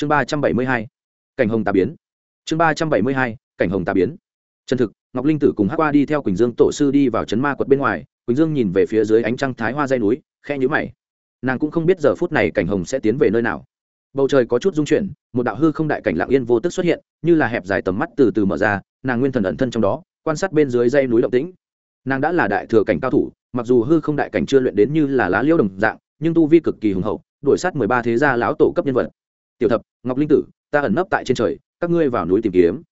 chương ba trăm bảy mươi hai, cảnh hồng tà biến. Chương ba trăm bảy mươi hai, cảnh hồng tà biến. Chân thực, ngọc linh tử cùng hát qua đi theo quỳnh dương tổ sư đi vào trấn ma quật bên ngoài, quỳnh dương nhìn về phía dưới ánh trăng thái hoa dây núi khe nhũ mày. Nàng cũng không biết giờ phút này cảnh hồng sẽ tiến về nơi nào. Bầu trời có chút rung chuyển, một đạo hư không đại cảnh lạng yên vô tức xuất hiện, như là hẹp dài tầm mắt từ từ mở ra, nàng nguyên thần ẩn thân trong đó, quan sát bên dưới dây núi động tĩnh. Nàng đã là đại thừa cảnh cao thủ, mặc dù hư không đại cảnh chưa luyện đến như là lá liễu đồng dạng, nhưng tu vi cực kỳ hùng hậu, đuổi sát mười ba thế gia lão tổ cấp nhân vật tiểu thập, ngọc linh tử, ta ẩn nấp tại trên trời, các ngươi vào núi tìm kiếm.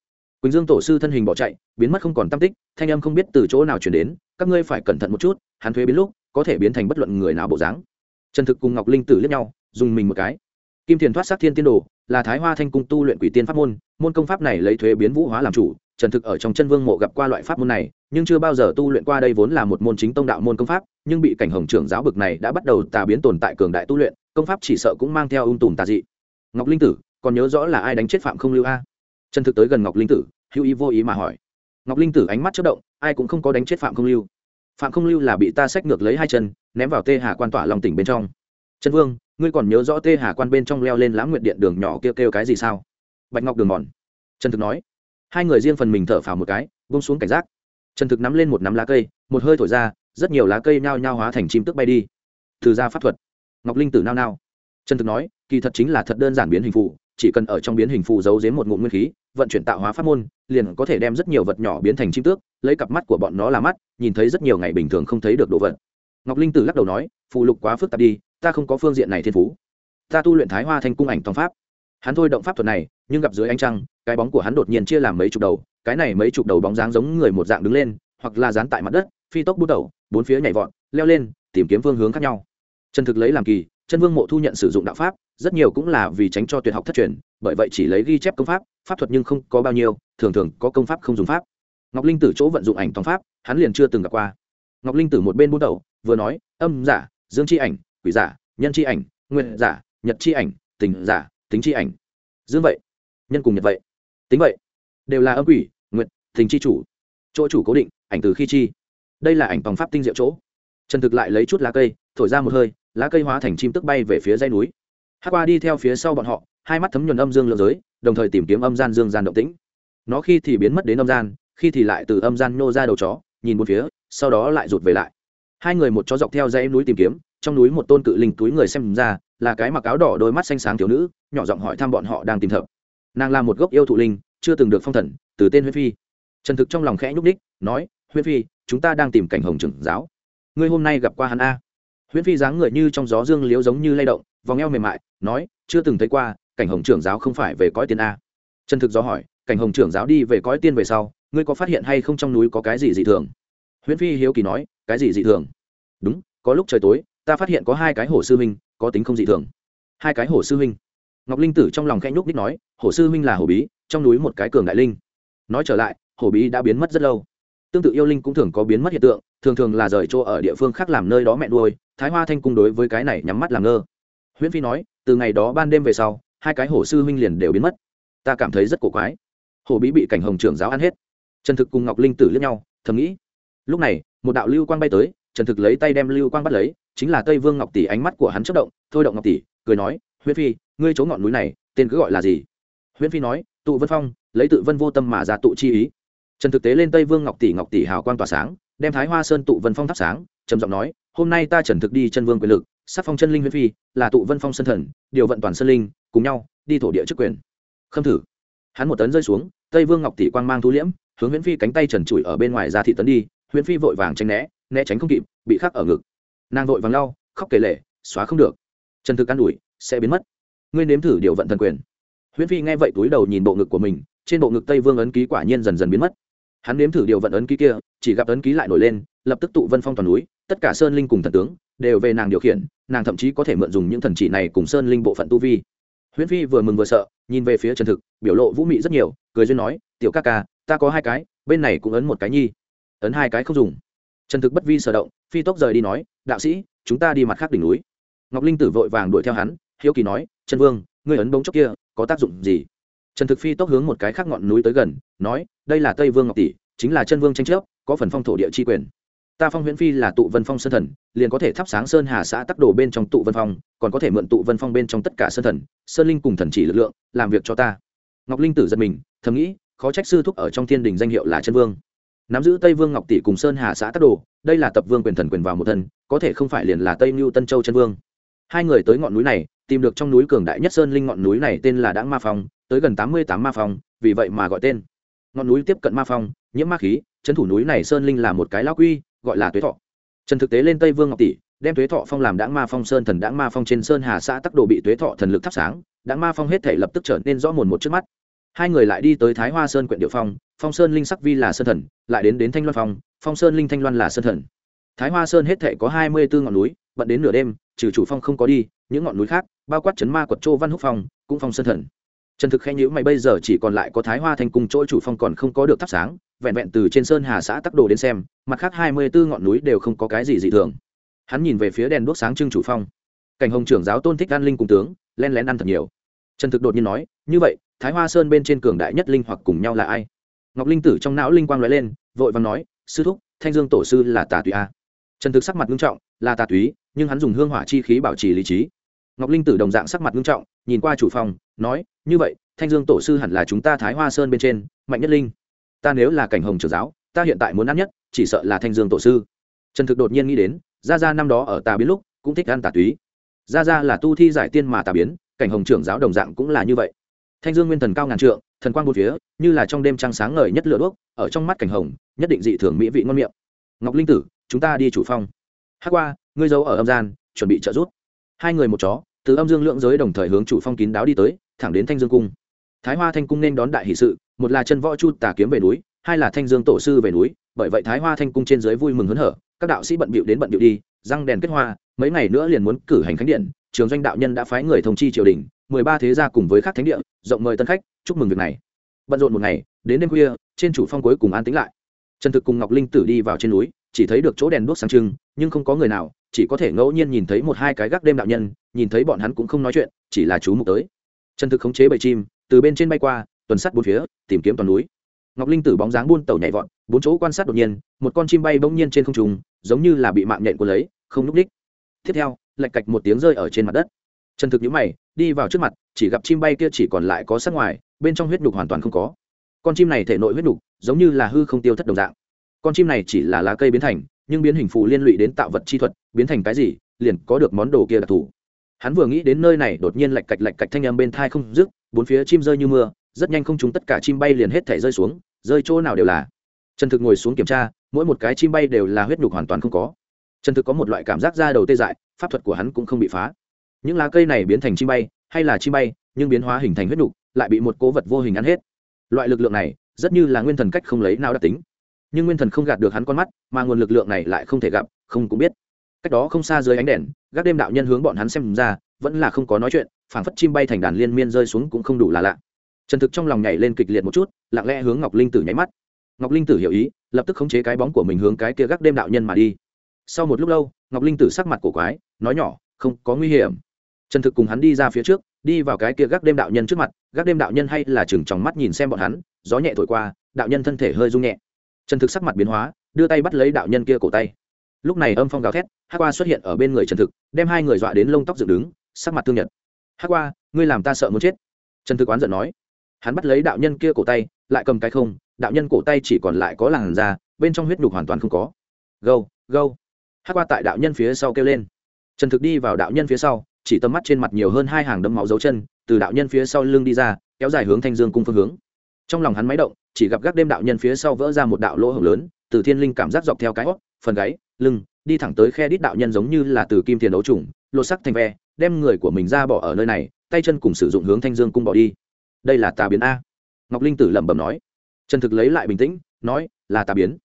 Quỳnh dương tổ sư thân hình bỏ chạy, biến mất không còn tam tích, thanh âm không biết từ chỗ nào chuyển đến, các ngươi phải cẩn thận một chút, hắn thuế biến lúc, có thể biến thành bất luận người nào bộ dáng. Trần thực cùng ngọc linh tử liếc nhau, dùng mình một cái. Kim thiền thoát sát thiên tiên đồ, là thái hoa thanh cung tu luyện quỷ tiên pháp môn môn công pháp này lấy thuế biến vũ hóa làm chủ, trần thực ở trong chân vương mộ gặp qua loại pháp môn này, nhưng chưa bao giờ tu luyện qua đây vốn là một môn chính tông đạo môn công pháp, nhưng bị cảnh hồng trưởng giáo bực này đã bắt đầu tà biến tồn tại cường đại tu luyện, công pháp chỉ sợ cũng mang theo ung tùm tà dị ngọc linh tử, còn nhớ rõ là ai đánh chết phạm không lưu a? Trần thực tới gần ngọc linh tử, hữu ý vô ý mà hỏi. Ngọc linh tử ánh mắt chất động, ai cũng không có đánh chết phạm không lưu. Phạm không lưu là bị ta xách ngược lấy hai chân, ném vào tê hà quan tỏa lòng tỉnh bên trong. Trần vương, ngươi còn nhớ rõ tê hà quan bên trong leo lên lãng nguyện điện đường nhỏ kêu kêu cái gì sao? Bạch ngọc đường mòn. Trần thực nói. Hai người riêng phần mình thở phào một cái bông xuống cảnh giác. Trần thực nắm lên một nắm lá cây, một hơi thổi ra, rất nhiều lá cây nhao nhao hóa thành chim tức bay đi. Từ ra pháp thuật. Ngọc linh tử nao nao. Trần thực nói kỳ thật chính là thật đơn giản biến hình phụ chỉ cần ở trong biến hình phù giấu giếm một ngụm nguyên khí, vận chuyển tạo hóa pháp môn, liền có thể đem rất nhiều vật nhỏ biến thành chim tước, lấy cặp mắt của bọn nó là mắt, nhìn thấy rất nhiều ngày bình thường không thấy được đồ vật. Ngọc linh tử lắc đầu nói, phù lục quá phức tạp đi, ta không có phương diện này thiên phú. Ta tu luyện thái hoa thanh cung ảnh toàn pháp. Hắn thôi động pháp thuật này, nhưng gặp dưới ánh trăng, cái bóng của hắn đột nhiên chia làm mấy chục đầu, cái này mấy chục đầu bóng dáng giống người một dạng đứng lên, hoặc là dán tại mặt đất, phi tốc bút đầu, bốn phía nhảy vọt, leo lên, tìm kiếm phương hướng khác nhau. Chân thực lấy làm kỳ, chân vương mộ thu nhận sử dụng đạo pháp rất nhiều cũng là vì tránh cho tuyệt học thất truyền, bởi vậy chỉ lấy ghi chép công pháp pháp thuật nhưng không có bao nhiêu, thường thường có công pháp không dùng pháp. Ngọc linh tử chỗ vận dụng ảnh toàn pháp, hắn liền chưa từng gặp qua. Ngọc linh tử một bên bút đầu, vừa nói, âm giả, dương chi ảnh, quỷ giả, nhân chi ảnh nguyên giả, nhật chi ảnh, tình giả, tính chi ảnh. Dương vậy, nhân cùng nhật vậy, tính vậy, đều là âm quỷ, nguyện, tình chi chủ. Chỗ chủ cố định, ảnh từ khi chi. Đây là ảnh toàn pháp tinh diệu chỗ. Trần thực lại lấy chút lá cây, thổi ra một hơi, lá cây hóa thành chim tức bay về phía dây núi hát qua đi theo phía sau bọn họ, hai mắt thấm nhuần âm dương lượng giới, đồng thời tìm kiếm âm gian dương gian động tĩnh. Nó khi thì biến mất đến âm gian, khi thì lại từ âm gian nô ra đầu chó, nhìn một phía, sau đó lại rụt về lại. Hai người một chó dọc theo dãy núi tìm kiếm, trong núi một tôn cự linh túi người xem ra, là cái mặc áo đỏ đôi mắt xanh sáng thiếu nữ, nhỏ giọng hỏi thăm bọn họ đang tìm thợ. Nàng là một gốc yêu thụ linh, chưa từng được phong thần, từ tên huyết phi. Trần thực trong lòng khẽ nhúc đích nói huyết phi, chúng ta đang tìm cảnh hồng trưởng giáo. Ngươi hôm nay gặp qua hắn a? Huyễn phi dáng người như trong gió dương liếu giống như lay động, vòng eo mềm mại, nói, chưa từng thấy qua, cảnh hồng trưởng giáo không phải về cõi tiên a. Trần thực gió hỏi, cảnh hồng trưởng giáo đi về cõi tiên về sau, ngươi có phát hiện hay không trong núi có cái gì dị thường? Huyễn phi hiếu kỳ nói, cái gì dị thường? Đúng, có lúc trời tối, ta phát hiện có hai cái hổ sư huynh, có tính không dị thường. Hai cái hổ sư huynh? Ngọc linh tử trong lòng khẽ nhúc ních nói, hổ sư huynh là hổ bí, trong núi một cái cường đại linh. Nói trở lại, hổ bí đã biến mất rất lâu. Tương tự yêu linh cũng thường có biến mất hiện tượng, thường thường là rời chỗ ở địa phương khác làm nơi đó mẹ nuôi thái hoa thanh cung đối với cái này nhắm mắt làm ngơ. Huyễn phi nói, từ ngày đó ban đêm về sau, hai cái hổ sư huynh liền đều biến mất. Ta cảm thấy rất cổ quái. Hổ bí bị cảnh hồng trưởng giáo ăn hết. Trần thực cùng ngọc linh tử liếc nhau, thầm nghĩ. Lúc này, một đạo lưu quang bay tới, trần thực lấy tay đem lưu quang bắt lấy, chính là tây vương ngọc tỷ ánh mắt của hắn chất động, thôi động ngọc tỷ, cười nói, huyễn phi, ngươi chỗ ngọn núi này, tên cứ gọi là gì? Huyễn phi nói, tụ vân phong, lấy tự vân vô tâm mà ra tụ chi ý. Trần thực tế lên tây vương ngọc tỷ ngọc tỷ hào quang tỏa sáng, đem thái hoa sơn tụ vân phong thắp sáng, trầm giọng nói hôm nay ta trần thực đi chân vương quyền lực sắc phong chân linh huyễn phi, là tụ vân phong sân thần, điều vận toàn sân linh, cùng nhau, đi thổ địa chức quyền. Khâm thử. Hắn một tấn rơi xuống, tây vương ngọc tỷ quang mang thu liễm, hướng huyễn phi cánh tay trần trụi ở bên ngoài ra thị tấn đi huyễn phi vội vàng tranh né né tránh không kịp, bị khắc ở ngực. Nàng vội vàng lau, khóc kể lệ xóa không được. Trần thực an ủi, sẽ biến mất. Ngươi nếm thử điều vận thần quyền. Huyễn phi nghe vậy túi đầu nhìn bộ ngực của mình, trên bộ ngực tây vương ấn ký quả nhiên dần dần biến mất. Hắn nếm thử điều vận ấn ký kia, chỉ gặp ấn ký lại nổi lên, lập tức tụ vân phong toàn núi tất cả sơn linh cùng thần tướng đều về nàng điều khiển, nàng thậm chí có thể mượn dùng những thần chỉ này cùng sơn linh bộ phận tu vi. Huyễn phi vừa mừng vừa sợ, nhìn về phía trần thực, biểu lộ vũ mị rất nhiều, cười duyên nói, tiểu ca ca, ta có hai cái, bên này cũng ấn một cái nhi. Ấn hai cái không dùng. Trần thực bất vi sở động, phi tốc rời đi nói, đạo sĩ, chúng ta đi mặt khác đỉnh núi. Ngọc linh tử vội vàng đuổi theo hắn, hiếu kỳ nói, trần vương, ngươi ấn bóng chốc kia, có tác dụng gì? Trần thực phi tốc hướng một cái khác ngọn núi tới gần, nói, đây là tây vương ngọc tỷ, chính là chân vương tranh chấp, có phần phong thổ địa chi quyền ta phong huyễn phi là tụ vân phong sơn thần, liền có thể thắp sáng sơn hà xã tắc đồ bên trong tụ vân phong, còn có thể mượn tụ vân phong bên trong tất cả sơn thần, sơn linh cùng thần chỉ lực lượng, làm việc cho ta. Ngọc linh tử giật mình, thầm nghĩ, khó trách sư thúc ở trong thiên đình danh hiệu là chân vương. Nắm giữ tây vương ngọc tỷ cùng sơn hà xã tắc đồ, đây là tập vương quyền thần quyền vào một thân, có thể không phải liền là tây mưu tân châu chân vương. Hai người tới ngọn núi này, tìm được trong núi cường đại nhất sơn linh ngọn núi này tên là đãng ma phong, tới gần tám mươi tám ma phong, vì vậy mà gọi tên. Ngọn núi tiếp cận ma phong, nhiễm ma khí trấn thủ núi này sơn linh là một cái lao quy gọi là tuế thọ. Trần thực tế lên tây vương ngọc tỷ, đem tuế thọ phong làm đãng ma phong sơn thần, đãng ma phong trên sơn hà xã tắc đồ bị tuế thọ thần lực thắp sáng, đãng ma phong hết thể lập tức trở nên rõ mồn một trước mắt. Hai người lại đi tới thái hoa sơn quyện địa phong phong sơn linh sắc vi là sơn thần, lại đến đến thanh loan phong phong sơn linh thanh loan là sơn thần. Thái hoa sơn hết thể có hai mươi bốn ngọn núi, bận đến nửa đêm, trừ chủ phong không có đi, những ngọn núi khác, bao quát chấn ma quật châu văn húc phong, cũng phong sơn thần. Trần thực khen nhữ mày, bây giờ chỉ còn lại có thái hoa thành cung chỗ chủ phong còn không có được thắp sáng vẹn vẹn từ trên sơn hà xã tắc đồ đến xem, mặt khác hai mươi bốn ngọn núi đều không có cái gì dị thường. Hắn nhìn về phía đèn đuốc sáng trưng chủ phong. Cảnh hồng trưởng giáo tôn thích an linh cùng tướng, len lén ăn thật nhiều. Trần thực đột nhiên nói, như vậy, thái hoa sơn bên trên cường đại nhất linh hoặc cùng nhau là ai? Ngọc linh tử trong não linh quang l lên, vội và nói, sư thúc, thanh dương tổ sư là tà túy a. Trần thực sắc mặt nghiêm trọng, là tà túy nhưng hắn dùng hương hỏa chi khí bảo trì lý trí. Ngọc linh tử đồng dạng sắc mặt nghiêm trọng, nhìn qua chủ phòng nói, như vậy, thanh dương tổ sư hẳn là chúng ta thái hoa sơn bên trên, mạnh nhất linh ta nếu là cảnh hồng trưởng giáo, ta hiện tại muốn ăn nhất, chỉ sợ là thanh dương tổ sư. Trần thực đột nhiên nghĩ đến, gia gia năm đó ở tà biến lúc, cũng thích ăn tà túy. Gia gia là tu thi giải tiên mà tà biến, cảnh hồng trưởng giáo đồng dạng cũng là như vậy. Thanh dương nguyên thần cao ngàn trượng, thần quang một phía, như là trong đêm trăng sáng ngời nhất lửa đuốc, ở trong mắt cảnh hồng, nhất định dị thường mỹ vị ngon miệng. Ngọc linh tử, chúng ta đi chủ phong. Hát qua, ngươi giấu ở âm gian, chuẩn bị trợ giúp. Hai người một chó, từ âm dương lượng giới đồng thời hướng chủ phong kín đáo đi tới, thẳng đến thanh dương cung. Thái hoa thanh cung nên đón đại hỷ sự một là chân võ chu tà kiếm về núi, hai là thanh dương tổ sư về núi, bởi vậy thái hoa thanh cung trên dưới vui mừng hớn hở, các đạo sĩ bận bịu đến bận bịu đi, răng đèn kết hoa, mấy ngày nữa liền muốn cử hành khánh điện, trường doanh đạo nhân đã phái người thông chi triều đình, mười ba thế gia cùng với các thánh địa, rộng mời tân khách, chúc mừng việc này. Bận rộn một ngày, đến đêm khuya, trên chủ phong cuối cùng an tĩnh lại. Trần thực cùng ngọc linh tử đi vào trên núi, chỉ thấy được chỗ đèn đuốc sáng trưng, nhưng không có người nào, chỉ có thể ngẫu nhiên nhìn thấy một hai cái gác đêm đạo nhân, nhìn thấy bọn hắn cũng không nói chuyện, chỉ là chú mục tới. Trần thực khống chế bầy chim, từ bên trên bay qua tuần sắt bốn phía, tìm kiếm toàn núi. Ngọc linh tử bóng dáng buôn tàu nhảy vọt, bốn chỗ quan sát đột nhiên, một con chim bay bỗng nhiên trên không trùng giống như là bị mạng nhện của lấy, không núp đích. Tiếp theo, lạch cạch một tiếng rơi ở trên mặt đất. Trần thực nhíu mày, đi vào trước mặt, chỉ gặp chim bay kia chỉ còn lại có sát ngoài, bên trong huyết nhục hoàn toàn không có. Con chim này thể nội huyết nhục, giống như là hư không tiêu thất đồng dạng. Con chim này chỉ là lá cây biến thành, nhưng biến hình phù liên lụy đến tạo vật chi thuật, biến thành cái gì, liền có được món đồ kia đặc thù hắn vừa nghĩ đến nơi này, đột nhiên lạch cạch lạch cạch thanh âm bên thai không dứt, bốn phía chim rơi như mưa rất nhanh không chúng tất cả chim bay liền hết thể rơi xuống, rơi chỗ nào đều là. Trần thực ngồi xuống kiểm tra, mỗi một cái chim bay đều là huyết nhục hoàn toàn không có. Trần thực có một loại cảm giác da đầu tê dại, pháp thuật của hắn cũng không bị phá. Những lá cây này biến thành chim bay, hay là chim bay, nhưng biến hóa hình thành huyết nhục, lại bị một cố vật vô hình ăn hết. Loại lực lượng này, rất như là nguyên thần cách không lấy nào đặc tính. Nhưng nguyên thần không gạt được hắn con mắt, mà nguồn lực lượng này lại không thể gặp, không cũng biết. Cách đó không xa dưới ánh đèn, gác đêm đạo nhân hướng bọn hắn xem ra, vẫn là không có nói chuyện, phảng phất chim bay thành đàn liên miên rơi xuống cũng không đủ là lạ trần thực trong lòng nhảy lên kịch liệt một chút, lặng lẽ hướng ngọc linh tử nháy mắt. Ngọc linh tử hiểu ý, lập tức khống chế cái bóng của mình hướng cái kia gác đêm đạo nhân mà đi. Sau một lúc lâu, ngọc linh tử sắc mặt cổ quái, nói nhỏ, không có nguy hiểm. Trần thực cùng hắn đi ra phía trước, đi vào cái kia gác đêm đạo nhân trước mặt, gác đêm đạo nhân hay là chừng trong mắt nhìn xem bọn hắn, gió nhẹ thổi qua, đạo nhân thân thể hơi rung nhẹ. Trần thực sắc mặt biến hóa, đưa tay bắt lấy đạo nhân kia cổ tay. Lúc này âm phong gào thét hát qua xuất hiện ở bên người trần thực, đem hai người dọa đến lông tóc dựng đứng, sắc mặt thương nhật. Hát qua, ngươi làm ta sợ muốn chết. Trần thực oán giận nói hắn bắt lấy đạo nhân kia cổ tay, lại cầm cái không, đạo nhân cổ tay chỉ còn lại có làn da, bên trong huyết nhục hoàn toàn không có. Gâu gâu. Hát qua tại đạo nhân phía sau kêu lên. Trần thực đi vào đạo nhân phía sau, chỉ tầm mắt trên mặt nhiều hơn hai hàng đấm máu dấu chân, từ đạo nhân phía sau lưng đi ra, kéo dài hướng thanh dương cung phương hướng. Trong lòng hắn máy động, chỉ gặp gác đêm đạo nhân phía sau vỡ ra một đạo lỗ hổng lớn, từ thiên linh cảm giác dọc theo cái hót phần gáy, lưng, đi thẳng tới khe đít đạo nhân giống như là từ kim tiền đấu trùng, lột sắc thành ve, đem người của mình ra bỏ ở nơi này, tay chân cùng sử dụng hướng thanh dương cung bỏ đi đây là tà biến a. Ngọc linh tử lẩm bẩm nói. Trần thực lấy lại bình tĩnh, nói, là tà biến.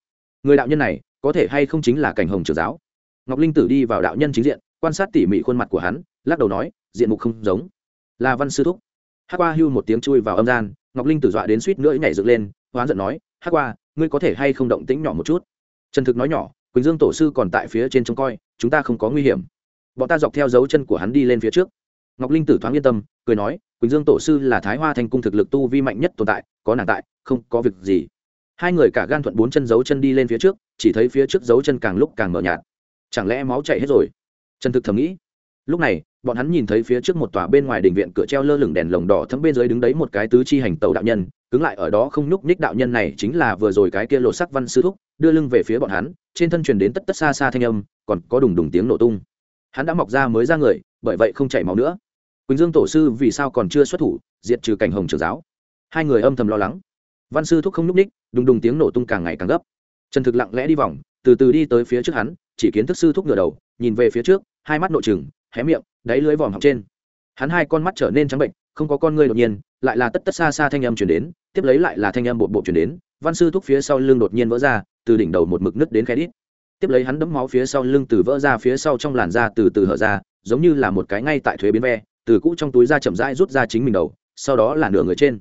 Người đạo nhân này, có thể hay không chính là cảnh hồng trưởng giáo? Ngọc linh tử đi vào đạo nhân chính diện, quan sát tỉ mỉ khuôn mặt của hắn, lắc đầu nói, diện mục không giống. Là văn sư thúc. Hát qua hưu một tiếng chui vào âm gian, ngọc linh tử dọa đến suýt nữa nhảy dựng lên, hoán giận nói hát qua, ngươi có thể hay không động tĩnh nhỏ một chút? Trần thực nói nhỏ, quỳnh dương tổ sư còn tại phía trên trông coi, chúng ta không có nguy hiểm. Bọn ta dọc theo dấu chân của hắn đi lên phía trước. Ngọc linh tử thoáng yên tâm, cười nói quỳnh dương tổ sư là thái hoa thành cung thực lực tu vi mạnh nhất tồn tại, có nàng tại, không có việc gì. Hai người cả gan thuận bốn chân giấu chân đi lên phía trước, chỉ thấy phía trước giấu chân càng lúc càng mờ nhạt. Chẳng lẽ máu chạy hết rồi? Trần thực thầm nghĩ. Lúc này, bọn hắn nhìn thấy phía trước một tòa bên ngoài đình viện cửa treo lơ lửng đèn lồng đỏ thấm bên dưới đứng đấy một cái tứ chi hành tàu đạo nhân, cứng lại ở đó không nhúc nhích đạo nhân này chính là vừa rồi cái kia lột sắc văn sư thúc, đưa lưng về phía bọn hắn, trên thân truyền đến tất tất xa xa thanh âm, còn có đùng đùng tiếng nổ tung. Hắn đã mọc ra mới ra người, bởi vậy không chảy máu nữa quỳnh dương tổ sư vì sao còn chưa xuất thủ diệt trừ cảnh hồng trường giáo hai người âm thầm lo lắng văn sư thúc không nhúc ních đùng đùng tiếng nổ tung càng ngày càng gấp trần thực lặng lẽ đi vòng từ từ đi tới phía trước hắn chỉ kiến thức sư thúc ngửa đầu nhìn về phía trước hai mắt nội trừng hé miệng đáy lưới vòm học trên hắn hai con mắt trở nên trắng bệnh không có con ngươi đột nhiên lại là tất tất xa xa thanh âm chuyển đến tiếp lấy lại là thanh âm bột bột chuyển đến văn sư thúc phía sau lưng đột nhiên vỡ ra từ đỉnh đầu một mực nứt đến khe đít tiếp lấy hắn đấm máu phía sau lưng từ vỡ ra phía sau trong làn da từ từ hở ra giống như là một cái ngay tại thuế biến ve từ cũ trong túi da chậm rãi rút ra chính mình đầu, sau đó là nửa người trên.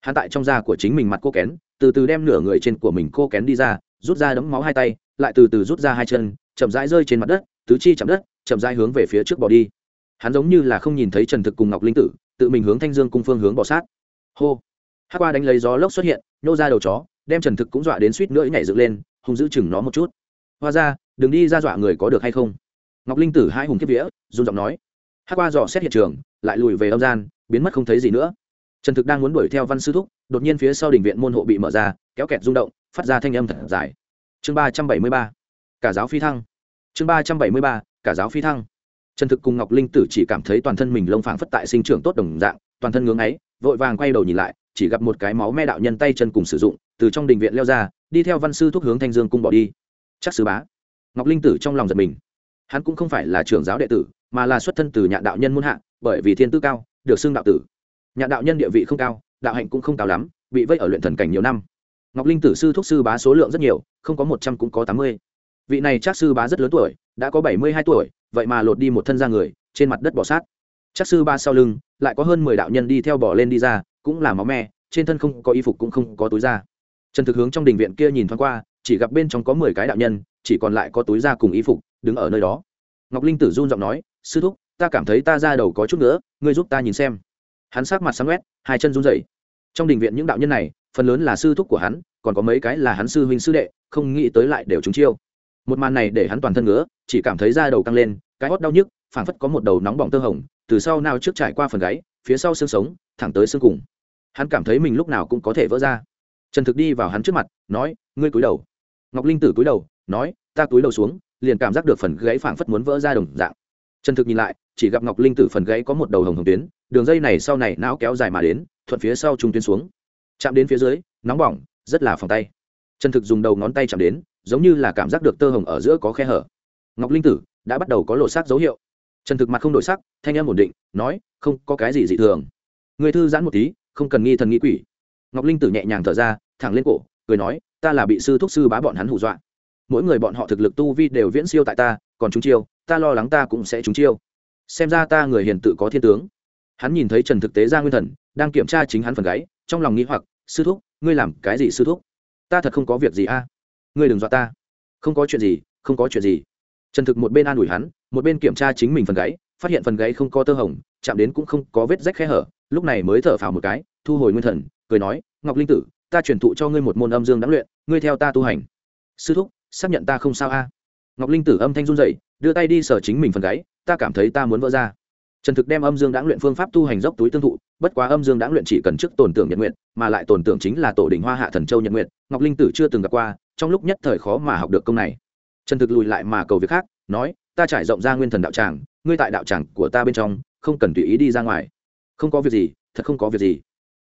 Hắn tại trong da của chính mình mặt cô kén, từ từ đem nửa người trên của mình cô kén đi ra, rút ra đấm máu hai tay, lại từ từ rút ra hai chân, chậm rãi rơi trên mặt đất, tứ chi chạm đất, chậm rãi hướng về phía trước bỏ đi. Hắn giống như là không nhìn thấy trần thực cùng ngọc linh tử, tự mình hướng thanh dương cung phương hướng bỏ sát. Hô! Hát qua đánh lấy gió lốc xuất hiện, nhô ra đầu chó, đem trần thực cũng dọa đến suýt nữa nhảy dựng lên hùng giữ chừng nó một chút. Hoa ra, đừng đi ra dọa người có được hay không? Ngọc linh tử hai hùng kiếp vía, run giọng nói. Hát qua dò xét hiện trường lại lùi về âm gian, biến mất không thấy gì nữa. Trần thực đang muốn đuổi theo văn sư thúc, đột nhiên phía sau đình viện môn hộ bị mở ra, kéo kẹt rung động, phát ra thanh âm thật dài. Chương ba trăm bảy mươi ba, cả giáo phi thăng. Chương ba trăm bảy mươi ba, cả giáo phi thăng. Trần thực cùng ngọc linh tử chỉ cảm thấy toàn thân mình lông phảng phất tại sinh trưởng tốt đồng dạng, toàn thân ngưỡng ấy, vội vàng quay đầu nhìn lại, chỉ gặp một cái máu me đạo nhân tay chân cùng sử dụng, từ trong đình viện leo ra, đi theo văn sư thúc hướng thanh dương cung bỏ đi. Chắc sứ bá. Ngọc linh tử trong lòng giật mình. Hắn cũng không phải là trưởng giáo đệ tử mà là xuất thân từ nhạn đạo nhân muôn hạ, bởi vì thiên tư cao, được xưng đạo tử. Nhạn đạo nhân địa vị không cao, đạo hạnh cũng không cao lắm, bị vây ở luyện thần cảnh nhiều năm. Ngọc linh tử sư thúc sư bá số lượng rất nhiều, không có một trăm cũng có tám mươi. Vị này chắc sư bá rất lớn tuổi, đã có bảy mươi hai tuổi, vậy mà lột đi một thân ra người, trên mặt đất bỏ sát. Chắc sư ba sau lưng, lại có hơn mười đạo nhân đi theo bỏ lên đi ra, cũng là máu me, trên thân không có y phục cũng không có túi da. Trần thực hướng trong đình viện kia nhìn thoáng qua, chỉ gặp bên trong có mười cái đạo nhân, chỉ còn lại có túi da cùng y phục, đứng ở nơi đó. Ngọc linh tử run giọng nói sư thúc, ta cảm thấy ta ra đầu có chút nữa, ngươi giúp ta nhìn xem. Hắn sát mặt sáng quét, hai chân run rẩy. Trong đình viện những đạo nhân này, phần lớn là sư thúc của hắn, còn có mấy cái là hắn sư huynh sư đệ, không nghĩ tới lại đều trúng chiêu. Một màn này để hắn toàn thân ngứa, chỉ cảm thấy da đầu căng lên, cái hót đau nhức, phảng phất có một đầu nóng bỏng tơ hồng, từ sau nào trước trải qua phần gáy, phía sau xương sống, thẳng tới xương cùng. Hắn cảm thấy mình lúc nào cũng có thể vỡ ra. Trần thực đi vào hắn trước mặt, nói, ngươi cúi đầu. Ngọc linh tử cúi đầu, nói, ta cúi đầu xuống, liền cảm giác được phần gáy phảng phất muốn vỡ ra đồng dạng trần thực nhìn lại, chỉ gặp ngọc linh tử phần gãy có một đầu hồng hồng tuyến, đường dây này sau này não kéo dài mà đến, thuận phía sau trung tuyến xuống. Chạm đến phía dưới, nóng bỏng, rất là phòng tay. Trần thực dùng đầu ngón tay chạm đến, giống như là cảm giác được tơ hồng ở giữa có khe hở. Ngọc linh tử, đã bắt đầu có lộ sắc dấu hiệu. Trần thực mặt không đổi sắc, thanh em ổn định, nói, không, có cái gì dị thường. Người thư giãn một tí, không cần nghi thần nghĩ quỷ. Ngọc linh tử nhẹ nhàng thở ra, thẳng lên cổ, cười nói, ta là bị sư thúc sư bá bọn hắn hù dọa. Mỗi người bọn họ thực lực tu vi đều viễn siêu tại ta, còn chúng chiêu ta lo lắng ta cũng sẽ trúng chiêu. Xem ra ta người hiền tự có thiên tướng. Hắn nhìn thấy trần thực tế ra nguyên thần, đang kiểm tra chính hắn phần gáy, trong lòng nghĩ hoặc, sư thúc, ngươi làm cái gì sư thúc? Ta thật không có việc gì a. Ngươi đừng dọa ta. Không có chuyện gì, không có chuyện gì. Trần thực một bên an ủi hắn, một bên kiểm tra chính mình phần gáy, phát hiện phần gáy không có tơ hồng, chạm đến cũng không có vết rách khe hở, lúc này mới thở phào một cái, thu hồi nguyên thần, cười nói, ngọc linh tử, ta truyền thụ cho ngươi một môn âm dương đáng luyện, ngươi theo ta tu hành. Sư thúc, xác nhận ta không sao a. Ngọc linh tử âm thanh run dậy đưa tay đi sở chính mình phần gáy, ta cảm thấy ta muốn vỡ ra. Trần thực đem âm dương đáng luyện phương pháp tu hành dốc túi tương thụ, bất quá âm dương đáng luyện chỉ cần trước tổn tưởng nhật nguyện mà lại tổn tưởng chính là tổ đỉnh hoa hạ thần châu nhật nguyện ngọc linh tử chưa từng gặp qua, trong lúc nhất thời khó mà học được công này. Trần thực lùi lại mà cầu việc khác, nói, ta trải rộng ra nguyên thần đạo tràng, ngươi tại đạo tràng của ta bên trong, không cần tùy ý đi ra ngoài. Không có việc gì, thật không có việc gì.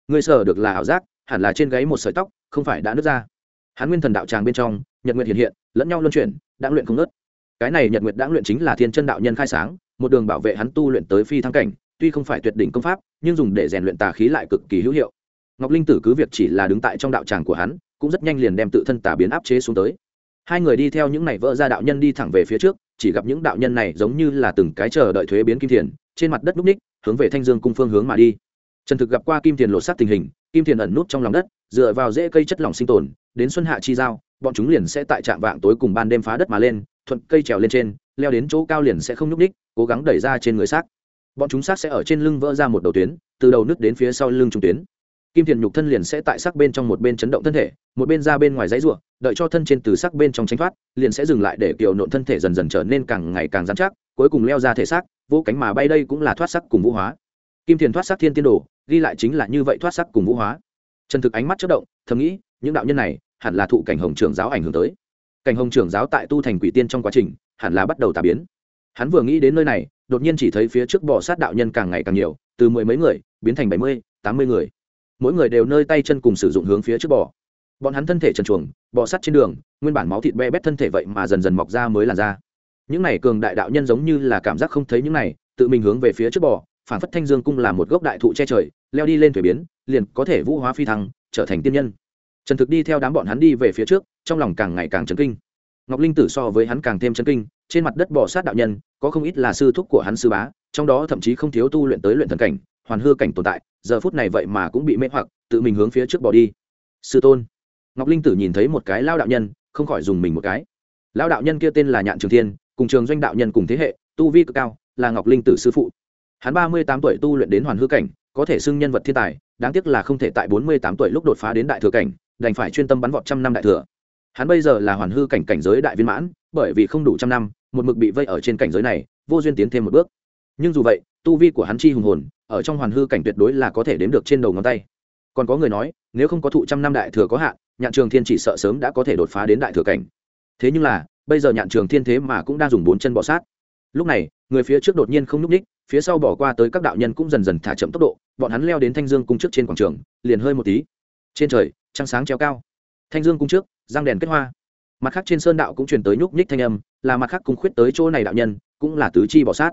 Ngươi sở được là ảo giác, hẳn là trên gáy một sợi tóc, không phải đã nứt ra. Hắn nguyên thần đạo tràng bên trong, nhật nguyện hiện hiện, lẫn nhau luân chuyển đã luyện không nứt cái này nhật nguyệt đã luyện chính là thiên chân đạo nhân khai sáng, một đường bảo vệ hắn tu luyện tới phi thăng cảnh, tuy không phải tuyệt đỉnh công pháp, nhưng dùng để rèn luyện tà khí lại cực kỳ hữu hiệu. Ngọc linh tử cứ việc chỉ là đứng tại trong đạo tràng của hắn, cũng rất nhanh liền đem tự thân tà biến áp chế xuống tới. Hai người đi theo những này vỡ ra đạo nhân đi thẳng về phía trước, chỉ gặp những đạo nhân này giống như là từng cái chờ đợi thuế biến kim thiền, trên mặt đất núp ních, hướng về thanh dương cung phương hướng mà đi. Trần thực gặp qua kim thiền lột xác tình hình, kim thiền ẩn nút trong lòng đất, dựa vào rễ cây chất lỏng sinh tồn, đến xuân hạ chi giao, bọn chúng liền sẽ tại trạm vạng tối cùng ban đêm phá đất mà lên thuận cây trèo lên trên, leo đến chỗ cao liền sẽ không nhúc ních cố gắng đẩy ra trên người xác. Bọn chúng xác sẽ ở trên lưng vỡ ra một đầu tuyến, từ đầu nứt đến phía sau lưng trung tuyến. Kim thiền nhục thân liền sẽ tại sắc bên trong một bên chấn động thân thể, một bên ra bên ngoài dãy ruộng đợi cho thân trên từ sắc bên trong tránh thoát, liền sẽ dừng lại để kiểu nộn thân thể dần dần trở nên càng ngày càng dán chắc, cuối cùng leo ra thể xác, vô cánh mà bay đây cũng là thoát sắc cùng vũ hóa. Kim thiền thoát sắc thiên tiên đồ, ghi lại chính là như vậy thoát sắc cùng vũ hóa. Trần thực ánh mắt chất động, thầm nghĩ, những đạo nhân này hẳn là thụ cảnh hồng trường giáo ảnh hưởng tới cảnh hồng trưởng giáo tại tu thành quỷ tiên trong quá trình, hẳn là bắt đầu tà biến. Hắn vừa nghĩ đến nơi này, đột nhiên chỉ thấy phía trước bò sát đạo nhân càng ngày càng nhiều, từ mười mấy người, biến thành bảy mươi, tám mươi người. Mỗi người đều nơi tay chân cùng sử dụng hướng phía trước bò. Bọn hắn thân thể trần chuồng bò sát trên đường, nguyên bản máu thịt be bét thân thể vậy mà dần dần mọc ra mới là ra những này cường đại đạo nhân giống như là cảm giác không thấy những này, tự mình hướng về phía trước bò phản phất thanh dương cung là một gốc đại thụ che trời, leo đi lên thuế biến, liền có thể vũ hóa phi thăng, trở thành tiên nhân. Trần thực đi theo đám bọn hắn đi về phía trước trong lòng càng ngày càng chấn kinh. Ngọc linh tử so với hắn càng thêm chấn kinh, trên mặt đất bỏ sát đạo nhân, có không ít là sư thúc của hắn sư bá, trong đó thậm chí không thiếu tu luyện tới luyện thần cảnh, hoàn hư cảnh tồn tại, giờ phút này vậy mà cũng bị mê hoặc, tự mình hướng phía trước bỏ đi. Sư tôn. Ngọc linh tử nhìn thấy một cái lao đạo nhân, không khỏi dùng mình một cái. Lao đạo nhân kia tên là nhạn trường thiên, cùng trường doanh đạo nhân cùng thế hệ, tu vi cực cao, là ngọc linh tử sư phụ. Hắn ba mươi tám tuổi tu luyện đến hoàn hư cảnh, có thể xưng nhân vật thiên tài, đáng tiếc là không thể tại bốn mươi tám tuổi lúc đột phá đến đại thừa cảnh, đành phải chuyên tâm bắn vọt trăm năm đại thừa hắn bây giờ là hoàn hư cảnh cảnh giới đại viên mãn, bởi vì không đủ trăm năm, một mực bị vây ở trên cảnh giới này, vô duyên tiến thêm một bước. Nhưng dù vậy, tu vi của hắn chi hùng hồn, ở trong hoàn hư cảnh tuyệt đối là có thể đếm được trên đầu ngón tay. Còn có người nói, nếu không có thụ trăm năm đại thừa có hạn, nhạn trường thiên chỉ sợ sớm đã có thể đột phá đến đại thừa cảnh. Thế nhưng là, bây giờ nhạn trường thiên thế mà cũng đang dùng bốn chân bọ sát. Lúc này, người phía trước đột nhiên không nhúc ních phía sau bỏ qua tới các đạo nhân cũng dần dần thả chậm tốc độ, bọn hắn leo đến thanh dương cung trước trên quảng trường, liền hơi một tí. Trên trời, trăng sáng treo cao thanh dương cung trước, răng đèn kết hoa. Mặt khác trên sơn đạo cũng truyền tới nhúc nhích thanh âm, là mặt khác cùng khuyết tới chỗ này đạo nhân, cũng là tứ chi bỏ sát.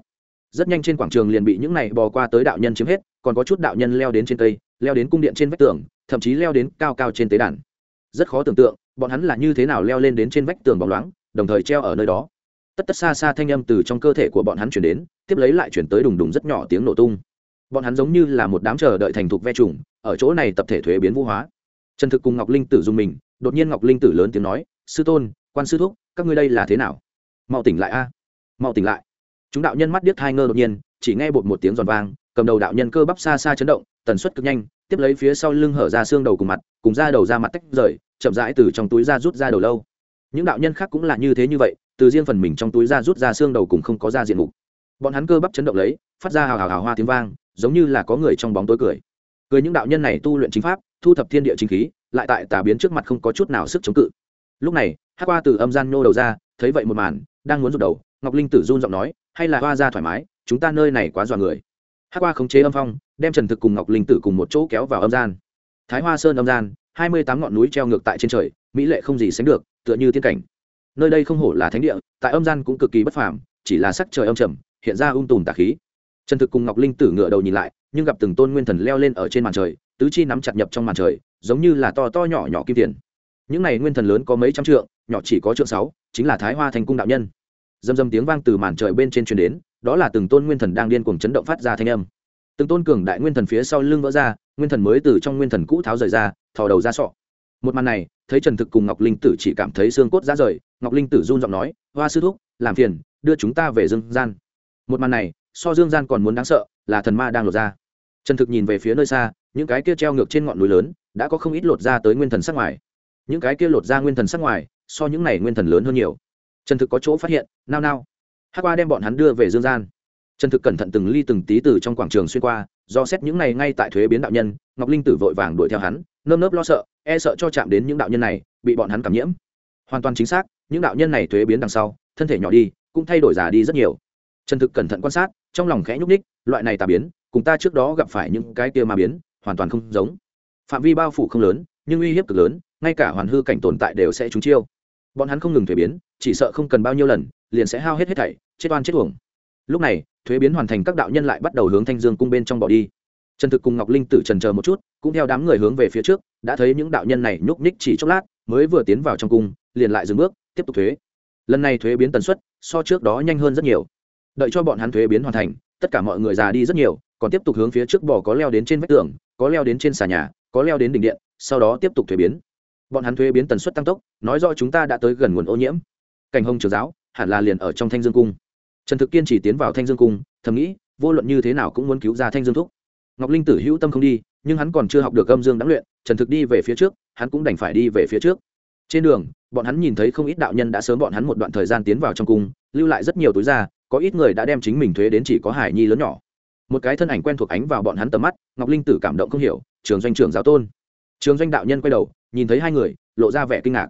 Rất nhanh trên quảng trường liền bị những này bò qua tới đạo nhân chiếm hết, còn có chút đạo nhân leo đến trên cây, leo đến cung điện trên vách tường, thậm chí leo đến cao cao trên tế đàn. Rất khó tưởng tượng, bọn hắn là như thế nào leo lên đến trên vách tường bóng loáng, đồng thời treo ở nơi đó. Tất tất xa xa thanh âm từ trong cơ thể của bọn hắn chuyển đến, tiếp lấy lại chuyển tới đùng đùng rất nhỏ tiếng nổ tung. Bọn hắn giống như là một đám chờ đợi thành thục ve trùng, ở chỗ này tập thể thuế biến vũ hóa. Trần thực cùng ngọc linh tử dùng mình đột nhiên ngọc linh tử lớn tiếng nói, sư tôn, quan sư thúc, các ngươi đây là thế nào? Mau tỉnh lại a, mau tỉnh lại. Chúng đạo nhân mắt điếc hai ngơ đột nhiên, chỉ nghe bột một tiếng giòn vang, cầm đầu đạo nhân cơ bắp xa xa chấn động, tần suất cực nhanh, tiếp lấy phía sau lưng hở ra xương đầu cùng mặt, cùng ra đầu ra mặt tách rời, chậm rãi từ trong túi ra rút ra đầu lâu. Những đạo nhân khác cũng là như thế như vậy, từ riêng phần mình trong túi ra rút ra xương đầu cùng không có ra diện mục. Bọn hắn cơ bắp chấn động lấy, phát ra hào hào hào hoa tiếng vang, giống như là có người trong bóng tối cười. Cười những đạo nhân này tu luyện chính pháp, thu thập thiên địa chính khí lại tại tà biến trước mặt không có chút nào sức chống cự. Lúc này hát qua từ âm gian nô đầu ra, thấy vậy một màn, đang muốn rụt đầu, ngọc linh tử run giọng nói, hay là hoa ra thoải mái, chúng ta nơi này quá dọa người. Hát qua khống chế âm phong, đem trần thực cùng ngọc linh tử cùng một chỗ kéo vào âm gian. Thái hoa sơn âm gian, hai mươi tám ngọn núi treo ngược tại trên trời, mỹ lệ không gì sánh được, tựa như tiên cảnh. Nơi đây không hổ là thánh địa, tại âm gian cũng cực kỳ bất phàm, chỉ là sắc trời âm trầm, hiện ra ung tùm tà khí. Trần thực cùng ngọc linh tử ngựa đầu nhìn lại, nhưng gặp từng tôn nguyên thần leo lên ở trên màn trời, tứ chi nắm chặt nhập trong màn trời giống như là to to nhỏ nhỏ kim tiền. Những này nguyên thần lớn có mấy trăm trượng, nhỏ chỉ có trượng sáu, chính là thái hoa thành cung đạo nhân. Dầm dầm tiếng vang từ màn trời bên trên truyền đến, đó là từng tôn nguyên thần đang điên cuồng chấn động phát ra thanh âm. Từng tôn cường đại nguyên thần phía sau lưng vỡ ra, nguyên thần mới từ trong nguyên thần cũ tháo rời ra, thò đầu ra sọ. Một màn này, thấy trần thực cùng ngọc linh tử chỉ cảm thấy xương cốt ra rời, ngọc linh tử run giọng nói, hoa sư thúc, làm phiền, đưa chúng ta về dương gian. Một màn này, so dương gian còn muốn đáng sợ, là thần ma đang lột ra. Trần thực nhìn về phía nơi xa những cái kia treo ngược trên ngọn núi lớn, đã có không ít lột ra tới nguyên thần sắc ngoài. Những cái kia lột ra nguyên thần sắc ngoài, so những này nguyên thần lớn hơn nhiều. Trần thực có chỗ phát hiện, nao nao. Hát qua đem bọn hắn đưa về dương gian. Trần thực cẩn thận từng ly từng tí từ trong quảng trường xuyên qua, do xét những này ngay tại thuế biến đạo nhân, ngọc linh tử vội vàng đuổi theo hắn, nơm nớp lo sợ e sợ cho chạm đến những đạo nhân này, bị bọn hắn cảm nhiễm. Hoàn toàn chính xác, những đạo nhân này thuế biến đằng sau, thân thể nhỏ đi, cũng thay đổi già đi rất nhiều. Trần thực cẩn thận quan sát, trong lòng khẽ nhúc ních loại này tà biến, cùng ta trước đó gặp phải những cái kia ma biến hoàn toàn không giống. Phạm vi bao phủ không lớn, nhưng uy hiếp cực lớn, ngay cả hoàn hư cảnh tồn tại đều sẽ trúng chiêu. Bọn hắn không ngừng thuế biến, chỉ sợ không cần bao nhiêu lần, liền sẽ hao hết hết thảy, chết oan chết uổng. Lúc này, thuế biến hoàn thành các đạo nhân lại bắt đầu hướng thanh dương cung bên trong bỏ đi. Trần thực cùng ngọc linh tử trần chờ một chút, cũng theo đám người hướng về phía trước, đã thấy những đạo nhân này nhúc nhích chỉ chốc lát, mới vừa tiến vào trong cung, liền lại dừng bước, tiếp tục thuế. Lần này thuế biến tần suất so trước đó nhanh hơn rất nhiều. Đợi cho bọn hắn thuế biến hoàn thành, tất cả mọi người già đi rất nhiều còn tiếp tục hướng phía trước bò có leo đến trên vách tường, có leo đến trên xà nhà, có leo đến đỉnh điện, sau đó tiếp tục thuế biến. Bọn hắn thuế biến tần suất tăng tốc, nói do chúng ta đã tới gần nguồn ô nhiễm. Cảnh hồng trường giáo, hẳn là liền ở trong thanh dương cung. Trần thực kiên chỉ tiến vào thanh dương cung, thầm nghĩ, vô luận như thế nào cũng muốn cứu ra thanh dương thúc. Ngọc linh tử hữu tâm không đi, nhưng hắn còn chưa học được âm dương đáng luyện, trần thực đi về phía trước, hắn cũng đành phải đi về phía trước. Trên đường, bọn hắn nhìn thấy không ít đạo nhân đã sớm bọn hắn một đoạn thời gian tiến vào trong cung, lưu lại rất nhiều túi ra, có ít người đã đem chính mình thuế đến chỉ có hải nhi lớn nhỏ một cái thân ảnh quen thuộc ánh vào bọn hắn tầm mắt, ngọc linh tử cảm động không hiểu, trường doanh trưởng giáo tôn. Trường doanh đạo nhân quay đầu, nhìn thấy hai người, lộ ra vẻ kinh ngạc.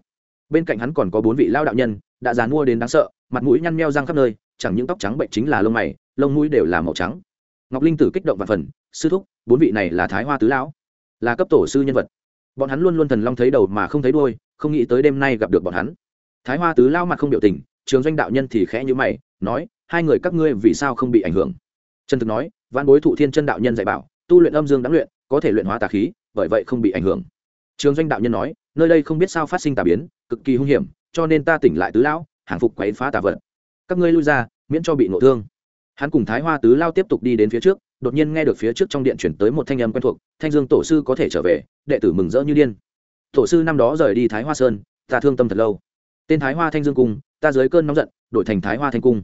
Bên cạnh hắn còn có bốn vị lao đạo nhân, đã dàn mua đến đáng sợ, mặt mũi nhăn meo răng khắp nơi, chẳng những tóc trắng bệnh chính là lông mày, lông mũi đều là màu trắng. Ngọc linh tử kích động và phần, sư thúc, bốn vị này là thái hoa tứ lão, là cấp tổ sư nhân vật. Bọn hắn luôn luôn thần long thấy đầu mà không thấy đôi không nghĩ tới đêm nay gặp được bọn hắn. Thái hoa tứ lao mặt không biểu tình, trường doanh đạo nhân thì khẽ như mày, nói, hai người các ngươi vì sao không bị ảnh hưởng? Trần thực nói văn bối thụ thiên chân đạo nhân dạy bảo, tu luyện âm dương đáng luyện, có thể luyện hóa tà khí, bởi vậy không bị ảnh hưởng. Trường doanh đạo nhân nói, nơi đây không biết sao phát sinh tà biến, cực kỳ hung hiểm, cho nên ta tỉnh lại tứ lão, hàng phục quấy phá tà vật. Các ngươi lui ra, miễn cho bị nộ thương. Hắn cùng thái hoa tứ lao tiếp tục đi đến phía trước, đột nhiên nghe được phía trước trong điện chuyển tới một thanh âm quen thuộc, thanh dương tổ sư có thể trở về, đệ tử mừng rỡ như điên. Tổ sư năm đó rời đi thái hoa sơn, ta thương tâm thật lâu. Tên thái hoa thanh dương cung, ta dưới cơn nóng giận, đổi thành thái hoa thanh cung.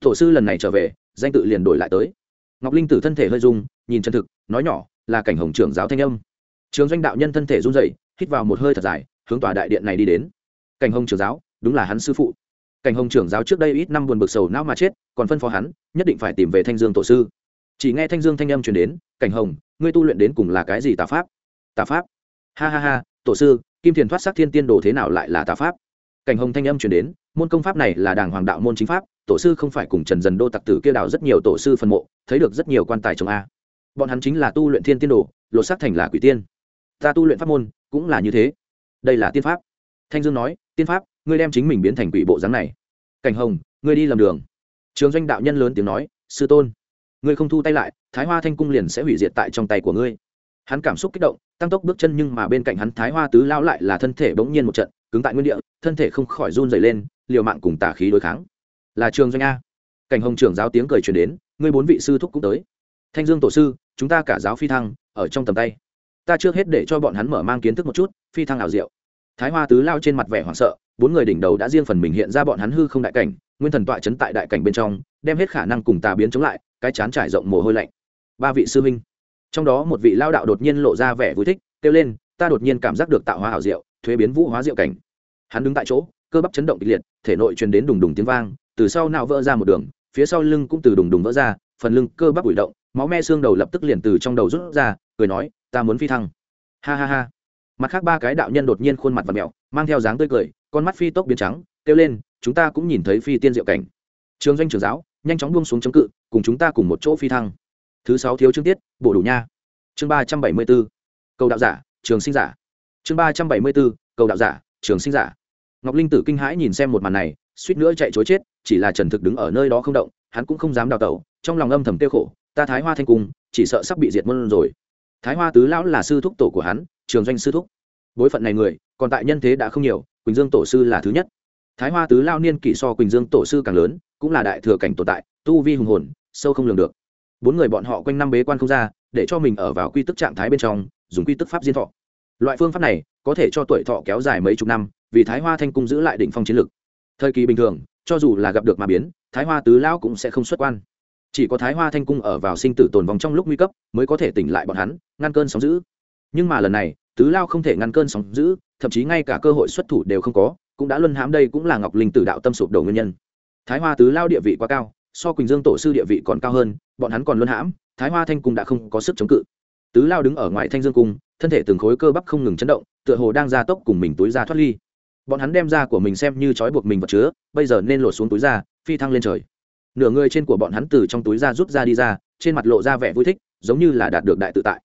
Tổ sư lần này trở về danh tự liền đổi lại tới. Ngọc linh tử thân thể hơi rung, nhìn chân thực, nói nhỏ, là cảnh hồng trưởng giáo thanh âm. Trường doanh đạo nhân thân thể run dậy hít vào một hơi thật dài, hướng tòa đại điện này đi đến. Cảnh hồng trưởng giáo, đúng là hắn sư phụ. Cảnh hồng trưởng giáo trước đây ít năm buồn bực sầu não mà chết, còn phân phó hắn, nhất định phải tìm về thanh dương tổ sư. Chỉ nghe thanh dương thanh âm truyền đến, cảnh hồng, ngươi tu luyện đến cùng là cái gì tà pháp? Tà pháp? Ha ha ha, tổ sư, kim thiền thoát sắc thiên tiên đồ thế nào lại là tà pháp? Cảnh hồng thanh âm truyền đến, môn công pháp này là đàng hoàng đạo môn chính pháp tổ sư không phải cùng trần dần đô tặc tử kia đào rất nhiều tổ sư phân mộ, thấy được rất nhiều quan tài trong a. Bọn hắn chính là tu luyện thiên tiên đồ, lột xác thành là quỷ tiên. Ta tu luyện pháp môn, cũng là như thế. Đây là tiên pháp. Thanh dương nói, tiên pháp, ngươi đem chính mình biến thành quỷ bộ dáng này. Cảnh hồng, ngươi đi lầm đường. Trường doanh đạo nhân lớn tiếng nói, sư tôn, ngươi không thu tay lại, thái hoa thanh cung liền sẽ hủy diệt tại trong tay của ngươi. Hắn cảm xúc kích động, tăng tốc bước chân nhưng mà bên cạnh hắn thái hoa tứ lao lại là thân thể bỗng nhiên một trận, cứng tại nguyên địa, thân thể không khỏi run dày lên, liều mạng cùng tà khí đối kháng là trường doanh a. Cảnh hồng trưởng giáo tiếng cười truyền đến, ngươi bốn vị sư thúc cũng tới. Thanh dương tổ sư, chúng ta cả giáo phi thăng, ở trong tầm tay. Ta trước hết để cho bọn hắn mở mang kiến thức một chút, phi thăng ảo diệu. Thái hoa tứ lao trên mặt vẻ hoảng sợ, bốn người đỉnh đầu đã riêng phần mình hiện ra bọn hắn hư không đại cảnh, nguyên thần tọa chấn tại đại cảnh bên trong, đem hết khả năng cùng tà biến chống lại, cái chán trải rộng mồ hôi lạnh. Ba vị sư huynh. Trong đó một vị lao đạo đột nhiên lộ ra vẻ vui thích, kêu lên, ta đột nhiên cảm giác được tạo hóa hảo diệu, thuế biến vũ hóa diệu cảnh. Hắn đứng tại chỗ, cơ bắp chấn động kịch liệt, thể nội truyền đến đùng đùng tiếng vang từ sau nào vỡ ra một đường, phía sau lưng cũng từ đùng đùng vỡ ra, phần lưng cơ bắp ủi động, máu me xương đầu lập tức liền từ trong đầu rút ra, cười nói, ta muốn phi thăng. Ha ha ha. Mặt khác ba cái đạo nhân đột nhiên khuôn mặt và mẹo mang theo dáng tươi cười, con mắt phi tốc biến trắng, kêu lên, chúng ta cũng nhìn thấy phi tiên diệu cảnh. Trường doanh trường giáo, nhanh chóng buông xuống chống cự, cùng chúng ta cùng một chỗ phi thăng. Thứ sáu thiếu chương tiết, bổ đủ nha. Chương ba trăm bảy mươi b ố cầu đạo giả, trường sinh giả. Chương ba trăm bảy mươi b ố cầu đạo giả, trường sinh giả. Ngọc linh tử kinh hãi nhìn xem một màn này suýt nữa chạy chối chết, chỉ là trần thực đứng ở nơi đó không động, hắn cũng không dám đào tẩu, trong lòng âm thầm tiêu khổ, ta thái hoa thanh cung, chỉ sợ sắp bị diệt môn rồi. Thái hoa tứ lão là sư thúc tổ của hắn, trường doanh sư thúc. Bối phận này người, còn tại nhân thế đã không nhiều, quỳnh dương tổ sư là thứ nhất. Thái hoa tứ lao niên kỷ so quỳnh dương tổ sư càng lớn, cũng là đại thừa cảnh tồn tại, tu vi hùng hồn, sâu không lường được. Bốn người bọn họ quanh năm bế quan không ra, để cho mình ở vào quy tức trạng thái bên trong, dùng quy tức pháp diên thọ. Loại phương pháp này, có thể cho tuổi thọ kéo dài mấy chục năm, vì thái hoa thanh cung giữ lại đỉnh phong chiến lực thời kỳ bình thường, cho dù là gặp được mà biến, thái hoa tứ lão cũng sẽ không xuất quan. Chỉ có thái hoa thanh cung ở vào sinh tử tồn vong trong lúc nguy cấp, mới có thể tỉnh lại bọn hắn, ngăn cơn sóng giữ nhưng mà lần này, tứ lao không thể ngăn cơn sóng giữ thậm chí ngay cả cơ hội xuất thủ đều không có, cũng đã luân hãm đây cũng là ngọc linh tử đạo tâm sụp đổ nguyên nhân. Thái hoa tứ lao địa vị quá cao, so quỳnh dương tổ sư địa vị còn cao hơn, bọn hắn còn luân hãm, thái hoa thanh cung đã không có sức chống cự. Tứ lao đứng ở ngoài thanh dương cung, thân thể từng khối cơ bắp không ngừng chấn động, tựa hồ đang ra tốc cùng mình túi ra thoát ly bọn hắn đem ra của mình xem như trói buộc mình vật chứa, bây giờ nên lột xuống túi ra phi thăng lên trời. Nửa người trên của bọn hắn từ trong túi ra rút ra đi ra, trên mặt lộ ra vẻ vui thích, giống như là đạt được đại tự tại.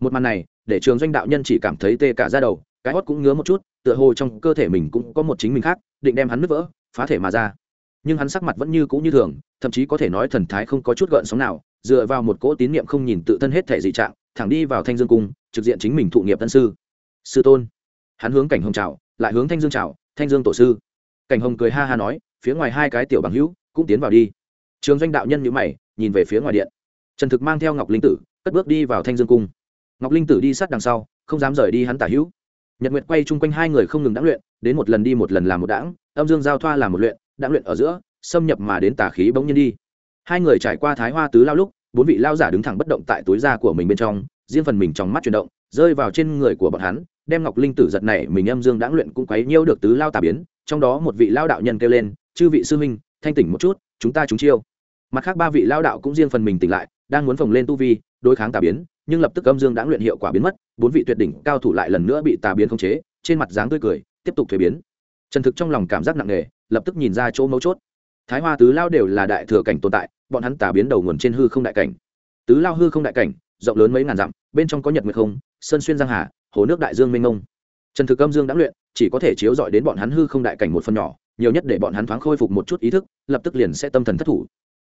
Một màn này, để trường doanh đạo nhân chỉ cảm thấy tê cả ra đầu, cái hót cũng ngứa một chút, tựa hồ trong cơ thể mình cũng có một chính mình khác, định đem hắn nứt vỡ, phá thể mà ra. Nhưng hắn sắc mặt vẫn như cũ như thường, thậm chí có thể nói thần thái không có chút gợn sóng nào, dựa vào một cỗ tín niệm không nhìn tự thân hết thể dị trạng, thẳng đi vào thanh dương cung, trực diện chính mình thụ nghiệp tân sư. Sư tôn. Hắn hướng cảnh hồng trào lại hướng thanh dương chào, thanh dương tổ sư. Cảnh hồng cười ha ha nói, phía ngoài hai cái tiểu bằng hữu cũng tiến vào đi. Trường doanh đạo nhân nhữ mày, nhìn về phía ngoài điện. Trần thực mang theo ngọc linh tử, cất bước đi vào thanh dương cung. Ngọc linh tử đi sát đằng sau, không dám rời đi hắn tả hữu. Nhật nguyệt quay chung quanh hai người không ngừng đáng luyện, đến một lần đi một lần làm một đãng, âm dương giao thoa làm một luyện đáng luyện ở giữa, xâm nhập mà đến tà khí bỗng nhiên đi. Hai người trải qua thái hoa tứ lao lúc, bốn vị lao giả đứng thẳng bất động tại túi da của mình bên trong, riêng phần mình trong mắt chuyển động rơi vào trên người của bọn hắn, đem ngọc linh tử giật này mình âm dương đãng luyện cũng quấy nhiêu được tứ lao tà biến, trong đó một vị lao đạo nhân kêu lên, chư vị sư huynh, thanh tỉnh một chút, chúng ta chúng chiêu. Mặt khác ba vị lao đạo cũng riêng phần mình tỉnh lại, đang muốn phồng lên tu vi, đối kháng tà biến, nhưng lập tức âm dương đãng luyện hiệu quả biến mất, bốn vị tuyệt đỉnh cao thủ lại lần nữa bị tà biến khống chế, trên mặt dáng tươi cười, tiếp tục thuế biến. Trần thực trong lòng cảm giác nặng nề, lập tức nhìn ra chỗ mấu chốt. Thái hoa tứ lao đều là đại thừa cảnh tồn tại, bọn hắn tà biến đầu nguồn trên hư không đại cảnh. Tứ lao hư không đại cảnh rộng lớn mấy ngàn dặm, bên trong có nhật nguyệt không, sơn xuyên giang hà, hồ nước đại dương mênh mông. Trần thực âm dương đã luyện, chỉ có thể chiếu dọi đến bọn hắn hư không đại cảnh một phần nhỏ, nhiều nhất để bọn hắn thoáng khôi phục một chút ý thức, lập tức liền sẽ tâm thần thất thủ.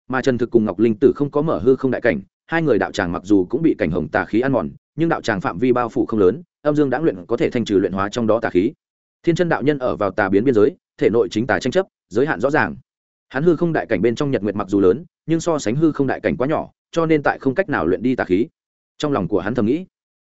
Mà trần thực cùng ngọc linh tử không có mở hư không đại cảnh, hai người đạo tràng mặc dù cũng bị cảnh hồng tà khí ăn mòn, nhưng đạo tràng phạm vi bao phủ không lớn, âm dương đã luyện có thể thanh trừ luyện hóa trong đó tà khí. Thiên chân đạo nhân ở vào tà biến biên giới, thể nội chính tà tranh chấp, giới hạn rõ ràng. Hắn hư không đại cảnh bên trong nhật nguyệt mặc dù lớn, nhưng so sánh hư không đại cảnh quá nhỏ, cho nên tại không cách nào luyện đi tà khí trong lòng của hắn thầm nghĩ.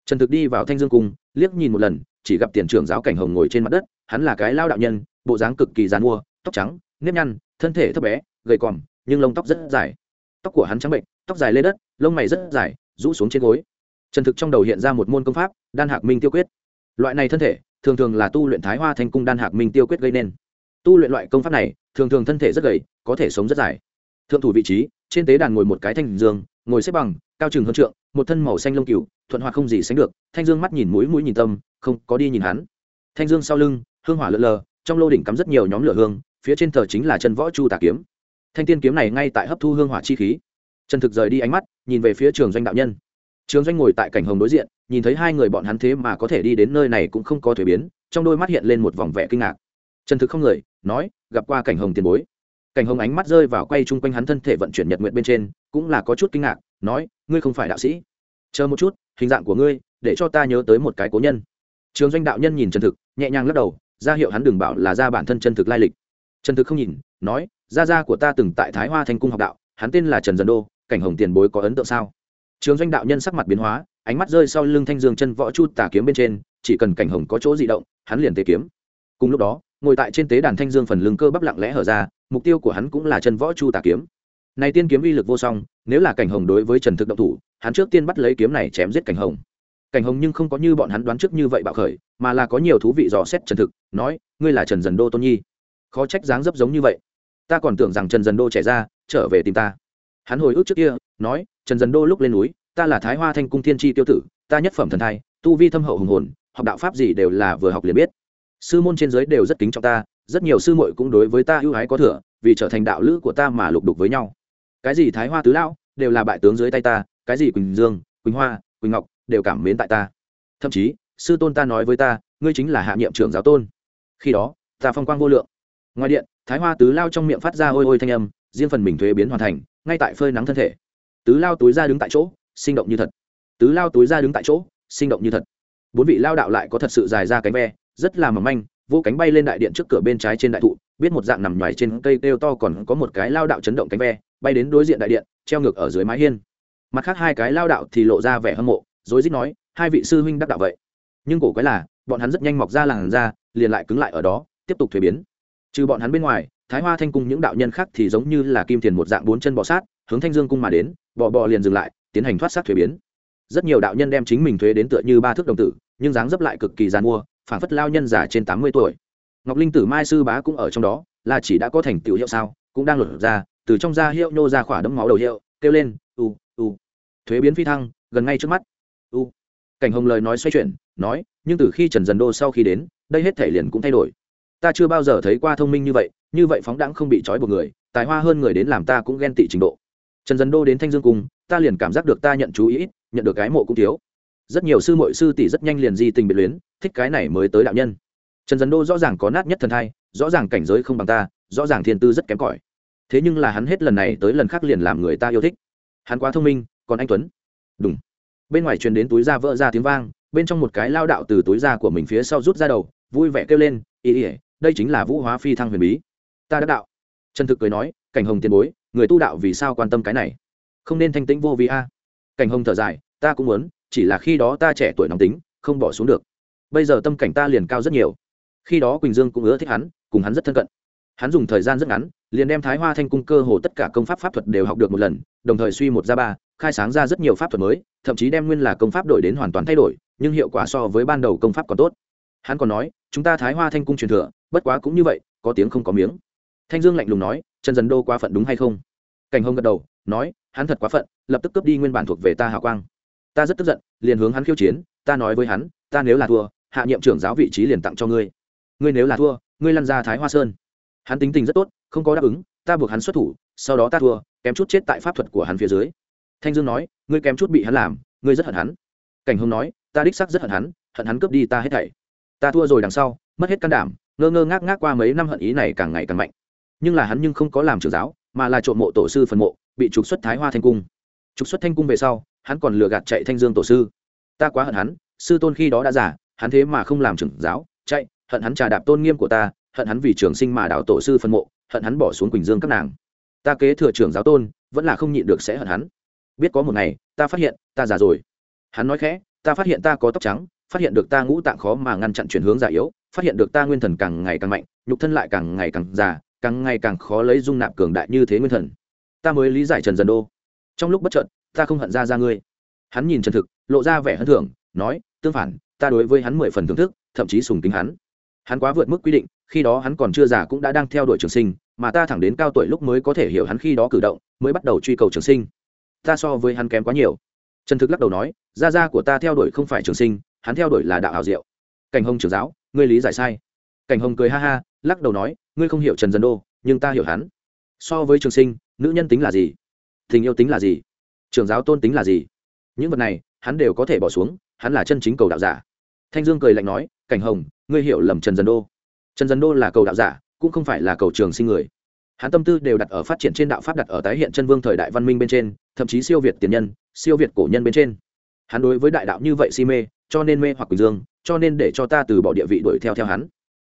Trần thực đi vào thanh dương cung, liếc nhìn một lần, chỉ gặp tiền trưởng giáo cảnh hồng ngồi trên mặt đất, hắn là cái lao đạo nhân, bộ dáng cực kỳ dàn mua tóc trắng, nếp nhăn, thân thể thấp bé, gầy còm, nhưng lông tóc rất dài. Tóc của hắn trắng bệnh, tóc dài lên đất, lông mày rất dài, rũ xuống trên gối. Trần thực trong đầu hiện ra một môn công pháp, đan hạc minh tiêu quyết. Loại này thân thể, thường thường là tu luyện thái hoa thành cung đan hạc minh tiêu quyết gây nên. Tu luyện loại công pháp này, thường thường thân thể rất gầy, có thể sống rất dài. Thượng thủ vị trí, trên tế đàn ngồi một cái thanh dương ngồi xếp bằng, cao chừng hơn trượng, một thân màu xanh lông cừu, thuận hoạt không gì sánh được, thanh dương mắt nhìn mũi mũi nhìn tâm, không có đi nhìn hắn. Thanh dương sau lưng, hương hỏa lượn lờ, trong lô đỉnh cắm rất nhiều nhóm lửa hương, phía trên thờ chính là chân võ chu tà kiếm. Thanh tiên kiếm này ngay tại hấp thu hương hỏa chi khí. Trần thực rời đi ánh mắt, nhìn về phía trường doanh đạo nhân. Trường doanh ngồi tại cảnh hồng đối diện, nhìn thấy hai người bọn hắn thế mà có thể đi đến nơi này cũng không có thuế biến, trong đôi mắt hiện lên một vòng vẻ kinh ngạc. Trần thực không người, nói, gặp qua cảnh hồng tiền bối. Cảnh hồng ánh mắt rơi vào quay chung quanh hắn thân thể vận chuyển nhật nguyện bên trên cũng là có chút kinh ngạc, nói, ngươi không phải đạo sĩ. Chờ một chút, hình dạng của ngươi, để cho ta nhớ tới một cái cố nhân. Trường doanh đạo nhân nhìn chân thực, nhẹ nhàng lắc đầu, ra hiệu hắn đừng bảo là ra bản thân chân thực lai lịch. Chân thực không nhìn, nói, gia gia của ta từng tại thái hoa thanh cung học đạo, hắn tên là trần dần đô, cảnh hồng tiền bối có ấn tượng sao? Trường doanh đạo nhân sắc mặt biến hóa, ánh mắt rơi sau lưng thanh dương chân võ chu tà kiếm bên trên, chỉ cần cảnh hồng có chỗ di động, hắn liền tế kiếm. Cùng lúc đó, ngồi tại trên tế đàn thanh dương phần lưng cơ bắp lặng lẽ hở ra, mục tiêu của hắn cũng là chân võ chu tà kiếm này tiên kiếm uy lực vô song, nếu là cảnh hồng đối với trần thực động thủ, hắn trước tiên bắt lấy kiếm này chém giết cảnh hồng. Cảnh hồng nhưng không có như bọn hắn đoán trước như vậy bạo khởi, mà là có nhiều thú vị dò xét trần thực, nói, ngươi là trần dần đô tôn nhi. Khó trách dáng dấp giống như vậy. Ta còn tưởng rằng trần dần đô trẻ ra, trở về tìm ta. Hắn hồi ức trước kia, nói, trần dần đô lúc lên núi, ta là thái hoa thanh cung thiên tri tiêu tử, ta nhất phẩm thần thai, tu vi thâm hậu hùng hồn, học đạo pháp gì đều là vừa học liền biết. Sư môn trên giới đều rất kính trọng ta, rất nhiều sư muội cũng đối với ta ưu ái có thừa, vì trở thành đạo lữ của ta mà lục đục với nhau cái gì thái hoa tứ lão, đều là bại tướng dưới tay ta, cái gì quỳnh dương, quỳnh hoa, quỳnh ngọc, đều cảm mến tại ta. Thậm chí, sư tôn ta nói với ta, ngươi chính là hạ nhiệm trưởng giáo tôn. Khi đó, ta phong quang vô lượng. Ngoài điện, thái hoa tứ lao trong miệng phát ra ôi ôi thanh âm, riêng phần mình thuế biến hoàn thành, ngay tại phơi nắng thân thể. Tứ lao túi ra đứng tại chỗ, sinh động như thật. Tứ lao túi ra đứng tại chỗ, sinh động như thật. Bốn vị lao đạo lại có thật sự dài ra cánh ve, rất là mỏng manh, vô cánh bay lên đại điện trước cửa bên trái trên đại thụ, biết một dạng nằm ngoài trên cây kêu to còn có một cái lao đạo chấn động cánh ve bay đến đối diện đại điện, treo ngược ở dưới mái hiên. Mặt khác hai cái lao đạo thì lộ ra vẻ hâm mộ, rối rít nói, hai vị sư huynh đắc đạo vậy. Nhưng cổ quái là, bọn hắn rất nhanh mọc ra làn ra liền lại cứng lại ở đó, tiếp tục thuế biến. Trừ bọn hắn bên ngoài, thái hoa thanh cung những đạo nhân khác thì giống như là kim tiền một dạng bốn chân bọ sát, hướng thanh dương cung mà đến bọ bọ liền dừng lại, tiến hành thoát sát thuế biến. Rất nhiều đạo nhân đem chính mình thuế đến tựa như ba thước đồng tử, nhưng dáng dấp lại cực kỳ gian mua, phản phất lao nhân già trên tám mươi tuổi. Ngọc linh tử mai sư bá cũng ở trong đó, là chỉ đã có thành tựu hiệu sao, cũng đang lột ra từ trong da hiệu nhô ra khỏa đấm máu đầu hiệu, kêu lên, u u. Thuế biến phi thăng, gần ngay trước mắt. U. Cảnh hồng lời nói xoay chuyển, nói, nhưng từ khi trần dần đô sau khi đến, đây hết thể liền cũng thay đổi. Ta chưa bao giờ thấy qua thông minh như vậy như vậy phóng đãng không bị trói buộc người, tài hoa hơn người đến làm ta cũng ghen tị trình độ. Trần dần đô đến thanh dương cung ta liền cảm giác được ta nhận chú ý ít, nhận được cái mộ cũng thiếu. Rất nhiều sư mội sư tỷ rất nhanh liền di tình biệt luyến, thích cái này mới tới đạo nhân. Trần dần đô rõ ràng có nát nhất thần thai, rõ ràng cảnh giới không bằng ta, rõ ràng thiên tư rất kém cỏi thế nhưng là hắn hết lần này tới lần khác liền làm người ta yêu thích. Hắn quá thông minh, còn anh tuấn. Đúng bên ngoài truyền đến túi da vỡ ra tiếng vang, bên trong một cái lao đạo từ túi da của mình phía sau rút ra đầu, vui vẻ kêu lên, ý ỉa đây chính là vũ hóa phi thăng huyền bí. Ta đã đạo. Trần thực cười nói, cảnh hồng tiền bối, người tu đạo vì sao quan tâm cái này? Không nên thanh tĩnh vô vi a. Cảnh hồng thở dài, ta cũng muốn, chỉ là khi đó ta trẻ tuổi nóng tính, không bỏ xuống được. Bây giờ tâm cảnh ta liền cao rất nhiều. Khi đó quỳnh dương cũng ưa thích hắn, cùng hắn rất thân cận. Hắn dùng thời gian rất ngắn liền đem thái hoa thanh cung cơ hồ tất cả công pháp pháp thuật đều học được một lần, đồng thời suy một ra ba, khai sáng ra rất nhiều pháp thuật mới, thậm chí đem nguyên là công pháp đổi đến hoàn toàn thay đổi, nhưng hiệu quả so với ban đầu công pháp còn tốt. Hắn còn nói, chúng ta thái hoa thanh cung truyền thừa, bất quá cũng như vậy, có tiếng không có miếng. Thanh dương lạnh lùng nói, trần dần đô quá phận đúng hay không? Cảnh hồng gật đầu, nói, hắn thật quá phận, lập tức cướp đi nguyên bản thuộc về ta hào quang. Ta rất tức giận, liền hướng hắn khiêu chiến, ta nói với hắn, ta nếu là thua, hạ nhiệm trưởng giáo vị trí liền tặng cho ngươi. Ngươi nếu là thua, ngươi lăn ra thái hoa sơn hắn tính tình rất tốt, không có đáp ứng, ta buộc hắn xuất thủ, sau đó ta thua, kém chút chết tại pháp thuật của hắn phía dưới. Thanh dương nói, ngươi kém chút bị hắn làm, ngươi rất hận hắn. Cảnh hồng nói, ta đích sắc rất hận hắn hận hắn cướp đi ta hết thảy. Ta thua rồi đằng sau, mất hết can đảm, ngơ ngơ ngác ngác qua mấy năm hận ý này càng ngày càng mạnh. Nhưng là hắn nhưng không có làm trưởng giáo, mà là trộm mộ tổ sư phần mộ, bị trục xuất thái hoa thanh cung. Trục xuất thanh cung về sau, hắn còn lừa gạt chạy thanh dương tổ sư. Ta quá hận hắn, sư tôn khi đó đã giả hắn thế mà không làm trưởng giáo, chạy, hận hắn trà đạp tôn nghiêm của ta hận hắn vì trường sinh mà đào tổ sư phân mộ, hận hắn bỏ xuống quỳnh dương các nàng. Ta kế thừa trưởng giáo tôn, vẫn là không nhịn được sẽ hận hắn. Biết có một ngày, ta phát hiện, ta già rồi. Hắn nói khẽ, ta phát hiện ta có tóc trắng, phát hiện được ta ngũ tạng khó mà ngăn chặn chuyển hướng già yếu, phát hiện được ta nguyên thần càng ngày càng mạnh, nhục thân lại càng ngày càng già, càng ngày càng khó lấy dung nạp cường đại như thế nguyên thần. Ta mới lý giải trần dần đô. Trong lúc bất trợn ta không hận ra ra ngươi. Hắn nhìn trần thực, lộ ra vẻ hân thưởng, nói, tương phản, ta đối với hắn mười phần thưởng thức, thậm chí sùng kính hắn hắn quá vượt mức quy định, khi đó hắn còn chưa già cũng đã đang theo đuổi trường sinh, mà ta thẳng đến cao tuổi lúc mới có thể hiểu hắn khi đó cử động, mới bắt đầu truy cầu trường sinh. Ta so với hắn kém quá nhiều. Trần thực lắc đầu nói, gia gia của ta theo đuổi không phải trường sinh, hắn theo đuổi là đạo hào diệu. Cảnh hồng trưởng giáo, ngươi lý giải sai. Cảnh hồng cười ha ha, lắc đầu nói, ngươi không hiểu trần dân đô, nhưng ta hiểu hắn. So với trường sinh, nữ nhân tính là gì? Tình yêu tính là gì? Trường giáo tôn tính là gì? Những vật này, hắn đều có thể bỏ xuống, hắn là chân chính cầu đạo giả. Thanh dương cười lạnh nói cảnh hồng, ngươi hiểu lầm trần dân đô. Trần dân đô là cầu đạo giả, cũng không phải là cầu trường sinh người. Hắn tâm tư đều đặt ở phát triển trên đạo pháp đặt ở tái hiện chân vương thời đại văn minh bên trên, thậm chí siêu việt tiền nhân, siêu việt cổ nhân bên trên. Hắn đối với đại đạo như vậy si mê, cho nên mê hoặc quỳnh dương, cho nên để cho ta từ bỏ địa vị đuổi theo theo hắn.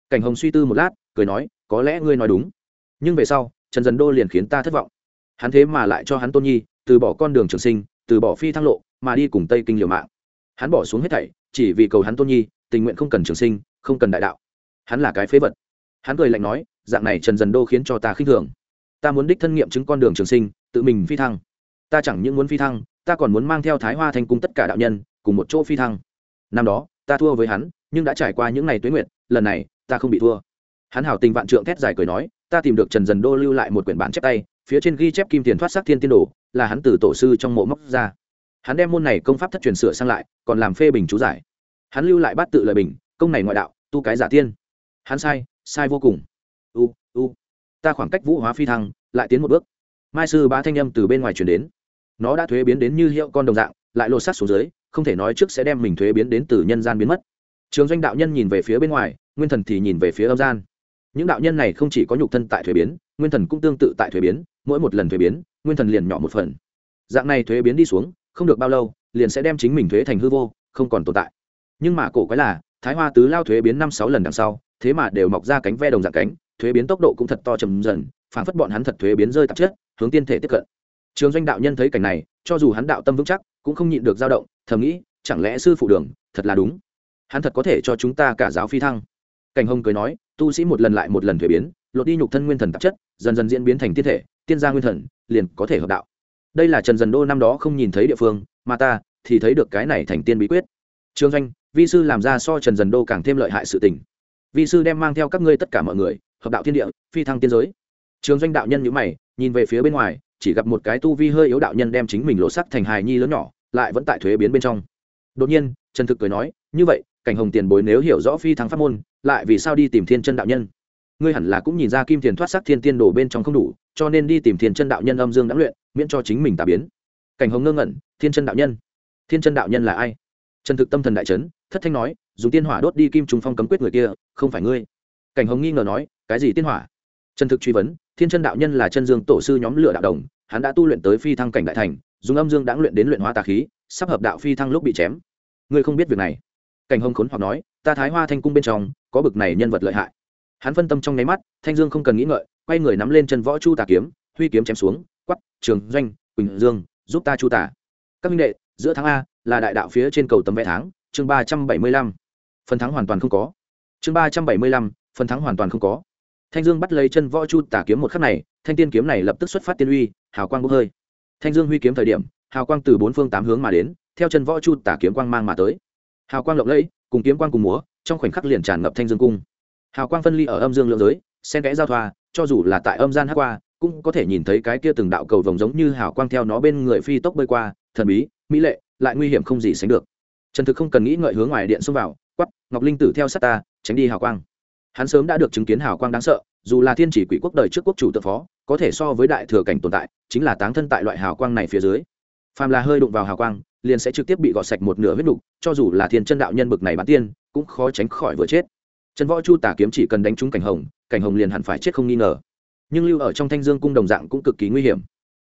Cảnh hồng suy tư một lát, cười nói, có lẽ ngươi nói đúng. Nhưng về sau, trần dần đô liền khiến ta thất vọng. Hắn thế mà lại cho hắn tôn nhi, từ bỏ con đường trường sinh, từ bỏ phi thăng lộ, mà đi cùng tây kinh liều mạng. Hắn bỏ xuống hết thảy chỉ vì cầu hắn tôn nhi, tình nguyện không cần trường sinh, không cần đại đạo. Hắn là cái phế vật. Hắn cười lạnh nói, dạng này trần dần đô khiến cho ta khinh thường. Ta muốn đích thân nghiệm chứng con đường trường sinh, tự mình phi thăng. Ta chẳng những muốn phi thăng, ta còn muốn mang theo thái hoa thành cung tất cả đạo nhân, cùng một chỗ phi thăng. Năm đó, ta thua với hắn, nhưng đã trải qua những ngày tuế nguyện lần này, ta không bị thua. Hắn hảo tình vạn trượng thét dài cười nói, ta tìm được trần dần đô lưu lại một quyển bản chép tay, phía trên ghi chép kim tiền thoát sắc thiên tiên đồ, là hắn từ tổ sư trong mộ móc ra hắn đem môn này công pháp thất truyền sửa sang lại, còn làm phê bình chú giải. Hắn lưu lại bát tự lời bình, công này ngoại đạo, tu cái giả tiên. Hắn sai sai vô cùng. U u. Ta khoảng cách vũ hóa phi thăng, lại tiến một bước. Mai sư bá thanh âm từ bên ngoài chuyển đến. Nó đã thuế biến đến như hiệu con đồng dạng, lại lột sát xuống dưới, không thể nói trước sẽ đem mình thuế biến đến từ nhân gian biến mất. Trường doanh đạo nhân nhìn về phía bên ngoài, nguyên thần thì nhìn về phía âm gian. Những đạo nhân này không chỉ có nhục thân tại thuế biến, nguyên thần cũng tương tự tại thuế biến, mỗi một lần thuế biến, nguyên thần liền nhỏ một phần. Dạng này thuế biến đi xuống không được bao lâu, liền sẽ đem chính mình thuế thành hư vô, không còn tồn tại. Nhưng mà cổ quái là, thái hoa tứ lao thuế biến năm sáu lần đằng sau, thế mà đều mọc ra cánh ve đồng dạng cánh, thuế biến tốc độ cũng thật to chầm dần, phản phất bọn hắn thật thuế biến rơi tạp chất, hướng tiên thể tiếp cận. Trường doanh đạo nhân thấy cảnh này, cho dù hắn đạo tâm vững chắc, cũng không nhịn được dao động, thầm nghĩ, chẳng lẽ sư phụ đường, thật là đúng? Hắn thật có thể cho chúng ta cả giáo phi thăng. Cảnh hồng cười nói, tu sĩ một lần lại một lần thuế biến, lột đi nhục thân nguyên thần tạp chất, dần dần diễn biến thành tiên thể, tiên gia nguyên thần, liền có thể hợp đạo đây là trần dần đô năm đó không nhìn thấy địa phương, mà ta thì thấy được cái này thành tiên bí quyết. Trương doanh, vi sư làm ra so trần dần đô càng thêm lợi hại sự tình. Vi sư đem mang theo các ngươi tất cả mọi người, hợp đạo thiên địa, phi thăng tiên giới. Trường doanh đạo nhân nhữ mày, nhìn về phía bên ngoài, chỉ gặp một cái tu vi hơi yếu đạo nhân đem chính mình lộ sắc thành hài nhi lớn nhỏ, lại vẫn tại thuế biến bên trong. Đột nhiên, trần thực cười nói, như vậy, cảnh hồng tiền bối nếu hiểu rõ phi thăng pháp môn, lại vì sao đi tìm thiên chân đạo nhân? Ngươi hẳn là cũng nhìn ra kim tiền thoát sắc thiên tiên đồ bên trong không đủ, cho nên đi tìm thiên chân đạo nhân âm dương đã luyện, miễn cho chính mình tà biến. Cảnh hồng ngơ ngẩn, thiên chân đạo nhân? Thiên chân đạo nhân là ai? Trần thực tâm thần đại trấn thất thanh nói, dùng tiên hỏa đốt đi kim trung phong cấm quyết người kia, không phải ngươi. Cảnh hồng nghi ngờ nói, cái gì tiên hỏa? Trần thực truy vấn, thiên chân đạo nhân là chân dương tổ sư nhóm lửa đạo đồng, hắn đã tu luyện tới phi thăng cảnh đại thành, dùng âm dương đã luyện đến luyện hóa tà khí, sắp hợp đạo phi thăng lúc bị chém. Ngươi không biết việc này. Cảnh hồng khốn hoặc nói, ta thái hoa thanh cung bên trong, có bực này nhân vật lợi hại hắn phân tâm trong nháy mắt, thanh dương không cần nghĩ ngợi, quay người nắm lên chân võ chu tà kiếm, huy kiếm chém xuống quắp trường doanh, quỳnh dương, giúp ta chu tả các minh đệ, giữa tháng a là đại đạo phía trên cầu tấm vé tháng, chương ba trăm bảy mươi lăm. Phần thắng hoàn toàn không có. Chương ba trăm bảy mươi lăm, phần thắng hoàn toàn không có. Thanh dương bắt lấy chân võ chu tả kiếm một khắc này, thanh tiên kiếm này lập tức xuất phát tiên uy, hào quang bốc hơi. Thanh dương huy kiếm thời điểm, hào quang từ bốn phương tám hướng mà đến, theo chân võ chu tả kiếm quang mang mà tới. Hào quang lộng lẫy, cùng kiếm quang cùng múa, trong khoảnh khắc liền tràn ngập thanh dương cung hào quang phân ly ở âm dương lượng giới sen kẽ giao thoa, cho dù là tại âm gian hát qua, cũng có thể nhìn thấy cái kia từng đạo cầu vồng giống như hào quang theo nó bên người phi tốc bơi qua, thần bí, mỹ lệ, lại nguy hiểm không gì sánh được. Trần thực không cần nghĩ ngợi hướng ngoài điện xông vào quắp ngọc linh tử theo sát ta, tránh đi hào quang. Hắn sớm đã được chứng kiến hào quang đáng sợ, dù là thiên chỉ quỷ quốc đời trước quốc chủ tự phó, có thể so với đại thừa cảnh tồn tại, chính là táng thân tại loại hào quang này phía dưới. Phàm là hơi đụng vào hào quang, liền sẽ trực tiếp bị gọt sạch một nửa huyết đục, cho dù là thiên chân đạo nhân bực này bán tiên, cũng khó tránh khỏi vừa chết trần võ chu tả kiếm chỉ cần đánh trúng cảnh hồng cảnh hồng liền hẳn phải chết không nghi ngờ. Nhưng lưu ở trong thanh dương cung đồng dạng cũng cực kỳ nguy hiểm.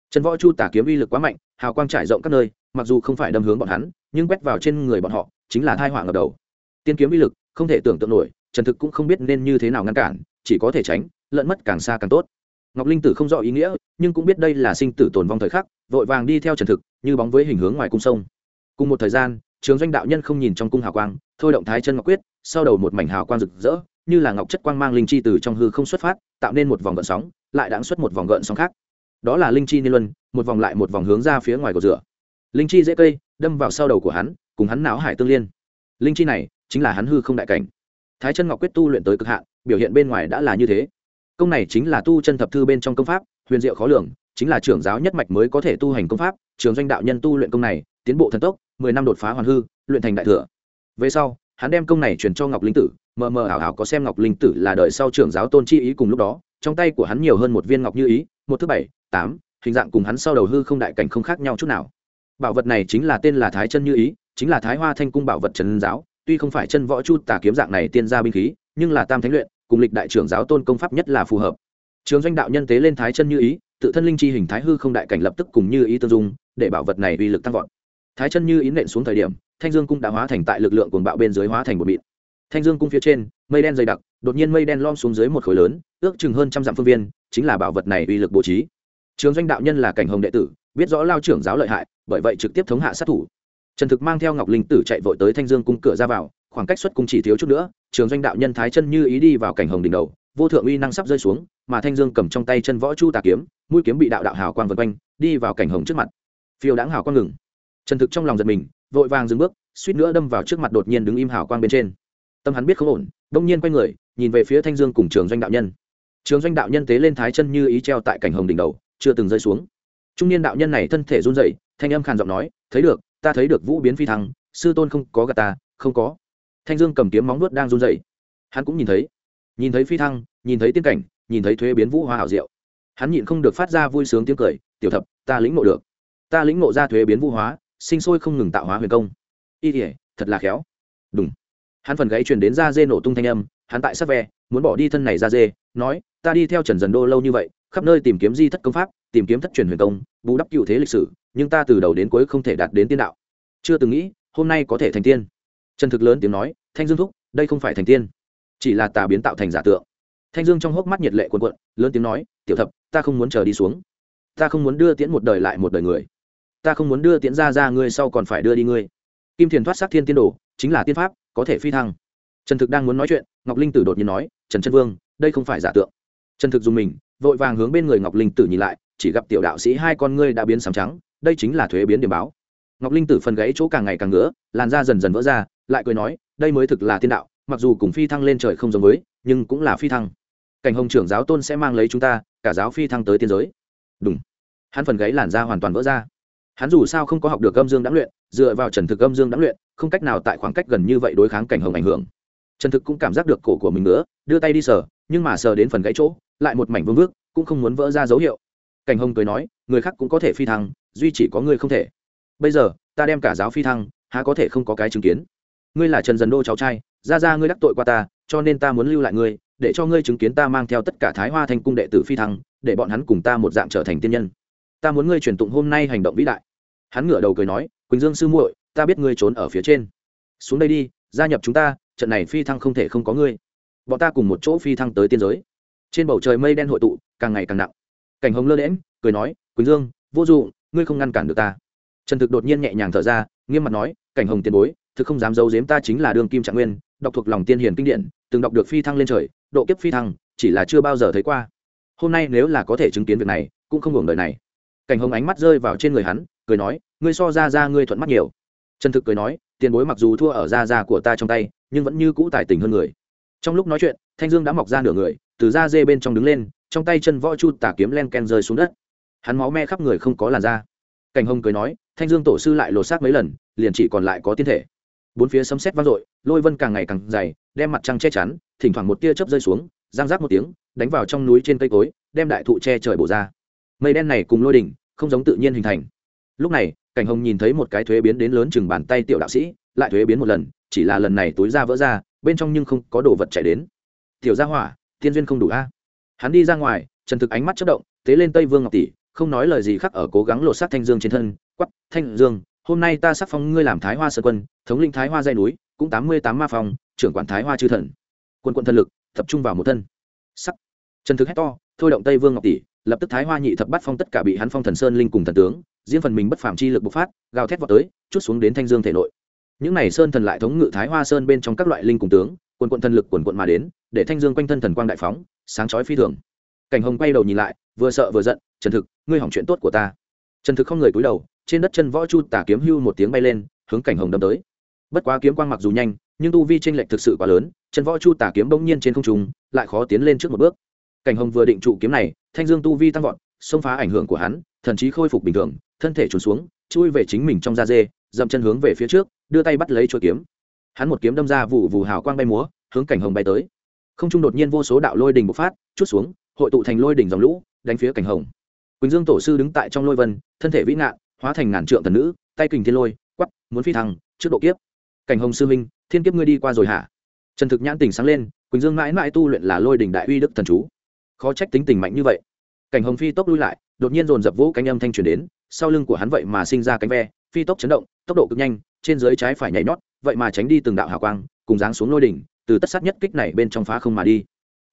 Trần võ chu tả kiếm uy lực quá mạnh, hào quang trải rộng các nơi, mặc dù không phải đâm hướng bọn hắn, nhưng quét vào trên người bọn họ, chính là thai họa ngập đầu. Tiên kiếm uy lực, không thể tưởng tượng nổi, trần thực cũng không biết nên như thế nào ngăn cản, chỉ có thể tránh, lẫn mất càng xa càng tốt. Ngọc linh tử không rõ ý nghĩa, nhưng cũng biết đây là sinh tử tồn vong thời khắc, vội vàng đi theo trần thực, như bóng với hình hướng ngoài cung sông. Cùng một thời gian, trường doanh đạo nhân không nhìn trong cung hào quang, thôi động thái chân ngọc quyết sau đầu một mảnh hào quang rực rỡ, như là ngọc chất quang mang linh chi từ trong hư không xuất phát, tạo nên một vòng gợn sóng, lại đáng xuất một vòng gợn sóng khác. Đó là linh chi niên luân, một vòng lại một vòng hướng ra phía ngoài của rửa. Linh chi dễ cây, đâm vào sau đầu của hắn, cùng hắn não hải tương liên. Linh chi này, chính là hắn hư không đại cảnh. Thái chân ngọc quyết tu luyện tới cực hạn, biểu hiện bên ngoài đã là như thế. Công này chính là tu chân thập thư bên trong công pháp, huyền diệu khó lường, chính là trưởng giáo nhất mạch mới có thể tu hành công pháp, trường doanh đạo nhân tu luyện công này, tiến bộ thần tốc, mười năm đột phá hoàn hư, luyện thành đại thừa. Về sau hắn đem công này truyền cho ngọc linh tử, mờ mờ ảo ảo có xem ngọc linh tử là đời sau trưởng giáo tôn chi ý cùng lúc đó, trong tay của hắn nhiều hơn một viên ngọc như ý, một thứ bảy, tám, hình dạng cùng hắn sau đầu hư không đại cảnh không khác nhau chút nào. Bảo vật này chính là tên là thái chân như ý, chính là thái hoa thanh cung bảo vật trần giáo, tuy không phải chân võ chu tà kiếm dạng này tiên gia binh khí, nhưng là tam thánh luyện, cùng lịch đại trưởng giáo tôn công pháp nhất là phù hợp. Trường doanh đạo nhân tế lên thái chân như ý, tự thân linh chi hình thái hư không đại cảnh lập tức cùng như ý tương dung, để bảo vật này uy lực tăng vọt. Thái chân như ý nện xuống thời điểm thanh dương cung đã hóa thành tại lực lượng cuồng bạo bên dưới hóa thành một mịn. Thanh dương cung phía trên, mây đen dày đặc, đột nhiên mây đen lom xuống dưới một khối lớn, ước chừng hơn trăm dặm phương viên, chính là bảo vật này uy lực bố trí. Trường doanh đạo nhân là cảnh hồng đệ tử, biết rõ lao trưởng giáo lợi hại, bởi vậy trực tiếp thống hạ sát thủ. Trần thực mang theo ngọc linh tử chạy vội tới thanh dương cung cửa ra vào, khoảng cách xuất cung chỉ thiếu chút nữa, trường doanh đạo nhân thái chân như ý đi vào cảnh hồng đỉnh đầu, vô thượng uy năng sắp rơi xuống, mà thanh dương cầm trong tay chân võ chu tà kiếm, mũi kiếm bị đạo đạo hào quang vân quanh, đi vào cảnh hồng trước mặt. Phiêu đáng hào quang ngừng. Trần thực trong lòng giật mình vội vàng dừng bước, suýt nữa đâm vào trước mặt đột nhiên đứng im hào quang bên trên. Tâm hắn biết không ổn, đông nhiên quay người, nhìn về phía thanh dương cùng trường doanh đạo nhân. Trường doanh đạo nhân tế lên thái chân như ý treo tại cảnh hồng đỉnh đầu, chưa từng rơi xuống. Trung niên đạo nhân này thân thể run rẩy, thanh âm khàn giọng nói, thấy được, ta thấy được vũ biến phi thăng, sư tôn không có gà ta, không có. Thanh dương cầm kiếm móng nuốt đang run rẩy. Hắn cũng nhìn thấy. Nhìn thấy phi thăng, nhìn thấy tiên cảnh, nhìn thấy thuế biến vũ hoa hảo diệu. Hắn nhịn không được phát ra vui sướng tiếng cười, tiểu thập, ta lĩnh ngộ được. Ta lĩnh ngộ ra thuế biến vũ hóa sinh sôi không ngừng tạo hóa huyền công. Y ỉa thật là khéo. Đúng hắn phần gáy truyền đến ra dê nổ tung thanh âm, hắn tại sát ve, muốn bỏ đi thân này ra dê, nói, ta đi theo trần dần đô lâu như vậy, khắp nơi tìm kiếm di thất công pháp, tìm kiếm thất truyền huyền công, bù đắp cựu thế lịch sử, nhưng ta từ đầu đến cuối không thể đạt đến tiên đạo. Chưa từng nghĩ, hôm nay có thể thành tiên. Trần thực lớn tiếng nói, thanh dương thúc, đây không phải thành tiên, chỉ là tà biến tạo thành giả tượng. Thanh dương trong hốc mắt nhiệt lệ quần quận lớn tiếng nói, tiểu thập, ta không muốn chờ đi xuống. Ta không muốn đưa tiễn một đời lại một đời người ta không muốn đưa tiễn ra ra ngươi sau còn phải đưa đi ngươi. Kim thiền thoát sắc thiên tiên đồ, chính là tiên pháp, có thể phi thăng. Trần thực đang muốn nói chuyện, ngọc linh tử đột nhiên nói, trần trân vương, đây không phải giả tượng. Trần thực dùng mình, vội vàng hướng bên người ngọc linh tử nhìn lại, chỉ gặp tiểu đạo sĩ hai con ngươi đã biến sàm trắng, đây chính là thuế biến điểm báo. Ngọc linh tử phần gãy chỗ càng ngày càng ngứa, làn da dần dần vỡ ra, lại cười nói, đây mới thực là tiên đạo, mặc dù cùng phi thăng lên trời không giống với, nhưng cũng là phi thăng. Cảnh hồng trưởng giáo tôn sẽ mang lấy chúng ta, cả giáo phi thăng tới tiên giới. Đúng hắn phần gáy làn da hoàn toàn vỡ ra hắn dù sao không có học được âm dương đáng luyện, dựa vào trần thực âm dương đáng luyện, không cách nào tại khoảng cách gần như vậy đối kháng cảnh hồng ảnh hưởng. Trần thực cũng cảm giác được cổ của mình nữa đưa tay đi sờ, nhưng mà sờ đến phần gãy chỗ, lại một mảnh vương vước, cũng không muốn vỡ ra dấu hiệu. Cảnh hồng cười nói, người khác cũng có thể phi thăng, duy chỉ có ngươi không thể. Bây giờ, ta đem cả giáo phi thăng, há có thể không có cái chứng kiến. Ngươi là trần dần đô cháu trai, ra ra ngươi đắc tội qua ta, cho nên ta muốn lưu lại ngươi, để cho ngươi chứng kiến ta mang theo tất cả thái hoa thành cung đệ tử phi thăng, để bọn hắn cùng ta một dạng trở thành tiên nhân ta muốn ngươi truyền tụng hôm nay hành động vĩ đại. Hắn ngửa đầu cười nói, quỳnh dương sư muội, ta biết ngươi trốn ở phía trên. Xuống đây đi, gia nhập chúng ta, trận này phi thăng không thể không có ngươi. Bọn ta cùng một chỗ phi thăng tới tiên giới. Trên bầu trời mây đen hội tụ, càng ngày càng nặng. Cảnh hồng lơ đễm cười nói, quỳnh dương, vô dụng ngươi không ngăn cản được ta. Trần thực đột nhiên nhẹ nhàng thở ra, nghiêm mặt nói, cảnh hồng tiền bối, thực không dám giấu giếm ta chính là đường kim trạng nguyên, đọc thuộc lòng tiên hiền kinh điển, từng đọc được phi thăng lên trời, độ kiếp phi thăng, chỉ là chưa bao giờ thấy qua. Hôm nay nếu là có thể chứng kiến việc này, cũng không hưởng đời này cảnh hồng ánh mắt rơi vào trên người hắn, cười nói, ngươi so ra ra ngươi thuận mắt nhiều. Trần thực cười nói, tiền bối mặc dù thua ở da da của ta trong tay, nhưng vẫn như cũ tài tình hơn người. Trong lúc nói chuyện, thanh dương đã mọc ra nửa người, từ da dê bên trong đứng lên, trong tay chân võ chu tà kiếm len ken rơi xuống đất. Hắn máu me khắp người không có làn da. Cảnh hồng cười nói, thanh dương tổ sư lại lột xác mấy lần, liền chỉ còn lại có tiên thể. Bốn phía sấm sét vang dội, lôi vân càng ngày càng dày, đem mặt trăng che chắn, thỉnh thoảng một tia chớp rơi xuống, giang rác một tiếng, đánh vào trong núi trên cây cối, đem đại thụ che trời bổ ra mây đen này cùng lôi đỉnh, không giống tự nhiên hình thành. Lúc này, cảnh hồng nhìn thấy một cái thuế biến đến lớn chừng bàn tay tiểu đạo sĩ, lại thuế biến một lần, chỉ là lần này túi ra vỡ ra, bên trong nhưng không có đồ vật chảy đến. Tiểu gia hỏa, tiên duyên không đủ a. Hắn đi ra ngoài, trần thực ánh mắt chất động, tế lên tây vương ngọc tỷ, không nói lời gì khác ở cố gắng lột xác thanh dương trên thân quắp thanh dương, hôm nay ta sắc phong ngươi làm thái hoa sơ quân, thống linh thái hoa dây núi, cũng tám mươi tám ma phong, trưởng quản thái hoa chư thần. Quân quân thân lực tập trung vào một thân. Sắc. Trần thực hét to thôi động tây vương ngọc tỷ, lập tức thái hoa nhị thập bắt phong tất cả bị hắn phong thần sơn linh cùng thần tướng, riêng phần mình bất phàm chi lực bộc phát, gào thét vào tới, chút xuống đến thanh dương thể nội. Những này sơn thần lại thống ngự thái hoa sơn bên trong các loại linh cùng tướng, quần quận thần lực quần quận mà đến, để thanh dương quanh thân thần quang đại phóng, sáng chói phi thường. Cảnh hồng quay đầu nhìn lại, vừa sợ vừa giận, trần thực, ngươi hỏng chuyện tốt của ta. Trần thực không người cúi đầu, trên đất chân võ chu tả kiếm hưu một tiếng bay lên, hướng cảnh hồng đâm tới. Bất quá kiếm quang mặc dù nhanh, nhưng tu vi tranh lệch thực sự quá lớn, chân võ chu tả kiếm bỗng nhiên trên không trung, lại khó tiến lên trước một bước cảnh hồng vừa định trụ kiếm này, thanh dương tu vi tăng vọt, xông phá ảnh hưởng của hắn, thần chí khôi phục bình thường, thân thể trốn xuống, chui về chính mình trong da dê, dậm chân hướng về phía trước, đưa tay bắt lấy chuôi kiếm. Hắn một kiếm đâm ra vụ vụ hào quang bay múa, hướng cảnh hồng bay tới. Không trung đột nhiên vô số đạo lôi đình bộc phát, chút xuống, hội tụ thành lôi đình dòng lũ, đánh phía cảnh hồng. Quỳnh dương tổ sư đứng tại trong lôi vân, thân thể vĩ ngạn, hóa thành ngàn trượng thần nữ, tay kình thiên lôi quắp muốn phi thăng, trước độ kiếp. Cảnh hồng sư minh thiên kiếp ngươi đi qua rồi hả? Trần thực nhãn tình sáng lên, quỳnh dương mãi mãi tu luyện là lôi đình đại uy đức thần chú khó trách tính tình mạnh như vậy. Cảnh hồng phi tốc lui lại, đột nhiên dồn dập vũ cánh âm thanh truyền đến, sau lưng của hắn vậy mà sinh ra cánh ve, phi tốc chấn động, tốc độ cực nhanh, trên dưới trái phải nhảy nhót, vậy mà tránh đi từng đạo hào quang, cùng dáng xuống lôi đỉnh, từ tất sát nhất kích này bên trong phá không mà đi.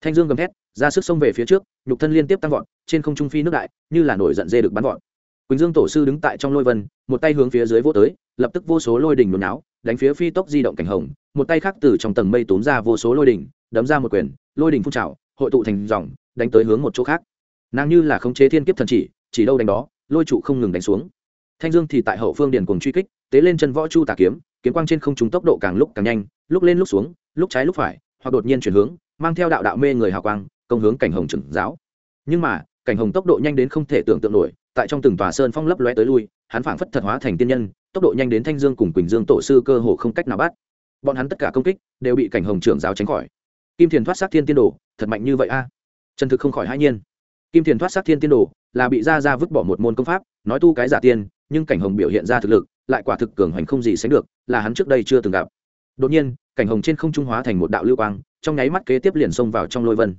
Thanh dương gầm thét, ra sức xông về phía trước, nhục thân liên tiếp tăng vọt, trên không trung phi nước đại, như là nổi giận dê được bắn vọt. Quỳnh dương tổ sư đứng tại trong lôi vân, một tay hướng phía dưới vô tới, lập tức vô số lôi đỉnh nôn náo đánh phía phi tốc di động cảnh hồng, một tay khác từ trong tầng mây tốn ra vô số lôi đỉnh, đấm ra một quyền, lôi đỉnh phun trào, hội tụ thành dòng đánh tới hướng một chỗ khác. Nàng như là khống chế thiên kiếp thần chỉ chỉ đâu đánh đó, lôi trụ không ngừng đánh xuống. Thanh dương thì tại hậu phương điền cùng truy kích, tế lên chân võ chu tà kiếm kiếm quang trên không trung tốc độ càng lúc càng nhanh, lúc lên lúc xuống, lúc trái lúc phải, hoặc đột nhiên chuyển hướng, mang theo đạo đạo mê người hào quang, công hướng cảnh hồng trưởng giáo. Nhưng mà, cảnh hồng tốc độ nhanh đến không thể tưởng tượng nổi, tại trong từng tòa sơn phong lấp lóe tới lui, hắn phảng phất thật hóa thành tiên nhân, tốc độ nhanh đến thanh dương cùng quỳnh dương tổ sư cơ hồ không cách nào bắt. Bọn hắn tất cả công kích đều bị cảnh hồng trưởng giáo tránh khỏi. Kim thiền thoát sát thiên tiên đồ, thật mạnh như vậy a trần thực không khỏi hãi nhiên. Kim thiền thoát sát thiên tiên đồ, là bị ra ra vứt bỏ một môn công pháp, nói tu cái giả tiên, nhưng cảnh hồng biểu hiện ra thực lực, lại quả thực cường hành không gì sánh được, là hắn trước đây chưa từng gặp. Đột nhiên, cảnh hồng trên không trung hóa thành một đạo lưu quang, trong nháy mắt kế tiếp liền xông vào trong lôi vân.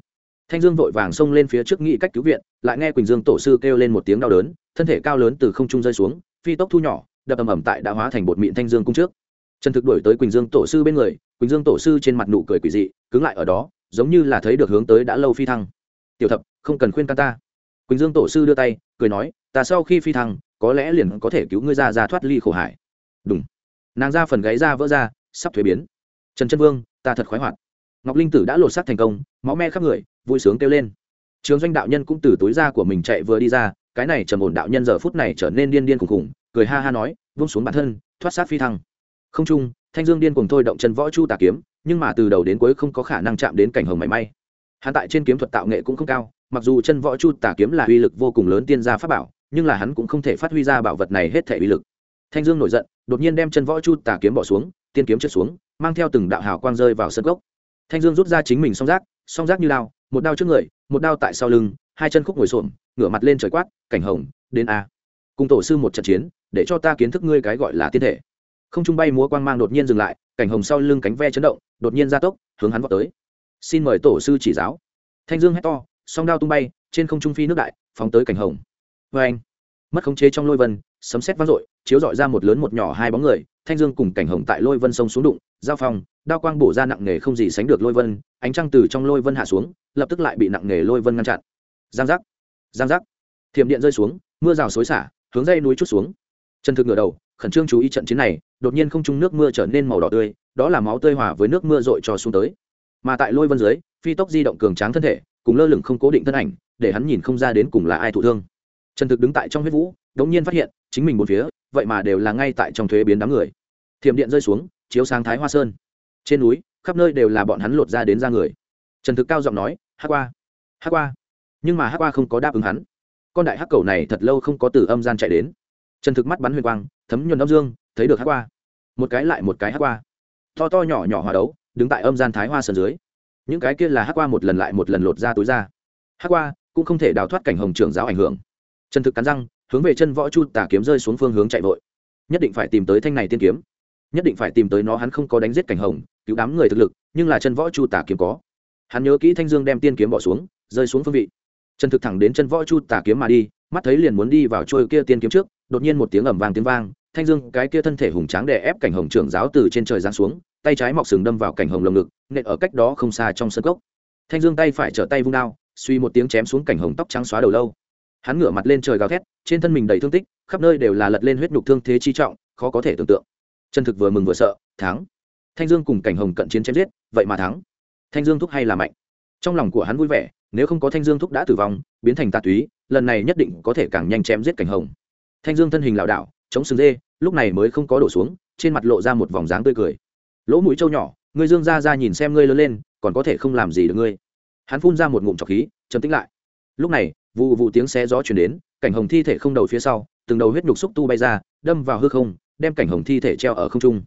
Thanh dương vội vàng xông lên phía trước nghĩ cách cứu viện, lại nghe quỳnh dương tổ sư kêu lên một tiếng đau đớn, thân thể cao lớn từ không trung rơi xuống, phi tốc thu nhỏ, đập ầm ầm tại đã hóa thành bột mịn thanh dương cung trước. Trần thực đuổi tới quỳnh dương tổ sư bên người, quỳnh dương tổ sư trên mặt nụ cười quỷ dị, cứng lại ở đó, giống như là thấy được hướng tới đã lâu phi thăng tiểu thập, không cần khuyên can ta. Quỳnh dương tổ sư đưa tay, cười nói, ta sau khi phi thăng, có lẽ liền có thể cứu ngươi ra ra thoát ly khổ hải. Đúng nàng ra phần gáy ra vỡ ra, sắp thuế biến. Trần Trân vương, ta thật khoái hoạt. Ngọc linh tử đã lột xác thành công, máu me khắp người, vui sướng kêu lên. Trường doanh đạo nhân cũng từ túi da của mình chạy vừa đi ra, cái này trầm ổn đạo nhân giờ phút này trở nên điên điên khùng khùng cười ha ha nói, vung xuống bản thân, thoát sát phi thăng. Không trung thanh dương điên cùng thôi động chân võ chu tà kiếm, nhưng mà từ đầu đến cuối không có khả năng chạm đến cảnh hồng mảy may hắn tại trên kiếm thuật tạo nghệ cũng không cao mặc dù chân võ chu tà kiếm là uy lực vô cùng lớn tiên gia pháp bảo nhưng là hắn cũng không thể phát huy ra bảo vật này hết thể uy lực. Thanh dương nổi giận đột nhiên đem chân võ chu tà kiếm bỏ xuống tiên kiếm trượt xuống mang theo từng đạo hào quang rơi vào sân gốc. Thanh dương rút ra chính mình song giác song giác như lao, một đao trước người một đao tại sau lưng hai chân khúc ngồi xổm ngửa mặt lên trời quát cảnh hồng đến a. Cùng tổ sư một trận chiến để cho ta kiến thức ngươi cái gọi là tiên thể. Không trung bay múa quang mang đột nhiên dừng lại cảnh hồng sau lưng cánh ve chấn động đột nhiên ra tốc hướng hắn vào tới xin mời tổ sư chỉ giáo. Thanh dương hét to, song đao tung bay, trên không trung phi nước đại, phóng tới cảnh hồng. Vê anh, mất khống chế trong lôi vân, sấm sét vang dội, chiếu dọi ra một lớn một nhỏ hai bóng người, thanh dương cùng cảnh hồng tại lôi vân sông xuống đụng, giao phong, đao quang bổ ra nặng nề không gì sánh được lôi vân, ánh trăng từ trong lôi vân hạ xuống, lập tức lại bị nặng nề lôi vân ngăn chặn. Giang giác giang giác. Thiểm điện rơi xuống, mưa rào xối xả, hướng dây núi chút xuống. Chân thực ngửa đầu, khẩn trương chú ý trận chiến này, đột nhiên không trung nước mưa trở nên màu đỏ tươi, đó là máu tươi hòa với nước mưa rội cho xuống tới mà tại lôi vân dưới, phi tốc di động cường tráng thân thể, cùng lơ lửng không cố định thân ảnh, để hắn nhìn không ra đến cùng là ai thụ thương. Trần thực đứng tại trong huyết vũ, đống nhiên phát hiện, chính mình một phía, vậy mà đều là ngay tại trong thuế biến đám người. Thiểm điện rơi xuống, chiếu sáng thái hoa sơn. Trên núi, khắp nơi đều là bọn hắn lột ra đến ra người. Trần thực cao giọng nói hát qua hát qua nhưng mà hát qua không có đáp ứng hắn. Con đại hắc cầu này thật lâu không có từ âm gian chạy đến. Trần thực mắt bắn huyền quang, thấm nhuần âm dương, thấy được hát qua một cái lại một cái hát qua to to nhỏ nhỏ hòa đấu đứng tại âm gian thái hoa sơn dưới. Những cái kia là hát qua một lần lại một lần lột ra túi ra. Hát qua cũng không thể đào thoát cảnh hồng trưởng giáo ảnh hưởng. Trần thực cắn răng, hướng về chân võ chu tà kiếm rơi xuống phương hướng chạy vội. Nhất định phải tìm tới thanh này tiên kiếm. Nhất định phải tìm tới nó, hắn không có đánh giết cảnh hồng, cứu đám người thực lực, nhưng là chân võ chu tà kiếm có. Hắn nhớ kỹ thanh dương đem tiên kiếm bỏ xuống, rơi xuống phương vị. Trần thực thẳng đến chân võ chu tà kiếm mà đi, mắt thấy liền muốn đi vào trôi kia tiên kiếm trước, đột nhiên một tiếng ẩm vang tiếng vang, thanh dương cái kia thân thể hùng tráng đè ép cảnh hồng trưởng giáo từ trên trời giáng xuống tay trái mọc sừng đâm vào cảnh hồng lồng ngực, nện ở cách đó không xa trong sân gốc thanh dương tay phải trở tay vung đao, suy một tiếng chém xuống cảnh hồng tóc trắng xóa đầu lâu. Hắn ngửa mặt lên trời gào thét, trên thân mình đầy thương tích, khắp nơi đều là lật lên huyết nhục thương thế chi trọng, khó có thể tưởng tượng. Chân thực vừa mừng vừa sợ, thắng. Thanh dương cùng cảnh hồng cận chiến chém giết, vậy mà thắng. Thanh dương thúc hay là mạnh? Trong lòng của hắn vui vẻ, nếu không có thanh dương thúc đã tử vong, biến thành tà túy, lần này nhất định có thể càng nhanh chém giết cảnh hồng. Thanh dương thân hình lảo đảo, chống sừng dê, lúc này mới không có đổ xuống, trên mặt lộ ra một vòng dáng tươi cười lỗ mũi trâu nhỏ, ngươi dương ra ra nhìn xem ngươi lớn lên, còn có thể không làm gì được ngươi. Hắn phun ra một ngụm trọc khí chấm tính lại. Lúc này vụ vụ tiếng xé gió chuyển đến, cảnh hồng thi thể không đầu phía sau, từng đầu huyết nhục xúc tu bay ra, đâm vào hư không, đem cảnh hồng thi thể treo ở không trung.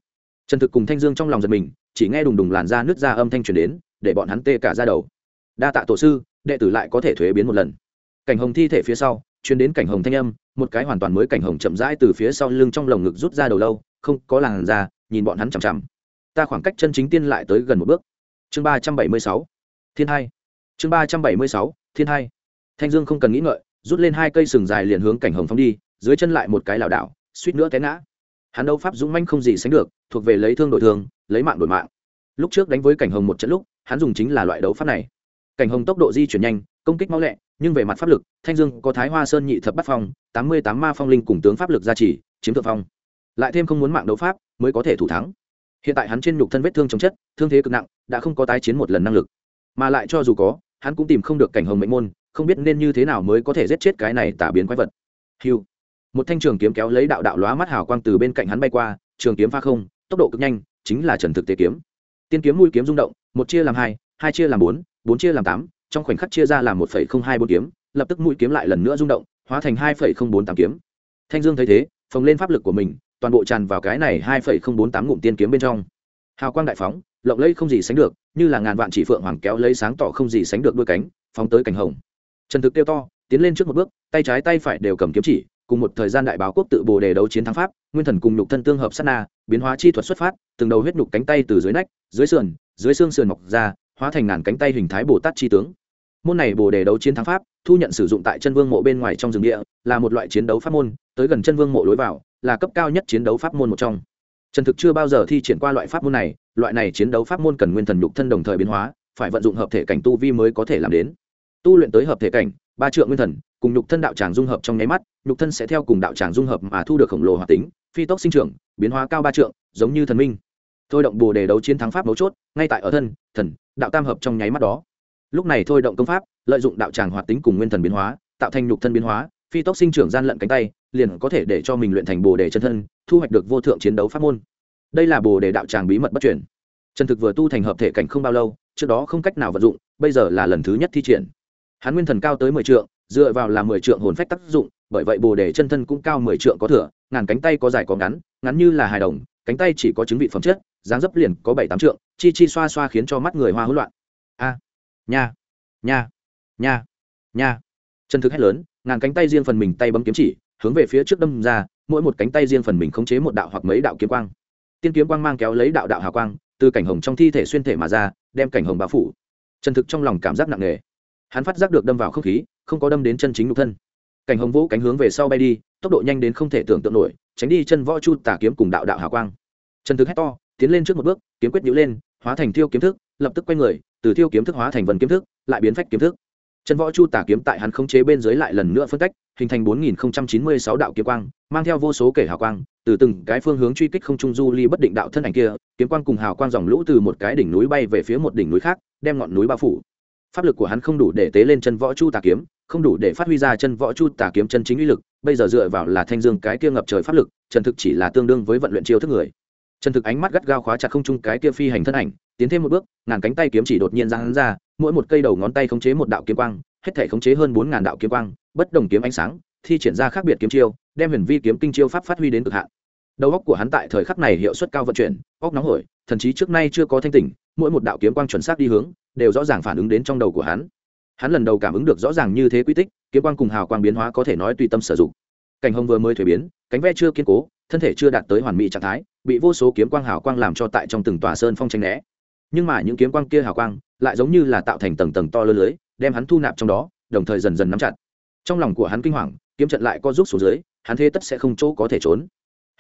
Trần thực cùng thanh dương trong lòng giật mình, chỉ nghe đùng đùng làn ra nước ra âm thanh chuyển đến, để bọn hắn tê cả ra đầu. Đa tạ tổ sư, đệ tử lại có thể thuế biến một lần. Cảnh hồng thi thể phía sau chuyển đến cảnh hồng thanh âm, một cái hoàn toàn mới cảnh hồng chậm rãi từ phía sau lưng trong lồng ngực rút ra đầu lâu, không có làn ra nhìn bọn hắn chằm chằm ta khoảng cách chân chính tiên lại tới gần một bước. Chương ba trăm bảy mươi sáu, thiên hai. Chương ba trăm bảy mươi sáu, thiên hai. Thanh dương không cần nghĩ ngợi, rút lên hai cây sừng dài liền hướng cảnh hồng phóng đi, dưới chân lại một cái lảo đảo, suýt nữa té ngã. Hắn đấu pháp dũng manh không gì sánh được, thuộc về lấy thương đổi thương lấy mạng đổi mạng. Lúc trước đánh với cảnh hồng một trận lúc, hắn dùng chính là loại đấu pháp này. Cảnh hồng tốc độ di chuyển nhanh, công kích mau lẹ, nhưng về mặt pháp lực, thanh dương có thái hoa sơn nhị thập bắt phong, tám mươi tám ma phong linh cùng tướng pháp lực gia trì, chiếm thượng phong. Lại thêm không muốn mạng đấu pháp, mới có thể thủ thắng hiện tại hắn trên nhục thân vết thương chống chất, thương thế cực nặng, đã không có tái chiến một lần năng lực. Mà lại cho dù có, hắn cũng tìm không được cảnh hồng mệnh môn, không biết nên như thế nào mới có thể giết chết cái này tả biến quái vật. Hiu một thanh trường kiếm kéo lấy đạo đạo lóa mắt hào quang từ bên cạnh hắn bay qua, trường kiếm pha không, tốc độ cực nhanh, chính là trần thực tế kiếm. Tiên kiếm mũi kiếm rung động, một chia làm hai hai chia làm bốn bốn chia làm tám, trong khoảnh khắc chia ra làm một phẩy không hai bốn kiếm, lập tức mũi kiếm lại lần nữa rung động, hóa thành hai phẩy không bốn tám kiếm. Thanh dương thấy thế, phồng lên pháp lực của mình toàn bộ tràn vào cái này hai phẩy không bốn tám ngụm tiên kiếm bên trong. Hào quang đại phóng, lộng lẫy không gì sánh được, như là ngàn vạn chỉ phượng hoàng kéo lấy sáng tỏ không gì sánh được đôi cánh, phóng tới cảnh hồng. Trần thực tiêu to, tiến lên trước một bước, tay trái tay phải đều cầm kiếm chỉ, cùng một thời gian đại báo quốc tự bồ đề đấu chiến thắng pháp, nguyên thần cùng nhục thân tương hợp sát na, biến hóa chi thuật xuất phát, từng đầu huyết nhục cánh tay từ dưới nách, dưới sườn, dưới xương sườn mọc ra, hóa thành ngàn cánh tay hình thái bồ tát chi tướng môn này bồ đề đấu chiến thắng pháp, thu nhận sử dụng tại chân vương mộ bên ngoài trong rừng địa, là một loại chiến đấu pháp môn, tới gần chân vương mộ lối vào, là cấp cao nhất chiến đấu pháp môn một trong. Trần thực chưa bao giờ thi triển qua loại pháp môn này, loại này chiến đấu pháp môn cần nguyên thần nhục thân đồng thời biến hóa, phải vận dụng hợp thể cảnh tu vi mới có thể làm đến. Tu luyện tới hợp thể cảnh, ba trượng nguyên thần, cùng nhục thân đạo tràng dung hợp trong nháy mắt, nhục thân sẽ theo cùng đạo tràng dung hợp mà thu được khổng lồ hoạt tính, phi tốc sinh trưởng, biến hóa cao ba trượng, giống như thần minh. Thôi động bồ đề đấu chiến thắng pháp mấu chốt, ngay tại ở thân, thần, đạo tam hợp trong nháy mắt đó lúc này thôi động công pháp, lợi dụng đạo tràng hoạt tính cùng nguyên thần biến hóa, tạo thành nhục thân biến hóa, phi tốc sinh trưởng gian lận cánh tay, liền có thể để cho mình luyện thành bồ đề chân thân, thu hoạch được vô thượng chiến đấu pháp môn. Đây là bồ đề đạo tràng bí mật bất chuyển trần thực vừa tu thành hợp thể cảnh không bao lâu, trước đó không cách nào vận dụng, bây giờ là lần thứ nhất thi triển. Hắn nguyên thần cao tới mười trượng, dựa vào là mười trượng hồn phách tác dụng, bởi vậy bồ đề chân thân cũng cao mười trượng có thừa, ngàn cánh tay có dài có ngắn ngắn như là hài đồng, cánh tay chỉ có chứng vị phẩm chất, dáng dấp liền có bảy tám trượng, chi chi xoa xoa khiến cho mắt người hoa hỗn loạn. A nha nha nha nha. Chân thực hét lớn, ngàn cánh tay riêng phần mình tay bấm kiếm chỉ, hướng về phía trước đâm ra, mỗi một cánh tay riêng phần mình khống chế một đạo hoặc mấy đạo kiếm quang. Tiên kiếm quang mang kéo lấy đạo đạo hào quang, từ cảnh hồng trong thi thể xuyên thể mà ra, đem cảnh hồng bao phủ. Chân thực trong lòng cảm giác nặng nề. Hắn phát giác được đâm vào không khí, không có đâm đến chân chính nhục thân. Cảnh hồng vũ cánh hướng về sau bay đi, tốc độ nhanh đến không thể tưởng tượng nổi, tránh đi chân võ chu tà kiếm cùng đạo đạo hào quang. Chân thực hét to, tiến lên trước một bước, kiếm quyết nhữ lên, hóa thành thiêu kiếm thức, lập tức quay người từ thiêu kiếm thức hóa thành vần kiếm thức, lại biến phách kiếm thức. Chân võ chu tả kiếm tại hắn khống chế bên dưới lại lần nữa phân cách, hình thành bốn nghìn chín mươi sáu đạo kiếm quang, mang theo vô số kể hào quang, từ từng cái phương hướng truy kích không trung du ly bất định đạo thân ảnh kia, kiếm quang cùng hào quang dòng lũ từ một cái đỉnh núi bay về phía một đỉnh núi khác, đem ngọn núi bao phủ. Pháp lực của hắn không đủ để tế lên chân võ chu tà kiếm, không đủ để phát huy ra chân võ chu tà kiếm chân chính uy lực, bây giờ dựa vào là thanh dương cái kia ngập trời pháp lực trần thực chỉ là tương đương với vận luyện chiêu thức người. Trần thực ánh mắt gắt gao khóa chặt không chung cái kia phi hành thân ảnh tiến thêm một bước, ngàn cánh tay kiếm chỉ đột nhiên ra hắn ra, mỗi một cây đầu ngón tay khống chế một đạo kiếm quang, hết thể khống chế hơn bốn ngàn đạo kiếm quang, bất đồng kiếm ánh sáng, thi triển ra khác biệt kiếm chiêu, đem huyền vi kiếm kinh chiêu pháp phát huy đến cực hạn. Đầu óc của hắn tại thời khắc này hiệu suất cao vận chuyển, óc nóng hổi, thậm chí trước nay chưa có thanh tỉnh, mỗi một đạo kiếm quang chuẩn xác đi hướng, đều rõ ràng phản ứng đến trong đầu của hắn. Hắn lần đầu cảm ứng được rõ ràng như thế quy tích, kiếm quang cùng hào quang biến hóa có thể nói tùy tâm sử dụng. Cảnh hồng vừa mới thuế biến, cánh ve chưa kiên cố, thân thể chưa đạt tới hoàn mỹ trạng thái, bị vô số kiếm quang hào quang làm cho tại trong từng tòa sơn phong tranh né nhưng mà những kiếm quang kia hào quang lại giống như là tạo thành tầng tầng to lớn lưới, đem hắn thu nạp trong đó, đồng thời dần dần nắm chặt. Trong lòng của hắn kinh hoàng, kiếm trận lại co rút xuống dưới, hắn thế tất sẽ không chỗ có thể trốn.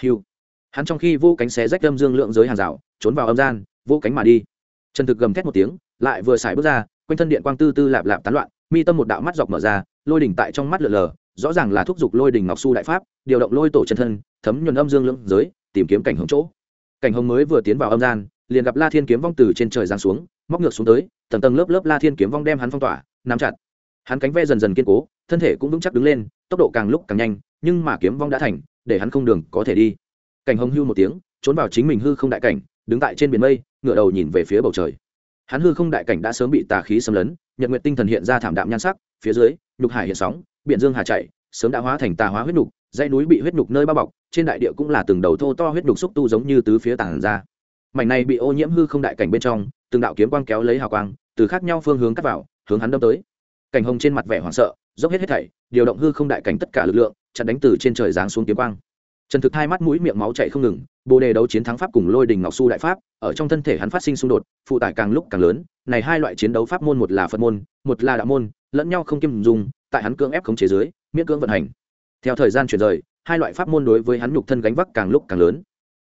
Hiu hắn trong khi vô cánh xé rách âm dương lượng giới hàng rào, trốn vào âm gian, vô cánh mà đi. Trần thực gầm thét một tiếng, lại vừa xài bước ra, quanh thân điện quang tư tư lạp lạp tán loạn, mi tâm một đạo mắt dọc mở ra, lôi đỉnh tại trong mắt lờ lờ, rõ ràng là thúc giục lôi đỉnh ngọc su đại pháp, điều động lôi tổ chân thân, thấm nhuần âm dương lượng giới, tìm kiếm cảnh hồng chỗ. Cảnh hồng mới vừa tiến vào âm gian liền gặp la thiên kiếm vong từ trên trời giáng xuống, móc ngược xuống tới, tầng tầng lớp lớp la thiên kiếm vong đem hắn phong tỏa, nắm chặt. Hắn cánh ve dần dần kiên cố, thân thể cũng vững chắc đứng lên, tốc độ càng lúc càng nhanh, nhưng mà kiếm vong đã thành, để hắn không đường có thể đi. Cảnh hồng hưu một tiếng, trốn vào chính mình hư không đại cảnh, đứng tại trên biển mây ngựa đầu nhìn về phía bầu trời. Hắn hư không đại cảnh đã sớm bị tà khí xâm lấn, nhật nguyện tinh thần hiện ra thảm đạm nhan sắc, phía dưới, nhục hải hiện sóng, biển dương hà chạy sớm đã hóa thành tà hóa huyết nhục, dãy núi bị huyết nhục nơi bao bọc, trên đại địa cũng là từng đầu thô to huyết nhục xúc tu giống như tứ phía tàn ra mảnh này bị ô nhiễm hư không đại cảnh bên trong, từng đạo kiếm quang kéo lấy hào quang, từ khác nhau phương hướng cắt vào, hướng hắn đâm tới. Cảnh hồng trên mặt vẻ hoảng sợ, dốc hết hết thảy, điều động hư không đại cảnh tất cả lực lượng, chặn đánh từ trên trời giáng xuống kiếm quang. Trần thực hai mắt mũi miệng máu chạy không ngừng, bồ đề đấu chiến thắng pháp cùng lôi đình ngọc su đại pháp, ở trong thân thể hắn phát sinh xung đột, phụ tải càng lúc càng lớn, này hai loại chiến đấu pháp môn một là phật môn, một là đạo môn, lẫn nhau không kiêm dùng, tại hắn cưỡng ép khống chế dưới, miễn cưỡng vận hành. Theo thời gian chuyển rời, hai loại pháp môn đối với hắn nhục thân gánh vác càng lúc càng lớn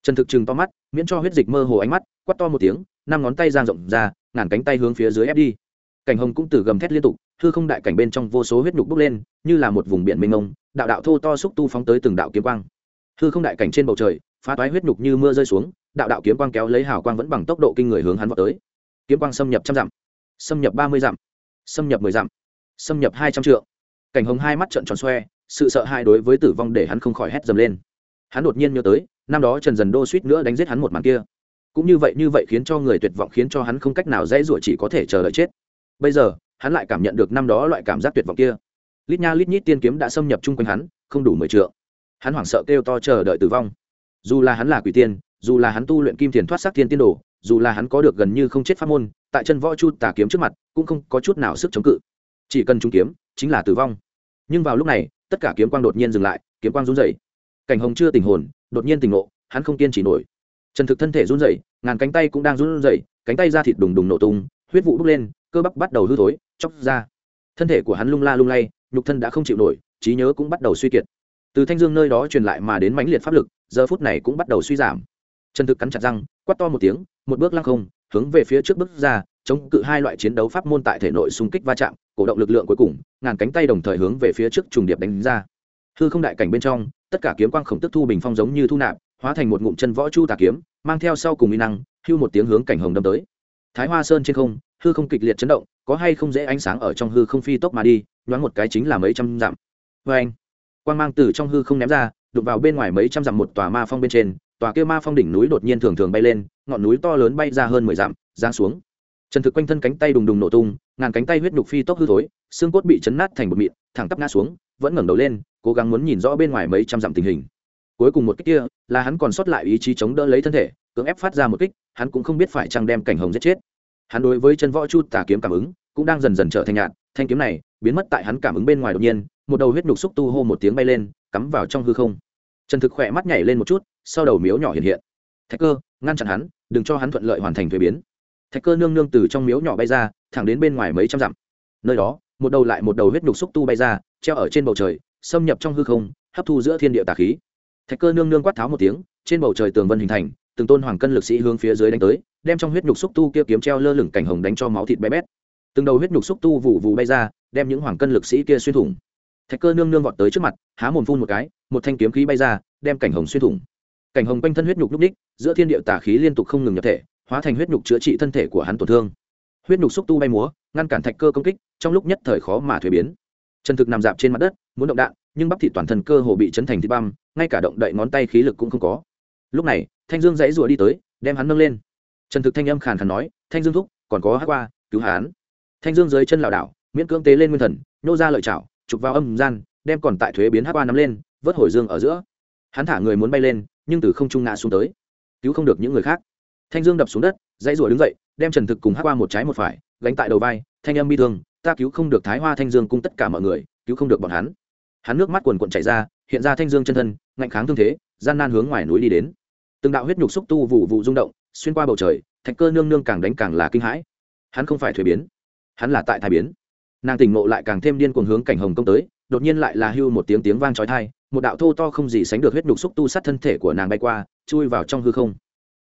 trần thực chừng to mắt, miễn cho huyết dịch mơ hồ ánh mắt quắt to một tiếng, năm ngón tay giang rộng ra, ngàn cánh tay hướng phía dưới ép đi. Cảnh hồng cũng từ gầm thét liên tục thư không đại cảnh bên trong vô số huyết nhục bốc lên, như là một vùng biển mênh mông, đạo đạo thô to xúc tu phóng tới từng đạo kiếm quang. Thư không đại cảnh trên bầu trời, phá toái huyết nhục như mưa rơi xuống, đạo đạo kiếm quang kéo lấy hào quang vẫn bằng tốc độ kinh người hướng hắn vào tới. Kiếm quang xâm nhập trăm dặm, xâm nhập ba mươi dặm, xâm nhập mười dặm, xâm nhập hai trăm triệu cảnh hồng hai mắt trợn tròn xoe, sự sợ hãi đối với tử vong để hắn không khỏi hét dầm lên. Hắn đột nhiên nhớ tới năm đó trần dần đô suýt nữa đánh giết hắn một màn kia. Cũng như vậy như vậy khiến cho người tuyệt vọng, khiến cho hắn không cách nào dễ dụa chỉ có thể chờ đợi chết. Bây giờ, hắn lại cảm nhận được năm đó loại cảm giác tuyệt vọng kia. Lít nha lít nhít tiên kiếm đã xâm nhập chung quanh hắn, không đủ mười trượng. Hắn hoảng sợ kêu to chờ đợi tử vong. Dù là hắn là quỷ tiên, dù là hắn tu luyện kim thiền thoát sắc tiên tiên đồ, dù là hắn có được gần như không chết pháp môn, tại chân võ chu tà kiếm trước mặt, cũng không có chút nào sức chống cự. Chỉ cần trúng kiếm, chính là tử vong. Nhưng vào lúc này, tất cả kiếm quang đột nhiên dừng lại, kiếm quang run dày cảnh hồng chưa tình hồn, đột nhiên tình ngộ, hắn không kiên trì nổi. Trần thực thân thể run rẩy, ngàn cánh tay cũng đang run rẩy, cánh tay ra thịt đùng đùng nổ tung, huyết vụ bốc lên, cơ bắp bắt đầu hư thối, chóc ra. Thân thể của hắn lung la lung lay, nhục thân đã không chịu nổi, trí nhớ cũng bắt đầu suy kiệt. Từ thanh dương nơi đó truyền lại mà đến mãnh liệt pháp lực, giờ phút này cũng bắt đầu suy giảm. Trần thực cắn chặt răng, quát to một tiếng, một bước lăng không, hướng về phía trước bước ra, chống cự hai loại chiến đấu pháp môn tại thể nội xung kích va chạm, cổ động lực lượng cuối cùng, ngàn cánh tay đồng thời hướng về phía trước trùng điệp đánh ra. Hư không đại cảnh bên trong tất cả kiếm quang khổng tức thu bình phong giống như thu nạp, hóa thành một ngụm chân võ chu tà kiếm, mang theo sau cùng uy năng, hưu một tiếng hướng cảnh hồng đâm tới. Thái hoa sơn trên không, hư không kịch liệt chấn động, có hay không dễ ánh sáng ở trong hư không phi tốc mà đi, nhoáng một cái chính là mấy trăm dặm. Vê anh, quang mang từ trong hư không ném ra, đụng vào bên ngoài mấy trăm dặm một tòa ma phong bên trên, tòa kia ma phong đỉnh núi đột nhiên thường thường bay lên, ngọn núi to lớn bay ra hơn mười dặm, giáng xuống. Trần thực quanh thân cánh tay đùng đùng nổ tung, ngàn cánh tay huyết nhục phi tốc hư thối, xương cốt bị chấn nát thành một mịn, thẳng tắp ngã xuống vẫn ngẩng đầu lên, cố gắng muốn nhìn rõ bên ngoài mấy trăm dặm tình hình. Cuối cùng một kích kia, là hắn còn sót lại ý chí chống đỡ lấy thân thể, cưỡng ép phát ra một kích, hắn cũng không biết phải chăng đem cảnh hồng giết chết. Hắn đối với chân võ chu tà kiếm cảm ứng, cũng đang dần dần trở thành nhạt, thanh kiếm này biến mất tại hắn cảm ứng bên ngoài đột nhiên, một đầu huyết nhục xúc tu hô một tiếng bay lên, cắm vào trong hư không. Trần thực khỏe mắt nhảy lên một chút, sau đầu miếu nhỏ hiện hiện. Thạch cơ, ngăn chặn hắn, đừng cho hắn thuận lợi hoàn thành thuế biến. Thạch cơ nương nương từ trong miếu nhỏ bay ra, thẳng đến bên ngoài mấy trăm dặm. Nơi đó, một đầu lại một đầu huyết nhục xúc tu bay ra treo ở trên bầu trời, xâm nhập trong hư không, hấp thu giữa thiên địa tà khí. Thạch cơ nương nương quát tháo một tiếng, trên bầu trời tường vân hình thành, từng tôn hoàng cân lực sĩ hướng phía dưới đánh tới, đem trong huyết nhục xúc tu kia kiếm treo lơ lửng cảnh hồng đánh cho máu thịt bé bét. Từng đầu huyết nhục xúc tu vụ vụ bay ra, đem những hoàng cân lực sĩ kia xuyên thủng. Thạch cơ nương nương vọt tới trước mặt, há mồm phun một cái, một thanh kiếm khí bay ra, đem cảnh hồng xuyên thủng. Cảnh hồng quanh thân huyết nhục lúc ních, giữa thiên địa tà khí liên tục không ngừng nhập thể, hóa thành huyết nhục chữa trị thân thể của hắn tổn thương. Huyết nhục xúc tu bay múa, ngăn cản thạch cơ công kích, trong lúc nhất thời khó mà thuế biến trần thực nằm dạp trên mặt đất, muốn động đạn, nhưng bắp thịt toàn thân cơ hồ bị chấn thành thịt băm, ngay cả động đậy ngón tay khí lực cũng không có. Lúc này, thanh dương dãy rùa đi tới, đem hắn nâng lên. Trần thực thanh âm khàn khàn nói, thanh dương thúc, còn có hát qua, cứu hắn. Thanh dương dưới chân lảo đảo, miễn cưỡng tế lên nguyên thần, nhô ra lợi chảo, chụp vào âm gian, đem còn tại thuế biến hát qua nắm lên, vớt hồi dương ở giữa. Hắn thả người muốn bay lên, nhưng từ không trung ngã xuống tới. Cứu không được những người khác. Thanh dương đập xuống đất, dãy rùa đứng dậy, đem trần thực cùng hát qua một trái một phải, gánh tại đầu vai, thanh âm bi thương ta cứu không được thái hoa thanh dương cung tất cả mọi người, cứu không được bọn hắn. Hắn nước mắt quần quận chảy ra, hiện ra thanh dương chân thân, ngạnh kháng thương thế, gian nan hướng ngoài núi đi đến. Từng đạo huyết nhục xúc tu vụ vụ rung động, xuyên qua bầu trời, thạch cơ nương nương càng đánh càng là kinh hãi. Hắn không phải thuế biến, hắn là tại thai biến. Nàng tỉnh ngộ lại càng thêm điên cuồng hướng cảnh hồng công tới, đột nhiên lại là hưu một tiếng tiếng vang trói thai một đạo thô to không gì sánh được huyết nhục xúc tu sát thân thể của nàng bay qua, chui vào trong hư không.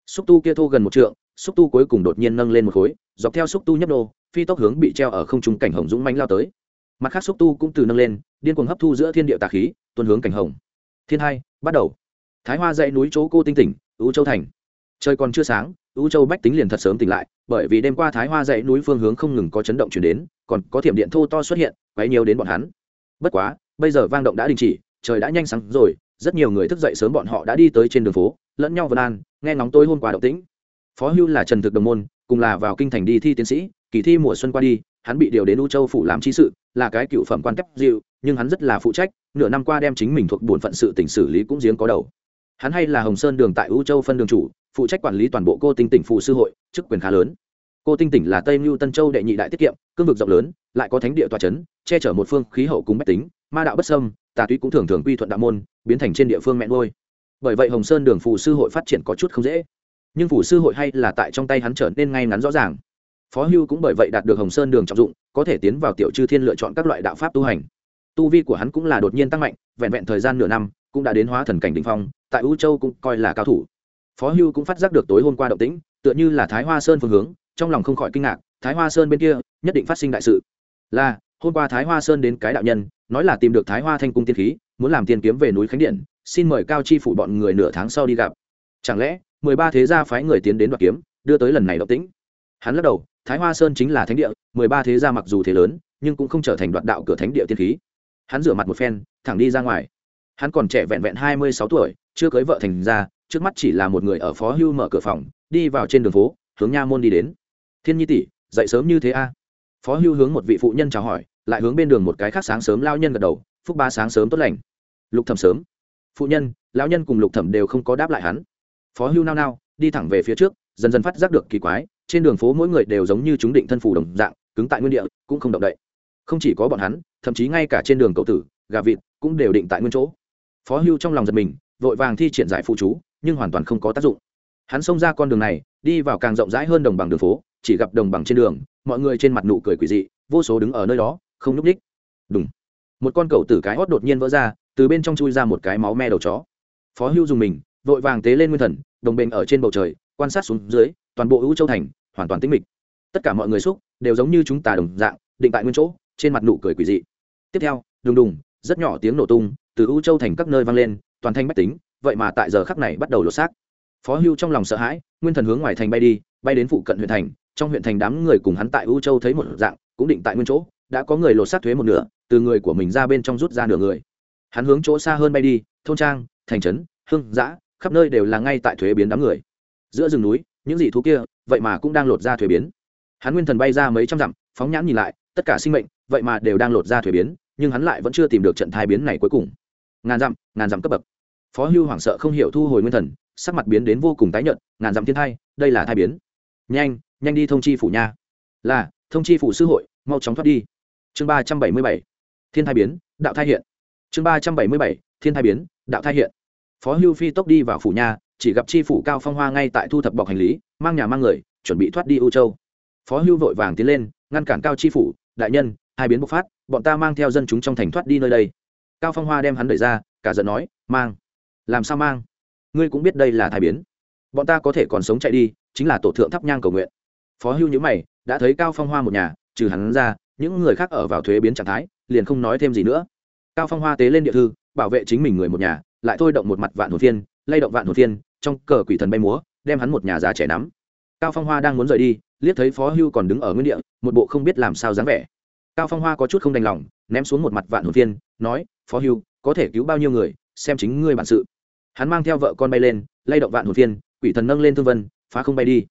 Xúc tu kia thô gần một trượng xúc tu cuối cùng đột nhiên nâng lên một khối, dọc theo xúc tu nhấp đô phi tốc hướng bị treo ở không trung cảnh hồng dũng mánh lao tới. Mặt khác xúc tu cũng từ nâng lên, điên cuồng hấp thu giữa thiên địa tà khí tuân hướng cảnh hồng. Thiên hai, bắt đầu. Thái hoa dãy núi chỗ cô tinh tỉnh ưu châu thành. Trời còn chưa sáng ưu châu bách tính liền thật sớm tỉnh lại, bởi vì đêm qua thái hoa dãy núi phương hướng không ngừng có chấn động chuyển đến, còn có thiểm điện thô to xuất hiện, quấy nhiều đến bọn hắn. Bất quá, bây giờ vang động đã đình chỉ, trời đã nhanh sáng rồi, rất nhiều người thức dậy sớm bọn họ đã đi tới trên đường phố, lẫn nhau vân an, nghe ngóng tối hôm qua động tĩnh phó hưu là trần thực đồng môn, cùng là vào kinh thành đi thi tiến sĩ, kỳ thi mùa xuân qua đi, hắn bị điều đến u châu phủ làm chi sự, là cái cựu phẩm quan cấp dịu, nhưng hắn rất là phụ trách, nửa năm qua đem chính mình thuộc bổn phận sự tỉnh xử lý cũng giếng có đầu. Hắn hay là hồng sơn đường tại u châu phân đường chủ, phụ trách quản lý toàn bộ cô tinh tỉnh phụ sư hội, chức quyền khá lớn. Cô tinh tỉnh là tây mưu tân châu đệ nhị đại tiết kiệm, cương vực rộng lớn, lại có thánh địa tòa c h ấ n che chở một phương khí hậu cùng bách tính, ma đạo bất sâm tà túy cũng thường thường quy thuận đạo môn, biến thành trên địa phương mẹ ngôi bởi vậy hồng sơn đường phụ sư hội phát triển có chút không dễ nhưng phủ sư hội hay là tại trong tay hắn trở nên ngay ngắn rõ ràng. Phó hưu cũng bởi vậy đạt được hồng sơn đường trọng dụng, có thể tiến vào tiểu chư thiên lựa chọn các loại đạo pháp tu hành. Tu vi của hắn cũng là đột nhiên tăng mạnh, vẹn vẹn thời gian nửa năm, cũng đã đến hóa thần cảnh đ ỉ n h phong, tại u châu cũng coi là cao thủ. Phó hưu cũng phát giác được tối hôm qua động tĩnh, tựa như là thái hoa sơn phương hướng, trong lòng không khỏi kinh ngạc, thái hoa sơn bên kia, nhất định phát sinh đại sự. Là, hôm qua thái hoa sơn đến cái đạo nhân, nói là tìm được thái hoa thanh cung tiên khí, muốn làm tiền kiếm về núi khánh điện, xin mời cao chi phủ bọn người nửa tháng sau đi gặp. Chẳng lẽ mười ba thế gia phái người tiến đến đoạt kiếm, đưa tới lần này động tĩnh. Hắn lắc đầu, thái hoa sơn chính là thánh địa, mười ba thế gia mặc dù thế lớn, nhưng cũng không trở thành đoạt đạo cửa thánh địa tiên khí. Hắn rửa mặt một phen, thẳng đi ra ngoài. Hắn còn trẻ vẹn vẹn hai mươi sáu tuổi, chưa cưới vợ thành ra trước mắt chỉ là một người ở phó hưu mở cửa phòng, đi vào trên đường phố, hướng nha môn đi đến. Thiên nhi tỷ, dậy sớm như thế a? Phó hưu hướng một vị phụ nhân chào hỏi, lại hướng bên đường một cái khác sáng sớm lao nhân gật đầu, phúc ba sáng sớm tốt lành. Lục thẩm sớm. Phụ nhân, lão nhân cùng lục thẩm đều không có đáp lại hắn phó hưu nao nao, đi thẳng về phía trước, dần dần phát giác được kỳ quái, trên đường phố mỗi người đều giống như chúng định thân phủ đồng dạng, cứng tại nguyên địa, cũng không động đậy. Không chỉ có bọn hắn, thậm chí ngay cả trên đường cầu tử, gà vịt cũng đều định tại nguyên chỗ. Phó hưu trong lòng giật mình, vội vàng thi triển giải phụ chú, nhưng hoàn toàn không có tác dụng. Hắn xông ra con đường này, đi vào càng rộng rãi hơn đồng bằng đường phố, chỉ gặp đồng bằng trên đường, mọi người trên mặt nụ cười quỷ dị, vô số đứng ở nơi đó, không n ú c ních đúng một con cậu tử cái hót đột nhiên vỡ ra, từ bên trong chui ra một cái máu me đầu chó. Phó hưu dùng mình vội vàng tế lên nguyên thần, đồng bền ở trên bầu trời, quan sát xuống dưới, toàn bộ hữu châu thành, hoàn toàn tĩnh mịch. Tất cả mọi người xúc, đều giống như chúng ta đồng dạng, định tại nguyên chỗ, trên mặt nụ cười quỷ dị. Tiếp theo, đùng đùng, rất nhỏ tiếng nổ tung, từ u châu thành các nơi vang lên, toàn thanh bách tính, vậy mà tại giờ khắc này bắt đầu lột xác. Phó hưu trong lòng sợ hãi, nguyên thần hướng ngoài thành bay đi, bay đến phụ cận huyện thành, trong huyện thành đám người cùng hắn tại u châu thấy một dạng, cũng định tại nguyên chỗ, đã có người lột xác thuế một nửa, từ người của mình ra bên trong rút ra nửa người. Hắn hướng chỗ xa hơn bay đi, thôn trang, thành trấn hưng giã khắp nơi đều là ngay tại thuế biến đám người. Giữa rừng núi, những dị thú kia, vậy mà cũng đang lột ra thuế biến. Hắn nguyên thần bay ra mấy trăm dặm, phóng nhãn nhìn lại, tất cả sinh mệnh, vậy mà đều đang lột ra thuế biến, nhưng hắn lại vẫn chưa tìm được trận thai biến này cuối cùng. Ngàn dặm ngàn dặm cấp bậc. Phó hưu hoảng sợ không hiểu thu hồi nguyên thần, sắc mặt biến đến vô cùng tái nhợt, ngàn dặm thiên thai, đây là thai biến. Nhanh nhanh đi thông chi phủ nha. Là, thông chi phủ sư hội, mau chóng thoát đi. Chương ba trăm bảy mươi bảy, thiên thai biến, đạo thai hiện. Chương ba trăm bảy mươi bảy, thiên thai biến, đạo thai hiện phó hưu phi tốc đi vào phủ nhà, chỉ gặp Tri phủ cao phong hoa ngay tại thu thập bọc hành lý mang nhà mang người chuẩn bị thoát đi ưu châu. Phó hưu vội vàng tiến lên ngăn cản cao Tri phủ đại nhân hai biến bộc phát bọn ta mang theo dân chúng trong thành thoát đi nơi đây. Cao phong hoa đem hắn đẩy ra cả giận nói mang. Làm sao mang? Ngươi cũng biết đây là thai biến. Bọn ta có thể còn sống chạy đi chính là tổ thượng thắp nhang cầu nguyện. Phó hưu nhữ mày đã thấy cao phong hoa một nhà trừ hắn ra những người khác ở vào thuế biến trạng thái liền không nói thêm gì nữa. Cao phong hoa tế lên địa thư bảo vệ chính mình người một nhà lại thôi động một mặt vạn hồn phiên, lay động vạn hồn phiên, trong cờ quỷ thần bay múa, đem hắn một nhà già trẻ nắm. Cao phong hoa đang muốn rời đi, liếc thấy phó hưu còn đứng ở nguyên địa, một bộ không biết làm sao dáng vẻ. Cao phong hoa có chút không đành lòng, ném xuống một mặt vạn hồn phiên, nói, phó hưu, có thể cứu bao nhiêu người, xem chính ngươi bản sự. Hắn mang theo vợ con bay lên, lay động vạn hồn phiên, quỷ thần nâng lên thương vân, phá không bay đi.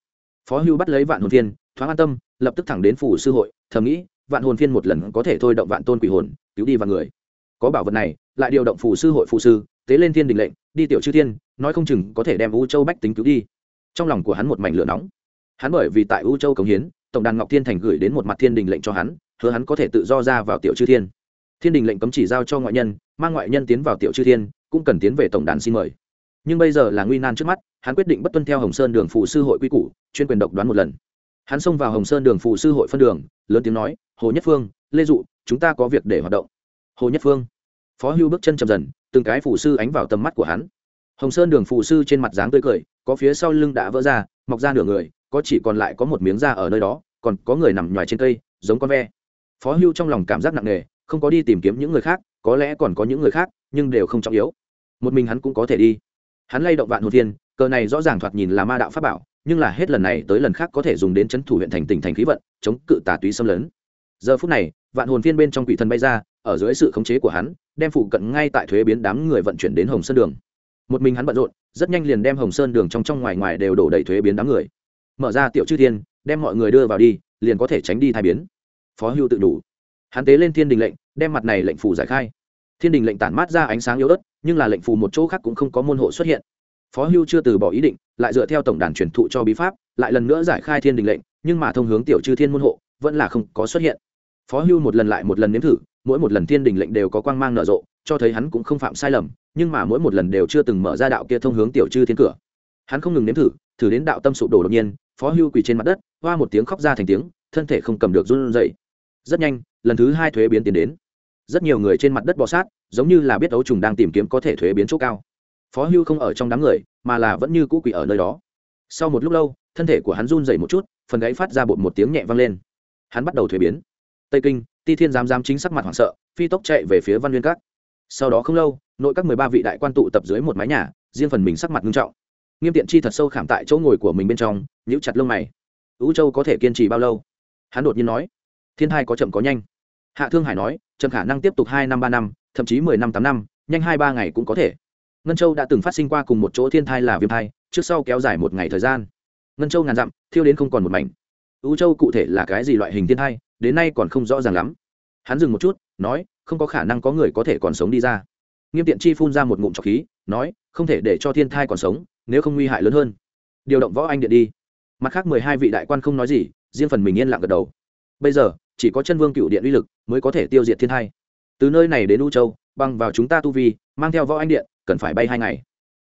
Phó hưu bắt lấy vạn hồn phiên, thoáng an tâm, lập tức thẳng đến phủ sư hội, thầm nghĩ, vạn hồn phiên một lần có thể thôi động vạn tôn quỷ hồn, cứu đi vạn người. Có bảo vật này, lại điều động phủ sư hội phụ sư tế lên thiên đình lệnh, đi tiểu chư thiên, nói không chừng có thể đem u châu bách tính cứu đi. Trong lòng của hắn một mảnh lửa nóng. Hắn bởi vì tại u châu cống hiến, tổng đàn ngọc thiên thành gửi đến một mặt thiên đình lệnh cho hắn, hứa hắn có thể tự do ra vào tiểu chư thiên. Thiên đình lệnh cấm chỉ giao cho ngoại nhân, mang ngoại nhân tiến vào tiểu chư thiên, cũng cần tiến về tổng đàn xin mời. Nhưng bây giờ là nguy nan trước mắt, hắn quyết định bất tuân theo hồng sơn đường phụ sư hội quy củ, chuyên quyền độc đoán một lần. Hắn xông vào hồng sơn đường phụ sư hội phân đường, lớn tiếng nói, hồ nhất phương, lê dụ, chúng ta có việc để hoạt động. Hồ nhất phương? Phó hưu bước chân chậm dần, từng cái phủ sư ánh vào tầm mắt của hắn. Hồng sơn đường phủ sư trên mặt dáng tươi cười, có phía sau lưng đã vỡ ra, mọc ra nửa người, có chỉ còn lại có một miếng da ở nơi đó, còn có người nằm ngoài trên cây, giống con ve. Phó hưu trong lòng cảm giác nặng nề, không có đi tìm kiếm những người khác, có lẽ còn có những người khác, nhưng đều không trọng yếu. Một mình hắn cũng có thể đi. Hắn lay động vạn hồn thiên, cờ này rõ ràng thoạt nhìn là ma đạo pháp bảo, nhưng là hết lần này tới lần khác có thể dùng đến c h ấ n thủ huyện thành tỉnh thành khí vận, chống cự tà túy xâm lấn. Giờ phút này, vạn hồn phiên bên trong quỷ thần bay ra ở dưới sự khống chế của hắn, đem phụ cận ngay tại thuế biến đám người vận chuyển đến hồng sơn đường. Một mình hắn bận rộn, rất nhanh liền đem hồng sơn đường trong trong ngoài ngoài đều đổ đầy thuế biến đám người. Mở ra tiểu chư thiên, đem mọi người đưa vào đi, liền có thể tránh đi thai biến. Phó hưu tự đủ. Hắn tế lên thiên đình lệnh, đem mặt này lệnh phủ giải khai. Thiên đình lệnh tản mát ra ánh sáng yếu ớt, nhưng là lệnh phù một chỗ khác cũng không có môn hộ xuất hiện. Phó hưu chưa từ bỏ ý định, lại dựa theo tổng đàn truyền thụ cho bí pháp, lại lần nữa giải khai thiên đình lệnh, nhưng mà thông hướng tiểu chư thiên môn hộ, vẫn là không có xuất hiện. Phó hưu một lần lại một lần nếm thử mỗi một lần thiên đình lệnh đều có quang mang nở rộ, cho thấy hắn cũng không phạm sai lầm, nhưng mà mỗi một lần đều chưa từng mở ra đạo kia thông hướng tiểu chư thiên cửa. Hắn không ngừng nếm thử thử đến đạo tâm sụp đổ đột nhiên, phó hưu quỳ trên mặt đất, hoa một tiếng khóc ra thành tiếng, thân thể không cầm được run dậy rất nhanh, lần thứ hai thuế biến tiến đến. Rất nhiều người trên mặt đất bò sát, giống như là biết ấu trùng đang tìm kiếm có thể thuế biến chỗ cao. Phó hưu không ở trong đám người, mà là vẫn như cũ quỷ ở nơi đó. Sau một lúc lâu, thân thể của hắn run dậy một chút, phần gáy phát ra bột một tiếng nhẹ vang lên. Hắn bắt đầu thuế biến. Tây kinh ti thiên giám giám chính sắc mặt hoảng sợ, phi tốc chạy về phía văn nguyên các. Sau đó không lâu, nội các mười ba vị đại quan tụ tập dưới một mái nhà, riêng phần mình sắc mặt nghiêm trọng. Nghiêm tiện chi thật sâu khảm tại chỗ ngồi của mình bên trong, nhíu chặt lông mày. Ứ châu có thể kiên trì bao lâu? Hắn đột nhiên nói. Thiên thai có chậm có nhanh. Hạ thương hải nói, chậm khả năng tiếp tục hai năm ba năm, thậm chí mười năm tám năm, nhanh hai ba ngày cũng có thể. Ngân châu đã từng phát sinh qua cùng một chỗ thiên thai là viêm thai, trước sau kéo dài một ngày thời gian. Ngân châu ngàn dặm, thiêu đến không còn một mảnh. Ứ châu cụ thể là cái gì loại hình thiên thai? Đến nay còn không rõ ràng lắm. Hắn dừng một chút, nói, không có khả năng có người có thể còn sống đi ra. Nghiêm tiện chi phun ra một ngụm trọc khí, nói, không thể để cho thiên thai còn sống, nếu không nguy hại lớn hơn. Điều động võ anh điện đi. Mặt khác mười hai vị đại quan không nói gì, riêng phần mình yên lặng gật đầu. Bây giờ, chỉ có chân vương cựu điện uy lực mới có thể tiêu diệt thiên thai. Từ nơi này đến u châu băng vào chúng ta tu vi, mang theo võ anh điện, cần phải bay hai ngày.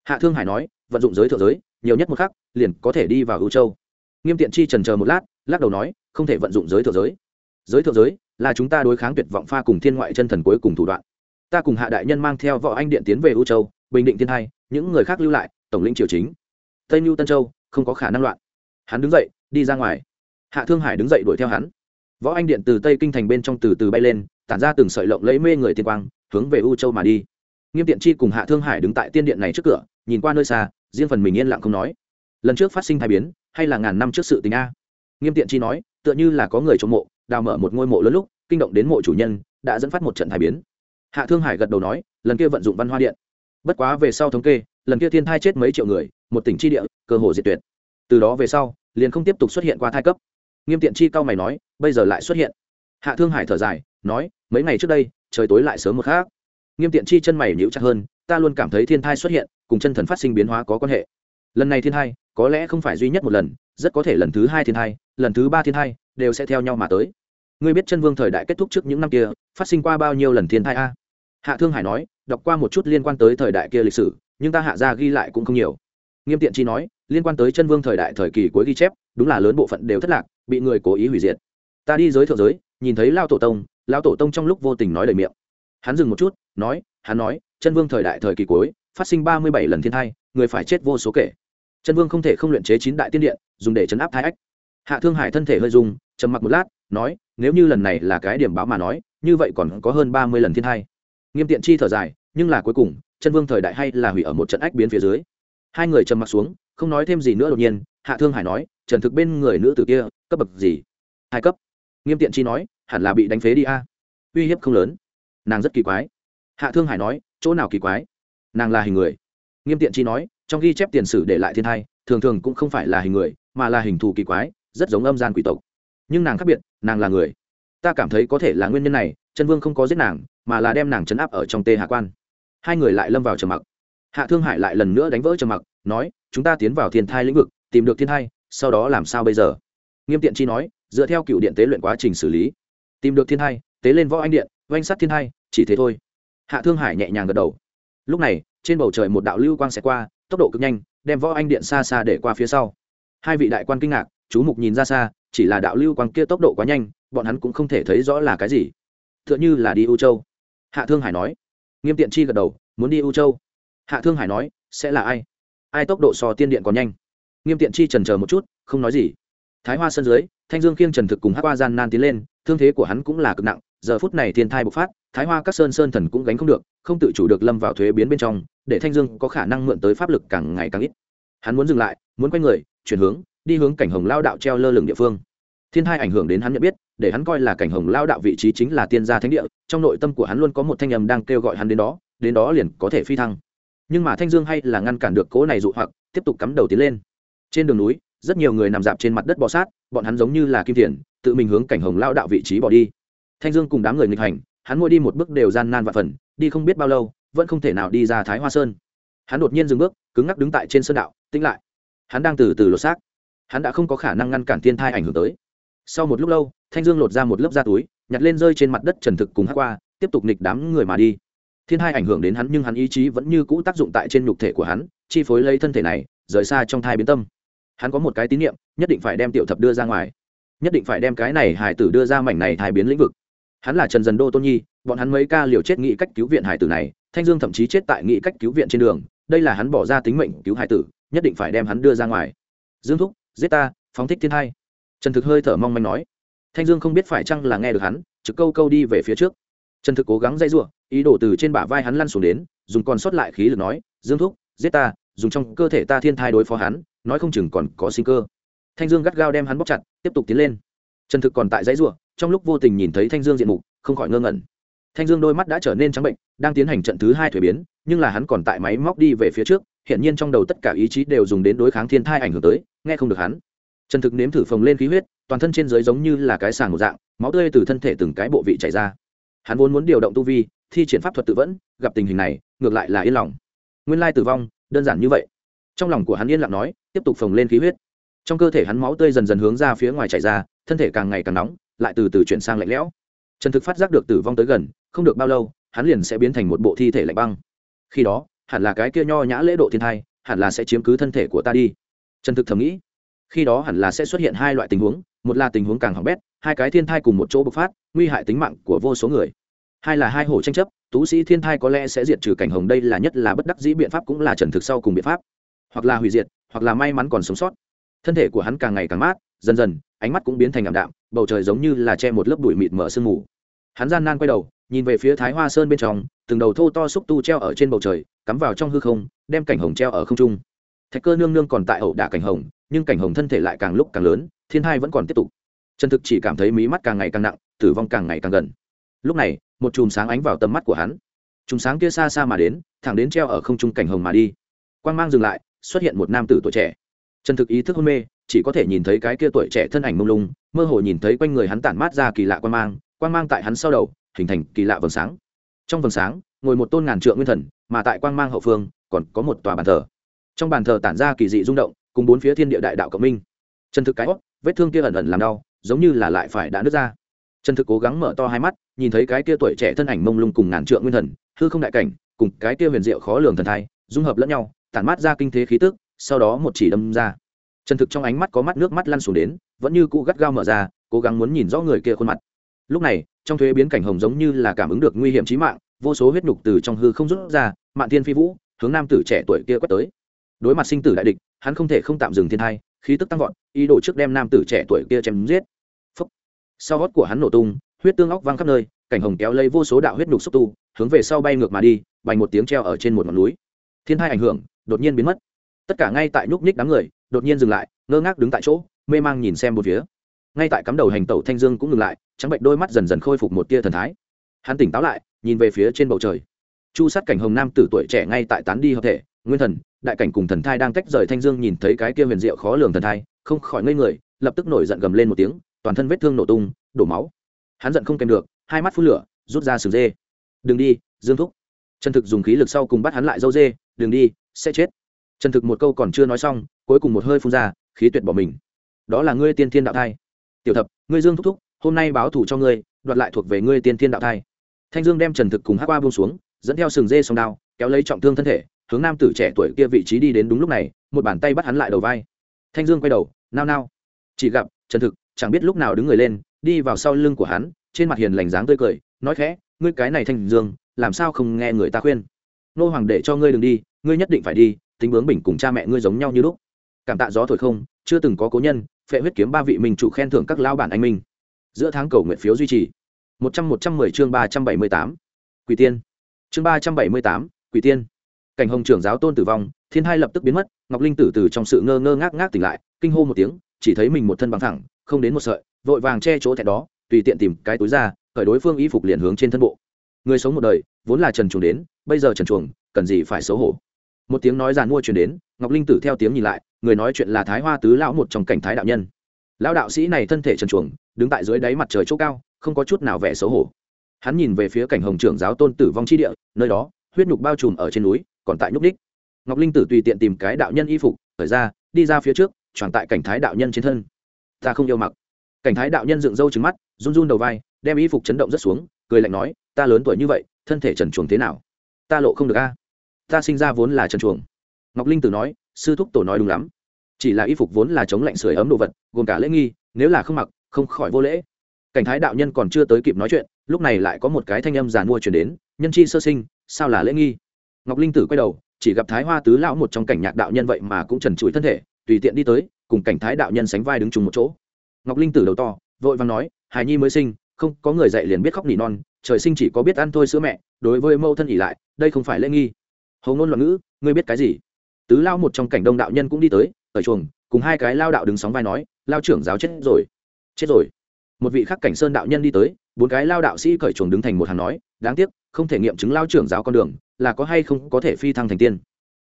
Hạ thương hải nói, vận dụng giới thượng giới, nhiều nhất một khắc, liền có thể đi vào u châu. Nghiêm tiện chi trần chờ một lát, lắc đầu nói, không thể vận dụng giới thượng giới giới thượng giới, là chúng ta đối kháng tuyệt vọng pha cùng thiên ngoại chân thần cuối cùng thủ đoạn. Ta cùng hạ đại nhân mang theo võ anh điện tiến về u châu, bình định thiên hai, những người khác lưu lại, tổng lĩnh triều chính. Tây mưu tân châu, không có khả năng loạn. Hắn đứng dậy, đi ra ngoài. Hạ thương hải đứng dậy đuổi theo hắn. Võ anh điện từ tây kinh thành bên trong từ từ bay lên, tản ra từng sợi lộng lấy mê người tiên quang, hướng về u châu mà đi. Nghiêm tiện chi cùng hạ thương hải đứng tại tiên điện này trước cửa, nhìn qua nơi xa, riêng phần mình yên lặng không nói. Lần trước phát sinh thai biến, hay là ngàn năm trước sự tình a? Nghiêm tiện chi nói, tựa như là có người trong mộ đào mở một ngôi mộ lớn lúc, kinh động đến mộ chủ nhân, đã dẫn phát một trận thải biến. Hạ thương hải gật đầu nói, lần kia vận dụng văn hoa điện. Bất quá về sau thống kê, lần kia thiên thai chết mấy triệu người, một tỉnh chi địa, cơ hồ diệt tuyệt. Từ đó về sau, liền không tiếp tục xuất hiện qua thai cấp. Nghiêm tiện chi cao mày nói, bây giờ lại xuất hiện. Hạ thương hải thở dài, nói, mấy ngày trước đây, trời tối lại sớm một khác. Nghiêm tiện chi chân mày nhíu chặt hơn, ta luôn cảm thấy thiên thai xuất hiện, cùng chân thần phát sinh biến hóa có quan hệ. Lần này thiên thai, có lẽ không phải duy nhất một lần, rất có thể lần thứ hai thiên thai, lần thứ ba thiên thai, đều sẽ theo nhau mà tới ngươi biết chân vương thời đại kết thúc trước những năm kia, phát sinh qua bao nhiêu lần thiên thai a? Hạ thương hải nói, đọc qua một chút liên quan tới thời đại kia lịch sử, nhưng ta hạ ra ghi lại cũng không nhiều. Nghiêm tiện chi nói, liên quan tới chân vương thời đại thời kỳ cuối ghi chép, đúng là lớn bộ phận đều thất lạc, bị người cố ý hủy diệt. Ta đi giới thượng giới, nhìn thấy lao tổ tông, lao tổ tông trong lúc vô tình nói lời miệng. Hắn dừng một chút, nói, hắn nói, chân vương thời đại thời kỳ cuối, phát sinh ba mươi bảy lần thiên thai người phải chết vô số kể. Chân vương không thể không luyện chế chín đại tiên điện, dùng để chấn áp thai ách. Hạ thương hải thân thể hơi dùng trầm mặc một lát, nói nếu như lần này là cái điểm báo mà nói, như vậy còn có hơn ba mươi lần thiên hai. nghiêm tiện chi thở dài, nhưng là cuối cùng, chân vương thời đại hay là hủy ở một trận ách biến phía dưới. Hai người trầm mặc xuống, không nói thêm gì nữa đột nhiên, hạ thương hải nói, trần thực bên người nữ tử kia, cấp bậc gì? Hai cấp. Nghiêm tiện chi nói, hẳn là bị đánh phế đi a. Uy hiếp không lớn. Nàng rất kỳ quái. Hạ thương hải nói, chỗ nào kỳ quái? Nàng là hình người. Nghiêm tiện chi nói, trong ghi chép tiền sử để lại thiên thai, thường thường cũng không phải là hình người, mà là hình thù kỳ quái, rất giống âm gian quỷ tộc. Nhưng nàng khác biệt nàng là người. Ta cảm thấy có thể là nguyên nhân này, chân vương không có giết nàng, mà là đem nàng chấn áp ở trong tê hạ quan. Hai người lại lâm vào trầm mặc. Hạ thương hải lại lần nữa đánh vỡ trầm mặc, nói, chúng ta tiến vào thiên thai lĩnh vực, tìm được thiên thai, sau đó làm sao bây giờ? Nghiêm tiện chi nói, dựa theo cựu điện tế luyện quá trình xử lý. Tìm được thiên thai, tế lên võ anh điện, oanh sát thiên thai, chỉ thế thôi. Hạ thương hải nhẹ nhàng gật đầu. Lúc này, trên bầu trời một đạo lưu quang xẹt qua, tốc độ cực nhanh, đem võ anh điện xa xa để qua phía sau. Hai vị đại quan kinh ngạc, chú mục nhìn ra xa chỉ là đạo lưu quang kia tốc độ quá nhanh, bọn hắn cũng không thể thấy rõ là cái gì. T h ư ợ n h ư là đi u châu. Hạ thương hải nói. Nghiêm tiện chi gật đầu, muốn đi u châu. Hạ thương hải nói, sẽ là ai? Ai tốc độ so tiên điện còn nhanh? Nghiêm tiện chi trần chờ một chút, không nói gì. Thái hoa sân dưới, thanh dương khiêng trần thực cùng hát hoa gian nan tiến lên, thương thế của hắn cũng là cực nặng, giờ phút này thiên thai bộc phát, thái hoa các sơn sơn thần cũng gánh không được, không tự chủ được lâm vào thuế biến bên trong, để thanh dương có khả năng mượn tới pháp lực càng ngày càng ít. Hắn muốn dừng lại, muốn quay người, chuyển hướng đi hướng cảnh hồng lao đạo treo lơ lửng địa phương. Thiên thai ảnh hưởng đến hắn nhận biết, để hắn coi là cảnh hồng lao đạo vị trí chính là tiên gia thánh địa, trong nội tâm của hắn luôn có một thanh âm đang kêu gọi hắn đến đó đến đó liền có thể phi thăng. Nhưng mà thanh dương hay là ngăn cản được cỗ này dụ hoặc, tiếp tục cắm đầu tiến lên. Trên đường núi, rất nhiều người nằm dạp trên mặt đất bò sát, bọn hắn giống như là kim thiền, tự mình hướng cảnh hồng lao đạo vị trí bỏ đi. Thanh dương cùng đám người nghịch hành, hắn ngồi đi một bước đều gian nan và phần, đi không biết bao lâu, vẫn không thể nào đi ra thái hoa sơn. Hắn đột nhiên dừng bước, cứng ngắc đứng tại trên sơn đạo, tĩnh lại. Hắn đang từ từ lột xác hắn đã không có khả năng ngăn cản thiên thai ảnh hưởng tới. Sau một lúc lâu, thanh dương lột ra một lớp da túi, nhặt lên rơi trên mặt đất trần thực cùng hát qua, tiếp tục nịch đám người mà đi. Thiên thai ảnh hưởng đến hắn nhưng hắn ý chí vẫn như cũ tác dụng tại trên nhục thể của hắn, chi phối lấy thân thể này, rời xa trong thai biến tâm. Hắn có một cái tín nhiệm nhất định phải đem tiểu thập đưa ra ngoài. Nhất định phải đem cái này hải tử đưa ra mảnh này thai biến lĩnh vực. Hắn là trần dần đô tôn nhi, bọn hắn mấy ca liều chết nghĩ cách cứu viện hải tử này, thanh dương thậm chí chết tại nghĩ cách cứu viện trên đường, đây là hắn bỏ ra tính mệnh cứu hải tử, nhất định phải đem hắn đưa ra ngoài. Dương thúc giết ta, phóng thích thiên hai. Trần thực hơi thở mong manh nói. Thanh dương không biết phải chăng là nghe được hắn, trực câu câu đi về phía trước. Trần thực cố gắng dây giụa, ý đồ từ trên bả vai hắn lăn xuống đến, dùng còn sót lại khí lực nói, dương thúc, giết ta, dùng trong cơ thể ta thiên thai đối phó hắn, nói không chừng còn có sinh cơ. Thanh dương gắt gao đem hắn bóc chặt, tiếp tục tiến lên. Trần thực còn tại dãy ruộng trong lúc vô tình nhìn thấy thanh dương diện mục, không khỏi ngơ ngẩn. Thanh dương đôi mắt đã trở nên trắng bệnh, đang tiến hành trận thứ hai thuế biến, nhưng là hắn còn tại máy móc đi về phía trước hiện nhiên trong đầu tất cả ý chí đều dùng đến đối kháng thiên thai ảnh hưởng tới, nghe không được hắn. Trần thực nếm thử phồng lên khí huyết, toàn thân trên dưới giống như là cái sàng một dạng, máu tươi từ thân thể từng cái bộ vị chảy ra. Hắn vốn muốn điều động tu vi, thi triển pháp thuật tự vẫn, gặp tình hình này, ngược lại là yên lòng. Nguyên lai tử vong, đơn giản như vậy. Trong lòng của hắn yên lặng nói, tiếp tục phồng lên khí huyết. Trong cơ thể hắn máu tươi dần dần hướng ra phía ngoài chảy ra, thân thể càng ngày càng nóng, lại từ từ chuyển sang lạnh lẽo. Trần thực phát giác được tử vong tới gần, không được bao lâu, hắn liền sẽ biến thành một bộ thi thể lạnh băng. Khi đó hẳn là cái kia nho nhã lễ độ thiên thai, hẳn là sẽ chiếm cứ thân thể của ta đi. Trần thực thầm nghĩ, khi đó hẳn là sẽ xuất hiện hai loại tình huống, một là tình huống càng hỏng bét, hai cái thiên thai cùng một chỗ bộc phát, nguy hại tính mạng của vô số người. Hai là hai hổ tranh chấp, tú sĩ thiên thai có lẽ sẽ diệt trừ cảnh hồng, đây là nhất là bất đắc dĩ biện pháp cũng là trần thực sau cùng biện pháp. Hoặc là hủy diệt, hoặc là may mắn còn sống sót. Thân thể của hắn càng ngày càng mát, dần dần, ánh mắt cũng biến thành ảm đạm, bầu trời giống như là che một lớp bụi mịt mở sương mù. Hắn gian nan quay đầu nhìn về phía thái hoa sơn bên trong, từng đầu thô to xúc tu treo ở trên bầu trời, cắm vào trong hư không, đem cảnh hồng treo ở không trung. Thạch cơ nương nương còn tại ẩu đả cảnh hồng, nhưng cảnh hồng thân thể lại càng lúc càng lớn, thiên hai vẫn còn tiếp tục. Trần thực chỉ cảm thấy mí mắt càng ngày càng nặng, tử vong càng ngày càng gần. Lúc này, một chùm sáng ánh vào tầm mắt của hắn. Chùm sáng kia xa xa mà đến, thẳng đến treo ở không trung cảnh hồng mà đi. Quan g mang dừng lại, xuất hiện một nam tử tuổi trẻ. Trần thực ý thức hôn mê, chỉ có thể nhìn thấy cái kia tuổi trẻ thân ảnh mông lung, mơ hồ nhìn thấy quanh người hắn tản mát ra kỳ lạ quan mang quan mang tại hắn sau đầu hình thành kỳ lạ vầng sáng. Trong vầng sáng, ngồi một tôn ngàn trượng nguyên thần, mà tại quan mang hậu phương, còn có một tòa bàn thờ. Trong bàn thờ tản ra kỳ dị rung động, cùng bốn phía thiên địa đại đạo cộng minh. Trần thực cái hót vết thương kia ẩn ẩn làm đau, giống như là lại phải đã nứt ra. Trần thực cố gắng mở to hai mắt, nhìn thấy cái kia tuổi trẻ thân ảnh mông lung cùng ngàn trượng nguyên thần, hư không đại cảnh, cùng cái kia huyền diệu khó lường thần thai, dung hợp lẫn nhau, tản mát ra kinh thế khí tức, sau đó một chỉ đâm ra. Trần thực trong ánh mắt có mắt nước mắt lăn xuống đến, vẫn như cụ gắt gao mở ra, cố gắng muốn nhìn rõ người kia khuôn mặt lúc này, trong thuế biến cảnh hồng giống như là cảm ứng được nguy hiểm trí mạng, vô số huyết nhục từ trong hư không rút ra, mạn thiên phi vũ, hướng nam tử trẻ tuổi kia quét tới. Đối mặt sinh tử đại địch, hắn không thể không tạm dừng thiên thai, khí tức tăng vọt, ý đồ trước đem nam tử trẻ tuổi kia chém giết. Phúc. sau gót của hắn nổ tung, huyết tương óc văng khắp nơi, cảnh hồng kéo lấy vô số đạo huyết nhục xúc tu, hướng về sau bay ngược mà đi, bành một tiếng treo ở trên một ngọn núi. Thiên thai ảnh hưởng đột nhiên biến mất. Tất cả ngay tại nhúc nhích đám người, đột nhiên dừng lại, ngơ ngác đứng tại chỗ, mê mang nhìn xem một phía ngay tại cắm đầu hành tẩu thanh dương cũng ngừng lại, trắng bệnh đôi mắt dần dần khôi phục một tia thần thái. Hắn tỉnh táo lại, nhìn về phía trên bầu trời. Chu sát cảnh hồng nam tử tuổi trẻ ngay tại tán đi hợp thể, nguyên thần, đại cảnh cùng thần thai đang tách rời thanh dương nhìn thấy cái kia huyền diệu khó lường thần thai, không khỏi ngây người, lập tức nổi giận gầm lên một tiếng, toàn thân vết thương nổ tung, đổ máu. Hắn giận không kèm được, hai mắt phun lửa, rút ra sừng dê. Đừng đi, dương thúc. Trần thực dùng khí lực sau cùng bắt hắn lại dâu dê, đừng đi, sẽ chết. Trần thực một câu còn chưa nói xong, cuối cùng một hơi phun ra, khí tuyệt bỏ mình. Đó là ngươi tiên thiên đạo thai tiểu thập, ngươi dương thúc thúc, hôm nay báo thủ cho ngươi, đoạt lại thuộc về ngươi tiên thiên đạo thai. Thanh dương đem trần thực cùng hát qua buông xuống, dẫn theo sừng dê sông đao, kéo lấy trọng thương thân thể, hướng nam tử trẻ tuổi kia vị trí đi đến đúng lúc này, một bàn tay bắt hắn lại đầu vai. Thanh dương quay đầu, nao nao. Chỉ gặp trần thực chẳng biết lúc nào đứng người lên, đi vào sau lưng của hắn, trên mặt hiền lành dáng tươi cười, nói khẽ, ngươi cái này thanh dương, làm sao không nghe người ta khuyên? Nô hoàng để cho ngươi đừng đi, ngươi nhất định phải đi, tính bướng bình cùng cha mẹ ngươi giống nhau như lúc cảm tạ gió thổi không, chưa từng có cố nhân, phệ huyết kiếm ba vị minh chủ khen thưởng các lao bản anh minh. Giữa tháng cầu nguyện phiếu duy trì. Một trăm một trăm mười chương ba trăm bảy mươi tám. Quỷ tiên. Chương ba trăm bảy mươi tám, quỷ tiên. Cảnh hồng trưởng giáo tôn tử vong, thiên hai lập tức biến mất, ngọc linh tử từ trong sự ngơ ngơ ngác ngác tỉnh lại, kinh hô một tiếng, chỉ thấy mình một thân bằng thẳng, không đến một sợi, vội vàng che chỗ thẹn đó, tùy tiện tìm cái túi ra, khởi đối phương y phục liền hướng trên thân bộ. Người sống một đời, vốn là trần chuồng đến, bây giờ trần chuồng, cần gì phải xấu hổ? Một tiếng nói giàn mua truyền đến ngọc linh tử theo tiếng nhìn lại, người nói chuyện là thái hoa tứ lão một trong cảnh thái đạo nhân. Lão đạo sĩ này thân thể trần chuồng đứng tại dưới đáy mặt trời chỗ cao, không có chút nào vẻ xấu hổ. Hắn nhìn về phía cảnh hồng trưởng giáo tôn tử vong chi địa, nơi đó, huyết nhục bao trùm ở trên núi, còn tại nhúc ních ngọc linh tử tùy tiện tìm cái đạo nhân y phục khởi ra, đi ra phía trước tròn tại cảnh thái đạo nhân trên thân. Ta không yêu mặc. Cảnh thái đạo nhân dựng râu trứng mắt, run run đầu vai, đem y phục chấn động rất xuống, cười lạnh nói, ta lớn tuổi như vậy, thân thể trần chuồng thế nào? Ta lộ không được a. Ta sinh ra vốn là trần chuồng ngọc linh tử nói, sư thúc tổ nói đúng lắm. Chỉ là y phục vốn là chống lạnh sưởi ấm đồ vật, gồm cả lễ nghi, nếu là không mặc, không khỏi vô lễ. Cảnh thái đạo nhân còn chưa tới kịp nói chuyện, lúc này lại có một cái thanh âm giàn mua chuyển đến, nhân chi sơ sinh, sao là lễ nghi? Ngọc linh tử quay đầu, chỉ gặp thái hoa tứ lão một trong cảnh nhạc đạo nhân vậy mà cũng trần trụi thân thể, tùy tiện đi tới, cùng cảnh thái đạo nhân sánh vai đứng chung một chỗ. Ngọc linh tử đầu to, vội vàng nói, hài nhi mới sinh, không, có người dạy liền biết khóc nỉ non, trời sinh chỉ có biết ăn thôi sữa mẹ, đối với mâu thân ỉ lại, đây không phải lễ nghi. Hầu ngôn loạn ngữ, ngươi biết cái gì? Tứ lao một trong cảnh đông đạo nhân cũng đi tới ở chuồng, cùng hai cái lao đạo đứng sóng vai nói, lao trưởng giáo chết rồi chết rồi. Một vị khắc cảnh sơn đạo nhân đi tới, bốn cái lao đạo sĩ cởi chuồng đứng thành một hàng nói, đáng tiếc, không thể nghiệm chứng lao trưởng giáo con đường, là có hay không có thể phi thăng thành tiên.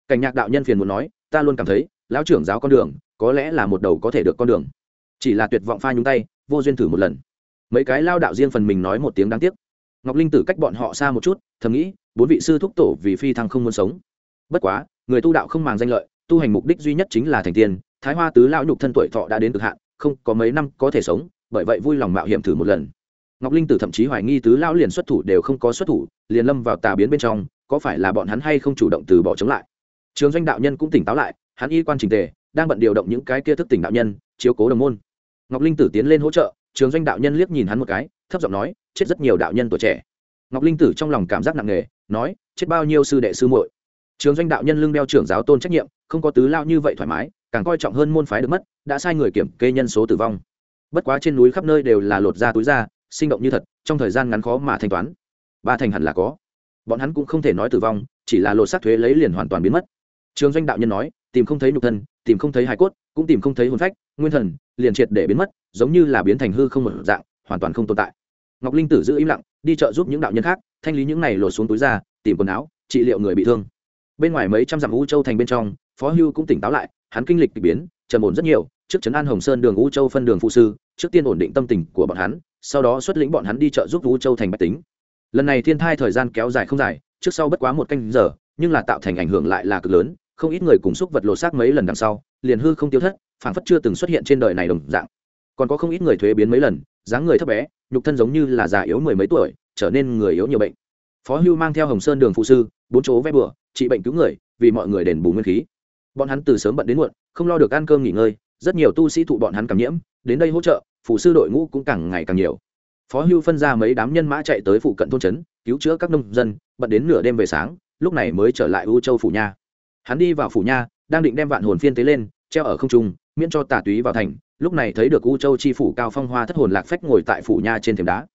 Cảnh nhạc đạo nhân phiền muốn nói, ta luôn cảm thấy lão trưởng giáo con đường, có lẽ là một đầu có thể được con đường. Chỉ là tuyệt vọng pha nhúng tay, vô duyên thử một lần. Mấy cái lao đạo riêng phần mình nói một tiếng đáng tiếc. Ngọc linh tử cách bọn họ xa một chút, thầm nghĩ, bốn vị sư thúc tổ vì phi thăng không muốn sống. Bất quá người tu đạo không màng danh lợi, tu hành mục đích duy nhất chính là thành tiên, thái hoa tứ lão nhục thân tuổi thọ đã đến cực hạn, không có mấy năm có thể sống, bởi vậy vui lòng mạo hiểm thử một lần. Ngọc linh tử thậm chí hoài nghi tứ lão liền xuất thủ đều không có xuất thủ, liền lâm vào tà biến bên trong, có phải là bọn hắn hay không chủ động từ bỏ chống lại? Trường doanh đạo nhân cũng tỉnh táo lại, hắn y quan trình tề, đang bận điều động những cái kia thức tỉnh đạo nhân, chiếu cố đồng môn. Ngọc linh tử tiến lên hỗ trợ, trường doanh đạo nhân liếc nhìn hắn một cái, thấp giọng nói, chết rất nhiều đạo nhân tuổi trẻ. Ngọc linh tử trong lòng cảm giác nặng nề, nói, chết bao nhiêu sư đệ sư muội? Trường doanh đạo nhân lưng đeo trưởng giáo tôn trách nhiệm, không có tứ lao như vậy thoải mái, càng coi trọng hơn môn phái được mất, đã sai người kiểm kê nhân số tử vong. Bất quá trên núi khắp nơi đều là lột da túi da, sinh động như thật, trong thời gian ngắn khó mà thanh toán. Ba thành hẳn là có. Bọn hắn cũng không thể nói tử vong, chỉ là lột xác thuế lấy liền hoàn toàn biến mất. Trường doanh đạo nhân nói, tìm không thấy nhục thân, tìm không thấy hài cốt, cũng tìm không thấy hồn phách, nguyên thần, liền triệt để biến mất, giống như là biến thành hư không một dạng, hoàn toàn không tồn tại. Ngọc linh tử giữ im lặng, đi chợ giúp những đạo nhân khác, thanh lý những này lột xuống túi ra tìm quần áo, trị liệu người bị thương bên ngoài mấy trăm dặm u châu thành bên trong, phó hưu cũng tỉnh táo lại, hắn kinh lịch k ỳ biến, trầm ổn rất nhiều, trước trấn an hồng sơn đường u châu phân đường phụ sư, trước tiên ổn định tâm tình của bọn hắn, sau đó xuất lĩnh bọn hắn đi chợ giúp u châu thành bách tính. Lần này thiên thai thời gian kéo dài không dài, trước sau bất quá một canh giờ, nhưng là tạo thành ảnh hưởng lại là cực lớn, không ít người cùng xúc vật lột xác mấy lần đằng sau, liền hư không tiêu thất phản phất chưa từng xuất hiện trên đời này đồng dạng. Còn có không ít người thuế biến mấy lần, dáng người thấp bé, nhục thân giống như là già yếu mười mấy tuổi, trở nên người yếu nhiều bệnh. Phó hưu mang theo hồng sơn đường phụ sư bốn chỗ vé bừa, trị bệnh cứu người, vì mọi người đền bù nguyên khí. Bọn hắn từ sớm bận đến muộn, không lo được ăn cơm nghỉ ngơi, rất nhiều tu sĩ thụ bọn hắn cảm nhiễm, đến đây hỗ trợ, phụ sư đội ngũ cũng càng ngày càng nhiều. Phó hưu phân ra mấy đám nhân mã chạy tới phụ cận thôn trấn, cứu chữa các nông dân, bận đến nửa đêm về sáng, lúc này mới trở lại u châu phủ nha. Hắn đi vào phủ nha, đang định đem vạn hồn phiên tế lên, treo ở không trung, miễn cho tà túy vào thành, lúc này thấy được u châu chi phủ cao phong hoa thất hồn lạc phách ngồi tại phủ nha trên thềm đá.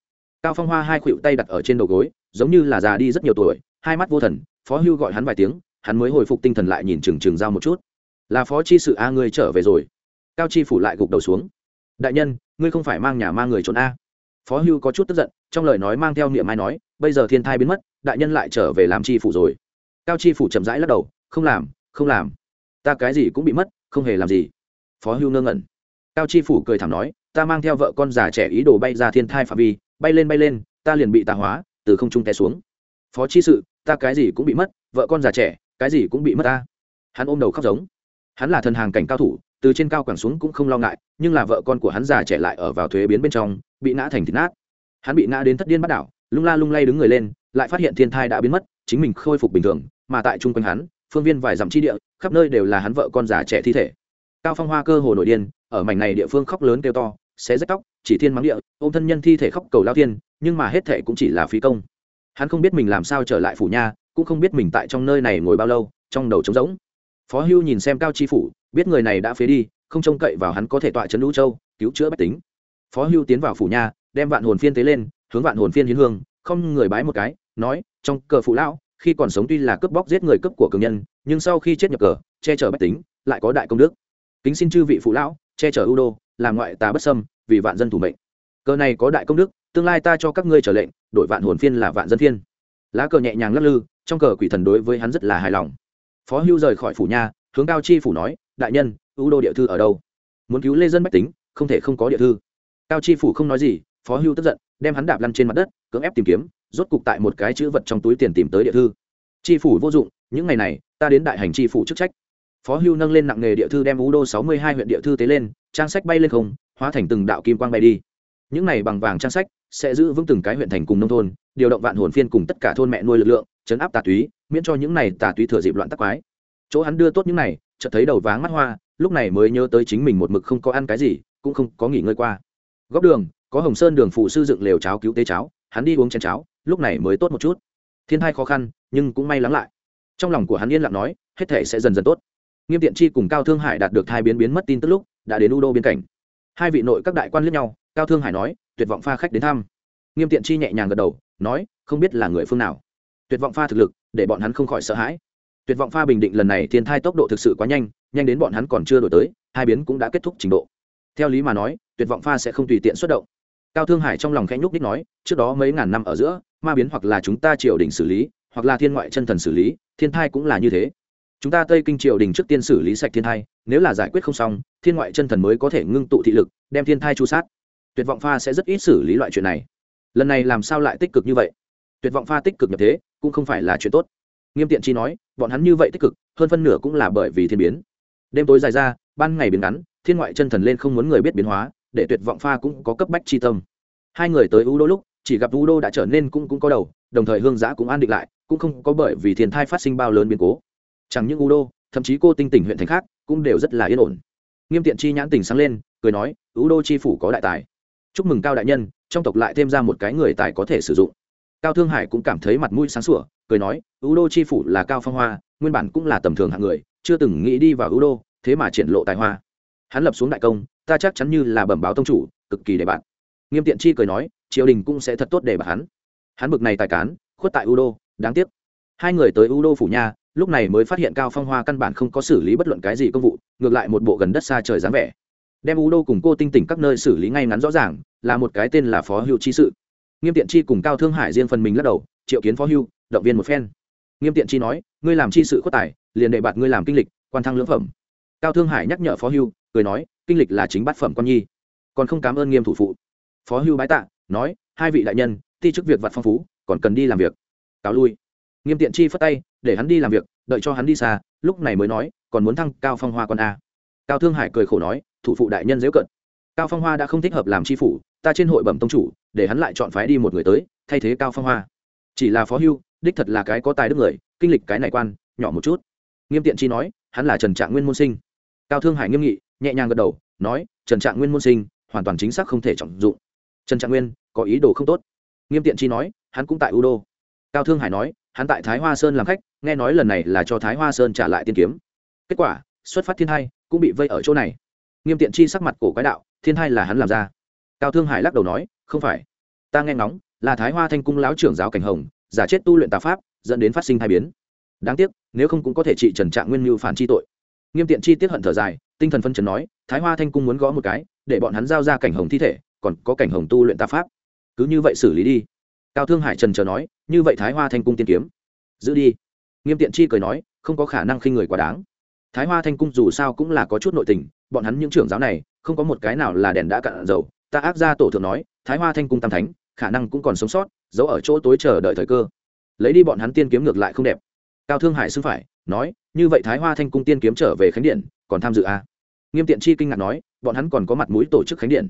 Cao phong hoa hai khuỵu tay đặt ở trên đầu gối giống như là già đi rất nhiều tuổi, hai mắt vô thần, phó hưu gọi hắn vài tiếng, hắn mới hồi phục tinh thần lại nhìn trừng trừng giao một chút. Là phó chi sự a, ngươi trở về rồi. Cao chi phủ lại gục đầu xuống. Đại nhân, ngươi không phải mang nhà mang người trốn a. Phó hưu có chút tức giận, trong lời nói mang theo niệm ai nói, bây giờ thiên thai biến mất, đại nhân lại trở về làm chi phủ rồi. Cao chi phủ chậm rãi lắc đầu, không làm không làm. Ta cái gì cũng bị mất, không hề làm gì. Phó hưu ngơ ngẩn. Cao chi phủ cười thẳng nói, ta mang theo vợ con già trẻ ý đồ bay ra thiên thai phạm vi, bay lên bay lên, ta liền bị tà hóa từ không trung té xuống. Phó chi sự, ta cái gì cũng bị mất, vợ con già trẻ, cái gì cũng bị mất ta. Hắn ôm đầu khóc giống. Hắn là thần hàng cảnh cao thủ, từ trên cao quẳng xuống cũng không lo ngại, nhưng là vợ con của hắn già trẻ lại ở vào thuế biến bên trong, bị ngã thành thịt nát. Hắn bị ngã đến thất điên bắt đảo, lung la lung lay đứng người lên, lại phát hiện thiên thai đã biến mất, chính mình khôi phục bình thường, mà tại chung quanh hắn, phương viên vài dặm chi địa, khắp nơi đều là hắn vợ con già trẻ thi thể. Cao phong hoa cơ hồ nổi điên, ở mảnh này địa phương khóc lớn kêu to, xé rách tóc chỉ thiên mắng địa, ôm thân nhân thi thể khóc cầu lao thiên, nhưng mà hết thể cũng chỉ là phí công. Hắn không biết mình làm sao trở lại phủ nha, cũng không biết mình tại trong nơi này ngồi bao lâu, trong đầu trống rỗng. Phó hưu nhìn xem cao tri phủ, biết người này đã phế đi, không trông cậy vào hắn có thể tọa trấn lũ châu, cứu chữa bách tính. Phó hưu tiến vào phủ nha, đem vạn hồn phiên tế lên, hướng vạn hồn phiên hiến hương, không người bái một cái, nói, trong cờ phụ lão, khi còn sống tuy là cướp bóc giết người cướp của cường nhân, nhưng sau khi chết nhập cờ, che chở bách tính, lại có đại công đức. Kính xin chư vị phụ lão, che chở ưu đô làm ngoại tà bất sâm vì vạn dân thủ mệnh. Cờ này có đại công đức, tương lai ta cho các ngươi trở lệnh, đổi vạn hồn phiên là vạn dân phiên. Lá cờ nhẹ nhàng lắc lư, trong cờ quỷ thần đối với hắn rất là hài lòng. Phó hưu rời khỏi phủ nha, hướng cao chi phủ nói, đại nhân, ưu đô địa thư ở đâu? Muốn cứu lê dân bách tính, không thể không có địa thư. Cao chi phủ không nói gì, phó hưu tức giận, đem hắn đạp lăn trên mặt đất, cưỡng ép tìm kiếm, rốt cục tại một cái chữ vật trong túi tiền tìm tới địa thư. Chi phủ vô dụng, những ngày này, ta đến đại hành chi phủ chức trách phó hưu nâng lên nặng nghề địa thư đem ú đô sáu mươi hai huyện địa thư tế lên, trang sách bay lên không, hóa thành từng đạo kim quang bay đi. Những này bằng vàng trang sách sẽ giữ vững từng cái huyện thành cùng nông thôn, điều động vạn hồn phiên cùng tất cả thôn mẹ nuôi lực lượng, chấn áp tà túy, miễn cho những này tà túy thừa dịp loạn tắc quái. Chỗ hắn đưa tốt những này, chợt thấy đầu váng mắt hoa, lúc này mới nhớ tới chính mình một mực không có ăn cái gì, cũng không có nghỉ ngơi qua. Góc đường, có hồng sơn đường phụ sư dựng lều cháo cứu tế cháo, hắn đi uống chén cháo, lúc này mới tốt một chút. Thiên thai khó khăn, nhưng cũng may lắng lại. Trong lòng của hắn yên lặng nói, hết thể sẽ dần dần tốt nghiêm tiện chi cùng cao thương hải đạt được thai biến biến mất tin tức lúc, đã đến u đô biên cảnh. Hai vị nội các đại quan liếc nhau, cao thương hải nói, tuyệt vọng pha khách đến thăm. Nghiêm tiện chi nhẹ nhàng gật đầu, nói, không biết là người phương nào. Tuyệt vọng pha thực lực, để bọn hắn không khỏi sợ hãi. Tuyệt vọng pha bình định lần này thiên thai tốc độ thực sự quá nhanh nhanh đến bọn hắn còn chưa đổi tới, hai biến cũng đã kết thúc trình độ. Theo lý mà nói, tuyệt vọng pha sẽ không tùy tiện xuất động. Cao thương hải trong lòng khẽ nhúc đích nói, trước đó mấy ngàn năm ở giữa, ma biến hoặc là chúng ta triều đình xử lý, hoặc là thiên ngoại chân thần xử lý, thiên thai cũng là như thế chúng ta tây kinh triều đình trước tiên xử lý sạch thiên thai, nếu là giải quyết không xong, thiên ngoại chân thần mới có thể ngưng tụ thị lực, đem thiên thai chu sát. Tuyệt vọng pha sẽ rất ít xử lý loại chuyện này. Lần này làm sao lại tích cực như vậy? Tuyệt vọng pha tích cực nhập thế, cũng không phải là chuyện tốt. Nghiêm tiện chi nói, bọn hắn như vậy tích cực, hơn phân nửa cũng là bởi vì thiên biến. Đêm tối dài ra, ban ngày biến ngắn, thiên ngoại chân thần lên không muốn người biết biến hóa, để tuyệt vọng pha cũng có cấp bách chi tâm. Hai người tới u đô lúc, chỉ gặp u đô đã trở nên cũng cũng có đầu, đồng thời hương giã cũng an định lại, cũng không có bởi vì thiên thai phát sinh bao lớn biến cố chẳng những u đô thậm chí cô tinh tỉnh huyện thành khác cũng đều rất là yên ổn. Nghiêm tiện chi nhãn tình sáng lên, cười nói u đô chi phủ có đại tài. Chúc mừng cao đại nhân, trong tộc lại thêm ra một cái người tài có thể sử dụng. Cao thương hải cũng cảm thấy mặt mũi sáng sủa, cười nói u đô chi phủ là cao phong hoa, nguyên bản cũng là tầm thường hạng người, chưa từng nghĩ đi vào u đô thế mà triển lộ tài hoa. Hắn lập xuống đại công, ta chắc chắn như là bẩm báo tông chủ, cực kỳ để bạn. Nghiêm tiện chi cười nói, triều đình cũng sẽ thật tốt để bạc hắn. Hắn bực này tài cán, khuất tại u đô đáng tiếc. Hai người tới u đô phủ nha lúc này mới phát hiện cao phong hoa căn bản không có xử lý bất luận cái gì công vụ, ngược lại một bộ gần đất xa trời dáng vẻ. Đem u đô cùng cô tinh tỉnh các nơi xử lý ngay ngắn rõ ràng, là một cái tên là phó hưu chi sự. Nghiêm tiện chi cùng cao thương hải riêng phần mình lắc đầu, triệu kiến phó hưu, động viên một phen. Nghiêm tiện chi nói, ngươi làm chi sự khuất tài, liền đề bạt ngươi làm kinh lịch, quan thăng lưỡng phẩm. Cao thương hải nhắc nhở phó hưu, cười nói, kinh lịch là chính bát phẩm con nhi, còn không cảm ơn nghiêm thủ phụ. Phó hưu bái tạ, nói, hai vị đại nhân, ti chức việc vặt phong phú, còn cần đi làm việc. Cáo lui nghiêm tiện chi phất tay, để hắn đi làm việc, đợi cho hắn đi xa, lúc này mới nói, còn muốn thăng cao phong hoa con a. Cao thương hải cười khổ nói, thủ phụ đại nhân dễ cận. Cao phong hoa đã không thích hợp làm tri phủ, ta trên hội bẩm tông chủ, để hắn lại chọn phái đi một người tới, thay thế cao phong hoa. Chỉ là phó hưu, đích thật là cái có tài đức người, kinh lịch cái này quan, nhỏ một chút. Nghiêm tiện chi nói, hắn là trần trạng nguyên môn sinh. Cao thương hải nghiêm nghị, nhẹ nhàng gật đầu, nói, trần trạng nguyên môn sinh, hoàn toàn chính xác không thể trọng dụng. Trần trạng nguyên, có ý đồ không tốt. Nghiêm tiện chi nói, hắn cũng tại u đô. Cao thương hải nói hắn tại thái hoa sơn làm khách, nghe nói lần này là cho thái hoa sơn trả lại tiên kiếm. Kết quả, xuất phát thiên hai, cũng bị vây ở chỗ này. Nghiêm tiện chi sắc mặt cổ quái đạo, thiên hai là hắn làm ra. Cao thương hải lắc đầu nói, không phải. Ta nghe ngóng, là thái hoa thanh cung lão trưởng giáo cảnh hồng, giả chết tu luyện tà pháp, dẫn đến phát sinh thai biến. Đáng tiếc, nếu không cũng có thể trị trần trạng nguyên mưu phản chi tội. Nghiêm tiện chi tiết hận thở dài, tinh thần phân trần nói, thái hoa thanh cung muốn gõ một cái, để bọn hắn giao ra cảnh hồng thi thể, còn có cảnh hồng tu luyện tà pháp. Cứ như vậy xử lý đi cao thương hải trần chờ nói, như vậy thái hoa thanh cung tiên kiếm, giữ đi. Nghiêm tiện chi cười nói, không có khả năng khi người quá đáng. Thái hoa thanh cung dù sao cũng là có chút nội tình, bọn hắn những trưởng giáo này, không có một cái nào là đèn đã cạn dầu. Ta Áp ra tổ thượng nói, thái hoa thanh cung tam thánh, khả năng cũng còn sống sót, giấu ở chỗ tối chờ đợi thời cơ. Lấy đi bọn hắn tiên kiếm ngược lại không đẹp. Cao thương hải xưng phải, nói, như vậy thái hoa thanh cung tiên kiếm trở về khánh điện, còn tham dự à? nghiêm tiện chi kinh ngạc nói, bọn hắn còn có mặt mũi tổ chức khánh điện.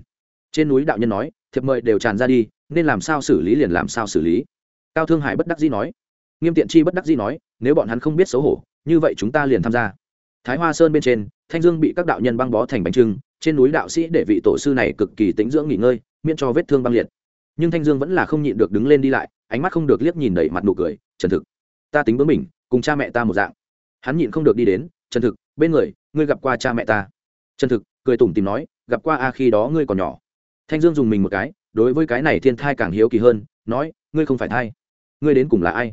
Trên núi đạo nhân nói thiệp mời đều tràn ra đi, nên làm sao xử lý liền làm sao xử lý. Cao thương hải bất đắc dĩ nói. Nghiêm tiện chi bất đắc dĩ nói, nếu bọn hắn không biết xấu hổ, như vậy chúng ta liền tham gia. Thái hoa sơn bên trên, thanh dương bị các đạo nhân băng bó thành bánh trưng, trên núi đạo sĩ để vị tổ sư này cực kỳ tính dưỡng nghỉ ngơi, miễn cho vết thương băng liệt. Nhưng thanh dương vẫn là không nhịn được đứng lên đi lại, ánh mắt không được liếc nhìn đẩy mặt nụ cười, trần thực, ta tính bướng mình cùng cha mẹ ta một dạng. Hắn nhịn không được đi đến, trần thực, bên người, ngươi gặp qua cha mẹ ta? Trần thực cười tủm tìm nói, gặp qua a khi đó ngươi còn nhỏ thanh dương dùng mình một cái, đối với cái này thiên thai càng hiếu kỳ hơn, nói, ngươi không phải thai. Ngươi đến cùng là ai?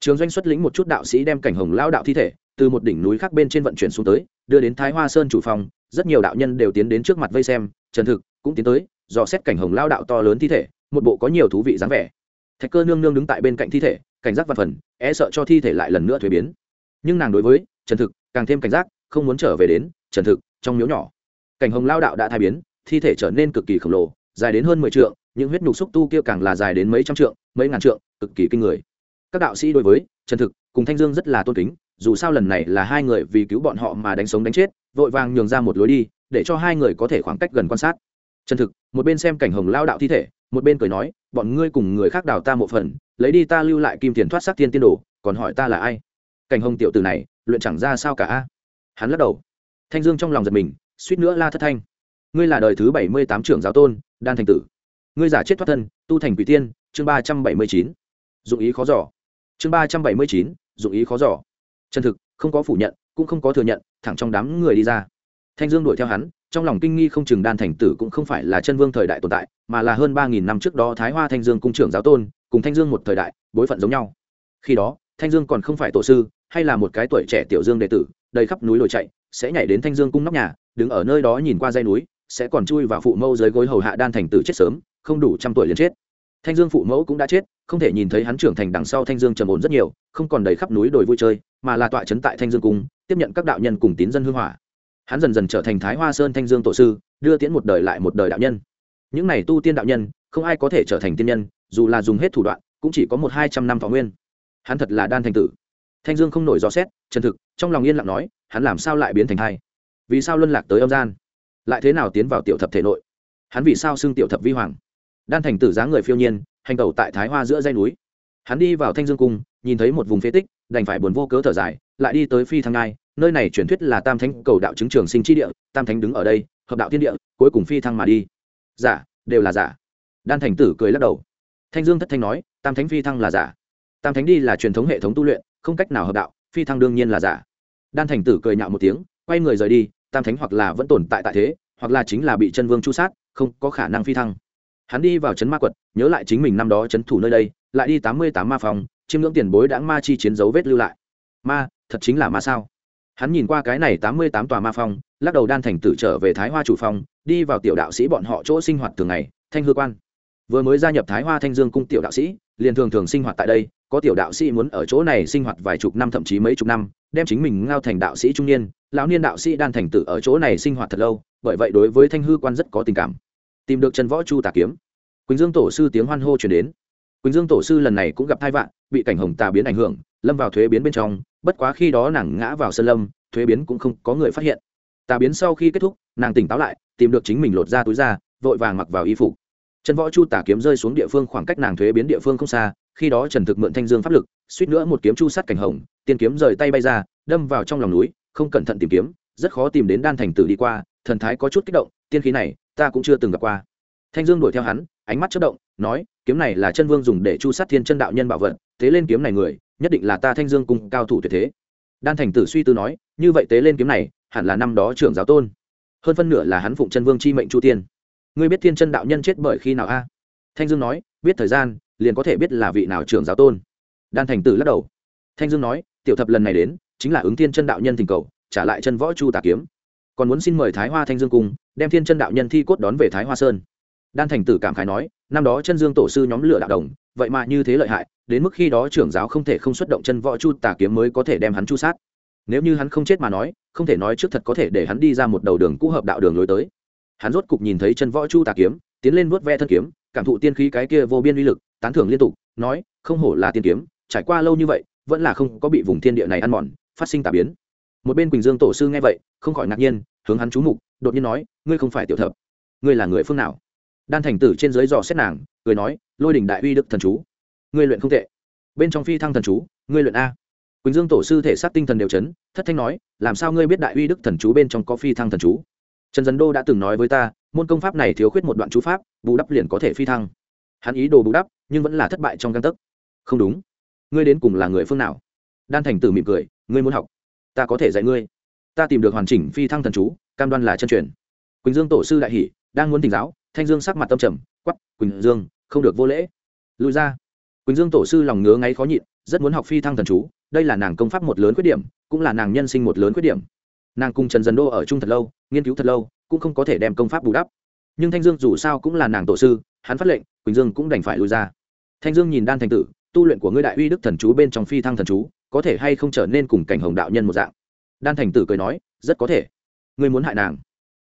Trường doanh xuất lĩnh một chút đạo sĩ đem cảnh hồng lao đạo thi thể, từ một đỉnh núi khác bên trên vận chuyển xuống tới, đưa đến thái hoa sơn chủ phòng, rất nhiều đạo nhân đều tiến đến trước mặt vây xem, trần thực cũng tiến tới, dò xét cảnh hồng lao đạo to lớn thi thể, một bộ có nhiều thú vị dáng vẻ. Thạch cơ nương nương đứng tại bên cạnh thi thể, cảnh giác văn phần e sợ cho thi thể lại lần nữa thuế biến. Nhưng nàng đối với trần thực càng thêm cảnh giác, không muốn trở về đến trần thực trong miếu nhỏ. Cảnh hồng lao đạo đã thai biến, thi thể trở nên cực kỳ khổng lồ dài đến hơn mười trượng, những huyết nhục xúc tu kia càng là dài đến mấy trăm trượng, mấy ngàn trượng, cực kỳ kinh người. Các đạo sĩ đối với trần thực cùng thanh dương rất là tôn kính, dù sao lần này là hai người vì cứu bọn họ mà đánh sống đánh chết, vội vàng nhường ra một lối đi, để cho hai người có thể khoảng cách gần quan sát. Trần thực, một bên xem cảnh hồng lao đạo thi thể, một bên cười nói, bọn ngươi cùng người khác đào ta một phần, lấy đi ta lưu lại kim tiền thoát xác tiên tiên đồ, còn hỏi ta là ai? Cảnh hồng tiểu tử này, luyện chẳng ra sao cả a? Hắn lắc đầu. Thanh dương trong lòng giật mình, suýt nữa la thất thanh ngươi là đời thứ bảy mươi tám trưởng giáo tôn, đan thành tử. Ngươi giả chết thoát thân, tu thành quỷ tiên, chương ba trăm bảy mươi chín. Dụng ý khó giỏ chương ba trăm bảy mươi chín, dụng ý khó giỏ chân thực, không có phủ nhận, cũng không có thừa nhận, thẳng trong đám người đi ra. Thanh dương đuổi theo hắn, trong lòng kinh nghi không chừng đan thành tử cũng không phải là chân vương thời đại tồn tại, mà là hơn ba nghìn năm trước đó thái hoa thanh dương cung trưởng giáo tôn, cùng thanh dương một thời đại, bối phận giống nhau. Khi đó, thanh dương còn không phải tổ sư, hay là một cái tuổi trẻ tiểu dương đệ tử, đầy khắp núi đồi chạy, sẽ nhảy đến thanh dương cung nóc nhà, đứng ở nơi đó nhìn qua dây núi sẽ còn chui vào phụ mẫu dưới gối hầu hạ đan thành tử chết sớm, không đủ trăm tuổi liền chết. Thanh dương phụ mẫu cũng đã chết, không thể nhìn thấy hắn trưởng thành đằng sau thanh dương trầm ổn rất nhiều, không còn đầy khắp núi đồi vui chơi, mà là tọa trấn tại thanh dương cung, tiếp nhận các đạo nhân cùng tín dân hương hỏa. Hắn dần dần trở thành thái hoa sơn thanh dương tổ sư, đưa tiễn một đời lại một đời đạo nhân. Những này tu tiên đạo nhân, không ai có thể trở thành tiên nhân, dù là dùng hết thủ đoạn, cũng chỉ có một hai trăm năm thọ nguyên. Hắn thật là đan thành tử. Thanh dương không nổi rõ xét, chân thực, trong lòng yên lặng nói, hắn làm sao lại biến thành hai vì sao luân lạc tới âm gian? Lại thế nào tiến vào tiểu thập thể nội? Hắn vì sao xưng tiểu thập vi hoàng? Đan thành tử giá người phiêu nhiên, hành tẩu tại thái hoa giữa dây núi. Hắn đi vào thanh dương cung, nhìn thấy một vùng phế tích, đành phải buồn vô cớ thở dài, lại đi tới phi thăng ngai, nơi này truyền thuyết là tam thánh cầu đạo chứng trường sinh chi địa, tam thánh đứng ở đây, hợp đạo thiên địa, cuối cùng phi thăng mà đi. Giả, đều là giả. Đan thành tử cười lắc đầu. Thanh dương thất thanh nói, tam thánh phi thăng là giả. Tam thánh đi là truyền thống hệ thống tu luyện, không cách nào hợp đạo, phi thăng đương nhiên là giả. Đan thành tử cười nhạo một tiếng, quay người rời đi tam thánh hoặc là vẫn tồn tại tại thế, hoặc là chính là bị chân vương chu sát, không có khả năng phi thăng. Hắn đi vào trấn ma quật, nhớ lại chính mình năm đó trấn thủ nơi đây, lại đi tám mươi tám ma phòng, chiêm ngưỡng tiền bối đã ma chi chiến dấu vết lưu lại. Ma, thật chính là ma sao? Hắn nhìn qua cái này tám mươi tám tòa ma phong lắc đầu đan thành tử trở về thái hoa chủ phong đi vào tiểu đạo sĩ bọn họ chỗ sinh hoạt thường ngày, thanh hư quan. Vừa mới gia nhập thái hoa thanh dương cung tiểu đạo sĩ liền thường thường sinh hoạt tại đây, có tiểu đạo sĩ muốn ở chỗ này sinh hoạt vài chục năm thậm chí mấy chục năm, đem chính mình ngao thành đạo sĩ trung niên, lão niên đạo sĩ đan thành tử ở chỗ này sinh hoạt thật lâu, bởi vậy đối với thanh hư quan rất có tình cảm. Tìm được trần võ chu tà kiếm, quỳnh dương tổ sư tiếng hoan hô chuyển đến. Quỳnh dương tổ sư lần này cũng gặp thai vạn, bị cảnh hồng tà biến ảnh hưởng, lâm vào thuế biến bên trong, bất quá khi đó nàng ngã vào sân lâm, thuế biến cũng không có người phát hiện. Tà biến sau khi kết thúc, nàng tỉnh táo lại, tìm được chính mình lột ra túi ra, vội vàng mặc vào y phục trần võ chu tả kiếm rơi xuống địa phương khoảng cách nàng thuế biến địa phương không xa, khi đó trần thực mượn thanh dương pháp lực, suýt nữa một kiếm chu sát cảnh hồng, tiên kiếm rời tay bay ra, đâm vào trong lòng núi, không cẩn thận tìm kiếm, rất khó tìm đến đan thành tử đi qua, thần thái có chút kích động, tiên khí này, ta cũng chưa từng gặp qua. Thanh dương đuổi theo hắn, ánh mắt chất động, nói, kiếm này là chân vương dùng để chu sát thiên chân đạo nhân bảo vật thế lên kiếm này người, nhất định là ta thanh dương cùng cao thủ tuyệt thế. Đan thành tử suy tư nói, như vậy tế lên kiếm này, hẳn là năm đó trưởng giáo tôn. Hơn phân nửa là hắn phụng chân vương chi mệnh chu tiên ngươi biết thiên chân đạo nhân chết bởi khi nào a? Thanh dương nói, biết thời gian, liền có thể biết là vị nào trưởng giáo tôn. Đan thành tử lắc đầu. Thanh dương nói, tiểu thập lần này đến, chính là ứng thiên chân đạo nhân thỉnh cầu, trả lại chân võ chu tà kiếm. Còn muốn xin mời thái hoa thanh dương cung đem thiên chân đạo nhân thi cốt đón về thái hoa sơn. Đan thành tử cảm khái nói, năm đó chân dương tổ sư nhóm lửa đạo đồng, vậy mà như thế lợi hại, đến mức khi đó trưởng giáo không thể không xuất động chân võ chu tà kiếm mới có thể đem hắn chu sát. Nếu như hắn không chết mà nói, không thể nói trước thật có thể để hắn đi ra một đầu đường cũ hợp đạo đường lối tới hắn rốt cục nhìn thấy chân võ chu tà kiếm, tiến lên vuốt ve thân kiếm, cảm thụ tiên khí cái kia vô biên uy lực, tán thưởng liên tục, nói, không hổ là tiên kiếm, trải qua lâu như vậy, vẫn là không có bị vùng thiên địa này ăn mòn, phát sinh tà biến. Một bên quỳnh dương tổ sư nghe vậy, không khỏi ngạc nhiên, hướng hắn chú mục, đột nhiên nói, ngươi không phải tiểu thập. Ngươi là người phương nào? Đan thành tử trên dưới dò xét nàng, cười nói, lôi đỉnh đại uy đức thần chú. Ngươi luyện không tệ. Bên trong phi thăng thần chú, ngươi luyện a. Quỳnh dương tổ sư thể xác tinh thần đều chấn, thất thanh nói, làm sao ngươi biết đại uy đức thần chú bên trong có phi thăng thần chú? Trần dân đô đã từng nói với ta, môn công pháp này thiếu khuyết một đoạn chú pháp, bù đắp liền có thể phi thăng. Hắn ý đồ bù đắp, nhưng vẫn là thất bại trong căn tấc. Không đúng. Ngươi đến cùng là người phương nào? Đan thành tử mỉm cười, ngươi muốn học. Ta có thể dạy ngươi. Ta tìm được hoàn chỉnh phi thăng thần chú, cam đoan là chân truyền. Quỳnh dương tổ sư đại hỷ đang muốn tỉnh giáo, thanh dương sắc mặt tâm trầm quắp quỳnh dương, không được vô lễ. Lùi ra. Quỳnh dương tổ sư lòng ngứa ngáy khó nhịn, rất muốn học phi thăng thần chú, đây là nàng công pháp một lớn khuyết điểm, cũng là nàng nhân sinh một lớn khuyết điểm nàng cùng trần dần đô ở chung thật lâu nghiên cứu thật lâu cũng không có thể đem công pháp bù đắp nhưng thanh dương dù sao cũng là nàng tổ sư hắn phát lệnh quỳnh dương cũng đành phải lui ra thanh dương nhìn đan thành tử tu luyện của ngươi đại uy đức thần chú bên trong phi thăng thần chú có thể hay không trở nên cùng cảnh hồng đạo nhân một dạng đan thành tử cười nói rất có thể ngươi muốn hại nàng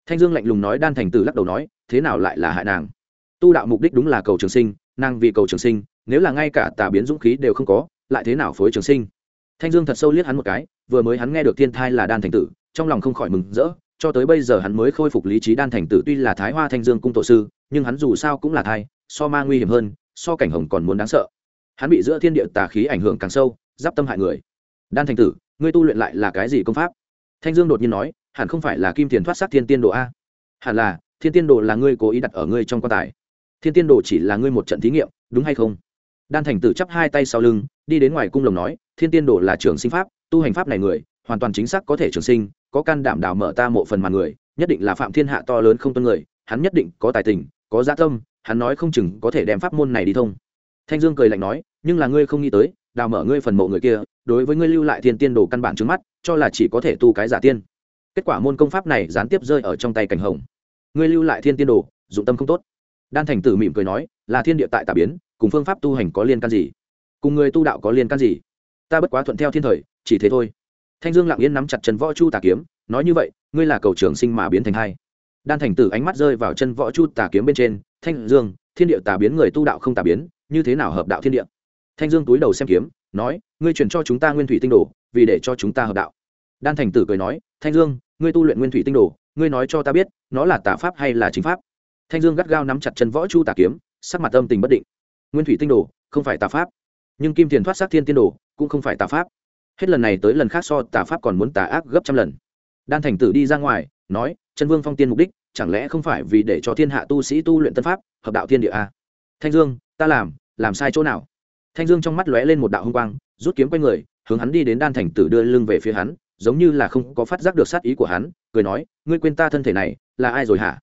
thanh dương lạnh lùng nói đan thành tử lắc đầu nói thế nào lại là hại nàng tu đạo mục đích đúng là cầu trường sinh nàng vì cầu trường sinh nếu là ngay cả tà biến dũng khí đều không có lại thế nào phối trường sinh thanh dương thật sâu liếc hắn một cái vừa mới hắn nghe được thiên thai là đan thành tử trong lòng không khỏi mừng rỡ, cho tới bây giờ hắn mới khôi phục lý trí đan thành tử tuy là thái hoa thanh dương cung tổ sư, nhưng hắn dù sao cũng là thai, so ma nguy hiểm hơn, so cảnh hồng còn muốn đáng sợ. Hắn bị giữa thiên địa tà khí ảnh hưởng càng sâu, giáp tâm hại người. Đan thành tử, ngươi tu luyện lại là cái gì công pháp? Thanh dương đột nhiên nói, hẳn không phải là kim tiền thoát sắc thiên tiên đồ a? Hẳn là, thiên tiên đồ là ngươi cố ý đặt ở ngươi trong quan tài. Thiên tiên đồ chỉ là ngươi một trận thí nghiệm, đúng hay không? Đan thành tử chắp hai tay sau lưng, đi đến ngoài cung lồng nói, thiên tiên đồ là trường sinh pháp, tu hành pháp này người, hoàn toàn chính xác có thể trường sinh có can đảm đào mở ta mộ phần mà người, nhất định là phạm thiên hạ to lớn không tuân người, hắn nhất định có tài tình, có gia tâm, hắn nói không chừng có thể đem pháp môn này đi thông. Thanh dương cười lạnh nói, nhưng là ngươi không nghĩ tới, đào mở ngươi phần mộ người kia, đối với ngươi lưu lại thiên tiên đồ căn bản trước mắt, cho là chỉ có thể tu cái giả tiên. Kết quả môn công pháp này gián tiếp rơi ở trong tay cảnh hồng. Ngươi lưu lại thiên tiên đồ, dụng tâm không tốt. Đan thành tử mỉm cười nói, là thiên địa tại tà biến, cùng phương pháp tu hành có liên can gì? Cùng người tu đạo có liên can gì? Ta bất quá thuận theo thiên thời, chỉ thế thôi thanh dương lặng yên nắm chặt chân võ chu tà kiếm, nói như vậy, ngươi là cầu trường sinh mà biến thành hai. Đan thành tử ánh mắt rơi vào chân võ chu tà kiếm bên trên, thanh dương, thiên địa tà biến người tu đạo không tà biến, như thế nào hợp đạo thiên địa? Thanh dương túi đầu xem kiếm, nói, ngươi chuyển cho chúng ta nguyên thủy tinh đồ, vì để cho chúng ta hợp đạo. Đan thành tử cười nói, thanh dương, ngươi tu luyện nguyên thủy tinh đồ, ngươi nói cho ta biết, nó là tà pháp hay là chính pháp? Thanh dương gắt gao nắm chặt chân võ chu tà kiếm, sắc mặt âm tình bất định. Nguyên thủy tinh đồ, không phải tà pháp. Nhưng kim tiền thoát sát thiên tiên đồ, cũng không phải tà pháp hết lần này tới lần khác so tà pháp còn muốn tà ác gấp trăm lần. Đan thành tử đi ra ngoài, nói, chân vương phong tiên mục đích, chẳng lẽ không phải vì để cho thiên hạ tu sĩ tu luyện tân pháp, hợp đạo thiên địa a thanh dương, ta làm làm sai chỗ nào? Thanh dương trong mắt lóe lên một đạo hung quang, rút kiếm quanh người, hướng hắn đi đến đan thành tử đưa lưng về phía hắn, giống như là không có phát giác được sát ý của hắn, cười nói, ngươi quên ta thân thể này, là ai rồi hả?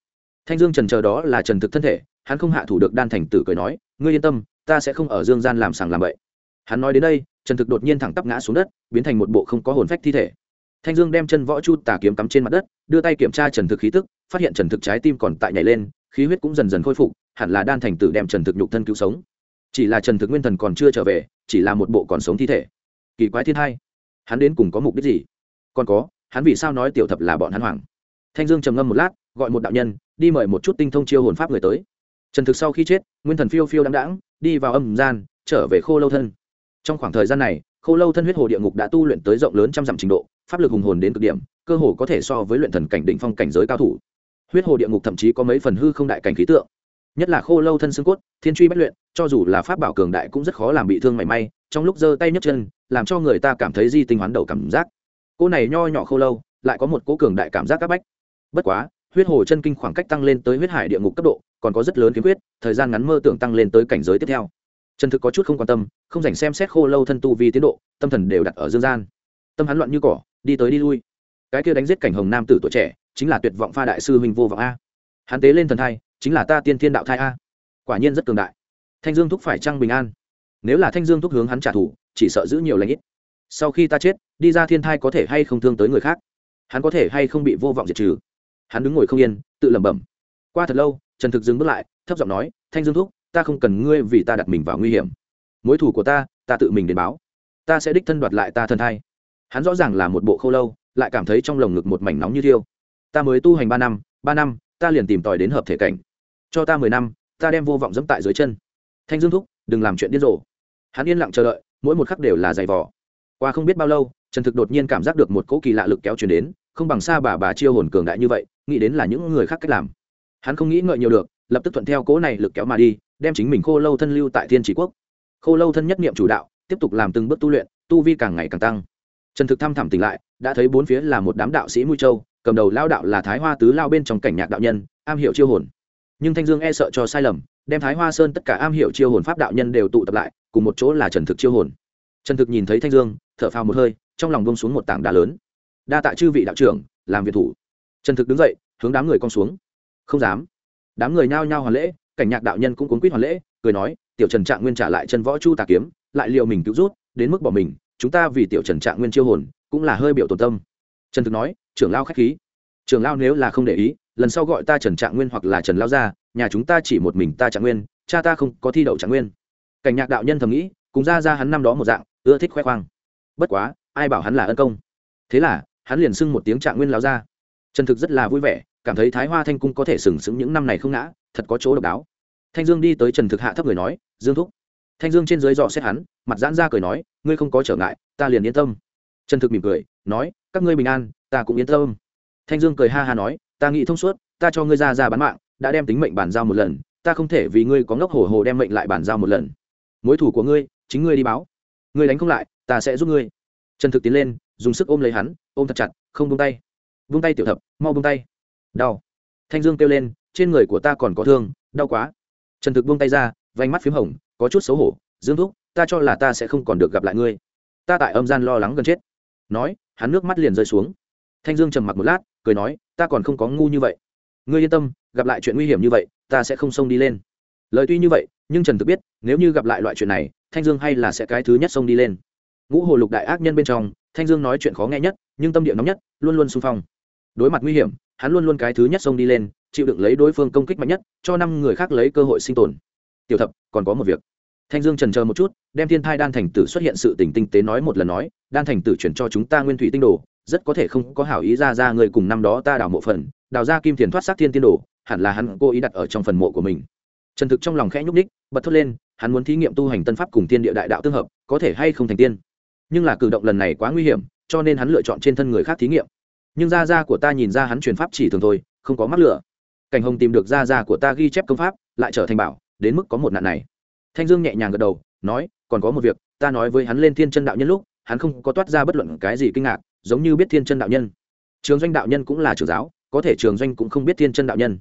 Thanh dương trần chờ đó là trần thực thân thể, hắn không hạ thủ được đan thành tử cười nói, ngươi yên tâm, ta sẽ không ở dương gian làm sàng làm bậy. Hắn nói đến đây trần thực đột nhiên thẳng tắp ngã xuống đất, biến thành một bộ không có hồn phách thi thể. Thanh dương đem chân võ chu tà kiếm cắm trên mặt đất, đưa tay kiểm tra trần thực khí tức, phát hiện trần thực trái tim còn tại nhảy lên, khí huyết cũng dần dần khôi phục, hẳn là đan thành tử đem trần thực nhục thân cứu sống. Chỉ là trần thực nguyên thần còn chưa trở về, chỉ là một bộ còn sống thi thể. Kỳ quái thiên hai, hắn đến cùng có mục đích gì? Còn có, hắn vì sao nói tiểu thập là bọn hắn hoàng thanh dương trầm ngâm một lát, gọi một đạo nhân, đi mời một chút tinh thông chiêu hồn pháp người tới. Trần thực sau khi chết, nguyên thần phiêu phiêu đáng đáng đi vào âm gian, trở về khô lâu thân trong khoảng thời gian này khô lâu thân huyết hồ địa ngục đã tu luyện tới rộng lớn trăm dặm trình độ, pháp lực hùng hồn đến cực điểm, cơ hồ có thể so với luyện thần cảnh định phong cảnh giới cao thủ. Huyết hồ địa ngục thậm chí có mấy phần hư không đại cảnh khí tượng. Nhất là khô lâu thân xương cốt, thiên truy bất luyện, cho dù là pháp bảo cường đại cũng rất khó làm bị thương mảy may, trong lúc giơ tay nhấc chân, làm cho người ta cảm thấy di tinh hoán đầu cảm giác. Cô này nho nhỏ khô lâu, lại có một cố cường đại cảm giác các bách. Bất quá, huyết hồ chân kinh khoảng cách tăng lên tới huyết hải địa ngục cấp độ, còn có rất lớn kiếm quyết thời gian ngắn mơ tưởng tăng lên tới cảnh giới tiếp theo trần thực có chút không quan tâm, không dành xem xét khô lâu thân tu vi tiến độ, tâm thần đều đặt ở dương gian. Tâm hắn loạn như cỏ, đi tới đi lui. Cái kia đánh giết cảnh hồng nam tử tuổi trẻ, chính là tuyệt vọng pha đại sư huynh vô vọng a. Hắn tế lên thần thai, chính là ta tiên thiên đạo thai a. Quả nhiên rất cường đại. Thanh dương thúc phải trăng bình an? Nếu là thanh dương thúc hướng hắn trả thù, chỉ sợ giữ nhiều lãnh ít. Sau khi ta chết, đi ra thiên thai có thể hay không thương tới người khác? Hắn có thể hay không bị vô vọng diệt trừ? Hắn đứng ngồi không yên, tự lẩm bẩm. Qua thật lâu, trần thực dừng bước lại, thấp giọng nói, thanh dương thúc ta không cần ngươi vì ta đặt mình vào nguy hiểm. Mối thủ của ta ta tự mình đến báo. Ta sẽ đích thân đoạt lại ta thân thai. Hắn rõ ràng là một bộ khâu lâu, lại cảm thấy trong lồng ngực một mảnh nóng như thiêu. Ta mới tu hành ba năm ba năm, ta liền tìm tòi đến hợp thể cảnh. Cho ta mười năm, ta đem vô vọng dẫm tại dưới chân. Thanh dương thúc, đừng làm chuyện điên rồ. Hắn yên lặng chờ đợi, mỗi một khắc đều là giày vò. Qua không biết bao lâu, trần thực đột nhiên cảm giác được một cỗ kỳ lạ lực kéo chuyển đến, không bằng xa bà bà chiêu hồn cường đại như vậy, nghĩ đến là những người khác cách làm. Hắn không nghĩ ngợi nhiều được, lập tức thuận theo cỗ này lực kéo mà đi đem chính mình khô lâu thân lưu tại thiên trí quốc. Khô lâu thân nhất niệm chủ đạo, tiếp tục làm từng bước tu luyện, tu vi càng ngày càng tăng. Trần thực thăm thẳm tỉnh lại, đã thấy bốn phía là một đám đạo sĩ mũi châu, cầm đầu lao đạo là thái hoa tứ lao bên trong cảnh nhạc đạo nhân, am hiểu chiêu hồn. Nhưng thanh dương e sợ cho sai lầm, đem thái hoa sơn tất cả am hiểu chiêu hồn pháp đạo nhân đều tụ tập lại, cùng một chỗ là trần thực chiêu hồn. Trần thực nhìn thấy thanh dương, thở phào một hơi, trong lòng bông xuống một tảng đá lớn. Đa tạ chư vị đạo trưởng, làm việc thủ. Trần thực đứng dậy, hướng đám người con xuống. Không dám. Đám người nhao nhao hoàn lễ cảnh nhạc đạo nhân cũng cuốn quýt hoàn lễ, cười nói, tiểu trần trạng nguyên trả lại chân võ chu tà kiếm, lại liệu mình cứu rút, đến mức bỏ mình, chúng ta vì tiểu trần trạng nguyên chiêu hồn, cũng là hơi biểu tổn tâm. Trần thực nói, trưởng lao k h á c h khí. Trưởng lao nếu là không để ý, lần sau gọi ta trần trạng nguyên hoặc là trần lao ra, nhà chúng ta chỉ một mình ta trạng nguyên, cha ta không có thi đậu trạng nguyên. Cảnh nhạc đạo nhân thầm nghĩ, cùng ra ra hắn năm đó một dạng, ưa thích khoe khoang. Bất quá, ai bảo hắn là ân công? Thế là, hắn liền xưng một tiếng trạng nguyên lao ra. Trần thực rất là vui vẻ, cảm thấy thái hoa thanh cung có thể sừng sững những năm này không ngã, thật có chỗ độc đáo thanh dương đi tới trần thực hạ thấp người nói, dương thúc. Thanh dương trên dưới dò xét hắn, mặt giãn ra cười nói, ngươi không có trở ngại, ta liền yên tâm. Trần thực mỉm cười, nói, các ngươi bình an, ta cũng yên tâm. Thanh dương cười ha ha nói, ta nghĩ thông suốt, ta cho ngươi ra ra bán mạng, đã đem tính mệnh bàn giao một lần, ta không thể vì ngươi có ngốc hổ hồ đem mệnh lại bàn giao một lần. Mối thủ của ngươi, chính ngươi đi báo. Ngươi đánh không lại, ta sẽ giúp ngươi. Trần thực tiến lên, dùng sức ôm lấy hắn, ôm thật chặt, không buông tay. Buông tay tiểu thập, mau buông tay. Đau. Thanh dương kêu lên, trên người của ta còn có thương, đau quá trần thực buông tay ra vánh mắt p h í m hồng, có chút xấu hổ, dương thúc, ta cho là ta sẽ không còn được gặp lại ngươi. Ta tại âm gian lo lắng gần chết. Nói, hắn nước mắt liền rơi xuống. Thanh dương trầm mặc một lát, cười nói, ta còn không có ngu như vậy. Ngươi yên tâm, gặp lại chuyện nguy hiểm như vậy, ta sẽ không xông đi lên. Lời tuy như vậy, nhưng trần thực biết, nếu như gặp lại loại chuyện này, thanh dương hay là sẽ cái thứ nhất xông đi lên. Ngũ hồ lục đại ác nhân bên trong, thanh dương nói chuyện khó nghe nhất, nhưng tâm địa nóng nhất, luôn luôn xung phong đối mặt nguy hiểm, hắn luôn luôn cái thứ nhất xông đi lên, chịu đựng lấy đối phương công kích mạnh nhất, cho năm người khác lấy cơ hội sinh tồn. Tiểu thập, còn có một việc. Thanh dương trần chờ một chút, đem thiên thai đan thành tử xuất hiện sự tình tinh tế nói một lần nói, đan thành tử chuyển cho chúng ta nguyên thủy tinh đồ, rất có thể không có hảo ý ra ra người cùng năm đó ta đào mộ phần, đào ra kim tiền thoát xác thiên tiên đồ, hẳn là hắn cố ý đặt ở trong phần mộ của mình. Trần thực trong lòng khẽ nhúc ních bật thốt lên, hắn muốn thí nghiệm tu hành tân pháp cùng tiên địa đại đạo tương hợp, có thể hay không thành tiên. Nhưng là cử động lần này quá nguy hiểm, cho nên hắn lựa chọn trên thân người khác thí nghiệm nhưng gia gia của ta nhìn ra hắn truyền pháp chỉ thường thôi, không có mắc lửa. Cảnh hồng tìm được gia gia của ta ghi chép công pháp, lại trở thành bảo, đến mức có một nạn này. Thanh dương nhẹ nhàng gật đầu, nói, còn có một việc, ta nói với hắn lên thiên chân đạo nhân lúc, hắn không có toát ra bất luận cái gì kinh ngạc, giống như biết thiên chân đạo nhân. Trường doanh đạo nhân cũng là trưởng giáo, có thể trường doanh cũng không biết thiên chân đạo nhân.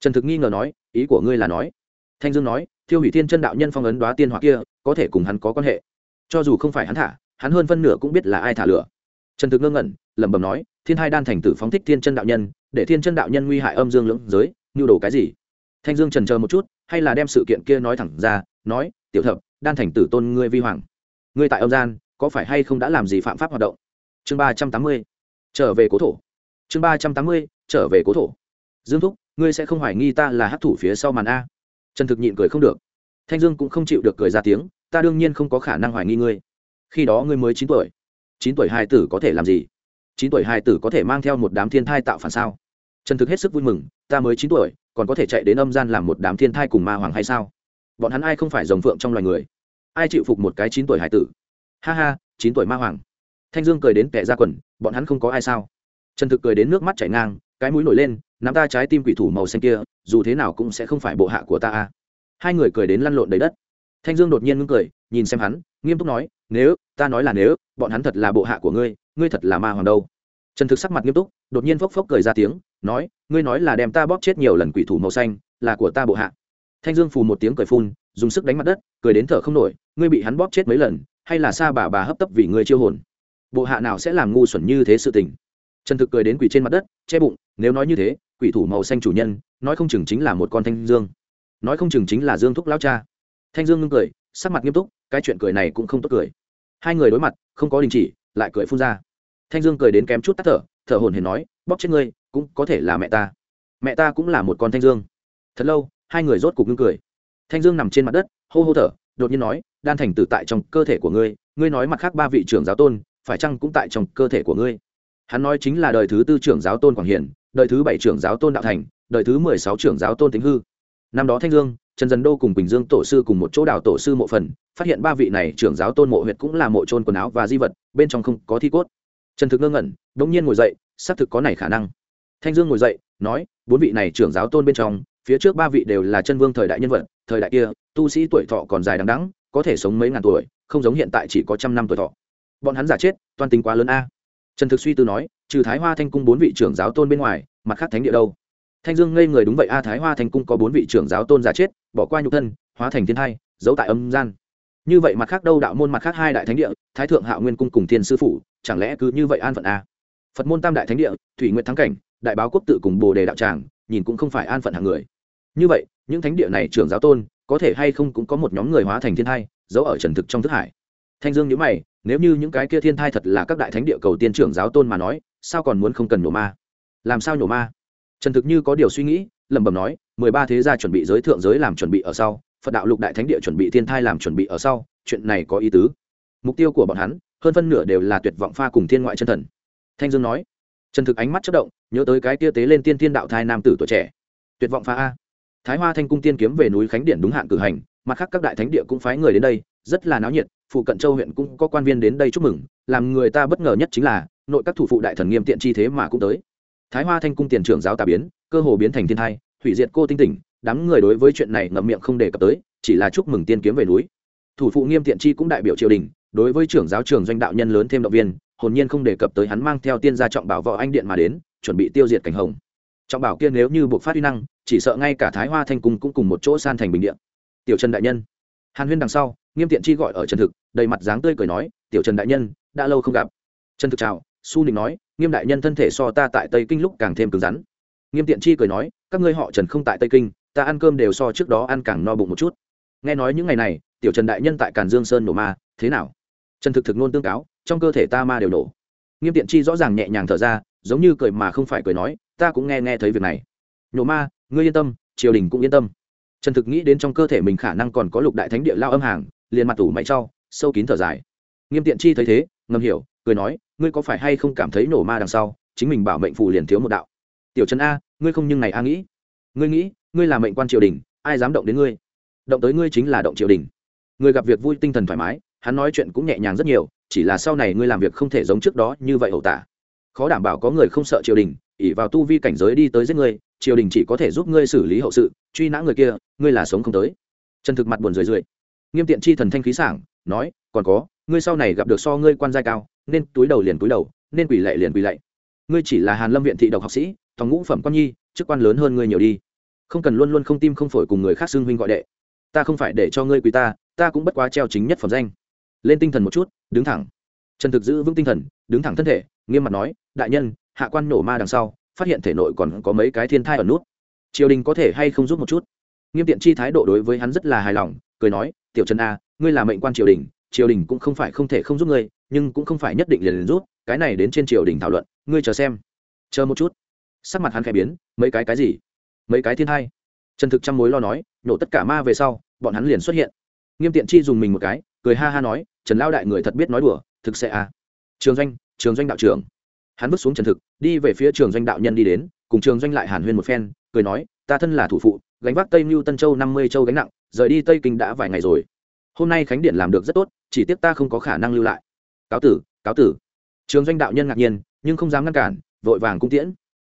Trần thực nghi ngờ nói, ý của ngươi là nói. Thanh dương nói, thiêu hủy thiên chân đạo nhân phong ấn đoá tiên hoặc kia, có thể cùng hắn có quan hệ. Cho dù không phải hắn thả, hắn hơn phân nửa cũng biết là ai thả lửa. Trần thực ngơ ngẩn, lẩm bẩm nói thiên hai đan thành tử phóng thích thiên chân đạo nhân, để thiên chân đạo nhân nguy hại âm dương lưỡng giới, nhu đồ cái gì? Thanh dương trần chờ một chút, hay là đem sự kiện kia nói thẳng ra, nói, tiểu thập, đan thành tử tôn ngươi vi hoàng. Ngươi tại âm gian, có phải hay không đã làm gì phạm pháp hoạt động? Chương ba trăm tám mươi, trở về cố thổ. Chương ba trăm tám mươi, trở về cố thổ. Dương thúc, ngươi sẽ không hoài nghi ta là hát thủ phía sau màn a. Trần thực nhịn cười không được. Thanh dương cũng không chịu được cười ra tiếng, ta đương nhiên không có khả năng hoài nghi ngươi. Khi đó ngươi mới chín tuổi. Chín tuổi hai tử có thể làm gì? Chín tuổi hai tử có thể mang theo một đám thiên thai tạo phản sao? Trần thực hết sức vui mừng, ta mới chín tuổi, còn có thể chạy đến âm gian làm một đám thiên thai cùng ma hoàng hay sao? Bọn hắn ai không phải rồng phượng trong loài người? Ai chịu phục một cái chín tuổi hải tử? Ha ha, chín tuổi ma hoàng. Thanh dương cười đến kẻ ra quần, bọn hắn không có ai sao? Trần thực cười đến nước mắt chảy ngang, cái mũi nổi lên, nắm ta trái tim quỷ thủ màu xanh kia, dù thế nào cũng sẽ không phải bộ hạ của ta à. hai người cười đến lăn lộn đầy đất. Thanh dương đột nhiên ngưng cười, nhìn xem hắn, nghiêm túc nói, nếu, ta nói là nếu, bọn hắn thật là bộ hạ của ngươi ngươi thật là ma hoàng đâu. Trần thực sắc mặt nghiêm túc, đột nhiên phốc phốc cười ra tiếng, nói, ngươi nói là đem ta bóp chết nhiều lần quỷ thủ màu xanh, là của ta bộ hạ. Thanh dương phù một tiếng cười phun, dùng sức đánh mặt đất, cười đến thở không nổi, ngươi bị hắn bóp chết mấy lần, hay là xa bà bà hấp tấp vì ngươi chiêu hồn? Bộ hạ nào sẽ làm ngu xuẩn như thế sự tình? Trần thực cười đến quỷ trên mặt đất, che bụng, nếu nói như thế, quỷ thủ màu xanh chủ nhân, nói không chừng chính là một con thanh dương. Nói không chừng chính là dương thúc lao cha. Thanh dương ngưng cười, sắc mặt nghiêm túc, cái chuyện cười này cũng không tốt cười. Hai người đối mặt, không có đình chỉ lại cười phun ra. Thanh dương cười đến kém chút tắt thở thở hồn hển nói, bóp chết ngươi, cũng có thể là mẹ ta. Mẹ ta cũng là một con thanh dương. Thật lâu, hai người rốt cục ngưng cười. Thanh dương nằm trên mặt đất, hô hô thở, đột nhiên nói, đan thành tử tại trong cơ thể của ngươi ngươi nói mặt khác ba vị trưởng giáo tôn, phải chăng cũng tại trong cơ thể của ngươi? Hắn nói chính là đời thứ tư trưởng giáo tôn quảng hiển, đời thứ bảy trưởng giáo tôn đạo thành, đời thứ mười sáu trưởng giáo tôn tính hư. Năm đó thanh dương, trần dân đô cùng bình dương tổ sư cùng một chỗ đào tổ sư mộ phần, phát hiện ba vị này trưởng giáo tôn mộ huyệt cũng là mộ trôn quần áo và di vật bên trong không có thi cốt. Trần thực ngơ ngẩn đ ỗ n g nhiên ngồi dậy, xác thực có này khả năng. Thanh dương ngồi dậy, nói, bốn vị này trưởng giáo tôn bên trong, phía trước ba vị đều là chân vương thời đại nhân vật, thời đại kia, tu sĩ tuổi thọ còn dài đằng đắng có thể sống mấy ngàn tuổi, không giống hiện tại chỉ có trăm năm tuổi thọ. Bọn hắn giả chết, toan tính quá lớn a. Trần thực suy tư nói, trừ thái hoa thanh cung bốn vị trưởng giáo tôn bên ngoài, mặt khác thánh địa đâu? Thanh dương ngây người, đúng vậy a, thái hoa thanh cung có bốn vị trưởng giáo tôn giả chết, bỏ qua nhục thân, hóa thành thiên thai, giấu tại âm gian như vậy mặt khác đâu đạo môn mặt khác hai đại thánh địa, thái thượng hạ nguyên cung cùng thiên sư phụ chẳng lẽ cứ như vậy an phận a phật môn tam đại thánh địa, thủy nguyện thắng cảnh, đại báo quốc tự cùng bồ đề đạo tràng, nhìn cũng không phải an phận hàng người. Như vậy, những thánh địa này trưởng giáo tôn, có thể hay không cũng có một nhóm người hóa thành thiên thai, giấu ở trần thực trong thức hải. Thanh dương nhớ mày, nếu như những cái kia thiên thai thật là các đại thánh địa cầu tiên trưởng giáo tôn mà nói, sao còn muốn không cần nhổ ma? Làm sao nhổ ma? Trần thực như có điều suy nghĩ, lẩm bẩm nói, mười ba thế gia chuẩn bị giới thượng giới làm chuẩn bị ở sau phật đạo lục đại thánh địa chuẩn bị thiên thai làm chuẩn bị ở sau, chuyện này có ý tứ. Mục tiêu của bọn hắn, hơn phân nửa đều là tuyệt vọng pha cùng thiên ngoại chân thần. Thanh dương nói, trần thực ánh mắt chất động, nhớ tới cái tia tế lên tiên thiên đạo thai nam tử tuổi trẻ. Tuyệt vọng pha a. Thái hoa thanh cung tiên kiếm về núi khánh điện đúng hạn cử hành, mặt khác các đại thánh địa cũng phái người đến đây, rất là náo nhiệt, phụ cận châu huyện cũng có quan viên đến đây chúc mừng, làm người ta bất ngờ nhất chính là, nội các thủ phụ đại thần nghiêm tiện chi thế mà cũng tới. Thái hoa thanh cung tiền trưởng giáo tà biến, cơ hồ biến thành thiên thai, hủy diệt cô tinh tỉnh đám người đối với chuyện này ngậm miệng không đề cập tới, chỉ là chúc mừng tiên kiếm về núi. Thủ phụ nghiêm tiện chi cũng đại biểu triều đình, đối với trưởng giáo trường doanh đạo nhân lớn thêm động viên, hồn nhiên không đề cập tới hắn mang theo tiên gia trọng bảo võ anh điện mà đến, chuẩn bị tiêu diệt cảnh hồng. Trọng bảo kia nếu như buộc phát uy năng, chỉ sợ ngay cả thái hoa thanh cung cũng cùng một chỗ san thành bình điện tiểu trần đại nhân. Hàn huyên đằng sau, nghiêm tiện chi gọi ở trần thực, đầy mặt dáng tươi cười nói, tiểu trần đại nhân, đã lâu không gặp. Trần thực chào, su nịnh nói, nghiêm đại nhân thân thể so ta tại tây kinh lúc càng thêm cứng rắn. Nghiêm tiện chi cười nói, các ngươi họ trần không tại tây kinh ta ăn cơm đều so trước đó ăn càng no bụng một chút. Nghe nói những ngày này, tiểu trần đại nhân tại càn dương sơn nổ ma, thế nào? Trần thực thực nôn tương cáo, trong cơ thể ta ma đều nổ. Nghiêm tiện chi rõ ràng nhẹ nhàng thở ra, giống như cười mà không phải cười nói, ta cũng nghe nghe thấy việc này. Nổ ma, ngươi yên tâm, triều đình cũng yên tâm. Trần thực nghĩ đến trong cơ thể mình khả năng còn có lục đại thánh địa lao âm hàng, liền mặt tủ mày trau sâu kín thở dài. Nghiêm tiện chi thấy thế, ngầm hiểu, cười nói, ngươi có phải hay không cảm thấy nổ ma đằng sau, chính mình bảo mệnh phù liền thiếu một đạo. Tiểu trần a, ngươi không nhưng này a nghĩ ngươi nghĩ, ngươi là mệnh quan triều đình, ai dám động đến ngươi? Động tới ngươi chính là động triều đình. Ngươi gặp việc vui tinh thần thoải mái, hắn nói chuyện cũng nhẹ nhàng rất nhiều, chỉ là sau này ngươi làm việc không thể giống trước đó như vậy hậu tả. Khó đảm bảo có người không sợ triều đình ỉ vào tu vi cảnh giới đi tới giết ngươi, triều đình chỉ có thể giúp ngươi xử lý hậu sự, truy nã người kia, ngươi là sống không tới. Trần thực mặt buồn rười rượi. Nghiêm tiện chi thần thanh khí sảng, nói, còn có, ngươi sau này gặp được so ngươi quan giai cao, nên túi đầu liền túi đầu, nên quỷ lệ liền quỷ lệ ngươi chỉ là hàn lâm viện thị độc học sĩ thằng ngũ phẩm quan nhi chức quan lớn hơn ngươi nhiều đi. Không cần luôn luôn không tim không phổi cùng người khác xưng huynh gọi đệ. Ta không phải để cho ngươi quỳ ta ta cũng bất quá treo chính nhất phẩm danh. Lên tinh thần một chút, đứng thẳng. Trần thực giữ vững tinh thần, đứng thẳng thân thể, nghiêm mặt nói, đại nhân, hạ quan nổ ma đằng sau, phát hiện thể nội còn có mấy cái thiên thai ở nút. Triều đình có thể hay không giúp một chút? Nghiêm tiện chi thái độ đối với hắn rất là hài lòng, cười nói, tiểu trần a, ngươi là mệnh quan triều đình triều đình cũng không phải không thể không giúp ngươi, nhưng cũng không phải nhất định liền liền rút cái này đến trên triều đình thảo luận, ngươi chờ xem. Chờ một chút sắc mặt hắn khẽ biến, mấy cái cái gì? Mấy cái thiên thai? Trần thực trăm mối lo nói, nhổ tất cả ma về sau, bọn hắn liền xuất hiện. Nghiêm tiện chi dùng mình một cái, cười ha ha nói, trần lao đại người thật biết nói đùa, thực sẽ à. Trường doanh trường doanh đạo trưởng. Hắn bước xuống trần thực, đi về phía trường doanh đạo nhân đi đến, cùng trường doanh lại hàn huyên một phen, cười nói, ta thân là thủ phụ, gánh vác tây mưu tân châu năm mươi châu gánh nặng, rời đi tây kinh đã vài ngày rồi. Hôm nay khánh điện làm được rất tốt, chỉ tiếc ta không có khả năng lưu lại. Cáo tử cáo tử. Trường doanh đạo nhân ngạc nhiên, nhưng không dám ngăn cản, vội vàng cung tiễn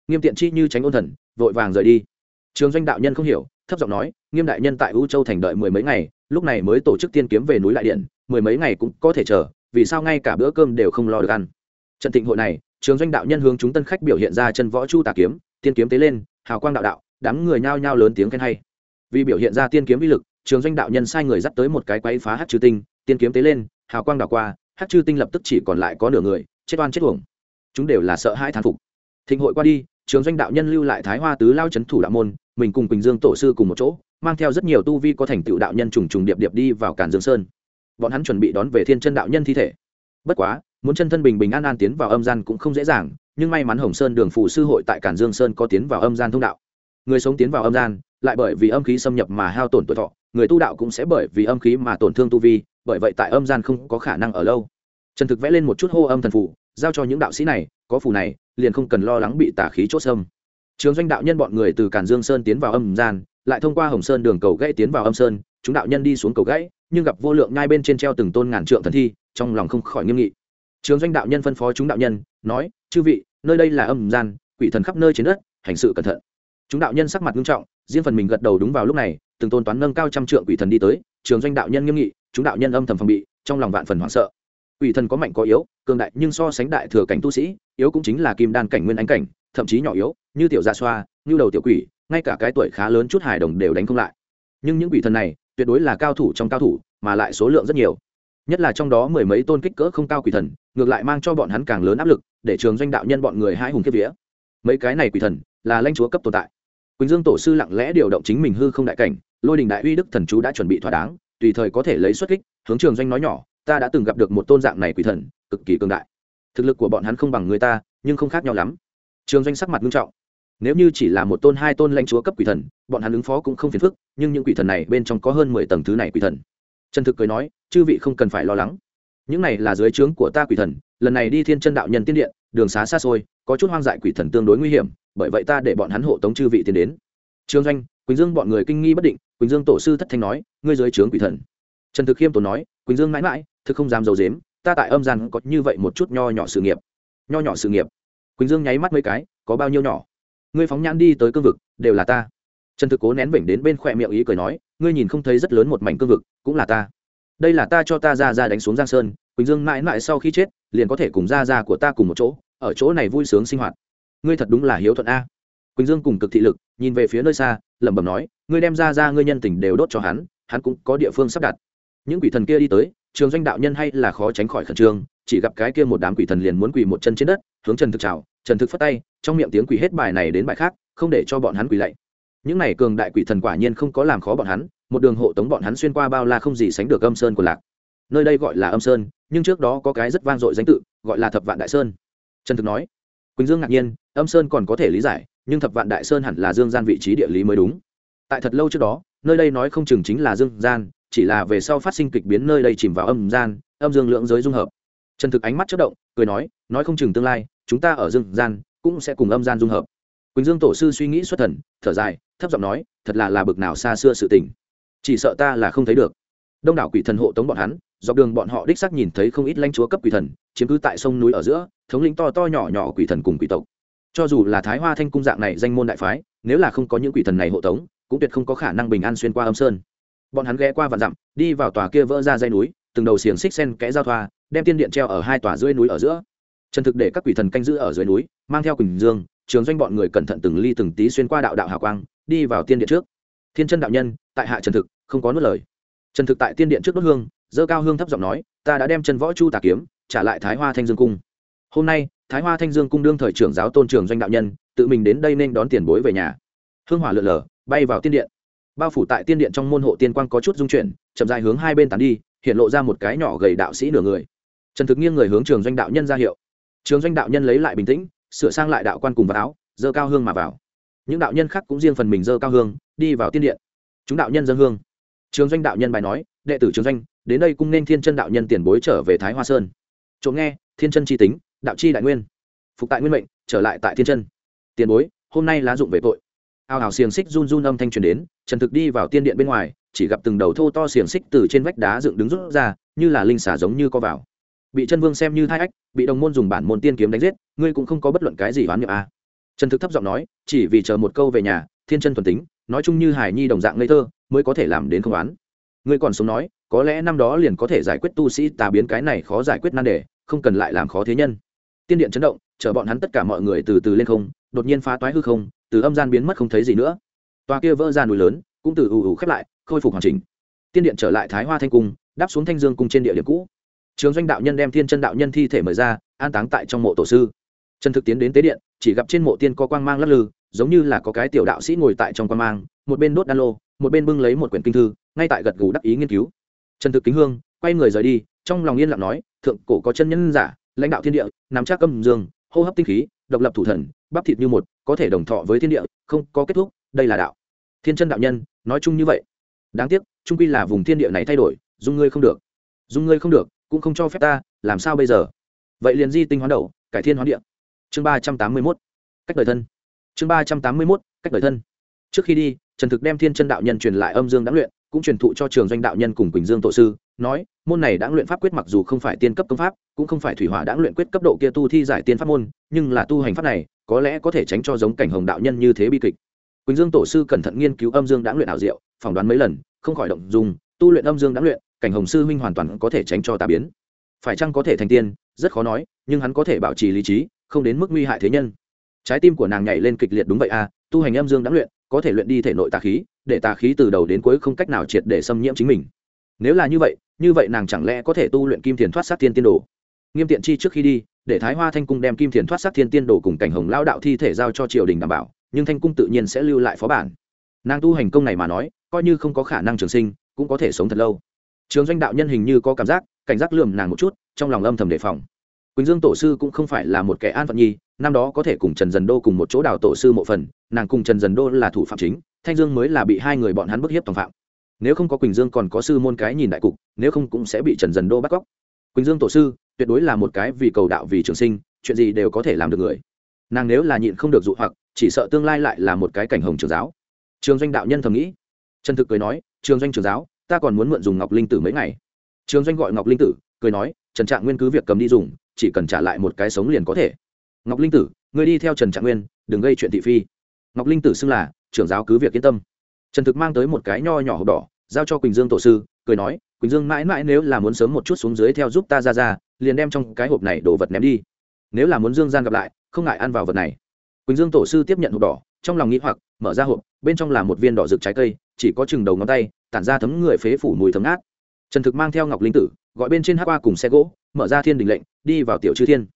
nghiêm tiện chi như tránh ôn thần, vội vàng rời đi. Trường doanh đạo nhân không hiểu, thấp giọng nói, nghiêm đại nhân tại u châu thành đợi mười mấy ngày, lúc này mới tổ chức tiên kiếm về núi lại điện, mười mấy ngày cũng có thể chờ, vì sao ngay cả bữa cơm đều không lo được ăn? Trận thịnh hội này, trường doanh đạo nhân hướng chúng tân khách biểu hiện ra chân võ chu tà kiếm, tiên kiếm tế lên, hào quang đạo đạo, đám người nhao nhao lớn tiếng khen hay. Vì biểu hiện ra tiên kiếm uy lực, trường doanh đạo nhân sai người dắt tới một cái quấy phá hát chư tinh, tiên kiếm tế lên, hào quang đảo qua hát chư tinh lập tức chỉ còn lại có nửa người, chết oan chết uổng. Chúng đều là sợ hãi thán phục. Thịnh hội qua đi trường doanh đạo nhân lưu lại thái hoa tứ lao c h ấ n thủ đạo môn, mình cùng quỳnh dương tổ sư cùng một chỗ, mang theo rất nhiều tu vi có thành tựu đạo nhân trùng trùng điệp điệp đi vào cản dương sơn. Bọn hắn chuẩn bị đón về thiên chân đạo nhân thi thể. Bất quá, muốn chân thân bình bình an an tiến vào âm gian cũng không dễ dàng, nhưng may mắn hồng sơn đường phủ sư hội tại cản dương sơn có tiến vào âm gian thông đạo. Người sống tiến vào âm gian, lại bởi vì âm khí xâm nhập mà hao tổn tuổi thọ, người tu đạo cũng sẽ bởi vì âm khí mà tổn thương tu vi, bởi vậy tại âm gian không có khả năng ở lâu. Trần thực vẽ lên một chút hô âm thần phủ giao cho những đạo sĩ này, có phù này liền không cần lo lắng bị tả khí chốt sâm. Trường doanh đạo nhân bọn người từ cản dương sơn tiến vào âm gian, lại thông qua hồng sơn đường cầu gãy tiến vào âm sơn, chúng đạo nhân đi xuống cầu gãy, nhưng gặp vô lượng nhai bên trên treo từng tôn ngàn trượng thần thi, trong lòng không khỏi nghiêm nghị. Trường doanh đạo nhân phân phó chúng đạo nhân, nói, chư vị, nơi đây là âm gian, quỷ thần khắp nơi trên đất, hành sự cẩn thận. Chúng đạo nhân sắc mặt nghiêm trọng, riêng phần mình gật đầu đúng vào lúc này, từng tôn toán nâng cao trăm trượng quỷ thần đi tới, trường doanh đạo nhân nghiêm nghị, chúng đạo nhân âm thầm phòng bị, trong lòng vạn phần hoảng sợ. Quỷ thần có mạnh có yếu, cường đại nhưng so sánh đại thừa cảnh tu sĩ yếu cũng chính là kim đan cảnh nguyên ánh cảnh, thậm chí nhỏ yếu, như tiểu gia xoa, như đầu tiểu quỷ, ngay cả cái tuổi khá lớn chút hài đồng đều đánh không lại. Nhưng những quỷ thần này, tuyệt đối là cao thủ trong cao thủ, mà lại số lượng rất nhiều. Nhất là trong đó mười mấy tôn kích cỡ không cao quỷ thần, ngược lại mang cho bọn hắn càng lớn áp lực, để trường doanh đạo nhân bọn người hai hùng kiếp vía. Mấy cái này quỷ thần, là lãnh chúa cấp tồn tại. Quỳnh dương tổ sư lặng lẽ điều động chính mình hư không đại cảnh, lôi đình đại uy đức thần chú đã chuẩn bị thỏa đáng, tùy thời có thể lấy xuất kích, hướng trường doanh nói nhỏ, ta đã từng gặp được một tôn dạng này quỷ thần, cực kỳ cường đại thực lực của bọn hắn không bằng người ta, nhưng không khác nhau lắm. Trường doanh sắc mặt nghiêm trọng. Nếu như chỉ là một tôn, hai tôn lãnh chúa cấp quỷ thần, bọn hắn ứng phó cũng không phiền phức, nhưng những quỷ thần này bên trong có hơn mười tầng thứ này quỷ thần. Trần thực cười nói, chư vị không cần phải lo lắng. Những này là dưới trướng của ta quỷ thần, lần này đi thiên chân đạo nhân tiên điện, đường xá xa xôi, có chút hoang dại quỷ thần tương đối nguy hiểm, bởi vậy ta để bọn hắn hộ tống chư vị tiến đến. Trương doanh, quỳnh dương bọn người kinh nghi bất định, quỳnh dương tổ sư thất thanh nói, ngươi dưới trướng quỷ thần. Trần thực khiêm tổ nói, quỳnh dương mãi mãi, thực không dám d i dếm ta tại âm gian có như vậy một chút nho nhỏ sự nghiệp. Nho nhỏ sự nghiệp. Quỳnh dương nháy mắt mấy cái, có bao nhiêu nhỏ? Ngươi phóng nhãn đi tới cương vực, đều là ta. Trần thực cố nén vểnh đến bên khoe miệng ý cười nói, ngươi nhìn không thấy rất lớn một mảnh cương vực, cũng là ta. Đây là ta cho ta ra ra đánh xuống giang sơn, quỳnh dương mãi mãi sau khi chết, liền có thể cùng ra ra của ta cùng một chỗ, ở chỗ này vui sướng sinh hoạt. Ngươi thật đúng là hiếu thuận a. Quỳnh dương cùng cực thị lực, nhìn về phía nơi xa, lẩm bẩm nói, ngươi đem ra ra ngươi nhân tình đều đốt cho hắn hắn cũng có địa phương sắp đặt. Những quỷ thần kia đi tới trường doanh đạo nhân hay là khó tránh khỏi khẩn trương, chỉ gặp cái kia một đám quỷ thần liền muốn quỳ một chân trên đất, hướng trần thực chào, trần thực phất tay, trong miệng tiếng quỷ hết bài này đến bài khác, không để cho bọn hắn quỳ lạy. Những này cường đại quỷ thần quả nhiên không có làm khó bọn hắn, một đường hộ tống bọn hắn xuyên qua bao la không gì sánh được âm sơn của lạc. Nơi đây gọi là âm sơn, nhưng trước đó có cái rất vang dội danh tự, gọi là thập vạn đại sơn. Trần thực nói, quỳnh dương ngạc nhiên, âm sơn còn có thể lý giải, nhưng thập vạn đại sơn hẳn là dương gian vị trí địa lý mới đúng. Tại thật lâu trước đó, nơi đây nói không chừng chính là dương gian chỉ là về sau phát sinh kịch biến nơi đây chìm vào âm gian, âm dương lượng giới dung hợp. Trần thực ánh mắt chất động, cười nói nói không chừng tương lai, chúng ta ở dương gian, cũng sẽ cùng âm gian dung hợp. Quỳnh dương tổ sư suy nghĩ xuất thần, thở dài, thấp giọng nói, thật là là bực nào xa xưa sự tình. Chỉ sợ ta là không thấy được. Đông đảo quỷ thần hộ tống bọn hắn, dọc đường bọn họ đích xác nhìn thấy không ít lãnh chúa cấp quỷ thần, chiếm cứ tại sông núi ở giữa, thống lĩnh to to nhỏ nhỏ quỷ thần cùng quỷ tộc. Cho dù là thái hoa thanh cung dạng này danh môn đại phái, nếu là không có những quỷ thần này hộ tống, cũng tuyệt không có khả năng bình an xuyên qua âm sơn bọn hắn ghé qua vạn dặm, đi vào tòa kia vỡ ra dây núi, từng đầu xiềng xích sen kẽ giao thoa, đem tiên điện treo ở hai tòa dưới núi ở giữa. Trần thực để các quỷ thần canh giữ ở dưới núi, mang theo quỳnh dương, trường doanh bọn người cẩn thận từng ly từng tí xuyên qua đạo đạo hào quang, đi vào tiên điện trước. Thiên chân đạo nhân, tại hạ trần thực, không có nuốt lời. Trần thực tại tiên điện trước đốt hương dơ cao hương thấp giọng nói, ta đã đem chân võ chu tà kiếm, trả lại thái hoa thanh dương cung. Hôm nay, thái hoa thanh dương cung đương thời trưởng giáo tôn trường doanh đạo nhân, tự mình đến đây nên đón tiền bối về nhà. Hương hỏa lượn lờ, bay vào tiên điện bao phủ tại tiên điện trong môn hộ tiên quang có chút dung chuyển, chậm dài hướng hai bên tán đi, hiện lộ ra một cái nhỏ gầy đạo sĩ nửa người. Trần thực nghiêng người hướng trường doanh đạo nhân ra hiệu. Trường doanh đạo nhân lấy lại bình tĩnh, sửa sang lại đạo quan cùng vào áo dơ cao hương mà vào. Những đạo nhân khác cũng riêng phần mình dơ cao hương, đi vào tiên điện. Chúng đạo nhân dân hương. Trường doanh đạo nhân bài nói, đệ tử trường doanh, đến đây cung nên thiên chân đạo nhân tiền bối trở về thái hoa sơn. Trộm nghe, thiên chân chi tính, đạo chi đại nguyên. Phục tại nguyên mệnh, trở lại tại thiên chân. Tiền bối, hôm nay lá dụng về tội ao ào xiềng xích run run âm thanh truyền đến, trần thực đi vào tiên điện bên ngoài, chỉ gặp từng đầu thô to xiềng xích từ trên vách đá dựng đứng rút ra, như là linh xả giống như co vào. Bị chân vương xem như thai ách, bị đồng môn dùng bản môn tiên kiếm đánh giết, ngươi cũng không có bất luận cái gì oán niệm a à. trần thực thấp giọng nói, chỉ vì chờ một câu về nhà, thiên chân thuần tính, nói chung như hải nhi đồng dạng ngây thơ, mới có thể làm đến không oán. Ngươi còn sống nói, có lẽ năm đó liền có thể giải quyết tu sĩ tà biến cái này khó giải quyết nan đề, không cần lại làm khó thế nhân. Tiên điện chấn động, chờ bọn hắn tất cả mọi người từ từ lên không, đột nhiên phá toái hư không từ âm gian biến mất không thấy gì nữa. Toa kia vỡ ra núi lớn, cũng từ ù ù khép lại, khôi phục hoàn chỉnh. Tiên điện trở lại thái hoa thanh cung, đáp xuống thanh dương cung trên địa điểm cũ. Trường doanh đạo nhân đem thiên chân đạo nhân thi thể mời ra, an táng tại trong mộ tổ sư. Trần thực tiến đến tế điện, chỉ gặp trên mộ tiên có quang mang lắc lư, giống như là có cái tiểu đạo sĩ ngồi tại trong quang mang, một bên đốt đan lô, một bên bưng lấy một quyển kinh thư, ngay tại gật gù đắc ý nghiên cứu. Trần thực kính hương, quay người rời đi, trong lòng yên lặng nói, thượng cổ có chân nhân giả, lãnh đạo thiên địa, nắm chắc âm dương, hô hấp tinh khí, độc lập thủ thần, bắp thịt như một có thể đồng thọ với thiên địa, không có kết thúc, đây là đạo. Thiên chân đạo nhân, nói chung như vậy. Đáng tiếc, trung quy là vùng thiên địa này thay đổi, dung ngươi không được. Dung ngươi không được, cũng không cho phép ta, làm sao bây giờ? Vậy liền di tinh hoán đầu, cải thiên hoán địa. Chương ba trăm tám mươi mốt, cách đời thân. Chương ba trăm tám mươi mốt, cách đời thân. Trước khi đi, trần thực đem thiên chân đạo nhân truyền lại âm dương đã luyện, cũng truyền thụ cho trường doanh đạo nhân cùng quỳnh dương tổ sư nói, môn này đã luyện pháp quyết mặc dù không phải tiên cấp công pháp, cũng không phải thủy hỏa đã luyện quyết cấp độ kia tu thi giải tiên pháp môn, nhưng là tu hành pháp này, có lẽ có thể tránh cho giống cảnh hồng đạo nhân như thế bi kịch. Quỳnh dương tổ sư cẩn thận nghiên cứu âm dương đã luyện ảo diệu, phỏng đoán mấy lần, không khỏi động dùng tu luyện âm dương đã luyện, cảnh hồng sư huynh hoàn toàn có thể tránh cho tà biến. Phải chăng có thể thành tiên? Rất khó nói, nhưng hắn có thể bảo trì lý trí, không đến mức nguy hại thế nhân. Trái tim của nàng nhảy lên kịch liệt đúng vậy à tu hành âm dương đã luyện, có thể luyện đi thể nội tà khí, để tà khí từ đầu đến cuối không cách nào triệt để xâm nhiễm chính mình. Nếu là như vậy như vậy nàng chẳng lẽ có thể tu luyện kim thiền thoát sát thiên tiên đồ? Nghiêm tiện chi trước khi đi, để thái hoa thanh cung đem kim thiền thoát sát thiên tiên đồ cùng cảnh hồng lao đạo thi thể giao cho triều đình đảm bảo, nhưng thanh cung tự nhiên sẽ lưu lại phó bản. Nàng tu hành công này mà nói, coi như không có khả năng trường sinh, cũng có thể sống thật lâu. Trường doanh đạo nhân hình như có cảm giác, cảnh giác lườm nàng một chút, trong lòng âm thầm đề phòng. Quỳnh dương tổ sư cũng không phải là một kẻ an phận nhi, năm đó có thể cùng trần dần đô cùng một chỗ đào tổ sư mộ phần, nàng cùng trần dần đô là thủ phạm chính, thanh dương mới là bị hai người bọn hắn bức hiếp tòng phạm nếu không có quỳnh dương còn có sư môn cái nhìn đại cục, nếu không cũng sẽ bị trần dần đô bắt cóc. Quỳnh dương tổ sư, tuyệt đối là một cái vì cầu đạo vì trường sinh, chuyện gì đều có thể làm được người. Nàng nếu là nhịn không được dụ hoặc, chỉ sợ tương lai lại là một cái cảnh hồng trường giáo. Trường doanh đạo nhân thầm nghĩ. Trần thực cười nói, trường doanh trường giáo, ta còn muốn mượn dùng ngọc linh tử mấy ngày. Trường doanh gọi ngọc linh tử, cười nói, trần trạng nguyên cứ việc cầm đi dùng, chỉ cần trả lại một cái sống liền có thể. Ngọc linh tử, người đi theo trần trạng nguyên, đừng gây chuyện thị phi. Ngọc linh tử xưng là trưởng giáo cứ việc yên tâm. Trần thực mang tới một cái nho nhỏ hộp đỏ giao cho quỳnh dương tổ sư, cười nói, quỳnh dương mãi mãi nếu là muốn sớm một chút xuống dưới theo giúp ta ra ra, liền đem trong cái hộp này đồ vật ném đi. Nếu là muốn dương gian gặp lại, không ngại ăn vào vật này. Quỳnh dương tổ sư tiếp nhận hộp đỏ, trong lòng nghĩ hoặc, mở ra hộp, bên trong là một viên đỏ rực trái cây, chỉ có chừng đầu ngón tay, tản ra thấm người phế phủ mùi thấm át trần thực mang theo ngọc linh tử, gọi bên trên hát qua cùng xe gỗ, mở ra thiên đình lệnh, đi vào tiểu chư thiên.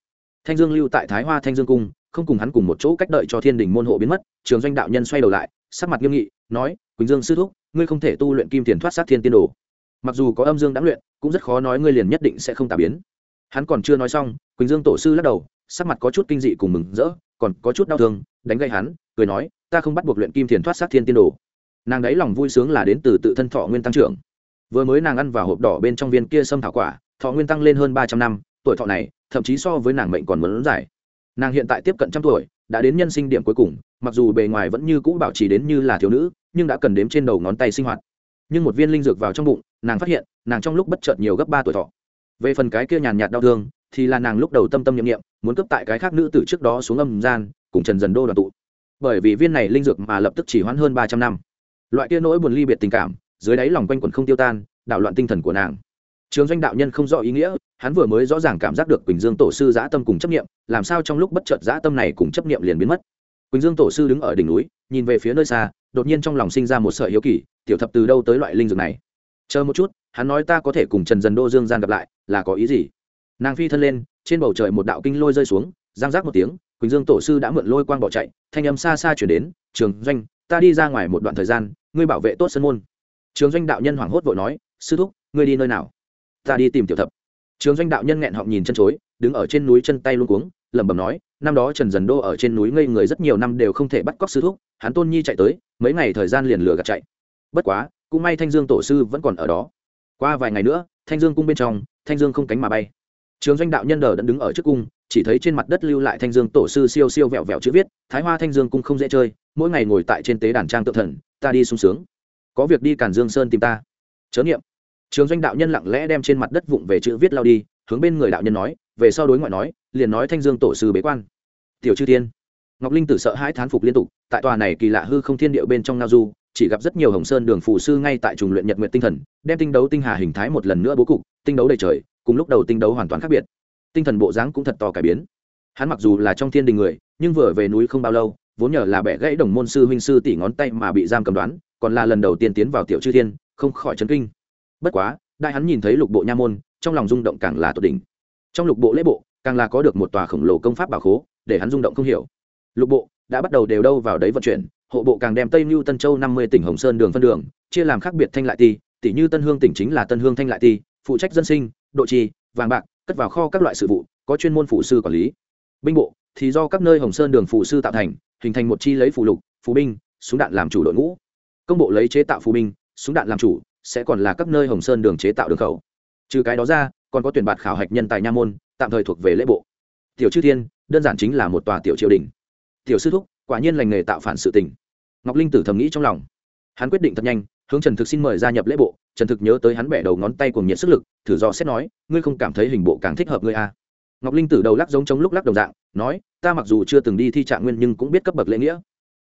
Thanh dương lưu tại thái hoa thanh dương cung, không cùng hắn cùng một chỗ cách đợi cho thiên đình môn hộ biến mất, trường doanh đạo nhân xoay đầu lại, sắc mặt nghiêm nghị, nói, quỳnh dương sư thúc ngươi không thể tu luyện kim tiền thoát sát thiên tiên đồ. Mặc dù có âm dương đã luyện, cũng rất khó nói ngươi liền nhất định sẽ không tà biến. Hắn còn chưa nói xong, quỳnh dương tổ sư lắc đầu, sắc mặt có chút kinh dị cùng mừng rỡ, còn có chút đau thương, đánh gây hắn, cười nói, ta không bắt buộc luyện kim thiền thoát sát thiên tiên đồ. Nàng đấy lòng vui sướng là đến từ tự thân thọ nguyên tăng trưởng. Vừa mới nàng ăn vào hộp đỏ bên trong viên kia sâm thảo quả, thọ nguyên tăng lên hơn ba trăm năm, tuổi thọ này, thậm chí so với nàng mệnh còn muốn dài. Nàng hiện tại tiếp cận trăm tuổi, đã đến nhân sinh điểm cuối cùng, mặc dù bề ngoài vẫn như cũ bảo trì đến như là thiếu nữ nhưng đã cần đếm trên đầu ngón tay sinh hoạt. Nhưng một viên linh dược vào trong bụng, nàng phát hiện, nàng trong lúc bất chợt nhiều gấp ba tuổi thọ. Về phần cái kia nhàn nhạt đau thương, thì là nàng lúc đầu tâm tâm nhiệm nghiệm muốn cấp tại cái khác nữ từ trước đó xuống âm gian, cùng trần dần đô đoàn tụ. Bởi vì viên này linh dược mà lập tức chỉ hoãn hơn ba trăm năm. Loại kia nỗi buồn ly biệt tình cảm, dưới đáy lòng quanh quẩn không tiêu tan, đảo loạn tinh thần của nàng. Trường doanh đạo nhân không rõ ý nghĩa, hắn vừa mới rõ ràng cảm giác được quỳnh dương tổ sư giã tâm cùng chấp nghiệm làm sao trong lúc bất chợt giã tâm này cùng chấp nghiệm liền biến mất. Quỳnh dương tổ sư đứng ở đỉnh núi, nhìn về phía nơi xa đột nhiên trong lòng sinh ra một sợi hiếu kỳ, tiểu thập từ đâu tới loại linh dược này? Chờ một chút, hắn nói ta có thể cùng trần dần đô dương gian gặp lại, là có ý gì? Nàng phi thân lên, trên bầu trời một đạo kinh lôi rơi xuống, giang giác một tiếng, quỳnh dương tổ sư đã mượn lôi quang bỏ chạy, thanh âm xa xa chuyển đến, trường doanh, ta đi ra ngoài một đoạn thời gian, ngươi bảo vệ tốt sân môn. Trường doanh đạo nhân hoảng hốt vội nói, sư thúc, ngươi đi nơi nào? Ta đi tìm tiểu thập. Trường doanh đạo nhân nghẹn họng nhìn chân chối, đứng ở trên núi chân tay luôn cuống, lẩm bẩm nói năm đó trần dần đô ở trên núi ngây người rất nhiều năm đều không thể bắt cóc sư thúc, hắn tôn nhi chạy tới, mấy ngày thời gian liền lừa gạt chạy. Bất quá, cũng may thanh dương tổ sư vẫn còn ở đó. Qua vài ngày nữa, thanh dương cung bên trong, thanh dương không cánh mà bay. Trường doanh đạo nhân đờ đã đứng ở trước cung, chỉ thấy trên mặt đất lưu lại thanh dương tổ sư siêu siêu vẹo vẹo chữ viết, thái hoa thanh dương cung không dễ chơi, mỗi ngày ngồi tại trên tế đàn trang tự thần, ta đi sung sướng. Có việc đi cản dương sơn tìm ta. Chớ nghiệm trường doanh đạo nhân lặng lẽ đem trên mặt đất vụng về chữ viết lao đi, hướng bên người đạo nhân nói về sau đối ngoại nói, liền nói thanh dương tổ sư bế quan. Tiểu chư tiên ngọc linh tử sợ hãi thán phục liên tục, tại tòa này kỳ lạ hư không thiên điệu bên trong ngao du, chỉ gặp rất nhiều hồng sơn đường phù sư ngay tại trùng luyện nhật nguyện tinh thần, đem tinh đấu tinh hà hình thái một lần nữa bố cục, tinh đấu đầy trời, cùng lúc đầu tinh đấu hoàn toàn khác biệt. Tinh thần bộ dáng cũng thật to cải biến. Hắn mặc dù là trong thiên đình người, nhưng vừa về núi không bao lâu, vốn nhờ là bẻ gãy đồng môn sư huynh sư tỷ ngón tay mà bị giam cầm đoán, còn là lần đầu tiên tiến vào tiểu chư thiên, không khỏi chấn kinh. Bất quá, đại hắn nhìn thấy lục bộ nha môn, trong lòng rung động càng là tột đỉnh trong lục bộ lễ bộ, càng là có được một tòa khổng lồ công pháp bảo khố, để hắn rung động không hiểu. Lục bộ đã bắt đầu đều đâu vào đấy vận chuyển, hộ bộ càng đem tây mưu tân châu năm mươi tỉnh hồng sơn đường phân đường, chia làm khác biệt thanh lại ti, tỷ như tân hương tỉnh chính là tân hương thanh lại ti, phụ trách dân sinh, độ trì, vàng bạc, cất vào kho các loại sự vụ, có chuyên môn phụ sư quản lý. Binh bộ thì do các nơi hồng sơn đường phụ sư tạo thành, hình thành một chi lấy phù lục phù binh, súng đạn làm chủ đội ngũ. Công bộ lấy chế tạo phù binh, súng đạn làm chủ, sẽ còn là các nơi hồng sơn đường chế tạo đường khẩu trừ cái đó ra, còn có tuyển bạt khảo hạch nhân tài nha môn, tạm thời thuộc về lễ bộ. Tiểu chư thiên, đơn giản chính là một tòa tiểu triều đình. Tiểu sư thúc, quả nhiên lành nghề tạo phản sự tình. Ngọc linh tử thầm nghĩ trong lòng. Hắn quyết định thật nhanh, hướng trần thực xin mời gia nhập lễ bộ. Trần thực nhớ tới hắn bẻ đầu ngón tay cùng nhiệt sức lực, thử do xét nói, ngươi không cảm thấy hình bộ càng thích hợp ngươi à. ngọc linh tử đầu lắc giống chống lúc lắc đồng dạng, nói, ta mặc dù chưa từng đi thi trạng nguyên nhưng cũng biết cấp bậc lễ nghĩa.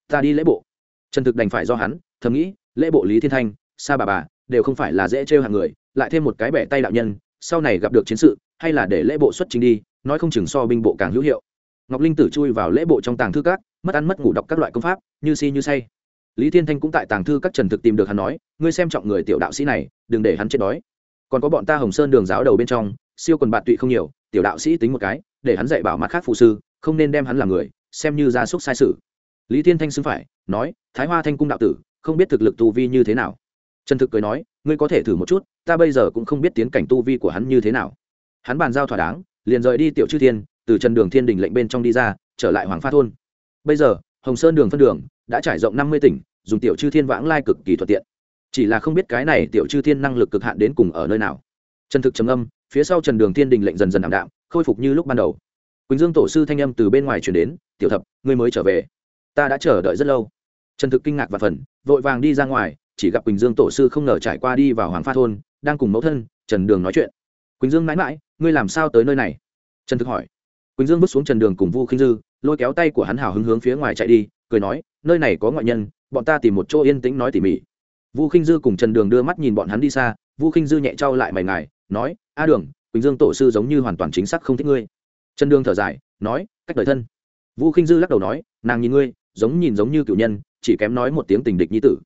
Ta đi lễ bộ. Trần thực đành phải do hắn, thầm nghĩ, lễ bộ lý thiên thanh, sa bà bà, đều không phải là dễ trêu hàng người lại thêm một cái bẻ tay đạo nhân, sau này gặp được chiến sự, hay là để lễ bộ xuất trình đi, nói không chừng so binh bộ càng hữu hiệu. Ngọc linh tử chui vào lễ bộ trong tàng thư các, mất ăn mất ngủ đọc các loại công pháp, như si như say. Lý thiên thanh cũng tại tàng thư các trần thực tìm được hắn nói, ngươi xem trọng người tiểu đạo sĩ này, đừng để hắn chết đói. Còn có bọn ta hồng sơn đường giáo đầu bên trong, siêu quần bạn tụy không nhiều, tiểu đạo sĩ tính một cái, để hắn dạy bảo mặt khác phụ sư, không nên đem hắn làm người, xem như gia súc sai sự. Lý thiên thanh xưng phải, nói, thái hoa thanh cung đạo tử, không biết thực lực tu vi như thế nào trần thực cười nói, ngươi có thể thử một chút, ta bây giờ cũng không biết tiến cảnh tu vi của hắn như thế nào. Hắn bàn giao thỏa đáng, liền rời đi tiểu chư thiên, từ trần đường thiên đình lệnh bên trong đi ra, trở lại hoàng pha thôn. Bây giờ, hồng sơn đường phân đường đã trải rộng năm mươi tỉnh, dùng tiểu chư thiên vãng lai cực kỳ thuận tiện. Chỉ là không biết cái này tiểu chư thiên năng lực cực hạn đến cùng ở nơi nào. Trần thực trầm âm phía sau trần đường thiên đình lệnh dần dần ảm đạm, khôi phục như lúc ban đầu. Quỳnh dương tổ sư thanh âm từ bên ngoài chuyển đến, tiểu thập, ngươi mới trở về. Ta đã chờ đợi rất lâu. Trần thực kinh ngạc và phần, vội vàng đi ra ngoài chỉ gặp quỳnh dương tổ sư không ngờ trải qua đi vào hoàng pha thôn, đang cùng mẫu thân, trần đường nói chuyện. Quỳnh dương mãi mãi, ngươi làm sao tới nơi này? Trần thực hỏi. Quỳnh dương bước xuống trần đường cùng vu khinh dư, lôi kéo tay của hắn hào hứng hướng phía ngoài chạy đi, cười nói, nơi này có ngoại nhân, bọn ta tìm một chỗ yên tĩnh nói tỉ mỉ. Vu khinh dư cùng trần đường đưa mắt nhìn bọn hắn đi xa, vu khinh dư nhẹ trao lại mày ngài, nói, a đường, quỳnh dương tổ sư giống như hoàn toàn chính xác không thích ngươi. Trần đường thở dài, nói, cách đời thân. Vu khinh dư lắc đầu nói, nàng nhìn ngươi, giống nhìn giống như cựu nhân, chỉ kém nói một tiếng tình địch nhi tử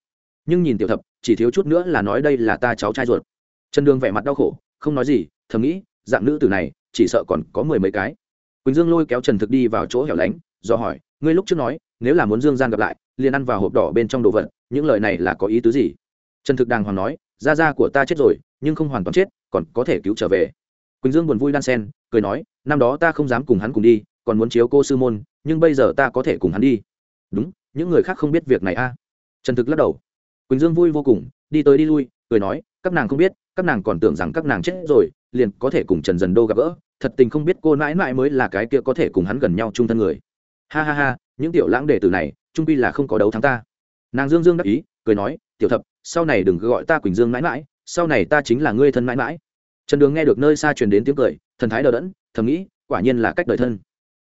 nhưng nhìn tiểu thập, chỉ thiếu chút nữa là nói đây là ta cháu trai ruột. Trần đường vẻ mặt đau khổ, không nói gì, thầm nghĩ, dạng nữ tử này, chỉ sợ còn có mười mấy cái. Quỳnh dương lôi kéo trần thực đi vào chỗ hẻo lánh, do hỏi, ngươi lúc trước nói, nếu là muốn dương gian gặp lại, liền ăn vào hộp đỏ bên trong đồ vật, những lời này là có ý tứ gì? Trần thực đàng hoàng nói, gia gia của ta chết rồi, nhưng không hoàn toàn chết, còn có thể cứu trở về. Quỳnh dương buồn vui đan sen, cười nói, năm đó ta không dám cùng hắn cùng đi, còn muốn chiếu cô sư môn, nhưng bây giờ ta có thể cùng hắn đi. Đúng, những người khác không biết việc này a. Trần thực lắc đầu quỳnh dương vui vô cùng, đi tới đi lui, cười nói, các nàng không biết, các nàng còn tưởng rằng các nàng chết rồi, liền có thể cùng trần dần đô gặp gỡ, thật tình không biết cô mãi mãi mới là cái kia có thể cùng hắn gần nhau chung thân người. Ha ha ha, những tiểu lãng đệ tử này, trung pi là không có đấu thắng ta. Nàng dương dương đắc ý, cười nói, tiểu thập, sau này đừng gọi ta quỳnh dương mãi mãi sau này ta chính là ngươi thân mãi mãi trần đường nghe được nơi xa truyền đến tiếng cười, thần thái đờ đẫn, thầm nghĩ, quả nhiên là cách đời thân.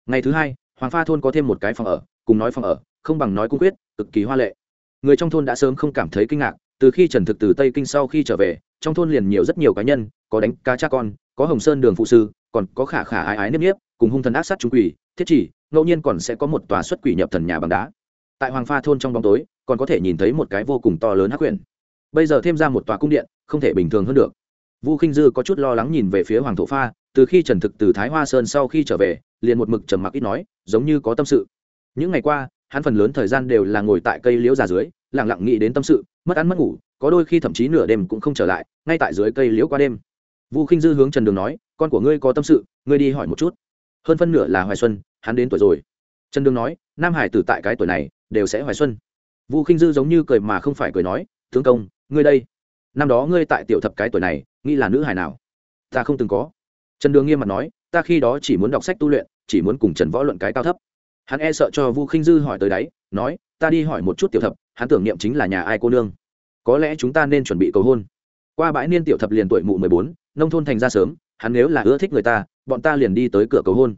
Ngày thứ hai, hoàng pha thôn có thêm một cái phòng ở, cùng nói phòng ở, không bằng nói cung quyết, cực kỳ hoa lệ người trong thôn đã sớm không cảm thấy kinh ngạc, từ khi trần thực từ tây kinh sau khi trở về, trong thôn liền nhiều rất nhiều cá nhân, có đánh cá cha con, có hồng sơn đường phụ sư, còn có khả khả ái ái nếp nếp cùng hung thần ác sát trung quỷ, thiết chỉ, ngẫu nhiên còn sẽ có một tòa xuất quỷ nhập thần nhà bằng đá. Tại hoàng pha thôn trong bóng tối, còn có thể nhìn thấy một cái vô cùng to lớn hắc quyển bây giờ thêm ra một tòa cung điện, không thể bình thường hơn được. Vu khinh dư có chút lo lắng nhìn về phía hoàng thổ pha, từ khi trần thực từ thái hoa sơn sau khi trở về, liền một mực trầm mặc ít nói, giống như có tâm sự. Những ngày qua hắn phần lớn thời gian đều là ngồi tại cây liễu già dưới lẳng lặng nghĩ đến tâm sự, mất ăn mất ngủ, có đôi khi thậm chí nửa đêm cũng không trở lại, ngay tại dưới cây liễu qua đêm. Vu khinh dư hướng trần đường nói, con của ngươi có tâm sự, ngươi đi hỏi một chút. Hơn phân nửa là hoài xuân, hắn đến tuổi rồi. Trần đường nói, nam hải tử tại cái tuổi này, đều sẽ hoài xuân. Vu khinh dư giống như cười mà không phải cười nói, tướng công, ngươi đây. Năm đó ngươi tại tiểu thập cái tuổi này, nghĩ là nữ hải nào? Ta không từng có. Trần đường nghiêm mặt nói, ta khi đó chỉ muốn đọc sách tu luyện, chỉ muốn cùng trần võ luận cái cao thấp hắn e sợ cho vu khinh dư hỏi tới đấy, nói ta đi hỏi một chút tiểu thập hắn tưởng niệm chính là nhà ai cô nương? Có lẽ chúng ta nên chuẩn bị cầu hôn. Qua bãi niên tiểu thập liền tuổi mụ mười bốn nông thôn thành ra sớm hắn nếu là ưa thích người ta bọn ta liền đi tới cửa cầu hôn.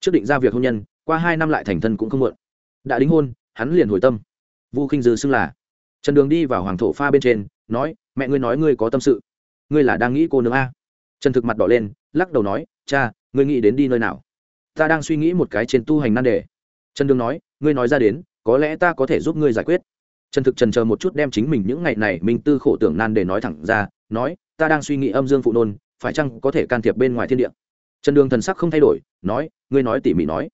Trước định ra việc hôn nhân qua hai năm lại thành thân cũng không muộn. Đã đính hôn hắn liền hồi tâm. Vu khinh dư xưng là. Trần đường đi vào hoàng thổ pha bên trên nói mẹ ngươi nói ngươi có tâm sự. Ngươi là đang nghĩ cô nương a. Trần thực mặt đỏ lên lắc đầu nói cha ngươi nghĩ đến đi nơi nào? Ta đang suy nghĩ một cái trên tu hành nan đề trần đường nói, ngươi nói ra đến, có lẽ ta có thể giúp ngươi giải quyết. Trần thực trần chờ một chút đem chính mình những ngày này minh tư khổ tưởng nan để nói thẳng ra, nói, ta đang suy nghĩ âm dương phụ nôn, phải chăng có thể can thiệp bên ngoài thiên địa? Trần đường thần sắc không thay đổi, nói, ngươi nói tỉ mỉ nói.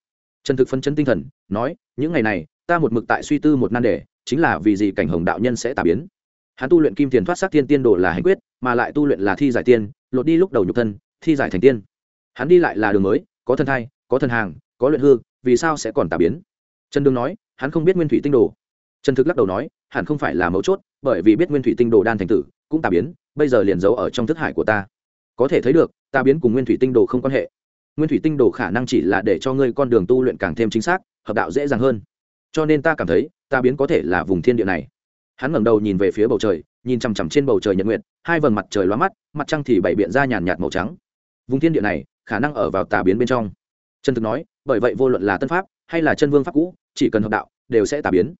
Trần thực phân chấn tinh thần, nói, những ngày này, ta một mực tại suy tư một nan đề chính là vì gì cảnh hồng đạo nhân sẽ tà biến. Hắn tu luyện kim tiền thoát sắc tiên tiên đồ là hành quyết, mà lại tu luyện là thi giải tiên, lột đi lúc đầu nhục thân, thi giải thành tiên. Hắn đi lại là đường mới, có thân thai, có thân hàng, có luyện hư vì sao sẽ còn tà biến? Trần đường nói, hắn không biết nguyên thủy tinh đồ. Trần thực lắc đầu nói, hẳn không phải là mấu chốt, bởi vì biết nguyên thủy tinh đồ đan thành tử, cũng tà biến, bây giờ liền giấu ở trong thức hải của ta. Có thể thấy được, tà biến cùng nguyên thủy tinh đồ không quan hệ. Nguyên thủy tinh đồ khả năng chỉ là để cho ngươi con đường tu luyện càng thêm chính xác, hợp đạo dễ dàng hơn. Cho nên ta cảm thấy, tà biến có thể là vùng thiên địa này. Hắn ngẩng đầu nhìn về phía bầu trời, nhìn chằm chằm trên bầu trời nhật nguyện hai vầng mặt trời lóa mắt, mặt trăng thì bảy biện ra nhàn nhạt màu trắng. Vùng thiên địa này, khả năng ở vào tà biến bên trong trần thực nói, bởi vậy vô luận là tân pháp hay là chân vương pháp cũ, chỉ cần hợp đạo, đều sẽ tà biến.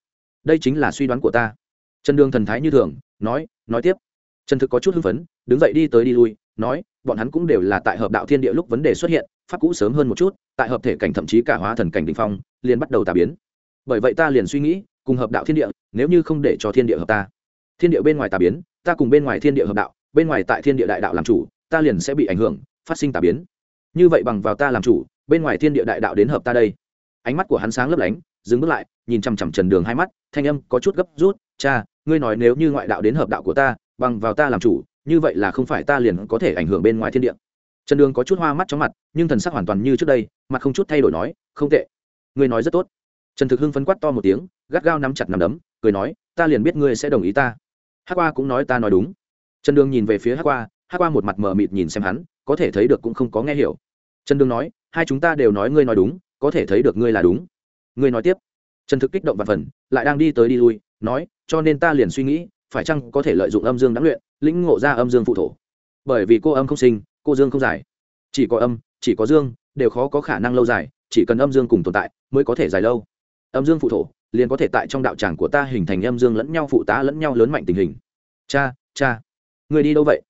Đây chính là suy đoán của ta. Trần đường thần thái như thường, nói nói tiếp. Trần thực có chút hưng phấn, đứng dậy đi tới đi lui, nói, bọn hắn cũng đều là tại hợp đạo thiên địa lúc vấn đề xuất hiện, pháp cũ sớm hơn một chút, tại hợp thể cảnh thậm chí cả hóa thần cảnh đỉnh phong, liền bắt đầu tà biến. Bởi vậy ta liền suy nghĩ, cùng hợp đạo thiên địa, nếu như không để cho thiên địa hợp ta. Thiên địa bên ngoài tà biến, ta cùng bên ngoài thiên địa hợp đạo, bên ngoài tại thiên địa đại đạo làm chủ, ta liền sẽ bị ảnh hưởng, phát sinh tà biến. Như vậy bằng vào ta làm chủ bên ngoài thiên địa đại đạo đến hợp ta đây. Ánh mắt của hắn sáng lấp lánh, dừng bước lại, nhìn chằm chằm trần đường hai mắt, thanh âm có chút gấp rút, cha, ngươi nói nếu như ngoại đạo đến hợp đạo của ta, bằng vào ta làm chủ, như vậy là không phải ta liền có thể ảnh hưởng bên ngoài thiên địa. Trần đường có chút hoa mắt chóng mặt, nhưng thần sắc hoàn toàn như trước đây, mặt không chút thay đổi nói, không tệ. Ngươi nói rất tốt. Trần thực hưng phấn quát to một tiếng, gắt gao nắm chặt nắm đấm, cười nói, ta liền biết ngươi sẽ đồng ý ta. Hát qua cũng nói ta nói đúng. Trần đường nhìn về phía hát qua hát qua một mặt mờ mịt nhìn xem hắn, có thể thấy được cũng không có nghe hiểu. Trần đường nói hai chúng ta đều nói ngươi nói đúng, có thể thấy được ngươi là đúng. Ngươi nói tiếp. Trần thực kích động và phần, lại đang đi tới đi lui, nói, cho nên ta liền suy nghĩ, phải chăng có thể lợi dụng âm dương đáng luyện, lĩnh ngộ ra âm dương phụ thổ. Bởi vì cô âm không sinh, cô dương không dài chỉ có âm, chỉ có dương, đều khó có khả năng lâu dài, chỉ cần âm dương cùng tồn tại, mới có thể dài lâu. Âm dương phụ thổ, liền có thể tại trong đạo tràng của ta hình thành âm dương lẫn nhau phụ tá lẫn nhau lớn mạnh tình hình. Cha cha người đi đâu vậy?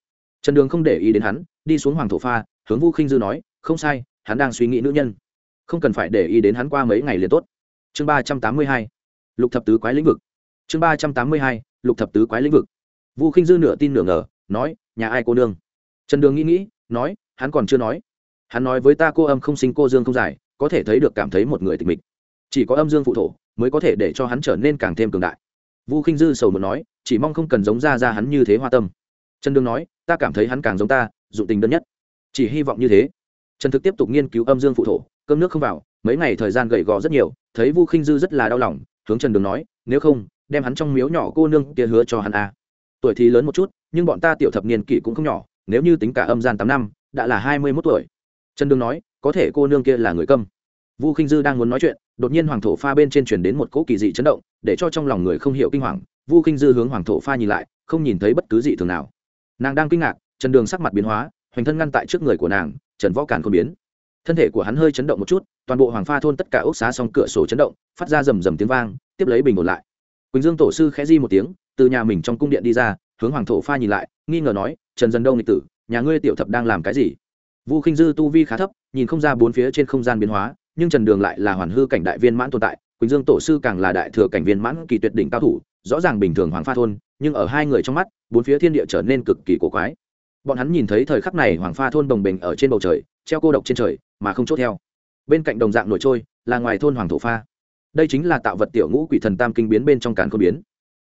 Trần đường không để ý đến hắn, đi xuống hoàng thổ pha, hướng vu khinh dư nói, không sai hắn đang suy nghĩ nữ nhân. Không cần phải để ý đến hắn qua mấy ngày liền tốt. Chương ba trăm tám mươi hai, lục thập tứ quái lĩnh vực. Chương ba trăm tám mươi hai, lục thập tứ quái lĩnh vực. Vu khinh dư nửa tin nửa ngờ, nói, nhà ai cô nương? Trần đường nghĩ nghĩ, nói, hắn còn chưa nói. Hắn nói với ta cô âm không sinh cô dương không dài có thể thấy được cảm thấy một người tịch mịch. Chỉ có âm dương phụ thổ mới có thể để cho hắn trở nên càng thêm cường đại. Vu khinh dư sầu một nói, chỉ mong không cần giống ra ra hắn như thế hoa tâm. Trần đường nói, ta cảm thấy hắn càng giống ta, dụng tình đơn nhất. Chỉ hy vọng như thế trần thực tiếp tục nghiên cứu âm dương phụ thổ, cơm nước không vào, mấy ngày thời gian gầy gò rất nhiều, thấy vu khinh dư rất là đau lòng, hướng trần đường nói, nếu không, đem hắn trong miếu nhỏ cô nương kia hứa cho hắn a. À. tuổi thì lớn một chút, nhưng bọn ta tiểu thập niên kỷ cũng không nhỏ, nếu như tính cả âm gian tám năm, đã là hai mươi mốt tuổi. Trần đường nói, có thể cô nương kia là người câm. Vu khinh dư đang muốn nói chuyện, đột nhiên hoàng thổ pha bên trên chuyển đến một cỗ kỳ dị chấn động, để cho trong lòng người không hiểu kinh hoàng. Vu khinh dư hướng hoàng thổ pha nhìn lại, không nhìn thấy bất cứ gì thường nào. Nàng đang kinh ngạc, trần đường sắc mặt biến hóa, hoành thân ngăn tại trước người của nàng trần võ càn không biến. Thân thể của hắn hơi chấn động một chút, toàn bộ hoàng pha thôn tất cả ốc xá xong cửa sổ chấn động, phát ra rầm rầm tiếng vang, tiếp lấy bình ổn lại. Quỳnh dương tổ sư khẽ di một tiếng, từ nhà mình trong cung điện đi ra, hướng hoàng thổ pha nhìn lại, nghi ngờ nói, trần dân đông nghịch tử, nhà ngươi tiểu thập đang làm cái gì? Vu khinh dư tu vi khá thấp, nhìn không ra bốn phía trên không gian biến hóa, nhưng trần đường lại là hoàn hư cảnh đại viên mãn tồn tại, quỳnh dương tổ sư càng là đại thừa cảnh viên mãn kỳ tuyệt đỉnh cao thủ, rõ ràng bình thường hoàng pha thôn, nhưng ở hai người trong mắt, bốn phía thiên địa trở nên cực kỳ cổ quái bọn hắn nhìn thấy thời khắc này hoàng pha thôn đồng bình ở trên bầu trời, treo cô độc trên trời, mà không chốt theo. Bên cạnh đồng dạng nổi trôi, là ngoài thôn hoàng thổ pha. Đây chính là tạo vật tiểu ngũ quỷ thần tam kinh biến bên trong càn khôn biến.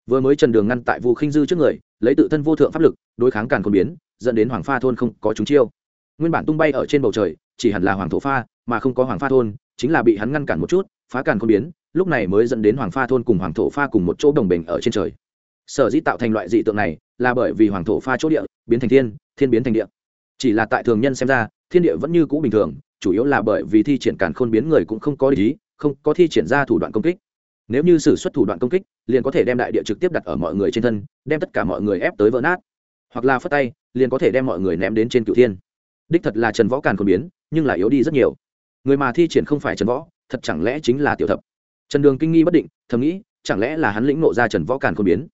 Vừa mới trần đường ngăn tại vu khinh dư trước người, lấy tự thân vô thượng pháp lực, đối kháng càn khôn biến, dẫn đến hoàng pha thôn không có chúng chiêu. Nguyên bản tung bay ở trên bầu trời, chỉ hẳn là hoàng thổ pha, mà không có hoàng pha thôn, chính là bị hắn ngăn cản một chút, phá càn khôn biến, lúc này mới dẫn đến hoàng pha thôn cùng hoàng thổ pha cùng một chỗ đồng bình ở trên trời sở dĩ tạo thành loại dị tượng này là bởi vì hoàng thổ pha chỗ địa biến thành thiên thiên biến thành địa. Chỉ là tại thường nhân xem ra, thiên địa vẫn như cũ bình thường, chủ yếu là bởi vì thi triển càn khôn biến người cũng không có lý, không có thi triển ra thủ đoạn công kích. Nếu như sử xuất thủ đoạn công kích, liền có thể đem đại địa trực tiếp đặt ở mọi người trên thân, đem tất cả mọi người ép tới vỡ nát. Hoặc là phất tay, liền có thể đem mọi người ném đến trên cựu thiên. Đích thật là trần võ càn khôn biến, nhưng là yếu đi rất nhiều. Người mà thi triển không phải trần võ, thật chẳng lẽ chính là tiểu thập? Trần đường kinh nghi bất định, thầm nghĩ, chẳng lẽ là hắn lĩnh nộ ra trần võ càn khôn biến?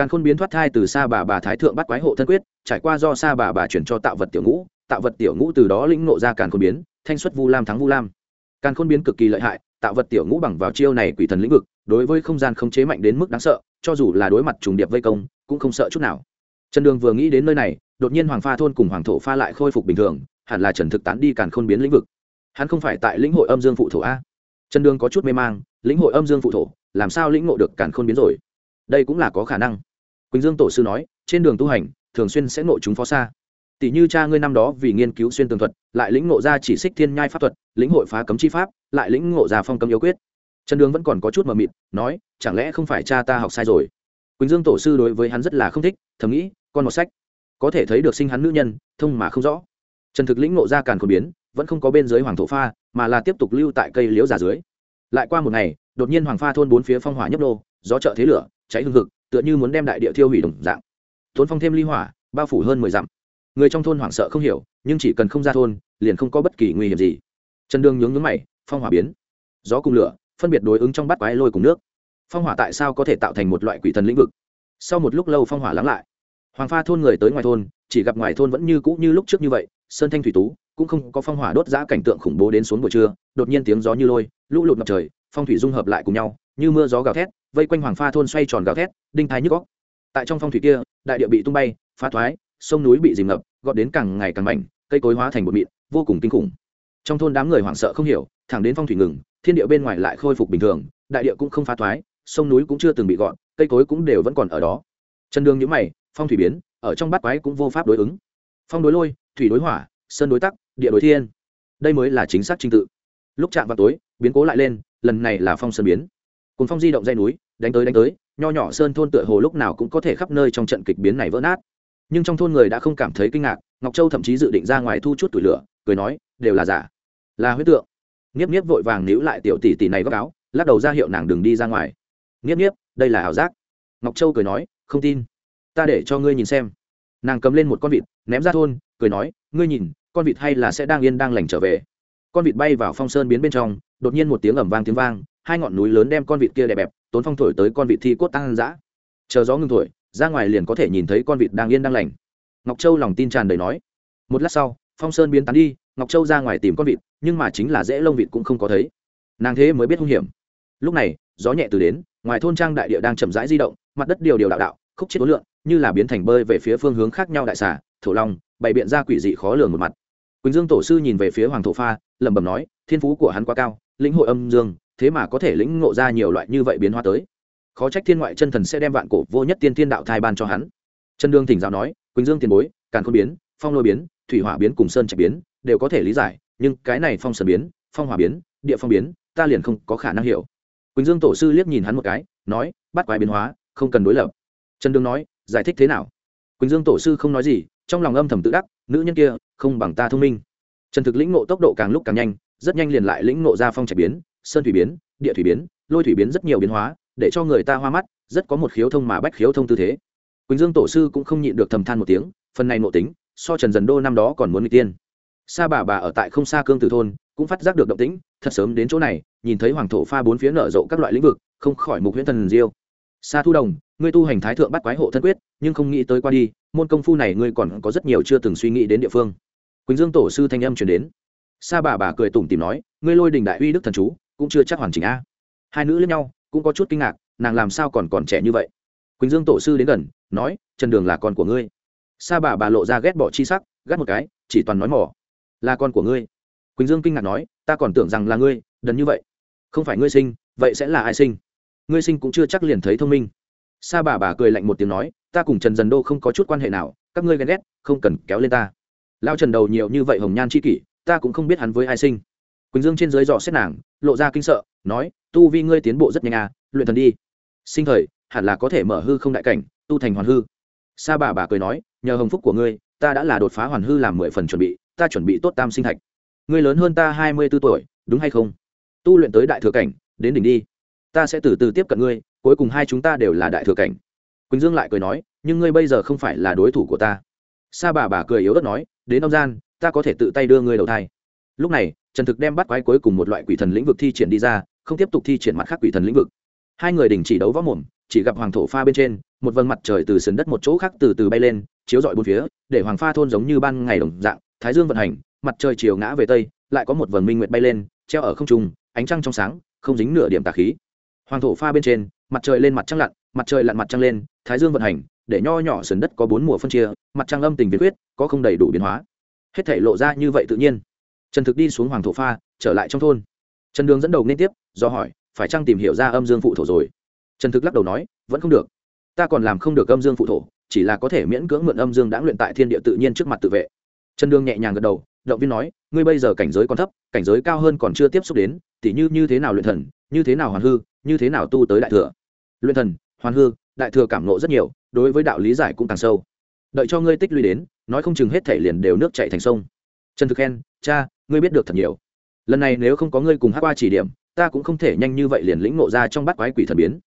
Càn khôn biến thoát thai từ xa bà bà thái thượng bắt quái hộ thân quyết, trải qua do xa bà bà chuyển cho tạo vật tiểu ngũ, tạo vật tiểu ngũ từ đó lĩnh nộ ra càn khôn biến, thanh xuất vu lam thắng vu lam. Càn khôn biến cực kỳ lợi hại, tạo vật tiểu ngũ bằng vào chiêu này quỷ thần lĩnh vực, đối với không gian không chế mạnh đến mức đáng sợ, cho dù là đối mặt trùng điệp vây công, cũng không sợ chút nào. Trần đường vừa nghĩ đến nơi này, đột nhiên hoàng pha thôn cùng hoàng thổ pha lại khôi phục bình thường, hẳn là trần thực tán đi càn khôn biến lĩnh vực. Hắn không phải tại lĩnh hội âm dương phụ thổ a. Trần đường có chút mê mang, lĩnh hội âm dương phụ thổ, làm sao lĩnh ngộ được càn khôn biến rồi? Đây cũng là có khả năng quỳnh dương tổ sư nói, trên đường tu hành, thường xuyên sẽ ngộ chúng phó xa tỷ như cha ngươi năm đó vì nghiên cứu xuyên tường thuật, lại lĩnh ngộ ra chỉ xích thiên nhai pháp thuật, lĩnh hội phá cấm chi pháp, lại lĩnh ngộ ra phong cấm yếu quyết. Trần đường vẫn còn có chút mờ mịt, nói, chẳng lẽ không phải cha ta học sai rồi? Quỳnh dương tổ sư đối với hắn rất là không thích, thầm nghĩ, con một sách, có thể thấy được sinh hắn nữ nhân, thông mà không rõ. Trần thực lĩnh ngộ ra càn khôn biến, vẫn không có bên dưới hoàng thổ pha, mà là tiếp tục lưu tại cây liễu giả dưới. Lại qua một ngày, đột nhiên hoàng pha thôn bốn phía phong hỏa nhấp nô, gió trợ thế lửa, cháy hương hực tựa như muốn đem đại địa thiêu hủy đồng dạng. Thôn phong thêm ly hỏa, bao phủ hơn mười dặm. Người trong thôn hoảng sợ không hiểu, nhưng chỉ cần không ra thôn, liền không có bất kỳ nguy hiểm gì. Trần đường nhướng nhướng mày, phong hỏa biến. Gió cùng lửa, phân biệt đối ứng trong bát quái lôi cùng nước. Phong hỏa tại sao có thể tạo thành một loại quỷ thần lĩnh vực? Sau một lúc lâu phong hỏa lắng lại. Hoàng pha thôn người tới ngoài thôn, chỉ gặp ngoài thôn vẫn như cũ như lúc trước như vậy, sơn thanh thủy tú, cũng không có phong hỏa đốt giã cảnh tượng khủng bố đến xuống buổi trưa, đột nhiên tiếng gió như lôi, lũ lụt ngập trời, phong thủy dung hợp lại cùng nhau như mưa gió gào thét, vây quanh hoàng pha thôn xoay tròn gào thét, đinh thái nhức góc tại trong phong thủy kia, đại địa bị tung bay, phá thoái, sông núi bị dìm ngập gọt đến càng ngày càng mạnh cây cối hóa thành bột mịn, vô cùng kinh khủng. Trong thôn đám người hoảng sợ không hiểu, thẳng đến phong thủy ngừng, thiên địa bên ngoài lại khôi phục bình thường, đại địa cũng không phá thoái, sông núi cũng chưa từng bị gọn, cây cối cũng đều vẫn còn ở đó. Chân đường nhữ mày, phong thủy biến, ở trong bát quái cũng vô pháp đối ứng. Phong đối lôi, thủy đối hỏa, sơn đối tắc, địa đối thiên. Đây mới là chính xác trình tự. Lúc chạm vào tối, biến cố lại lên, lần này là phong sơn biến cùng phong di động dây núi, đánh tới đánh tới, nho nhỏ sơn thôn tựa hồ lúc nào cũng có thể khắp nơi trong trận kịch biến này vỡ nát. Nhưng trong thôn người đã không cảm thấy kinh ngạc, ngọc châu thậm chí dự định ra ngoài thu chút tủi lửa, cười nói, đều là giả. Là huyết tượng. Nghiếp nghiếp vội vàng níu lại tiểu tỷ tỷ này góc áo, lắc đầu ra hiệu nàng đừng đi ra ngoài. Nghiếp nghiếp, đây là ảo giác. Ngọc châu cười nói, không tin. Ta để cho ngươi nhìn xem. Nàng cầm lên một con vịt, ném ra thôn, cười nói, ngươi nhìn, con vịt hay là sẽ đang yên đang lành trở về. Con vịt bay vào phong sơn biến bên trong, đột nhiên một tiếng ẩm vang tiếng vang hai ngọn núi lớn đem con vịt kia đẹp bẹp, tốn phong thổi tới con vịt thi cốt tăng dã. Chờ gió ngưng thổi, ra ngoài liền có thể nhìn thấy con vịt đang yên đang lành. Ngọc châu lòng tin tràn đầy nói. Một lát sau, phong sơn biến tán đi, ngọc châu ra ngoài tìm con vịt, nhưng mà chính là dễ lông vịt cũng không có thấy. Nàng thế mới biết hung hiểm. Lúc này, gió nhẹ từ đến, ngoài thôn trang đại địa đang chậm rãi di động, mặt đất điều điều đạo đạo, khúc chết đối lượng như là biến thành bơi về phía phương hướng khác nhau đại xà. thổ long, bày biện ra quỷ dị khó lường một mặt. Quỳnh dương tổ sư nhìn về phía hoàng thổ pha, lẩm bẩm nói, thiên phú của hắn quá cao, lĩnh hội âm dương thế mà có thể lĩnh ngộ ra nhiều loại như vậy biến hóa tới. Khó trách thiên ngoại chân thần sẽ đem vạn cổ vô nhất tiên thiên đạo thai ban cho hắn. Chân đương thỉnh giáo nói, quỳnh dương tiền bối, càn khôn biến, phong lôi biến, thủy hỏa biến cùng sơn trạch biến đều có thể lý giải, nhưng cái này phong sơn biến, phong hỏa biến, địa phong biến, ta liền không có khả năng hiểu. Quỳnh dương tổ sư liếc nhìn hắn một cái, nói, bắt quái biến hóa, không cần đối lập. Trần đương nói, giải thích thế nào? Quỳnh dương tổ sư không nói gì, trong lòng âm thầm tự đắc, nữ nhân kia, không bằng ta thông minh. Trần thực lĩnh ngộ tốc độ càng lúc càng nhanh, rất nhanh liền lại lĩnh ngộ ra phong trạch biến sơn thủy biến, địa thủy biến, lôi thủy biến rất nhiều biến hóa, để cho người ta hoa mắt, rất có một khiếu thông mà bách khiếu thông tư thế. Quỳnh dương tổ sư cũng không nhịn được thầm than một tiếng, phần này nội tính, so trần dần đô năm đó còn muốn n tiên. Sa bà bà ở tại không xa cương tử thôn, cũng phát giác được động tĩnh, thật sớm đến chỗ này, nhìn thấy hoàng thổ pha bốn phía nở rộ các loại lĩnh vực, không khỏi mục huyễn thần diêu. Sa thu đồng, ngươi tu hành thái thượng bắt quái hộ thân quyết, nhưng không nghĩ tới qua đi, môn công phu này ngươi còn có rất nhiều chưa từng suy nghĩ đến địa phương. Quỳnh dương tổ sư thanh âm chuyển đến. Sa bà bà cười tủm tìm nói, ngươi lôi đình đại uy đức thần chú cũng chưa chắc hoàn chỉnh a. Hai nữ lẫn nhau, cũng có chút kinh ngạc, nàng làm sao còn còn trẻ như vậy? Quỳnh dương tổ sư đến gần, nói, trần đường là con của ngươi. Sa bà bà lộ ra ghét bỏ chi sắc, gắt một cái, chỉ toàn nói mỏ. Là con của ngươi. Quỳnh dương kinh ngạc nói, ta còn tưởng rằng là ngươi, đần như vậy. Không phải ngươi sinh, vậy sẽ là ai sinh? Ngươi sinh cũng chưa chắc liền thấy thông minh. Sa bà bà cười lạnh một tiếng nói, ta cùng trần dần đô không có chút quan hệ nào, các ngươi ghen ghét, không cần kéo lên ta. Lao trần đầu nhiều như vậy hồng nhan c h i kỷ, ta cũng không biết hắn với ai sinh quỳnh dương trên dưới dò xét nàng, lộ ra kinh sợ, nói, tu vi ngươi tiến bộ rất nhanh à luyện thần đi. Sinh thời, hẳn là có thể mở hư không đại cảnh, tu thành hoàn hư. Sa bà bà cười nói, nhờ hồng phúc của ngươi, ta đã là đột phá hoàn hư làm mười phần chuẩn bị, ta chuẩn bị tốt tam sinh thạch. Ngươi lớn hơn ta hai mươi b ố tuổi, đúng hay không? Tu luyện tới đại thừa cảnh, đến đỉnh đi. Ta sẽ từ từ tiếp cận ngươi, cuối cùng hai chúng ta đều là đại thừa cảnh. Quỳnh dương lại cười nói, nhưng ngươi bây giờ không phải là đối thủ của ta. Sa bà bà cười yếu ớt nói, đến ông gian, ta có thể tự tay đưa ngươi đầu thai lúc này, trần thực đem bắt quái cuối cùng một loại quỷ thần lĩnh vực thi triển đi ra, không tiếp tục thi triển mặt khác quỷ thần lĩnh vực. Hai người đình chỉ đấu võ mồm, chỉ gặp hoàng thổ pha bên trên, một vầng mặt trời từ sườn đất một chỗ khác từ từ bay lên, chiếu rọi bốn phía, để hoàng pha thôn giống như ban ngày đồng dạng, thái dương vận hành, mặt trời chiều ngã về tây, lại có một vầng minh nguyệt bay lên, treo ở không trung, ánh trăng trong sáng, không dính nửa điểm tà khí. Hoàng thổ pha bên trên, mặt trời lên mặt trăng lặn, mặt trời lặn mặt trăng lên, thái dương vận hành, để nho nhỏ sườn đất có bốn mùa phân chia, mặt trăng âm tình việt quyết có không đầy đủ biến hóa. Hết thể lộ ra như vậy tự nhiên trần thực đi xuống hoàng thổ pha, trở lại trong thôn. Trần đường dẫn đầu nên tiếp, do hỏi, phải chăng tìm hiểu ra âm dương phụ thổ rồi? Trần thực lắc đầu nói, vẫn không được. Ta còn làm không được âm dương phụ thổ, chỉ là có thể miễn cưỡng mượn âm dương đã luyện tại thiên địa tự nhiên trước mặt tự vệ. Trần đường nhẹ nhàng gật đầu, động viên nói, ngươi bây giờ cảnh giới còn thấp, cảnh giới cao hơn còn chưa tiếp xúc đến, tỉ như như thế nào luyện thần, như thế nào hoàn hư, như thế nào tu tới đại thừa. Luyện thần, hoàn hư, đại thừa cảm nộ rất nhiều, đối với đạo lý giải cũng càng sâu. Đợi cho ngươi tích lũy đến, nói không chừng hết thể liền đều nước chạy thành sông. Trần thực khen, cha ngươi biết được thật nhiều. Lần này nếu không có ngươi cùng hát qua chỉ điểm, ta cũng không thể nhanh như vậy liền lĩnh ngộ ra trong bát quái quỷ thần biến.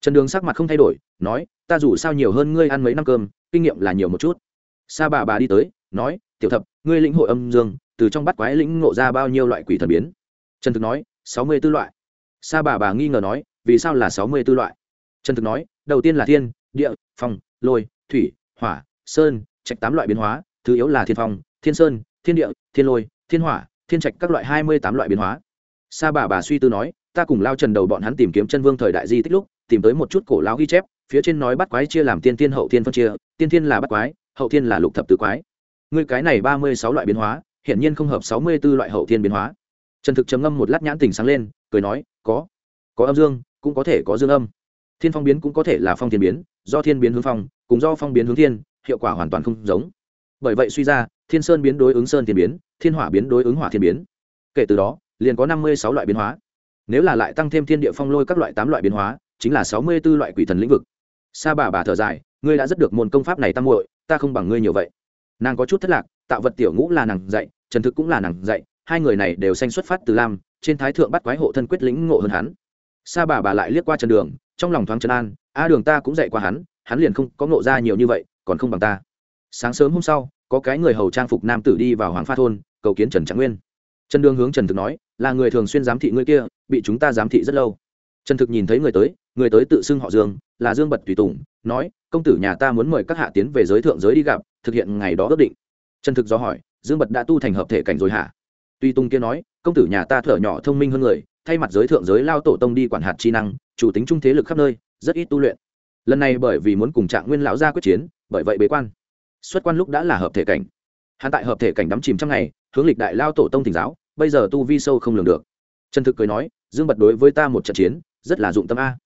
Trần đường sắc mặt không thay đổi, nói, ta dù sao nhiều hơn ngươi ăn mấy năm cơm, kinh nghiệm là nhiều một chút. Sa bà bà đi tới, nói, tiểu thập, ngươi lĩnh hội âm dương, từ trong bát quái lĩnh ngộ ra bao nhiêu loại quỷ thần biến? Trần thực nói, sáu mươi b ố loại. Sa bà bà nghi ngờ nói, vì sao là sáu mươi b ố loại? Trần thực nói, đầu tiên là thiên, địa, phong, lôi, thủy, hỏa, sơn, trạch tám loại biến hóa, thứ yếu là thiên phong, thiên sơn, thiên địa, thiên lôi, thiên hỏa thiên trạch các loại hai mươi tám loại biến hóa. Sa bà bà suy tư nói, ta cùng lao trần đầu bọn hắn tìm kiếm chân vương thời đại di tích lúc, tìm tới một chút cổ lão ghi chép, phía trên nói bắt quái chia làm tiên tiên hậu tiên phân chia, tiên tiên là bắt quái, hậu tiên là lục thập tứ quái. Ngươi cái này ba mươi sáu loại biến hóa, hiển nhiên không hợp sáu mươi b ố loại hậu tiên biến hóa. Trần thực trầm ngâm một lát nhãn tình sáng lên, cười nói, có có âm dương, cũng có thể có dương âm. Thiên phong biến cũng có thể là phong thiên biến, do thiên biến hướng phong, cùng do phong biến hướng thiên, hiệu quả hoàn toàn không giống. Bởi vậy suy ra thiên sơn biến đối ứng sơn thiên biến, thiên hỏa biến đối ứng hỏa thiên biến. Kể từ đó, liền có năm mươi sáu loại biến hóa. Nếu là lại tăng thêm thiên địa phong lôi các loại tám loại biến hóa, chính là sáu mươi b ố loại quỷ thần lĩnh vực. Sa bà bà thở dài, ngươi đã rất được môn công pháp này tăng muội, ta không bằng ngươi nhiều vậy. Nàng có chút thất lạc tạo vật tiểu ngũ là nàng dạy, trần thực cũng là nàng dạy, hai người này đều sanh xuất phát từ lam, trên thái thượng bắt quái hộ thân quyết lĩnh ngộ hơn hắn. Sa bà bà lại liếc qua trần đường, trong lòng thoáng trần an, a đường ta cũng dạy qua hắn hắn liền không có ngộ ra nhiều như vậy, còn không bằng ta. Sáng sớm hôm sau có cái người hầu trang phục nam tử đi vào hoàng pha thôn, cầu kiến trần trạng nguyên. Trần đường hướng trần thực nói, là người thường xuyên giám thị ngươi kia, bị chúng ta giám thị rất lâu. Trần thực nhìn thấy người tới người tới tự xưng họ dương, là dương bật tùy tùng, nói, công tử nhà ta muốn mời các hạ tiến về giới thượng giới đi gặp, thực hiện ngày đó ước định. Trần thực do hỏi, dương bật đã tu thành hợp thể cảnh rồi hả? Tuy tùng kia nói, công tử nhà ta thở nhỏ thông minh hơn người, thay mặt giới thượng giới lao tổ tông đi quản hạt chi năng, chủ tính trung thế lực khắp nơi, rất ít tu luyện. Lần này bởi vì muốn cùng trạng nguyên lão gia quyết chiến, bởi vậy bế quan xuất quan lúc đã là hợp thể cảnh. Hắn tại hợp thể cảnh đắm chìm trong ngày, hướng lịch đại lao tổ tông thỉnh giáo, bây giờ tu vi sâu không lường được. Trần thực cười nói, dương bật đối với ta một trận chiến, rất là dụng tâm a.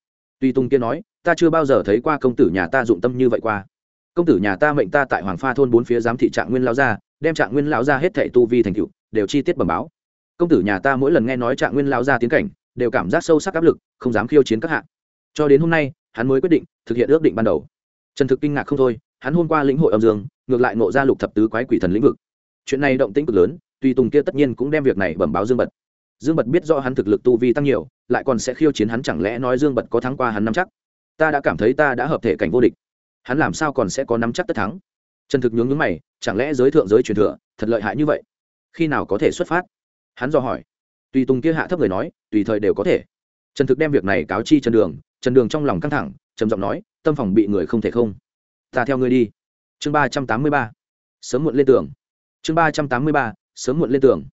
Tuy Tung kia nói, ta chưa bao giờ thấy qua công tử nhà ta dụng tâm như vậy qua. Công tử nhà ta mệnh ta tại hoàng pha thôn bốn phía giám thị trạng nguyên lao gia, đem trạng nguyên lao gia hết thệ tu vi thành cựu đều chi tiết bẩm báo. Công tử nhà ta mỗi lần nghe nói trạng nguyên lao gia tiến cảnh, đều cảm giác sâu sắc áp lực, không dám khiêu chiến các hạng cho đến hôm nay, hắn mới quyết định thực hiện ước định ban đầu. Trần thực kinh ngạc không thôi hắn hôm qua lĩnh hội âm dương, ngược lại nộ ra lục thập tứ quái quỷ thần lĩnh vực. Chuyện này động tĩnh cực lớn tùy tùng kia tất nhiên cũng đem việc này bẩm báo dương bật. Dương bật biết rõ hắn thực lực tu vi tăng nhiều, lại còn sẽ khiêu chiến hắn chẳng lẽ nói dương bật có thắng qua hắn nắm chắc? Ta đã cảm thấy ta đã hợp thể cảnh vô địch. Hắn làm sao còn sẽ có nắm chắc tất thắng? Trần thực nhướng nhướng mày, chẳng lẽ giới thượng giới truyền thừa thật lợi hại như vậy? Khi nào có thể xuất phát? Hắn do hỏi. Tùy tùng kia hạ thấp người nói, tùy thời đều có thể. Trần thực đem việc này cáo chi trần đường trần đường trong lòng căng thẳng, trầm giọng nói, tâm phòng bị người không thể không ta theo ngươi đi. Chương ba trăm tám mươi ba. Sớm muộn lên tường. Chương ba trăm tám mươi ba, sớm muộn lên tường.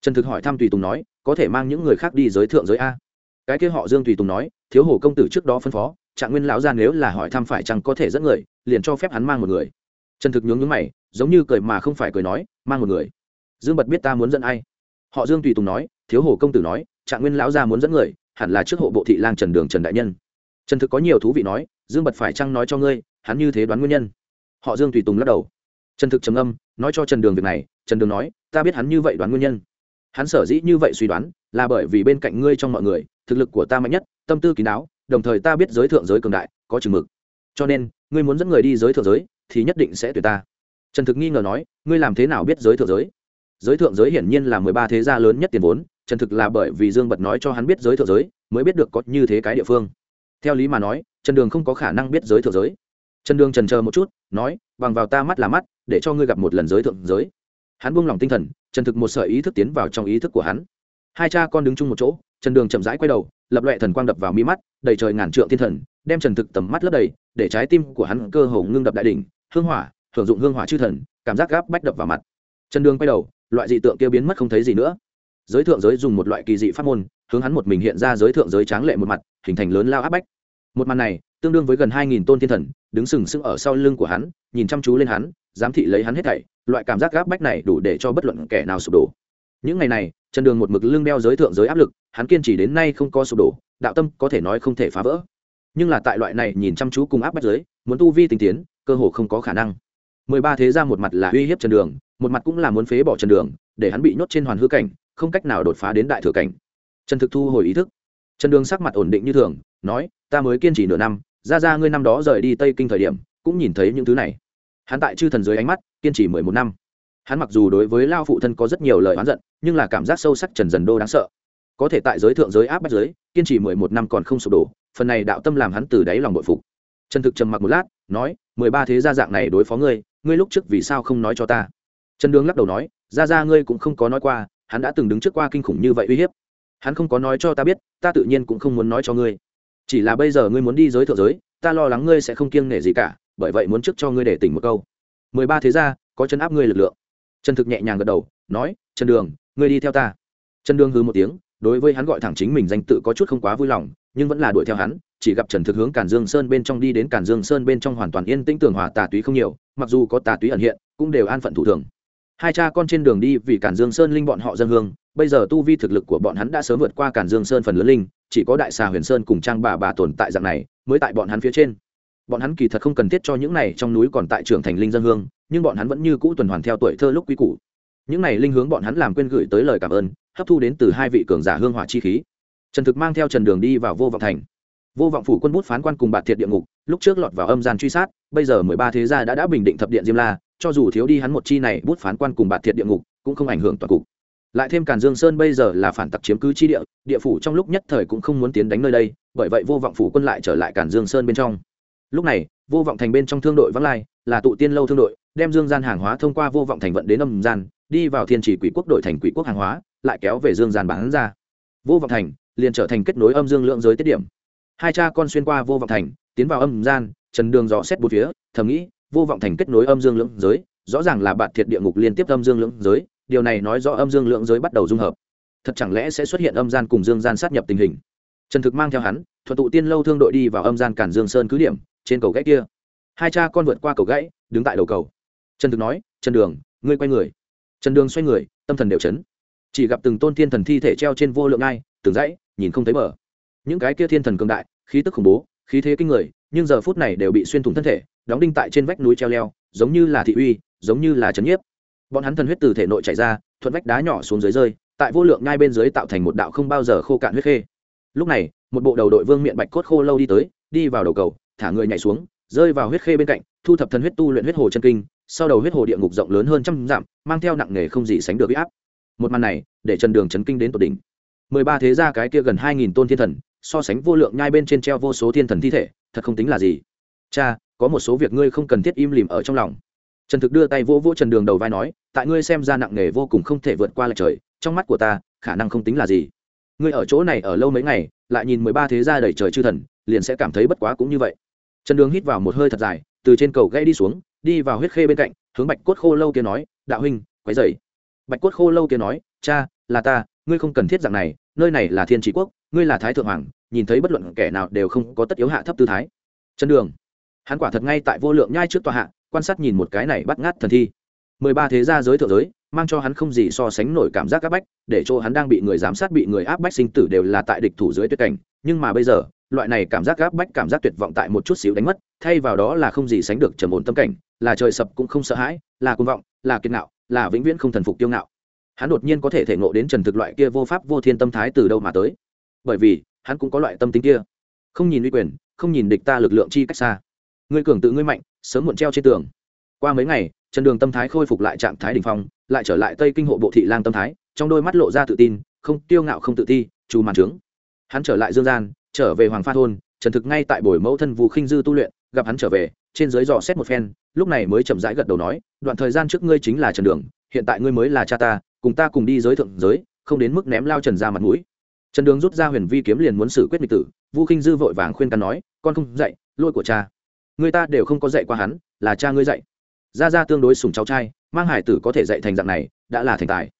Trần thực hỏi thăm tùy tùng nói, có thể mang những người khác đi giới thượng giới a. Cái kia họ dương tùy tùng nói, thiếu hồ công tử trước đó phân phó, trạng nguyên lão ra nếu là hỏi thăm phải chăng có thể dẫn người, liền cho phép hắn mang một người. Trần thực nhướng nhướng mày, giống như cười mà không phải cười nói, mang một người. Dương bật biết ta muốn dẫn ai? Họ dương tùy tùng nói, thiếu hồ công tử nói, trạng nguyên lão ra muốn dẫn người, hẳn là trước hộ bộ thị lang trần đường trần đại nhân. Trần thực có nhiều thú vị nói dương bật phải chăng nói cho ngươi, hắn như thế đoán nguyên nhân. Họ dương tùy tùng lắc đầu. Trần thực trầm âm nói cho trần đường việc này, trần đường nói, ta biết hắn như vậy đoán nguyên nhân. Hắn sở dĩ như vậy suy đoán, là bởi vì bên cạnh ngươi trong mọi người, thực lực của ta mạnh nhất, tâm tư kín đáo, đồng thời ta biết giới thượng giới cường đại, có chừng mực. Cho nên, ngươi muốn dẫn người đi giới thượng giới, thì nhất định sẽ tuyệt ta. Trần thực nghi ngờ nói, ngươi làm thế nào biết giới thượng giới? Giới thượng giới hiển nhiên là mười ba thế gia lớn nhất tiền vốn, trần thực là bởi vì dương bật nói cho hắn biết giới thượng giới, mới biết được có như thế cái địa phương. Theo lý mà nói trần đường không có khả năng biết giới thượng giới. Trần đường trần chờ một chút, nói, bằng vào ta mắt là mắt, để cho ngươi gặp một lần giới thượng giới. Hắn buông lòng tinh thần, trần thực một sợi ý thức tiến vào trong ý thức của hắn. Hai cha con đứng chung một chỗ, trần đường chậm rãi quay đầu, lập loẹ thần quang đập vào mi mắt, đầy trời ngàn trượng thiên thần, đem trần thực tầm mắt lấp đầy, để trái tim của hắn cơ hồ ngưng đập đại đỉnh, hương hỏa, hưởng dụng hương hỏa chư thần, cảm giác gáp bách đập vào mặt. Trần đường quay đầu, loại dị tượng kia biến mất không thấy gì nữa. Giới thượng giới dùng một loại kỳ dị pháp môn, hướng hắn một mình hiện ra giới thượng giới tráng lệ một mặt, hình thành lớn lao áp bách một màn này, tương đương với gần hai nghìn tôn thiên thần, đứng sừng sững ở sau lưng của hắn, nhìn chăm chú lên hắn, giám thị lấy hắn hết thảy, loại cảm giác gáp bách này đủ để cho bất luận kẻ nào sụp đổ. Những ngày này, trần đường một mực lưng đeo giới thượng giới áp lực, hắn kiên trì đến nay không có sụp đổ, đạo tâm có thể nói không thể phá vỡ. Nhưng là tại loại này nhìn chăm chú cùng áp bách giới, muốn tu vi tinh tiến, cơ hồ không có khả năng. Mười ba thế ra một mặt là uy hiếp trần đường, một mặt cũng là muốn phế bỏ trần đường, để hắn bị nhốt trên hoàn hư cảnh, không cách nào đột phá đến đại thừa cảnh. Trần thực thu hồi ý thức. Trần đường sắc mặt ổn định như thường, nói ta mới kiên trì nửa năm, ra ra ngươi năm đó rời đi tây kinh thời điểm, cũng nhìn thấy những thứ này. Hắn tại chư thần dưới ánh mắt, kiên trì mười một năm. Hắn mặc dù đối với lao phụ thân có rất nhiều lời oán giận, nhưng là cảm giác sâu sắc trần dần đô đáng sợ. Có thể tại giới thượng giới áp bách giới, kiên trì mười một năm còn không sụp đổ, phần này đạo tâm làm hắn từ đáy lòng bội phục. Trần thực trầm mặc một lát, nói, mười ba thế gia dạng này đối phó ngươi ngươi lúc trước vì sao không nói cho ta? Trần đường lắc đầu nói, ra ra ngươi cũng không có nói qua, hắn đã từng đứng trước qua kinh khủng như vậy uy hiếp. Hắn không có nói cho ta biết, ta tự nhiên cũng không muốn nói cho ngươi chỉ là bây giờ ngươi muốn đi giới thượng giới, ta lo lắng ngươi sẽ không kiêng nể gì cả, bởi vậy muốn trước cho ngươi để tỉnh một câu. Mười ba thế gia, có chân áp ngươi lực lượng. Trần thực nhẹ nhàng gật đầu, nói, trần đường, ngươi đi theo ta. Trần đường hư một tiếng, đối với hắn gọi thẳng chính mình danh tự có chút không quá vui lòng, nhưng vẫn là đuổi theo hắn, chỉ gặp trần thực hướng cản dương sơn bên trong đi đến cản dương sơn bên trong hoàn toàn yên tĩnh tường hòa tà túy không nhiều, mặc dù có tà túy ẩn hiện, cũng đều an phận thủ thường. Hai cha con trên đường đi vì cản dương sơn linh bọn họ dân hương bây giờ tu vi thực lực của bọn hắn đã sớm vượt qua cản dương sơn phần lớn linh, chỉ có đại xà huyền sơn cùng trang bà bà tồn tại dạng này, mới tại bọn hắn phía trên. Bọn hắn kỳ thật không cần thiết cho những này trong núi còn tại trưởng thành linh dân hương, nhưng bọn hắn vẫn như cũ tuần hoàn theo tuổi thơ lúc quý cũ những này linh hướng bọn hắn làm quên gửi tới lời cảm ơn, hấp thu đến từ hai vị cường giả hương hỏa chi khí. Trần thực mang theo trần đường đi vào vô vọng thành. Vô vọng phủ quân bút phán quan cùng bạt thiệt địa ngục, lúc trước lọt vào âm gian truy sát, bây giờ mười ba thế gia đã đã bình định thập điện diêm la, cho dù thiếu đi hắn một chi này bút phán quan cùng bạt thiệt địa ngục, cũng không ảnh hưởng toàn cục lại thêm càn dương sơn bây giờ là phản tặc chiếm cứ chi địa địa phủ trong lúc nhất thời cũng không muốn tiến đánh nơi đây, bởi vậy vô vọng phủ quân lại trở lại càn dương sơn bên trong. Lúc này, vô vọng thành bên trong thương đội vắng lai, là tụ tiên lâu thương đội, đem dương gian hàng hóa thông qua vô vọng thành vận đến âm gian, đi vào thiên chỉ quỷ quốc đội thành quỷ quốc hàng hóa, lại kéo về dương gian bán ra. Vô vọng thành liền trở thành kết nối âm dương lượng giới tiết điểm. Hai cha con xuyên qua vô vọng thành, tiến vào âm gian, trần đường dò xét bốn phía, thầm nghĩ, vô vọng thành kết nối âm dương lượng giới, rõ ràng là bạn thiệt địa ngục liên tiếp âm dương lượng giới điều này nói rõ âm dương lượng giới bắt đầu dung hợp. Thật chẳng lẽ sẽ xuất hiện âm gian cùng dương gian sát nhập tình hình? Trần thực mang theo hắn, thuận tụ tiên lâu thương đội đi vào âm gian cản dương sơn cứ điểm, trên cầu gãy kia. Hai cha con vượt qua cầu gãy, đứng tại đầu cầu. Trần thực nói, trần đường, ngươi quay người. Trần đường xoay người, tâm thần đều chấn. Chỉ gặp từng tôn thiên thần thi thể treo trên vô lượng ai từng dãy, nhìn không thấy bờ. Những cái kia thiên thần cường đại, khí tức khủng bố, khí thế kinh người, nhưng giờ phút này đều bị xuyên thủng thân thể, đóng đinh tại trên vách núi treo leo, giống như là thị uy, giống như là trấn nhiếp bọn hắn thần huyết từ thể nội chảy ra, thuận vách đá nhỏ xuống dưới rơi, tại vô lượng nhai bên dưới tạo thành một đạo không bao giờ khô cạn huyết khê. Lúc này, một bộ đầu đội vương miệng bạch cốt khô lâu đi tới, đi vào đầu cầu, thả người nhảy xuống, rơi vào huyết khê bên cạnh, thu thập thần huyết tu luyện huyết hồ chân kinh, sau đầu huyết hồ địa ngục rộng lớn hơn trăm dặm, mang theo nặng nghề không gì sánh được huy áp. Một màn này, để trần đường chấn kinh đến tột đỉnh. Mười ba thế gia cái kia gần hai nghìn tôn thiên thần, so sánh vô lượng nhai bên trên treo vô số thiên thần thi thể, thật không tính là gì. Cha, có một số việc ngươi không cần thiết im lìm ở trong lòng trần thực đưa tay vỗ vỗ trần đường đầu vai nói, tại ngươi xem ra nặng nề vô cùng không thể vượt qua lại trời, trong mắt của ta, khả năng không tính là gì. Ngươi ở chỗ này ở lâu mấy ngày, lại nhìn mười ba thế gia đầy trời chư thần, liền sẽ cảm thấy bất quá cũng như vậy. Trần đường hít vào một hơi thật dài, từ trên cầu gãy đi xuống, đi vào huyết khê bên cạnh, hướng bạch cốt khô lâu kia nói, đạo huynh, quấy dậy bạch cốt khô lâu kia nói, cha, là ta, ngươi không cần thiết dạng này, nơi này là thiên trí quốc, ngươi là thái thượng hoàng, nhìn thấy bất luận kẻ nào đều không có tất yếu hạ thấp tư thái. Trần đường, hắn quả thật ngay tại vô lượng nhai trước tòa hạ quan sát nhìn một cái này bắt ngát thần thi. Mười ba thế gia giới thượng giới, mang cho hắn không gì so sánh nổi cảm giác áp bách, để cho hắn đang bị người giám sát bị người áp bách sinh tử đều là tại địch thủ dưới tuyệt cảnh. Nhưng mà bây giờ, loại này cảm giác áp bách, cảm giác tuyệt vọng tại một chút xíu đánh mất, thay vào đó là không gì sánh được trầm ổn tâm cảnh, là trời sập cũng không sợ hãi, là cuồng vọng, là kiên ngạo, là vĩnh viễn không thần phục tiêu ngạo. Hắn đột nhiên có thể thể ngộ đến trần thực loại kia vô pháp vô thiên tâm thái từ đâu mà tới. Bởi vì, hắn cũng có loại tâm tính kia. Không nhìn uy quyền, không nhìn địch ta lực lượng chi cách xa. Ngươi cường tự ngươi mạnh sớm muộn treo trên tường. Qua mấy ngày, trần đường tâm thái khôi phục lại trạng thái đ ỉ n h phong, lại trở lại tây kinh hộ bộ thị lang tâm thái, trong đôi mắt lộ ra tự tin, không tiêu ngạo không tự ti trù màn trướng. Hắn trở lại dương gian, trở về hoàng pha thôn, trần thực ngay tại buổi mẫu thân vũ khinh dư tu luyện, gặp hắn trở về, trên dưới dò xét một phen, lúc này mới chậm rãi gật đầu nói, đoạn thời gian trước ngươi chính là trần đường, hiện tại ngươi mới là cha ta, cùng ta cùng đi giới thượng giới, không đến mức ném lao trần ra mặt mũi. Trần đường rút ra huyền vi kiếm liền muốn xử quyết nghịch tử, vu khinh dư vội vàng khuyên can nói, con không dạy lôi của cha người ta đều không có dạy qua hắn, là cha ngươi dạy. Ra ra tương đối sùng cháu trai, mang hải tử có thể dạy thành dạng này, đã là thành tài.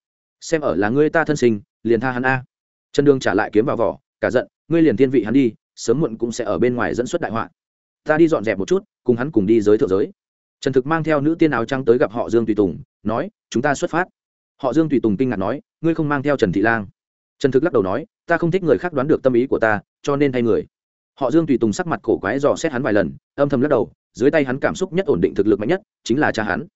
Xem ở là ngươi ta thân sinh, liền tha hắn a. Trần đường trả lại kiếm vào vỏ, cả giận, ngươi liền thiên vị hắn đi, sớm muộn cũng sẽ ở bên ngoài dẫn xuất đại họa. Ta đi dọn dẹp một chút, cùng hắn cùng đi giới thượng giới. Trần thực mang theo nữ tiên áo trắng tới gặp họ dương tùy tùng, nói, chúng ta xuất phát. Họ dương tùy tùng kinh ngạc nói, ngươi không mang theo trần thị lang? Trần thực lắc đầu nói, ta không thích người khác đoán được tâm ý của ta, cho nên thay người họ dương tùy tùng sắc mặt cổ quái dò xét hắn vài lần, âm thầm lắc đầu, dưới tay hắn cảm xúc nhất ổn định thực lực mạnh nhất, chính là cha hắn.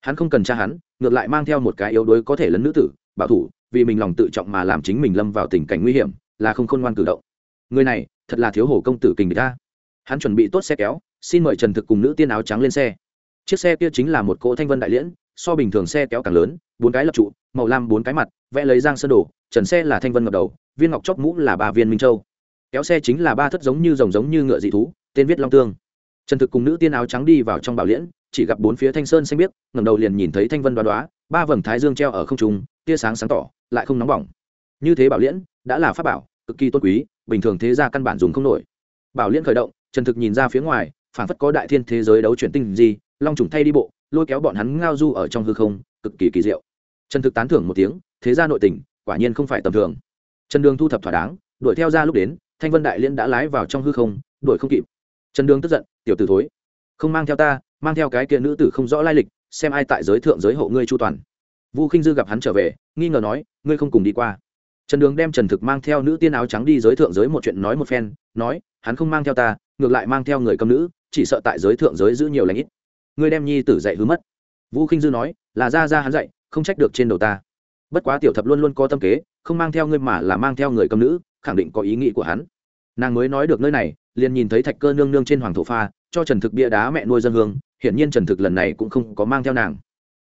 Hắn không cần cha hắn, ngược lại mang theo một cái yếu đuối có thể lấn nữ tử, bảo thủ, vì mình lòng tự trọng mà làm chính mình lâm vào tình cảnh nguy hiểm, là không khôn ngoan cử động. Người này, thật là thiếu hổ công tử kình ta. Hắn chuẩn bị tốt xe kéo, xin mời trần thực cùng nữ tiên áo trắng lên xe. Chiếc xe kia chính là một cỗ thanh vân đại liễn, so bình thường xe kéo càng lớn, bốn cái lập trụ, màu lam bốn cái mặt, vẽ lấy giang sơn đồ, trần xe là thanh vân ngập đầu, viên ngọc chóp mũ là ba viên minh châu kéo xe chính là ba thất giống như rồng giống như ngựa dị thú, tên viết long tương. Trần thực cùng nữ tiên áo trắng đi vào trong bảo liễn, chỉ gặp bốn phía thanh sơn xanh biếc ngầm đầu liền nhìn thấy thanh vân đoá đoá, ba vầng thái dương treo ở không trung, tia sáng sáng tỏ, lại không nóng bỏng. Như thế bảo liễn, đã là pháp bảo, cực kỳ tôn quý, bình thường thế gia căn bản dùng không nổi. Bảo liễn khởi động, trần thực nhìn ra phía ngoài phản phất có đại thiên thế giới đấu chuyển tinh gì long trùng thay đi bộ, lôi kéo bọn hắn ngao du ở trong hư không, cực kỳ kỳ diệu. Trần thực tán thưởng một tiếng, thế gia nội tình, quả nhiên không phải tầm thường. Trần đường thu thập thỏa đáng, đuổi theo ra lúc đến thanh vân đại liên đã lái vào trong hư không, đuổi không kịp. Trần đường tức giận, tiểu tử thối, không mang theo ta, mang theo cái kia nữ tử không rõ lai lịch, xem ai tại giới thượng giới hộ ngươi chu toàn. Vu khinh dư gặp hắn trở về, nghi ngờ nói, ngươi không cùng đi qua. Trần đường đem trần thực mang theo nữ tiên áo trắng đi giới thượng giới một chuyện nói một phen, nói, hắn không mang theo ta, ngược lại mang theo người cầm nữ, chỉ sợ tại giới thượng giới giữ nhiều lãnh ít. Ngươi đem nhi tử dạy hứa mất. Vũ khinh dư nói, là ra ra hắn dạy, không trách được trên đầu ta. Bất quá tiểu thập luôn luôn có tâm kế, không mang theo ngươi mà là mang theo người cầm nữ, khẳng định có ý nghĩ của hắn nàng mới nói được nơi này, liền nhìn thấy thạch cơ nương nương trên hoàng thổ pha, cho trần thực bia đá mẹ nuôi dân hương, hiển nhiên trần thực lần này cũng không có mang theo nàng.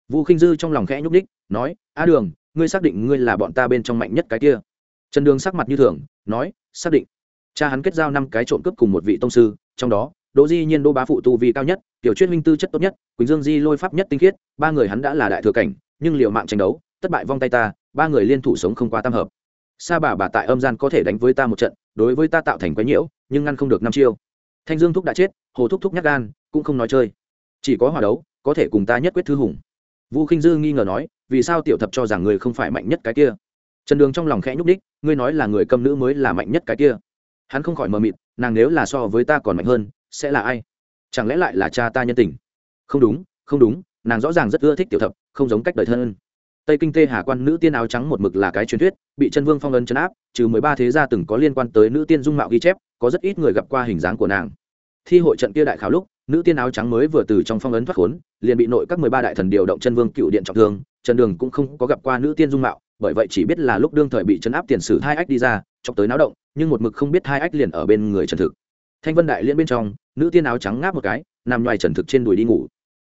Vũ khinh dư trong lòng khẽ nhúc ních nói, a đường, ngươi xác định ngươi là bọn ta bên trong mạnh nhất cái kia? Trần đường sắc mặt như thường, nói, xác định. Cha hắn kết giao năm cái trộm cướp cùng một vị tông sư, trong đó, đỗ di nhiên đô bá phụ tu vi cao nhất, tiểu chuyên minh tư chất tốt nhất, quỳnh dương di lôi pháp nhất tinh khiết, ba người hắn đã là đại thừa cảnh, nhưng liệu mạng tranh đấu, thất bại vong tay ta, ba người liên thủ sống không qua tam hợp. Sa bà bà tại âm gian có thể đánh với ta một trận đối với ta tạo thành quái nhiễu, nhưng ngăn không được năm chiêu. Thanh dương thúc đã chết, hồ thúc thúc nhắc gan, cũng không nói chơi. Chỉ có hòa đấu, có thể cùng ta nhất quyết thư hùng. Vu khinh dư nghi ngờ nói, vì sao tiểu thập cho rằng người không phải mạnh nhất cái kia? Trần đường trong lòng khẽ nhúc đích ngươi nói là người cầm nữ mới là mạnh nhất cái kia. Hắn không khỏi mờ mịt, nàng nếu là so với ta còn mạnh hơn, sẽ là ai? Chẳng lẽ lại là cha ta nhân tình? Không đúng không đúng, nàng rõ ràng rất ưa thích tiểu thập, không giống cách đời thân tây kinh tê hà quan nữ tiên áo trắng một mực là cái truyền thuyết, bị chân vương phong ấn chấn áp, trừ mười ba thế gia từng có liên quan tới nữ tiên dung mạo ghi chép, có rất ít người gặp qua hình dáng của nàng. Thi hội trận kia đại khảo lúc, nữ tiên áo trắng mới vừa từ trong phong ấn thoát khốn, liền bị nội các mười ba đại thần điều động chân vương cựu điện trọng thương, trần đường cũng không có gặp qua nữ tiên dung mạo, bởi vậy chỉ biết là lúc đương thời bị chấn áp tiền sử hai ách đi ra, chọc tới náo động, nhưng một mực không biết hai ách liền ở bên người trần thực. Thanh vân đại liên bên trong, nữ tiên áo trắng ngáp một cái, nằm ngoài trần thực trên đùi đi ngủ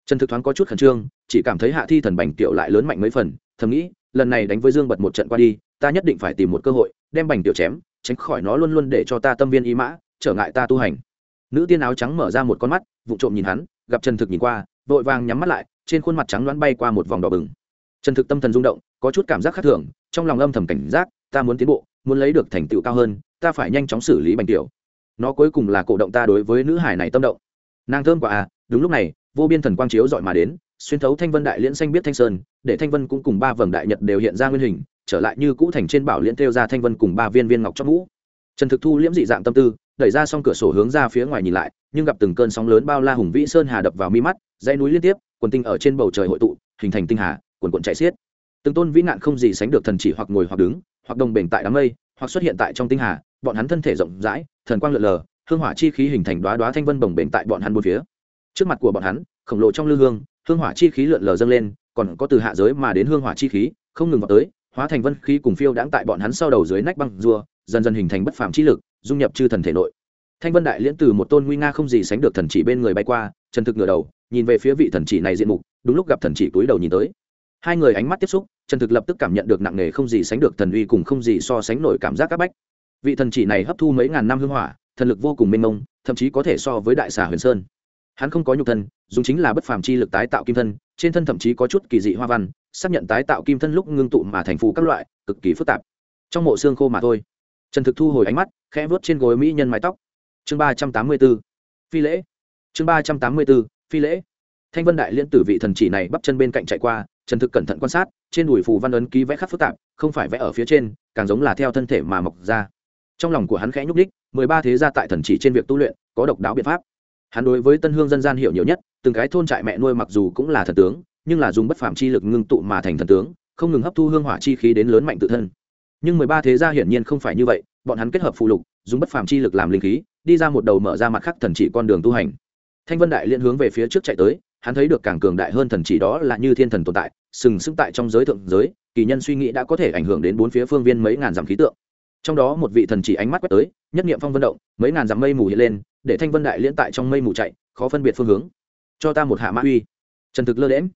trần thực thoáng có chút khẩn trương, chỉ cảm thấy hạ thi thần bành tiểu lại lớn mạnh mấy phần, thầm nghĩ, lần này đánh với dương bật một trận qua đi, ta nhất định phải tìm một cơ hội, đem bành tiểu chém, tránh khỏi nó luôn luôn để cho ta tâm viên ý mã, trở ngại ta tu hành. Nữ tiên áo trắng mở ra một con mắt vụ trộm nhìn hắn, gặp trần thực nhìn qua, vội vàng nhắm mắt lại, trên khuôn mặt trắng đoán bay qua một vòng đỏ bừng. Trần thực tâm thần rung động, có chút cảm giác khác thường, trong lòng âm thầm cảnh giác, ta muốn tiến bộ, muốn lấy được thành tựu cao hơn, ta phải nhanh chóng xử lý bành tiểu. Nó cuối cùng là cổ động ta đối với nữ hải này tâm động. Nàng thơm quả à đúng lúc này vô biên thần quang chiếu dọi mà đến, xuyên thấu thanh vân đại liễn xanh biết thanh sơn, để thanh vân cũng cùng ba vầng đại nhật đều hiện ra nguyên hình, trở lại như cũ thành trên bảo liễn theo ra thanh vân cùng ba viên viên ngọc trong mũ trần thực thu liễm dị dạng tâm tư, đẩy ra xong cửa sổ hướng ra phía ngoài nhìn lại, nhưng gặp từng cơn sóng lớn bao la hùng vĩ sơn hà đập vào mi mắt, dãy núi liên tiếp, quần tinh ở trên bầu trời hội tụ, hình thành tinh hà, quần quần chạy xiết. Từng tôn vĩ nạn không gì sánh được thần chỉ hoặc ngồi hoặc đứng, hoặc đồng bền tại đám mây, hoặc xuất hiện tại trong tinh hà, bọn hắn thân thể rộng rãi, thần quang lượn lờ, hương hỏa chi khí hình thành đoá đoá thanh vân bồng bềnh tại bọn hắn bốn phía trước mặt của bọn hắn, khổng lồ trong lư hương hương hỏa chi khí lượn lờ dâng lên, còn có từ hạ giới mà đến hương hỏa chi khí, không ngừng vào tới, hóa thành vân khí cùng phiêu đãng tại bọn hắn sau đầu dưới nách băng rùa, dần dần hình thành bất phàm chi lực, dung nhập chư thần thể nội. Thanh vân đại liễn từ một tôn nguy nga không gì sánh được thần chỉ bên người bay qua trần thực ngửa đầu, nhìn về phía vị thần chỉ này diện mục, đúng lúc gặp thần chỉ túi đầu nhìn tới. Hai người ánh mắt tiếp xúc trần thực lập tức cảm nhận được nặng nề không gì sánh được thần uy cùng không gì so sánh nổi cảm giác các bách. Vị thần chỉ này hấp thu mấy ngàn năm hương hỏa, thần lực vô cùng mênh mông, thậm chí có thể so với đại xà huyền sơn hắn không có nhục thân, dùng chính là bất phàm chi lực tái tạo kim thân, trên thân thậm chí có chút kỳ dị hoa văn, xác nhận tái tạo kim thân lúc ngưng tụ mà thành phù các loại, cực kỳ phức tạp. Trong mộ xương khô mà thôi. Trần thực thu hồi ánh mắt, khẽ vớt trên gối mỹ nhân mái tóc. Chương ba trăm tám mươi b ố phi lễ. Chương ba trăm tám mươi b ố phi lễ. Thanh vân đại liên tử vị thần chỉ này bắp chân bên cạnh chạy qua, trần thực cẩn thận quan sát, trên đùi phù văn ấn ký vẽ khắc phức tạp, không phải vẽ ở phía trên, càng giống là theo thân thể mà mọc ra. Trong lòng của hắn khẽ nhúc đích mười ba thế gia tại thần chỉ trên việc tu luyện, có độc đáo biện pháp hắn đối với tân hương dân gian hiểu nhiều nhất, từng cái thôn trại mẹ nuôi mặc dù cũng là thần tướng, nhưng là dùng bất phạm chi lực ngưng tụ mà thành thần tướng, không ngừng hấp thu hương hỏa chi khí đến lớn mạnh tự thân. Nhưng mười ba thế gia hiển nhiên không phải như vậy, bọn hắn kết hợp phụ lục, dùng bất phạm chi lực làm linh khí, đi ra một đầu mở ra mặt khắc thần chỉ con đường tu hành. Thanh vân đại liên hướng về phía trước chạy tới, hắn thấy được càng cường đại hơn thần chỉ đó là như thiên thần tồn tại, sừng sững tại trong giới thượng giới, kỳ nhân suy nghĩ đã có thể ảnh hưởng đến bốn phía phương viên mấy ngàn dặm khí tượng trong đó một vị thần chỉ ánh mắt quét tới, nhất nghiệm phong vân động, mấy ngàn dặm mây mù hiện lên, để thanh vân đại liễn tại trong mây mù chạy, khó phân biệt phương hướng. Cho ta một hạ mã uy. Trần thực lơ đễm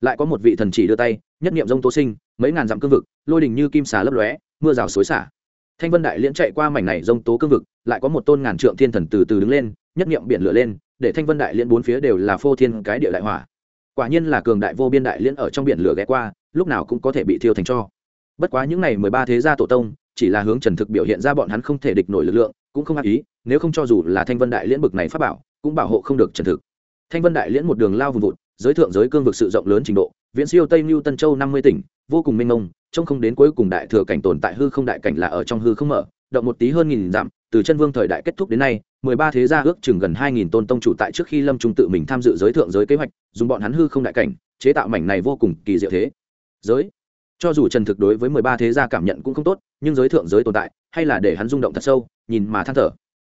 lại có một vị thần chỉ đưa tay, nhất nghiệm dông tố sinh, mấy ngàn dặm cương vực, lôi đình như kim xà lấp lóe, mưa rào xối xả. Thanh vân đại liễn chạy qua mảnh này dông tố cương vực, lại có một tôn ngàn trượng thiên thần từ từ đứng lên, nhất nghiệm biển lửa lên, để thanh vân đại liễn bốn phía đều là phô thiên cái địa đại hỏa. Quả nhiên là cường đại vô biên đại liễn ở trong biển lửa ghé qua, lúc nào cũng có thể bị thiêu thành cho. Bất quá những n à y mười ba thế gia tổ tông chỉ là hướng trần thực biểu hiện ra bọn hắn không thể địch nổi lực lượng, cũng không ác ý, nếu không cho dù là thanh vân đại liễn bực này pháp bảo, cũng bảo hộ không được trần thực. Thanh vân đại liễn một đường lao vùng vụt, giới thượng giới cương vực sự rộng lớn trình độ, viễn siêu tây mưu tân châu năm mươi tỉnh, vô cùng mênh mông, trông không đến cuối cùng đại thừa cảnh tồn tại hư không đại cảnh là ở trong hư không mở, động một tí hơn nghìn dặm, từ chân vương thời đại kết thúc đến nay, mười ba thế gia ước chừng gần hai nghìn tôn tông chủ tại trước khi lâm trung tự mình tham dự giới thượng giới kế hoạch, dùng bọn hắn hư không đại cảnh, chế tạo mảnh này vô cùng kỳ diệu thế. Giới cho dù trần thực đối với mười ba thế gia cảm nhận cũng không tốt, nhưng giới thượng giới tồn tại, hay là để hắn rung động thật sâu, nhìn mà than thở.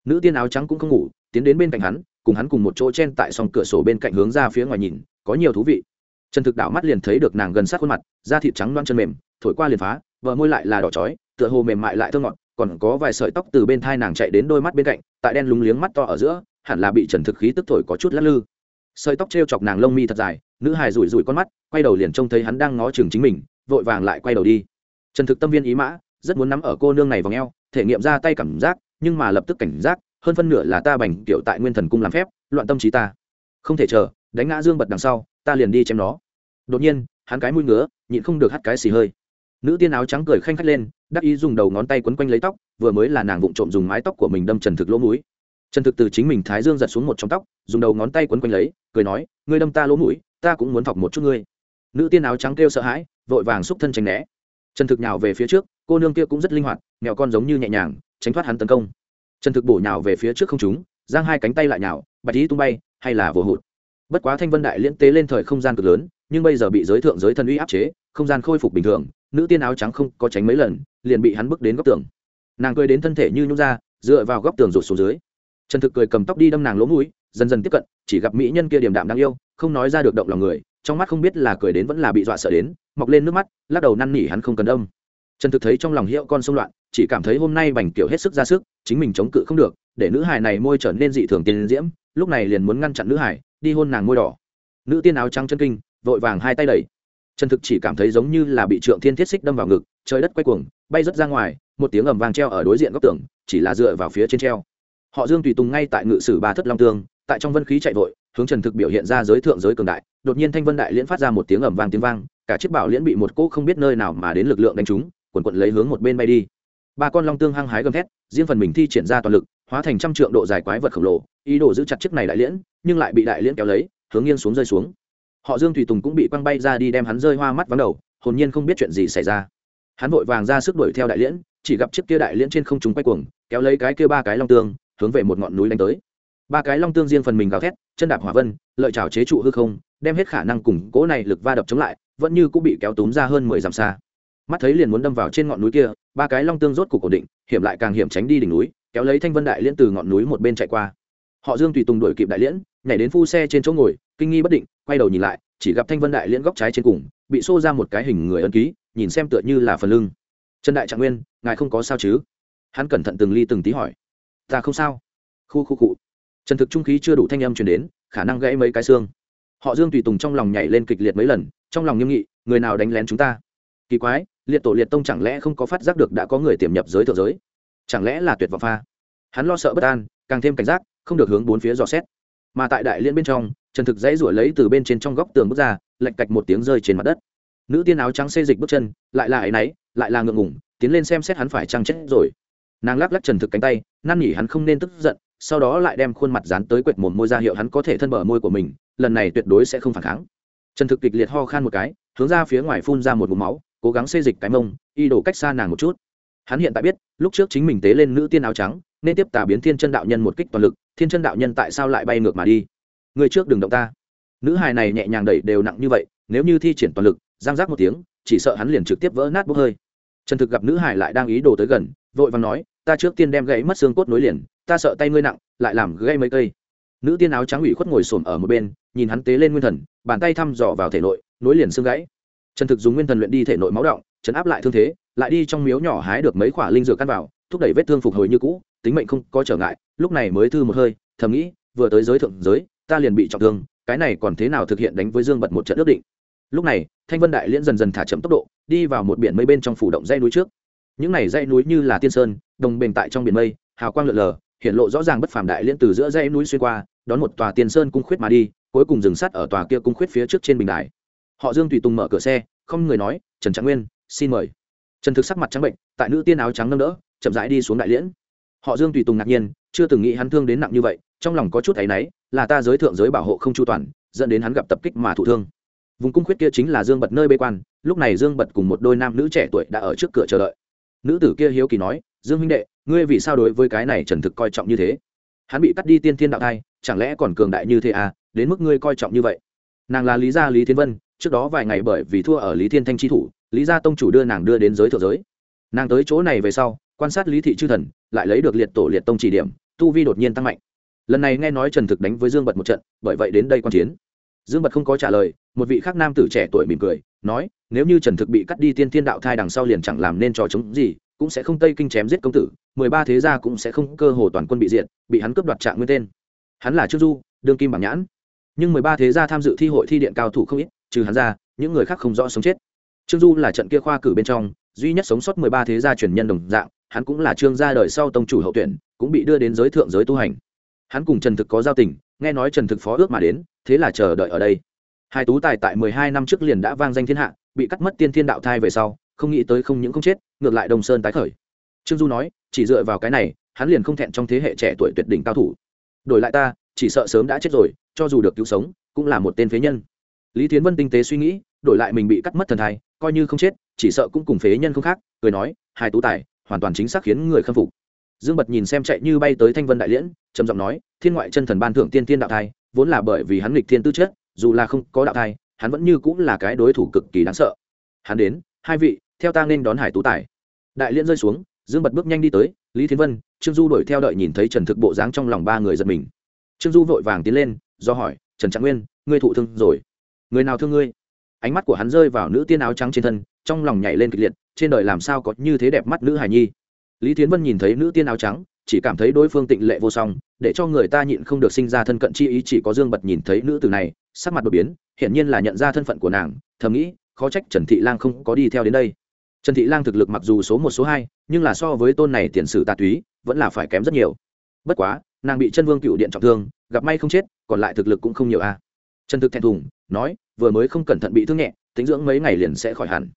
Nữ tiên áo trắng cũng không ngủ, tiến đến bên cạnh hắn, cùng hắn cùng một chỗ chen tại song cửa sổ bên cạnh hướng ra phía ngoài nhìn, có nhiều thú vị. Trần thực đảo mắt liền thấy được nàng gần sát khuôn mặt, da thịt trắng loan chân mềm, thổi qua liền phá vợ môi lại là đỏ chói, tựa hồ mềm mại lại thơ ngọt, còn có vài sợi tóc từ bên thai nàng chạy đến đôi mắt bên cạnh, tại đen lúng liếng mắt to ở giữa, hẳn là bị trần thực khí tức thổi có chút lắc lư. Sợi tóc t r e o chọc nàng lông mi thật dài, nữ hài rủi rủi con mắt, quay đầu liền trông thấy hắn đang ngó chừng chính mình vội vàng lại quay đầu đi. Trần thực tâm viên ý mã, rất muốn nắm ở cô nương này vào ngheo thể nghiệm ra tay cảm giác, nhưng mà lập tức cảnh giác, hơn phân nửa là ta bành kiểu tại nguyên thần cung làm phép, loạn tâm trí ta. Không thể chờ, đánh ngã dương bật đằng sau, ta liền đi chém nó. Đột nhiên, hắn cái mũi ngứa, nhịn không được hắt cái xì hơi. Nữ tiên áo trắng cười khanh khách lên, đắc ý dùng đầu ngón tay quấn quanh lấy tóc, vừa mới là nàng vụng trộm dùng mái tóc của mình đâm trần thực lỗ mũi. Trần thực từ chính mình thái dương giật xuống một trong tóc, dùng đầu ngón tay quấn quanh lấy, cười nói, ngươi đâm ta lỗ mũi, ta cũng muốn thọc một chút ngươi. Nữ tiên áo trắng kêu sợ hãi vội vàng xúc thân tránh né. Trần thực nhào về phía trước, cô nương kia cũng rất linh hoạt mẹo con giống như nhẹ nhàng, tránh thoát hắn tấn công. Trần thực bổ nhào về phía trước không chúng giang hai cánh tay lại nhào, bạch ý tung bay, hay là vồ hụt. Bất quá thanh vân đại liễn tế lên thời không gian cực lớn, nhưng bây giờ bị giới thượng giới thần uy áp chế, không gian khôi phục bình thường, nữ tiên áo trắng không có tránh mấy lần, liền bị hắn bước đến góc tường. Nàng cười đến thân thể như nhung ra, dựa vào góc tường rụt xuống dưới. Trần thực cười cầm tóc đi đâm nàng lỗ mũi, dần dần tiếp cận, chỉ gặp mỹ nhân kia điềm đạm đáng yêu, không nói ra được động lòng người trong mắt không biết là cười đến vẫn là bị dọa sợ đến, mọc lên nước mắt, lắc đầu năn nỉ hắn không cần đâm. Trần thực thấy trong lòng hiệu con sông loạn, chỉ cảm thấy hôm nay bành kiểu hết sức ra sức, chính mình chống cự không được, để nữ hài này môi trở nên dị thường tiền diễm, lúc này liền muốn ngăn chặn nữ hài, đi hôn nàng môi đỏ. Nữ tiên áo trắng chân kinh, vội vàng hai tay đẩy. Trần thực chỉ cảm thấy giống như là bị trượng thiên thiết xích đâm vào ngực, trời đất quay cuồng, bay rớt ra ngoài, một tiếng ầm vang treo ở đối diện góc tường, chỉ là dựa vào phía trên treo. Họ dương tùy tùng ngay tại ngự sử ba thất long tương tại trong vân khí chạy vội hướng trần thực biểu hiện ra giới thượng giới cường đại, đột nhiên thanh vân đại liễn phát ra một tiếng ầm vang tiếng vang, cả chiếc bảo liễn bị một cỗ không biết nơi nào mà đến lực lượng đánh trúng, quần quận lấy hướng một bên bay đi. Ba con long tương hăng hái gầm thét, riêng phần mình thi triển ra toàn lực, hóa thành trăm trượng độ dài quái vật khổng lồ, ý đồ giữ chặt chiếc này đại liễn, nhưng lại bị đại liễn kéo lấy, hướng nghiêng xuống rơi xuống. Họ dương thủy tùng cũng bị quăng bay ra đi đem hắn rơi hoa mắt vắng đầu, hồn nhiên không biết chuyện gì xảy ra. Hắn vội vàng ra sức đuổi theo đại liễn, chỉ gặp chiếc kia đại liễn trên không trung quay cuồng, kéo lấy cái kia ba cái long tương, hướng về một ngọn núi đánh tới ba cái long tương riêng phần mình gào thét, chân đạp hỏa vân, lợi trào chế trụ hư không, đem hết khả năng cùng cỗ này lực va đập chống lại, vẫn như cũng bị kéo túm ra hơn mười dặm xa. Mắt thấy liền muốn đâm vào trên ngọn núi kia, ba cái long tương rốt cục ổn định, hiểm lại càng hiểm tránh đi đỉnh núi, kéo lấy thanh vân đại liễn từ ngọn núi một bên chạy qua. Họ dương tùy tùng đuổi kịp đại liễn, nhảy đến phu xe trên chỗ ngồi, kinh nghi bất định, quay đầu nhìn lại, chỉ gặp thanh vân đại liễn góc trái trên cùng, bị xô ra một cái hình người ấn ký, nhìn xem tựa như là phần lưng. Trần đại trạng nguyên, ngài không có sao chứ? Hắn cẩn thận từng ly từng tí hỏi. Ta không sao. Khu khu cụ trần thực trung khí chưa đủ thanh âm chuyển đến, khả năng gãy mấy cái xương. Họ dương tùy tùng trong lòng nhảy lên kịch liệt mấy lần, trong lòng nghiêm nghị, người nào đánh lén chúng ta? Kỳ quái, liệt tổ liệt tông chẳng lẽ không có phát giác được đã có người tiềm nhập giới thượng giới? Chẳng lẽ là tuyệt vọng pha? Hắn lo sợ bất an, càng thêm cảnh giác, không được hướng bốn phía dò xét. Mà tại đại liên bên trong, trần thực dãy rủi lấy từ bên trên trong góc tường bước ra lạch cạch một tiếng rơi trên mặt đất. Nữ tiên áo trắng xê dịch bước chân, lại là áy náy lại là ngượng ngủng tiến lên xem xét hắn phải trăng chết rồi. Nàng lắc lắc trần thực cánh tay, năn nỉ hắn không nên tức giận sau đó lại đem khuôn mặt dán tới quệt mồm môi ra hiệu hắn có thể thân bờ môi của mình, lần này tuyệt đối sẽ không phản kháng. Trần thực kịch liệt ho khan một cái, hướng ra phía ngoài phun ra một mũ máu, cố gắng xê dịch cái mông, y đổ cách xa nàng một chút. Hắn hiện tại biết, lúc trước chính mình tế lên nữ tiên áo trắng, nên tiếp tà biến thiên chân đạo nhân một kích toàn lực, thiên chân đạo nhân tại sao lại bay ngược mà đi? Người trước đừng động ta. Nữ hài này nhẹ nhàng đẩy đều nặng như vậy, nếu như thi triển toàn lực, giang giác một tiếng, chỉ sợ hắn liền trực tiếp vỡ nát bốc hơi. Trần thực gặp nữ hải lại đang ý đồ tới gần, vội và nói, ta trước tiên đem gãy mất xương cốt nối liền ta sợ tay ngươi nặng, lại làm gây mấy cây. Nữ tiên áo trắng ủy khuất ngồi xổm ở một bên, nhìn hắn tế lên nguyên thần, bàn tay thăm dò vào thể nội, nối liền xương gãy. Trần thực dùng nguyên thần luyện đi thể nội máu động, chấn áp lại thương thế, lại đi trong miếu nhỏ hái được mấy khoả linh dược căn vào, thúc đẩy vết thương phục hồi như cũ, tính mệnh không có trở ngại, lúc này mới thư một hơi, thầm nghĩ, vừa tới giới thượng giới, ta liền bị trọng thương, cái này còn thế nào thực hiện đánh với dương bật một trận ước định. Lúc này, thanh vân đại liễn dần dần thả chậm tốc độ, đi vào một biển mây bên trong phủ động dây núi trước. Những này dây núi như là tiên sơn, đồng bền tại trong biển mây, hào quang lượn lờ hiện lộ rõ ràng bất phàm đại liên từ giữa dãy núi xuyên qua, đón một tòa tiền sơn cung khuyết mà đi, cuối cùng dừng sát ở tòa kia cung khuyết phía trước trên bình đài. Họ dương tùy tùng mở cửa xe, không người nói, trần trạng nguyên, xin mời. Trần thực sắc mặt trắng bệnh, tại nữ tiên áo trắng nâng đỡ, chậm rãi đi xuống đại liễn. Họ dương tùy tùng ngạc nhiên, chưa từng nghĩ hắn thương đến nặng như vậy, trong lòng có chút thấy náy, là ta giới thượng giới bảo hộ không chu toàn, dẫn đến hắn gặp tập kích mà thụ thương. Vùng cung khuyết kia chính là dương bật nơi bê quan, lúc này dương bật cùng một đôi nam nữ trẻ tuổi đã ở trước cửa chờ đợi. Nữ tử kia hiếu kỳ nói dương huynh đệ, ngươi vì sao đối với cái này trần thực coi trọng như thế? Hắn bị cắt đi tiên thiên đạo thai, chẳng lẽ còn cường đại như thế à? Đến mức ngươi coi trọng như vậy? Nàng là lý gia lý thiên vân, trước đó vài ngày bởi vì thua ở lý thiên thanh tri thủ, lý gia tông chủ đưa nàng đưa đến giới thượng giới. Nàng tới chỗ này về sau, quan sát lý thị chư thần, lại lấy được liệt tổ liệt tông chỉ điểm, tu vi đột nhiên tăng mạnh. Lần này nghe nói trần thực đánh với dương bật một trận, bởi vậy đến đây quan chiến. Dương bật không có trả lời, một vị khác nam tử trẻ tuổi mỉm cười, nói, nếu như trần thực bị cắt đi tiên thiên đạo thai đằng sau liền chẳng làm nên trò chống gì cũng sẽ không tây kinh chém giết công tử, mười ba thế gia cũng sẽ không cơ hồ toàn quân bị diệt, bị hắn cướp đoạt trạng nguyên tên. Hắn là trương du, đương kim bảng nhãn. Nhưng mười ba thế gia tham dự thi hội thi điện cao thủ không ít, trừ hắn ra, những người khác không rõ sống chết. Trương du là trận kia khoa cử bên trong, duy nhất sống sót mười ba thế gia truyền nhân đồng dạng, hắn cũng là trương gia đời sau tông chủ hậu tuyển, cũng bị đưa đến giới thượng giới tu hành. Hắn cùng trần thực có giao tình, nghe nói trần thực phó ước mà đến, thế là chờ đợi ở đây. Hai tú tài tại mười hai năm trước liền đã vang danh thiên hạ, bị cắt mất tiên thiên đạo thai về sau không nghĩ tới không những không chết, ngược lại đông sơn tái khởi. Trương du nói, chỉ dựa vào cái này, hắn liền không thẹn trong thế hệ trẻ tuổi tuyệt đỉnh cao thủ. Đổi lại ta, chỉ sợ sớm đã chết rồi, cho dù được cứu sống, cũng là một tên phế nhân. Lý tiến vân tinh tế suy nghĩ, đổi lại mình bị cắt mất thần thai, coi như không chết, chỉ sợ cũng cùng phế nhân không khác, cười nói, hai tú tài, hoàn toàn chính xác khiến người khâm phục. Dương bật nhìn xem chạy như bay tới thanh vân đại liễn, trầm giọng nói, thiên ngoại chân thần ban thượng tiên tiên đạo thai, vốn là bởi vì hắn nghịch thiên tư chất, dù là không có đạo thai, hắn vẫn như cũng là cái đối thủ cực kỳ đáng sợ. Hắn đến, hai vị theo ta nên đón hải tú tài. Đại Liên rơi xuống, dương bật bước nhanh đi tới, lý thiên vân, trương du đuổi theo đợi nhìn thấy trần thực bộ dáng trong lòng ba người giật mình. Trương du vội vàng tiến lên, do hỏi, trần trạng nguyên, ngươi thụ thương rồi. Người nào thương ngươi? Ánh mắt của hắn rơi vào nữ tiên áo trắng trên thân, trong lòng nhảy lên kịch liệt, trên đời làm sao có như thế đẹp mắt nữ hài nhi? Lý Thiến vân nhìn thấy nữ tiên áo trắng, chỉ cảm thấy đối phương tịnh lệ vô song, để cho người ta nhịn không được sinh ra thân cận chi ý, chỉ có dương bật nhìn thấy nữ tử này, sắc mặt đột biến, hiển nhiên là nhận ra thân phận của nàng, thầm nghĩ, khó trách trần thị lang không có đi theo đến đây trần thị lang thực lực mặc dù số một, số hai, nhưng là so với tôn này tiền sử tạ túy, vẫn là phải kém rất nhiều. Bất quá, nàng bị chân vương cựu điện trọng thương, gặp may không chết, còn lại thực lực cũng không nhiều a trần thực thẹn thùng, nói, vừa mới không cẩn thận bị thương nhẹ, tính dưỡng mấy ngày liền sẽ khỏi hẳn.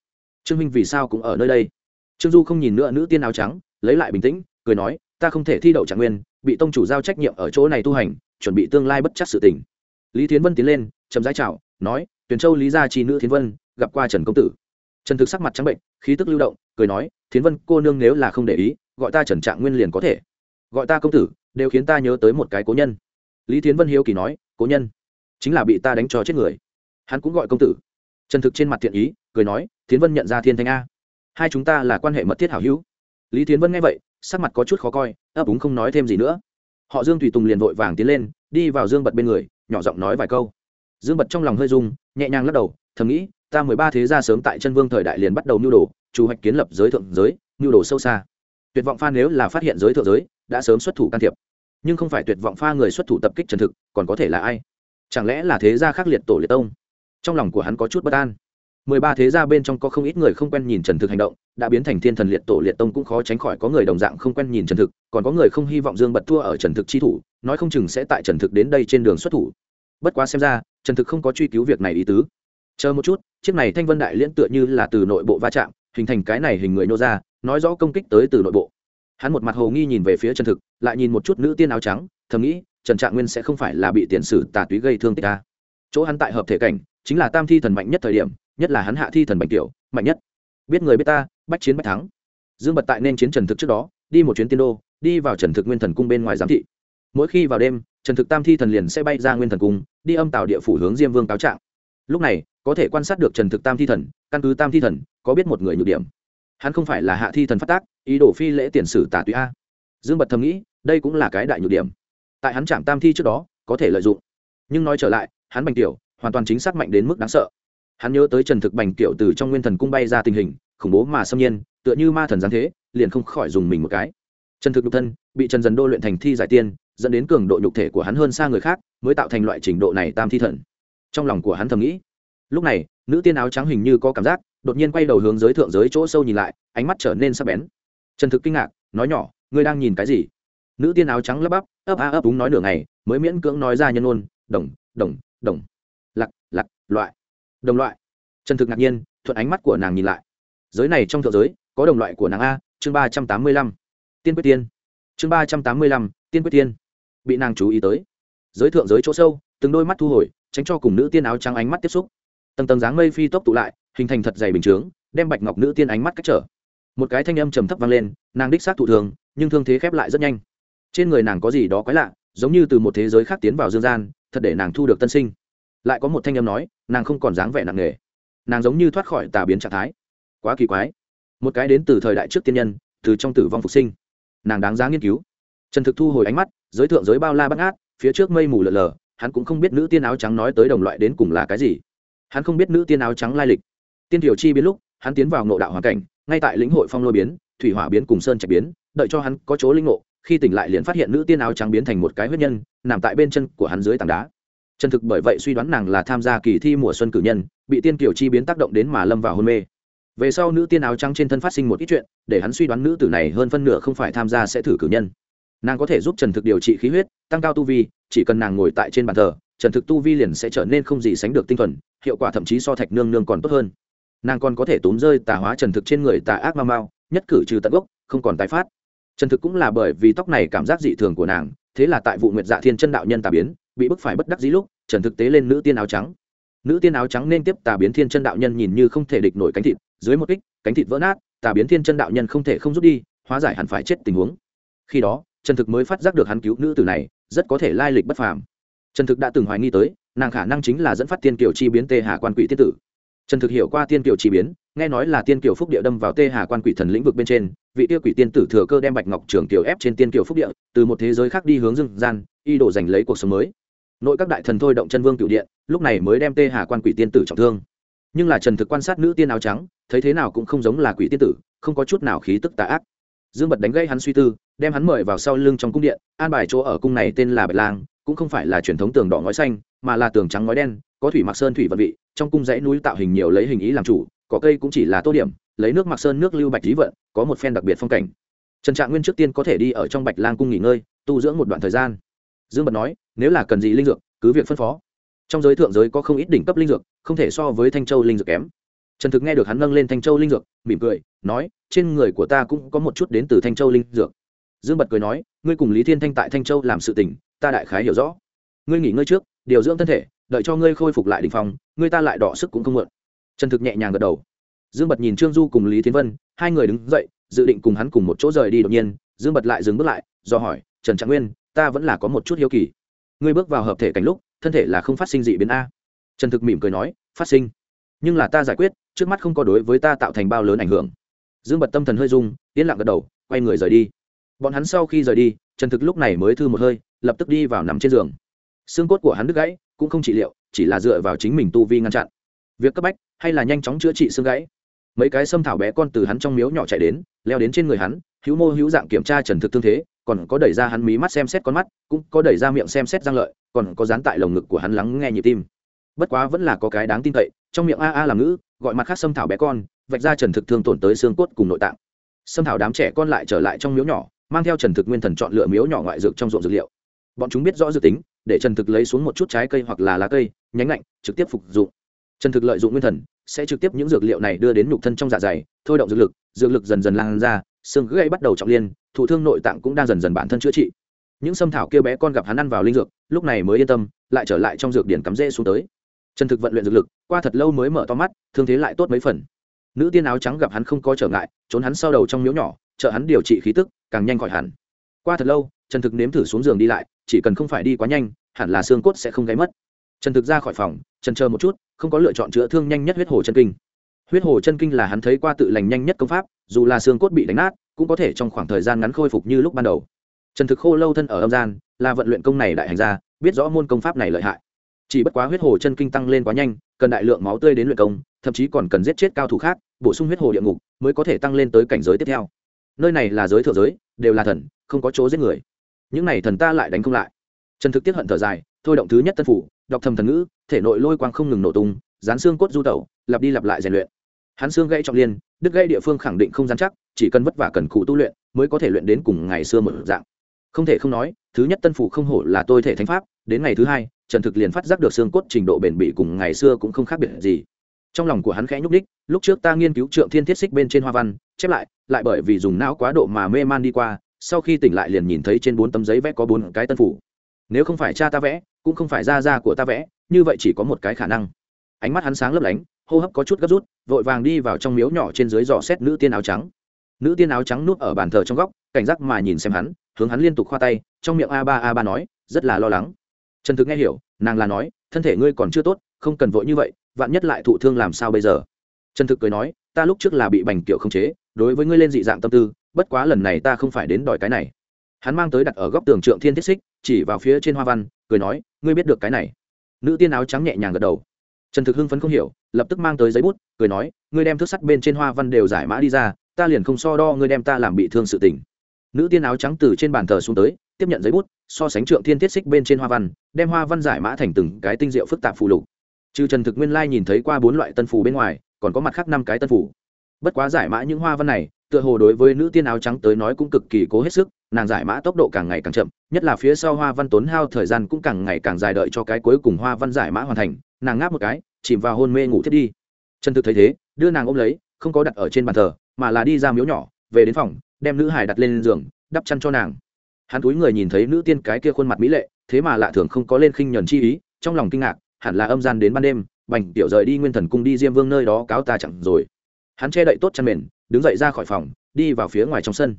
Trương minh vì sao cũng ở nơi đây? Trương du không nhìn nữa nữ tiên áo trắng, lấy lại bình tĩnh, cười nói, ta không thể thi đậu trạng nguyên, bị tông chủ giao trách nhiệm ở chỗ này tu hành, chuẩn bị tương lai bất chắc sự tình. Lý thiến vân tiến lên, chậm rãi chào, nói tuyển châu lý gia chi nữ thiến vân, gặp qua trần công tử trần thực sắc mặt trắng bệnh, khí tức lưu động, cười nói, thiến vân, cô nương nếu là không để ý, gọi ta trần trạng nguyên liền có thể. Gọi ta công tử, đều khiến ta nhớ tới một cái cố nhân. Lý thiến vân hiếu kỳ nói, cố nhân? Chính là bị ta đánh cho chết người. Hắn cũng gọi công tử. Trần thực trên mặt thiện ý, cười nói, thiến vân nhận ra thiên thanh a. Hai chúng ta là quan hệ mật thiết hảo hữu. Lý thiến vân nghe vậy, sắc mặt có chút khó coi, ấp úng không nói thêm gì nữa. Họ dương Thủy tùng liền vội vàng tiến lên, đi vào dương bật bên người, nhỏ giọng nói vài câu. Dương bật trong lòng hơi rung, nhẹ nhàng lắc đầu, thầm nghĩ ta mười ba thế gia sớm tại chân vương thời đại liền bắt đầu nhu đồ, chủ hoạch kiến lập giới thượng giới, nhu đồ sâu xa. Tuyệt vọng pha nếu là phát hiện giới thượng giới, đã sớm xuất thủ can thiệp. Nhưng không phải tuyệt vọng pha người xuất thủ tập kích trần thực, còn có thể là ai? Chẳng lẽ là thế gia khắc liệt tổ liệt tông? Trong lòng của hắn có chút bất an. Mười ba thế gia bên trong có không ít người không quen nhìn trần thực hành động, đã biến thành thiên thần liệt tổ liệt tông cũng khó tránh khỏi có người đồng dạng không quen nhìn trần thực, còn có người không hy vọng dương bật thua ở trần thực chi thủ, nói không chừng sẽ tại trần thực đến đây trên đường xuất thủ. Bất quá xem ra trần thực không có truy cứu việc này ý tứ chờ một chút, chiếc này thanh vân đại liễn tựa như là từ nội bộ va chạm, hình thành cái này hình người nô ra, nói rõ công kích tới từ nội bộ. Hắn một mặt hồ nghi nhìn về phía trần thực, lại nhìn một chút nữ tiên áo trắng, thầm nghĩ, trần trạng nguyên sẽ không phải là bị tiền sử tà túy gây thương tích ta. Chỗ hắn tại hợp thể cảnh, chính là tam thi thần mạnh nhất thời điểm, nhất là hắn hạ thi thần bạch tiểu, mạnh nhất. Biết người biết ta, bách chiến bách thắng. Dương bật tại nên chiến trần thực trước đó, đi một chuyến tiên đô, đi vào trần thực nguyên thần cung bên ngoài giám thị. Mỗi khi vào đêm, trần thực tam thi thần liền sẽ bay ra nguyên thần cung, đi âm tạo địa phủ hướng diêm vương cáo trạng lúc này, có thể quan sát được trần thực tam thi thần, căn cứ tam thi thần, có biết một người nhược điểm. Hắn không phải là hạ thi thần phát tác, ý đồ phi lễ tiền sử tả tùy a. Dương bật thầm nghĩ, đây cũng là cái đại nhược điểm. Tại hắn chạm tam thi trước đó, có thể lợi dụng. Nhưng nói trở lại, hắn bành tiểu, hoàn toàn chính xác mạnh đến mức đáng sợ. Hắn nhớ tới trần thực bành tiểu từ trong nguyên thần cung bay ra tình hình, khủng bố mà xâm nhiên, tựa như ma thần giáng thế, liền không khỏi dùng mình một cái. Trần thực nhục thân, bị trần dần đô luyện thành thi giải tiên, dẫn đến cường độ nhục thể của hắn hơn xa người khác, mới tạo thành loại trình độ này tam thi thần trong lòng của hắn thầm nghĩ. Lúc này, nữ tiên áo trắng hình như có cảm giác, đột nhiên quay đầu hướng giới thượng giới chỗ sâu nhìn lại, ánh mắt trở nên sắc bén. Trần thực kinh ngạc, nói nhỏ, ngươi đang nhìn cái gì? Nữ tiên áo trắng lắp bắp, ấp a ấp đúng nói nửa ngày, mới miễn cưỡng nói ra nhân ôn đồng đồng đồng. Lặc lặc, loại. Đồng loại. Trần thực ngạc nhiên, thuận ánh mắt của nàng nhìn lại. Giới này trong thượng giới, có đồng loại của nàng a, chương ba trăm tám mươi lăm. Tiên quyết tiên. Chương ba trăm tám mươi lăm, tiên quyết tiên. Bị nàng chú ý tới. Giới thượng giới chỗ sâu, từng đôi mắt thu hồi tránh cho cùng nữ tiên áo trắng ánh mắt tiếp xúc. Tầng tầng dáng mây phi tốc tụ lại, hình thành thật dày bình chướng, đem bạch ngọc nữ tiên ánh mắt cách trở. Một cái thanh âm trầm thấp vang lên, nàng đích xác thụ thường, nhưng thương thế khép lại rất nhanh. Trên người nàng có gì đó quái lạ, giống như từ một thế giới khác tiến vào dương gian, thật để nàng thu được tân sinh. Lại có một thanh âm nói, nàng không còn dáng vẻ nặng nề. Nàng giống như thoát khỏi tà biến trạng thái. Quá kỳ quái. Một cái đến từ thời đại trước tiên nhân, từ trong tử vong phục sinh. Nàng đáng giá nghiên cứu. Trần thực thu hồi ánh mắt, giới thượng giới bao la bắt ngát phía trước mây mù lờ lờ hắn cũng không biết nữ tiên áo trắng nói tới đồng loại đến cùng là cái gì. Hắn không biết nữ tiên áo trắng lai lịch. Tiên tiểu chi biến lúc, hắn tiến vào ngộ đạo hoàn cảnh, ngay tại lĩnh hội phong lôi biến, thủy hỏa biến cùng sơn trạch biến, đợi cho hắn có chỗ linh ngộ, khi tỉnh lại liền phát hiện nữ tiên áo trắng biến thành một cái huyết nhân, nằm tại bên chân của hắn dưới tảng đá. Chân thực bởi vậy suy đoán nàng là tham gia kỳ thi mùa xuân cử nhân, bị tiên kiểu chi biến tác động đến mà lâm vào hôn mê. Về sau nữ tiên áo trắng trên thân phát sinh một ít chuyện, để hắn suy đoán nữ tử này hơn phân nửa không phải tham gia sẽ thử cử nhân nàng có thể giúp trần thực điều trị khí huyết, tăng cao tu vi, chỉ cần nàng ngồi tại trên bàn thờ, trần thực tu vi liền sẽ trở nên không gì sánh được tinh thuần, hiệu quả thậm chí so thạch nương nương còn tốt hơn. Nàng còn có thể tốn rơi tà hóa trần thực trên người tà ác mau mau nhất cử trừ tận gốc, không còn tái phát. Trần thực cũng là bởi vì tóc này cảm giác dị thường của nàng, thế là tại vụ nguyệt dạ thiên chân đạo nhân tà biến, bị bức phải bất đắc dĩ lúc, trần thực tế lên nữ tiên áo trắng. Nữ tiên áo trắng nên tiếp tà biến thiên chân đạo nhân nhìn như không thể địch nổi cánh thịt, dưới một kích, cánh thịt vỡ nát, tà biến thiên chân đạo nhân không thể không rút đi, hóa giải hẳn phải chết tình huống. Khi đó trần thực mới phát giác được hắn cứu nữ tử này, rất có thể lai lịch bất phàm. Trần thực đã từng hoài nghi tới, nàng khả năng chính là dẫn phát tiên kiều chi biến tê hà quan quỷ tiên tử. Trần thực hiểu qua tiên kiều chi biến, nghe nói là tiên kiều phúc địa đâm vào tê hà quan quỷ thần lĩnh vực bên trên, vị tiêu quỷ tiên tử thừa cơ đem bạch ngọc trường kiều ép trên tiên kiều phúc địa, từ một thế giới khác đi hướng dương gian y đổ giành lấy cuộc sống mới. Nội các đại thần thôi động chân vương cựu điện, lúc này mới đem tê hà quan quỷ tiên tử trọng thương. Nhưng là trần thực quan sát nữ tiên áo trắng, thấy thế nào cũng không giống là quỷ tiên tử, không có chút nào khí tức tà ác dương bật đánh gây hắn suy tư, đem hắn mời vào sau lưng trong cung điện, an bài chỗ ở cung này tên là bạch lang, cũng không phải là truyền thống tường đỏ ngói xanh, mà là tường trắng ngói đen, có thủy mặc sơn thủy vận vị, trong cung dãy núi tạo hình nhiều lấy hình ý làm chủ có cây cũng chỉ là tô điểm, lấy nước mặc sơn nước lưu bạch lý vận, có một phen đặc biệt phong cảnh. Trần trạng nguyên trước tiên có thể đi ở trong bạch lang cung nghỉ ngơi, tu dưỡng một đoạn thời gian. Dương bật nói, nếu là cần gì linh dược, cứ việc phân phó. Trong giới thượng giới có không ít đỉnh cấp linh dược, không thể so với thanh châu linh dược kém trần thực nghe được hắn nâng lên thanh châu linh dược, mỉm cười, nói, trên người của ta cũng có một chút đến từ thanh châu linh dược. Dương bật cười nói, ngươi cùng lý thiên thanh tại thanh châu làm sự tình, ta đại khái hiểu rõ. Ngươi nghỉ ngơi trước, điều dưỡng thân thể, đợi cho ngươi khôi phục lại đình phòng ngươi ta lại đọ sức cũng không mượn. Trần thực nhẹ nhàng gật đầu. Dương bật nhìn trương du cùng lý Thiên vân, hai người đứng dậy, dự định cùng hắn cùng một chỗ rời đi đột nhiên, dương bật lại dừng bước lại, do hỏi, trần trạng nguyên, ta vẫn là có một chút hiếu kỳ. Ngươi bước vào hợp thể cảnh lúc, thân thể là không phát sinh dị biến a. Trần thực mỉm cười nói, phát sinh. Nhưng là ta giải quyết trước mắt không có đối với ta tạo thành bao lớn ảnh hưởng. Dương bật tâm thần hơi rung, yên lặng gật đầu, quay người rời đi. Bọn hắn sau khi rời đi, trần thực lúc này mới thư một hơi, lập tức đi vào nằm trên giường. Xương cốt của hắn đứt gãy, cũng không trị liệu, chỉ là dựa vào chính mình tu vi ngăn chặn. Việc cấp bách, hay là nhanh chóng chữa trị xương gãy? Mấy cái xâm thảo bé con từ hắn trong miếu nhỏ chạy đến, leo đến trên người hắn, hữu mô hữu dạng kiểm tra trần thực thương thế, còn có đẩy ra hắn mí mắt xem xét con mắt, cũng có đẩy ra miệng xem xét răng lợi, còn có dán tại lồng ngực của hắn lắng nghe nhịp tim. Bất quá vẫn là có cái đáng tin cậy, trong miệng a a làm ngữ gọi mặt khác xâm thảo bé con, vạch ra trần thực thương tổn tới xương cốt cùng nội tạng. Xâm thảo đám trẻ con lại trở lại trong miếu nhỏ, mang theo trần thực nguyên thần chọn lựa miếu nhỏ ngoại dược trong ruộng dược liệu. Bọn chúng biết rõ dự tính, để trần thực lấy xuống một chút trái cây hoặc là lá cây, nhánh lạnh, trực tiếp phục dụng. Trần thực lợi dụng nguyên thần, sẽ trực tiếp những dược liệu này đưa đến nhục thân trong dạ dày, thôi động dược lực dược lực dần dần lan ra, xương gãy bắt đầu trọng liên, thụ thương nội tạng cũng đang dần dần bản thân chữa trị. Những xâm thảo kia bé con gặp hắn ăn vào linh dược, lúc này mới yên tâm, lại trở lại trong dược điển cắm rễ xuống tới trần thực vận luyện dược lực, qua thật lâu mới mở to mắt, thương thế lại tốt mấy phần. Nữ tiên áo trắng gặp hắn không có trở ngại, trốn hắn sau đầu trong miếu nhỏ, trợ hắn điều trị khí tức, càng nhanh khỏi hẳn. Qua thật lâu, trần thực nếm thử xuống giường đi lại, chỉ cần không phải đi quá nhanh, hẳn là xương cốt sẽ không gáy mất. Trần thực ra khỏi phòng, trần chờ một chút, không có lựa chọn chữa thương nhanh nhất huyết hồ chân kinh. Huyết hồ chân kinh là hắn thấy qua tự lành nhanh nhất công pháp, dù là xương cốt bị đánh nát, cũng có thể trong khoảng thời gian ngắn khôi phục như lúc ban đầu. Trần thực khô lâu thân ở âm gian, là vận luyện công này đại hành gia, biết rõ môn công pháp này lợi hại chỉ bất quá huyết hồ chân kinh tăng lên quá nhanh, cần đại lượng máu tươi đến luyện công, thậm chí còn cần giết chết cao thủ khác, bổ sung huyết hồ địa ngục mới có thể tăng lên tới cảnh giới tiếp theo. Nơi này là giới thượng giới, đều là thần, không có chỗ giết người. Những này thần ta lại đánh không lại. Trần thực tiếp hận thở dài, thôi động thứ nhất tân phủ, đọc thầm thần ngữ, thể nội lôi quang không ngừng nổ tung, dán xương cốt du tẩu, lặp đi lặp lại rèn luyện. Hắn xương gãy trọng liên, đứt gãy địa phương khẳng định không dán chắc, chỉ cần vất vả cần cụ tu luyện, mới có thể luyện đến cùng ngày xưa một dạng. Không thể không nói, thứ nhất tân phủ không hổ là tôi thể thánh pháp đến ngày thứ hai, trần thực liền phát giác được xương cốt trình độ bền bỉ cùng ngày xưa cũng không khác biệt gì. Trong lòng của hắn khẽ nhúc đích lúc trước ta nghiên cứu trượng thiên thiết xích bên trên hoa văn, chép lại lại bởi vì dùng não quá độ mà mê man đi qua, sau khi tỉnh lại liền nhìn thấy trên bốn tấm giấy vẽ có bốn cái tân phủ. Nếu không phải cha ta vẽ, cũng không phải da da của ta vẽ, như vậy chỉ có một cái khả năng. Ánh mắt hắn sáng lấp lánh, hô hấp có chút gấp rút, vội vàng đi vào trong miếu nhỏ trên dưới dò xét nữ tiên áo trắng. Nữ tiên áo trắng núp ở bàn thờ trong góc, cảnh giác mà nhìn xem hắn, hướng hắn liên tục khoa tay, trong miệng a ba a ba nói, rất là lo lắng trần thực nghe hiểu, nàng là nói, thân thể ngươi còn chưa tốt, không cần vội như vậy, vạn nhất lại thụ thương làm sao bây giờ? Trần thực cười nói, ta lúc trước là bị bành kiểu không chế, đối với ngươi lên dị dạng tâm tư, bất quá lần này ta không phải đến đòi cái này. Hắn mang tới đặt ở góc tường trượng thiên thiết xích, chỉ vào phía trên hoa văn, cười nói, ngươi biết được cái này. Nữ tiên áo trắng nhẹ nhàng gật đầu. Trần thực hưng phấn không hiểu, lập tức mang tới giấy bút, cười nói, ngươi đem thước sắt bên trên hoa văn đều giải mã đi ra, ta liền không so đo ngươi đem ta làm bị thương sự tình. Nữ tiên áo trắng từ trên bàn thờ xuống tới tiếp nhận giấy bút, so sánh trượng thiên thiết xích bên trên hoa văn, đem hoa văn giải mã thành từng cái tinh diệu phức tạp phù lục. Trừ trần thực nguyên lai nhìn thấy qua bốn loại tân phù bên ngoài, còn có mặt khác năm cái tân phù. Bất quá giải mã những hoa văn này, tựa hồ đối với nữ tiên áo trắng tới nói cũng cực kỳ cố hết sức, nàng giải mã tốc độ càng ngày càng chậm, nhất là phía sau hoa văn tốn hao thời gian cũng càng ngày càng dài đợi cho cái cuối cùng hoa văn giải mã hoàn thành, nàng ngáp một cái, chìm vào hôn mê ngủ thiết đi. Trần thực thấy thế, đưa nàng ôm lấy, không có đặt ở trên bàn thờ, mà là đi ra miếu nhỏ, về đến phòng, đem nữ hải đặt lên giường, đắp chăn cho nàng hắn túi người nhìn thấy nữ tiên cái kia khuôn mặt mỹ lệ, thế mà lạ thường không có lên khinh nhuần chi ý, trong lòng kinh ngạc, hẳn là âm gian đến ban đêm, bành tiểu rời đi nguyên thần cung đi diêm vương nơi đó cáo ta chẳng rồi. Hắn che đậy tốt chăn mền, đứng dậy ra khỏi phòng, đi vào phía ngoài trong sân.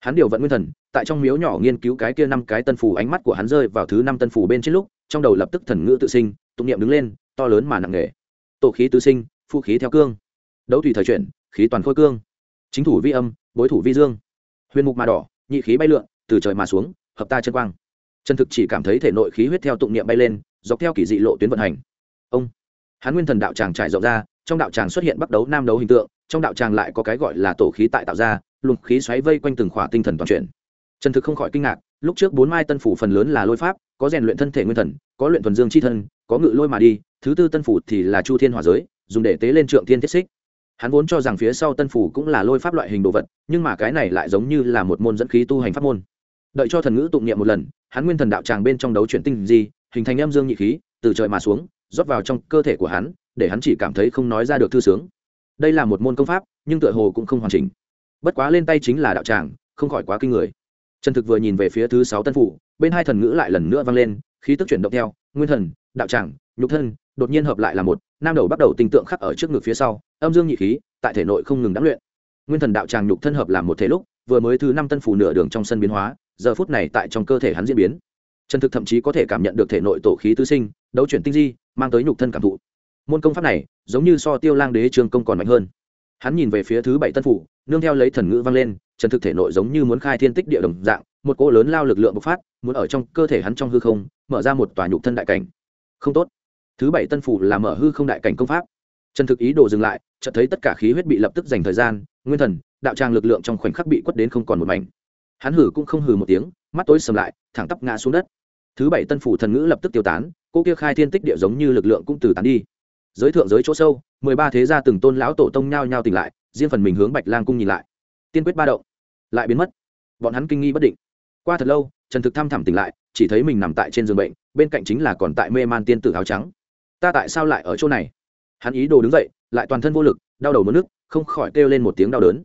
Hắn điều vận nguyên thần, tại trong miếu nhỏ nghiên cứu cái kia năm cái tân phù ánh mắt của hắn rơi vào thứ năm tân phù bên trên lúc, trong đầu lập tức thần ngữ tự sinh, tụng niệm đứng lên, to lớn mà nặng nề. Tổ khí tứ sinh phụ khí theo cương. Đấu thủy thời chuyển, khí toàn khôi cương. Chính thủ vi âm, bối thủ vi dương. Huyền mục mà đỏ, nhị khí bay lượn từ trời mà xuống, hợp ta chân quang. Chân thực chỉ cảm thấy thể nội khí huyết theo tụng niệm bay lên, dọc theo kỳ dị lộ tuyến vận hành. Ông hắn nguyên thần đạo tràng trải rộng ra, trong đạo tràng xuất hiện bắt đấu nam đấu hình tượng, trong đạo tràng lại có cái gọi là tổ khí tại tạo ra, luồng khí xoáy vây quanh từng khỏa tinh thần toàn chuyển. Trần thực không khỏi kinh ngạc, lúc trước bốn mai tân phủ phần lớn là lôi pháp, có rèn luyện thân thể nguyên thần, có luyện thuần dương c h i thân, có ngự lôi mà đi, thứ tư tân phủ thì là chu thiên hòa giới, dùng để tế lên trượng thiên thiết xích. Hắn vốn cho rằng phía sau tân phủ cũng là lôi pháp loại hình đồ vật, nhưng mà cái này lại giống như là một môn dẫn khí tu hành pháp môn đợi cho thần ngữ tụng niệm một lần, hắn nguyên thần đạo tràng bên trong đấu chuyển tinh di, hình thành âm dương nhị khí, từ trời mà xuống, rót vào trong cơ thể của hắn, để hắn chỉ cảm thấy không nói ra được thư sướng. Đây là một môn công pháp, nhưng tựa hồ cũng không hoàn chỉnh. Bất quá lên tay chính là đạo tràng, không khỏi quá kinh người. Trần thực vừa nhìn về phía thứ sáu tân phủ, bên hai thần ngữ lại lần nữa vang lên, khí tức chuyển động theo, nguyên thần, đạo tràng, nhục thân, đột nhiên hợp lại là một, nam đầu bắt đầu tình tượng khắc ở trước ngực phía sau, âm dương nhị khí, tại thể nội không ngừng đáng luyện. Nguyên thần đạo tràng nhục thân hợp làm một thể lúc, vừa mới thứ năm tân phủ nửa đường trong sân biến hóa giờ phút này tại trong cơ thể hắn diễn biến. Trần thực thậm chí có thể cảm nhận được thể nội tổ khí tứ sinh, đấu chuyển tinh di, mang tới nhục thân cảm thụ. Môn công pháp này, giống như so tiêu lang đế trường công còn mạnh hơn. Hắn nhìn về phía thứ bảy tân phủ, nương theo lấy thần ngữ vang lên, trần thực thể nội giống như muốn khai thiên tích địa đồng dạng, một cỗ lớn lao lực lượng bộc phát, muốn ở trong cơ thể hắn trong hư không, mở ra một tòa nhục thân đại cảnh. Không tốt. Thứ bảy tân phủ là mở hư không đại cảnh công pháp. Trần thực ý đồ dừng lại, chợt thấy tất cả khí huyết bị lập tức dành thời gian, nguyên thần, đạo trang lực lượng trong khoảnh khắc bị quất đến không còn một mảnh hắn hử cũng không hử một tiếng, mắt tối sầm lại, thẳng tắp ngã xuống đất. Thứ bảy tân phủ thần ngữ lập tức tiêu tán, cô kia khai thiên tích địa giống như lực lượng cũng từ tán đi. Giới thượng giới chỗ sâu, mười ba thế gia từng tôn lão tổ tông nhao nhao tỉnh lại, riêng phần mình hướng bạch lang cung nhìn lại. Tiên quyết ba động, lại biến mất. Bọn hắn kinh nghi bất định. Qua thật lâu, trần thực thăm thẳm tỉnh lại, chỉ thấy mình nằm tại trên giường bệnh, bên cạnh chính là còn tại mê man tiên tử áo trắng. Ta tại sao lại ở chỗ này? Hắn ý đồ đứng dậy, lại toàn thân vô lực, đau đầu mất nước, không khỏi kêu lên một tiếng đau đớn.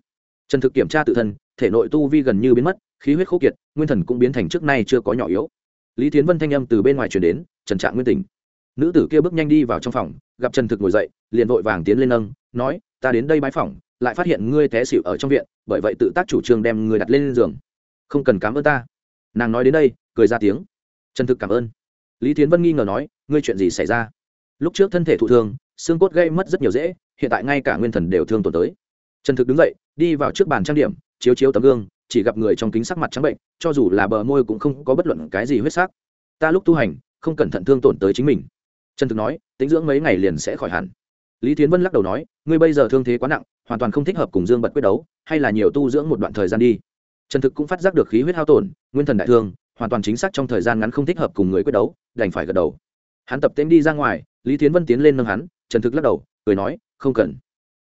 Trần thực kiểm tra tự thân thể nội tu vi gần như biến mất khí huyết khô kiệt nguyên thần cũng biến thành trước nay chưa có nhỏ yếu. Lý tiến vân thanh âm từ bên ngoài truyền đến trần trạng nguyên tình, nữ tử kia bước nhanh đi vào trong phòng gặp trần thực ngồi dậy liền vội vàng tiến lên nâng nói ta đến đây bãi phòng lại phát hiện ngươi té xịu ở trong viện bởi vậy tự tác chủ trương đem người đặt lên giường. Không cần cảm ơn ta. Nàng nói đến đây cười ra tiếng. Trần thực cảm ơn. Lý tiến vân nghi ngờ nói ngươi chuyện gì xảy ra? Lúc trước thân thể thụ thương xương cốt gây mất rất nhiều dễ hiện tại ngay cả nguyên thần đều thương tổn tới. Trần thực đứng dậy đi vào trước bàn trang điểm chiếu chiếu tấm gương, chỉ gặp người trong kính sắc mặt trắng bệnh, cho dù là bờ môi cũng không có bất luận cái gì huyết sắc. Ta lúc tu hành, không cẩn thận thương tổn tới chính mình. Trần thực nói, tính dưỡng mấy ngày liền sẽ khỏi hẳn. Lý tiến vân lắc đầu nói, ngươi bây giờ thương thế quá nặng, hoàn toàn không thích hợp cùng dương bật quyết đấu, hay là nhiều tu dưỡng một đoạn thời gian đi. Trần thực cũng phát giác được khí huyết hao tổn, nguyên thần đại thương, hoàn toàn chính xác trong thời gian ngắn không thích hợp cùng người quyết đấu, đành phải gật đầu. Hắn tập tên đi ra ngoài, lý tiến vân tiến lên nâng hắn, trần thực lắc đầu, cười nói, không cần.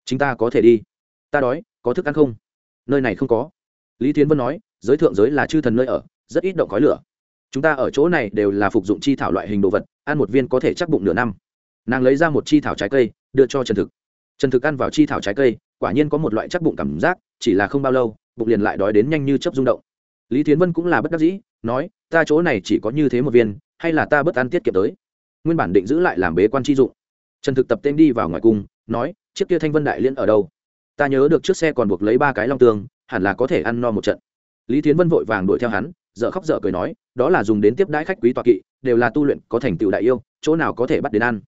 Chúng ta có thể đi. Ta đói, có thức ăn không? Nơi này không có. Lý Thiến vân nói, giới thượng giới là chư thần nơi ở, rất ít động khói lửa. Chúng ta ở chỗ này đều là phục dụng chi thảo loại hình đồ vật, ăn một viên có thể chắc bụng nửa năm. Nàng lấy ra một chi thảo trái cây, đưa cho trần thực. Trần thực ăn vào chi thảo trái cây, quả nhiên có một loại chắc bụng cảm giác, chỉ là không bao lâu, bụng liền lại đói đến nhanh như chấp rung động. Lý Thiến vân cũng là bất đắc dĩ, nói, ta chỗ này chỉ có như thế một viên, hay là ta bất ăn tiết kiệm tới? Nguyên bản định giữ lại làm bế quan chi dụng. Trần thực tập tên đi vào ngoài cung, nói, chiếc kia thanh vân đại liên ở đâu? Ta nhớ được chiếc xe còn buộc lấy ba cái long tương hẳn là có thể ăn no một trận. Lý tiến vân vội vàng đuổi theo hắn dợ khóc dợ cười nói, đó là dùng đến tiếp đãi khách quý tọa kỵ, đều là tu luyện, có thành tựu đại yêu, chỗ nào có thể bắt đến ăn.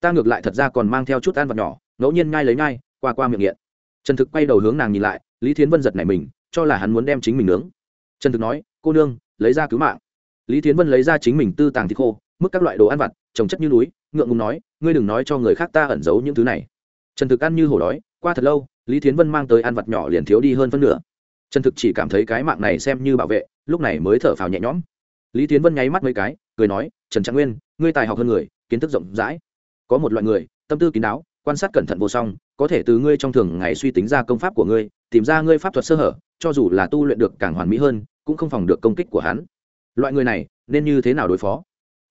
Ta ngược lại thật ra còn mang theo chút ăn vật nhỏ, ngẫu nhiên ngay lấy ngay qua qua miệng nghiện. Trần thực quay đầu hướng nàng nhìn lại, lý thiến vân giật này mình, cho là hắn muốn đem chính mình nướng. Trần thực nói, cô nương, lấy ra cứu mạng. Lý thiến vân lấy ra chính mình tư tàng thịt khô mức các loại đồ ăn vặt, trồng chất như núi, ngượng ngùng nói, ngươi đừng nói cho người khác ta ẩn giấu những thứ này. Trần thực ăn như hổ đói, qua thật lâu lý thiến vân mang tới ăn vặt nhỏ liền thiếu đi hơn phân nửa. Trần thực chỉ cảm thấy cái mạng này xem như bảo vệ, lúc này mới thở phào nhẹ nhõm. Lý Thiến vân nháy mắt mấy cái, cười nói, trần trạng nguyên, ngươi tài học hơn người, kiến thức rộng rãi. Có một loại người, tâm tư kín đáo, quan sát cẩn thận vô song, có thể từ ngươi trong thường ngày suy tính ra công pháp của ngươi, tìm ra ngươi pháp thuật sơ hở, cho dù là tu luyện được càng hoàn mỹ hơn, cũng không phòng được công kích của hắn. Loại người này, nên như thế nào đối phó?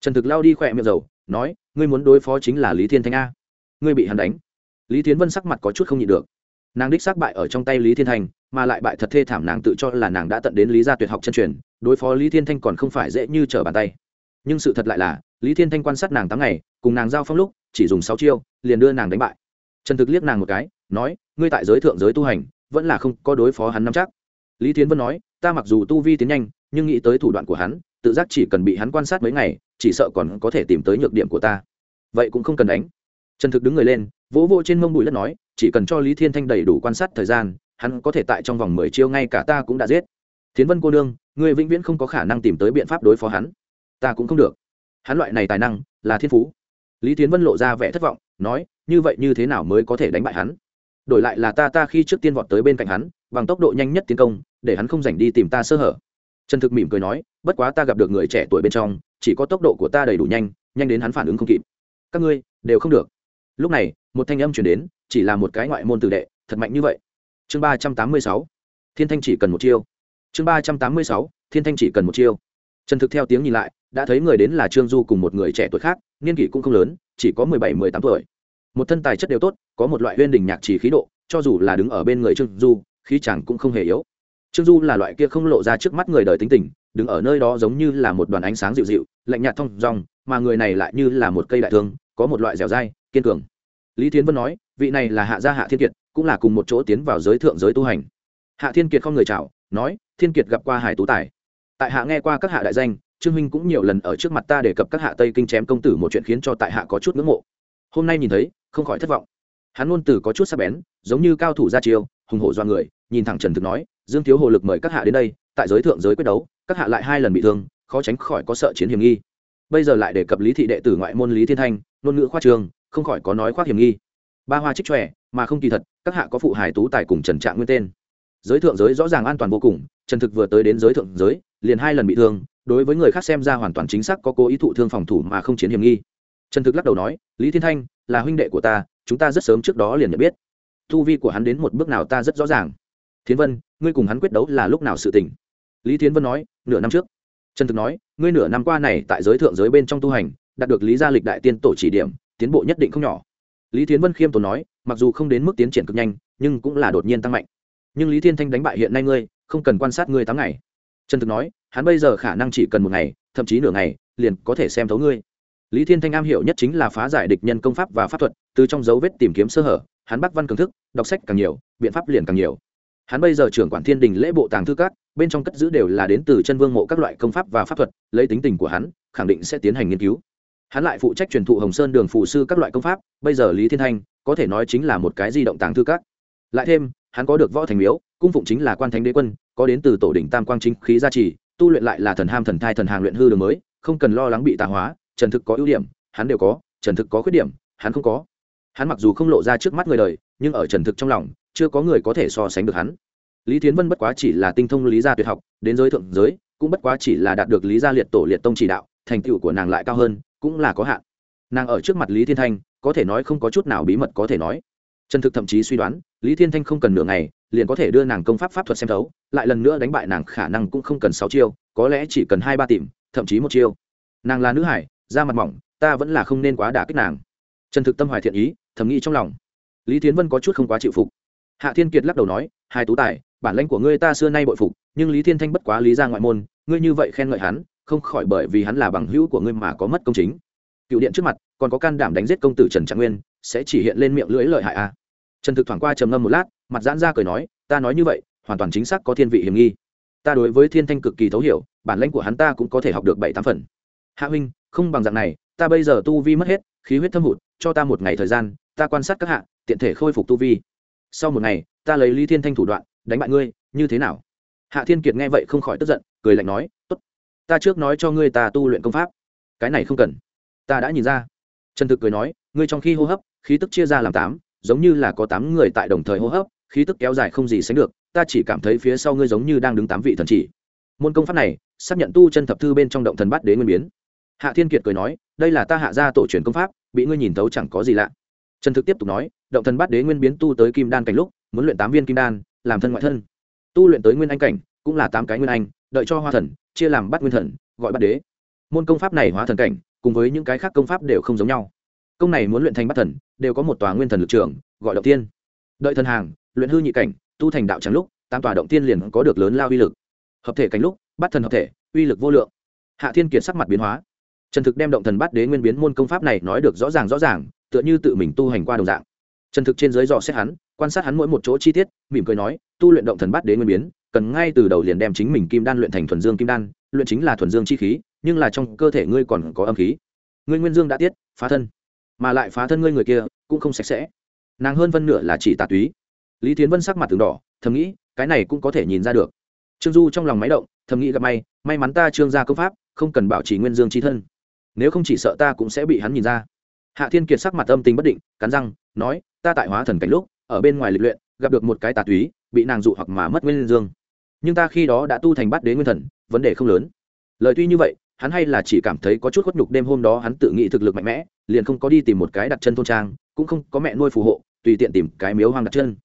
Trần thực lao đi khỏe miệng dầu, nói, ngươi muốn đối phó chính là lý thiên thanh a. Ngươi bị hắn đánh. Lý tiến vân sắc mặt có chút không nhịn được nàng đích xác bại ở trong tay lý thiên thanh, mà lại bại thật thê thảm nàng tự cho là nàng đã tận đến lý gia tuyệt học chân truyền, đối phó lý thiên thanh còn không phải dễ như trở bàn tay. Nhưng sự thật lại là, lý thiên thanh quan sát nàng tám ngày, cùng nàng giao phong lúc, chỉ dùng sáu chiêu, liền đưa nàng đánh bại. Trần thực liếc nàng một cái, nói, ngươi tại giới thượng giới tu hành, vẫn là không có đối phó hắn nắm chắc. Lý tiến vân nói, ta mặc dù tu vi tiến nhanh, nhưng nghĩ tới thủ đoạn của hắn, tự giác chỉ cần bị hắn quan sát mấy ngày, chỉ sợ còn có thể tìm tới nhược điểm của ta. Vậy cũng không cần đánh. Trần thực đứng người lên, vỗ vỗ trên mông bụi đất nói chỉ cần cho lý thiên thanh đầy đủ quan sát thời gian, hắn có thể tại trong vòng mười chiêu ngay cả ta cũng đã giết. Thiến vân cô nương người vĩnh viễn không có khả năng tìm tới biện pháp đối phó hắn. Ta cũng không được. Hắn loại này tài năng, là thiên phú. Lý tiến vân lộ ra vẻ thất vọng, nói, như vậy như thế nào mới có thể đánh bại hắn? Đổi lại là ta ta khi trước tiên vọt tới bên cạnh hắn, bằng tốc độ nhanh nhất tiến công, để hắn không dành đi tìm ta sơ hở. Trần thực mỉm cười nói, bất quá ta gặp được người trẻ tuổi bên trong, chỉ có tốc độ của ta đầy đủ nhanh nhanh đến hắn phản ứng không kịp. Các ngươi, đều không được. Lúc này một thanh âm chuyển đến, chỉ là một cái ngoại môn tử đệ, thật mạnh như vậy. Chương ba trăm tám mươi sáu, thiên thanh chỉ cần một chiêu. Chương ba trăm tám mươi sáu, thiên thanh chỉ cần một chiêu. Trần thực theo tiếng nhìn lại, đã thấy người đến là trương du cùng một người trẻ tuổi khác, niên kỷ cũng không lớn, chỉ có mười bảy, mười tám tuổi. Một thân tài chất đều tốt, có một loại huyên đình nhạc chỉ khí độ, cho dù là đứng ở bên người trương du, khí chẳng cũng không hề yếu. Trương du là loại kia không lộ ra trước mắt người đời tính tình, đứng ở nơi đó giống như là một đoàn ánh sáng dịu dịu, lạnh nhạt thong dong, mà người này lại như là một cây đại thương, có một loại dẻo dai, kiên cường lý thiến vân nói, vị này là hạ gia hạ thiên kiệt, cũng là cùng một chỗ tiến vào giới thượng giới tu hành. Hạ thiên kiệt không người chào, nói, thiên kiệt gặp qua hải tú tài. Tại hạ nghe qua các hạ đại danh, trương minh cũng nhiều lần ở trước mặt ta đề cập các hạ tây kinh chém công tử một chuyện khiến cho tại hạ có chút ngưỡng mộ. Hôm nay nhìn thấy, không khỏi thất vọng. Hắn ngôn từ có chút sắc bén, giống như cao thủ gia chiêu, hùng hổ do người, nhìn thẳng trần thực nói, dương thiếu hồ lực mời các hạ đến đây, tại giới thượng giới quyết đấu, các hạ lại hai lần bị thương, khó tránh khỏi có sợ chiến hiểm nghi. Bây giờ lại đề cập lý thị đệ tử ngoại môn lý thiên thanh, ngôn ngữ khoa trường không khỏi có nói khoác hiểm nghi. Ba hoa trích tròe mà không kỳ thật, các hạ có phụ hải tú tài cùng trần trạng nguyên tên. Giới thượng giới rõ ràng an toàn vô cùng, trần thực vừa tới đến giới thượng giới, liền hai lần bị thương, đối với người khác xem ra hoàn toàn chính xác có cố ý thụ thương phòng thủ mà không chiến hiểm nghi. Trần thực lắc đầu nói, lý thiên thanh, là huynh đệ của ta, chúng ta rất sớm trước đó liền nhận biết. Thu vi của hắn đến một bước nào ta rất rõ ràng. Thiến vân, ngươi cùng hắn quyết đấu là lúc nào sự tình? Lý thiến vân nói, nửa năm trước. Trần thực nói, ngươi nửa năm qua này tại giới thượng giới bên trong tu hành, đạt được lý gia lịch đại tiên tổ chỉ điểm tiến bộ nhất định không nhỏ. Lý Tiến vân khiêm tốn nói, mặc dù không đến mức tiến triển cực nhanh, nhưng cũng là đột nhiên tăng mạnh. Nhưng lý thiên thanh đánh bại hiện nay ngươi, không cần quan sát ngươi tám ngày. Trần thực nói, hắn bây giờ khả năng chỉ cần một ngày, thậm chí nửa ngày, liền có thể xem thấu ngươi. Lý thiên thanh am hiểu nhất chính là phá giải địch nhân công pháp và pháp thuật, từ trong dấu vết tìm kiếm sơ hở, hắn bắc văn cường thức, đọc sách càng nhiều, biện pháp liền càng nhiều. Hắn bây giờ trưởng quản thiên đình lễ bộ tàng thư các, bên trong cất giữ đều là đến từ chân vương mộ các loại công pháp và pháp thuật, lấy tính tình của hắn, khẳng định sẽ tiến hành nghiên cứu hắn lại phụ trách truyền thụ hồng sơn đường phụ sư các loại công pháp, bây giờ lý thiên thanh có thể nói chính là một cái di động tàng thư các. Lại thêm, hắn có được võ thành miếu, cung phụng chính là quan thánh đế quân, có đến từ tổ đỉnh tam quang chính khí gia trì, tu luyện lại là thần ham thần thai thần hàng luyện hư đường mới, không cần lo lắng bị tà hóa, trần thực có ưu điểm, hắn đều có, trần thực có khuyết điểm, hắn không có. Hắn mặc dù không lộ ra trước mắt người đời, nhưng ở trần thực trong lòng, chưa có người có thể so sánh được hắn. Lý thiến vân bất quá chỉ là tinh thông lý gia tuyệt học, đến giới thượng giới, cũng bất quá chỉ là đạt được lý gia liệt tổ liệt tông chỉ đạo, thành tựu của nàng lại cao hơn cũng là có hạn. Nàng ở trước mặt lý thiên thanh, có thể nói không có chút nào bí mật có thể nói. Trần thực thậm chí suy đoán, lý thiên thanh không cần nửa ngày, liền có thể đưa nàng công pháp pháp thuật xem thấu, lại lần nữa đánh bại nàng khả năng cũng không cần sáu chiêu, có lẽ chỉ cần hai ba tìm, thậm chí một chiêu. Nàng là nữ hải, da mặt mỏng, ta vẫn là không nên quá đả kích nàng. Trần thực tâm hoài thiện ý, thầm nghĩ trong lòng. Lý tiến vân có chút không quá chịu phục. Hạ thiên kiệt lắc đầu nói, hai tú tài, bản lãnh của ngươi ta xưa nay bội phục, nhưng lý thiên thanh bất quá lý ra ngoại môn, ngươi như vậy khen ngợi hắn không khỏi bởi vì hắn là bằng hữu của ngươi mà có mất công chính. Cựu điện trước mặt, còn có can đảm đánh giết công tử trần trạng nguyên, sẽ chỉ hiện lên miệng lưỡi lợi hại a à. trần thực thoảng qua trầm ngâm một lát, mặt giãn ra cười nói, ta nói như vậy, hoàn toàn chính xác có thiên vị hiểm nghi. Ta đối với thiên thanh cực kỳ thấu hiểu, bản lãnh của hắn ta cũng có thể học được bảy tám phần. Hạ huynh, không bằng dạng này, ta bây giờ tu vi mất hết, khí huyết thâm hụt, cho ta một ngày thời gian, ta quan sát các hạ, tiện thể khôi phục tu vi. Sau một ngày, ta lấy lý thiên thanh thủ đoạn, đánh bại ngươi, như thế nào? Hạ thiên kiệt nghe vậy không khỏi tức giận, cười lạnh nói ta trước nói cho ngươi ta tu luyện công pháp. Cái này không cần. Ta đã nhìn ra. Trần thực cười nói, ngươi trong khi hô hấp, khí tức chia ra làm tám, giống như là có tám người tại đồng thời hô hấp, khí tức kéo dài không gì sánh được, ta chỉ cảm thấy phía sau ngươi giống như đang đứng tám vị thần chỉ. Môn công pháp này, xác nhận tu chân thập thư bên trong động thần bát đế nguyên biến. Hạ thiên kiệt cười nói, đây là ta hạ gia tổ truyền công pháp, bị ngươi nhìn thấu chẳng có gì lạ. Trần thực tiếp tục nói, động thần bát đế nguyên biến tu tới kim đan cảnh lúc, muốn luyện tám viên kim đan, làm thân ngoại thân. Tu luyện tới nguyên anh cảnh, cũng là tám cái nguyên anh, đợi cho hoa thần chia làm bát nguyên thần, gọi bát đế. Môn công pháp này hóa thần cảnh, cùng với những cái khác công pháp đều không giống nhau. Công này muốn luyện thành bát thần, đều có một tòa nguyên thần lực trường, gọi động tiên. Đợi thần hàng, luyện hư nhị cảnh, tu thành đạo trắng lúc tam tòa động tiên liền có được lớn lao uy lực. Hợp thể cảnh lúc, bắt thần hợp thể, uy lực vô lượng. Hạ thiên kiệt sắc mặt biến hóa. Trần thực đem động thần bắt đế nguyên biến môn công pháp này nói được rõ ràng rõ ràng, tựa như tự mình tu hành qua đồng dạng. Trần thực trên dưới dò xét hắn, quan sát hắn mỗi một chỗ chi tiết, mỉm cười nói, tu luyện động thần bắt đế nguyên biến cần ngay từ đầu liền đem chính mình kim đan luyện thành thuần dương kim đan, luyện chính là thuần dương chi khí, nhưng là trong cơ thể ngươi còn có âm khí. Ngươi nguyên dương đã tiết, phá thân. Mà lại phá thân ngươi người kia, cũng không sạch sẽ. Nàng hơn phân nửa là chỉ tà túy. Lý tiến vân sắc mặt từng đỏ, thầm nghĩ, cái này cũng có thể nhìn ra được. Trương du trong lòng máy động, thầm nghĩ gặp may may mắn ta trương gia công pháp, không cần bảo trì nguyên dương trí thân. Nếu không chỉ sợ ta cũng sẽ bị hắn nhìn ra. Hạ thiên kiệt sắc mặt âm tình bất định, cắn răng, nói, ta tại hóa thần cảnh lúc, ở bên ngoài lịch luyện, gặp được một cái tà túy, bị nàng dụ hoặc mà mất nguyên dương nhưng ta khi đó đã tu thành bát đế nguyên thần, vấn đề không lớn. Lời tuy như vậy, hắn hay là chỉ cảm thấy có chút khuất nhục đêm hôm đó hắn tự nghĩ thực lực mạnh mẽ, liền không có đi tìm một cái đặt chân thôn trang, cũng không có mẹ nuôi phù hộ, tùy tiện tìm cái miếu hoang đặt chân.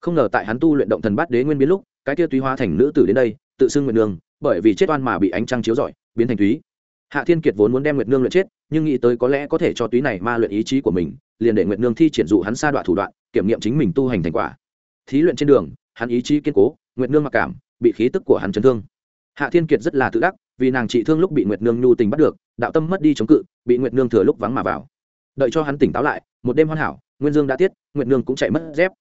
Không ngờ tại hắn tu luyện động thần bát đế nguyên biến lúc, cái kia túy hóa thành nữ tử đến đây, tự xưng nguyệt nương, bởi vì chết oan mà bị ánh trăng chiếu rọi, biến thành túy. Hạ thiên kiệt vốn muốn đem nguyệt nương luyện chết, nhưng nghĩ tới có lẽ có thể cho túy này ma luyện ý chí của mình, liền để nguyệt nương thi triển dụ hắn sa đoạn thủ đoạn, kiểm nghiệm chính mình tu hành thành quả. Thí luyện trên đường, hắn ý chí kiên cố, nguyệt nương mặc cảm bị khí tức của hắn chấn thương. Hạ thiên kiệt rất là tự đắc, vì nàng trị thương lúc bị nguyệt nương nhu tình bắt được, đạo tâm mất đi chống cự, bị nguyệt nương thừa lúc vắng mà vào. Đợi cho hắn tỉnh táo lại, một đêm hoàn hảo, nguyên dương đã tiết, nguyệt nương cũng chạy mất dép.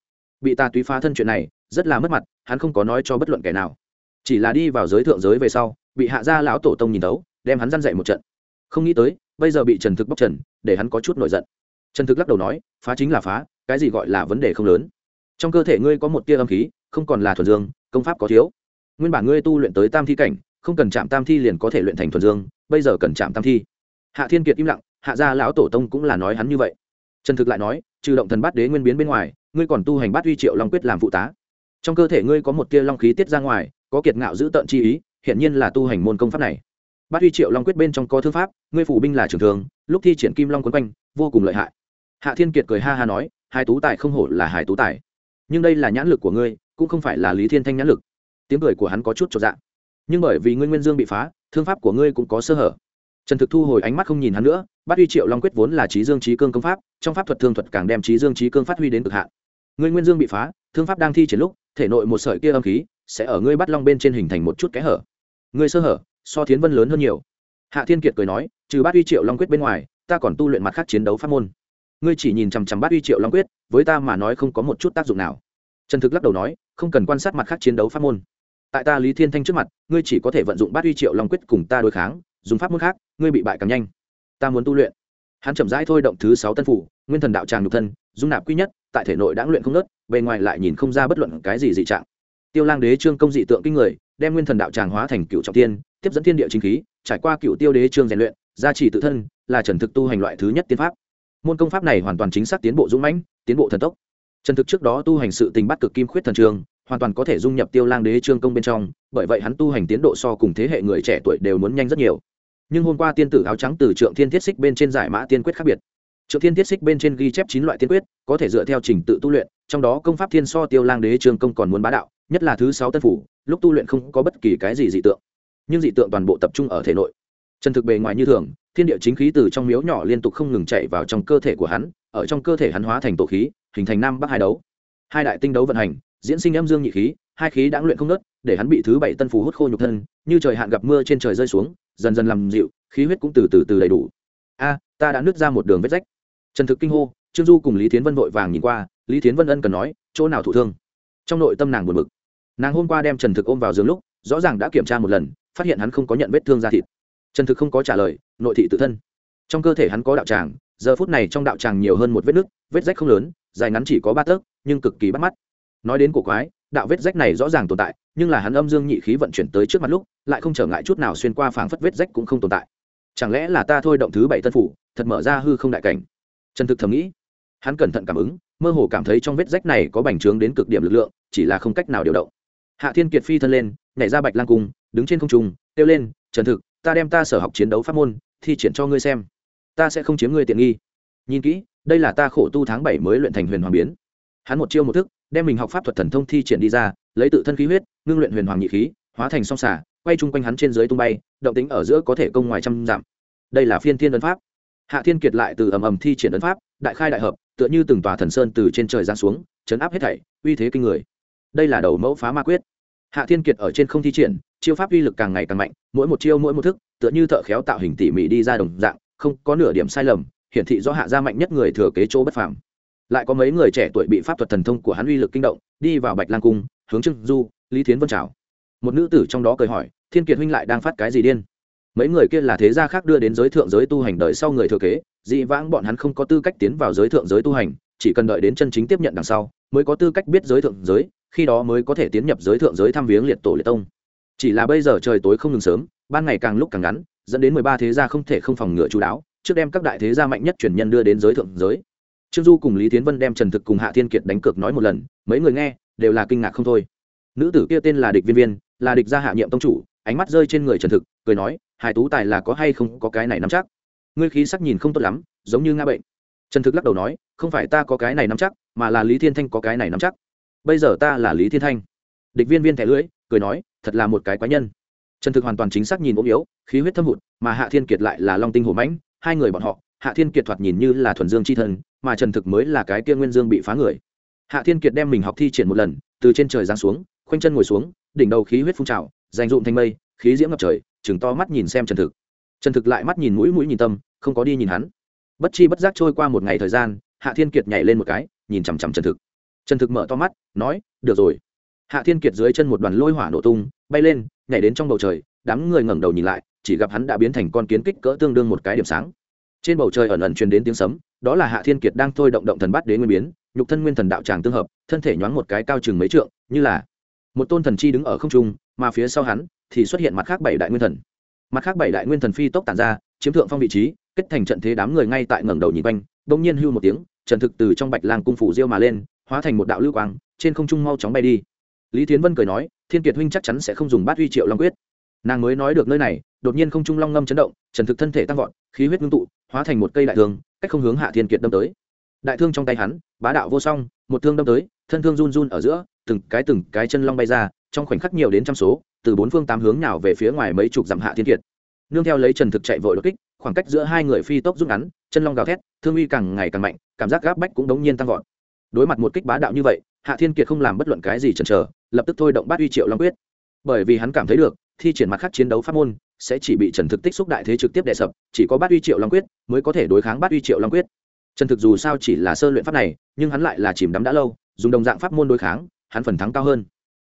Bị ta túy phá thân chuyện này, rất là mất mặt, hắn không có nói cho bất luận kẻ nào. Chỉ là đi vào giới thượng giới về sau, bị hạ gia lão tổ tông nhìn tấu đem hắn dăn dậy một trận. Không nghĩ tới, bây giờ bị trần thực bóc trần, để hắn có chút nổi giận. Trần thực lắc đầu nói, phá chính là phá, cái gì gọi là vấn đề không lớn. Trong cơ thể ngươi có một tia âm khí, không còn là thuần dương, công pháp có thiếu nguyên bản ngươi tu luyện tới tam thi cảnh, không cần chạm tam thi liền có thể luyện thành thuần dương, bây giờ cần chạm tam thi. Hạ thiên kiệt im lặng, hạ gia lão tổ tông cũng là nói hắn như vậy. Trần thực lại nói, trừ động thần bát đế nguyên biến bên ngoài, ngươi còn tu hành bát uy triệu long quyết làm phụ tá. Trong cơ thể ngươi có một tia long khí tiết ra ngoài, có kiệt ngạo giữ tận chi ý hiện nhiên là tu hành môn công pháp này. Bát uy triệu long quyết bên trong có thư pháp, ngươi phủ binh là trường thường, lúc thi triển kim long quấn quanh, vô cùng lợi hại. Hạ thiên kiệt cười ha ha nói, hai tú tài không hổ là hải tú tài. Nhưng đây là nhãn lực của ngươi, cũng không phải là lý thiên thanh nhãn lực tiếng cười của hắn có chút trọn dạng nhưng bởi vì ngươi nguyên dương bị phá, thương pháp của ngươi cũng có sơ hở. Trần thực thu hồi ánh mắt không nhìn hắn nữa bát uy triệu long quyết vốn là trí dương trí cương công pháp, trong pháp thuật thương thuật càng đem trí dương trí cương phát huy đến cực hạn. Ngươi nguyên dương bị phá, thương pháp đang thi triển lúc, thể nội một sợi kia âm khí sẽ ở ngươi bắt long bên trên hình thành một chút kẽ hở. Ngươi sơ hở, so thiến vân lớn hơn nhiều. Hạ thiên kiệt cười nói, trừ bát uy triệu long quyết bên ngoài, ta còn tu luyện mặt khác chiến đấu pháp môn. Ngươi chỉ nhìn chằm chằm bát uy triệu long quyết, với ta mà nói không có một chút tác dụng nào. Trần thực lắc đầu nói, không cần quan sát mặt khác chiến đấu pháp môn tại ta lý thiên thanh trước mặt ngươi chỉ có thể vận dụng bát uy triệu long quyết cùng ta đối kháng dùng pháp môn khác ngươi bị bại càng nhanh ta muốn tu luyện hắn chậm rãi thôi động thứ sáu tân phủ nguyên thần đạo tràng nhục thân dung nạp quy nhất tại thể nội đã luyện không nớt bề ngoài lại nhìn không ra bất luận cái gì dị trạng tiêu lang đế trương công dị tượng kinh người đem nguyên thần đạo tràng hóa thành cựu trọng tiên tiếp dẫn thiên địa chính khí trải qua cựu tiêu đế trương rèn luyện gia trì tự thân là trần thực tu hành loại thứ nhất tiên pháp môn công pháp này hoàn toàn chính xác tiến bộ dũng mãnh tiến bộ thần tốc trần thực trước đó tu hành sự tình bắt cực kim khuyết thần trường hoàn toàn có thể dung nhập tiêu lang đế trương công bên trong, bởi vậy hắn tu hành tiến độ so cùng thế hệ người trẻ tuổi đều muốn nhanh rất nhiều. Nhưng hôm qua tiên tử áo trắng từ trượng thiên thiết xích bên trên giải mã tiên quyết khác biệt. Trượng thiên thiết xích bên trên ghi chép chín loại tiên quyết, có thể dựa theo trình tự tu luyện, trong đó công pháp thiên so tiêu lang đế trương công còn muốn bá đạo, nhất là thứ sáu tân phủ, lúc tu luyện không có bất kỳ cái gì dị tượng. Nhưng dị tượng toàn bộ tập trung ở thể nội. Trần thực bề ngoài như thường, thiên địa chính khí từ trong miếu nhỏ liên tục không ngừng chạy vào trong cơ thể của hắn, ở trong cơ thể hắn hóa thành tổ khí, hình thành nam bắc hai đấu. Hai đại tinh đấu vận hành diễn sinh âm dương nhị khí, hai khí đã luyện không nớt để hắn bị thứ bảy tân phù hút khô nhục thân, như trời hạn gặp mưa trên trời rơi xuống, dần dần làm dịu, khí huyết cũng từ từ từ đầy đủ. A, ta đã nứt ra một đường vết rách. Trần thực kinh hô, trương du cùng lý thiến vân vội vàng nhìn qua, lý thiến vân ân cần nói, chỗ nào thụ thương? Trong nội tâm nàng buồn bực. Nàng hôm qua đem trần thực ôm vào giường lúc, rõ ràng đã kiểm tra một lần, phát hiện hắn không có nhận vết thương da thịt. Trần thực không có trả lời, nội thị tự thân. Trong cơ thể hắn có đạo tràng, giờ phút này trong đạo tràng nhiều hơn một vết nứt, vết rách không lớn, dài ngắn chỉ có ba tấc, nhưng cực kỳ bắt mắt nói đến cổ quái, đạo vết rách này rõ ràng tồn tại, nhưng là hắn âm dương nhị khí vận chuyển tới trước mặt lúc, lại không trở ngại chút nào xuyên qua phảng phất vết rách cũng không tồn tại. Chẳng lẽ là ta thôi động thứ bảy tân phủ, thật mở ra hư không đại cảnh? Trần thực thầm nghĩ. Hắn cẩn thận cảm ứng, mơ hồ cảm thấy trong vết rách này có bành trướng đến cực điểm lực lượng, chỉ là không cách nào điều động. Hạ thiên kiệt phi thân lên, nhảy ra bạch lang cung, đứng trên không trung, kêu lên, trần thực, ta đem ta sở học chiến đấu pháp môn, thi triển cho ngươi xem. Ta sẽ không chiếm ngươi tiện nghi. Nhìn kỹ, đây là ta khổ tu tháng bảy mới luyện thành huyền hoàng biến. Hắn một chiêu một thức đem mình học pháp thuật thần thông thi triển đi ra, lấy tự thân khí huyết, ngưng luyện huyền hoàng nhị khí, hóa thành song xả quay chung quanh hắn trên dưới tung bay, động tính ở giữa có thể công ngoài trăm dặm. Đây là phiên thiên ấn pháp. Hạ thiên kiệt lại từ ầm ầm thi triển ấn pháp, đại khai đại hợp, tựa như từng tòa thần sơn từ trên trời giáng xuống, chấn áp hết thảy, uy thế kinh người. Đây là đầu mẫu phá ma quyết. Hạ thiên kiệt ở trên không thi triển, chiêu pháp uy lực càng ngày càng mạnh, mỗi một chiêu mỗi một thức, tựa như thợ khéo tạo hình tỉ mỉ đi ra đồng dạng, không có nửa điểm sai lầm, hiển thị do hạ gia mạnh nhất người thừa kế chỗ bất phàm lại có mấy người trẻ tuổi bị pháp thuật thần thông của hắn uy lực kinh động, đi vào bạch lang cung, hướng trưng du, lý thiến vân chào. Một nữ tử trong đó cười hỏi, thiên kiệt huynh lại đang phát cái gì điên? Mấy người kia là thế gia khác đưa đến giới thượng giới tu hành đợi sau người thừa kế, dị vãng bọn hắn không có tư cách tiến vào giới thượng giới tu hành, chỉ cần đợi đến chân chính tiếp nhận đằng sau, mới có tư cách biết giới thượng giới, khi đó mới có thể tiến nhập giới thượng giới thăm viếng liệt tổ liệt tông. Chỉ là bây giờ trời tối không ngừng sớm, ban ngày càng lúc càng ngắn, dẫn đến mười ba thế gia không thể không phòng ngừa chú đáo, trước đem các đại thế gia mạnh nhất truyền nhân đưa đến giới thượng giới trương du cùng lý tiến vân đem trần thực cùng hạ thiên kiệt đánh cược nói một lần, mấy người nghe, đều là kinh ngạc không thôi. Nữ tử kia tên là địch viên viên, là địch gia hạ nhiệm tông chủ, ánh mắt rơi trên người trần thực, cười nói, hải tú tài là có hay không có cái này nắm chắc? Ngươi khí sắc nhìn không tốt lắm, giống như nga bệnh. Trần thực lắc đầu nói, không phải ta có cái này nắm chắc, mà là lý thiên thanh có cái này nắm chắc. Bây giờ ta là lý thiên thanh. Địch viên viên thẻ lưỡi, cười nói, thật là một cái quái nhân. Trần thực hoàn toàn chính xác nhìn ốm yếu, khí huyết thâm hụt, mà hạ thiên kiệt lại là long tinh hổ mãnh, hai người bọn họ hạ thiên kiệt thoạt nhìn như là thuần dương c h i thân mà trần thực mới là cái kia nguyên dương bị phá người. Hạ thiên kiệt đem mình học thi triển một lần, từ trên trời giáng xuống, khoanh chân ngồi xuống, đỉnh đầu khí huyết phun trào, dành dụm thanh mây, khí diễm ngập trời chừng to mắt nhìn xem trần thực. Trần thực lại mắt nhìn mũi mũi nhìn tâm, không có đi nhìn hắn. Bất chi bất giác trôi qua một ngày thời gian, hạ thiên kiệt nhảy lên một cái, nhìn chằm chằm trần thực. Trần thực mở to mắt, nói, được rồi. Hạ thiên kiệt dưới chân một đoàn lôi hỏa nổ tung, bay lên, nhảy đến trong bầu trời, đám người ngẩng đầu nhìn lại, chỉ gặp hắn đã biến thành con kiến kích cỡ tương đương một cái điểm sáng trên bầu trời ẩn ẩn truyền đến tiếng sấm, đó là hạ thiên kiệt đang thôi động động thần bát đế nguyên biến, nhục thân nguyên thần đạo tràng tương hợp, thân thể nhoáng một cái cao chừng mấy trượng, như là một tôn thần chi đứng ở không trung, mà phía sau hắn thì xuất hiện mặt khác bảy đại nguyên thần. Mặt khác bảy đại nguyên thần phi tốc tản ra, chiếm thượng phong vị trí, kết thành trận thế đám người ngay tại ngẩng đầu nhìn quanh, bỗng nhiên hưu một tiếng, trần thực từ trong bạch lang cung phủ diêu mà lên, hóa thành một đạo lưu quang, trên không trung mau chóng bay đi. Lý tiến vân cười nói, thiên kiệt huynh chắc chắn sẽ không dùng bát huy triệu long quyết. Nàng mới nói được nơi này, đột nhiên không trung long ngâm chấn động, trần thực thân thể tăng vọt, khí huyết ngưng tụ hóa thành một cây đại thương, cách không hướng hạ thiên kiệt đâm tới. Đại thương trong tay hắn, bá đạo vô song, một thương đâm tới, thân thương run run ở giữa, từng cái từng cái chân long bay ra, trong khoảnh khắc nhiều đến trăm số, từ bốn phương tám hướng nào về phía ngoài mấy chục dặm hạ thiên kiệt. Nương theo lấy trần thực chạy vội đột kích, khoảng cách giữa hai người phi tốc rút ngắn, chân long gào thét, thương uy càng ngày càng mạnh, cảm giác gáp bách cũng đống nhiên tăng vọt. Đối mặt một kích bá đạo như vậy, hạ thiên kiệt không làm bất luận cái gì chần chờ, lập tức thôi động bát uy triệu long quyết. Bởi vì hắn cảm thấy được, thi triển mặt khác chiến đấu pháp môn sẽ chỉ bị trần thực tích xúc đại thế trực tiếp đè sập, chỉ có bát uy triệu long quyết mới có thể đối kháng bát uy triệu long quyết. Trần thực dù sao chỉ là sơ luyện pháp này, nhưng hắn lại là chìm đắm đã lâu, dùng đồng dạng pháp môn đối kháng, hắn phần thắng cao hơn.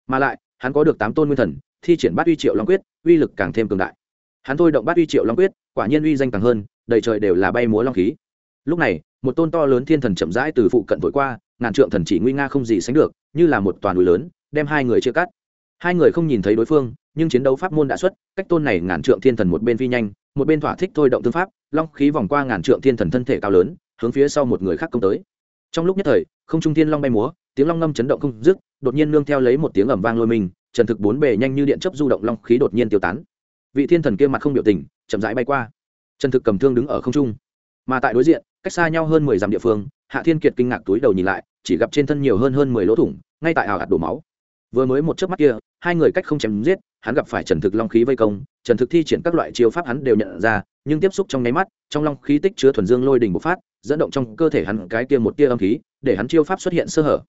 Mà lại, hắn có được tám tôn nguyên thần, thi triển bát uy triệu long quyết, uy lực càng thêm cường đại. Hắn thôi động bát uy triệu long quyết, quả nhiên uy danh càng hơn, đầy trời đều là bay múa long khí. Lúc này, một tôn to lớn thiên thần chậm rãi từ phụ cận thổi qua, ngàn trượng thần chỉ nguy nga không gì sánh được, như là một toàn núi lớn, đem hai người chia cắt hai người không nhìn thấy đối phương, nhưng chiến đấu pháp môn đã xuất, cách tôn này ngàn trượng thiên thần một bên phi nhanh, một bên thỏa thích thôi động thương pháp, long khí vòng qua ngàn trượng thiên thần thân thể cao lớn, hướng phía sau một người khác công tới. Trong lúc nhất thời, không trung thiên long bay múa, tiếng long ngâm chấn động không dứt, đột nhiên nương theo lấy một tiếng ầm vang lôi mình, trần thực bốn bề nhanh như điện chấp du động long khí đột nhiên tiêu tán. Vị thiên thần kia mặt không biểu tình, chậm rãi bay qua. Trần thực cầm thương đứng ở không trung. Mà tại đối diện, cách xa nhau hơn mười dặm địa phương, hạ thiên kiệt kinh ngạc túi đầu nhìn lại, chỉ gặp trên thân nhiều hơn hơn mười lỗ thủng, ngay tại ảo hạt đổ máu vừa mới một chớp mắt kia, hai người cách không chém giết, hắn gặp phải trần thực long khí vây công, trần thực thi triển các loại chiêu pháp hắn đều nhận ra, nhưng tiếp xúc trong nháy mắt, trong long khí tích chứa thuần dương lôi đình bộc phát, dẫn động trong cơ thể hắn cái kia một tia âm khí, để hắn chiêu pháp xuất hiện sơ hở.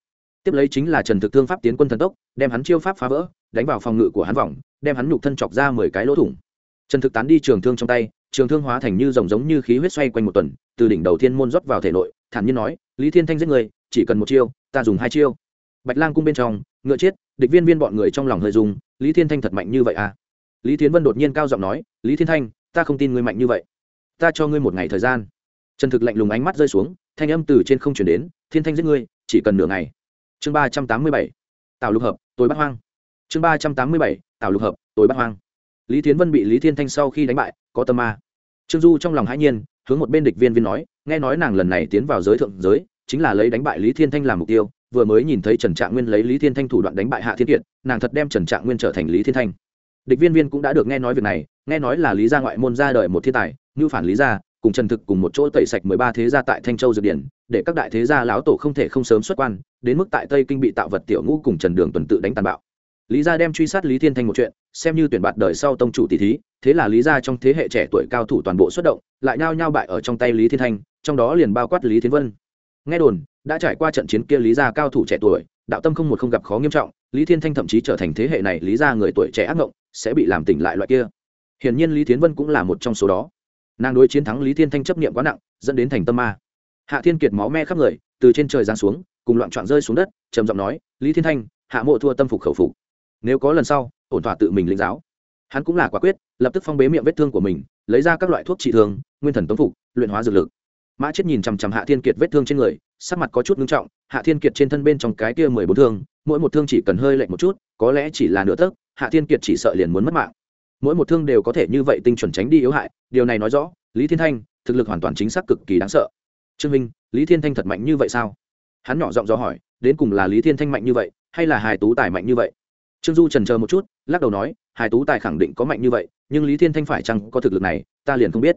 Tiếp lấy chính là trần thực thương pháp tiến quân thần tốc, đem hắn chiêu pháp phá vỡ, đánh vào phòng ngự của hắn vòng, đem hắn nhục thân chọc ra mười cái lỗ thủng. Trần thực tán đi trường thương trong tay, trường thương hóa thành như rồng giống như khí huyết xoay quanh một tuần, từ đỉnh đầu thiên môn rót vào thể nội, thản nhiên nói, lý thiên thanh giết người, chỉ cần một chiêu, ta dùng hai chiêu. Bạch lang cung bên trong, ngựa chết địch viên viên bọn người trong lòng hơi dùng lý thiên thanh thật mạnh như vậy à? Lý tiến vân đột nhiên cao giọng nói, lý thiên thanh, ta không tin ngươi mạnh như vậy. Ta cho ngươi một ngày thời gian. Trần thực lạnh lùng ánh mắt rơi xuống, thanh âm từ trên không chuyển đến, thiên thanh giết ngươi, chỉ cần nửa ngày. Chương ba trăm tám mươi bảy tạo lục hợp, tối bắt hoang. Chương ba trăm tám mươi bảy tạo lục hợp, tối bắt hoang. Lý tiến vân bị lý thiên thanh sau khi đánh bại, có tâm ma. Trương du trong lòng hãi nhiên, hướng một bên địch viên viên nói, nghe nói nàng lần này tiến vào giới thượng giới, chính là lấy đánh bại lý thiên thanh làm mục tiêu vừa mới nhìn thấy trần trạng nguyên lấy lý thiên thanh thủ đoạn đánh bại hạ thiên kiệt, nàng thật đem trần trạng nguyên trở thành lý thiên thanh. Địch viên viên cũng đã được nghe nói việc này, nghe nói là lý gia ngoại môn ra đời một thiên tài, như phản lý gia, cùng trần thực cùng một chỗ tẩy sạch mười ba thế gia tại thanh châu dược điển, để các đại thế gia lão tổ không thể không sớm xuất quan, đến mức tại tây kinh bị tạo vật tiểu ngũ cùng trần đường tuần tự đánh tàn bạo. Lý gia đem truy sát lý thiên thanh một chuyện, xem như tuyển bạt đời sau tông chủ tỷ thí, thế là lý gia trong thế hệ trẻ tuổi cao thủ toàn bộ xuất động, lại nhao nhao bại ở trong tay lý thiên thanh, trong đó liền bao quát lý thiên vân. Nghe đồn đã trải qua trận chiến kia lý gia cao thủ trẻ tuổi, đạo tâm không một không gặp khó nghiêm trọng, lý thiên thanh thậm chí trở thành thế hệ này lý gia người tuổi trẻ ác ngộng, sẽ bị làm tỉnh lại loại kia. Hiển nhiên lý thiên vân cũng là một trong số đó. Nàng đối chiến thắng lý thiên thanh chấp niệm quá nặng, dẫn đến thành tâm ma. Hạ thiên kiệt máu me khắp người, từ trên trời giáng xuống, cùng loạn trọn rơi xuống đất, trầm giọng nói, lý thiên thanh, hạ mộ thua tâm phục khẩu phục. Nếu có lần sau, ổn thỏa tự mình lĩnh giáo. Hắn cũng là quả quyết, lập tức phong bế miệng vết thương của mình, lấy ra các loại thuốc trị thương, nguyên thần tống phục, luyện hóa dược lực mã chết nhìn chằm chằm hạ thiên kiệt vết thương trên người, sắc mặt có chút ngưng trọng, hạ thiên kiệt trên thân bên trong cái kia mười bốn thương, mỗi một thương chỉ cần hơi lệch một chút, có lẽ chỉ là nửa tấc, hạ thiên kiệt chỉ sợ liền muốn mất mạng. Mỗi một thương đều có thể như vậy tinh chuẩn tránh đi yếu hại, điều này nói rõ, lý thiên thanh, thực lực hoàn toàn chính xác cực kỳ đáng sợ. Trương minh, lý thiên thanh thật mạnh như vậy sao? Hắn nhỏ giọng do hỏi, đến cùng là lý thiên thanh mạnh như vậy, hay là hài tú tài mạnh như vậy? Trương du trần chờ một chút, lắc đầu nói hài tú tài khẳng định có mạnh như vậy, nhưng lý thiên thanh phải chăng có thực lực này, ta liền không biết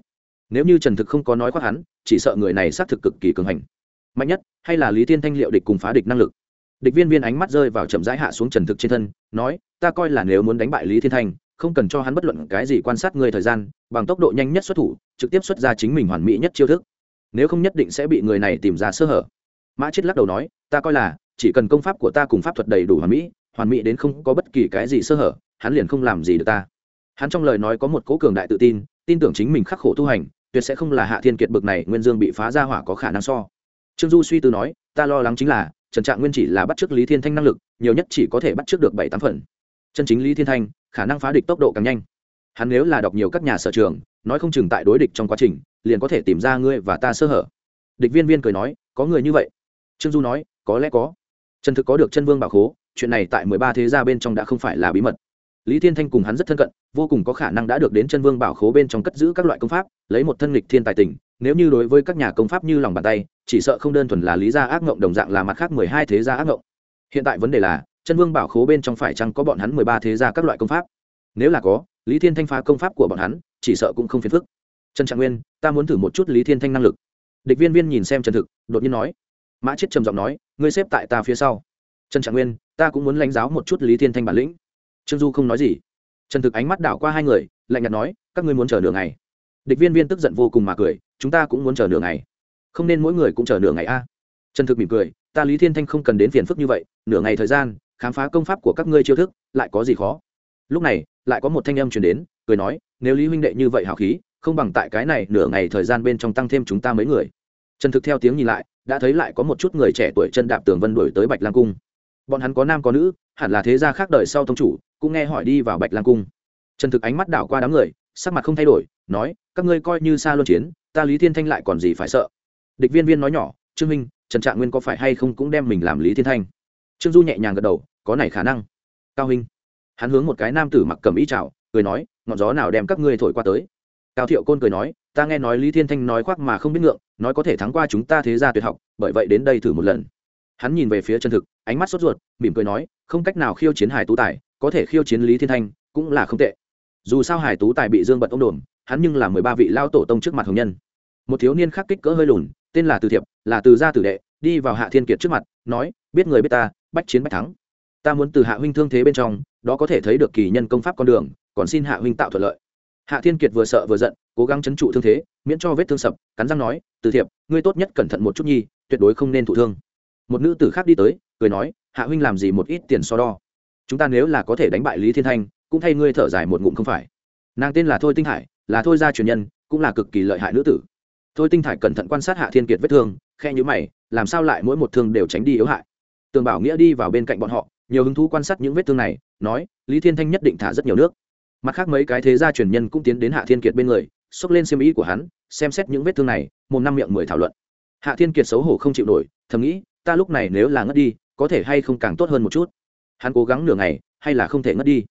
nếu như trần thực không có nói khoác hắn, chỉ sợ người này xác thực cực kỳ cường hành. Mạnh nhất, hay là lý thiên thanh liệu địch cùng phá địch năng lực? Địch viên viên ánh mắt rơi vào chậm rãi hạ xuống trần thực trên thân, nói, ta coi là nếu muốn đánh bại lý thiên thanh, không cần cho hắn bất luận cái gì quan sát người thời gian, bằng tốc độ nhanh nhất xuất thủ, trực tiếp xuất ra chính mình hoàn mỹ nhất chiêu thức. Nếu không nhất định sẽ bị người này tìm ra sơ hở. Mã chết lắc đầu nói, ta coi là, chỉ cần công pháp của ta cùng pháp thuật đầy đủ hoàn mỹ hoàn mỹ đến không có bất kỳ cái gì sơ hở, hắn liền không làm gì được ta. Hắn trong lời nói có một cố cường đại tự tin tin tưởng chính mình khắc khổ tu hành tuyệt sẽ không là hạ thiên kiệt bực này, nguyên dương bị phá ra hỏa có khả năng so. Trương du suy tư nói, ta lo lắng chính là, trần trạng nguyên chỉ là bắt trước lý thiên thanh năng lực, nhiều nhất chỉ có thể bắt trước được bảy, tám phần. Chân chính lý thiên thanh, khả năng phá địch tốc độ càng nhanh. Hắn nếu là đọc nhiều các nhà sở trường, nói không chừng tại đối địch trong quá trình, liền có thể tìm ra ngươi và ta sơ hở. Địch viên viên cười nói, có người như vậy? Trương du nói, có lẽ có. Trần thực có được chân vương bảo khố, chuyện này tại mười ba thế gia bên trong đã không phải là bí mật lý thiên thanh cùng hắn rất thân cận, vô cùng có khả năng đã được đến chân vương bảo khố bên trong cất giữ các loại công pháp, lấy một thân lịch thiên tài tình, nếu như đối với các nhà công pháp như lòng bàn tay, chỉ sợ không đơn thuần là lý gia ác ngộng đồng dạng là mặt khác mười hai thế gia ác ngộng. Hiện tại vấn đề là, chân vương bảo khố bên trong phải chăng có bọn hắn mười ba thế gia các loại công pháp? Nếu là có, lý thiên thanh phá công pháp của bọn hắn, chỉ sợ cũng không phiền phức. Trần trạng nguyên, ta muốn thử một chút lý thiên thanh năng lực. Địch viên viên nhìn xem trần thực, đột nhiên nói. Mã chết trầm giọng nói, ngươi xếp tại ta phía sau. Trần trạng nguyên, ta cũng muốn lãnh giáo một chút lý thiên thanh bản lĩnh trương du không nói gì. Trần thực ánh mắt đảo qua hai người, lạnh nhạt nói, các ngươi muốn chờ nửa ngày. Địch viên viên tức giận vô cùng mà cười, chúng ta cũng muốn chờ nửa ngày. Không nên mỗi người cũng chờ nửa ngày a. Trần thực mỉm cười, ta lý thiên thanh không cần đến phiền phức như vậy, nửa ngày thời gian, khám phá công pháp của các ngươi chiêu thức, lại có gì khó? Lúc này, lại có một thanh âm truyền đến, cười nói, nếu lý huynh đệ như vậy hào khí, không bằng tại cái này nửa ngày thời gian bên trong tăng thêm chúng ta mấy người. Trần thực theo tiếng nhìn lại, đã thấy lại có một chút người trẻ tuổi chân đạp tường vân đuổi tới bạch lang cung. Bọn hắn có nam có nữ, hẳn là thế gia khác đời sau tông chủ cũng nghe hỏi đi vào bạch lang cung. Trần thực ánh mắt đảo qua đám người, sắc mặt không thay đổi, nói, các ngươi coi như xa luân chiến, ta lý thiên thanh lại còn gì phải sợ? Địch viên viên nói nhỏ, trương minh, trần trạng nguyên có phải hay không cũng đem mình làm lý thiên thanh? Trương du nhẹ nhàng gật đầu, có này khả năng. Cao huynh. Hắn hướng một cái nam tử mặc cầm ý chào, cười nói, ngọn gió nào đem các ngươi thổi qua tới? Cao thiệu côn cười nói, ta nghe nói lý thiên thanh nói khoác mà không biết ngượng, nói có thể thắng qua chúng ta thế gia tuyệt học, bởi vậy đến đây thử một lần. Hắn nhìn về phía chân thực, ánh mắt sốt ruột, mỉm cười nói, không cách nào khiêu chiến hải tú tài có thể khiêu chiến lý thiên thanh, cũng là không tệ. Dù sao hải tú tài bị dương bật ông đồn, hắn nhưng là mười ba vị lao tổ tông trước mặt hồng nhân. Một thiếu niên khắc kích cỡ hơi lùn, tên là từ thiệp, là từ gia tử đệ, đi vào hạ thiên kiệt trước mặt, nói, biết người biết ta, bách chiến bách thắng. Ta muốn từ hạ huynh thương thế bên trong, đó có thể thấy được kỳ nhân công pháp con đường, còn xin hạ huynh tạo thuận lợi. Hạ thiên kiệt vừa sợ vừa giận, cố gắng chấn trụ thương thế, miễn cho vết thương sập, cắn răng nói, từ thiệp, ngươi tốt nhất cẩn thận một chút nhi, tuyệt đối không nên thụ thương. Một nữ tử khác đi tới, cười nói, hạ huynh làm gì một ít tiền so đo? Chúng ta nếu là có thể đánh bại lý thiên thanh, cũng thay ngươi thở dài một ngụm không phải. Nàng tên là thôi tinh hải, là thôi gia truyền nhân, cũng là cực kỳ lợi hại nữ tử. Thôi tinh thải cẩn thận quan sát hạ thiên kiệt vết thương khe nhữ mày, làm sao lại mỗi một thương đều tránh đi yếu hại? Tường bảo nghĩa đi vào bên cạnh bọn họ, nhiều hứng thú quan sát những vết thương này, nói, lý thiên thanh nhất định thả rất nhiều nước. Mặt khác mấy cái thế gia truyền nhân cũng tiến đến hạ thiên kiệt bên người, xốc lên xiêm ý của hắn, xem xét những vết thương này một năm miệng mười thảo luận. Hạ thiên kiệt xấu hổ không chịu nổi, thầm nghĩ, ta lúc này nếu là ngất đi, có thể hay không càng tốt hơn một chút? Hắn cố gắng nửa ngày, hay là không thể ngất đi.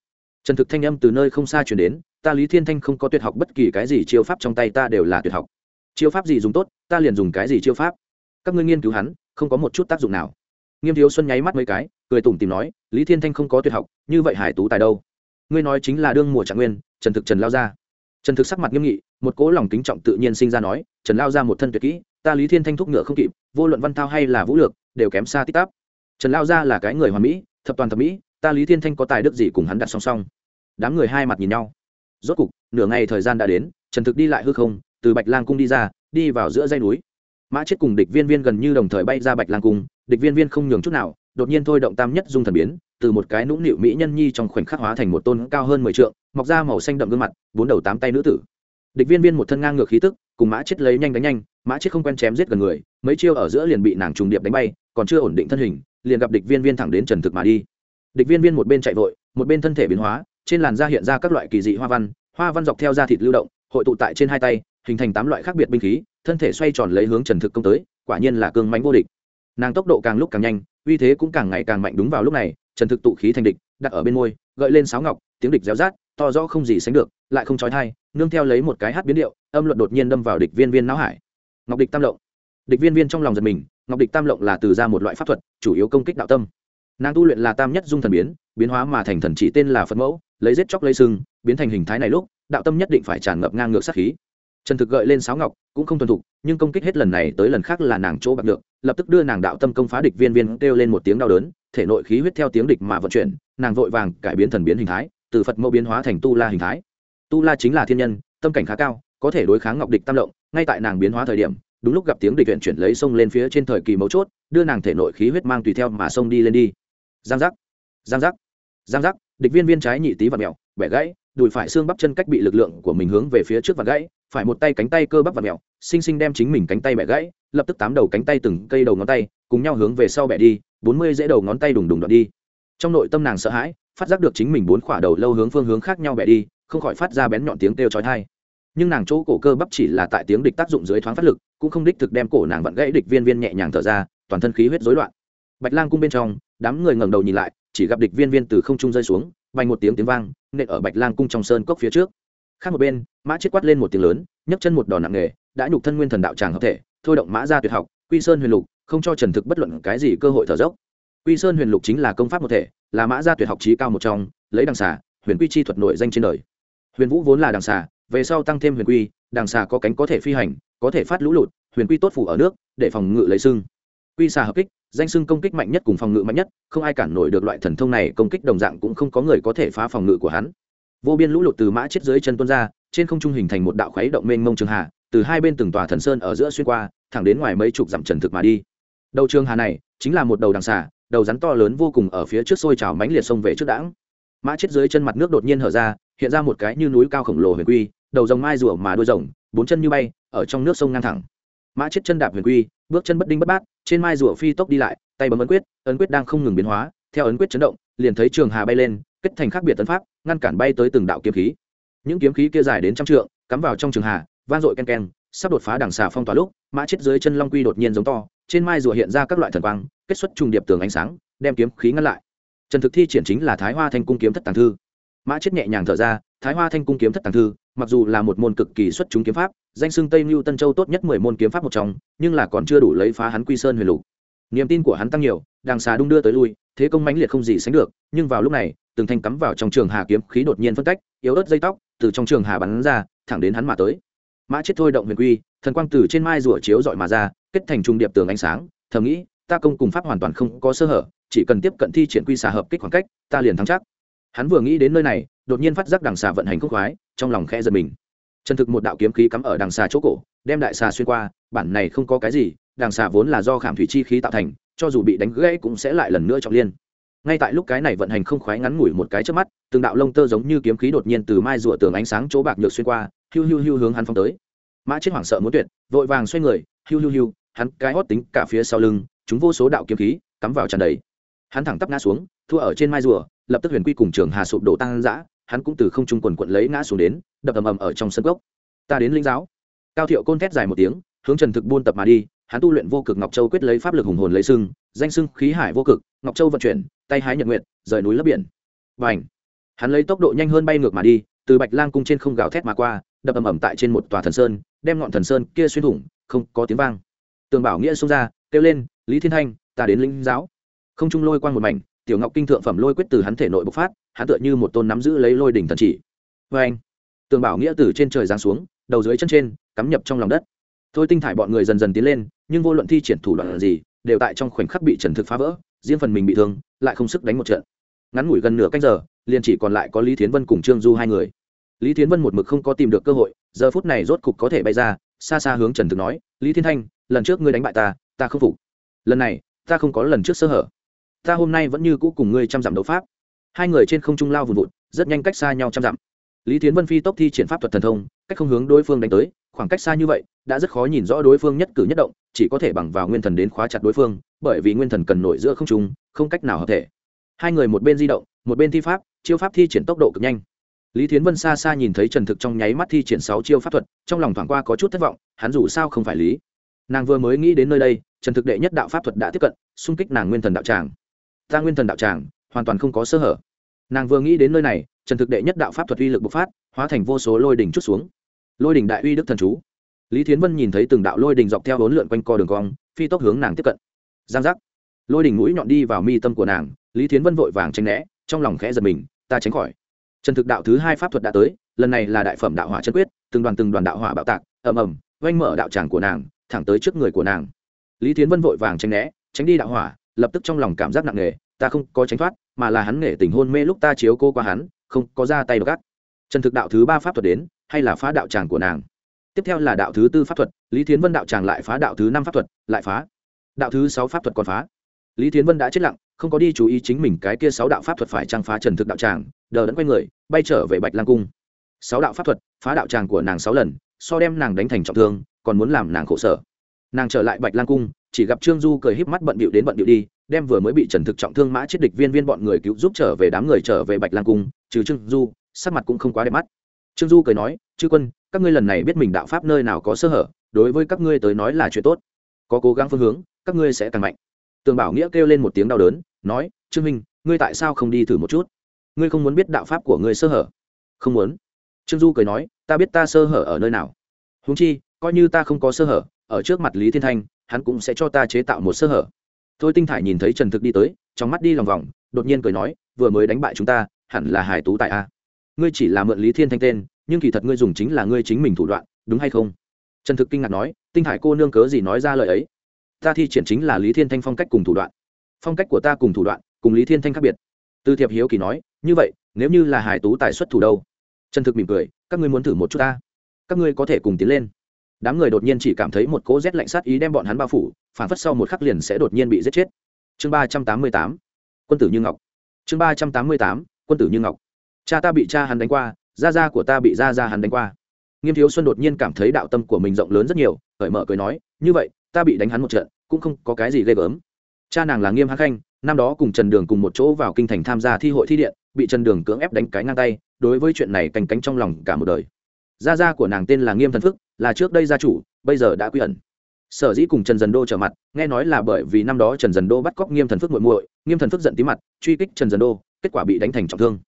Trần thực thanh âm từ nơi không xa chuyển đến, ta lý thiên thanh không có tuyệt học bất kỳ cái gì chiêu pháp trong tay ta đều là tuyệt học. Chiêu pháp gì dùng tốt, ta liền dùng cái gì chiêu pháp. Các ngươi nghiên cứu hắn, không có một chút tác dụng nào. Nghiêm thiếu xuân nháy mắt mấy cái, cười tủm tìm nói, lý thiên thanh không có tuyệt học, như vậy hải tú tài đâu? Ngươi nói chính là đương mùa trạng nguyên, trần thực trần lao ra. Trần thực sắc mặt nghiêm nghị, một cố lòng kính trọng tự nhiên sinh ra nói, trần lao ra một thân tuyệt kỹ, ta lý thiên thanh thúc ngựa không kịp, vô luận văn thao hay là vũ lược, đều kém xa tít tắp trần lao ra là cái người hoàn mỹ thập toàn thập mỹ, ta lý thiên thanh có tài đức gì cùng hắn đặt song song? Đám người hai mặt nhìn nhau. Rốt cục, nửa ngày thời gian đã đến, trần thực đi lại hư không, từ bạch lang cung đi ra, đi vào giữa dây núi. Mã chết cùng địch viên viên gần như đồng thời bay ra bạch lang cung, địch viên viên không nhường chút nào, đột nhiên thôi động tam nhất dung thần biến, từ một cái nũng nịu mỹ nhân nhi trong khoảnh khắc hóa thành một tôn cao hơn mười trượng, mọc ra màu xanh đậm gương mặt, bốn đầu tám tay nữ tử. Địch viên viên một thân ngang ngược khí tức, cùng mã chết lấy nhanh đánh nhanh, mã chết không quen chém giết gần người, mấy chiêu ở giữa liền bị nàng trùng điệp đánh bay, còn chưa ổn định thân hình liền gặp địch viên viên thẳng đến trần thực mà đi. Địch viên viên một bên chạy vội, một bên thân thể biến hóa, trên làn da hiện ra các loại kỳ dị hoa văn hoa văn dọc theo da thịt lưu động, hội tụ tại trên hai tay, hình thành tám loại khác biệt binh khí, thân thể xoay tròn lấy hướng trần thực công tới, quả nhiên là cương mánh vô địch. Nàng tốc độ càng lúc càng nhanh, uy thế cũng càng ngày càng mạnh đúng vào lúc này, trần thực tụ khí thành địch, đặt ở bên môi, gợi lên sáo ngọc, tiếng địch réo rát, to rõ không gì sánh được, lại không trói thai nương theo lấy một cái hát biến điệu, âm luật đột nhiên đâm vào địch viên viên não hải. Ngọc địch tam lộng địch viên viên trong lòng giật mình, ngọc địch tam lộng là từ ra một loại pháp thuật, chủ yếu công kích đạo tâm. Nàng tu luyện là tam nhất dung thần biến biến hóa mà thành thần chỉ tên là phật mẫu, lấy giết chóc lấy sưng biến thành hình thái này lúc, đạo tâm nhất định phải tràn ngập ngang ngược sát khí. Trần thực gợi lên sáo ngọc, cũng không thuần thục, nhưng công kích hết lần này tới lần khác là nàng chỗ bạc được, lập tức đưa nàng đạo tâm công phá địch viên viên kêu lên một tiếng đau đớn, thể nội khí huyết theo tiếng địch mà vận chuyển, nàng vội vàng cải biến thần biến hình thái, từ phật mẫu biến hóa thành tu la hình thái. Tu la chính là thiên nhân, tâm cảnh khá cao, có thể đối kháng ngọc địch tam động ngay tại nàng biến hóa thời điểm đúng lúc gặp tiếng địch viện chuyển lấy sông lên phía trên thời kỳ mấu chốt, đưa nàng thể nội khí huyết mang tùy theo mà sông đi lên đi. Giang giác giang giác giang giác, địch viên viên trái nhị tí và mèo, bẻ gãy, đùi phải xương bắp chân cách bị lực lượng của mình hướng về phía trước và gãy, phải một tay cánh tay cơ bắp và mèo sinh sinh đem chính mình cánh tay bẻ gãy, lập tức tám đầu cánh tay từng cây đầu ngón tay, cùng nhau hướng về sau bẻ đi, bốn mươi dễ đầu ngón tay đùng đùng đoạn đi. Trong nội tâm nàng sợ hãi, phát giác được chính mình bốn khỏa đầu lâu hướng phương hướng khác nhau bẻ đi, không khỏi phát ra bén nhọn tiếng kêu chói tai nhưng nàng chỗ cổ cơ bắp chỉ là tại tiếng địch tác dụng dưới thoáng phát lực, cũng không đích thực đem cổ nàng vặn gãy địch viên viên nhẹ nhàng thở ra, toàn thân khí huyết rối loạn. Bạch lang cung bên trong, đám người ngẩng đầu nhìn lại, chỉ gặp địch viên viên từ không trung rơi xuống vành một tiếng tiếng vang, nện ở bạch lang cung trong sơn cốc phía trước. Khác một bên, mã chết quát lên một tiếng lớn, nhấc chân một đòn nặng nghề đã nhục thân nguyên thần đạo tràng hợp thể, thôi động mã ra tuyệt học, quy sơn huyền lục, không cho trần thực bất luận cái gì cơ hội thở dốc. Quy sơn huyền lục chính là công pháp một thể, là mã ra tuyệt học trí cao một trong, lấy đằng xà, huyền quy chi thuật nội danh trên đời. Huyền vũ vốn là đằng xà về sau tăng thêm huyền quy, đằng xà có cánh có thể phi hành, có thể phát lũ lụt, huyền quy tốt phủ ở nước, để phòng ngự lấy sưng. Quy xà hợp kích, danh sưng công kích mạnh nhất cùng phòng ngự mạnh nhất, không ai cản nổi được loại thần thông này, công kích đồng dạng cũng không có người có thể phá phòng ngự của hắn. Vô biên lũ lụt từ mã chết dưới chân tuôn ra, trên không trung hình thành một đạo khuấy động mênh mông trường hà, từ hai bên từng tòa thần sơn ở giữa xuyên qua, thẳng đến ngoài mấy chục dặm trần thực mà đi. Đầu trường hà này, chính là một đầu đằng xà, đầu rắn to lớn vô cùng ở phía trước sôi trào mánh liệt sông về trước đãng. Mã chết dưới chân mặt nước đột nhiên hở ra hiện ra một cái như núi cao khổng lồ huyền quy, đầu rồng mai rùa mà đuôi rồng, bốn chân như bay, ở trong nước sông ngang thẳng. Mã chết chân đạp huyền quy, bước chân bất đinh bất bát, trên mai rùa phi tốc đi lại, tay bấm ấn quyết ấn quyết đang không ngừng biến hóa, theo ấn quyết chấn động, liền thấy trường hà bay lên, kết thành khác biệt tấn pháp, ngăn cản bay tới từng đạo kiếm khí. Những kiếm khí kia dài đến trăm trượng, cắm vào trong trường hà, vang dội ken ken sắp đột phá đằng xà phong tỏa lúc, mã chết dưới chân long quy đột nhiên giống to, trên mai rùa hiện ra các loại thần quang, kết xuất trùng điệp tường ánh sáng, đem kiếm khí ngăn lại. Trần thực thi triển chính là thái hoa thanh cung kiếm thất tàng thư mã chết nhẹ nhàng thở ra, thái hoa thanh cung kiếm thất tàng thư, mặc dù là một môn cực kỳ xuất chúng kiếm pháp, danh xưng tây mưu tân châu tốt nhất mười môn kiếm pháp một trong, nhưng là còn chưa đủ lấy phá hắn quy sơn huyền lục. Niềm tin của hắn tăng nhiều đằng xà đung đưa tới lui, thế công mãnh liệt không gì sánh được, nhưng vào lúc này, từng thanh cắm vào trong trường hà kiếm khí đột nhiên phân cách, yếu ớt dây tóc, từ trong trường hà bắn ra, thẳng đến hắn mà tới. Mã chết thôi động huyền quy, thần quang từ trên mai rủa chiếu dọi mà ra, kết thành trung điệp tường ánh sáng, thầm nghĩ, ta công cùng pháp hoàn toàn không có sơ hở, chỉ cần tiếp cận thi triển quy xà hợp kích khoảng cách, ta liền thắng chắc hắn vừa nghĩ đến nơi này, đột nhiên phát giác đằng xà vận hành khúc khoái, trong lòng khe giật mình. Chân thực một đạo kiếm khí cắm ở đằng xà chỗ cổ, đem đại xà xuyên qua, bản này không có cái gì, đằng xà vốn là do khảm thủy chi khí tạo thành, cho dù bị đánh gãy cũng sẽ lại lần nữa trọng liên. Ngay tại lúc cái này vận hành không khoái ngắn ngủi một cái trước mắt, từng đạo lông tơ giống như kiếm khí đột nhiên từ mai rùa tường ánh sáng chỗ bạc nhược xuyên qua, hiu hiu hiu hướng hắn phong tới. Mã chết hoảng sợ muốn tuyệt, vội vàng xoay người, hiu hiu hiu, hắn cái hót tính cả phía sau lưng, chúng vô số đạo kiếm khí cắm vào tràn đầy. Hắn thẳng tắp ngã xuống, thua ở trên mai rùa lập tức huyền quy cùng trường hà sụp đổ tăng dã, hắn cũng từ không trung quần quận lấy ngã xuống đến, đập ầm ầm ở trong sân gốc. Ta đến linh giáo. Cao thiệu côn thét dài một tiếng, hướng trần thực buôn tập mà đi, hắn tu luyện vô cực ngọc châu quyết lấy pháp lực hùng hồn lấy sưng, danh sưng khí hải vô cực, ngọc châu vận chuyển, tay hái nhật nguyện rời núi lấp biển. Và ảnh hắn lấy tốc độ nhanh hơn bay ngược mà đi, từ bạch lang cung trên không gào thét mà qua, đập ầm ầm tại trên một tòa thần sơn, đem ngọn thần sơn kia xuyên thủng, không có tiếng vang. Tường bảo nghĩa xông ra, kêu lên, lý thiên thanh, ta đến linh giáo. Không trung lôi quang một mảnh tiểu ngọc kinh thượng phẩm lôi quyết từ hắn thể nội bộc phát, hắn tựa như một tôn nắm giữ lấy lôi đỉnh thần chỉ. Vê anh, tường bảo nghĩa từ trên trời giáng xuống, đầu dưới chân trên, cắm nhập trong lòng đất. Thôi tinh thải bọn người dần dần tiến lên, nhưng vô luận thi triển thủ đoạn gì, đều tại trong khoảnh khắc bị trần thực phá vỡ, riêng phần mình bị thương, lại không sức đánh một trận. Ngắn ngủi gần nửa canh giờ, liền chỉ còn lại có lý thiến vân cùng trương du hai người. Lý thiến vân một mực không có tìm được cơ hội, giờ phút này rốt cục có thể bay ra, xa xa hướng trần thực nói, lý thiên thanh, lần trước ngươi đánh bại ta ta không phục. Lần này, ta không có lần trước sơ hở ta hôm nay vẫn như cũ cùng ngươi trăm dặm đấu pháp. Hai người trên không trung lao vùn vụt, rất nhanh cách xa nhau trăm dặm. Lý tiến vân phi tốc thi triển pháp thuật thần thông, cách không hướng đối phương đánh tới, khoảng cách xa như vậy, đã rất khó nhìn rõ đối phương nhất cử nhất động, chỉ có thể bằng vào nguyên thần đến khóa chặt đối phương, bởi vì nguyên thần cần nổi giữa không trung, không cách nào hợp thể. Hai người một bên di động, một bên thi pháp, chiêu pháp thi triển tốc độ cực nhanh. Lý thiến vân xa xa nhìn thấy trần thực trong nháy mắt thi triển sáu chiêu pháp thuật, trong lòng thoảng qua có chút thất vọng, hắn dù sao không phải lý. Nàng vừa mới nghĩ đến nơi đây, trần thực đệ nhất đạo pháp thuật đã tiếp cận, xung kích nàng nguyên thần đạo tràng ta nguyên thần đạo tràng, hoàn toàn không có sơ hở. Nàng vừa nghĩ đến nơi này, trần thực đệ nhất đạo pháp thuật uy lực bộc phát, hóa thành vô số lôi đỉnh chút xuống. Lôi đỉnh đại uy đức thần chú. Lý thiến vân nhìn thấy từng đạo lôi đỉnh dọc theo bốn lượn quanh co đường cong, phi tốc hướng nàng tiếp cận. Giang giác. Lôi đỉnh mũi nhọn đi vào mi tâm của nàng, lý thiến vân vội vàng tranh né, trong lòng khẽ giật mình, ta tránh khỏi. Trần thực đạo thứ hai pháp thuật đã tới, lần này là đại phẩm đạo hỏa chân quyết, từng đoàn từng đoàn đạo hỏa bạo tạc, ầm ầm oanh mở đạo tràng của nàng, thẳng tới trước người của nàng. Lý thiến vân vội vàng tránh né, tránh đi đạo hỏa lập tức trong lòng cảm giác nặng nề, ta không có tránh thoát, mà là hắn nghệ tình hôn mê lúc ta chiếu cô qua hắn, không có ra tay gắt trần thực đạo thứ ba pháp thuật đến, hay là phá đạo tràng của nàng? Tiếp theo là đạo thứ tư pháp thuật, lý thiến vân đạo tràng lại phá đạo thứ năm pháp thuật, lại phá. Đạo thứ sáu pháp thuật còn phá. Lý thiến vân đã chết lặng, không có đi chú ý chính mình cái kia sáu đạo pháp thuật phải trang phá trần thực đạo tràng, đờ đẫn quay người, bay trở về bạch lang cung. Sáu đạo pháp thuật, phá đạo tràng của nàng sáu lần, so đem nàng đánh thành trọng thương, còn muốn làm nàng khổ sở nàng trở lại bạch lang cung, chỉ gặp trương du cười híp mắt bận bịu đến bận bịu đi, đem vừa mới bị trần thực trọng thương mã chết địch viên viên bọn người cứu giúp trở về đám người trở về bạch lang cung, trừ trương du, sắc mặt cũng không quá đẹp mắt. Trương du cười nói, chư quân, các ngươi lần này biết mình đạo pháp nơi nào có sơ hở, đối với các ngươi tới nói là chuyện tốt. Có cố gắng phương hướng, các ngươi sẽ càng mạnh. Tường bảo nghĩa kêu lên một tiếng đau đớn, nói, trương minh, ngươi tại sao không đi thử một chút? Ngươi không muốn biết đạo pháp của ngươi sơ hở? Không muốn. Trương du cười nói, ta biết ta sơ hở ở nơi nào. Húng chi, coi như ta không có sơ hở ở trước mặt lý thiên thanh, hắn cũng sẽ cho ta chế tạo một sơ hở. Thôi tinh thải nhìn thấy trần thực đi tới, trong mắt đi lòng vòng, đột nhiên cười nói, vừa mới đánh bại chúng ta, hẳn là hải tú tại a. Ngươi chỉ là mượn lý thiên thanh tên, nhưng kỳ thật ngươi dùng chính là ngươi chính mình thủ đoạn, đúng hay không? Trần thực kinh ngạc nói, tinh thải cô nương cớ gì nói ra lời ấy? Ta thi triển chính là lý thiên thanh phong cách cùng thủ đoạn. Phong cách của ta cùng thủ đoạn, cùng lý thiên thanh khác biệt. Tư thiệp hiếu kỳ nói, như vậy, nếu như là hải tú tài xuất thủ đâu? Trần thực mỉm cười, các ngươi muốn thử một chút ta. Các ngươi có thể cùng tiến lên đám người đột nhiên chỉ cảm thấy một cỗ rét lạnh sát ý đem bọn hắn bao phủ phản phất sau một khắc liền sẽ đột nhiên bị giết chết. Chương ba trăm tám mươi tám, quân tử như ngọc. Chương ba trăm tám mươi tám, quân tử như ngọc. Cha ta bị cha hắn đánh qua, gia gia của ta bị gia gia hắn đánh qua. Nghiêm thiếu xuân đột nhiên cảm thấy đạo tâm của mình rộng lớn rất nhiều, cởi mở cười nói, như vậy, ta bị đánh hắn một trận, cũng không có cái gì ghê gớm. Cha nàng là nghiêm hắc khanh, năm đó cùng trần đường cùng một chỗ vào kinh thành tham gia thi hội thi điện, bị trần đường cưỡng ép đánh cái ngang tay, đối với chuyện này cành cánh trong lòng cả một đời gia gia của nàng tên là nghiêm thần phức là trước đây gia chủ, bây giờ đã quy ẩn. Sở dĩ cùng trần dần đô trở mặt, nghe nói là bởi vì năm đó trần dần đô bắt cóc nghiêm thần phước muội muội, nghiêm thần phước giận tí mặt, truy kích trần dần đô, kết quả bị đánh thành trọng thương.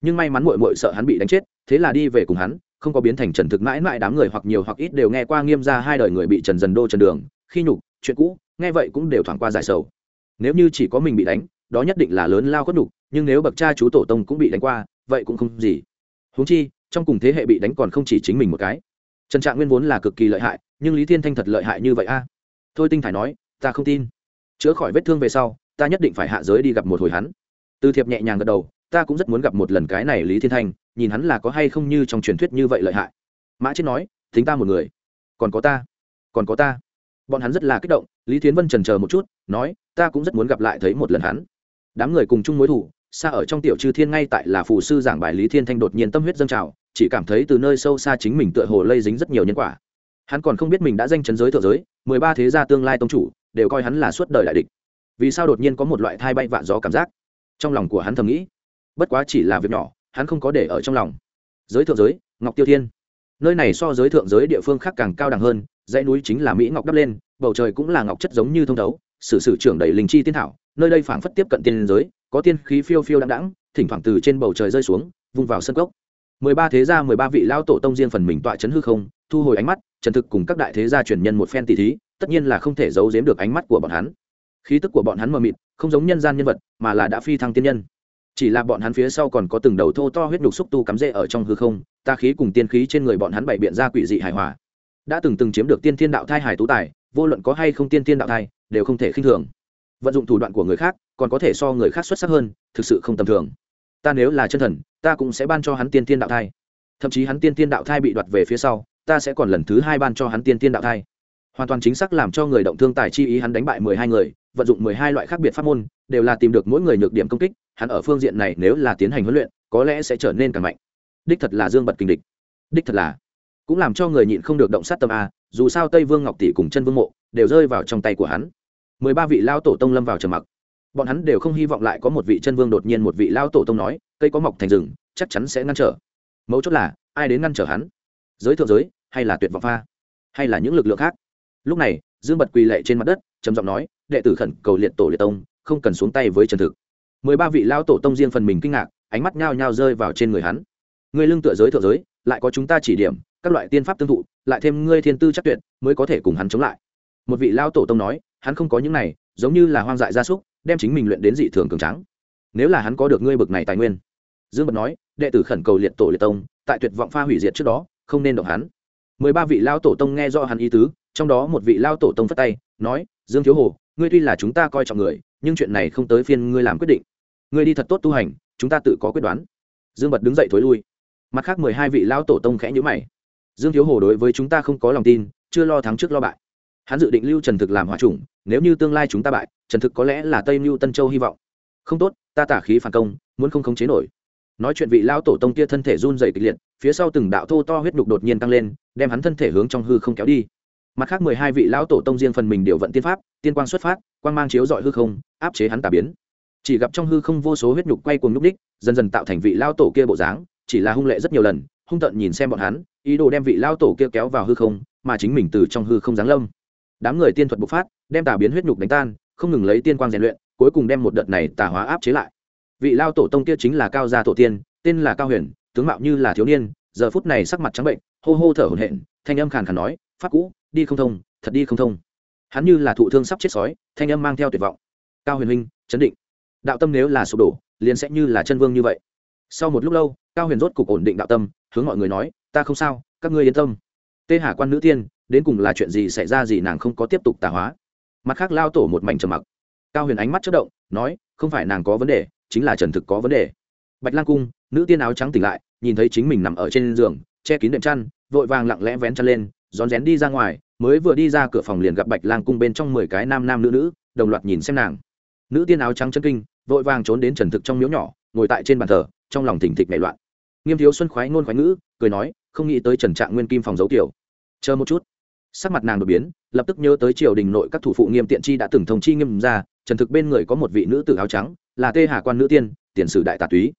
Nhưng may mắn muội muội sợ hắn bị đánh chết, thế là đi về cùng hắn, không có biến thành trần thực mãi mãi đám người hoặc nhiều hoặc ít đều nghe qua nghiêm ra hai đời người bị trần dần đô trần đường, khi nhục, chuyện cũ, nghe vậy cũng đều thoảng qua giải sầu. Nếu như chỉ có mình bị đánh, đó nhất định là lớn lao khuất nhục, nhưng nếu bậc cha chú tổ tông cũng bị đánh qua, vậy cũng không gì. Huống chi trong cùng thế hệ bị đánh còn không chỉ chính mình một cái. Trần trạng nguyên vốn là cực kỳ lợi hại, nhưng lý thiên thanh thật lợi hại như vậy a? Thôi tinh thải nói, ta không tin. Chữa khỏi vết thương về sau, ta nhất định phải hạ giới đi gặp một hồi hắn. Từ thiệp nhẹ nhàng gật đầu, ta cũng rất muốn gặp một lần cái này lý thiên thanh, nhìn hắn là có hay không như trong truyền thuyết như vậy lợi hại. Mã chết nói, thính ta một người. Còn có ta. Còn có ta. Bọn hắn rất là kích động, lý thiến vân trần chờ một chút, nói, ta cũng rất muốn gặp lại thấy một lần hắn. Đám người cùng chung mối thủ, xa ở trong tiểu chư thiên ngay tại là phù sư giảng bài lý thiên thanh đột nhiên tâm huyết dâng trào chỉ cảm thấy từ nơi sâu xa chính mình tựa hồ lây dính rất nhiều nhân quả. Hắn còn không biết mình đã danh chấn giới thượng giới, mười ba thế gia tương lai tông chủ, đều coi hắn là suốt đời đại địch. Vì sao đột nhiên có một loại thai bay vạ gió cảm giác? Trong lòng của hắn thầm nghĩ. Bất quá chỉ là việc nhỏ, hắn không có để ở trong lòng. Giới thượng giới, ngọc tiêu thiên. Nơi này so giới thượng giới địa phương khác càng cao đẳng hơn, dãy núi chính là mỹ ngọc đắp lên, bầu trời cũng là ngọc chất giống như thông thấu, sử sử trưởng đầy linh chi tiên thảo, nơi đây phảng phất tiếp cận tiên giới, có tiên khí phiêu phiêu đãng đãng, thỉnh thoảng từ trên bầu trời rơi xuống, vung vào sân cốc mười ba thế gia, mười ba vị lao tổ tông riêng phần mình tọa chấn hư không, thu hồi ánh mắt, trần thực cùng các đại thế gia truyền nhân một phen tỷ thí, tất nhiên là không thể giấu giếm được ánh mắt của bọn hắn. Khí tức của bọn hắn mờ mịt, không giống nhân gian nhân vật, mà là đã phi thăng tiên nhân. Chỉ là bọn hắn phía sau còn có từng đầu thô to huyết nhục xúc tu cắm rễ ở trong hư không, ta khí cùng tiên khí trên người bọn hắn bày biện ra quỷ dị hài hòa. Đã từng từng chiếm được tiên thiên đạo thai hải tú tài, vô luận có hay không tiên thiên đạo thai, đều không thể khinh thường. Vận dụng thủ đoạn của người khác, còn có thể so người khác xuất sắc hơn, thực sự không tầm thường ta nếu là chân thần, ta cũng sẽ ban cho hắn tiên tiên đạo thai. Thậm chí hắn tiên tiên đạo thai bị đoạt về phía sau, ta sẽ còn lần thứ hai ban cho hắn tiên tiên đạo thai. Hoàn toàn chính xác làm cho người động thương tài chi ý hắn đánh bại mười hai người, vận dụng mười hai loại khác biệt pháp môn, đều là tìm được mỗi người nhược điểm công kích, hắn ở phương diện này nếu là tiến hành huấn luyện, có lẽ sẽ trở nên càng mạnh. Đích thật là dương bật kinh địch. Đích thật là. Cũng làm cho người nhịn không được động sát tâm a, dù sao tây vương ngọc tỷ cùng chân vương mộ đều rơi vào trong tay của hắn. Mười ba vị lao tổ tông lâm vào trầm mặc bọn hắn đều không hy vọng lại có một vị chân vương đột nhiên một vị lao tổ tông nói, cây có mọc thành rừng, chắc chắn sẽ ngăn trở. Mấu chốt là, ai đến ngăn trở hắn? Giới thượng giới, hay là tuyệt vọng pha? Hay là những lực lượng khác? Lúc này, dương bật quỳ lệ trên mặt đất, trầm giọng nói, đệ tử khẩn cầu liệt tổ liệt tông, không cần xuống tay với trần thực. Mười ba vị lao tổ tông riêng phần mình kinh ngạc, ánh mắt nhao nhao rơi vào trên người hắn. Người lưng tựa giới thượng giới, lại có chúng ta chỉ điểm, các loại tiên pháp tương thụ, lại thêm ngươi thiên tư chắc tuyệt, mới có thể cùng hắn chống lại. Một vị lao tổ tông nói, hắn không có những này, giống như là hoang dại gia súc đem chính mình luyện đến dị thường cường tráng. nếu là hắn có được ngươi bực này tài nguyên. Dương bật nói, đệ tử khẩn cầu liệt tổ liệt tông, tại tuyệt vọng pha hủy diệt trước đó, không nên động hắn. Mười ba vị lao tổ tông nghe do hắn ý tứ, trong đó một vị lao tổ tông phất tay, nói, dương thiếu hồ, ngươi tuy là chúng ta coi trọng người, nhưng chuyện này không tới phiên ngươi làm quyết định. Ngươi đi thật tốt tu hành, chúng ta tự có quyết đoán. Dương bật đứng dậy thối lui. Mặt khác mười hai vị lao tổ tông khẽ nhữ mày. Dương thiếu hồ đối với chúng ta không có lòng tin, chưa lo thắng trước lo bại. Hắn dự định lưu trần thực làm hòa chủng, nếu như tương lai chúng ta bại trần thực có lẽ là tây mưu tân châu hy vọng. Không tốt, ta tả khí phản công, muốn không khống chế nổi. Nói chuyện vị lao tổ tông kia thân thể run dày kịch liệt, phía sau từng đạo thô to huyết nhục đột nhiên tăng lên, đem hắn thân thể hướng trong hư không kéo đi. Mặt khác mười hai vị lão tổ tông riêng phần mình điều vận tiên pháp, tiên quang xuất phát, quang mang chiếu dọi hư không, áp chế hắn tà biến. Chỉ gặp trong hư không vô số huyết nhục quay cuồng nhúc đích, dần dần tạo thành vị lao tổ kia bộ dáng, chỉ là hung lệ rất nhiều lần, hung tận nhìn xem bọn hắn, ý đồ đem vị lao tổ kia kéo vào hư không, mà chính mình từ trong hư không giáng lâm. Đám người tiên thuật bộc phát, đem tà biến huyết nhục đánh tan không ngừng lấy tiên quang rèn luyện, cuối cùng đem một đợt này tà hóa áp chế lại. Vị lao tổ tông kia chính là cao gia tổ tiên, tên là cao huyền, tướng mạo như là thiếu niên, giờ phút này sắc mặt trắng bệnh, hô hô thở hổn hển, thanh âm khàn khàn nói, pháp cũ, đi không thông, thật đi không thông. Hắn như là thụ thương sắp chết sói, thanh âm mang theo tuyệt vọng. Cao huyền huynh, chấn định. Đạo tâm nếu là sụp đổ, liền sẽ như là chân vương như vậy. Sau một lúc lâu, cao huyền rốt cục ổn định đạo tâm, hướng mọi người nói, ta không sao, các ngươi yên tâm. Tê hà quan nữ tiên, đến cùng là chuyện gì xảy ra gì nàng không có tiếp tục tà hóa? Mặt khác lao tổ một mảnh trầm mặc. Cao huyền ánh mắt chất động, nói, không phải nàng có vấn đề, chính là trần thực có vấn đề. Bạch lang cung, nữ tiên áo trắng tỉnh lại, nhìn thấy chính mình nằm ở trên giường, che kín đệm chăn, vội vàng lặng lẽ vén chăn lên, rón rén đi ra ngoài, mới vừa đi ra cửa phòng liền gặp bạch lang cung bên trong mười cái nam nam nữ nữ, đồng loạt nhìn xem nàng. Nữ tiên áo trắng chân kinh, vội vàng trốn đến trần thực trong miếu nhỏ, ngồi tại trên bàn thờ, trong lòng thỉnh thịch nảy loạn. Nghiêm thiếu xuân khoái ngôn khoái ngữ, cười nói, không nghĩ tới trần trạng nguyên kim phòng giấu tiểu. Chờ một chút sắc mặt nàng đột biến, lập tức nhớ tới triều đình nội các thủ phụ nghiêm tiện chi đã từng thông chi nghiêm ra trần thực bên người có một vị nữ tử áo trắng, là tê hà quan nữ tiên, tiền sử đại tà túy.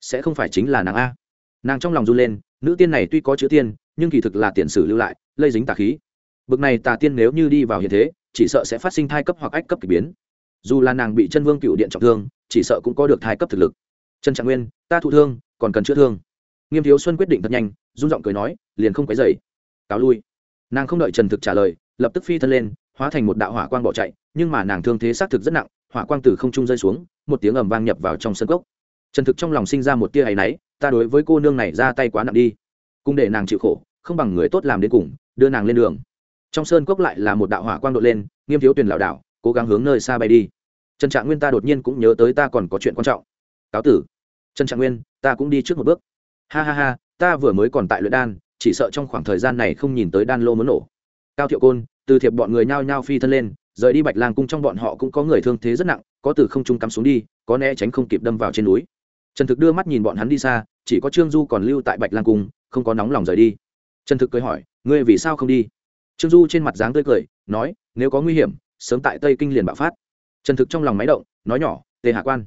Sẽ không phải chính là nàng a. Nàng trong lòng run lên, nữ tiên này tuy có chữ tiên, nhưng kỳ thực là tiền sử lưu lại, lây dính tà khí. Bực này tà tiên nếu như đi vào hiện thế, chỉ sợ sẽ phát sinh thai cấp hoặc ách cấp k ỳ biến. Dù là nàng bị chân vương cựu điện trọng thương, chỉ sợ cũng có được thai cấp thực lực. Trần trạng nguyên, ta thụ thương, còn cần chữa thương. Nghiêm thiếu xuân quyết định thật nhanh, run giọng cười nói, liền không quấy dày cáo lui nàng không đợi trần thực trả lời, lập tức phi thân lên, hóa thành một đạo hỏa quang bỏ chạy, nhưng mà nàng thương thế xác thực rất nặng, hỏa quang từ không trung rơi xuống, một tiếng ầm vang nhập vào trong sân cốc. Trần thực trong lòng sinh ra một tia áy náy, ta đối với cô nương này ra tay quá nặng đi cùng để nàng chịu khổ, không bằng người tốt làm đến cùng, đưa nàng lên đường. Trong sơn cốc lại là một đạo hỏa quang đội lên, nghiêm thiếu tuyền lảo đảo, cố gắng hướng nơi xa bay đi. Trần trạng nguyên ta đột nhiên cũng nhớ tới ta còn có chuyện quan trọng. Cáo tử. Trần trạng nguyên, ta cũng đi trước một bước. Ha ha ha, ta vừa mới còn tại luyện đan chỉ sợ trong khoảng thời gian này không nhìn tới đan lô muốn nổ. Cao thiệu côn, từ thiệp bọn người nhao nhao phi thân lên, rời đi bạch lang cung trong bọn họ cũng có người thương thế rất nặng, có từ không trung cắm xuống đi, có né tránh không kịp đâm vào trên núi. Trần thực đưa mắt nhìn bọn hắn đi xa, chỉ có trương du còn lưu tại bạch lang cung, không có nóng lòng rời đi. Trần thực cười hỏi, ngươi vì sao không đi? Trương du trên mặt dáng tươi cười, nói, nếu có nguy hiểm, sớm tại tây kinh liền bạo phát. Trần thực trong lòng máy động, nói nhỏ, tề hạ quan.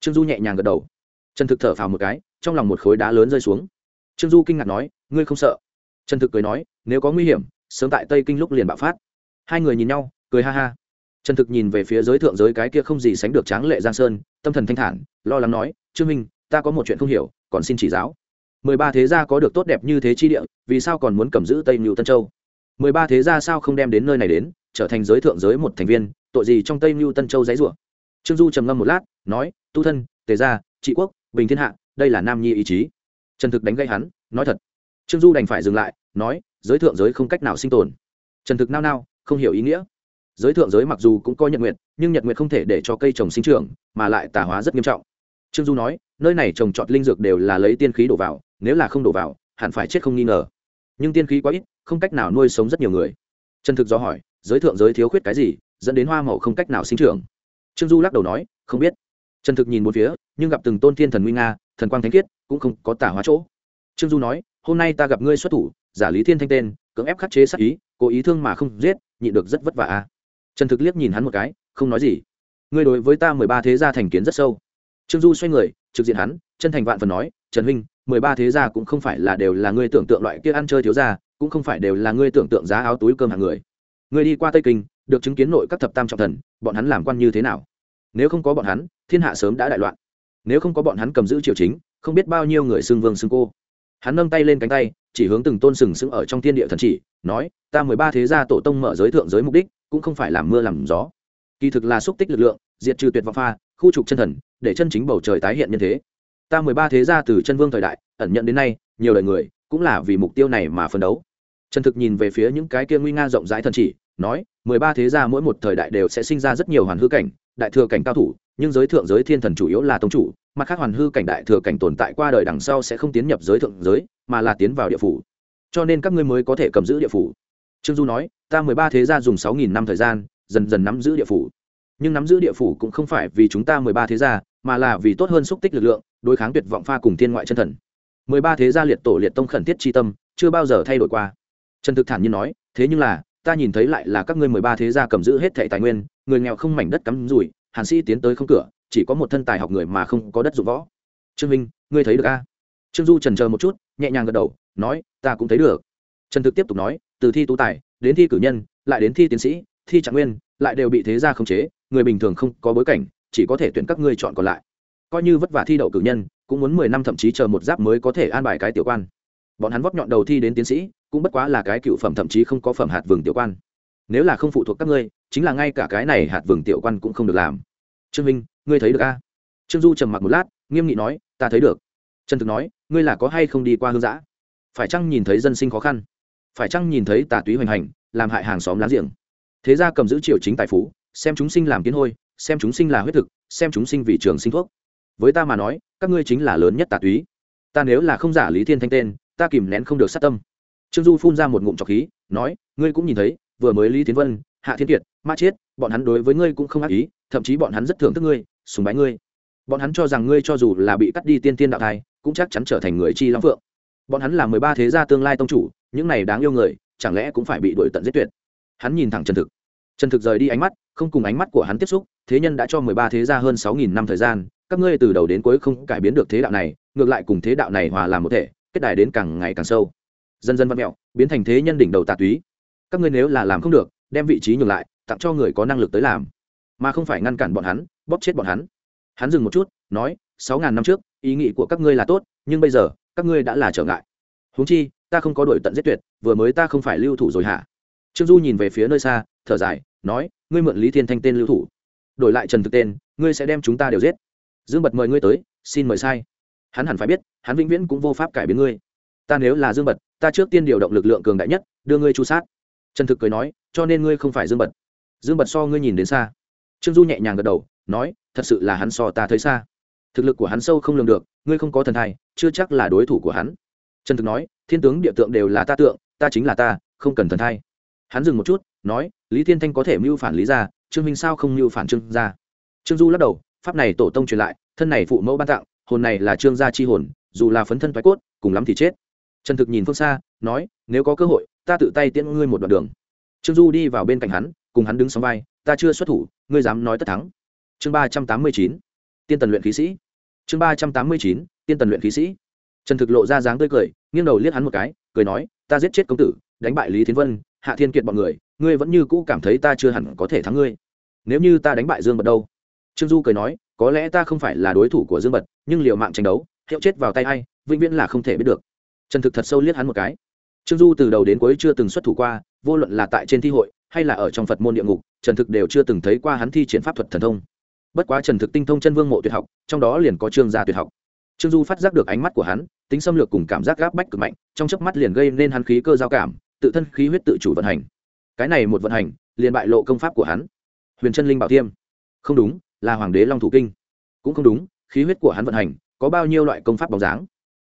Trương du nhẹ nhàng gật đầu. Trần thực thở phào một cái, trong lòng một khối đá lớn rơi xuống trương du kinh ngạc nói, ngươi không sợ? Trần thực cười nói, nếu có nguy hiểm, sớm tại tây kinh lúc liền bạo phát. Hai người nhìn nhau, cười ha ha. Trần thực nhìn về phía giới thượng giới cái kia không gì sánh được tráng lệ giang sơn, tâm thần thanh thản, lo lắng nói, trương minh, ta có một chuyện không hiểu, còn xin chỉ giáo. Mười ba thế gia có được tốt đẹp như thế chi địa, vì sao còn muốn cầm giữ tây mưu tân châu? Mười ba thế gia sao không đem đến nơi này đến, trở thành giới thượng giới một thành viên, tội gì trong tây mưu tân châu dãy rủa? Trương du trầm ngâm một lát, nói, tu thân, tề gia, trị quốc, bình thiên hạ, đây là nam nhi ý chí trần thực đánh gây hắn, nói thật. Trương du đành phải dừng lại, nói, giới thượng giới không cách nào sinh tồn. Trần thực nao nao, không hiểu ý nghĩa. Giới thượng giới mặc dù cũng coi nhật nguyện nhưng nhật nguyện không thể để cho cây trồng sinh trưởng, mà lại tà hóa rất nghiêm trọng. Trương du nói, nơi này trồng trọt linh dược đều là lấy tiên khí đổ vào, nếu là không đổ vào, hẳn phải chết không nghi ngờ. Nhưng tiên khí quá ít, không cách nào nuôi sống rất nhiều người. Trần thực do hỏi, giới thượng giới thiếu khuyết cái gì, dẫn đến hoa màu không cách nào sinh trưởng? Trương du lắc đầu nói, không biết. Trần thực nhìn một phía, nhưng gặp từng tôn thiên thần nguy nga thần quang thánh khiết, cũng không có tả hóa chỗ. Trương du nói, hôm nay ta gặp ngươi xuất thủ, giả lý thiên thanh tên, cưỡng ép khắc chế sát ý, cố ý thương mà không giết, nhịn được rất vất vả a. Trần thực liếc nhìn hắn một cái, không nói gì. Ngươi đối với ta mười ba thế gia thành kiến rất sâu. Trương du xoay người, trực diện hắn, chân thành vạn phần nói, trần huynh, mười ba thế gia cũng không phải là đều là ngươi tưởng tượng loại kia ăn chơi thiếu gia, cũng không phải đều là ngươi tưởng tượng giá áo túi cơm hàng người. Ngươi đi qua tây kinh, được chứng kiến nội các thập tam trọng thần, bọn hắn làm quan như thế nào? Nếu không có bọn hắn, thiên hạ sớm đã đại loạn nếu không có bọn hắn cầm giữ triều chính, không biết bao nhiêu người xưng vương xưng cô. Hắn nâng tay lên cánh tay, chỉ hướng từng tôn sừng sững ở trong thiên địa thần chỉ, nói, ta mười ba thế gia tổ tông mở giới thượng giới mục đích, cũng không phải làm mưa làm gió. Kỳ thực là xúc tích lực lượng, diệt trừ tuyệt vọng pha, khu trục chân thần, để chân chính bầu trời tái hiện như thế. Ta mười ba thế gia từ chân vương thời đại, ẩn nhận đến nay, nhiều đời người, cũng là vì mục tiêu này mà phấn đấu. Trần thực nhìn về phía những cái kia nguy nga rộng rãi thần chỉ, nói, mười ba thế gia mỗi một thời đại đều sẽ sinh ra rất nhiều hoàn hư cảnh, đại thừa cảnh cao thủ nhưng giới thượng giới thiên thần chủ yếu là tông chủ, mặt khác hoàn hư cảnh đại thừa cảnh tồn tại qua đời đằng sau sẽ không tiến nhập giới thượng giới, mà là tiến vào địa phủ. Cho nên các ngươi mới có thể cầm giữ địa phủ. Trương du nói, ta mười ba thế gia dùng sáu nghìn năm thời gian, dần dần nắm giữ địa phủ. Nhưng nắm giữ địa phủ cũng không phải vì chúng ta mười ba thế gia, mà là vì tốt hơn xúc tích lực lượng, đối kháng tuyệt vọng pha cùng thiên ngoại chân thần. Mười ba thế gia liệt tổ liệt tông khẩn thiết chi tâm, chưa bao giờ thay đổi qua. Trần thực thản nhiên nói, thế nhưng là, ta nhìn thấy lại là các ngươi mười ba thế gia cầm giữ hết thẻ tài nguyên, người nghèo không mảnh đất cắm rủi hàn sĩ tiến tới không cửa, chỉ có một thân tài học người mà không có đất dụng võ. Trương minh, ngươi thấy được a? Trương du trần chờ một chút, nhẹ nhàng gật đầu, nói, ta cũng thấy được. Trần thực tiếp tục nói, từ thi tú tài, đến thi cử nhân, lại đến thi tiến sĩ, thi trạng nguyên, lại đều bị thế gia khống chế, người bình thường không có bối cảnh, chỉ có thể tuyển các ngươi chọn còn lại. Coi như vất vả thi đậu cử nhân, cũng muốn mười năm thậm chí chờ một giáp mới có thể an bài cái tiểu quan. Bọn hắn vót nhọn đầu thi đến tiến sĩ, cũng bất quá là cái cựu phẩm thậm chí không có phẩm hạt vừng tiểu quan. Nếu là không phụ thuộc các ngươi chính là ngay cả cái này hạt vừng tiểu quan cũng không được làm. Trương minh, ngươi thấy được a trương du trầm mặc một lát, nghiêm nghị nói, ta thấy được. Trần thực nói, ngươi là có hay không đi qua hương giã? Phải chăng nhìn thấy dân sinh khó khăn? Phải chăng nhìn thấy tà túy hoành hành, làm hại hàng xóm láng giềng? Thế ra cầm giữ triều chính tài phú, xem chúng sinh làm kiến hôi, xem chúng sinh là huyết thực, xem chúng sinh vì trường sinh thuốc. Với ta mà nói, các ngươi chính là lớn nhất tà túy. Ta nếu là không giả lý thiên thanh tên, ta kìm nén không được sát tâm. Trương du phun ra một ngụm trọc khí, nói, ngươi cũng nhìn thấy, vừa mới lý tiến vân hạ thiên kiệt, ma chiết, bọn hắn đối với ngươi cũng không ác ý, thậm chí bọn hắn rất thưởng thức ngươi, sùng bái ngươi. Bọn hắn cho rằng ngươi cho dù là bị cắt đi tiên tiên đạo thai, cũng chắc chắn trở thành người chi long phượng. Bọn hắn là mười ba thế gia tương lai tông chủ, những này đáng yêu người, chẳng lẽ cũng phải bị đuổi tận giết tuyệt? Hắn nhìn thẳng trần thực. Trần thực rời đi ánh mắt, không cùng ánh mắt của hắn tiếp xúc, thế nhân đã cho mười ba thế gia hơn sáu nghìn năm thời gian, các ngươi từ đầu đến cuối không cải biến được thế đạo này, ngược lại cùng thế đạo này hòa làm một thể, kết đài đến càng ngày càng sâu. Dần dần văn mẹo, biến thành thế nhân đỉnh đầu tà túy. Các ngươi nếu là làm không được đem vị trí nhường lại, tặng cho người có năng lực tới làm. Mà không phải ngăn cản bọn hắn, bóp chết bọn hắn. Hắn dừng một chút, nói, sáu ngàn năm trước, ý nghĩ của các ngươi là tốt, nhưng bây giờ, các ngươi đã là trở ngại. Huống chi, ta không có đổi tận giết tuyệt, vừa mới ta không phải lưu thủ rồi hả? Trương du nhìn về phía nơi xa, thở dài, nói, ngươi mượn lý thiên thanh tên lưu thủ. Đổi lại trần thực tên, ngươi sẽ đem chúng ta đều giết. Dương bật mời ngươi tới, xin mời sai. Hắn hẳn phải biết, hắn vĩnh viễn cũng vô pháp cải biến ngươi. Ta nếu là dương bật, ta trước tiên điều động lực lượng cường đại nhất, đưa ngươi chu sát trần thực cười nói, cho nên ngươi không phải dương bật. Dương bật so ngươi nhìn đến xa. Trương du nhẹ nhàng gật đầu, nói, thật sự là hắn so ta thấy xa. Thực lực của hắn sâu không lường được, ngươi không có thần thai, chưa chắc là đối thủ của hắn. Trần thực nói, thiên tướng địa tượng đều là ta tượng, ta chính là ta, không cần thần thai. Hắn dừng một chút, nói, lý thiên thanh có thể mưu phản lý ra trương minh sao không mưu phản trương gia? Trương du lắc đầu, pháp này tổ tông truyền lại, thân này phụ mẫu ban tặng, hồn này là trương gia chi hồn, dù là phấn thân thoái cốt, cùng lắm thì chết. Trần thực nhìn phương xa, nói, nếu có cơ hội ta tự tay tiễn ngươi một đoạn đường. Trương du đi vào bên cạnh hắn, cùng hắn đứng sóng vai, ta chưa xuất thủ, ngươi dám nói tất thắng. Chương ba trăm tám mươi chín, tiên tần luyện khí sĩ. Chương ba trăm tám mươi chín, tiên tần luyện khí sĩ. Trần thực lộ ra dáng tươi cười, nghiêng đầu liếc hắn một cái, cười nói, ta giết chết công tử, đánh bại lý thiến vân, hạ thiên kiệt b ọ n người, ngươi vẫn như cũ cảm thấy ta chưa hẳn có thể thắng ngươi. Nếu như ta đánh bại dương bật đâu? Trương du cười nói, có lẽ ta không phải là đối thủ của dương bật, nhưng liều mạng tranh đấu, hiệu chết vào tay a i vĩnh viễn là không thể biết được. Trần thực thật sâu liếc hắn một cái trương du từ đầu đến cuối chưa từng xuất thủ qua, vô luận là tại trên thi hội hay là ở trong phật môn địa ngục, trần thực đều chưa từng thấy qua hắn thi triển pháp thuật thần thông. Bất quá trần thực tinh thông chân vương mộ tuyệt học, trong đó liền có trương gia tuyệt học. Trương du phát giác được ánh mắt của hắn, tính xâm lược cùng cảm giác gáp bách cực mạnh, trong chớp mắt liền gây nên hắn khí cơ giao cảm, tự thân khí huyết tự chủ vận hành. Cái này một vận hành, liền bại lộ công pháp của hắn. Huyền chân linh bảo thiêm. Không đúng, là hoàng đế long thủ kinh. Cũng không đúng, khí huyết của hắn vận hành, có bao nhiêu loại công pháp bóng dáng?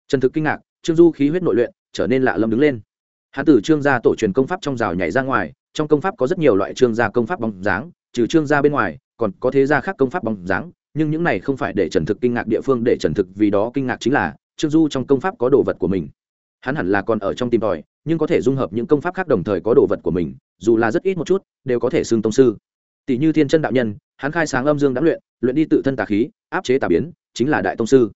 Trần thực kinh ngạc, trương du khí huyết nội luyện trở nên lạ lâm đứng lên. Hắn từ trương gia tổ truyền công pháp trong rào nhảy ra ngoài, trong công pháp có rất nhiều loại trương gia công pháp bóng dáng, trừ trương gia bên ngoài, còn có thế gia khác công pháp bóng dáng, nhưng những này không phải để trần thực kinh ngạc địa phương, để trần thực vì đó kinh ngạc chính là, trương du trong công pháp có đồ vật của mình. Hắn hẳn là còn ở trong tìm tòi, nhưng có thể dung hợp những công pháp khác đồng thời có đồ vật của mình, dù là rất ít một chút, đều có thể xưng tông sư. Tỷ như thiên chân đạo nhân, hắn khai sáng âm dương đã luyện luyện đi tự thân tà khí, áp chế tà biến, chính là đại tông sư.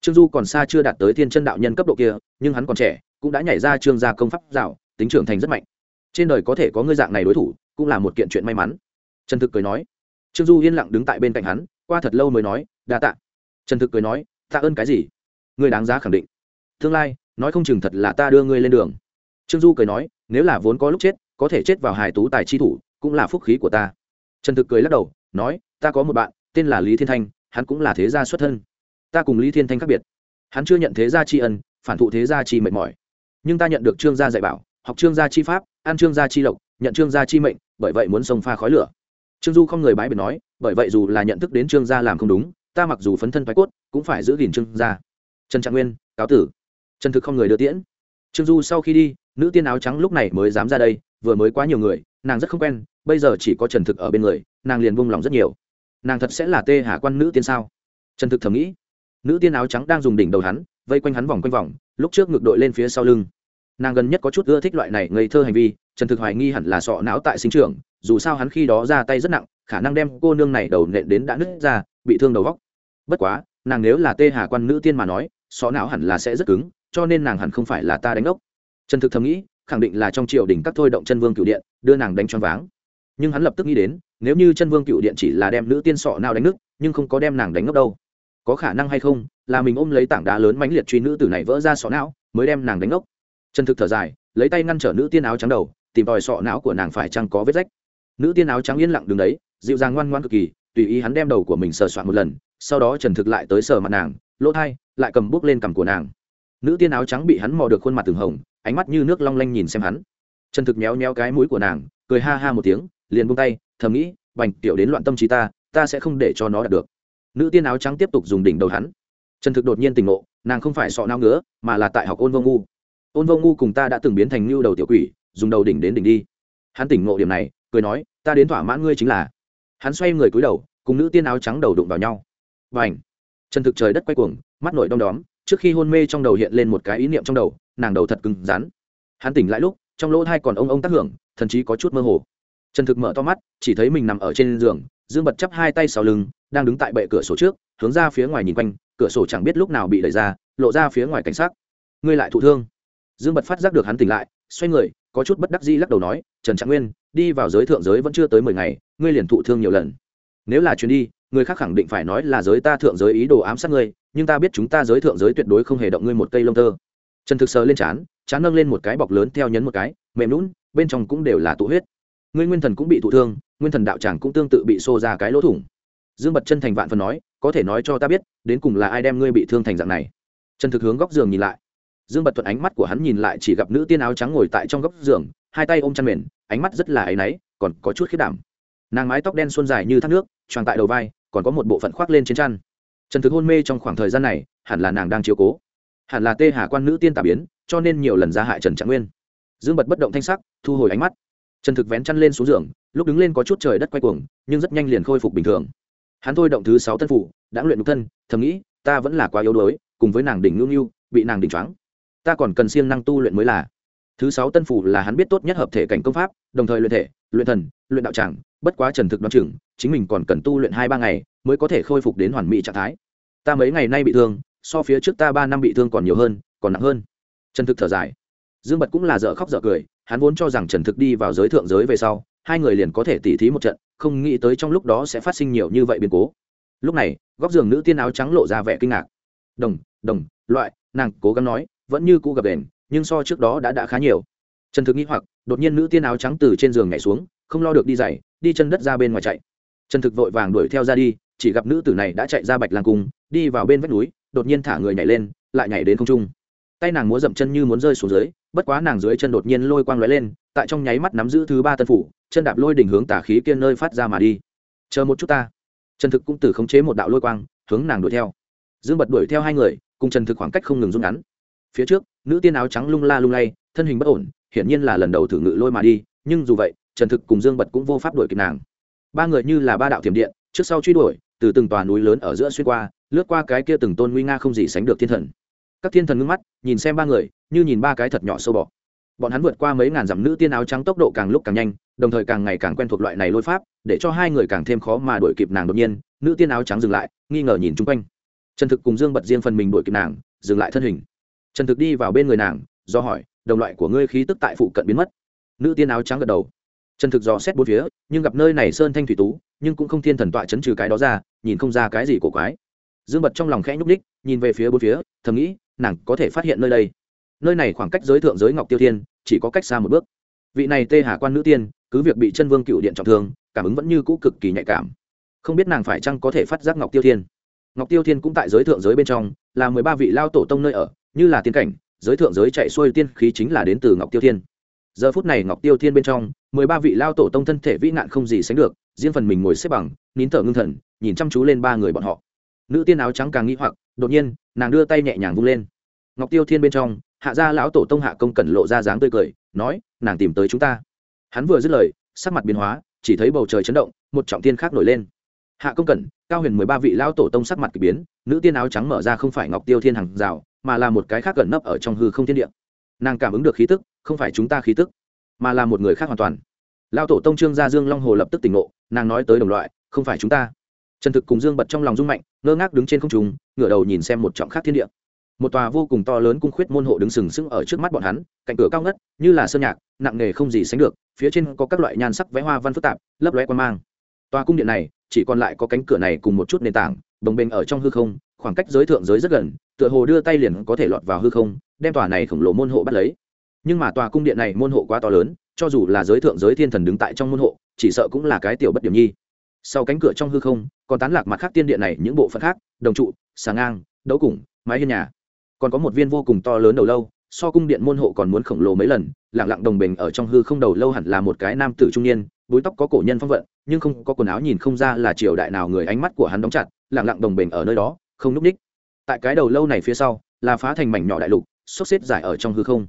Trương du còn xa chưa đạt tới thiên chân đạo nhân cấp độ kia, nhưng hắn còn trẻ cũng đã nhảy ra trương gia công pháp rào, tính trưởng thành rất mạnh. Trên đời có thể có ngươi dạng này đối thủ, cũng là một kiện chuyện may mắn. Trần thực cười nói. Trương du yên lặng đứng tại bên cạnh hắn, qua thật lâu mới nói, đa tạ. Trần thực cười nói, tạ ơn cái gì? Ngươi đáng giá khẳng định. Tương lai, nói không chừng thật là ta đưa ngươi lên đường. Trương du cười nói, nếu là vốn có lúc chết, có thể chết vào hài tú tài chi thủ, cũng là phúc khí của ta. Trần thực cười lắc đầu, nói, ta có một bạn, tên là lý thiên thanh, hắn cũng là thế gia xuất thân. Ta cùng lý thiên thanh khác biệt. Hắn chưa nhận thế gia tri ân, phản thụ thế gia chi mệt mỏi nhưng ta nhận được trương gia dạy bảo, học trương gia chi pháp, ăn trương gia chi lộc, nhận trương gia chi mệnh, bởi vậy muốn sông pha khói lửa. Trương du không người bái biệt nói, bởi vậy dù là nhận thức đến trương gia làm không đúng, ta mặc dù phấn thân thoái cốt, cũng phải giữ gìn trương gia. Trần trạng nguyên, cáo tử. Trần thực không người đưa tiễn. Trương du sau khi đi, nữ tiên áo trắng lúc này mới dám ra đây, vừa mới quá nhiều người, nàng rất không quen, bây giờ chỉ có trần thực ở bên người, nàng liền vung lòng rất nhiều. Nàng thật sẽ là tê hà quan nữ tiên sao? Trần thực thầm nghĩ. Nữ tiên áo trắng đang dùng đỉnh đầu hắn, vây quanh hắn vòng quanh vòng, lúc trước ngược đội lên phía sau lưng nàng gần nhất có chút ưa thích loại này ngây thơ hành vi, trần thực hoài nghi hẳn là sọ não tại sinh trường dù sao hắn khi đó ra tay rất nặng, khả năng đem cô nương này đầu nện đến đã nứt ra, bị thương đầu vóc bất quá, nàng nếu là tê hà quan nữ tiên mà nói, sọ não hẳn là sẽ rất cứng, cho nên nàng hẳn không phải là ta đánh ốc. Trần thực thầm nghĩ, khẳng định là trong triều đình các thôi động chân vương cựu điện, đưa nàng đánh choáng váng. Nhưng hắn lập tức nghĩ đến, nếu như chân vương cựu điện chỉ là đem nữ tiên sọ nào đánh nước nhưng không có đem nàng đánh ngốc đâu. Có khả năng hay không, là mình ôm lấy tảng đá lớn mãnh liệt truy nữ tử này vỡ ra sọ não, mới đem nàng đánh ngốc trần thực thở dài, lấy tay ngăn trở nữ tiên áo trắng đầu, tìm tòi sọ não của nàng phải chăng có vết rách. Nữ tiên áo trắng yên lặng đứng đấy, dịu dàng ngoan ngoan cực kỳ, tùy ý hắn đem đầu của mình sờ soạn một lần, sau đó trần thực lại tới sờ mặt nàng, lỗ thai, lại cầm bút lên cằm của nàng. Nữ tiên áo trắng bị hắn mò được khuôn mặt từng hồng, ánh mắt như nước long lanh nhìn xem hắn. Trần thực méo méo cái mũi của nàng, cười ha ha một tiếng, liền buông tay, thầm nghĩ, bành tiểu đến loạn tâm trí ta ta sẽ không để cho nó đạt được. Nữ tiên áo trắng tiếp tục dùng đỉnh đầu hắn. Trần thực đột nhiên tỉnh ngộ, nàng không phải sọ nao ngứa, mà là tại học ôn vô ngu ôn vô ngu cùng ta đã từng biến thành ngưu đầu tiểu quỷ, dùng đầu đỉnh đến đỉnh đi. Hắn tỉnh ngộ điểm này, cười nói, ta đến thỏa mãn ngươi chính là. Hắn xoay người cúi đầu, cùng nữ tiên áo trắng đầu đụng vào nhau. Và ảnh trần thực trời đất quay cuồng, mắt nổi đom đóm, trước khi hôn mê trong đầu hiện lên một cái ý niệm trong đầu, nàng đầu thật cứng rắn. Hắn tỉnh lại lúc, trong lỗ thai còn ông ông tác hưởng thậm chí có chút mơ hồ. Trần thực mở to mắt, chỉ thấy mình nằm ở trên giường, dương bật chắp hai tay sau lưng, đang đứng tại bệ cửa sổ trước, hướng ra phía ngoài nhìn quanh, cửa sổ chẳng biết lúc nào bị đẩy ra, lộ ra phía ngoài cảnh sát ngươi lại thụ thương dương bật phát giác được hắn tỉnh lại xoay người có chút bất đắc dĩ lắc đầu nói trần trạng nguyên đi vào giới thượng giới vẫn chưa tới mười ngày ngươi liền thụ thương nhiều lần. Nếu là chuyến đi người khác khẳng định phải nói là giới ta thượng giới ý đồ ám sát ngươi nhưng ta biết chúng ta giới thượng giới tuyệt đối không hề động ngươi một cây lông tơ. Trần thực sờ lên chán, chán nâng lên một cái bọc lớn theo nhấn một cái mềm lún bên trong cũng đều là tụ huyết. Ngươi nguyên thần cũng bị thụ thương nguyên thần đạo tràng cũng tương tự bị xô ra cái lỗ thủng. Dương bật chân thành vạn phần nói có thể nói cho ta biết đến cùng là ai đem ngươi bị thương thành dạng này? Trần thực hướng góc giường nhìn lại dương bật thuận ánh mắt của hắn nhìn lại chỉ gặp nữ tiên áo trắng ngồi tại trong góc giường, hai tay ôm chăn mền, ánh mắt rất là áy náy, còn có chút khiết đảm. Nàng mái tóc đen xuân dài như thác nước tròn tại đầu vai, còn có một bộ phận khoác lên trên chăn. Trần thực hôn mê trong khoảng thời gian này, hẳn là nàng đang chiếu cố. Hẳn là tê hà quan nữ tiên tà biến, cho nên nhiều lần ra hại trần trạng nguyên. Dương bật bất động thanh sắc, thu hồi ánh mắt. Trần thực vén chăn lên xuống giường, lúc đứng lên có chút trời đất quay cuồng, nhưng rất nhanh liền khôi phục bình thường. Hắn thôi động thứ sáu tân phủ, đã luyện nhục thân, thầm nghĩ, ta vẫn là quá yếu đuối, cùng với nàng đỉnh ngưu ngưu bị nàng đỉnh choáng ta còn cần siêng năng tu luyện mới là. Thứ sáu tân phủ là hắn biết tốt nhất hợp thể cảnh công pháp, đồng thời luyện thể, luyện thần, luyện đạo tràng, bất quá trần thực đoán chừng, chính mình còn cần tu luyện hai ba ngày mới có thể khôi phục đến hoàn mỹ trạng thái. Ta mấy ngày nay bị thương, so phía trước ta ba năm bị thương còn nhiều hơn, còn nặng hơn. Trần thực thở dài. Dương bật cũng là dở khóc dở cười, hắn vốn cho rằng trần thực đi vào giới thượng giới về sau, hai người liền có thể tỉ thí một trận, không nghĩ tới trong lúc đó sẽ phát sinh nhiều như vậy biến cố. Lúc này, góc giường nữ tiên áo trắng lộ ra vẻ kinh ngạc. Đồng đồng, loại, nàng cố gắng nói vẫn như cũ gặp đèn nhưng so trước đó đã đã khá nhiều. Trần thực nghĩ hoặc, đột nhiên nữ tiên áo trắng từ trên giường nhảy xuống, không lo được đi dày đi chân đất ra bên ngoài chạy. Trần thực vội vàng đuổi theo ra đi, chỉ gặp nữ tử này đã chạy ra bạch lang cung, đi vào bên vách núi, đột nhiên thả người nhảy lên, lại nhảy đến không trung. Tay nàng múa dậm chân như muốn rơi xuống dưới, bất quá nàng dưới chân đột nhiên lôi quang lóe lên, tại trong nháy mắt nắm giữ thứ ba tân phủ, chân đạp lôi đỉnh hướng tả khí kia nơi phát ra mà đi. Chờ một chút ta. Trần thực cũng từ khống chế một đạo lôi quang, hướng nàng đuổi theo. Dương bật đuổi theo hai người, cùng trần thực khoảng cách không ngừng rút ngắn phía trước, nữ tiên áo trắng lung la lung lay, thân hình bất ổn, hiển nhiên là lần đầu thử ngự lôi mà đi, nhưng dù vậy, trần thực cùng dương bật cũng vô pháp đuổi kịp nàng. Ba người như là ba đạo thiểm điện, trước sau truy đuổi, từ từng tòa núi lớn ở giữa xuyên qua, lướt qua cái kia từng tôn nguy nga không gì sánh được thiên thần. Các thiên thần ngưng mắt, nhìn xem ba người, như nhìn ba cái thật nhỏ sâu bọ. Bọn hắn vượt qua mấy ngàn dặm nữ tiên áo trắng tốc độ càng lúc càng nhanh, đồng thời càng ngày càng quen thuộc loại này lôi pháp, để cho hai người càng thêm khó mà đuổi kịp nàng đột nhiên, nữ tiên áo trắng dừng lại, nghi ngờ nhìn chung quanh. Trần thực cùng dương bật riêng phần mình đuổi kịp nàng, dừng lại thân hình trần thực đi vào bên người nàng, do hỏi, đồng loại của ngươi khí tức tại phụ cận biến mất. Nữ tiên áo trắng gật đầu. Trần thực dò xét bốn phía, nhưng gặp nơi này sơn thanh thủy tú, nhưng cũng không thiên thần tọa chấn trừ cái đó ra, nhìn không ra cái gì cổ quái. Dương bật trong lòng khẽ nhúc ních nhìn về phía bốn phía, thầm nghĩ, nàng có thể phát hiện nơi đây. Nơi này khoảng cách giới thượng giới ngọc tiêu thiên, chỉ có cách xa một bước. Vị này tê hà quan nữ tiên, cứ việc bị chân vương cựu điện trọng thương, cảm ứng vẫn như cũ cực kỳ nhạy cảm. Không biết nàng phải chăng có thể phát giác ngọc tiêu thiên. Ngọc tiêu thiên cũng tại giới thượng giới bên trong, là mười ba vị lao tổ tông nơi ở như là tiên cảnh, giới thượng giới chạy xuôi tiên khí chính là đến từ ngọc tiêu thiên. Giờ phút này ngọc tiêu thiên bên trong, mười ba vị lao tổ tông thân thể vĩ nạn không gì sánh được, riêng phần mình ngồi xếp bằng, nín thở ngưng thần, nhìn chăm chú lên ba người bọn họ. Nữ tiên áo trắng càng nghĩ hoặc, đột nhiên, nàng đưa tay nhẹ nhàng vung lên. Ngọc tiêu thiên bên trong, hạ gia lão tổ tông hạ công cẩn lộ ra dáng tươi cười, nói, nàng tìm tới chúng ta. Hắn vừa dứt lời, sắc mặt biến hóa, chỉ thấy bầu trời chấn động, một trọng tiên khác nổi lên. Hạ công cẩn, cao huyền mười ba vị lão tổ tông sắc mặt k ỳ biến, nữ tiên áo trắng mở ra không phải ngọc tiêu thiên hàng rào mà là một cái khác gần nấp ở trong hư không thiên địa. Nàng cảm ứng được khí tức, không phải chúng ta khí tức, mà là một người khác hoàn toàn. Lão tổ tông trương gia dương long hồ lập tức tỉnh ngộ, nàng nói tới đồng loại, không phải chúng ta. Trần thực cùng dương bật trong lòng rung mạnh, ngơ ngác đứng trên không trung, ngửa đầu nhìn xem một trọng khác thiên địa. Một tòa vô cùng to lớn cung khuyết môn hộ đứng sừng sững ở trước mắt bọn hắn, cạnh cửa cao ngất, như là sơn nhạc, nặng nề không gì sánh được, phía trên có các loại nhan sắc vẽ hoa văn phức tạp, lấp lóe quan mang. Tòa cung điện này, chỉ còn lại có cánh cửa này cùng một chút nền tảng bồng bềnh ở trong hư không khoảng cách giới thượng giới rất gần, tựa hồ đưa tay liền có thể lọt vào hư không, đem tòa này khổng lồ môn hộ bắt lấy. Nhưng mà tòa cung điện này môn hộ quá to lớn, cho dù là giới thượng giới thiên thần đứng tại trong môn hộ, chỉ sợ cũng là cái tiểu bất điểm nhi. Sau cánh cửa trong hư không, còn tán lạc mặt khác tiên điện này những bộ phận khác, đồng trụ, xà ngang, đấu củng mái hiên nhà. Còn có một viên vô cùng to lớn đầu lâu, so cung điện môn hộ còn muốn khổng lồ mấy lần lẳng lặng đồng bình ở trong hư không đầu lâu hẳn là một cái nam tử trung niên, búi tóc có cổ nhân phong vận, nhưng không có quần áo nhìn không ra là triều đại nào người ánh mắt của hắn đóng chặt lẳng lặng đồng bình ở nơi đó không núp ních. Tại cái đầu lâu này phía sau, là phá thành mảnh nhỏ đại lục xốc xếp giải ở trong hư không.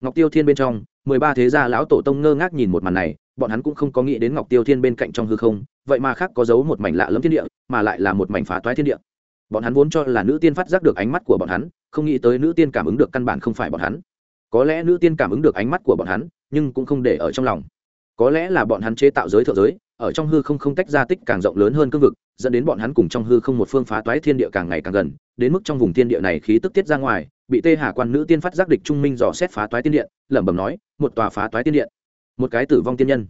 Ngọc tiêu thiên bên trong, mười ba thế gia lão tổ tông ngơ ngác nhìn một màn này, bọn hắn cũng không có nghĩ đến ngọc tiêu thiên bên cạnh trong hư không, vậy mà khác có giấu một mảnh lạ lẫm thiên địa, mà lại là một mảnh phá toái thiên địa. Bọn hắn vốn cho là nữ tiên phát giác được ánh mắt của bọn hắn, không nghĩ tới nữ tiên cảm ứng được căn bản không phải bọn hắn. Có lẽ nữ tiên cảm ứng được ánh mắt của bọn hắn, nhưng cũng không để ở trong lòng. Có lẽ là bọn hắn chế tạo giới thượng giới ở trong hư không không tách ra tích càng rộng lớn hơn cương vực, dẫn đến bọn hắn cùng trong hư không một phương phá toái thiên địa càng ngày càng gần, đến mức trong vùng thiên địa này khí tức tiết ra ngoài, bị tê hà quan nữ tiên phát giác địch trung minh dò xét phá toái tiên điện lẩm bẩm nói, một tòa phá toái tiên điện một cái tử vong tiên nhân.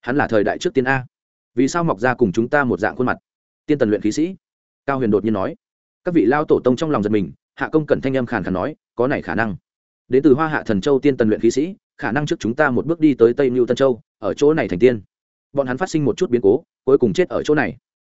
Hắn là thời đại trước tiên a. Vì sao mọc ra cùng chúng ta một dạng khuôn mặt? Tiên tần luyện khí sĩ, cao huyền đột nhiên nói. Các vị lao tổ tông trong lòng giật mình, hạ công cẩn thanh âm khàn khàn nói, có này khả năng. Đến từ hoa hạ thần châu tiên tần luyện khí sĩ, khả năng trước chúng ta một bước đi tới tây mưu tân châu, ở chỗ này thành tiên bọn hắn phát sinh một chút biến cố, cuối cùng chết ở chỗ này.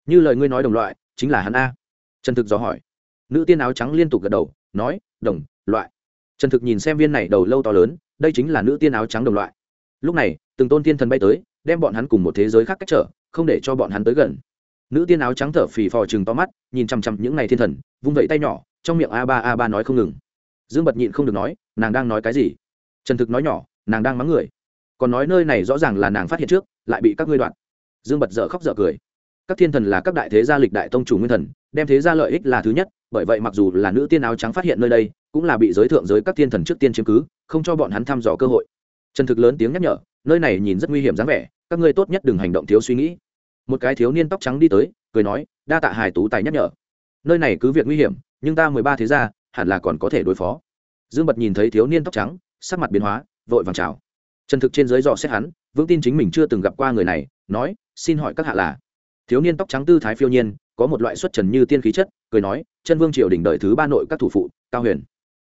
Như lời ngươi nói đồng loại, chính là hắn a. Trần thực dò hỏi. Nữ tiên áo trắng liên tục gật đầu, nói, đồng, loại. Trần thực nhìn xem viên này đầu lâu to lớn, đây chính là nữ tiên áo trắng đồng loại. Lúc này, từng tôn tiên thần bay tới, đem bọn hắn cùng một thế giới khác cách trở, không để cho bọn hắn tới gần. Nữ tiên áo trắng thở phì phò chừng to mắt, nhìn chằm chằm những n à y thiên thần, vung vẫy tay nhỏ, trong miệng a ba a ba nói không ngừng. Dương bật nhịn không được nói, nàng đang nói cái gì? Trần thực nói nhỏ, nàng đang mắng người còn nói nơi này rõ ràng là nàng phát hiện trước, lại bị các ngươi đoạn. Dương bật dở khóc dở cười. Các thiên thần là các đại thế gia lịch đại tông chủ nguyên thần, đem thế gia lợi ích là thứ nhất, bởi vậy mặc dù là nữ tiên áo trắng phát hiện nơi đây, cũng là bị giới thượng giới các thiên thần trước tiên chiếm cứ, không cho bọn hắn thăm dò cơ hội. Trần thực lớn tiếng nhắc nhở, nơi này nhìn rất nguy hiểm dáng vẻ, các ngươi tốt nhất đừng hành động thiếu suy nghĩ. Một cái thiếu niên tóc trắng đi tới, cười nói, đa tạ hài tú tài nhắc nhở. Nơi này cứ việc nguy hiểm, nhưng ta mười ba thế gia, hẳn là còn có thể đối phó. Dương bật nhìn thấy thiếu niên tóc trắng, sắc mặt biến hóa, vội vàng chào trần thực trên dưới dò xét hắn, vững tin chính mình chưa từng gặp qua người này, nói, xin hỏi các hạ là? Thiếu niên tóc trắng tư thái phiêu nhiên, có một loại xuất trần như tiên khí chất, cười nói, chân vương triều đỉnh đợi thứ ba nội các thủ phụ, cao huyền.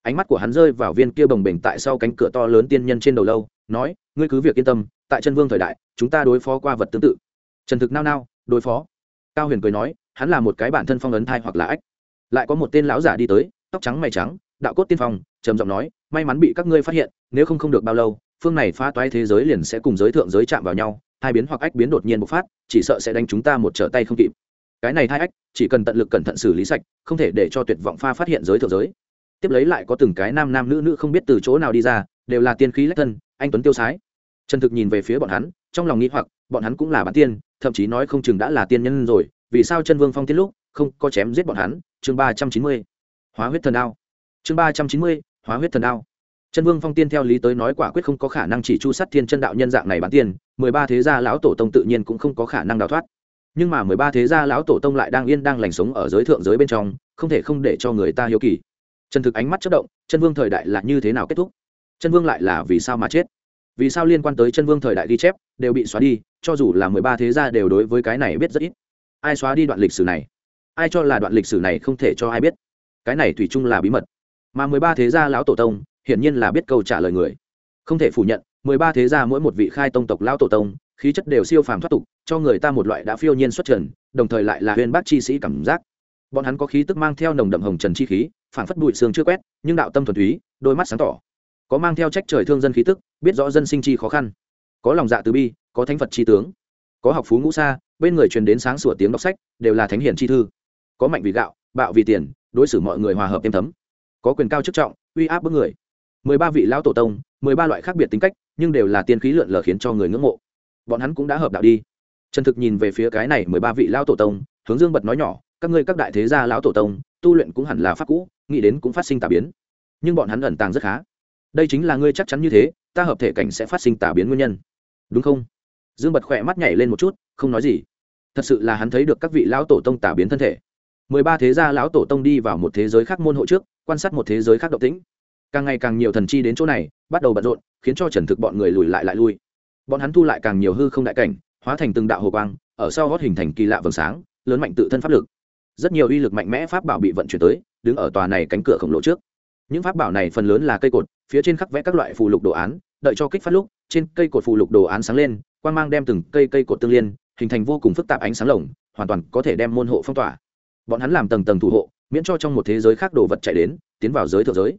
Ánh mắt của hắn rơi vào viên kia bồng bềnh tại sau cánh cửa to lớn tiên nhân trên đầu lâu, nói, ngươi cứ việc yên tâm, tại chân vương thời đại, chúng ta đối phó qua vật tương tự. Trần thực nao nao, đối phó? Cao huyền cười nói, hắn là một cái bản thân phong ấn thai hoặc là ách. Lại có một tên lão giả đi tới, tóc trắng mày trắng, đạo cốt tiên phong, trầm giọng nói, may mắn bị các ngươi phát hiện, nếu không không được bao lâu phương này phá toái thế giới liền sẽ cùng giới thượng giới chạm vào nhau, hai biến hoặc ách biến đột nhiên bộc phát, chỉ sợ sẽ đánh chúng ta một trở tay không kịp. Cái này hai ách, chỉ cần tận lực cẩn thận xử lý sạch, không thể để cho tuyệt vọng pha phát hiện giới thượng giới. Tiếp lấy lại có từng cái nam nam nữ nữ không biết từ chỗ nào đi ra, đều là tiên khí lách thân, anh tuấn tiêu sái. Trần thực nhìn về phía bọn hắn, trong lòng nghĩ hoặc, bọn hắn cũng là bản tiên, thậm chí nói không chừng đã là tiên nhân rồi, vì sao chân vương phong tiết lúc không có chém giết bọn hắn? Chương ba trăm chín mươi, hóa huyết thần đao. Chương ba trăm chín mươi, hóa huyết thần đao chân vương phong tiên theo lý tới nói quả quyết không có khả năng chỉ chu sát thiên chân đạo nhân dạng này bán tiền, mười ba thế gia lão tổ tông tự nhiên cũng không có khả năng đào thoát. Nhưng mà mười ba thế gia lão tổ tông lại đang yên đang lành sống ở giới thượng giới bên trong không thể không để cho người ta hiếu kỳ. Chân thực ánh mắt chất động chân vương thời đại là như thế nào kết thúc? Chân vương lại là vì sao mà chết? Vì sao liên quan tới chân vương thời đại ghi chép đều bị xóa đi cho dù là mười ba thế gia đều đối với cái này biết rất ít? Ai xóa đi đoạn lịch sử này? Ai cho là đoạn lịch sử này không thể cho ai biết? Cái này thủy chung là bí mật. Mà mười ba thế gia lão tổ tông hiển nhiên là biết câu trả lời người. Không thể phủ nhận, mười ba thế gia mỗi một vị khai tông tộc lão tổ tông, khí chất đều siêu phàm thoát tục, cho người ta một loại đã phiêu nhiên xuất trần, đồng thời lại là huyền bác chi sĩ cảm giác. Bọn hắn có khí tức mang theo nồng đậm hồng trần chi khí phản phất bụi xương chưa quét, nhưng đạo tâm thuần túy, đôi mắt sáng tỏ. Có mang theo trách trời thương dân khí tức, biết rõ dân sinh chi khó khăn. Có lòng dạ từ bi, có thánh phật chi tướng. Có học phú ngũ xa bên người truyền đến sáng sủa tiếng đọc sách, đều là thánh hiển chi thư. Có mạnh vì gạo, bạo vì tiền, đối xử mọi người hòa hợp êm thấm. Có quyền cao chức trọng, uy áp bức người mười ba vị lão tổ tông, mười ba loại khác biệt tính cách, nhưng đều là tiên khí lượn lờ khiến cho người ngưỡng mộ. Bọn hắn cũng đã hợp đạo đi. Trần thực nhìn về phía cái này mười ba vị lão tổ tông, hướng dương bật nói nhỏ, các ngươi các đại thế gia lão tổ tông, tu luyện cũng hẳn là pháp cũ, nghĩ đến cũng phát sinh tà biến. Nhưng bọn hắn ẩn tàng rất khá. Đây chính là ngươi chắc chắn như thế, ta hợp thể cảnh sẽ phát sinh tà biến nguyên nhân. Đúng không? Dương bật khỏe mắt nhảy lên một chút, không nói gì. Thật sự là hắn thấy được các vị lão tổ tông tà biến thân thể. Mười ba thế gia lão tổ tông đi vào một thế giới khác môn hộ trước, quan sát một thế giới khác động tĩnh càng ngày càng nhiều thần chi đến chỗ này, bắt đầu bận rộn, khiến cho trần thực bọn người lùi lại lại lui. Bọn hắn thu lại càng nhiều hư không đại cảnh, hóa thành từng đạo hồ quang, ở sau gót hình thành kỳ lạ vầng sáng, lớn mạnh tự thân pháp lực. Rất nhiều uy lực mạnh mẽ pháp bảo bị vận chuyển tới, đứng ở tòa này cánh cửa khổng lồ trước. Những pháp bảo này phần lớn là cây cột, phía trên khắc vẽ các loại phù lục đồ án, đợi cho kích phát lúc, trên cây cột phù lục đồ án sáng lên quan g mang đem từng cây cây cột tương liên, hình thành vô cùng phức tạp ánh sáng lồng, hoàn toàn có thể đem môn hộ phong tỏa. Bọn hắn làm tầng tầng thủ hộ, miễn cho trong một thế giới khác đồ vật chạy đến, tiến vào giới thượng giới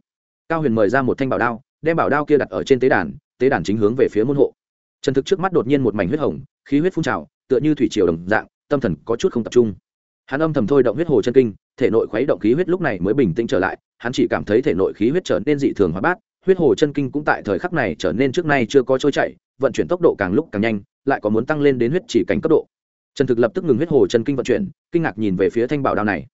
cao huyền mời ra một thanh bảo đao đem bảo đao kia đặt ở trên tế đàn tế đàn chính hướng về phía môn hộ. Trần thực trước mắt đột nhiên một mảnh huyết hồng khí huyết phun trào tựa như thủy triều đồng dạng tâm thần có chút không tập trung. Hắn âm thầm thôi động huyết hồ chân kinh thể nội khuấy động khí huyết lúc này mới bình tĩnh trở lại hắn chỉ cảm thấy thể nội khí huyết trở nên dị thường hóa bát huyết hồ chân kinh cũng tại thời khắc này trở nên trước nay chưa có trôi chảy, vận chuyển tốc độ càng lúc càng nhanh lại có muốn tăng lên đến huyết chỉ cảnh cấp độ. Trần thực lập tức ngừng huyết hồ chân kinh vận chuyển kinh ngạc nhìn về phía thanh bảo đao này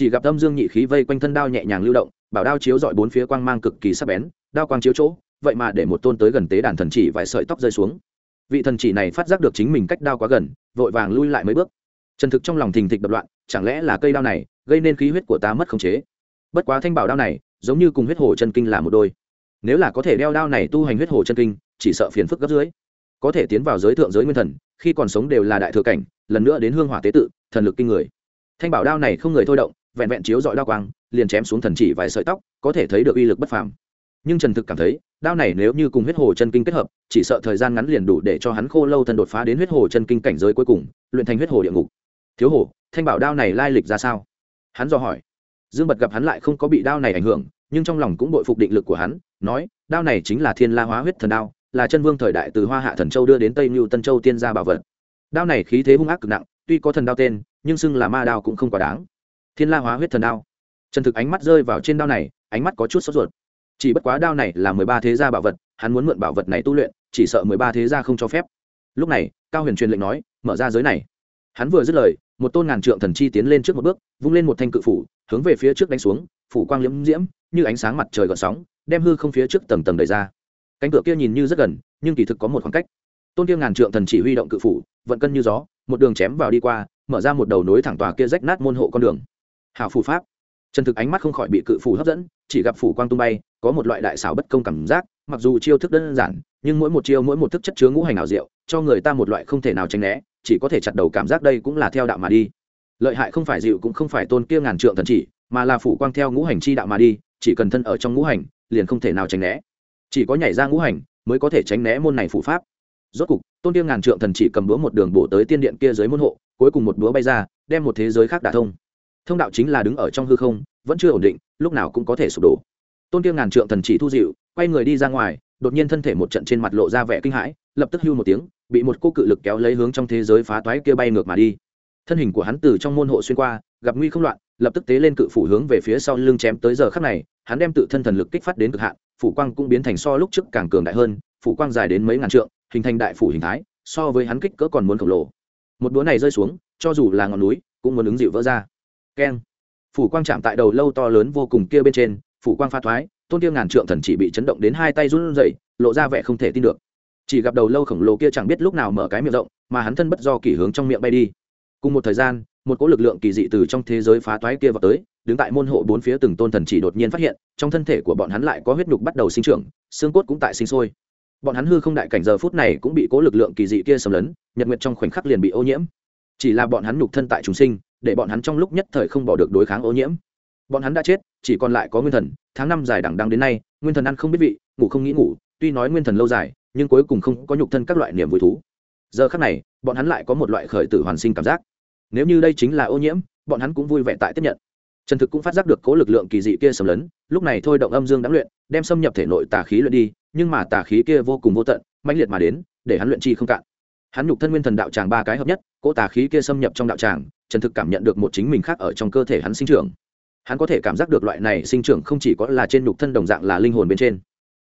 chỉ gặp âm dương nhị khí vây quanh thân đao nhẹ nhàng lưu động, bảo đao chiếu dọi bốn phía quang mang cực kỳ sắc bén, đao quang chiếu chỗ, vậy mà để một tôn tới gần tế đàn thần chỉ vài sợi tóc rơi xuống. Vị thần chỉ này phát giác được chính mình cách đao quá gần, vội vàng lui lại mấy bước. Trần thực trong lòng thình thịch đập loạn, chẳng lẽ là cây đao này gây nên khí huyết của ta mất khống chế? Bất quá thanh bảo đao này, giống như cùng huyết hồ chân kinh là một đôi. Nếu là có thể đeo đao này tu hành huyết hồ chân kinh, chỉ sợ phiền phức gấp dưới. Có thể tiến vào giới thượng giới nguyên thần, khi còn sống đều là đại thừa cảnh, lần nữa đến hương hỏa tế tự, thần lực kinh người. Thanh bảo đao này không người thôi động vẹn vẹn chiếu dọi đao quang, liền chém xuống thần chỉ vài sợi tóc, có thể thấy được uy lực bất phàm. Nhưng trần thực cảm thấy, đao này nếu như cùng huyết hồ chân kinh kết hợp, chỉ sợ thời gian ngắn liền đủ để cho hắn khô lâu thân đột phá đến huyết hồ chân kinh cảnh giới cuối cùng, luyện thành huyết hồ địa ngục. Thiếu hồ, thanh bảo đao này lai lịch ra sao? Hắn dò hỏi. Dương bật gặp hắn lại không có bị đao này ảnh hưởng, nhưng trong lòng cũng bội phục định lực của hắn, nói, đao này chính là thiên la hóa huyết thần đao, là chân vương thời đại từ hoa hạ thần châu đưa đến tây mưu tân châu tiên gia bảo vật. Đao này khí thế hung ác cực nặng, tuy có thần đao tên, nhưng xưng là ma đao cũng không quá đáng thiên la hóa huyết thần đao. Trần thực ánh mắt rơi vào trên đao này, ánh mắt có chút sốt ruột. Chỉ bất quá đao này là mười ba thế gia bảo vật, hắn muốn mượn bảo vật này tu luyện, chỉ sợ mười ba thế gia không cho phép. Lúc này, cao huyền truyền lệnh nói, mở ra giới này. Hắn vừa dứt lời, một tôn ngàn trượng thần chi tiến lên trước một bước, vung lên một thanh cự phủ, hướng về phía trước đánh xuống, phủ quang liễm diễm, như ánh sáng mặt trời gợn sóng, đem hư không phía trước tầng tầng đẩy ra. Cánh cửa kia nhìn như rất gần, nhưng kỳ thực có một khoảng cách. Tôn kia ngàn trượng thần chỉ huy động cự phủ, vận cân như gió, một đường chém vào đi qua, mở ra một đầu nối thẳng tòa kia rách nát môn hộ con đường hào phủ pháp. Trần thực ánh mắt không khỏi bị cự phủ hấp dẫn, chỉ gặp phủ quang tung bay, có một loại đại xảo bất công cảm giác, mặc dù chiêu thức đơn giản, nhưng mỗi một chiêu, mỗi một thức chất chứa ngũ hành ảo diệu, cho người ta một loại không thể nào tránh né, chỉ có thể chặt đầu cảm giác đây cũng là theo đạo mà đi. Lợi hại không phải dịu cũng không phải tôn kia ngàn trượng thần chỉ, mà là phủ quang theo ngũ hành chi đạo mà đi, chỉ cần thân ở trong ngũ hành, liền không thể nào tránh né. Chỉ có nhảy ra ngũ hành, mới có thể tránh né môn này phủ pháp. Rốt cục, tôn kia ngàn trượng thần chỉ cầm búa một đường bổ tới tiên điện kia dưới môn hộ, cuối cùng một búa bay ra, đem một thế giới khác đả thông thông đạo chính là đứng ở trong hư không, vẫn chưa ổn định, lúc nào cũng có thể sụp đổ. Tôn kiêng ngàn trượng thần chỉ thu dịu, quay người đi ra ngoài, đột nhiên thân thể một trận trên mặt lộ ra vẻ kinh hãi, lập tức hưu một tiếng, bị một cô cự lực kéo lấy hướng trong thế giới phá toái kia bay ngược mà đi. Thân hình của hắn từ trong môn hộ xuyên qua, gặp nguy không loạn, lập tức tế lên cự phủ hướng về phía sau lưng chém tới giờ khắc này, hắn đem tự thân thần lực kích phát đến cực hạn, phủ quang cũng biến thành so lúc trước càng cường đại hơn, phủ quang dài đến mấy ngàn trượng, hình thành đại phủ hình thái, so với hắn kích cỡ còn muốn khổng lồ. Một búa này rơi xuống, cho dù là ngọn núi, cũng muốn ứng dịu vỡ ra keng. Phủ quang chạm tại đầu lâu to lớn vô cùng kia bên trên, phủ quang pha thoái, tôn tiêu ngàn trượng thần chỉ bị chấn động đến hai tay run rẩy, lộ ra vẻ không thể tin được. Chỉ gặp đầu lâu khổng lồ kia chẳng biết lúc nào mở cái miệng rộng, mà hắn thân bất do kỷ hướng trong miệng bay đi. Cùng một thời gian, một cỗ lực lượng kỳ dị từ trong thế giới phá toái kia vào tới, đứng tại môn hộ bốn phía từng tôn thần chỉ đột nhiên phát hiện, trong thân thể của bọn hắn lại có huyết nhục bắt đầu sinh trưởng, xương cốt cũng tại sinh sôi. Bọn hắn hư không đại cảnh giờ phút này cũng bị cố lực lượng kỳ dị kia xâm lấn, nhật nguyệt trong khoảnh khắc liền bị ô nhiễm. Chỉ là bọn hắn nhục thân tại chúng sinh để bọn hắn trong lúc nhất thời không bỏ được đối kháng ô nhiễm. Bọn hắn đã chết, chỉ còn lại có nguyên thần, tháng năm dài đằng đăng đến nay, nguyên thần ăn không biết vị, ngủ không nghĩ ngủ, tuy nói nguyên thần lâu dài, nhưng cuối cùng không có nhục thân các loại niềm vui thú. Giờ khắc này, bọn hắn lại có một loại khởi tử hoàn sinh cảm giác. Nếu như đây chính là ô nhiễm, bọn hắn cũng vui vẻ tại tiếp nhận. Trần thực cũng phát giác được cố lực lượng kỳ dị kia sầm lấn, lúc này thôi động âm dương đáng luyện, đem xâm nhập thể nội tà khí luyện đi, nhưng mà tà khí kia vô cùng vô tận, mãnh liệt mà đến, để hắn luyện chi không cạn hắn nhục thân nguyên thần đạo tràng ba cái hợp nhất, cỗ tà khí kia xâm nhập trong đạo tràng trần thực cảm nhận được một chính mình khác ở trong cơ thể hắn sinh trưởng. Hắn có thể cảm giác được loại này sinh trưởng không chỉ có là trên nhục thân đồng dạng là linh hồn bên trên.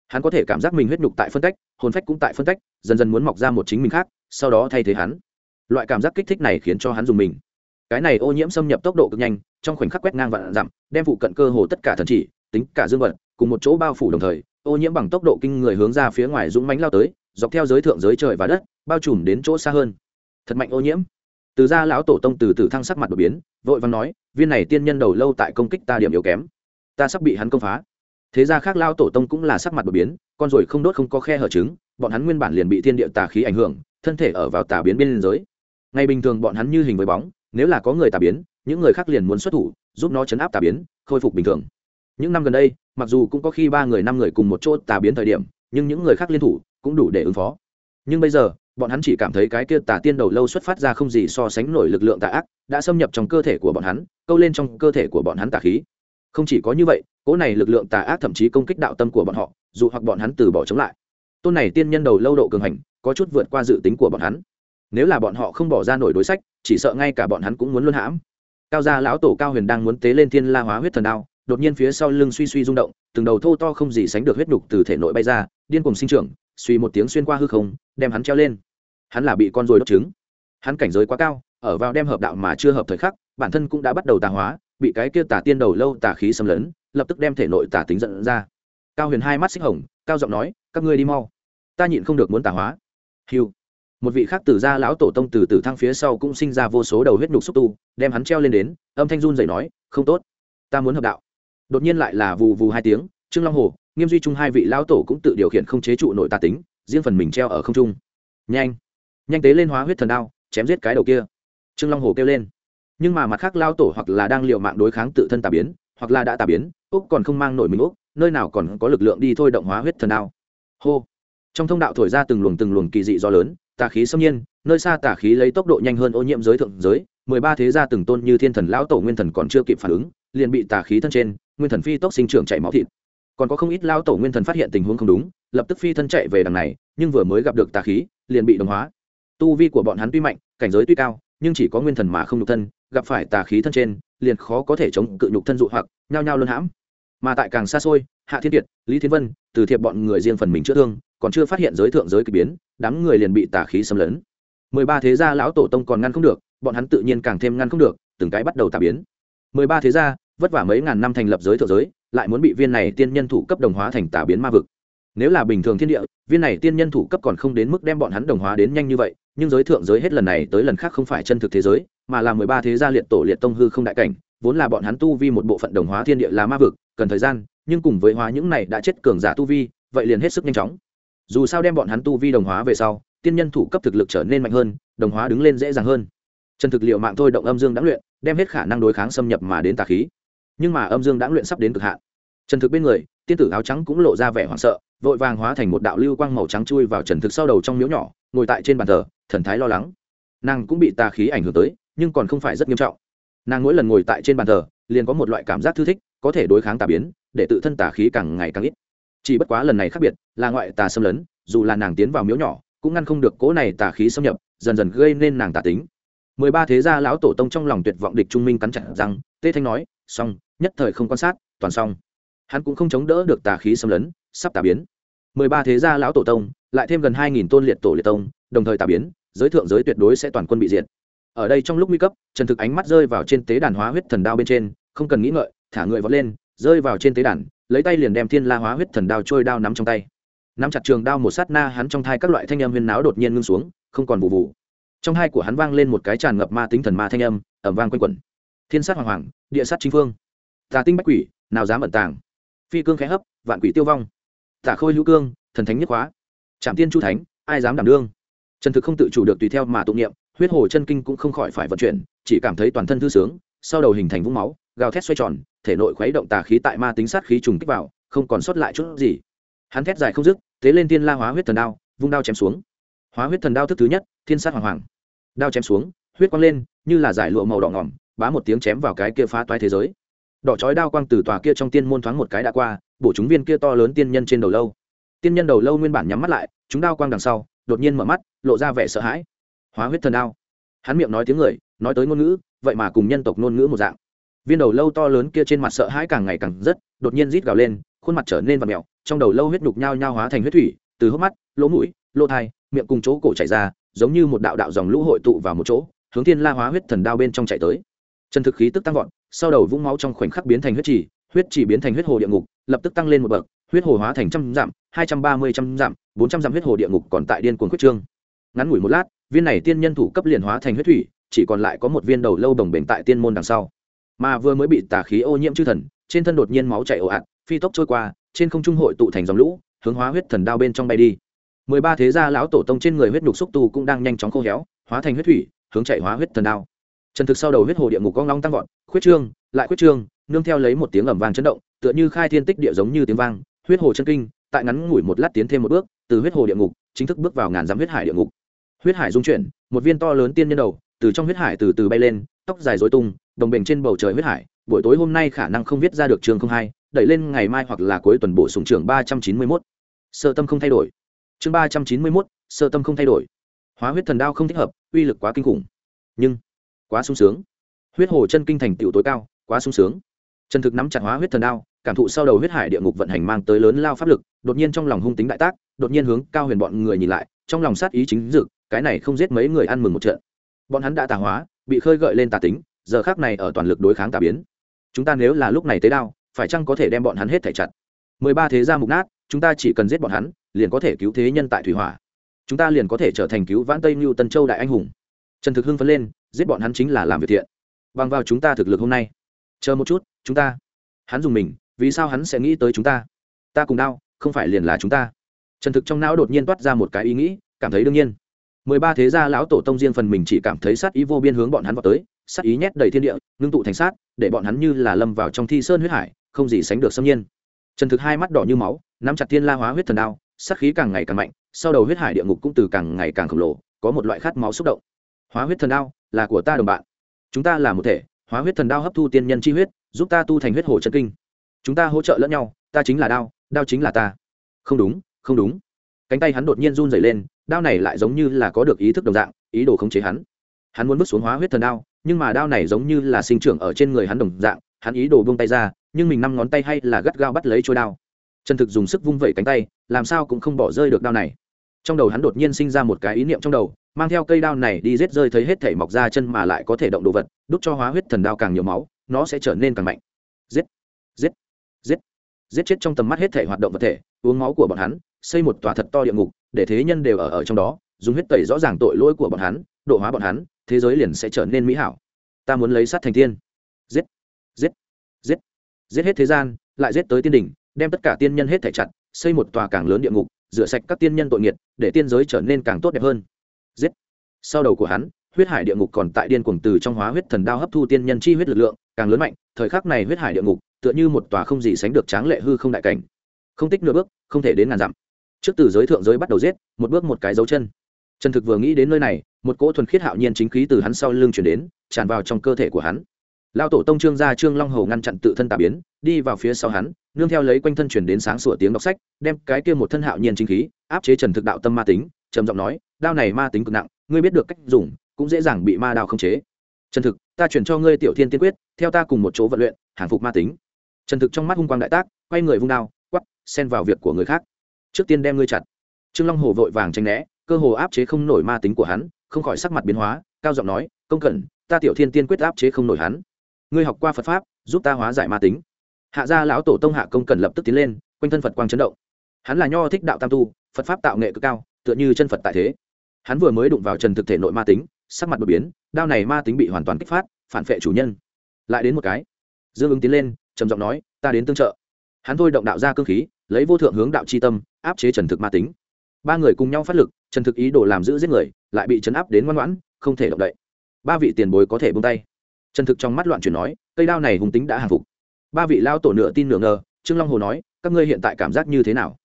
Hắn có thể cảm giác mình huyết nhục tại phân cách hồn phách cũng tại phân cách dần dần muốn mọc ra một chính mình khác, sau đó thay thế hắn. Loại cảm giác kích thích này khiến cho hắn dùng mình. Cái này ô nhiễm xâm nhập tốc độ cực nhanh, trong khoảnh khắc quét ngang vạn dặm, đem phụ cận cơ hồ tất cả thần chỉ, tính cả dương vật, cùng một chỗ bao phủ đồng thời, ô nhiễm bằng tốc độ kinh người hướng ra phía ngoài dũng mánh lao tới, dọc theo giới thượng giới trời và đất bao trùm đến chỗ xa hơn. Thật mạnh ô nhiễm. Từ ra lão tổ tông từ từ thăng sắc mặt đột biến, vội văn nói, viên này tiên nhân đầu lâu tại công kích ta điểm yếu kém. Ta sắp bị hắn công phá. Thế ra khác lao tổ tông cũng là sắc mặt đột biến, con ruồi không đốt không có khe hở trứng, bọn hắn nguyên bản liền bị thiên địa tà khí ảnh hưởng, thân thể ở vào tà biến biên giới. Ngày bình thường bọn hắn như hình với bóng, nếu là có người tà biến, những người khác liền muốn xuất thủ, giúp nó chấn áp tà biến, khôi phục bình thường. Những năm gần đây, mặc dù cũng có khi ba người năm người cùng một chỗ tà biến thời điểm, nhưng những người khác liên thủ cũng đủ để ứng phó. Nhưng bây giờ bọn hắn chỉ cảm thấy cái kia tà tiên đầu lâu xuất phát ra không gì so sánh nổi lực lượng tà ác, đã xâm nhập trong cơ thể của bọn hắn, câu lên trong cơ thể của bọn hắn tà khí. Không chỉ có như vậy, cỗ này lực lượng tà ác thậm chí công kích đạo tâm của bọn họ, dù hoặc bọn hắn từ bỏ chống lại. Tôn này tiên nhân đầu lâu độ cường hành, có chút vượt qua dự tính của bọn hắn. Nếu là bọn họ không bỏ ra nổi đối sách, chỉ sợ ngay cả bọn hắn cũng muốn luân hãm. Cao gia lão tổ cao huyền đang muốn tế lên thiên la hóa huyết thần đao, đột nhiên phía sau lưng suy suy rung động, từng đầu thô to không gì sánh được huyết đục từ thể nội bay ra, điên cùng sinh trưởng, suy một tiếng xuyên qua hư không, đem hắn treo lên hắn là bị con rồi đốt trứng. Hắn cảnh giới quá cao, ở vào đem hợp đạo mà chưa hợp thời khắc, bản thân cũng đã bắt đầu tà hóa, bị cái kia tà tiên đầu lâu tà khí xâm lấn, lập tức đem thể nội tà tính dẫn ra. Cao huyền hai mắt xích hồng, cao giọng nói, các ngươi đi mau. Ta nhịn không được muốn tà hóa. Hiu một vị khác từ gia lão tổ tông từ từ thăng phía sau cũng sinh ra vô số đầu huyết nhục xúc tu, đem hắn treo lên đến, âm thanh run dậy nói, không tốt. Ta muốn hợp đạo. Đột nhiên lại là vù vù hai tiếng, trương long hồ, nghiêm duy trung hai vị lão tổ cũng tự điều khiển không chế trụ nội tà tính, riêng phần mình treo ở không trung. Nhanh nhanh tế lên hóa huyết thần đao, chém giết cái đầu kia. Trương long hồ kêu lên. Nhưng mà mặt khác lao tổ hoặc là đang l i ề u mạng đối kháng tự thân tà biến, hoặc là đã tà biến úc còn không mang nổi mình úc nơi nào còn có lực lượng đi thôi động hóa huyết thần đao. Hô. Trong thông đạo thổi ra từng luồng từng luồng kỳ dị do lớn, tà khí xâm nhiên, nơi xa tà khí lấy tốc độ nhanh hơn ô nhiễm giới thượng giới, mười ba thế gia từng tôn như thiên thần lão tổ nguyên thần còn chưa kịp phản ứng, liền bị tà khí thân trên, nguyên thần phi tốc sinh trưởng chảy máu thịt. Còn có không ít lão tổ nguyên thần phát hiện tình huống không đúng, lập tức phi thân chạy về đằng này, nhưng vừa mới gặp được tà khí, liền bị đồng hóa tu vi của bọn hắn tuy mạnh, cảnh giới tuy cao, nhưng chỉ có nguyên thần mà không nhục thân, gặp phải tà khí thân trên, liền khó có thể chống cự nhục thân dụ hoặc, nhao nhao luân hãm. Mà tại càng xa xôi, hạ thiên kiệt, lý thiên vân, từ thiệp bọn người riêng phần mình chữa thương, còn chưa phát hiện giới thượng giới k ỳ biến, đám người liền bị tà khí xâm lấn. Mười ba thế gia lão tổ tông còn ngăn không được, bọn hắn tự nhiên càng thêm ngăn không được, từng cái bắt đầu tà biến. Mười ba thế gia, vất vả mấy ngàn năm thành lập giới thượng giới, lại muốn bị viên này tiên nhân thủ cấp đồng hóa thành tà biến ma vực. Nếu là bình thường thiên địa, viên này tiên nhân thủ cấp còn không đến mức đem bọn hắn đồng hóa đến nhanh như vậy nhưng giới thượng giới hết lần này tới lần khác không phải chân thực thế giới, mà là mười ba thế gia liệt tổ liệt tông hư không đại cảnh, vốn là bọn hắn tu vi một bộ phận đồng hóa thiên địa là ma vực, cần thời gian, nhưng cùng với hóa những này đã chết cường giả tu vi, vậy liền hết sức nhanh chóng. Dù sao đem bọn hắn tu vi đồng hóa về sau, tiên nhân thủ cấp thực lực trở nên mạnh hơn, đồng hóa đứng lên dễ dàng hơn. Chân thực liệu mạng thôi động âm dương đã luyện, đem hết khả năng đối kháng xâm nhập mà đến tà khí. Nhưng mà âm dương đã luyện sắp đến cực hạn. Trần thực bên người, tiên tử áo trắng cũng lộ ra vẻ hoảng sợ vội vàng hóa thành một đạo lưu quang màu trắng chui vào trần thực sau đầu trong miếu nhỏ, ngồi tại trên bàn thờ, thần thái lo lắng. Nàng cũng bị tà khí ảnh hưởng tới, nhưng còn không phải rất nghiêm trọng. Nàng mỗi lần ngồi tại trên bàn thờ, liền có một loại cảm giác thư thích, có thể đối kháng tà biến, để tự thân tà khí càng ngày càng ít. Chỉ bất quá lần này khác biệt, là ngoại tà xâm lấn, dù là nàng tiến vào miếu nhỏ, cũng ngăn không được cỗ này tà khí xâm nhập, dần dần gây nên nàng tà tính. Mười ba thế gia lão tổ tông trong lòng tuyệt vọng địch trung minh cắn chặt rằng tê thanh nói, xong, nhất thời không quan sát, toàn xong. Hắn cũng không chống đỡ được tà khí xâm lấn sắp tà biến. Mười ba thế gia lão tổ tông, lại thêm gần hai nghìn tôn liệt tổ liệt tông, đồng thời tà biến, giới thượng giới tuyệt đối sẽ toàn quân bị diệt. Ở đây trong lúc nguy cấp, trần thực ánh mắt rơi vào trên tế đàn hóa huyết thần đao bên trên, không cần nghĩ ngợi, thả người vọt lên, rơi vào trên tế đàn, lấy tay liền đem thiên la hóa huyết thần đao trôi đao nắm trong tay. Nắm chặt trường đao một sát na, hắn trong thai các loại thanh âm huyên náo đột nhiên ngưng xuống, không còn vụ vụ. Trong hai của hắn vang lên một cái tràn ngập ma tính thần ma thanh âm ẩm vang quanh quẩn. Thiên sát hoàng hoàng, địa sát chính phương. Tà tinh bách quỷ, nào dám ẩn tàng. Phi cương khẽ hấp, vạn quỷ tiêu vong tả khôi hữu cương, thần thánh nhất hóa trạm tiên chu thánh, ai dám đảm đương? Trần thực không tự chủ được tùy theo mà tụng niệm, huyết hồ chân kinh cũng không khỏi phải vận chuyển, chỉ cảm thấy toàn thân thư sướng, sau đầu hình thành vũng máu, gào thét xoay tròn, thể nội khuấy động tà khí tại ma tính sát khí trùng kích vào, không còn sót lại chút gì. Hắn thét dài không dứt thế lên tiên la hóa huyết thần đao, vung đao chém xuống. Hóa huyết thần đao thức thứ nhất, thiên sát hoàng hoàng. Đao chém xuống, huyết quang lên, như là giải lụa màu đỏ ngỏm, bá một tiếng chém vào cái kia phá toái thế giới. Đỏ chói đao quang từ tòa kia trong tiên môn thoáng một cái đã qua bổ chúng viên kia to lớn tiên nhân trên đầu lâu. Tiên nhân đầu lâu nguyên bản nhắm mắt lại, chúng đao quang đằng sau, đột nhiên mở mắt, lộ ra vẻ sợ hãi. Hóa huyết thần đao. Hắn miệng nói tiếng người, nói tới ngôn ngữ, vậy mà cùng nhân tộc ngôn ngữ một dạng. Viên đầu lâu to lớn kia trên mặt sợ hãi càng ngày càng rất, đột nhiên rít gào lên, khuôn mặt trở nên và mẹo trong đầu lâu huyết nhục nhao nhao hóa thành huyết thủy, từ hốc mắt, lỗ mũi, lỗ thai miệng cùng chỗ cổ chảy ra, giống như một đạo đạo dòng lũ hội tụ vào một chỗ, hướng thiên la hóa huyết thần đao bên trong chạy tới. Chân thực khí tức tăng vọt, sau đầu vũng máu trong khoảnh khắc biến thành huyết trì huyết chỉ biến thành huyết hồ địa ngục, lập tức tăng lên một bậc, huyết hồ hóa thành trăm dặm, hai trăm ba mươi trăm dặm, bốn trăm dặm huyết hồ địa ngục còn tại điên cuồng huyết trương. Ngắn ngủi một lát, viên này tiên nhân thủ cấp liền hóa thành huyết thủy, chỉ còn lại có một viên đầu lâu đồng bền tại tiên môn đằng sau. Mà vừa mới bị tà khí ô nhiễm chư thần, trên thân đột nhiên máu chảy ồ ạt, phi tốc trôi qua, trên không trung hội tụ thành dòng lũ, hướng hóa huyết thần đao bên trong bay đi. Mười ba thế gia lão tổ tông trên người huyết nhục xúc tu cũng đang nhanh chóng khô héo, hóa thành huyết thủy, hướng chạy hóa huyết thần đao. Trần thực sau đầu huyết hồ địa ngục con long tăng vọt, khuyết trương, lại khuyết trương nương theo lấy một tiếng ầm vang chấn động, tựa như khai thiên tích địa giống như tiếng vang, huyết hồ chân kinh, tại ngắn ngủi một lát tiến thêm một bước, từ huyết hồ địa ngục, chính thức bước vào ngàn dặm huyết hải địa ngục. Huyết hải dung chuyển, một viên to lớn tiên nhân đầu, từ trong huyết hải từ từ bay lên, tóc dài dối tung, đồng bình trên bầu trời huyết hải, buổi tối hôm nay khả năng không viết ra được chương không hai, đẩy lên ngày mai hoặc là cuối tuần bổ sung trường ba trăm chín mươi mốt. Sơ tâm không thay đổi. Chương ba trăm chín mươi mốt, sơ tâm không thay đổi. Hóa huyết thần đao không thích hợp, uy lực quá kinh khủng. Nhưng, quá sung sướng. Huyết hồ chân kinh thành tựu tối cao, quá sung sướng trần thực nắm chặt hóa huyết thần đao, cảm thụ sau đầu huyết hải địa ngục vận hành mang tới lớn lao pháp lực, đột nhiên trong lòng hung tính đại tác, đột nhiên hướng cao huyền bọn người nhìn lại, trong lòng sát ý chính dực cái này không giết mấy người ăn mừng một trận. Bọn hắn đã tà hóa, bị khơi gợi lên tà tính, giờ khác này ở toàn lực đối kháng tà biến. Chúng ta nếu là lúc này tế đao, phải chăng có thể đem bọn hắn hết thể chặt? Mười ba thế gia mục nát, chúng ta chỉ cần giết bọn hắn, liền có thể cứu thế nhân tại thủy hỏa. Chúng ta liền có thể trở thành cứu vãn tây mưu tân châu đại anh hùng. Trần thực hưng phấn lên, giết bọn hắn chính là làm việc thiện. Bằng vào chúng ta thực lực hôm nay. Chờ một chút chúng ta. Hắn dùng mình, vì sao hắn sẽ nghĩ tới chúng ta? Ta cùng đau không phải liền là chúng ta. Trần thực trong não đột nhiên toát ra một cái ý nghĩ, cảm thấy đương nhiên. Mười ba thế gia lão tổ tông riêng phần mình chỉ cảm thấy sát ý vô biên hướng bọn hắn vào tới, sát ý nhét đầy thiên địa, ngưng tụ thành sát, để bọn hắn như là lâm vào trong thi sơn huyết hải, không gì sánh được xâm nhiên. Trần thực hai mắt đỏ như máu, nắm chặt thiên la hóa huyết thần đao, sát khí càng ngày càng mạnh, sau đầu huyết hải địa ngục cũng từ càng ngày càng khổng lồ, có một loại khát máu xúc động. Hóa huyết thần đao, là của ta đồng bạn. Chúng ta là một thể hóa huyết thần đao hấp thu tiên nhân chi huyết, giúp ta tu thành huyết hồ chân kinh. Chúng ta hỗ trợ lẫn nhau, ta chính là đao đao chính là ta. Không đúng không đúng. Cánh tay hắn đột nhiên run dày lên, đao này lại giống như là có được ý thức đồng dạng, ý đồ khống chế hắn. Hắn muốn bước xuống hóa huyết thần đao, nhưng mà đao này giống như là sinh trưởng ở trên người hắn đồng dạng, hắn ý đồ buông tay ra, nhưng mình năm ngón tay hay là gắt gao bắt lấy trôi đao. Trần thực dùng sức vung vẩy cánh tay, làm sao cũng không bỏ rơi được đao này trong đầu hắn đột nhiên sinh ra một cái ý niệm trong đầu, mang theo cây đao này đi rết rơi thấy hết thể mọc ra chân mà lại có thể động đồ vật, đúc cho hóa huyết thần đao càng nhiều máu, nó sẽ trở nên càng mạnh. Giết giết giết giết chết trong tầm mắt hết thể hoạt động vật thể, uống máu của bọn hắn, xây một tòa thật to địa ngục, để thế nhân đều ở ở trong đó, dùng huyết tẩy rõ ràng tội lỗi của bọn hắn, độ hóa bọn hắn, thế giới liền sẽ trở nên mỹ hảo. Ta muốn lấy sát thành tiên. Giết giết giết giết hết thế gian, lại giết tới tiên đỉnh, đem tất cả tiên nhân hết thể chặt, xây một tòa càng lớn địa ngục, rửa sạch các tiên nhân tội nghiệt để tiên giới trở nên càng tốt đẹp hơn. Giết. Sau đầu của hắn, huyết hải địa ngục còn tại điên cuồng từ trong hóa huyết thần đao hấp thu tiên nhân chi huyết lực lượng, càng lớn mạnh, thời khắc này huyết hải địa ngục, tựa như một tòa không gì sánh được tráng lệ hư không đại cảnh. Không tích nửa bước, không thể đến ngàn dặm. Trước từ giới thượng giới bắt đầu giết, một bước một cái dấu chân. Trần thực vừa nghĩ đến nơi này, một cỗ thuần khiết hạo nhiên chính khí từ hắn sau lưng chuyển đến, tràn vào trong cơ thể của hắn. Lao tổ tông trương gia trương long hầu ngăn chặn tự thân tà biến, đi vào phía sau hắn, nương theo lấy quanh thân chuyển đến sáng sủa tiếng đọc sách, đem cái kia một thân hạo nhiên chính khí áp chế trần thực đạo tâm ma tính, trầm giọng nói, đao này ma tính cực nặng, ngươi biết được cách dùng, cũng dễ dàng bị ma đao khống chế. Trần thực, ta chuyển cho ngươi tiểu thiên tiên quyết, theo ta cùng một chỗ vận luyện, hàng phục ma tính. Trần thực trong mắt hung quang đại tác, quay người vung đao quắp xen vào việc của người khác. Trước tiên đem ngươi chặt. Trương long hồ vội vàng tranh né, cơ hồ áp chế không nổi ma tính của hắn, không khỏi sắc mặt biến hóa, cao giọng nói, công cẩn, ta tiểu thiên tiên quyết áp chế không nổi hắn. Ngươi học qua phật pháp, giúp ta hóa giải ma tính. Hạ gia lão tổ tông hạ công cần lập tức tiến lên, quanh thân phật quang chấn động hắn là nho thích đạo tam tu, phật pháp tạo nghệ cực cao, tựa như chân phật tại thế. Hắn vừa mới đụng vào trần thực thể nội ma tính, sắc mặt đột biến, đao này ma tính bị hoàn toàn kích phát, phản vệ chủ nhân. Lại đến một cái. Dương ứng tiến lên, trầm giọng nói, ta đến tương trợ. Hắn thôi động đạo ra cơ khí, lấy vô thượng hướng đạo c h i tâm, áp chế trần thực ma tính. Ba người cùng nhau phát lực, trần thực ý đồ làm giữ giết người, lại bị chấn áp đến ngoan ngoãn, không thể động đậy. Ba vị tiền bối có thể bung tay. Trần thực trong mắt loạn chuyển nói, cây đao này hùng tính đã hàng phục. Ba vị lao tổ nửa tin nửa ngờ, trương long hồ nói, các ngươi hiện tại cảm giác như thế nào?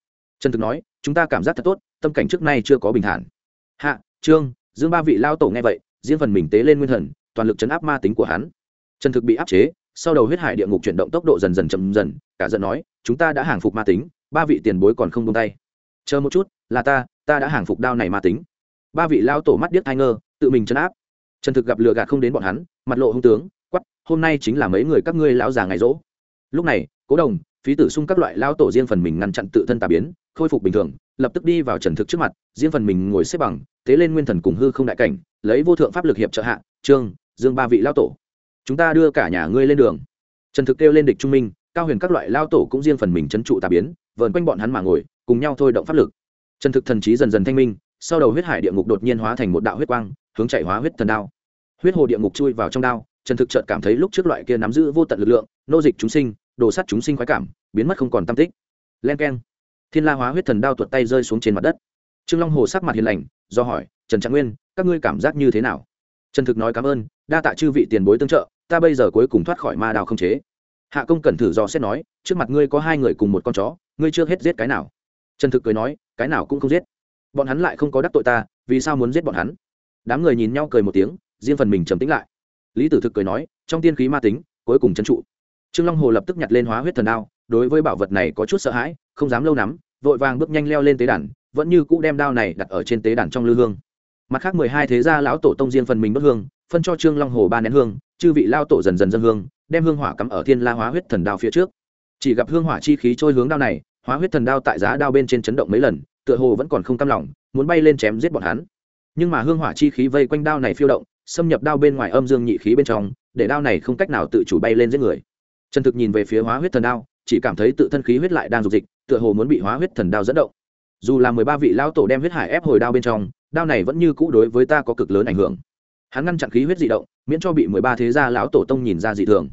Trần thực nói, chúng ta cảm giác thật tốt, tâm cảnh trước nay chưa có bình thản. Hạ, trương, dương ba vị lao tổ nghe vậy diễn phần mình tế lên nguyên thần, toàn lực chấn áp ma tính của hắn. Trần thực bị áp chế, sau đầu huyết hải địa ngục chuyển động tốc độ dần dần chậm dần, cả giận nói, chúng ta đã hàng phục ma tính, ba vị tiền bối còn không tung tay. Chờ một chút, là ta ta đã hàng phục đao này ma tính. Ba vị lao tổ mắt điếc thai ngơ, tự mình chấn áp. Trần thực gặp lừa gạt không đến bọn hắn, mặt lộ hung tướng quắp hôm nay chính là mấy người các ngươi lão già ngày rỗ. Lúc này, cố đồng, phí tử sung các loại lao tổ riêng phần mình ngăn chặn tự thân tà biến khôi phục bình thường, lập tức đi vào trần thực trước mặt riêng phần mình ngồi xếp bằng tế lên nguyên thần cùng hư không đại cảnh, lấy vô thượng pháp lực hiệp trợ hạ, trương, dương ba vị lao tổ, chúng ta đưa cả nhà ngươi lên đường. Trần thực kêu lên địch trung minh, cao huyền các loại lao tổ cũng riêng phần mình c trụ tà biến, vờn quanh bọn hắn mà ngồi, cùng nhau thôi động pháp lực. Trần thực thần trí dần dần thanh minh, sau đầu huyết hải địa ngục đột nhiên hóa thành một đạo huyết quang, hướng chạy hóa huyết thần đao. Huyết hồ địa ngục chui vào trong đao, trần thực chợt cảm thấy lúc trước loại kia nắm giữ vô tận lực lượng, nô dịch chúng sinh, đồ sắt chúng sinh khoái cảm, biến mất không còn tam tích. Len k e n thiên la hóa huyết thần đao tuột tay rơi xuống trên mặt đất. Trương long hồ sắc mặt hiền lành, do hỏi, trần trạng nguyên, các ngươi cảm giác như thế nào? Trần thực nói cảm ơn, đa tạ chư vị tiền bối tương trợ, ta bây giờ cuối cùng thoát khỏi ma đào không chế. Hạ công cẩn thử do xét nói, trước mặt ngươi có hai người cùng một con chó, ngươi chưa hết giết cái nào? Trần thực cười nói, cái nào cũng không giết. Bọn hắn lại không có đắc tội ta, vì sao muốn giết bọn hắn? Đám người nhìn nhau cười một tiếng, riêng phần mình trầm tĩnh lại. Lý tử thực cười nói, trong tiên khí ma tính, cuối cùng trấn trụ. Trương long hồ lập tức nhặt lên hóa huyết thần đao, đối với bảo vật này có chút sợ hãi không dám lâu lắm, vội vàng bước nhanh leo lên tế đàn, vẫn như cũ đem đao này đặt ở trên tế đàn trong lư hương. Mặt khác mười hai thế gia lão tổ tông riêng phần mình bất hương, phân cho trương long hồ ba nén hương, chư vị lao tổ dần dần dân hương, đem hương hỏa cắm ở thiên la hóa huyết thần đao phía trước. Chỉ gặp hương hỏa chi khí trôi hướng đao này, hóa huyết thần đao tại giá đao bên trên chấn động mấy lần, tựa hồ vẫn còn không cam lòng, muốn bay lên chém giết bọn hắn. Nhưng mà hương hỏa chi khí vây quanh đao này phiêu động, xâm nhập đao bên ngoài âm dương nhị khí bên trong, để đao này không cách nào tự chủ bay lên giết người. Trần thực nhìn về phía hóa huyết thần đao chỉ cảm thấy tự thân khí huyết lại đang dục dịch, tựa hồ muốn bị hóa huyết thần đao dẫn động. Dù là mười ba vị lão tổ đem huyết hải ép hồi đao bên trong, đao này vẫn như cũ đối với ta có cực lớn ảnh hưởng. Hắn ngăn chặn khí huyết dị động, miễn cho bị mười ba thế gia lão tổ tông nhìn ra dị thường.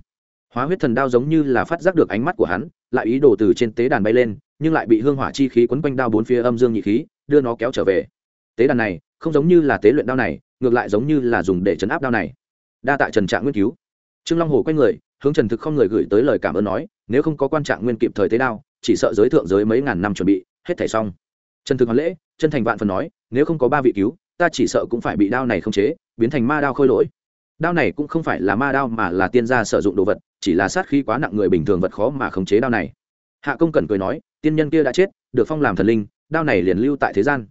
Hóa huyết thần đao giống như là phát giác được ánh mắt của hắn, lại ý đồ từ trên tế đàn bay lên, nhưng lại bị hương hỏa chi khí quấn quanh đao bốn phía âm dương nhị khí, đưa nó kéo trở về. Tế đàn này, không giống như là tế luyện đao này, ngược lại giống như là dùng để chấn áp đao này. Đa tạ trần trạng nguyên cứu. Trương long hồ quay người, hướng trần thực không người gửi tới lời cảm ơn nói nếu không có quan trạng nguyên kịp thời tế đao, chỉ sợ giới thượng giới mấy ngàn năm chuẩn bị, hết thảy xong. Trần thực hoàn lễ, chân thành vạn phần nói, nếu không có ba vị cứu, ta chỉ sợ cũng phải bị đao này khống chế, biến thành ma đao khôi lỗi. Đao này cũng không phải là ma đao mà là tiên gia sử dụng đồ vật, chỉ là sát khí quá nặng người bình thường vật khó mà khống chế đao này. Hạ công cẩn cười nói, tiên nhân kia đã chết, được phong làm thần linh, đao này liền lưu tại thế gian.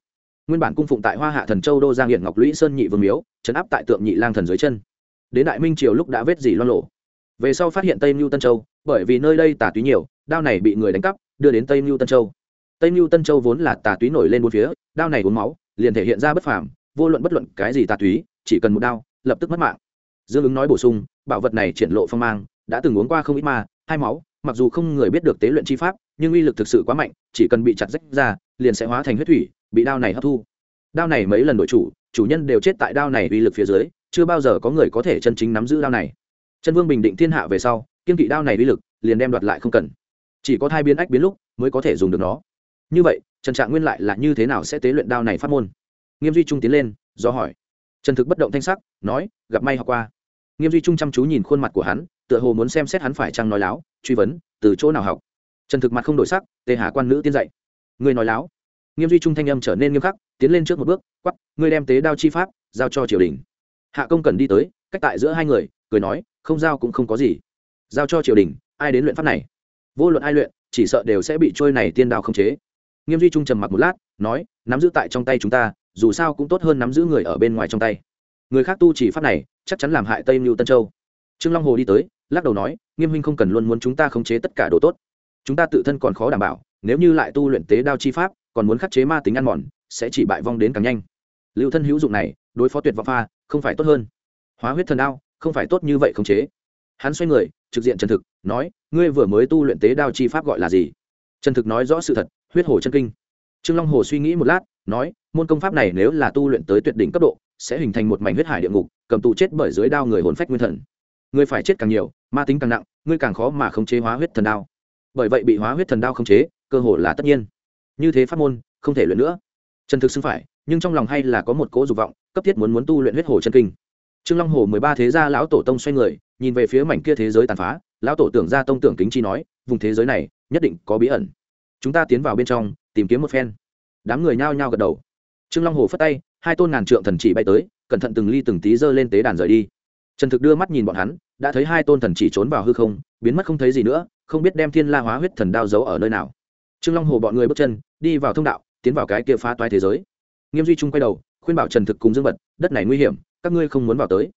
Nguyên bản cung phụng tại hoa hạ thần châu đô giang hiện ngọc lũy sơn nhị vương miếu, trấn áp tại tượng nhị lang thần dưới chân. Đến đại minh triều lúc đã vết dỉ loan lộ về sau phát hiện tây mưu tân châu bởi vì nơi đây tà túy nhiều, đao này bị người đánh cắp, đưa đến tây mưu tân châu. Tây mưu tân châu vốn là tà túy nổi lên bốn phía, đao này uống máu, liền thể hiện ra bất phàm, vô luận bất luận cái gì tà túy, chỉ cần một đao, lập tức mất mạng. Dương ứng nói bổ sung, bảo vật này triển lộ phong mang, đã từng uống qua không ít ma, hai máu, mặc dù không người biết được tế luyện chi pháp, nhưng uy lực thực sự quá mạnh, chỉ cần bị chặt rách ra, liền sẽ hóa thành huyết thủy, bị đao này hấp thu. Đao này mấy lần đổi chủ chủ nhân đều chết tại đao này uy lực phía dưới, chưa bao giờ có người có thể chân chính nắm giữ đao này. Chân vương bình định thiên hạ về sau kiên kỵ đao này uy lực, liền đem đoạt lại không cần. Chỉ có thai biến ách biến lúc, mới có thể dùng được nó. Như vậy, trần trạng nguyên lại là như thế nào sẽ tế luyện đao này phát môn? Nghiêm duy trung tiến lên, do hỏi. Trần thực bất động thanh sắc, nói, gặp may học qua. Nghiêm duy trung chăm chú nhìn khuôn mặt của hắn, tựa hồ muốn xem xét hắn phải chăng nói láo, truy vấn, từ chỗ nào học. Trần thực mặt không đổi sắc, tề hà quan nữ tiên dạy người nói láo. Nghiêm duy trung thanh âm trở nên nghiêm khắc, tiến lên trước một bước quắp ngươi đem tế đao chi pháp, giao cho triều đình. Hạ công cần đi tới, cách tại giữa hai người, cười nói, không giao cũng không có gì giao cho triều đình, ai đến luyện pháp này? Vô luận ai luyện, chỉ sợ đều sẽ bị trôi này tiên đao không chế. Nghiêm duy trung trầm mặc một lát, nói, nắm giữ tại trong tay chúng ta, dù sao cũng tốt hơn nắm giữ người ở bên ngoài trong tay. Người khác tu chỉ pháp này, chắc chắn làm hại tây mưu tân châu. Trương long hồ đi tới, lắc đầu nói, nghiêm huynh không cần luôn muốn chúng ta khống chế tất cả đồ tốt. Chúng ta tự thân còn khó đảm bảo, nếu như lại tu luyện tế đao chi pháp, còn muốn khắc chế ma tính ăn mòn, sẽ chỉ bại vong đến càng nhanh. Lưu thân hữu dụng này, đối phó tuyệt vọng pha, không phải tốt hơn. Hóa huyết thần đao, không phải tốt như vậy khống chế. Hắn xoay người trực diện trần thực, nói, ngươi vừa mới tu luyện tế đao chi pháp gọi là gì? Trần thực nói rõ sự thật, huyết hồ chân kinh. Trương long hồ suy nghĩ một lát, nói, môn công pháp này nếu là tu luyện tới tuyệt đỉnh cấp độ, sẽ hình thành một mảnh huyết hải địa ngục, cầm tù chết bởi dưới đao người hồn phách nguyên thần. Ngươi phải chết càng nhiều, ma tính càng nặng, ngươi càng khó mà khống chế hóa huyết thần đao. Bởi vậy bị hóa huyết thần đao khống chế, cơ hồ là tất nhiên. Như thế pháp môn, không thể luyện nữa. Trần thực xưng phải, nhưng trong lòng hay là có một cỗ dục vọng, cấp thiết muốn muốn tu luyện huyết hồ chân kinh trương long hồ mười ba thế gia lão tổ tông xoay người, nhìn về phía mảnh kia thế giới tàn phá, lão tổ tưởng ra tông tưởng kính chi nói, vùng thế giới này, nhất định có bí ẩn. Chúng ta tiến vào bên trong, tìm kiếm một phen. Đám người nhao nhao gật đầu. Trương long hồ phất tay, hai tôn ngàn trượng thần chỉ bay tới, cẩn thận từng ly từng tí giơ lên tế đàn rời đi. Trần thực đưa mắt nhìn bọn hắn, đã thấy hai tôn thần chỉ trốn vào hư không, biến mất không thấy gì nữa, không biết đem thiên la hóa huyết thần đao giấu ở nơi nào. Trương long hồ bọn người bước chân, đi vào thông đạo, tiến vào cái kia phá toái thế giới. Nghiêm duy trung quay đầu, khuyên bảo trần thực cùng dương vật, đất này nguy hiểm các ngươi không muốn vào tới.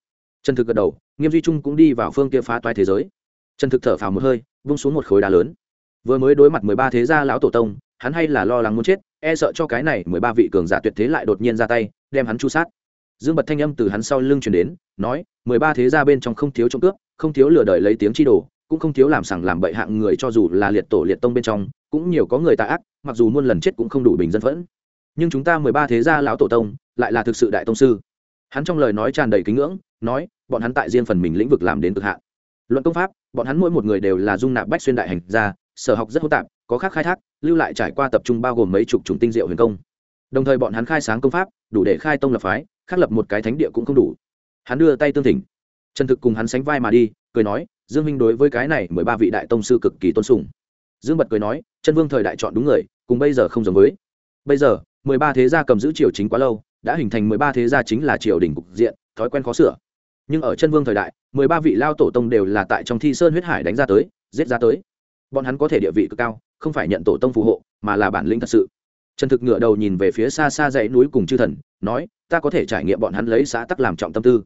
Trần thực gật đầu, nghiêm duy trung cũng đi vào phương kia phá toái thế giới. Trần thực thở phào một hơi, vung xuống một khối đá lớn. Vừa mới đối mặt mười ba thế gia lão tổ tông, hắn hay là lo lắng muốn chết e sợ cho cái này mười ba vị cường giả tuyệt thế lại đột nhiên ra tay, đem hắn chu sát. Dương bật thanh âm từ hắn sau lưng truyền đến, nói, mười ba thế gia bên trong không thiếu trộm cướp, không thiếu lừa đời lấy tiếng chi đồ, cũng không thiếu làm sằng làm bậy hạng người cho dù là liệt tổ liệt tông bên trong, cũng nhiều có người tà ác, mặc dù muôn lần chết cũng không đủ bình dân phẫn. Nhưng chúng ta mười ba thế gia lão tổ tông, lại là thực sự đại tông sư hắn trong lời nói tràn đầy kính ngưỡng, nói, bọn hắn tại riêng phần mình lĩnh vực làm đến cực hạn. Luận công pháp, bọn hắn mỗi một người đều là dung nạp bách xuyên đại hành gia, sở học rất hỗn tạp, có khác khai thác, lưu lại trải qua tập trung bao gồm mấy chục chủng tinh diệu huyền công. Đồng thời bọn hắn khai sáng công pháp, đủ để khai tông lập phái khắc lập một cái thánh địa cũng không đủ. Hắn đưa tay tương thỉnh. Trần thực cùng hắn sánh vai mà đi, cười nói, dương minh đối với cái này mười ba vị đại tông sư cực kỳ tôn sùng. Dương bật cười nói, chân vương thời đại chọn đúng người, cùng bây giờ không giống với. Bây giờ, mười ba thế gia cầm giữ triều chính quá lâu đã hình thành mười ba thế gia chính là triều đình cục diện, thói quen khó sửa. Nhưng ở chân vương thời đại, mười ba vị lao tổ tông đều là tại trong thi sơn huyết hải đánh ra tới, giết ra tới. Bọn hắn có thể địa vị cực cao, không phải nhận tổ tông phù hộ, mà là bản lĩnh thật sự. Trần thực ngựa đầu nhìn về phía xa xa dãy núi cùng chư thần, nói, ta có thể trải nghiệm bọn hắn lấy xã tắc làm trọng tâm tư.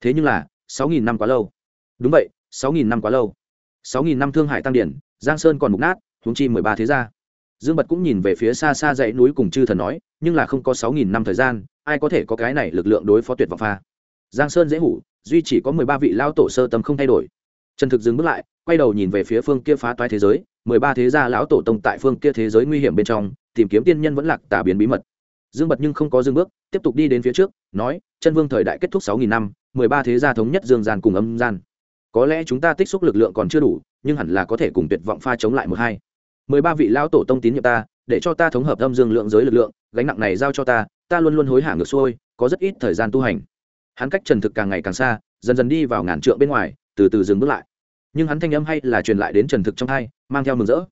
Thế nhưng là, sáu nghìn năm quá lâu. Đúng vậy, sáu nghìn năm quá lâu. sáu nghìn năm thương hải tăng điển, giang sơn còn mục nát, huống chi mười ba thế gia. Dương bật cũng nhìn về phía xa xa dãy núi cùng chư thần nói, nhưng là không có sáu nghìn năm thời gian ai có thể có cái này lực lượng đối phó tuyệt vọng pha? Giang sơn dễ hủ, duy chỉ có mười ba vị lao tổ sơ tâm không thay đổi. Trần thực dừng bước lại, quay đầu nhìn về phía phương kia phá toái thế giới, mười ba thế gia lão tổ tông tại phương kia thế giới nguy hiểm bên trong, tìm kiếm tiên nhân vẫn lạc tà biến bí mật. Dương bật nhưng không có dừng bước, tiếp tục đi đến phía trước, nói, chân vương thời đại kết thúc sáu nghìn năm, mười ba thế gia thống nhất dương gian cùng âm gian. Có lẽ chúng ta tích xúc lực lượng còn chưa đủ, nhưng hẳn là có thể cùng tuyệt vọng pha chống lại một hai. Mười ba vị lão tổ tông tín nhiệm ta, để cho ta thống hợp âm dương lượng giới lực lượng, gánh nặng này giao cho ta ta luôn luôn hối hả ngược xuôi, có rất ít thời gian tu hành. Hắn cách trần thực càng ngày càng xa, dần dần đi vào ngàn trượng bên ngoài, từ từ dừng bước lại. Nhưng hắn thanh âm hay là truyền lại đến trần thực trong hai mang theo mừng rỡ.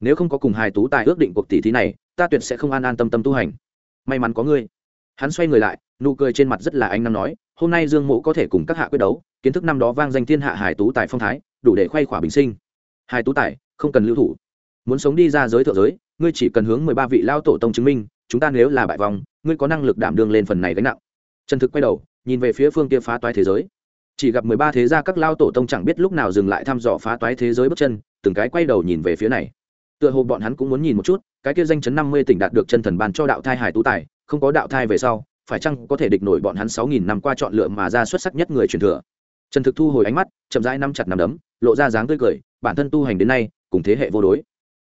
Nếu không có cùng hài tú tài ước định cuộc tỷ thí này, ta tuyệt sẽ không an an tâm tâm tu hành. May mắn có ngươi. Hắn xoay người lại, nụ cười trên mặt rất là anh năm nói, hôm nay dương mộ có thể cùng các hạ quyết đấu, kiến thức năm đó vang danh thiên hạ hải tú tài phong thái, đủ để khoay khỏa bình sinh. Hải tú tài, không cần lưu thủ. Muốn sống đi ra giới thượng giới, ngươi chỉ cần hướng mười ba vị lao tổ tông chứng minh, chúng ta nếu là bại vòng ngươi có năng lực đảm đương lên phần này gánh nặng. Trần thực quay đầu, nhìn về phía phương kia phá toái thế giới. Chỉ gặp mười ba thế gia các lao tổ tông chẳng biết lúc nào dừng lại thăm dò phá toái thế giới bước chân, từng cái quay đầu nhìn về phía này. Tựa hồ bọn hắn cũng muốn nhìn một chút, cái kia danh chấn năm mươi tỉnh đạt được chân thần ban cho đạo thai hải tú tài, không có đạo thai về sau, phải chăng có thể địch nổi bọn hắn sáu nghìn năm qua chọn lựa mà ra xuất sắc nhất người truyền thừa? Trần thực thu hồi ánh mắt, chậm rãi nắm chặt nắm đấm, lộ ra dáng tươi cười, bản thân tu hành đến nay, cùng thế hệ vô đối.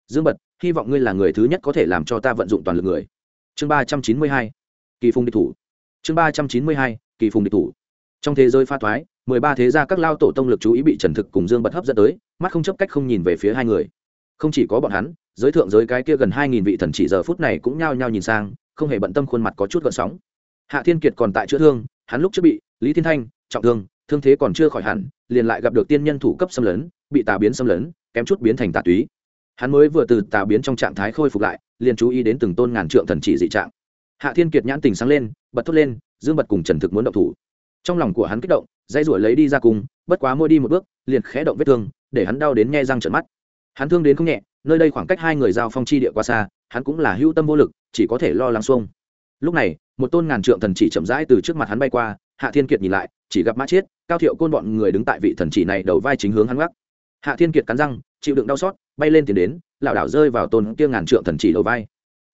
Dương bật, hy vọng ngươi là người thứ nhất có thể làm cho ta vận dụng toàn lực người chương ba trăm chín mươi hai, kỳ phùng địch thủ. Chương ba trăm chín mươi hai, kỳ phùng địch thủ. Trong thế giới pha thoái mười ba thế gia các lao tổ tông lực chú ý bị trần thực cùng dương bật hấp dẫn tới, mắt không chấp cách không nhìn về phía hai người. Không chỉ có bọn hắn, giới thượng giới cái kia gần hai nghìn vị thần chỉ giờ phút này cũng nhao nhao nhìn sang, không hề bận tâm khuôn mặt có chút gợn sóng. Hạ thiên kiệt còn tại chữa thương, hắn lúc trước bị lý thiên thanh, trọng thương thương thế còn chưa khỏi hẳn, liền lại gặp được tiên nhân thủ cấp xâm lấn, bị tà biến xâm lấn, kém chút biến thành tà túy. Hắn mới vừa từ tà biến trong trạng thái khôi phục lại liền chú ý đến từng tôn ngàn trượng thần chỉ dị trạng. Hạ thiên kiệt nhãn tình sáng lên, bật thốt lên, dương bật cùng trần thực muốn động thủ. Trong lòng của hắn kích động dây ruổi lấy đi ra cùng, bất quá mua đi một bước, liền khẽ động vết thương, để hắn đau đến nghe răng trợn mắt. Hắn thương đến không nhẹ, nơi đây khoảng cách hai người giao phong chi địa quá xa, hắn cũng là hữu tâm vô lực, chỉ có thể lo lắng xuông. Lúc này, một tôn ngàn trượng thần chỉ chậm rãi từ trước mặt hắn bay qua, hạ thiên kiệt nhìn lại, chỉ gặp mã chiết, cao thiệu côn bọn người đứng tại vị thần chỉ này đầu vai chính hướng hắn gác hạ thiên kiệt cắn răng chịu đựng đau xót, bay lên tiến đến, lảo đảo rơi vào tôn kia ngàn trượng thần chỉ đầu vai.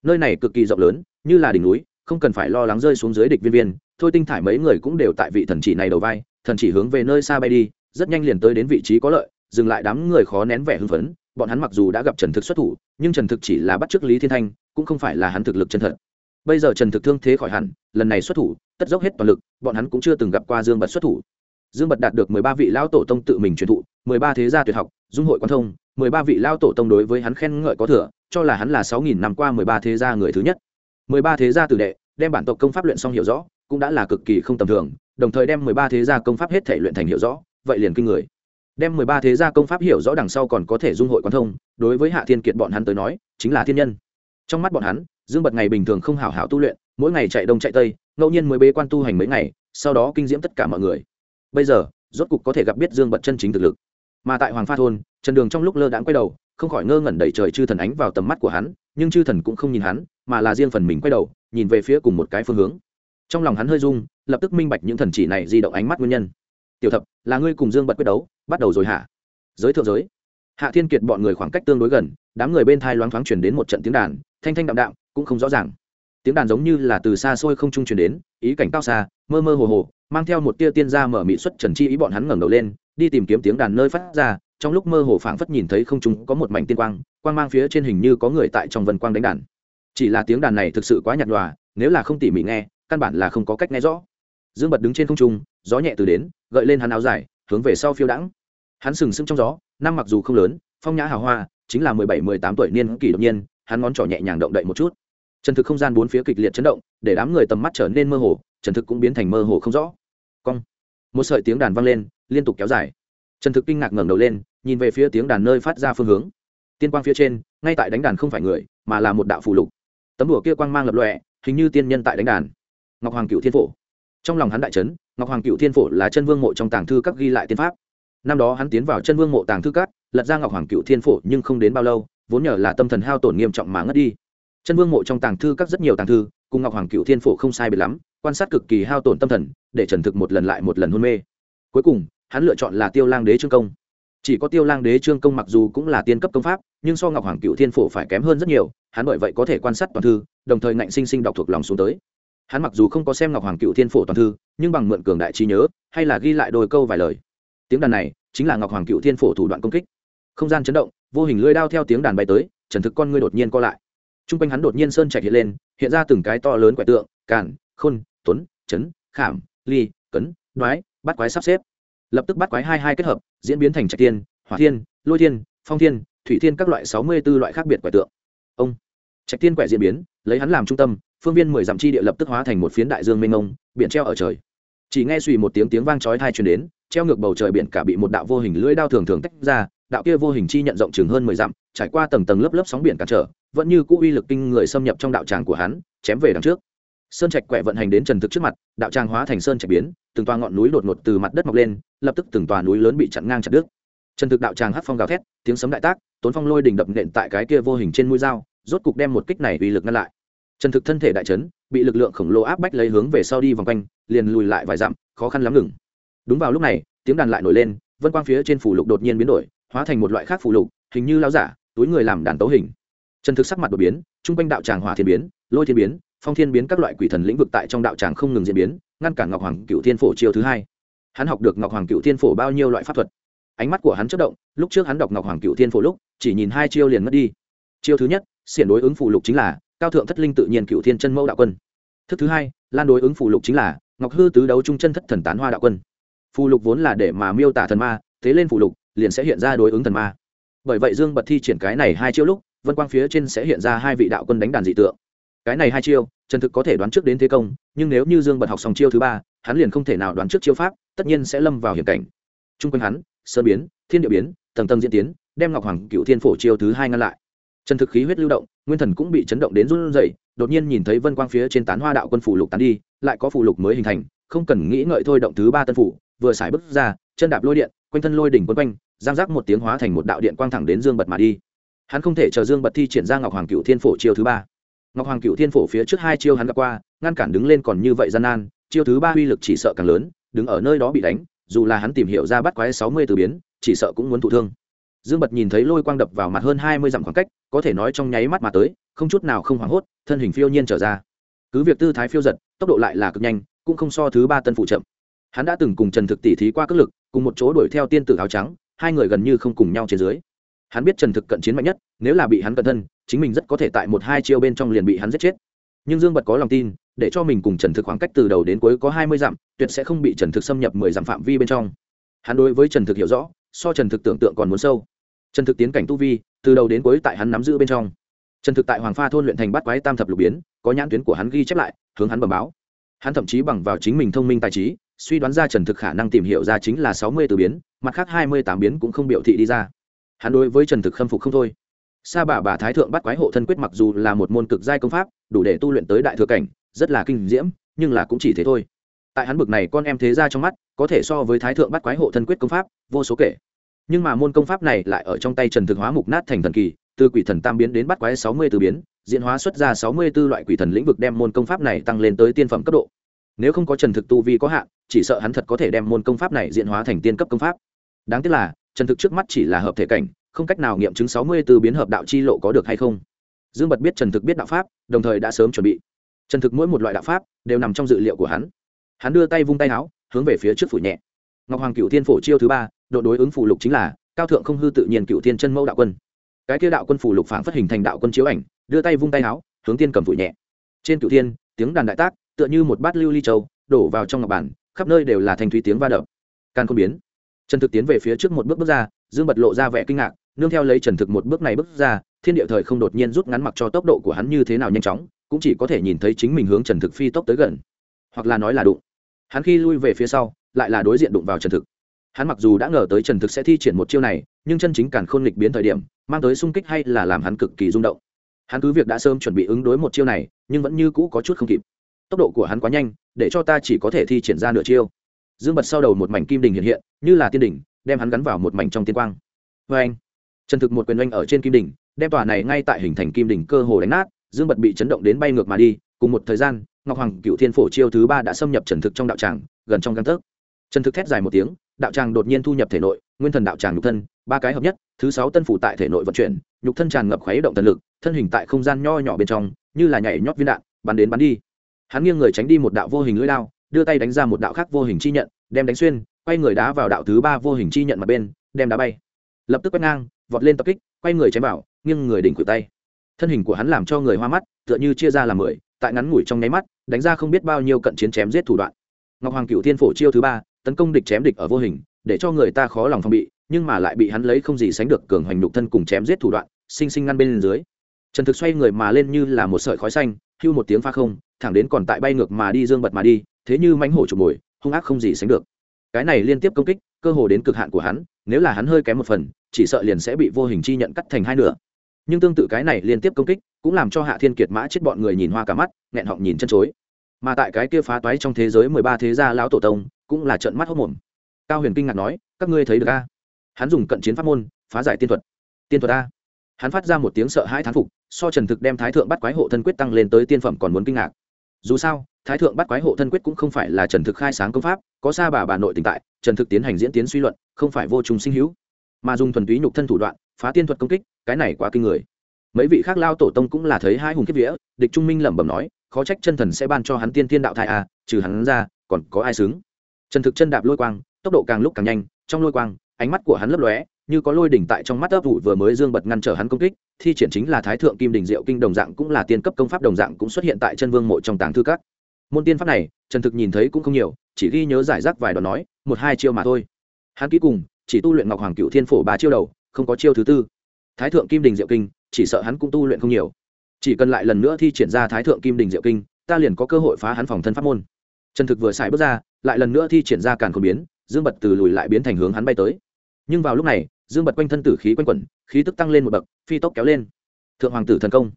Nơi này cực kỳ rộng lớn, như là đỉnh núi, không cần phải lo lắng rơi xuống dưới địch viên viên, thôi tinh thải mấy người cũng đều tại vị thần chỉ này đầu vai, thần chỉ hướng về nơi xa bay đi, rất nhanh liền tới đến vị trí có lợi, dừng lại đám người khó nén vẻ hưng phấn, bọn hắn mặc dù đã gặp trần thực xuất thủ, nhưng trần thực chỉ là bắt trước lý thiên thanh, cũng không phải là hắn thực lực chân thật. Bây giờ trần thực thương thế khỏi hẳn, lần này xuất thủ, tất dốc hết toàn lực, bọn hắn cũng chưa từng gặp qua dương bật xuất thủ dương bật đạt được mười ba vị lão tổ tông tự mình truyền thụ, mười ba thế gia tuyệt học, dung hội quan thông, mười ba vị lão tổ tông đối với hắn khen ngợi có thừa, cho là hắn là sáu nghìn năm qua mười ba thế gia người thứ nhất. Mười ba thế gia tử đệ, đem bản tộc công pháp luyện xong hiểu rõ, cũng đã là cực kỳ không tầm thường, đồng thời đem mười ba thế gia công pháp hết thể luyện thành hiểu rõ, vậy liền kinh người. Đem mười ba thế gia công pháp hiểu rõ đằng sau còn có thể dung hội quan thông, đối với hạ thiên kiệt bọn hắn tới nói, chính là thiên nhân. Trong mắt bọn hắn, dương bật ngày bình thường không hảo hảo tu luyện, mỗi ngày chạy đông chạy tây, ngẫu nhiên mới bế quan tu hành mấy ngày, sau đó kinh diễm tất cả mọi người bây giờ, rốt cục có thể gặp biết dương bật chân chính thực lực. Mà tại hoàng pha thôn, trần đường trong lúc lơ đãng quay đầu, không khỏi ngơ ngẩn đẩy trời chư thần ánh vào tầm mắt của hắn, nhưng chư thần cũng không nhìn hắn, mà là riêng phần mình quay đầu, nhìn về phía cùng một cái phương hướng. Trong lòng hắn hơi rung, lập tức minh bạch những thần chỉ này di động ánh mắt nguyên nhân. Tiểu thập, là ngươi cùng dương bật quyết đấu, bắt đầu rồi hả? Giới thượng giới. Hạ thiên kiệt bọn người khoảng cách tương đối gần, đám người bên thai loáng thoáng chuyển đến một trận tiếng đàn, thanh thanh đạm đạm, cũng không rõ ràng. Tiếng đàn giống như là từ xa xôi không trung chuyển đến, ý cảnh cao xa mơ mơ hồ hồ, mang theo một tia tiên gia mở mị xuất trần chi ý bọn hắn ngẩng đầu lên, đi tìm kiếm tiếng đàn nơi phát ra, trong lúc mơ hồ phảng phất nhìn thấy không trung có một mảnh tiên quang quang mang phía trên hình như có người tại trong vân quang đánh đàn. Chỉ là tiếng đàn này thực sự quá nhạt nhòa, nếu là không tỉ mỉ nghe, căn bản là không có cách nghe rõ. Dương bật đứng trên không trung, gió nhẹ từ đến, gợi lên hắn áo dài, hướng về sau phiêu đãng. Hắn sừng sững trong gió, năm mặc dù không lớn, phong nhã hào hoa, chính là mười bảy, mười tám tuổi niên kỷ đột nhiên, hắn ngón trỏ nhẹ nhàng động đậy một chút. Chân thực không gian bốn phía kịch liệt chấn động, để đám người tầm mắt trở nên mơ hồ trần thực cũng biến thành mơ hồ không rõ. Cong. Một sợi tiếng đàn vang lên, liên tục kéo dài. Trần thực kinh ngạc ngẩng đầu lên, nhìn về phía tiếng đàn nơi phát ra phương hướng. Tiên quang phía trên, ngay tại đánh đàn không phải người, mà là một đạo phù lục. Tấm đùa kia quang mang lập lọe hình như tiên nhân tại đánh đàn. Ngọc hoàng cựu thiên phổ. Trong lòng hắn đại trấn ngọc hoàng cựu thiên phổ là chân vương mộ trong tàng thư các ghi lại tiên pháp. Năm đó hắn tiến vào chân vương mộ tàng thư các, lật ra ngọc hoàng cựu thiên phổ nhưng không đến bao lâu, vốn nhờ là tâm thần hao tổn nghiêm trọng mà ngất đi. Chân vương mộ trong tàng thư các rất nhiều tàng thư, cùng ngọc hoàng cựu thiên phổ không sai biệt lắm quan sát cực kỳ hao tổn tâm thần, để trần thực một lần lại một lần hôn mê. Cuối cùng, hắn lựa chọn là tiêu lang đế trương công. Chỉ có tiêu lang đế trương công mặc dù cũng là tiên cấp công pháp, nhưng so ngọc hoàng cựu thiên phổ phải kém hơn rất nhiều, hắn bởi vậy có thể quan sát toàn thư, đồng thời ngạnh sinh sinh đọc thuộc lòng xuống tới. Hắn mặc dù không có xem ngọc hoàng cựu thiên phổ toàn thư, nhưng bằng mượn cường đại trí nhớ, hay là ghi lại đôi câu vài lời. Tiếng đàn này chính là ngọc hoàng cựu thiên phổ thủ đoạn công kích. Không gian chấn động, vô hình lưỡi đao theo tiếng đàn bay tới, trần thực con ngươi đột nhiên co lại. T r u n g quanh hắn đột nhiên sơn chạy hiện lên, hiện ra từng cái to lớn quẻ tượng, càn, khôn tuấn, chấn, khảm, ly, cấn, đoái, bắt quái sắp xếp. Lập tức bắt quái hai hai kết hợp, diễn biến thành trạch tiên, hỏa thiên, lôi thiên, phong thiên, thủy thiên các loại sáu mươi b ố loại khác biệt quẻ tượng. Ông. Trạch tiên quẻ diễn biến, lấy hắn làm trung tâm, phương viên mười dặm chi địa lập tức hóa thành một phiến đại dương mênh mông, biển treo ở trời. Chỉ nghe suy một tiếng tiếng vang chói thai truyền đến, treo ngược bầu trời biển cả bị một đạo vô hình lưỡi đao thường thường tách ra, đạo kia vô hình chi nhận rộng chừng hơn mười dặm, trải qua tầng tầng lớp lớp sóng biển cản trở, vẫn như cũ uy lực kinh người xâm nhập trong đạo tràng của hắn, chém về đằng trước sơn trạch quẹ vận hành đến trần thực trước mặt, đạo tràng hóa thành sơn trạch biến, từng toa ngọn núi đột ngột từ mặt đất mọc lên, lập tức từng toa núi lớn bị chặn ngang chặt đứt. Trần thực đạo tràng hát phong gào thét, tiếng sấm đại tác, tốn phong lôi đình đập nện tại cái kia vô hình trên mũi dao, rốt cục đem một kích này uy lực ngăn lại. Trần thực thân thể đại chấn, bị lực lượng khổng lồ áp bách lấy hướng về sau đi vòng quanh, liền lùi lại vài dặm, khó khăn lắm ngừng. Đúng vào lúc này, tiếng đàn lại nổi lên, vân quang phía trên phủ lục đột nhiên biến đổi, hóa thành một loại khác phủ lục, hình như lao giả, túi người làm đàn tấu hình. Trần thực sắc mặt đột biến, trung quanh đạo tràng hỏa thiên biến, lôi thiên biến phong thiên biến các loại quỷ thần lĩnh vực tại trong đạo tràng không ngừng diễn biến, ngăn cản ngọc hoàng cựu thiên phổ chiêu thứ hai. Hắn học được ngọc hoàng cựu thiên phổ bao nhiêu loại pháp thuật? Ánh mắt của hắn chất động, lúc trước hắn đọc ngọc hoàng cựu thiên phổ lúc, chỉ nhìn hai chiêu liền mất đi. Chiêu thứ nhất, xiển đối ứng phụ lục chính là cao thượng thất linh tự nhiên cựu thiên chân mẫu đạo quân. Thức thứ hai, lan đối ứng phụ lục chính là ngọc hư tứ đấu trung chân thất thần tán hoa đạo quân. Phù lục vốn là để mà miêu tả thần ma, thế lên phù lục, liền sẽ hiện ra đối ứng thần ma. Bởi vậy dương bật thi triển cái này hai chiêu lúc, vân quang phía trên sẽ hiện ra hai vị đạo quân đánh đàn dị tượng cái này hai chiêu, trần thực có thể đoán trước đến thế công, nhưng nếu như dương bật học xong chiêu thứ ba, hắn liền không thể nào đoán trước chiêu pháp, tất nhiên sẽ lâm vào hiểm cảnh. T r u n g quanh hắn sơ biến, thiên địa biến, tầng tầng diễn tiến, đem ngọc hoàng cựu thiên phổ chiêu thứ hai ngăn lại. Trần thực khí huyết lưu động, nguyên thần cũng bị chấn động đến run rẩy, đột nhiên nhìn thấy vân quang phía trên tán hoa đạo quân phủ lục tán đi, lại có phủ lục mới hình thành, không cần nghĩ ngợi thôi động thứ ba tân phủ vừa xài bước ra, chân đạp lôi điện, quanh thân lôi đỉnh quân quanh, giang giác một tiếng hóa thành một đạo điện quang thẳng đến dương bật mà đi. Hắn không thể chờ dương bật thi triển ra ngọc hoàng cựu thiên phổ chiêu thứ ba ngọc hoàng cựu thiên phổ phía trước hai chiêu hắn gặp qua, ngăn cản đứng lên còn như vậy gian nan, chiêu thứ ba uy lực chỉ sợ càng lớn, đứng ở nơi đó bị đánh, dù là hắn tìm hiểu ra bắt quái sáu mươi từ biến, chỉ sợ cũng muốn thụ thương. Dương bật nhìn thấy lôi quang đập vào mặt hơn hai mươi dặm khoảng cách, có thể nói trong nháy mắt mà tới, không chút nào không hoảng hốt, thân hình phiêu nhiên trở ra. Cứ việc tư thái phiêu giật, tốc độ lại là cực nhanh, cũng không so thứ ba tân phụ chậm. Hắn đã từng cùng trần thực tỉ thí qua cất lực, cùng một chỗ đuổi theo tiên tử áo trắng, hai người gần như không cùng nhau trên dưới. Hắn biết trần thực cận chiến mạnh nhất, nếu là bị hắn cận thân chính mình rất có thể tại một hai chiêu bên trong liền bị hắn giết chết. Nhưng dương bật có lòng tin, để cho mình cùng trần thực khoảng cách từ đầu đến cuối có hai mươi dặm, tuyệt sẽ không bị trần thực xâm nhập mười dặm phạm vi bên trong. Hắn đối với trần thực hiểu rõ, so trần thực tưởng tượng còn muốn sâu. Trần thực tiến cảnh tu vi, từ đầu đến cuối tại hắn nắm giữ bên trong. Trần thực tại hoàng pha thôn luyện thành bắt quái tam thập lục biến, có nhãn tuyến của hắn ghi chép lại, hướng hắn bẩm báo. Hắn thậm chí bằng vào chính mình thông minh tài trí, suy đoán ra trần thực khả năng tìm hiểu ra chính là sáu mươi từ biến, mặt khác hai mươi tám biến cũng không biểu thị đi ra. Hắn đối với trần thực khâm phục không thôi sa bà bà thái thượng bắt quái hộ thân quyết mặc dù là một môn cực giai công pháp, đủ để tu luyện tới đại thừa cảnh, rất là kinh diễm, nhưng là cũng chỉ thế thôi. Tại hắn bực này con em thế ra trong mắt, có thể so với thái thượng bắt quái hộ thân quyết công pháp, vô số kể. Nhưng mà môn công pháp này lại ở trong tay trần thực hóa mục nát thành thần kỳ, từ quỷ thần tam biến đến bắt quái sáu mươi từ biến, diễn hóa xuất ra sáu mươi b ố loại quỷ thần lĩnh vực đem môn công pháp này tăng lên tới tiên phẩm cấp độ. Nếu không có trần thực tu vi có hạn, chỉ sợ hắn thật có thể đem môn công pháp này diễn hóa thành tiên cấp công pháp. Đáng tiếc là, trần thực trước mắt chỉ là hợp thể cảnh không cách nào nghiệm chứng sáu mươi từ biến hợp đạo chi lộ có được hay không. Dương bật biết trần thực biết đạo pháp, đồng thời đã sớm chuẩn bị. Trần thực mỗi một loại đạo pháp đều nằm trong dự liệu của hắn. Hắn đưa tay vung tay áo, hướng về phía trước phủ nhẹ. Ngọc hoàng cựu thiên phổ chiêu thứ ba, độ đối ứng phủ lục chính là, cao thượng không hư tự nhiên cựu thiên chân mẫu đạo quân. Cái kia đạo quân phủ lục phảng phất hình thành đạo quân chiếu ảnh, đưa tay vung tay áo, hướng tiên cầm phủ nhẹ. Trên cựu thiên, tiếng đàn đại tác, tựa như một bát lưu ly châu, đổ vào trong ngọc bản, khắp nơi đều là thanh thúy tiếng va đập. Can không biến, trần thực tiến về phía trước một bước bước ra, dương bật lộ ra vẻ kinh ngạc nương theo lấy trần thực một bước này bước ra, thiên địa thời không đột nhiên rút ngắn mặc cho tốc độ của hắn như thế nào nhanh chóng, cũng chỉ có thể nhìn thấy chính mình hướng trần thực phi tốc tới gần. Hoặc là nói là đụng. Hắn khi lui về phía sau, lại là đối diện đụng vào trần thực. Hắn mặc dù đã ngờ tới trần thực sẽ thi triển một chiêu này, nhưng chân chính càn khôn lịch biến thời điểm, mang tới sung kích hay là làm hắn cực kỳ rung động. Hắn cứ việc đã sớm chuẩn bị ứng đối một chiêu này, nhưng vẫn như cũ có chút không kịp. Tốc độ của hắn quá nhanh, để cho ta chỉ có thể thi triển ra nửa chiêu. Dương bật sau đầu một mảnh kim đình hiện hiện, như là tiên đỉnh, đem hắn gắn vào một mảnh trong tiên quang. Vê anh trần thực một quyền oanh ở trên kim đỉnh, đem tòa này ngay tại hình thành kim đỉnh cơ hồ đánh nát, dương bật bị chấn động đến bay ngược mà đi, cùng một thời gian, ngọc hoàng cựu thiên phổ chiêu thứ ba đã xâm nhập trần thực trong đạo tràng, gần trong căn tấc. Trần thực thét dài một tiếng, đạo tràng đột nhiên thu nhập thể nội, nguyên thần đạo tràng nhục thân, ba cái hợp nhất, thứ sáu tân phủ tại thể nội vận chuyển, nhục thân tràn ngập khuấy động thần lực, thân hình tại không gian nho nhỏ bên trong, như là nhảy nhót viên đạn, bắn đến bắn đi. Hắn nghiêng người tránh đi một đạo vô hình lưỡi lao, đưa tay đánh ra một đạo khác vô hình chi nhận, đem đánh xuyên, quay người đá vào đạo thứ ba vô hình chi nhận mặt bên, đem đá bay. Lập tức quét ngang vọt lên tập kích, quay người chém vào, nghiêng người đỉnh cửa tay. Thân hình của hắn làm cho người hoa mắt, tựa như chia ra làm mười, tại ngắn ngủi trong nháy mắt, đánh ra không biết bao nhiêu cận chiến chém giết thủ đoạn. Ngọc hoàng cựu thiên phổ chiêu thứ ba, tấn công địch chém địch ở vô hình, để cho người ta khó lòng phòng bị, nhưng mà lại bị hắn lấy không gì sánh được cường hoành nhục thân cùng chém giết thủ đoạn, sinh sinh ngăn bên dưới. Trần thực xoay người mà lên như là một sợi khói xanh, hưu một tiếng pha không, thẳng đến còn tại bay ngược mà đi dương bật mà đi, thế như mánh hổ chụp mồi, hung ác không gì sánh được. Cái này liên tiếp công kích, cơ hồ đến cực hạn của hắn, nếu là hắn hơi kém một phần chỉ sợ liền sẽ bị vô hình chi nhận cắt thành hai nửa. Nhưng tương tự cái này liên tiếp công kích, cũng làm cho hạ thiên kiệt mã chết bọn người nhìn hoa cả mắt, nghẹn họng nhìn chân chối. Mà tại cái kia phá toái trong thế giới mười ba thế gia lão tổ tông, cũng là trận mắt hốc mồm. Cao huyền kinh ngạc nói, các ngươi thấy được a? Hắn dùng cận chiến pháp môn, phá giải tiên thuật. Tiên thuật a? Hắn phát ra một tiếng sợ hãi thán phục, so trần thực đem thái thượng bắt quái hộ thân quyết tăng lên tới tiên phẩm còn muốn kinh ngạc. Dù sao, thái thượng bắt quái hộ thân quyết cũng không phải là trần thực khai sáng công pháp, có xa bà bà nội tình tại, trần thực tiến hành diễn tiến suy luận, không phải vô trùng sinh hữu mà dùng thuần túy nhục thân thủ đoạn, phá tiên thuật công kích, cái này quá kinh người. Mấy vị khác lao tổ tông cũng là thấy hai hùng kiếp vía, địch trung minh lẩm bẩm nói, khó trách chân thần sẽ ban cho hắn tiên tiên đạo thai à trừ hắn ra, còn có ai xứng? Trần thực chân đạp lôi quang, tốc độ càng lúc càng nhanh, trong lôi quang, ánh mắt của hắn lấp lóe, như có lôi đỉnh tại trong mắt ấp vụ vừa mới dương bật ngăn trở hắn công kích, thi triển chính là thái thượng kim đình diệu kinh đồng dạng cũng là tiên cấp công pháp đồng dạng cũng xuất hiện tại chân vương mộ trong tàng thư các. Môn tiên pháp này trần thực nhìn thấy cũng không nhiều, chỉ ghi nhớ giải rác vài đoạn nói, một hai chiêu mà thôi. Hắn kỹ cùng chỉ tu luyện ngọc hoàng cựu thiên phổ ba chiêu đầu, không có chiêu thứ tư. Thái thượng kim đình diệu kinh, chỉ sợ hắn cũng tu luyện không nhiều. Chỉ cần lại lần nữa thi triển ra thái thượng kim đình diệu kinh, ta liền có cơ hội phá hắn phòng thân pháp môn. Trần thực vừa xài bước ra, lại lần nữa thi triển ra càn khôn biến, dương bật từ lùi lại biến thành hướng hắn bay tới. Nhưng vào lúc này, dương bật quanh thân tử khí quanh quẩn, khí tức tăng lên một bậc, phi tốc kéo lên. Thượng hoàng tử thần công,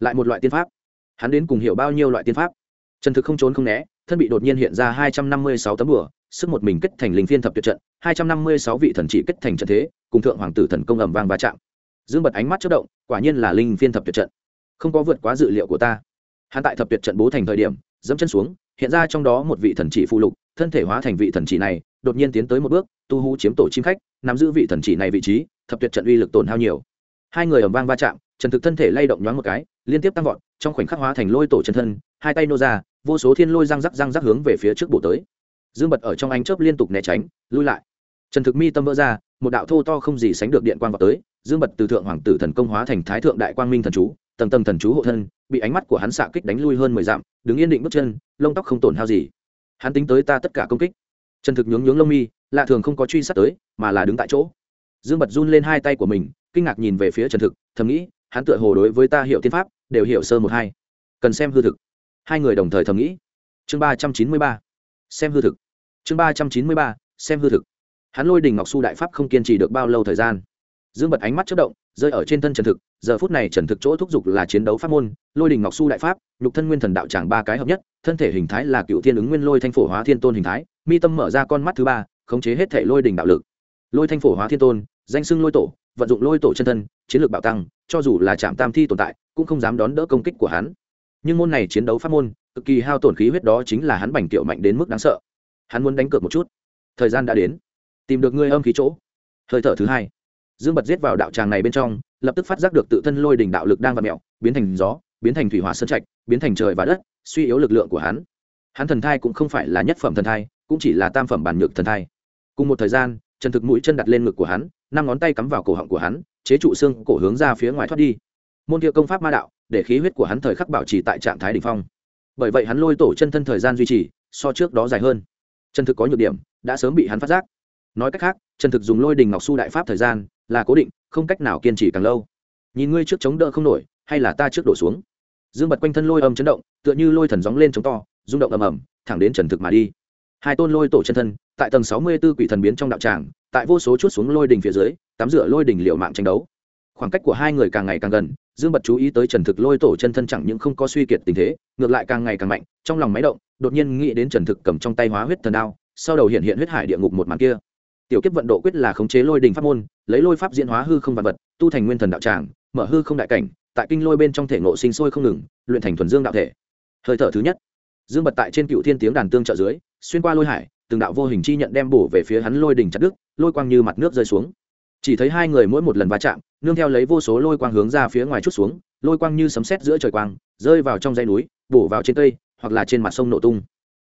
lại một loại tiên pháp. Hắn đến cùng hiểu bao nhiêu loại tiên pháp? Trần thực không trốn không né, thân bị đột nhiên hiện ra hai trăm năm mươi sáu tấm bửa sức một mình kết thành linh phiên thập tuyệt trận, hai trăm năm mươi sáu vị thần chỉ kết thành trận thế, cùng thượng hoàng tử thần công ầm vang va chạm. Dương bật ánh mắt chất động, quả nhiên là linh phiên thập tuyệt trận. Không có vượt quá dự liệu của ta. Hắn tại thập tuyệt trận bố thành thời điểm, dẫm chân xuống, hiện ra trong đó một vị thần chỉ phụ lục, thân thể hóa thành vị thần chỉ này, đột nhiên tiến tới một bước, tu hú chiếm tổ chim khách, nắm giữ vị thần chỉ này vị trí, thập tuyệt trận uy lực tổn hao nhiều. Hai người ầm vang va chạm, trần thực thân thể lay động nhoáng một cái, liên tiếp tăng vọt, trong khoảnh khắc hóa thành lôi tổ chân thân, hai tay nô ra, vô số thiên lôi răng rắc răng rắc hướng về phía trước bổ tới dương bật ở trong ánh chớp liên tục né tránh, lui lại. Trần thực mi tâm vỡ ra, một đạo thô to không gì sánh được điện quang vào tới, dương bật từ thượng hoàng tử thần công hóa thành thái thượng đại quang minh thần chú, tầng tầng thần chú hộ thân, bị ánh mắt của hắn xạ kích đánh lui hơn mười dặm, đứng yên định bước chân, lông tóc không tổn hao gì. Hắn tính tới ta tất cả công kích. Trần thực nhướng nhướng lông mi, lạ thường không có truy sát tới, mà là đứng tại chỗ. Dương bật run lên hai tay của mình, kinh ngạc nhìn về phía trần thực, thầm nghĩ, hắn tựa hồ đối với ta hiểu tiên pháp, đều hiểu sơ một hai. Cần xem hư thực. Hai người đồng thời thầm nghĩ. Chương ba trăm chín mươi ba xem hư thực. Chương ba trăm chín mươi ba, xem hư thực. Hắn lôi đình ngọc su đại pháp không kiên trì được bao lâu thời gian. Dương bật ánh mắt chất động, rơi ở trên thân trần thực. Giờ phút này trần thực chỗ thúc giục là chiến đấu pháp môn, lôi đình ngọc su đại pháp, nhục thân nguyên thần đạo tràng ba cái hợp nhất, thân thể hình thái là cựu thiên ứng nguyên lôi thanh phổ hóa thiên tôn hình thái, mi tâm mở ra con mắt thứ ba, khống chế hết thể lôi đình đạo lực. Lôi thanh phổ hóa thiên tôn, danh xưng lôi tổ, vận dụng lôi tổ chân thân, chiến lược bạo tăng, cho dù là trạm tam thi tồn tại, cũng không dám đón đỡ công kích của hắn. Nhưng môn này chiến đấu pháp môn cực kỳ hao tổn khí huyết đó chính là hắn bành tiểu mạnh đến mức đáng sợ. Hắn muốn đánh cược một chút. Thời gian đã đến. Tìm được ngươi âm khí chỗ. Hơi thở thứ hai. Dương bật giết vào đạo tràng này bên trong, lập tức phát giác được tự thân lôi đình đạo lực đang vặt mẹo, biến thành gió, biến thành thủy hỏa sơn trạch, biến thành trời và đất, suy yếu lực lượng của hắn. Hắn thần thai cũng không phải là nhất phẩm thần thai, cũng chỉ là tam phẩm bản nhược thần thai. Cùng một thời gian trần thực mũi chân đặt lên ngực của hắn, năm ngón tay cắm vào cổ họng của hắn, chế trụ xương cổ hướng ra phía ngoài thoát đi. Môn thiệu công pháp ma đạo, để khí huyết của hắn thời khắc bảo trì tại trạng thái đ ỉ n h phong bởi vậy hắn lôi tổ chân thân thời gian duy trì, so trước đó dài hơn. Chân thực có nhược điểm, đã sớm bị hắn phát giác. Nói cách khác, chân thực dùng lôi đình ngọc su đại pháp thời gian, là cố định, không cách nào kiên trì càng lâu. Nhìn ngươi trước chống đỡ không nổi, hay là ta trước đổ xuống? Dương bật quanh thân lôi âm chấn động, tựa như lôi thần gióng lên chống to, rung động ầm ầm, thẳng đến trần thực mà đi. Hai tôn lôi tổ chân thân, tại tầng sáu mươi b ố quỷ thần biến trong đạo tràng, tại vô số chút xuống lôi đình phía dưới, tắm rửa lôi đình liệu mạng tranh đấu. Khoảng cách của hai người càng ngày càng gần dương bật chú ý tới trần thực lôi tổ chân thân chẳng những không có suy kiệt tình thế, ngược lại càng ngày càng mạnh, trong lòng máy động, đột nhiên nghĩ đến trần thực cầm trong tay hóa huyết thần đao, sau đầu hiện hiện huyết hải địa ngục một màn kia. Tiểu kiếp vận độ quyết là khống chế lôi đình pháp môn, lấy lôi pháp diễn hóa hư không vật vật, tu thành nguyên thần đạo tràng, mở hư không đại cảnh, tại kinh lôi bên trong thể ngộ sinh sôi không ngừng, luyện thành thuần dương đạo thể. Hơi thở thứ nhất, dương bật tại trên cựu thiên tiếng đàn tương trợ dưới, xuyên qua lôi hải, từng đạo vô hình chi nhận đem bổ về phía hắn lôi đỉnh chặt đức lôi quang như mặt nước rơi xuống chỉ thấy hai người mỗi một lần va chạm, nương theo lấy vô số lôi quang hướng ra phía ngoài chút xuống, lôi quang như sấm sét giữa trời quang, rơi vào trong dãy núi, bổ vào trên cây, hoặc là trên mặt sông nổ tung.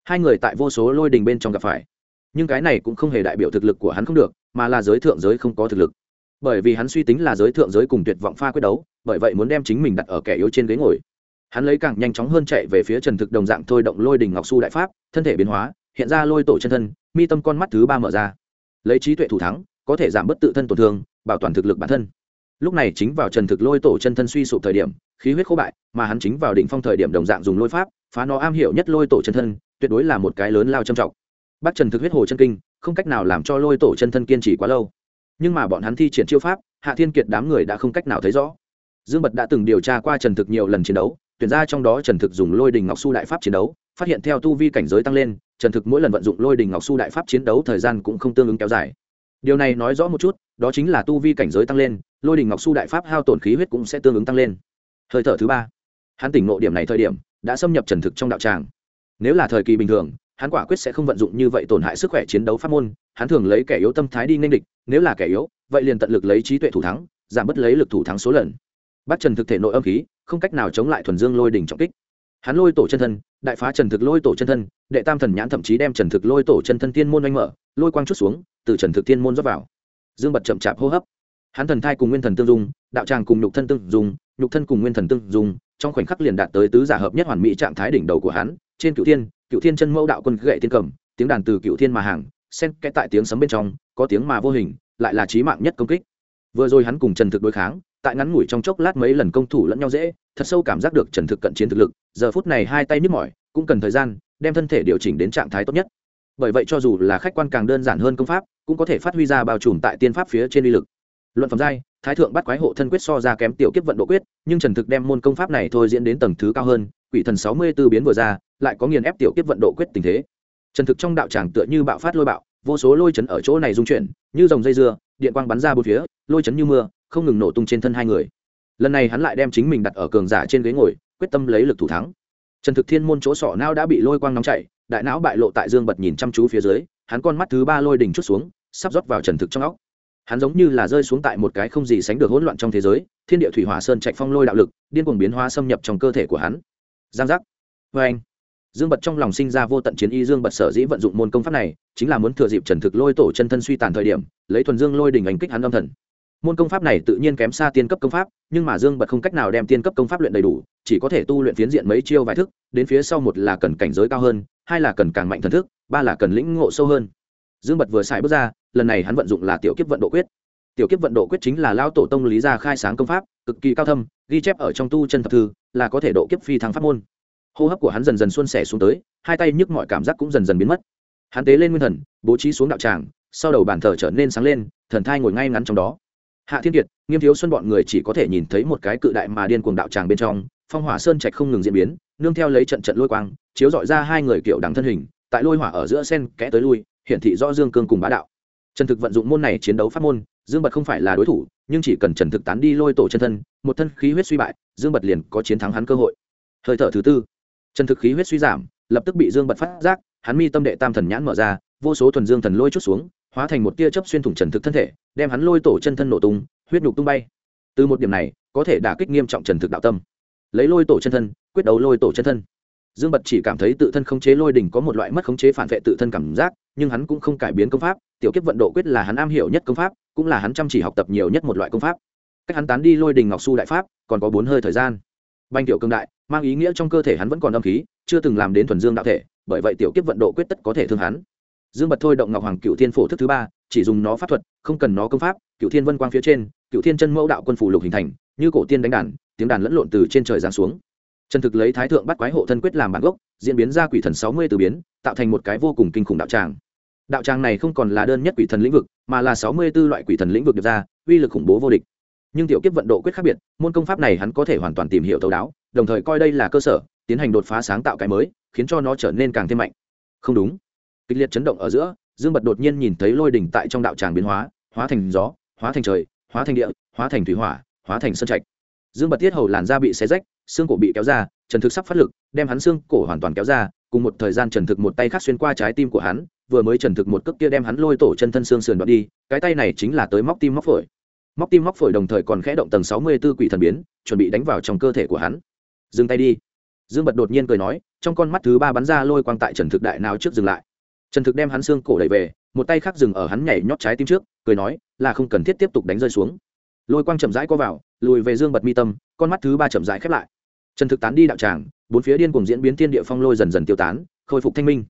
Hai người tại vô số lôi đình bên trong gặp phải. Nhưng cái này cũng không hề đại biểu thực lực của hắn không được, mà là giới thượng giới không có thực lực. Bởi vì hắn suy tính là giới thượng giới cùng tuyệt vọng pha quyết đấu, bởi vậy muốn đem chính mình đặt ở kẻ yếu trên ghế ngồi. Hắn lấy càng nhanh chóng hơn chạy về phía trần thực đồng dạng thôi động lôi đình ngọc su đại pháp, thân thể biến hóa, hiện ra lôi tổ chân thân, mi tâm con mắt thứ ba mở ra. Lấy trí tuệ thủ thắng có thể giảm bớt tự thân tổn thương, bảo toàn thực lực bản thân. Lúc này chính vào trần thực lôi tổ chân thân suy sụp thời điểm, khí huyết khô bại, mà hắn chính vào đỉnh phong thời điểm đồng dạng dùng lôi pháp, phá nó am hiểu nhất lôi tổ chân thân, tuyệt đối là một cái lớn lao trầm trọng. Bác trần thực huyết hồ chân kinh, không cách nào làm cho lôi tổ chân thân kiên trì quá lâu. Nhưng mà bọn hắn thi triển chiêu pháp, hạ thiên kiệt đám người đã không cách nào thấy rõ. Dương bật đã từng điều tra qua trần thực nhiều lần chiến đấu, tuyển ra trong đó trần thực dùng lôi đình ngọc su đại pháp chiến đấu, phát hiện theo tu vi cảnh giới tăng lên, trần thực mỗi lần vận dụng lôi đình ngọc su đại pháp chiến đấu thời gian cũng không tương ứng kéo dài điều này nói rõ một chút, đó chính là tu vi cảnh giới tăng lên, lôi đình ngọc su đại pháp hao tổn khí huyết cũng sẽ tương ứng tăng lên. Hơi thở thứ ba. Hắn tỉnh ngộ điểm này thời điểm, đã xâm nhập trần thực trong đạo tràng. Nếu là thời kỳ bình thường, hắn quả quyết sẽ không vận dụng như vậy tổn hại sức khỏe chiến đấu pháp môn, hắn thường lấy kẻ yếu tâm thái đi nên địch, nếu là kẻ yếu, vậy liền tận lực lấy trí tuệ thủ thắng, giảm bớt lấy lực thủ thắng số lần. Bắt trần thực thể nội âm khí, không cách nào chống lại thuần dương lôi đỉnh trọng kích hắn lôi tổ chân thân, đại phá trần thực lôi tổ chân thân, đệ tam thần nhãn thậm chí đem trần thực lôi tổ chân thân tiên môn oanh mở, lôi quang chút xuống, từ trần thực tiên môn rót vào. Dương bật chậm chạp hô hấp. Hắn thần thai cùng nguyên thần tương dung, đạo tràng cùng nhục thân tương dung, nhục thân cùng nguyên thần tương dung, trong khoảnh khắc liền đạt tới tứ giả hợp nhất hoàn mỹ trạng thái đỉnh đầu của hắn, trên cựu thiên cựu thiên chân mẫu đạo quân gậy tiên cầm, tiếng đàn từ cựu thiên mà hàng, xen kẽ tại tiếng sấm bên trong, có tiếng mà vô hình, lại là trí mạng nhất công kích. Vừa rồi hắn cùng trần thực đối kháng tại ngắn ngủi trong chốc lát mấy lần công thủ lẫn nhau dễ, thật sâu cảm giác được trần thực cận chiến thực lực, giờ phút này hai tay nhức mỏi, cũng cần thời gian, đem thân thể điều chỉnh đến trạng thái tốt nhất. Bởi vậy cho dù là khách quan càng đơn giản hơn công pháp, cũng có thể phát huy ra bao trùm tại tiên pháp phía trên uy lực. Luận phẩm giai, thái thượng bắt quái hộ thân quyết so ra kém tiểu kiếp vận độ quyết, nhưng trần thực đem môn công pháp này thôi diễn đến tầng thứ cao hơn, quỷ thần sáu mươi b ố biến vừa ra, lại có nghiền ép tiểu kiếp vận độ quyết tình thế. Trần thực trong đạo tràng tựa như bạo phát lôi bạo, vô số lôi chấn ở chỗ này dung chuyển, như dòng dây dưa, điện quang bắn ra bốn phía, lôi chấn như mưa không ngừng nổ tung trên thân hai người. Lần này hắn lại đem chính mình đặt ở cường giả trên ghế ngồi, quyết tâm lấy lực thủ thắng. Trần thực thiên môn chỗ sọ não đã bị lôi quang nóng chảy, đại não bại lộ tại dương bật nhìn chăm chú phía dưới, hắn con mắt thứ ba lôi đỉnh chút xuống, sắp rót vào trần thực trong óc. Hắn giống như là rơi xuống tại một cái không gì sánh được hỗn loạn trong thế giới, thiên địa thủy hỏa sơn chạy phong lôi đạo lực, điên cuồng biến hóa xâm nhập trong cơ thể của hắn. Giang giác. Vê anh, dương bật trong lòng sinh ra vô tận chiến y dương bật sở dĩ vận dụng môn công pháp này, chính là muốn thừa dịp trần thực lôi tổ chân thân suy tàn thời điểm, lấy thuần dương lôi đỉnh ảnh kích hắn âm thần môn công pháp này tự nhiên kém xa tiên cấp công pháp, nhưng mà dương bật không cách nào đem tiên cấp công pháp luyện đầy đủ, chỉ có thể tu luyện phiến diện mấy chiêu vài thức, đến phía sau một là cần cảnh giới cao hơn, hai là cần càng mạnh thần thức, ba là cần lĩnh ngộ sâu hơn. Dương bật vừa xài bước ra, lần này hắn vận dụng là tiểu kiếp vận độ quyết. Tiểu kiếp vận độ quyết chính là lao tổ tông lý gia khai sáng công pháp, cực kỳ cao thâm, ghi chép ở trong tu chân thập thư, là có thể độ kiếp phi thăng pháp môn. Hô hấp của hắn dần dần xuân sẻ xuống tới, hai tay nhức mọi cảm giác cũng dần dần biến mất. Hắn tế lên nguyên thần, bố trí xuống đạo tràng, sau đầu bàn thờ trở nên sáng lên, thần thai ngồi ngay ngắn trong đó hạ thiên kiệt, nghiêm thiếu xuân bọn người chỉ có thể nhìn thấy một cái cự đại mà điên cuồng đạo tràng bên trong, phong hỏa sơn trạch không ngừng diễn biến, nương theo lấy trận trận lôi quang, chiếu dọi ra hai người kiểu đằng thân hình, tại lôi hỏa ở giữa sen kẽ tới lui, hiển thị rõ dương cương cùng bá đạo. Trần thực vận dụng môn này chiến đấu pháp môn, dương bật không phải là đối thủ, nhưng chỉ cần trần thực tán đi lôi tổ chân thân, một thân khí huyết suy bại, dương bật liền có chiến thắng hắn cơ hội. Hơi thở thứ tư, trần thực khí huyết suy giảm, lập tức bị dương bật phát giác, hắn mi tâm đệ tam thần nhãn mở ra, vô số thuần dương thần lôi chút xuống hóa thành một tia chớp xuyên thủng trần thực thân thể, đem hắn lôi tổ chân thân nổ tung, huyết nhục tung bay. Từ một điểm này, có thể đả kích nghiêm trọng trần thực đạo tâm. Lấy lôi tổ chân thân, quyết đấu lôi tổ chân thân. Dương bật chỉ cảm thấy tự thân khống chế lôi đỉnh có một loại mất khống chế phản vệ tự thân cảm giác, nhưng hắn cũng không cải biến công pháp, tiểu kiếp vận độ quyết là hắn am hiểu nhất công pháp, cũng là hắn chăm chỉ học tập nhiều nhất một loại công pháp. Cách hắn tán đi lôi đình ngọc su đại pháp, còn có bốn hơi thời gian. Banh tiểu cương đại, mang ý nghĩa trong cơ thể hắn vẫn còn âm khí, chưa từng làm đến thuần dương đạo thể, bởi vậy tiểu kiếp vận độ quyết tất có thể thương hắn dương bật thôi động ngọc hoàng cựu thiên phổ thức thứ ba, chỉ dùng nó pháp thuật, không cần nó công pháp cựu thiên vân quang phía trên cựu thiên chân mẫu đạo quân phủ lục hình thành, như cổ tiên đánh đàn, tiếng đàn lẫn lộn từ trên trời giáng xuống. Trần thực lấy thái thượng bắt quái hộ thân quyết làm bản gốc, diễn biến ra quỷ thần sáu mươi từ biến, tạo thành một cái vô cùng kinh khủng đạo tràng. Đạo tràng này không còn là đơn nhất quỷ thần lĩnh vực, mà là sáu mươi b ố loại quỷ thần lĩnh vực được ra, uy lực khủng bố vô địch. Nhưng tiểu kiếp vận độ quyết khác biệt, môn công pháp này hắn có thể hoàn toàn tìm hiểu thấu đáo, đồng thời coi đây là cơ sở, tiến hành đột phá sáng tạo cái mới, khiến cho nó trở nên càng thêm mạnh. Không đúng kịch liệt chấn động ở giữa, dương bật đột nhiên nhìn thấy lôi đỉnh tại trong đạo tràng biến hóa hóa thành gió, hóa thành trời, hóa thành địa, hóa thành thủy hỏa, hóa thành sơn trạch. Dương bật tiết hầu làn da bị xé rách, xương cổ bị kéo ra, trần thực sắp phát lực, đem hắn xương cổ hoàn toàn kéo ra, cùng một thời gian trần thực một tay khác xuyên qua trái tim của hắn, vừa mới trần thực một cước kia đem hắn lôi tổ chân thân xương sườn đoạt đi, cái tay này chính là tới móc tim móc phổi. Móc tim móc phổi đồng thời còn khẽ động tầng sáu mươi b ố quỷ thần biến, chuẩn bị đánh vào trong cơ thể của hắn. Dừng tay đi. Dương bật đột nhiên cười nói, trong con mắt thứ ba bắn ra lôi quang tại trần thực đại nào trước dừng lại trần thực đem hắn xương cổ đẩy về, một tay khác dừng ở hắn nhảy nhót trái tim trước, cười nói, là không cần thiết tiếp tục đánh rơi xuống. Lôi quang chậm rãi co vào, lùi về dương bật mi tâm, con mắt thứ ba chậm rãi khép lại. Trần thực tán đi đạo tràng, bốn phía điên cùng diễn biến thiên địa phong lôi dần dần tiêu tán, khôi phục thanh minh.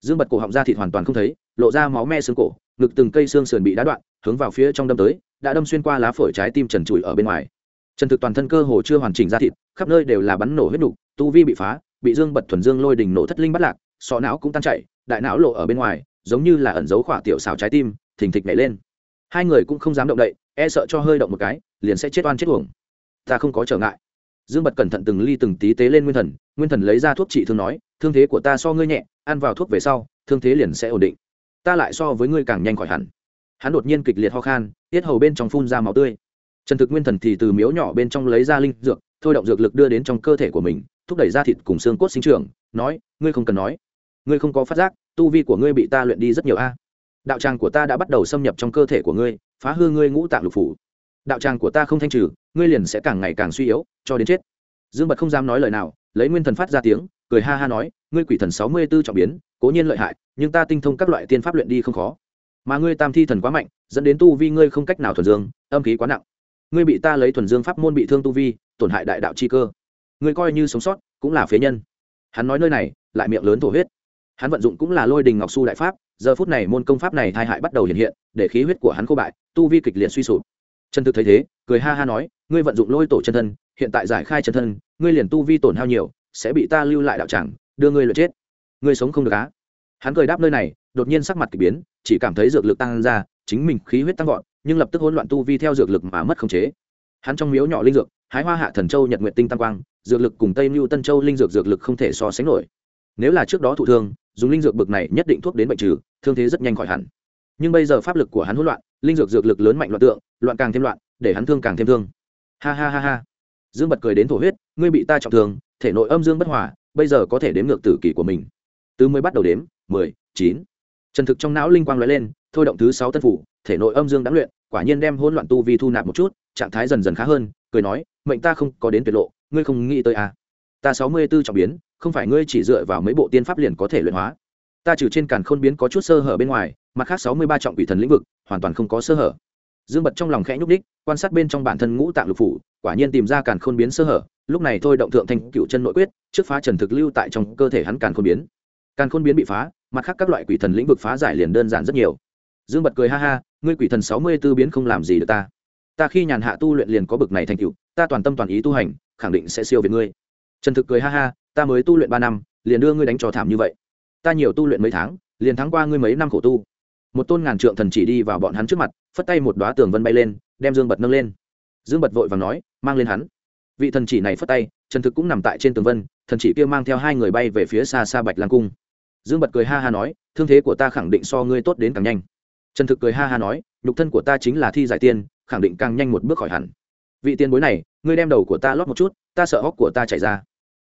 Dương bật cổ họng ra thịt hoàn toàn không thấy, lộ ra máu me xương cổ, ngực từng cây xương sườn bị đá đoạn, hướng vào phía trong đâm tới, đã đâm xuyên qua lá phổi trái tim trần trụi ở bên ngoài. Trần thực toàn thân cơ hồ chưa hoàn chỉnh ra thịt, khắp nơi đều là bắn nổ huyết nục, tu vi bị phá, bị dương bật thuần dương lôi đình nổ thất linh bắt lạc, sọ não cũng tan chảy đại não lộ ở bên ngoài, giống như là ẩn dấu khỏa tiểu xào trái tim, thình thịch nhảy lên. Hai người cũng không dám động đậy e sợ cho hơi động một cái, liền sẽ chết oan chết uổng. Ta không có trở ngại. Dương bật cẩn thận từng ly từng tí tế lên nguyên thần nguyên thần lấy ra thuốc trị thương nói, thương thế của ta so ngươi nhẹ, ăn vào thuốc về sau, thương thế liền sẽ ổn định. Ta lại so với ngươi càng nhanh khỏi hẳn. Hắn đột nhiên kịch liệt ho khan, tiết hầu bên trong phun ra máu tươi. Trần thực nguyên thần thì từ miếu nhỏ bên trong lấy ra linh dược, thôi động dược lực đưa đến trong cơ thể của mình, thúc đẩy ra thịt cùng xương cốt sinh trưởng, nói, ngươi không cần nói ngươi không có phát giác, tu vi của ngươi bị ta luyện đi rất nhiều a. Đạo tràng của ta đã bắt đầu xâm nhập trong cơ thể của ngươi, phá hư ngươi ngũ tạng lục phủ. Đạo tràng của ta không thanh trừ, ngươi liền sẽ càng ngày càng suy yếu, cho đến chết. Dương bật không dám nói lời nào, lấy nguyên thần phát ra tiếng, cười ha ha nói, ngươi quỷ thần sáu mươi b ố trọng biến, cố nhiên lợi hại, nhưng ta tinh thông các loại tiên pháp luyện đi không khó. Mà ngươi tam thi thần quá mạnh, dẫn đến tu vi ngươi không cách nào thuần dương, âm khí quá nặng. Ngươi bị ta lấy thuần dương pháp môn bị thương tu vi, tổn hại đại đạo chi cơ. Ngươi coi như sống sót, cũng là phế nhân. Hắn nói nơi này, lại miệng lớn thổ huyết hắn vận dụng cũng là lôi đình ngọc su đại pháp, giờ phút này môn công pháp này thai hại bắt đầu hiện hiện, để khí huyết của hắn khô bại, tu vi kịch liệt suy sụp. Trần thực thấy thế, cười ha ha nói, ngươi vận dụng lôi tổ chân thân, hiện tại giải khai chân thân, ngươi liền tu vi tổn hao nhiều, sẽ bị ta lưu lại đạo tràng, đưa ngươi lượt chết. Ngươi sống không được á. Hắn cười đáp nơi này, đột nhiên sắc mặt k ỳ biến, chỉ cảm thấy dược lực tăng ra, chính mình khí huyết tăng vọt, nhưng lập tức hỗn loạn tu vi theo dược lực mà mất khống chế. Hắn trong miếu nhỏ linh dược, hái hoa hạ thần châu nhật nguyện tinh tăng quang, dược lực cùng tây mưu tân châu linh dược dược lực không thể so sánh nổi. Nếu là trước đó thụ thương dùng linh dược bực này nhất định thuốc đến bệnh trừ, thương thế rất nhanh khỏi hẳn. Nhưng bây giờ pháp lực của hắn hỗn loạn, linh dược dược lực lớn mạnh loạn tượng, loạn càng thêm loạn, để hắn thương càng thêm thương. Ha ha ha ha. Dương bật cười đến thổ huyết, ngươi bị ta trọng thương, thể nội âm dương bất hòa, bây giờ có thể đếm ngược tử kỷ của mình. Từ mới bắt đầu đếm, mười, chín. Trần thực trong não linh quang l ó e lên, thôi động thứ sáu tân phủ, thể nội âm dương đáng luyện, quả nhiên đem hỗn loạn tu vi thu nạp một chút, trạng thái dần dần khá hơn, cười nói, mệnh ta không có đến tuyệt lộ, ngươi không nghĩ tới à. ta sáu mươi b ố trọng biến không phải ngươi chỉ dựa vào mấy bộ tiên pháp liền có thể luyện hóa. Ta trừ trên càn khôn biến có chút sơ hở bên ngoài mặt khác sáu mươi ba trọng quỷ thần lĩnh vực hoàn toàn không có sơ hở. Dương bật trong lòng khẽ nhúc đích quan sát bên trong bản thân ngũ tạng lục phủ quả nhiên tìm ra càn khôn biến sơ hở lúc này thôi động thượng thành, cựu chân nội quyết trước phá trần thực lưu tại trong cơ thể hắn càn khôn biến. Càn khôn biến bị phá mặt khác các loại quỷ thần lĩnh vực phá giải liền đơn giản rất nhiều. Dương bật cười ha ha ngươi quỷ thần sáu mươi b ố biến không làm gì được ta. Ta khi nhàn hạ tu luyện liền có bực này thành cựu ta toàn tâm toàn ý tu hành khẳng định sẽ siêu việt ngươi. Trần thực cười ha ha ta mới tu luyện ba năm, liền đưa ngươi đánh trò thảm như vậy. Ta nhiều tu luyện mấy tháng, liền thắng qua ngươi mấy năm khổ tu. Một tôn ngàn trượng thần chỉ đi vào bọn hắn trước mặt, phất tay một đoá tường vân bay lên, đem dương bật nâng lên. Dương bật vội và nói, mang lên hắn. Vị thần chỉ này phất tay, trần thực cũng nằm tại trên tường vân, thần chỉ kia mang theo hai người bay về phía xa xa bạch lang cung. Dương bật cười ha ha nói, thương thế của ta khẳng định so ngươi tốt đến càng nhanh. Trần thực cười ha ha nói, nhục thân của ta chính là thi giải tiên, khẳng định càng nhanh một bước khỏi hẳn. Vị tiền bối này, ngươi đem đầu của ta lót một chút, ta sợ hóc của ta chảy ra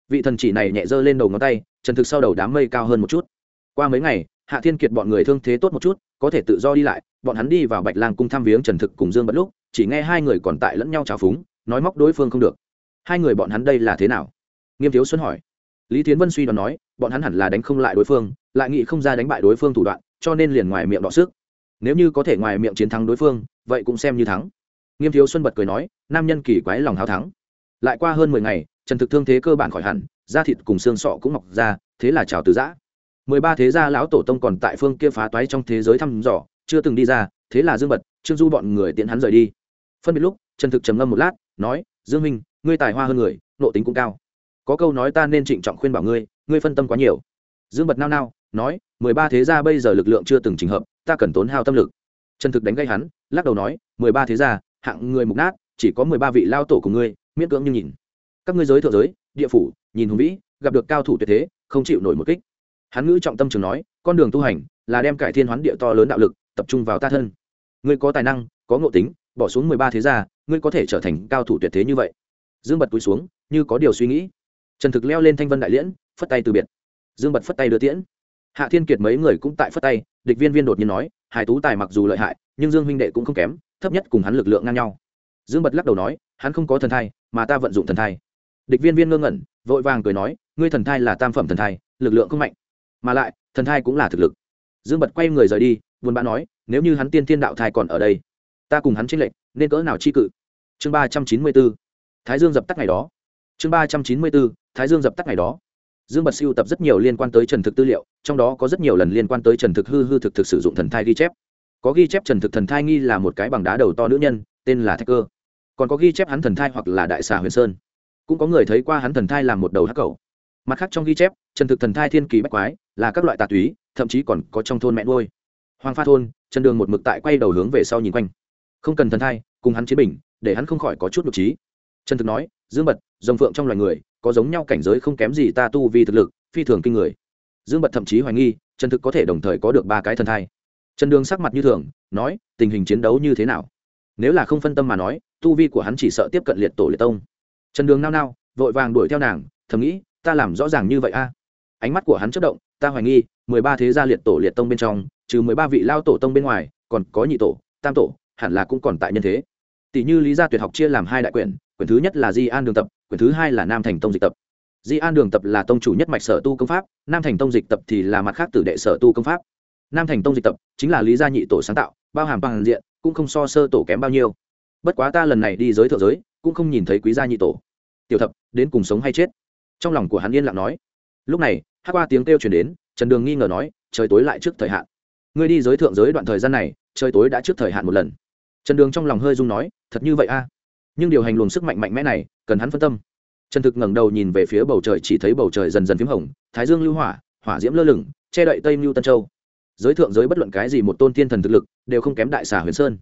vị thần chỉ này nhẹ dơ lên đầu ngón tay, trần thực sau đầu đám mây cao hơn một chút. Qua mấy ngày, hạ thiên kiệt bọn người thương thế tốt một chút, có thể tự do đi lại, bọn hắn đi vào bạch lang cung thăm viếng trần thực cùng dương bất lúc, chỉ nghe hai người còn tại lẫn nhau trào phúng, nói móc đối phương không được. Hai người bọn hắn đây là thế nào? Nghiêm thiếu xuân hỏi. Lý tiến vân suy đoán nói, bọn hắn hẳn là đánh không lại đối phương, lại nghĩ không ra đánh bại đối phương thủ đoạn, cho nên liền ngoài miệng đọ sức. Nếu như có thể ngoài miệng chiến thắng đối phương, vậy cũng xem như thắng. Nghiêm thiếu xuân bật cười nói, nam nhân kỳ quái lòng háo thắng. Lại qua hơn mười ngày trần thực thương thế cơ bản khỏi hẳn, da thịt cùng xương sọ cũng mọc ra, thế là chào từ giã. Mười ba thế gia lão tổ tông còn tại phương kia phá toái trong thế giới thăm dò, chưa từng đi ra, thế là dương bật, trương du bọn người tiện hắn rời đi. Phân biệt lúc, trần thực trầm ngâm một lát, nói, dương minh, ngươi tài hoa hơn người nộ tính cũng cao. Có câu nói ta nên trịnh trọng khuyên bảo ngươi ngươi phân tâm quá nhiều. Dương bật nao nao, nói, mười ba thế gia bây giờ lực lượng chưa từng trình hợp, ta cần tốn hao tâm lực. Trần thực đánh gây hắn, lắc đầu nói, mười ba thế gia, hạng người mục nát, chỉ có mười ba vị lao tổ của ngươi, miễn cưỡng như nhìn các ngươi giới thượng giới, địa phủ, nhìn hùng vĩ, gặp được cao thủ tuyệt thế, không chịu nổi một kích. Hắn ngữ trọng tâm trường nói, con đường tu hành là đem cải thiên hoán địa to lớn đạo lực tập trung vào ta thân. Ngươi có tài năng, có ngộ tính, bỏ xuống mười ba thế gia, ngươi có thể trở thành cao thủ tuyệt thế như vậy. Dương bật cúi xuống, như có điều suy nghĩ. Trần thực leo lên thanh vân đại liễn, phất tay từ biệt. Dương bật phất tay đưa tiễn. Hạ thiên kiệt mấy người cũng tại phất tay, địch viên viên đột nhiên nói, hải tú tài mặc dù lợi hại, nhưng dương huynh đệ cũng không kém, thấp nhất cùng hắn lực lượng ngang nhau. Dương bật lắc đầu nói, hắn không có thần thai, mà ta vận dụng thần thai địch viên viên ngơ ngẩn, vội vàng cười nói, ngươi thần thai là tam phẩm thần thai, lực lượng không mạnh. Mà lại, thần thai cũng là thực lực. Dương bật quay người rời đi, buồn bã nói, nếu như hắn tiên thiên đạo thai còn ở đây, ta cùng hắn tranh lệch, nên cỡ nào chi cự? Chương ba trăm chín mươi b ố thái dương dập tắt ngày đó. Chương ba trăm chín mươi b ố thái dương dập tắt ngày đó. Dương bật siêu tập rất nhiều liên quan tới trần thực tư liệu, trong đó có rất nhiều lần liên quan tới trần thực hư hư thực thực sử dụng thần thai ghi chép. Có ghi chép trần thực thần thai nghi là một cái bằng đá đầu to nữ nhân, tên là thách cơ. Còn có ghi chép hắn thần thai hoặc là đại xà huyền sơn cũng có người thấy qua hắn thần thai làm một đầu hắc cầu. Mặt khác trong ghi chép trần thực thần thai thiên kỳ bách quái, là các loại tà túy, thậm chí còn có trong thôn mẹ nuôi. Hoàng pha thôn trần đường một mực tại quay đầu hướng về sau nhìn quanh. Không cần thần thai, cùng hắn chiến bình, để hắn không khỏi có chút nhục trí. Trần thực nói, dương bật dòng phượng trong loài người, có giống nhau cảnh giới không kém gì ta tu vì thực lực, phi thường kinh người. Dương bật thậm chí hoài nghi trần thực có thể đồng thời có được ba cái thần thai. Trần đường sắc mặt như thường, nói, tình hình chiến đấu như thế nào? Nếu là không phân tâm mà nói, tu vi của hắn chỉ sợ tiếp cận liệt tổ liệt tông trần đường nao nao, vội vàng đuổi theo nàng, thầm nghĩ, ta làm rõ ràng như vậy a? Ánh mắt của hắn chất động, ta hoài nghi, mười ba thế gia liệt tổ liệt tông bên trong, trừ mười ba vị lao tổ tông bên ngoài, còn có nhị tổ, tam tổ, hẳn là cũng còn tại nhân thế. Tỷ như lý gia tuyệt học chia làm hai đại quyển quyển thứ nhất là di an đường tập, quyển thứ hai là nam thành tông dịch tập. Di an đường tập là tông chủ nhất mạch sở tu công pháp, nam thành tông dịch tập thì là mặt khác tử đệ sở tu công pháp. Nam thành tông dịch tập chính là lý gia nhị tổ sáng tạo, bao hàm bằng diện, cũng không so sơ tổ kém bao nhiêu. Bất quá ta lần này đi giới thượng giới cũng không nhìn thấy quý gia nhị tổ. Tiểu thập, đến cùng sống hay chết? Trong lòng của hắn yên lặng nói. Lúc này, hát qua tiếng kêu chuyển đến, trần đường nghi ngờ nói, trời tối lại trước thời hạn. Ngươi đi giới thượng giới đoạn thời gian này, trời tối đã trước thời hạn một lần. Trần đường trong lòng hơi rung nói, thật như vậy a? Nhưng điều hành luồng sức mạnh mạnh mẽ này, cần hắn phân tâm. Trần thực ngẩng đầu nhìn về phía bầu trời, chỉ thấy bầu trời dần dần p h í m hồng, thái dương lưu hỏa hỏa diễm lơ lửng, che đậy tây mưu tân châu. Giới thượng giới bất luận cái gì một tôn thiên thần thực lực, đều không kém đại xà huyền sơn.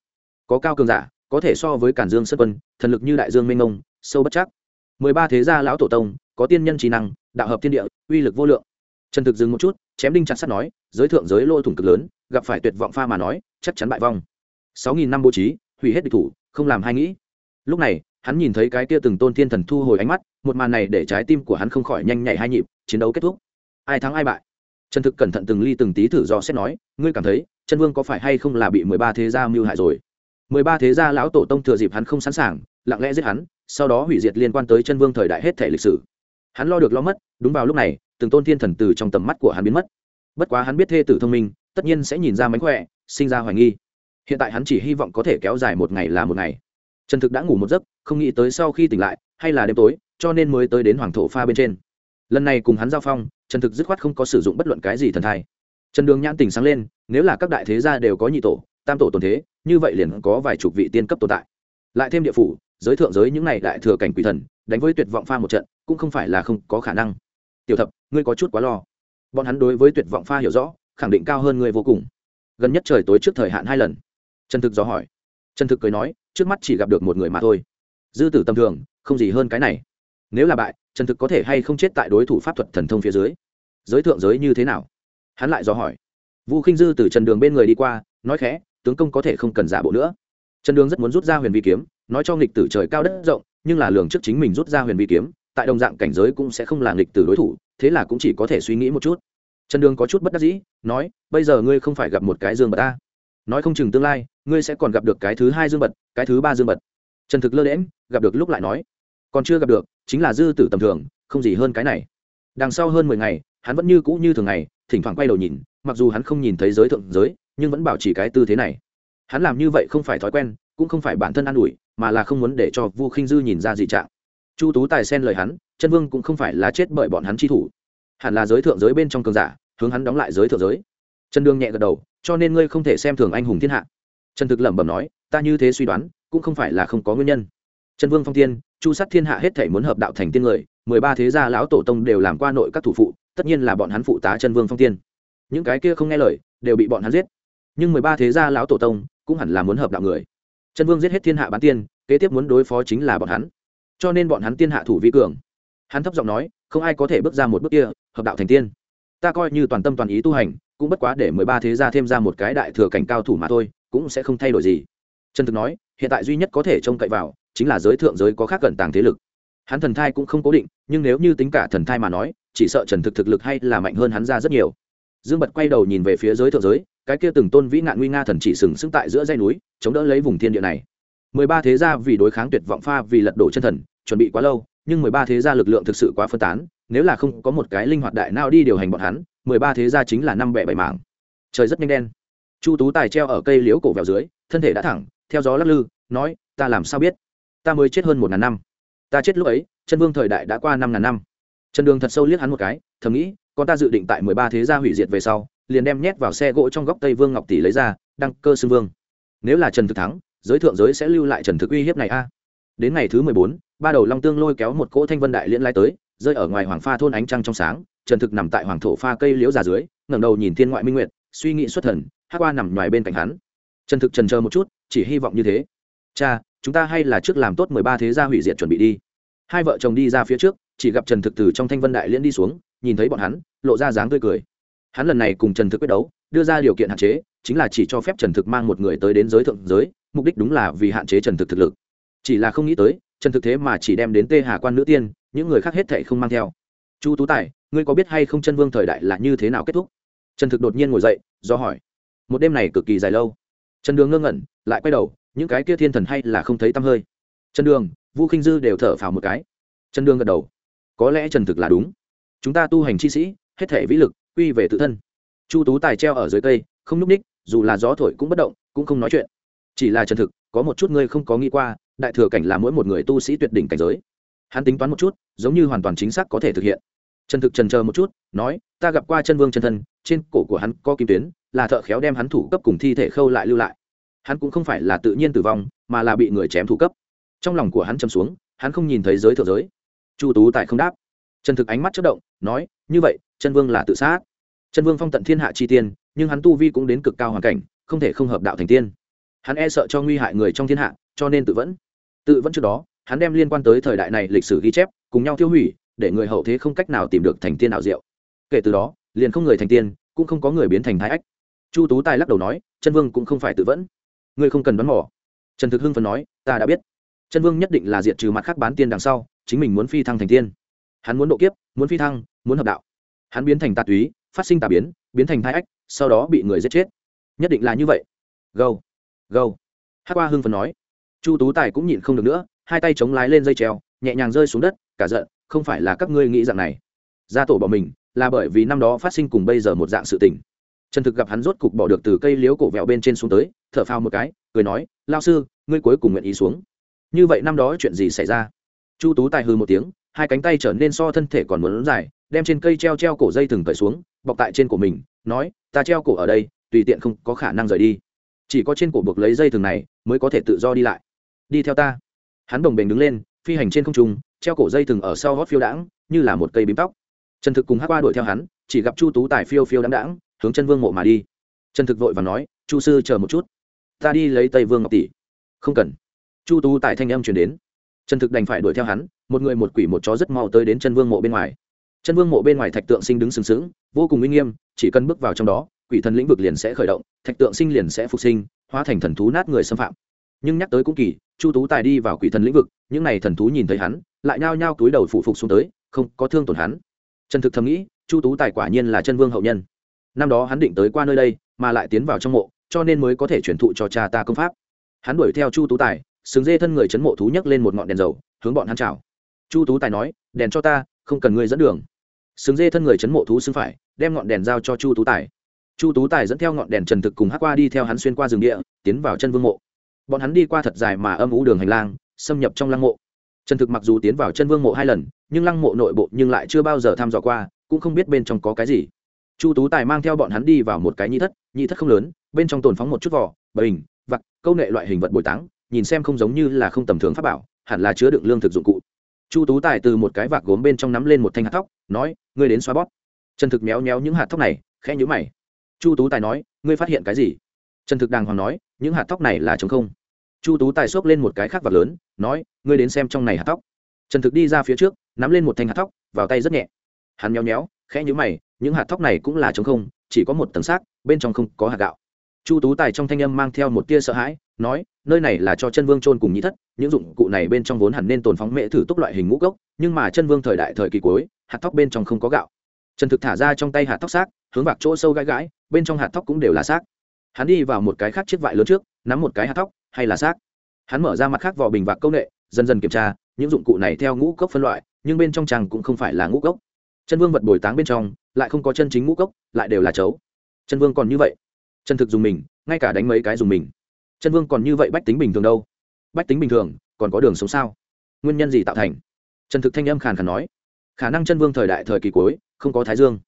Có cao cường giả có thể so với cản dương sân quân, thần lực như đại dương minh ông sâu bất chắc. Mười ba thế gia lão tổ tông, có tiên nhân trí năng, đạo hợp thiên địa, uy lực vô lượng. Trần thực dừng một chút, chém đinh chặt sắt nói, giới thượng giới lôi thủng cực lớn, gặp phải tuyệt vọng pha mà nói, chắc chắn bại vong. Sáu nghìn năm bố trí, hủy hết địch thủ, không làm hay nghĩ. Lúc này, hắn nhìn thấy cái kia từng tôn thiên thần thu hồi ánh mắt, một màn này để trái tim của hắn không khỏi nhanh nhảy hai nhịp, chiến đấu kết thúc. Ai thắng ai bại? Trần thực cẩn thận từng ly từng tí thử do xét nói, ngươi cảm thấy, chân vương có phải hay không là bị mười ba thế gia mưu hại rồi? Mười ba thế gia lão tổ tông thừa dịp hắn không sẵn sàng, lặng lẽ giết hắn, sau đó hủy diệt liên quan tới chân vương thời đại hết thể lịch sử. Hắn lo được lo mất, đúng vào lúc này, từng tôn thiên thần từ trong tầm mắt của hắn biến mất. Bất quá hắn biết thê tử thông minh, tất nhiên sẽ nhìn ra mánh khỏe, sinh ra hoài nghi. Hiện tại hắn chỉ hy vọng có thể kéo dài một ngày là một ngày. Trần thực đã ngủ một giấc, không nghĩ tới sau khi tỉnh lại, hay là đêm tối, cho nên mới tới đến hoàng thổ pha bên trên. Lần này cùng hắn giao phong, trần thực dứt khoát không có sử dụng bất luận cái gì thần thai. Trần đường nhãn tỉnh sáng lên, nếu là các đại thế gia đều có nhị tổ, tam tổ tồn thế như vậy liền có vài chục vị tiên cấp tồn tại. Lại thêm địa phủ, giới thượng giới những này đại thừa cảnh quỷ thần, đánh với tuyệt vọng pha một trận, cũng không phải là không có khả năng. Tiểu thập, ngươi có chút quá lo. Bọn hắn đối với tuyệt vọng pha hiểu rõ, khẳng định cao hơn ngươi vô cùng. Gần nhất trời tối trước thời hạn hai lần. Trần thực dò hỏi. Trần thực cười nói, trước mắt chỉ gặp được một người mà thôi. Dư tử tầm thường, không gì hơn cái này. Nếu là bại, trần thực có thể hay không chết tại đối thủ pháp thuật thần thông phía dưới? Giới thượng giới như thế nào? Hắn lại dò hỏi. Vu khinh dư từ trần đường bên người đi qua, nói khẽ tướng công có thể không cần giả bộ nữa. Trần đường rất muốn rút ra huyền vi kiếm, nói cho nghịch tử trời cao đất rộng, nhưng là lường trước chính mình rút ra huyền vi kiếm, tại đồng dạng cảnh giới cũng sẽ không là nghịch tử đối thủ, thế là cũng chỉ có thể suy nghĩ một chút. Trần đường có chút bất đắc dĩ, nói, bây giờ ngươi không phải gặp một cái dương bật ta. Nói không chừng tương lai, ngươi sẽ còn gặp được cái thứ hai dương bật cái thứ ba dương bật trần thực lơ đễm gặp được lúc lại nói, còn chưa gặp được, chính là dư tử tầm thường, không gì hơn cái này. Đằng sau hơn mười ngày, hắn vẫn như cũ như thường ngày, thỉnh thoảng quay đầu nhìn mặc dù hắn không nhìn thấy giới thượng giới, nhưng vẫn bảo trì cái tư thế này. Hắn làm như vậy không phải thói quen, cũng không phải bản thân an ủi, mà là không muốn để cho vu khinh dư nhìn ra dị trạng. Chu tú tài xen lời hắn, chân vương cũng không phải là chết bởi bọn hắn chi thủ. Hẳn là giới thượng giới bên trong cường giả, hướng hắn đóng lại giới thượng giới. Trần đương nhẹ gật đầu, cho nên ngươi không thể xem thường anh hùng thiên hạ. Trần thực lẩm bẩm nói, ta như thế suy đoán, cũng không phải là không có nguyên nhân. Trần vương phong tiên chu sát thiên hạ hết thể muốn hợp đạo thành tiên người, mười ba thế gia lão tổ tông đều làm qua nội các thủ phụ, tất nhiên là bọn hắn phụ tá Trần vương phong tiên những cái kia không nghe lời, đều bị bọn hắn giết. Nhưng mười ba thế gia lão tổ tông cũng hẳn là muốn hợp đạo người. Chân vương giết hết thiên hạ bán tiên, kế tiếp muốn đối phó chính là bọn hắn. Cho nên bọn hắn tiên hạ thủ vi cường. Hắn thấp giọng nói, không ai có thể bước ra một bước kia, hợp đạo thành tiên. Ta coi như toàn tâm toàn ý tu hành, cũng bất quá để mười ba thế gia thêm ra một cái đại thừa cảnh cao thủ mà thôi, cũng sẽ không thay đổi gì. Trần thực nói, hiện tại duy nhất có thể trông cậy vào, chính là giới thượng giới có khác cận tàng thế lực. Hắn thần thai cũng không cố định, nhưng nếu như tính cả thần thai mà nói, chỉ sợ trần thực thực lực hay là mạnh hơn hắn ra rất nhiều dương bật quay đầu nhìn về phía giới thượng giới, cái kia từng tôn vĩ nạn nguy nga thần chỉ sừng sững tại giữa dây núi, chống đỡ lấy vùng thiên địa này. Mười ba thế gia vì đối kháng tuyệt vọng pha vì lật đổ chân thần, chuẩn bị quá lâu, nhưng mười ba thế gia lực lượng thực sự quá phân tán, nếu là không có một cái linh hoạt đại nào đi điều hành bọn hắn, mười ba thế gia chính là năm bẻ bảy mảng trời rất nhanh đen. Chu tú tài treo ở cây liễu cổ vèo dưới, thân thể đã thẳng, theo gió lắc lư, nói, ta làm sao biết? Ta mới chết hơn một ngàn năm. Ta chết lúc ấy, chân vương thời đại đã qua năm ngàn năm. Trần đường thật sâu liếc hắn một cái, thầm nghĩ con ta dự định tại mười ba thế gia hủy diệt về sau, liền đem nhét vào xe gỗ trong góc tây vương ngọc tỷ lấy ra, đăng cơ xưng vương. Nếu là trần thực thắng, giới thượng giới sẽ lưu lại trần thực uy hiếp này a. Đến ngày thứ mười bốn, ba đầu long tương lôi kéo một cỗ thanh vân đại liên lai tới, rơi ở ngoài hoàng pha thôn ánh trăng trong sáng, trần thực nằm tại hoàng thổ pha cây liễu già dưới, ngẩng đầu nhìn thiên ngoại minh nguyệt, suy nghĩ xuất thần, hát qua nằm ngoài bên cạnh hắn. Trần thực trần chờ một chút, chỉ hy vọng như thế. Cha, chúng ta hay là trước làm tốt mười ba thế gia hủy diệt chuẩn bị đi. Hai vợ chồng đi ra phía trước, chỉ gặp trần thực từ trong thanh vân đại liên đi xuống nhìn thấy bọn hắn, lộ ra dáng tươi cười. Hắn lần này cùng trần thực quyết đấu, đưa ra điều kiện hạn chế, chính là chỉ cho phép trần thực mang một người tới đến giới thượng giới, mục đích đúng là vì hạn chế trần thực thực lực. Chỉ là không nghĩ tới, trần thực thế mà chỉ đem đến tê hà quan nữ tiên, những người khác hết thệ không mang theo. Chu tú tài, ngươi có biết hay không chân vương thời đại là như thế nào kết thúc? Trần thực đột nhiên ngồi dậy, do hỏi. Một đêm này cực kỳ dài lâu. Trần đường ngơ ngẩn, lại quay đầu, những cái kia thiên thần hay là không thấy tăm hơi? Trần đường, vu khinh dư đều thở phào một cái. Trần đường gật đầu. Có lẽ trần thực là đúng chúng ta tu hành chi sĩ, hết thể vĩ lực, quy về tự thân. Chu tú tài treo ở dưới cây, không núp ních, dù là gió thổi cũng bất động, cũng không nói chuyện. Chỉ là trần thực, có một chút ngươi không có nghĩ qua, đại thừa cảnh là mỗi một người tu sĩ tuyệt đỉnh cảnh giới. Hắn tính toán một chút, giống như hoàn toàn chính xác có thể thực hiện. Trần thực trần chờ một chút, nói, ta gặp qua chân vương chân thân, trên cổ của hắn có kim tuyến, là thợ khéo đem hắn thủ cấp cùng thi thể khâu lại lưu lại. Hắn cũng không phải là tự nhiên tử vong, mà là bị người chém thủ cấp. Trong lòng của hắn châm xuống, hắn không nhìn thấy giới thượng giới. Chu tú tài không đáp trần thực ánh mắt chất động, nói, như vậy chân vương là tự sát. Chân vương phong tận thiên hạ chi tiên, nhưng hắn tu vi cũng đến cực cao hoàn cảnh, không thể không hợp đạo thành tiên. Hắn e sợ cho nguy hại người trong thiên hạ, cho nên tự vẫn. Tự vẫn trước đó, hắn đem liên quan tới thời đại này lịch sử ghi chép, cùng nhau tiêu hủy, để người hậu thế không cách nào tìm được thành tiên ảo diệu. Kể từ đó, liền không người thành tiên, cũng không có người biến thành thái ách. Chu tú tài lắc đầu nói chân vương cũng không phải tự vẫn. Ngươi không cần đoán mỏ trần thực hưng phần nói, ta đã biết. Chân vương nhất định là diệt trừ mặt khác bán tiên đằng sau, chính mình muốn phi thăng thành tiên hắn muốn độ kiếp, muốn phi thăng, muốn hợp đạo. Hắn biến thành tà túy, phát sinh tà biến biến thành thai ách, sau đó bị người giết chết. Nhất định là như vậy. Gâu gâu. Hát qua hưng phần nói. Chu tú tài cũng nhịn không được nữa, hai tay chống lái lên dây treo, nhẹ nhàng rơi xuống đất, cả giận, không phải là các ngươi nghĩ dạng này. Gia tổ bỏ mình, là bởi vì năm đó phát sinh cùng bây giờ một dạng sự tình. Trần thực gặp hắn rốt cục bỏ được từ cây liếu cổ vẹo bên trên xuống tới, thở phao một cái, cười nói lao sư, ngươi cuối cùng nguyện ý xuống. Như vậy năm đó chuyện gì xảy ra? Chu tú tài hư một tiếng hai cánh tay trở nên so thân thể còn muốn dài, đem trên cây treo treo cổ dây thừng cởi xuống, bọc tại trên cổ mình, nói, ta treo cổ ở đây, tùy tiện không có khả năng rời đi. Chỉ có trên cổ buộc lấy dây thừng này mới có thể tự do đi lại. Đi theo ta. Hắn đồng bền đứng lên, phi hành trên không trung, treo cổ dây thừng ở sau gót phiêu đãng, như là một cây bím tóc. Trần thực cùng hát qua đuổi theo hắn, chỉ gặp chu tú tài phiêu phiêu đáng đáng hướng chân vương mộ mà đi. Trần thực vội và nói, chu sư chờ một chút. Ta đi lấy tây vương ngọc tỷ. Không cần. Chu tú tài thanh âm chuyển đến trần thực đành phải đuổi theo hắn, một người một quỷ một chó rất mau tới đến chân vương mộ bên ngoài. Chân vương mộ bên ngoài thạch tượng sinh đứng sừng sững, vô cùng uy nghiêm, chỉ cần bước vào trong đó, quỷ thần lĩnh vực liền sẽ khởi động, thạch tượng sinh liền sẽ phục sinh, hóa thành thần thú nát người xâm phạm. Nhưng nhắc tới cũng kỳ, chu tú tài đi vào quỷ thần lĩnh vực, những n à y thần thú nhìn thấy hắn, lại nhao nhao túi đầu phụ phục xuống tới, không có thương tổn hắn. Trần thực thầm nghĩ, chu tú tài quả nhiên là chân vương hậu nhân. Năm đó hắn định tới qua nơi đây, mà lại tiến vào trong mộ, cho nên mới có thể truyền thụ cho cha ta công pháp. Hắn đuổi theo chu tú tài sừng dê thân người chấn mộ thú nhấc lên một ngọn đèn dầu, hướng bọn hắn chào. Chu tú tài nói, đèn cho ta, không cần ngươi dẫn đường. Sừng dê thân người chấn mộ thú xưng phải, đem ngọn đèn giao cho chu tú tài. Chu tú tài dẫn theo ngọn đèn trần thực cùng hát qua đi theo hắn xuyên qua rừng địa, tiến vào chân vương mộ. Bọn hắn đi qua thật dài mà âm ủ đường hành lang, xâm nhập trong lăng mộ. Trần thực mặc dù tiến vào chân vương mộ hai lần, nhưng lăng mộ nội bộ nhưng lại chưa bao giờ thăm dò qua, cũng không biết bên trong có cái gì. Chu tú tài mang theo bọn hắn đi vào một cái nhị thất nhị thất không lớn, bên trong tồn phóng một chút vỏ, bình vặt câu nệ loại hình vật bồi táng nhìn xem không giống như là không tầm thường pháp bảo, hẳn là chứa đựng lương thực dụng cụ. Chu tú tài từ một cái vạc gốm bên trong nắm lên một thanh hạt thóc, nói, ngươi đến xóa bóp. Trần thực méo méo những hạt thóc này, khẽ nhữ mày. Chu tú tài nói, ngươi phát hiện cái gì? Trần thực đàng hoàng nói, những hạt thóc này là chống không. Chu tú tài xốc lên một cái khác vạc lớn, nói, ngươi đến xem trong này hạt thóc. Trần thực đi ra phía trước, nắm lên một thanh hạt thóc, vào tay rất nhẹ. Hắn méo méo, khẽ nhữ mày, những hạt thóc này cũng là chống không, chỉ có một tầng xác, bên trong không có hạt gạo. Chu tú tài trong thanh âm mang theo một tia sợ hãi nói, nơi này là cho chân vương trôn cùng nhĩ thất, những dụng cụ này bên trong vốn hẳn nên tồn phóng mễ thử túc loại hình ngũ cốc, nhưng mà chân vương thời đại thời kỳ cuối, hạt thóc bên trong không có gạo. Trần thực thả ra trong tay hạt thóc xác, hướng vạc chỗ sâu gãi gãi, bên trong hạt thóc cũng đều là xác. Hắn đi vào một cái khác chiếc vại lớn trước, nắm một cái hạt thóc, hay là xác? Hắn mở ra mặt khác vỏ bình vạc công nghệ, dần dần kiểm tra, những dụng cụ này theo ngũ cốc phân loại, nhưng bên trong chàng cũng không phải là ngũ cốc. Chân vương vật bồi táng bên trong, lại không có chân chính ngũ cốc, lại đều là chấu. Chân vương còn như vậy. Chân thực dùng mình, ngay cả đánh mấy cái dùng mình chân vương còn như vậy bách tính bình thường đâu? Bách tính bình thường, còn có đường sống sao? Nguyên nhân gì tạo thành? Trần thực thanh âm khàn khàn nói. Khả năng chân vương thời đại thời kỳ cuối, không có thái dương.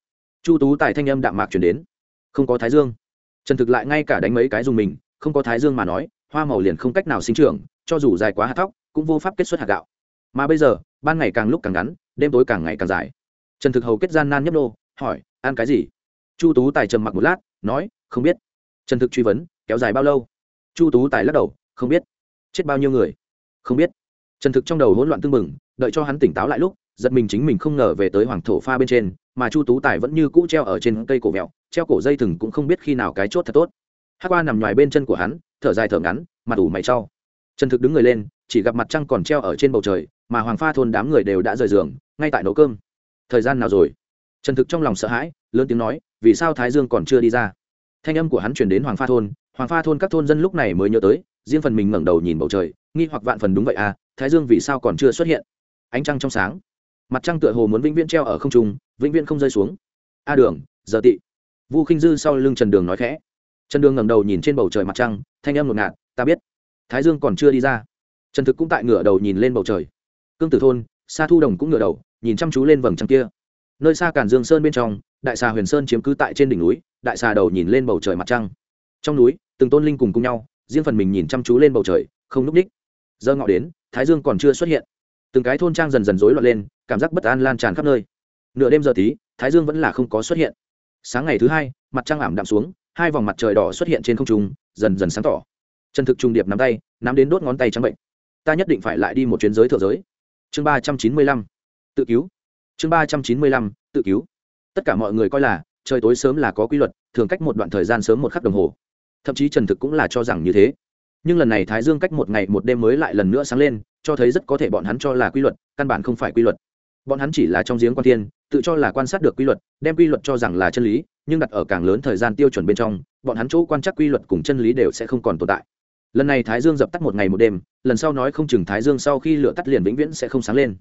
Chu tú tài thanh âm đạm mạc chuyển đến. Không có thái dương. Trần thực lại ngay cả đánh mấy cái dùng mình, không có thái dương mà nói, hoa màu liền không cách nào sinh trưởng, cho dù dài quá hạt thóc, cũng vô pháp kết xuất hạt gạo. Mà bây giờ, ban ngày càng lúc càng ngắn, đêm tối càng ngày càng dài. Trần thực hầu kết gian nan nhấp nô, hỏi, ăn cái gì? Chu tú tài trầm mặc một lát, nói, không biết. Trần thực truy vấn, kéo dài bao lâu? Chu tú tài lắc đầu, không biết. Chết bao nhiêu người? Không biết. Trần thực trong đầu hỗn loạn tưng bừng, đợi cho hắn tỉnh táo lại lúc, giật mình chính mình không ngờ về tới hoàng thổ pha bên trên, mà chu tú tài vẫn như cũ treo ở trên cây cổ vẹo, treo cổ dây thừng cũng không biết khi nào cái chốt thật tốt. Hát qua nằm ngoài bên chân của hắn, thở dài thở ngắn, mặt ủ mày trau trần thực đứng người lên, chỉ gặp mặt trăng còn treo ở trên bầu trời, mà hoàng pha thôn đám người đều đã rời giường, ngay tại nấu cơm. Thời gian nào rồi? Trần thực trong lòng sợ hãi, lớn tiếng nói, vì sao thái dương còn chưa đi ra? Thanh âm của hắn chuyển đến hoàng pha thôn hoàng pha thôn các thôn dân lúc này mới nhớ tới, riêng phần mình ngẩng đầu nhìn bầu trời, nghi hoặc vạn phần đúng vậy à thái dương vì sao còn chưa xuất hiện? Ánh trăng trong sáng. Mặt trăng tựa hồ muốn vĩnh viễn treo ở không trung, vĩnh viễn không rơi xuống. A đường, giờ tị. Vu khinh dư sau lưng trần đường nói khẽ. Trần đường ngẩng đầu nhìn trên bầu trời mặt trăng, thanh âm ngột ngạt, ta biết. Thái dương còn chưa đi ra. Trần thực cũng tại ngửa đầu nhìn lên bầu trời. Cương tử thôn, sa thu đồng cũng ngửa đầu, nhìn chăm chú lên vầng trăng kia. Nơi xa cản dương sơn bên trong, đại xà huyền sơn chiếm cứ tại trên đỉnh núi, đại xà đầu nhìn lên bầu trời mặt trăng. Trong núi từng tôn linh cùng cùng nhau, riêng phần mình nhìn chăm chú lên bầu trời, không núp ních giờ ngọ đến, thái dương còn chưa xuất hiện. Từng cái thôn trang dần dần rối loạn lên, cảm giác bất an lan tràn khắp nơi. Nửa đêm giờ tí, thái dương vẫn là không có xuất hiện. Sáng ngày thứ hai, mặt trăng ảm đạm xuống, hai vòng mặt trời đỏ xuất hiện trên không trung, dần dần sáng tỏ. Trần thực trung điệp nắm tay, nắm đến đốt ngón tay trắng bệnh. Ta nhất định phải lại đi một chuyến giới thượng giới. Chương ba trăm chín mươi lăm, tự cứu. Chương ba trăm chín mươi lăm, tự cứu. Tất cả mọi người coi là, trời tối sớm là có quy luật, thường cách một đoạn thời gian sớm một khắc đồng hồ thậm chí trần thực cũng là cho rằng như thế. Nhưng lần này thái dương cách một ngày một đêm mới lại lần nữa sáng lên, cho thấy rất có thể bọn hắn cho là quy luật, căn bản không phải quy luật. Bọn hắn chỉ là trong giếng quan thiên, tự cho là quan sát được quy luật, đem quy luật cho rằng là chân lý, nhưng đặt ở càng lớn thời gian tiêu chuẩn bên trong, bọn hắn chỗ quan trắc quy luật cùng chân lý đều sẽ không còn tồn tại. Lần này thái dương dập tắt một ngày một đêm, lần sau nói không chừng thái dương sau khi lửa tắt liền vĩnh viễn sẽ không sáng lên.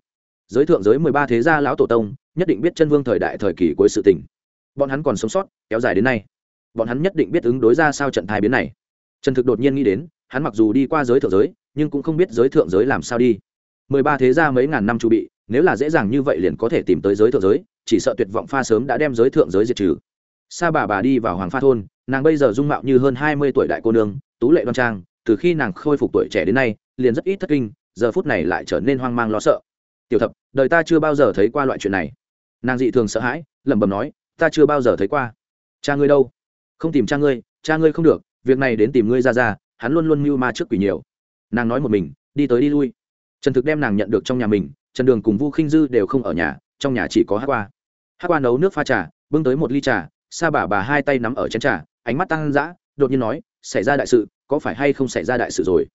Giới thượng giới mười ba thế gia lão tổ tông, nhất định biết chân vương thời đại thời kỳ cuối sự tỉnh bọn hắn còn sống sót, kéo dài đến nay bọn hắn nhất định biết ứng đối ra sao trận thai biến này. Trần thực đột nhiên nghĩ đến, hắn mặc dù đi qua giới thượng giới, nhưng cũng không biết giới thượng giới làm sao đi. Mười ba thế gia mấy ngàn năm chu bị, nếu là dễ dàng như vậy liền có thể tìm tới giới thượng giới, chỉ sợ tuyệt vọng pha sớm đã đem giới thượng giới diệt trừ. Sa bà bà đi vào hoàng pha thôn, nàng bây giờ dung mạo như hơn hai mươi tuổi đại cô nương, tú lệ đoan trang, từ khi nàng khôi phục tuổi trẻ đến nay, liền rất ít thất kinh, giờ phút này lại trở nên hoang mang lo sợ. Tiểu thập, đời ta chưa bao giờ thấy qua loại chuyện này. Nàng dị thường sợ hãi, lẩm bẩm nói, ta chưa bao giờ thấy qua. Cha ngươi đâu? Không tìm cha ngươi cha ngươi không được, việc này đến tìm ngươi ra ra, hắn luôn luôn mưu ma trước quỷ nhiều. Nàng nói một mình, đi tới đi lui. Trần thực đem nàng nhận được trong nhà mình, trần đường cùng vu khinh dư đều không ở nhà, trong nhà chỉ có hát qua hát qua nấu nước pha trà, bưng tới một ly trà, sa bà bà hai tay nắm ở chén trà, ánh mắt tăng dã, đột nhiên nói, xảy ra đại sự, có phải hay không xảy ra đại sự rồi?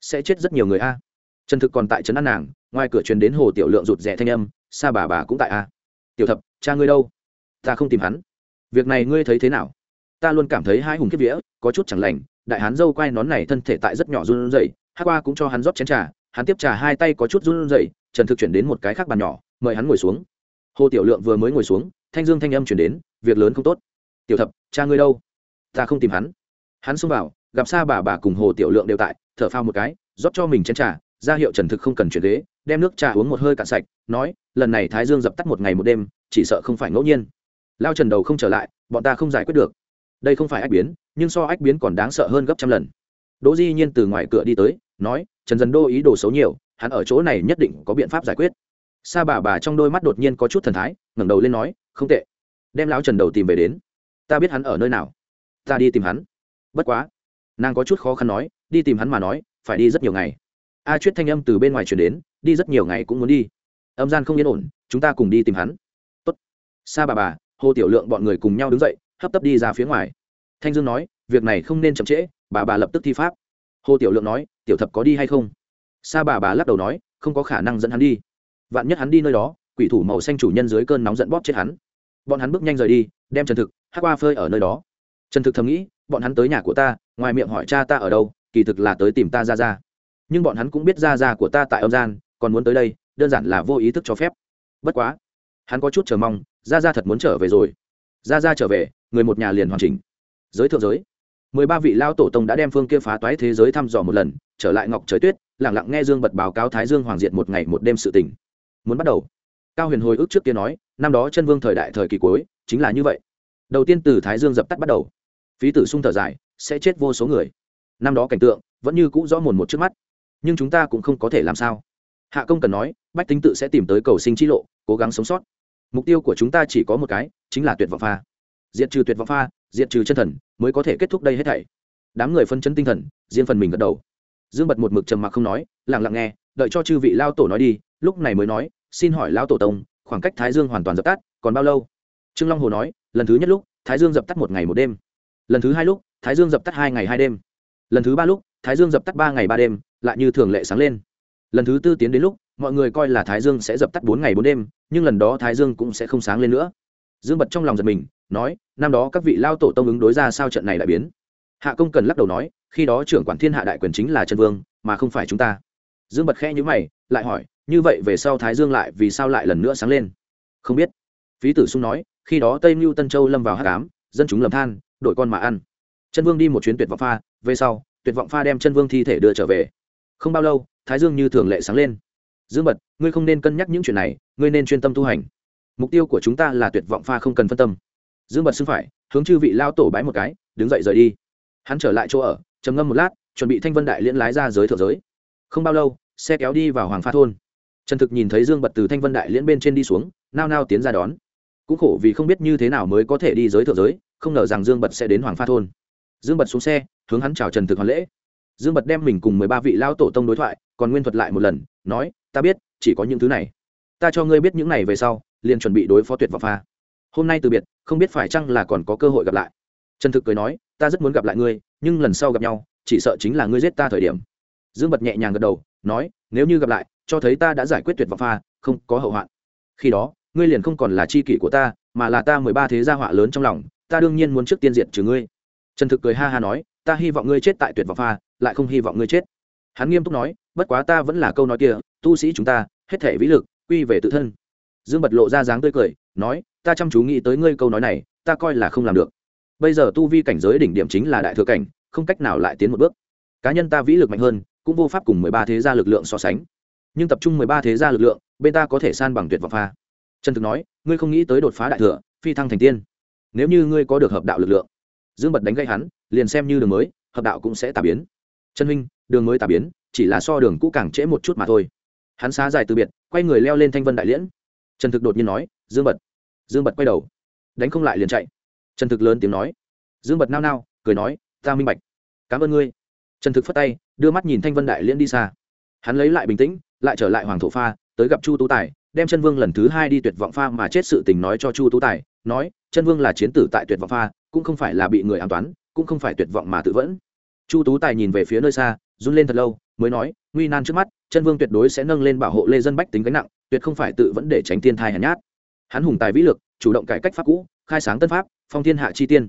Sẽ chết rất nhiều người a. Trần thực còn tại trấn an nàng, ngoài cửa truyền đến hồ tiểu lượng rụt rè thanh âm, sa bà bà cũng tại a. Tiểu thập, cha ngươi đâu? Ta không tìm hắn. Việc này ngươi thấy thế nào? Ta luôn cảm thấy hai hùng kiếp vía, có chút chẳng lành. Đại hán dâu quai nón này thân thể tại rất nhỏ run rẩy, hát qua cũng cho hắn rót chén trà. Hắn tiếp trà hai tay có chút run rẩy, trần thực chuyển đến một cái khác bàn nhỏ, mời hắn ngồi xuống. Hồ tiểu lượng vừa mới ngồi xuống, thanh dương thanh âm chuyển đến, việc lớn không tốt. Tiểu thập, cha ngươi đâu? Ta không tìm hắn. Hắn xông vào, gặp xa bà bà cùng hồ tiểu lượng đều tại, thở phao một cái, rót cho mình chén trà. Ra hiệu trần thực không cần chuyển ghế, đem nước trà uống một hơi cạn sạch, nói, lần này thái dương dập tắt một ngày một đêm, chỉ sợ không phải ngẫu nhiên. Lao trần đầu không trở lại, bọn ta không giải quyết được đây không phải ách biến, nhưng so ách biến còn đáng sợ hơn gấp trăm lần. Đỗ di nhiên từ ngoài cửa đi tới, nói, trần dần đô ý đồ xấu nhiều, hắn ở chỗ này nhất định có biện pháp giải quyết. Sa bà bà trong đôi mắt đột nhiên có chút thần thái, ngẩng đầu lên nói, không tệ. Đem lão trần đầu tìm về đến. Ta biết hắn ở nơi nào. Ta đi tìm hắn. Bất quá, nàng có chút khó khăn nói, đi tìm hắn mà nói, phải đi rất nhiều ngày. A chuyết thanh âm từ bên ngoài chuyển đến, đi rất nhiều ngày cũng muốn đi. Âm gian không yên ổn, chúng ta cùng đi tìm hắn. Tốt. Sa bà bà, hồ tiểu lượng bọn người cùng nhau đứng dậy hấp tấp đi ra phía ngoài. Thanh dương nói, việc này không nên chậm trễ, bà bà lập tức thi pháp. Hồ tiểu lượng nói, tiểu thập có đi hay không? Sa bà bà lắc đầu nói, không có khả năng dẫn hắn đi. Vạn nhất hắn đi nơi đó, quỷ thủ màu xanh chủ nhân dưới cơn nóng giận bóp chết hắn. Bọn hắn bước nhanh rời đi, đem trần thực, Hắc qua phơi ở nơi đó. Trần thực thầm nghĩ, bọn hắn tới nhà của ta, ngoài miệng hỏi cha ta ở đâu, kỳ thực là tới tìm ta ra ra. Nhưng bọn hắn cũng biết ra ra của ta tại âm gian, còn muốn tới đây, đơn giản là vô ý thức cho phép. Bất quá, hắn có chút chờ mong, ra ra thật muốn trở về rồi. Ra ra trở về người một nhà liền hoàn chỉnh. Giới thượng giới. Mười ba vị lao tổ tông đã đem phương kia phá toái thế giới thăm dò một lần, trở lại ngọc trời tuyết lẳng lặng nghe dương bật báo cáo thái dương hoàng diệt một ngày một đêm sự tình. Muốn bắt đầu. Cao huyền hồi ức trước kia nói, năm đó chân vương thời đại thời kỳ cuối, chính là như vậy. Đầu tiên từ thái dương dập tắt bắt đầu. Phí tử sung thở dài, sẽ chết vô số người. Năm đó cảnh tượng, vẫn như cũ rõ mồn một trước mắt. Nhưng chúng ta cũng không có thể làm sao. Hạ công cần nói, bách tính tự sẽ tìm tới cầu sinh trí lộ, cố gắng sống sót. Mục tiêu của chúng ta chỉ có một cái, chính là tuyệt vọng pha diệt trừ tuyệt vọng pha, diệt trừ chân thần, mới có thể kết thúc đây hết thảy. Đám người phân chấn tinh thần, riêng phần mình gật đầu. Dương bật một mực trầm mặc không nói, lặng lặng nghe, đợi cho chư vị lao tổ nói đi, lúc này mới nói, xin hỏi lao tổ tông, khoảng cách thái dương hoàn toàn dập tắt, còn bao lâu? Trương long hồ nói, lần thứ nhất lúc, thái dương dập tắt một ngày một đêm. Lần thứ hai lúc, thái dương dập tắt hai ngày hai đêm. Lần thứ ba lúc, thái dương dập tắt ba ngày ba đêm, lại như thường lệ sáng lên. Lần thứ tư tiến đến lúc, mọi người coi là thái dương sẽ dập tắt bốn ngày bốn đêm, nhưng lần đó thái dương cũng sẽ không sáng lên nữa dương bật trong lòng giật mình, nói, năm đó các vị lao tổ tông ứng đối ra sao trận này đại biến? Hạ công cần lắc đầu nói, khi đó trưởng quản thiên hạ đại quyền chính là chân vương, mà không phải chúng ta. Dương bật khẽ nhữ mày, lại hỏi, như vậy về sau thái dương lại vì sao lại lần nữa sáng lên? Không biết. Phí tử sung nói, khi đó tây mưu tân châu lâm vào hát cám dân chúng lầm than, đội con mà ăn. Chân vương đi một chuyến tuyệt vọng pha, về sau, tuyệt vọng pha đem chân vương thi thể đưa trở về. Không bao lâu, thái dương như thường lệ sáng lên. Dương bật, ngươi không nên cân nhắc những chuyện này, ngươi nên chuyên tâm tu hành mục tiêu của chúng ta là tuyệt vọng pha không cần phân tâm. Dương bật xưng phải, hướng chư vị lao tổ bái một cái, đứng dậy rời đi. Hắn trở lại chỗ ở, trầm ngâm một lát, chuẩn bị thanh vân đại liễn lái ra giới thượng giới. Không bao lâu, xe kéo đi vào hoàng pha thôn. Trần thực nhìn thấy dương bật từ thanh vân đại liễn bên trên đi xuống, nao nao tiến ra đón. Cũng khổ vì không biết như thế nào mới có thể đi giới thượng giới, không ngờ rằng dương bật sẽ đến hoàng pha thôn. Dương bật xuống xe, hướng hắn chào trần thực hoàn lễ. Dương bật đem mình cùng mười ba vị lao tổ tông đối thoại, còn nguyên thuật lại một lần, nói, ta biết, chỉ có những thứ này ta cho ngươi biết những này về sau, liền chuẩn bị đối phó tuyệt vọng pha. Hôm nay từ biệt, không biết phải chăng là còn có cơ hội gặp lại. Trần thực cười nói, ta rất muốn gặp lại ngươi, nhưng lần sau gặp nhau, chỉ sợ chính là ngươi giết ta thời điểm. Dương bật nhẹ nhàng gật đầu, nói, nếu như gặp lại, cho thấy ta đã giải quyết tuyệt vọng pha, không có hậu hoạn. Khi đó, ngươi liền không còn là c h i kỷ của ta, mà là ta mười ba thế gia họa lớn trong lòng, ta đương nhiên muốn trước tiên diện trừ ngươi. Trần thực cười ha ha nói, ta hy vọng ngươi chết tại tuyệt vọng pha, lại không hy vọng ngươi chết. Hắn nghiêm túc nói, bất quá ta vẫn là câu nói kia, tu sĩ chúng ta, hết thể vĩ lực quy về tự thân. Dương bật lộ ra dáng tươi cười, nói, ta chăm chú nghĩ tới ngươi câu nói này, ta coi là không làm được. Bây giờ tu vi cảnh giới đỉnh điểm chính là đại thừa cảnh, không cách nào lại tiến một bước. Cá nhân ta vĩ lực mạnh hơn, cũng vô pháp cùng mười ba thế gia lực lượng so sánh. Nhưng tập trung mười ba thế gia lực lượng, bên ta có thể san bằng tuyệt vọng pha. Trần thực nói, ngươi không nghĩ tới đột phá đại thừa, phi thăng thành tiên. Nếu như ngươi có được hợp đạo lực lượng. Dương bật đánh gây hắn, liền xem như đường mới, hợp đạo cũng sẽ tà biến. Trần huynh, đường mới tà biến, chỉ là so đường cũ càng trễ một chút mà thôi hắn xá dài từ biệt, quay người leo lên thanh vân đại liễn. Trần thực đột nhiên nói, dương bật. Dương bật quay đầu, đánh không lại liền chạy. Trần thực lớn tiếng nói. Dương bật nao nao, cười nói, ta minh bạch. Cảm ơn ngươi. Trần thực phất tay, đưa mắt nhìn thanh vân đại liễn đi xa. Hắn lấy lại bình tĩnh, lại trở lại hoàng thổ pha, tới gặp chu tú tài, đem chân vương lần thứ hai đi tuyệt vọng pha mà chết sự tình nói cho chu tú tài, nói, chân vương là chiến tử tại tuyệt vọng pha, cũng không phải là bị người an toán, cũng không phải tuyệt vọng mà tự vẫn. Chu tú tài nhìn về phía nơi xa, run lên thật lâu mới nói, nguy nan trước mắt, chân vương tuyệt đối sẽ nâng lên bảo hộ lê dân bách tính gánh nặng, tuyệt không phải tự vẫn để tránh thiên thai hèn nhát. Hắn hùng tài vĩ lực, chủ động cải cách pháp cũ, khai sáng tân pháp, phong thiên hạ chi tiên.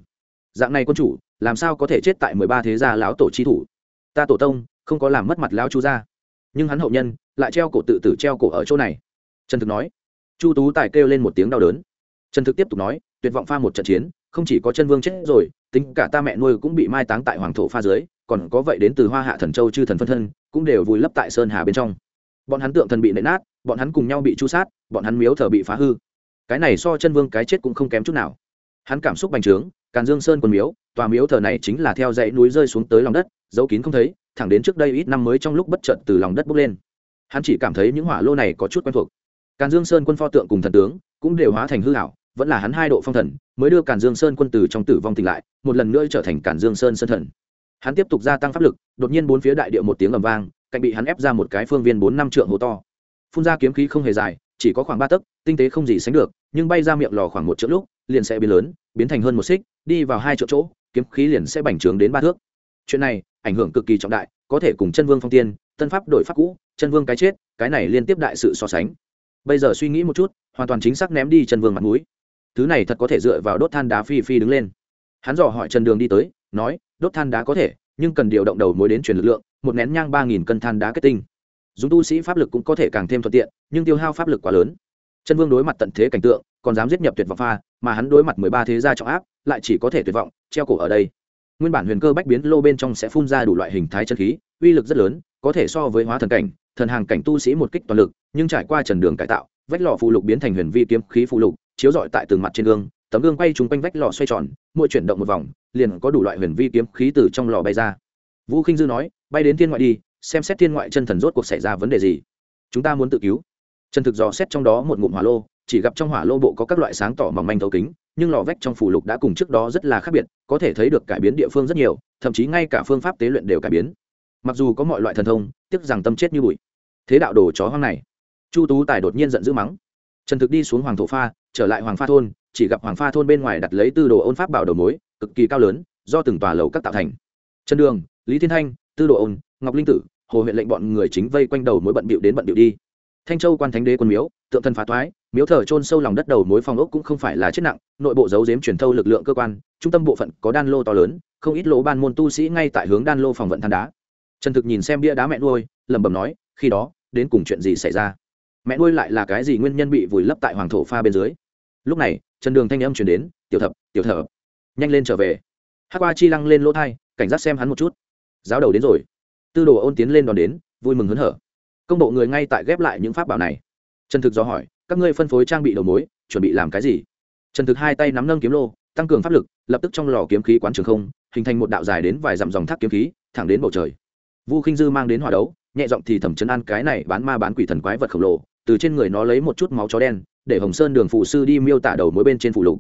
Dạng này quân chủ, làm sao có thể chết tại mười ba thế gia lão tổ chi thủ? Ta tổ tông, không có làm mất mặt lão chu gia. Nhưng hắn hậu nhân, lại treo cổ tự tử treo cổ ở chỗ này. Trần thực nói. Chu tú tài kêu lên một tiếng đau đớn. Trần thực tiếp tục nói, tuyệt vọng pha một trận chiến, không chỉ có chân vương chết rồi, tính cả ta mẹ nuôi cũng bị mai táng tại hoàng thổ pha dưới còn có vậy đến từ hoa hạ thần châu chư thần phân thân, cũng đều vùi lấp tại sơn hà bên trong. Bọn hắn tượng thần bị nện nát, bọn hắn cùng nhau bị chu sát, bọn hắn miếu thờ bị phá hư. Cái này so chân vương cái chết cũng không kém chút nào. Hắn cảm xúc bành trướng, càn dương sơn quân miếu, tòa miếu thờ này chính là theo dãy núi rơi xuống tới lòng đất dấu kín không thấy, thẳng đến trước đây ít năm mới trong lúc bất chợt từ lòng đất bốc lên. Hắn chỉ cảm thấy những hỏa lô này có chút quen thuộc. Càn dương sơn quân pho tượng cùng thần tướng, cũng đều hóa thành hư hảo vẫn là hắn hai độ phong thần, mới đưa càn dương sơn quân từ trong tử vong tỉnh lại, một lần nữa trở thành càn dương sơn sơn thần hắn tiếp tục gia tăng pháp lực, đột nhiên bốn phía đại địa một tiếng ầm vang, cạnh bị hắn ép ra một cái phương viên bốn năm trượng hố to. Phun ra kiếm khí không hề dài, chỉ có khoảng ba tấc, tinh tế không gì sánh được, nhưng bay ra miệng lò khoảng một chữ lúc, liền sẽ biến lớn, biến thành hơn một xích, đi vào hai chỗ chỗ, kiếm khí liền sẽ bành trướng đến ba thước. Chuyện này, ảnh hưởng cực kỳ trọng đại, có thể cùng chân vương phong tiên, tân pháp đổi pháp cũ, chân vương cái chết, cái này liên tiếp đại sự so sánh. Bây giờ suy nghĩ một chút, hoàn toàn chính xác ném đi chân vương mặt mũi. Thứ này thật có thể dựa vào đốt than đá phi phi đứng lên. Hắn dò hỏi trần đường đi tới nói, đốt than đá có thể, nhưng cần điều động đầu mối đến truyền lực lượng, một nén nhang ba nghìn cân than đá kết tinh. Dùng tu sĩ pháp lực cũng có thể càng thêm thuận tiện, nhưng tiêu hao pháp lực quá lớn. Chân vương đối mặt tận thế cảnh tượng, còn dám giết nhập tuyệt vọng pha, mà hắn đối mặt mười ba thế gia trọng áp, lại chỉ có thể tuyệt vọng, treo cổ ở đây. Nguyên bản huyền cơ bách biến lô bên trong sẽ phun ra đủ loại hình thái chân khí, uy lực rất lớn, có thể so với hóa thần cảnh, thần hàng cảnh tu sĩ một kích toàn lực, nhưng trải qua trần đường cải tạo, vách lò phụ lục biến thành huyền vi kiếm khí phụ lục, chiếu rọi tại từng mặt trên gương, tấm gương quay trúng quanh vách lò xoay tròn, mỗi chuyển động một vòng liền có đủ loại huyền vi kiếm khí từ trong lò bay ra. Vũ khinh dư nói, bay đến thiên ngoại đi, xem xét thiên ngoại chân thần rốt cuộc xảy ra vấn đề gì. Chúng ta muốn tự cứu. Trần thực dò xét trong đó một ngụm hỏa lô, chỉ gặp trong hỏa lô bộ có các loại sáng tỏ mỏng manh thấu kính, nhưng lò vách trong phủ lục đã cùng trước đó rất là khác biệt, có thể thấy được cải biến địa phương rất nhiều, thậm chí ngay cả phương pháp tế luyện đều cải biến. Mặc dù có mọi loại thần thông, tiếc rằng tâm chết như bụi. Thế đạo đồ chó hoang này. Chu tú tài đột nhiên giận dữ mắng. Trần thực đi xuống hoàng thổ pha, trở lại hoàng pha thôn, chỉ gặp hoàng pha thôn bên ngoài đặt lấy tư đồ ôn pháp bảo đầu mối cực kỳ cao lớn, do từng tòa lầu các tạo thành. Trần đường, lý thiên thanh, tư đồ ôn, ngọc linh tử, hồ huyện lệnh bọn người chính vây quanh đầu mối bận bịu đến bận bịu đi. Thanh châu quan thánh đế quân miếu, tượng thân phá thoái, miếu thờ trôn sâu lòng đất đầu mối phòng ốc cũng không phải là chết nặng, nội bộ giấu giếm truyền thâu lực lượng cơ quan, trung tâm bộ phận có đan lô to lớn, không ít lỗ ban môn tu sĩ ngay tại hướng đan lô phòng vận than đá. Trần thực nhìn xem bia đá mẹ nuôi, lẩm bẩm nói, khi đó, đến cùng chuyện gì xảy ra? Mẹ nuôi lại là cái gì nguyên nhân bị vùi lấp tại hoàng thổ pha bên dưới? Lúc này, trần đường thanh âm chuyển đến, tiểu thập tiểu thập nhanh lên trở về. Hát qua chi lăng lên lỗ thai, cảnh giác xem hắn một chút. Giáo đầu đến rồi. Tư đồ ôn tiến lên đón đến, vui mừng hớn hở. Công bộ người ngay tại ghép lại những pháp bảo này. Trần thực do hỏi, các ngươi phân phối trang bị đầu mối, chuẩn bị làm cái gì? Trần thực hai tay nắm nâng kiếm lô, tăng cường pháp lực, lập tức trong lò kiếm khí quán trường không, hình thành một đạo dài đến vài dặm dòng thác kiếm khí, thẳng đến bầu trời. Vu khinh dư mang đến hỏa đấu, nhẹ giọng thì thẩm chấn an cái này bán ma bán quỷ thần quái vật khổng lồ, từ trên người nó lấy một chút máu chó đen, để hồng sơn đường phụ sư đi miêu tả đầu mối bên trên phủ lục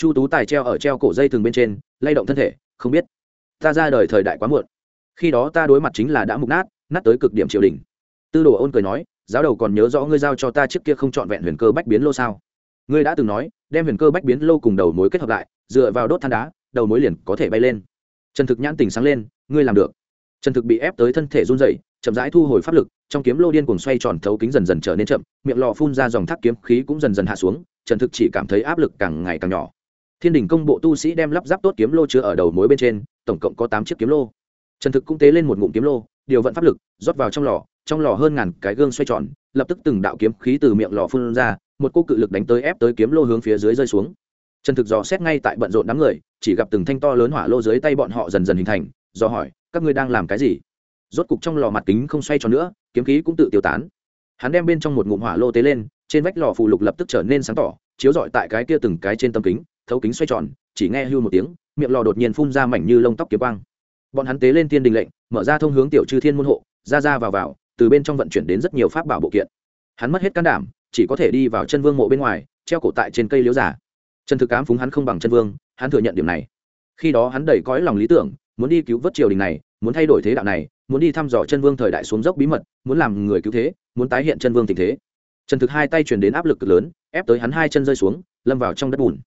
chu tú tài treo ở treo cổ dây thường bên trên, lay động thân thể, không biết. Ta ra đời thời đại quá muộn. Khi đó ta đối mặt chính là đã mục nát nát tới cực điểm triều đình. Tư đồ ôn cười nói, giáo đầu còn nhớ rõ ngươi giao cho ta trước kia không trọn vẹn huyền cơ bách biến lô sao? Ngươi đã từng nói, đem huyền cơ bách biến lô cùng đầu mối kết hợp lại, dựa vào đốt than đá, đầu mối liền có thể bay lên. Trần thực nhãn tình sáng lên, ngươi làm được. Trần thực bị ép tới thân thể run dậy chậm rãi thu hồi pháp lực, trong kiếm lô điên cùng xoay tròn thấu kính dần dần trở nên chậm, miệng lò phun ra dòng thác kiếm khí cũng dần dần hạ xuống, trần thực chỉ cảm thấy áp lực càng ngày càng nhỏ thiên đình công bộ tu sĩ đem lắp ráp tốt kiếm lô chứa ở đầu mối bên trên, tổng cộng có tám chiếc kiếm lô. Trần thực cũng tế lên một ngụm kiếm lô, điều vận pháp lực, rót vào trong lò trong lò hơn ngàn cái gương xoay tròn, lập tức từng đạo kiếm khí từ miệng lò phun ra, một cô cự lực đánh tới ép tới kiếm lô hướng phía dưới rơi xuống. Trần thực dò xét ngay tại bận rộn đám người, chỉ gặp từng thanh to lớn hỏa lô dưới tay bọn họ dần dần hình thành, do hỏi, các ngươi đang làm cái gì? Rốt cục trong lò mặt kính không xoay tròn nữa, kiếm khí cũng tự tiêu tán. Hắn đem bên trong một ngụm hỏa lô tế lên, trên vách lò phù lục lập tức trở nên sáng tỏ, chiếu rọi tại cái kia từng cái trên tâm kính thấu kính xoay tròn, chỉ nghe hưu một tiếng, miệng lò đột nhiên phun ra mảnh như lông tóc kiếm quang. Bọn hắn tế lên thiên đình lệnh, mở ra thông hướng tiểu chư thiên môn hộ, ra ra vào vào, từ bên trong vận chuyển đến rất nhiều pháp bảo bộ kiện. Hắn mất hết can đảm, chỉ có thể đi vào chân vương mộ bên ngoài, treo cổ tại trên cây liễu giả. Trần thực cám phúng hắn không bằng chân vương, hắn thừa nhận điểm này. Khi đó hắn đầy cõi lòng lý tưởng, muốn đi cứu vớt triều đình này, muốn thay đổi thế đạo này, muốn đi thăm dò chân vương thời đại xuống dốc bí mật, muốn làm người cứu thế, muốn tái hiện chân vương tình thế. Trần thực hai tay truyền đến áp lực cực lớn, ép tới hắn hai chân rơi xuống, lâm vào trong đất bùn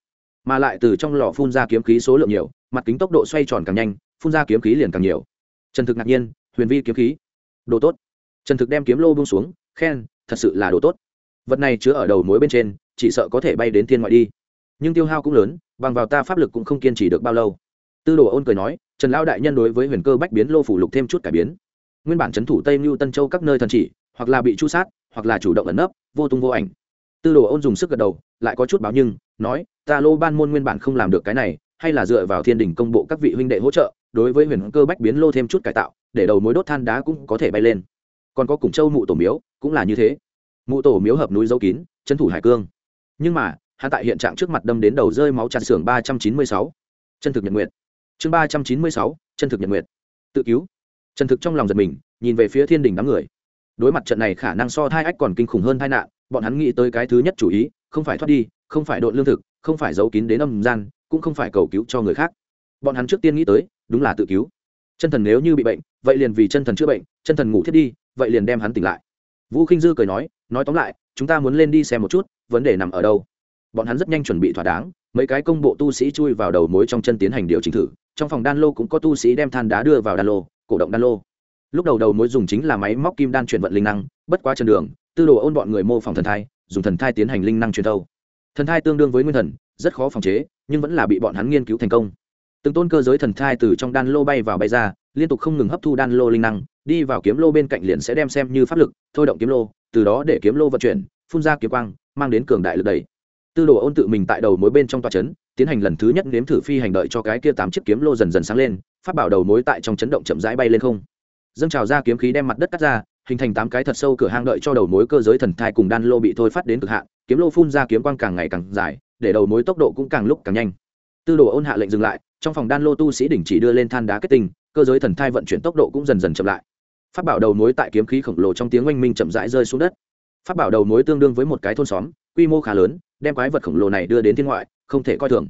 mà lại từ trong lò phun ra kiếm khí số lượng nhiều, mặt kính tốc độ xoay tròn càng nhanh, phun ra kiếm khí liền càng nhiều. Trần thực ngạc nhiên, huyền vi kiếm khí. Đồ tốt. Trần thực đem kiếm lô bung xuống, khen, thật sự là đồ tốt. Vật này chứa ở đầu mối bên trên, chỉ sợ có thể bay đến thiên ngoại đi. Nhưng tiêu hao cũng lớn, bằng vào ta pháp lực cũng không kiên trì được bao lâu. Tư đồ ôn cười nói, trần lao đại nhân đối với huyền cơ bách biến lô phủ lục thêm chút cải biến. Nguyên bản trấn thủ tây mưu tân châu các nơi thần chỉ, hoặc là bị chu sát, hoặc là chủ động ẩn nấp, vô tung vô ảnh. Tư đồ ôn dùng sức gật đầu, lại có chút báo nhưng nói, ta lô ban môn nguyên bản không làm được cái này, hay là dựa vào thiên đình công bộ các vị huynh đệ hỗ trợ, đối với huyền cơ bách biến lô thêm chút cải tạo, để đầu mối đốt than đá cũng có thể bay lên. Còn có cùng châu mụ tổ miếu, cũng là như thế. Mụ tổ miếu hợp núi dấu kín, trấn thủ hải cương. Nhưng mà hạ tại hiện trạng trước mặt đâm đến đầu rơi máu chặt xưởng ba trăm chín mươi sáu. Chân thực nhật nguyện chương ba trăm chín mươi sáu, chân thực nhật nguyệt. Tự cứu. Chân thực trong lòng giật mình, nhìn về phía thiên đình đám người. Đối mặt trận này khả năng so thai ách còn kinh khủng hơn tai nạn, bọn hắn nghĩ tới cái thứ nhất chủ ý, không phải thoát đi không phải độn lương thực, không phải giấu kín đến âm gian, cũng không phải cầu cứu cho người khác. Bọn hắn trước tiên nghĩ tới, đúng là tự cứu. Chân thần nếu như bị bệnh, vậy liền vì chân thần chữa bệnh, chân thần ngủ thiết đi, vậy liền đem hắn tỉnh lại. Vũ khinh dư cười nói nói tóm lại, chúng ta muốn lên đi xem một chút, vấn đề nằm ở đâu. Bọn hắn rất nhanh chuẩn bị thỏa đáng, mấy cái công bộ tu sĩ chui vào đầu mối trong chân tiến hành điều chỉnh thử, trong phòng đan lô cũng có tu sĩ đem than đá đưa vào đan lô, cổ động đan lô. Lúc đầu đầu mối dùng chính là máy móc kim đan chuyển vận linh năng, bất quá chân đường, tư đồ ôn bọn người mô phỏng thần thai, dùng thần thai tiến hành linh năng truyền thâu thần thai tương đương với nguyên thần, rất khó phòng chế, nhưng vẫn là bị bọn hắn nghiên cứu thành công. Từng tôn cơ giới thần thai từ trong đan lô bay vào bay ra, liên tục không ngừng hấp thu đan lô linh năng, đi vào kiếm lô bên cạnh liền sẽ đem xem như pháp lực, thôi động kiếm lô, từ đó để kiếm lô vận chuyển, phun ra kiếm quang, mang đến cường đại lực đẩy. Tư đồ ôn tự mình tại đầu mối bên trong tòa chấn, tiến hành lần thứ nhất nếm thử phi hành đợi cho cái kia tám chiếc kiếm lô dần dần sáng lên phát bảo đầu mối tại trong chấn động chậm rãi bay lên không. Dâng trào ra kiếm khí đem mặt đất cắt ra hình thành tám cái thật sâu cửa hang đợi cho đầu mối cơ giới thần thai cùng đan lô bị thôi phát đến cực hạn, kiếm lô phun ra kiếm quang càng ngày càng dài, để đầu mối tốc độ cũng càng lúc càng nhanh. Tư đồ ôn hạ lệnh dừng lại, trong phòng đan lô tu sĩ đỉnh chỉ đưa lên than đá kết tinh, cơ giới thần thai vận chuyển tốc độ cũng dần dần chậm lại. Phát bảo đầu mối tại kiếm khí khổng lồ trong tiếng oanh minh chậm rãi rơi xuống đất. Pháp bảo đầu mối tương đương với một cái thôn xóm, quy mô khá lớn, đem quái vật khổng lồ này đưa đến thiên ngoại, không thể coi thường.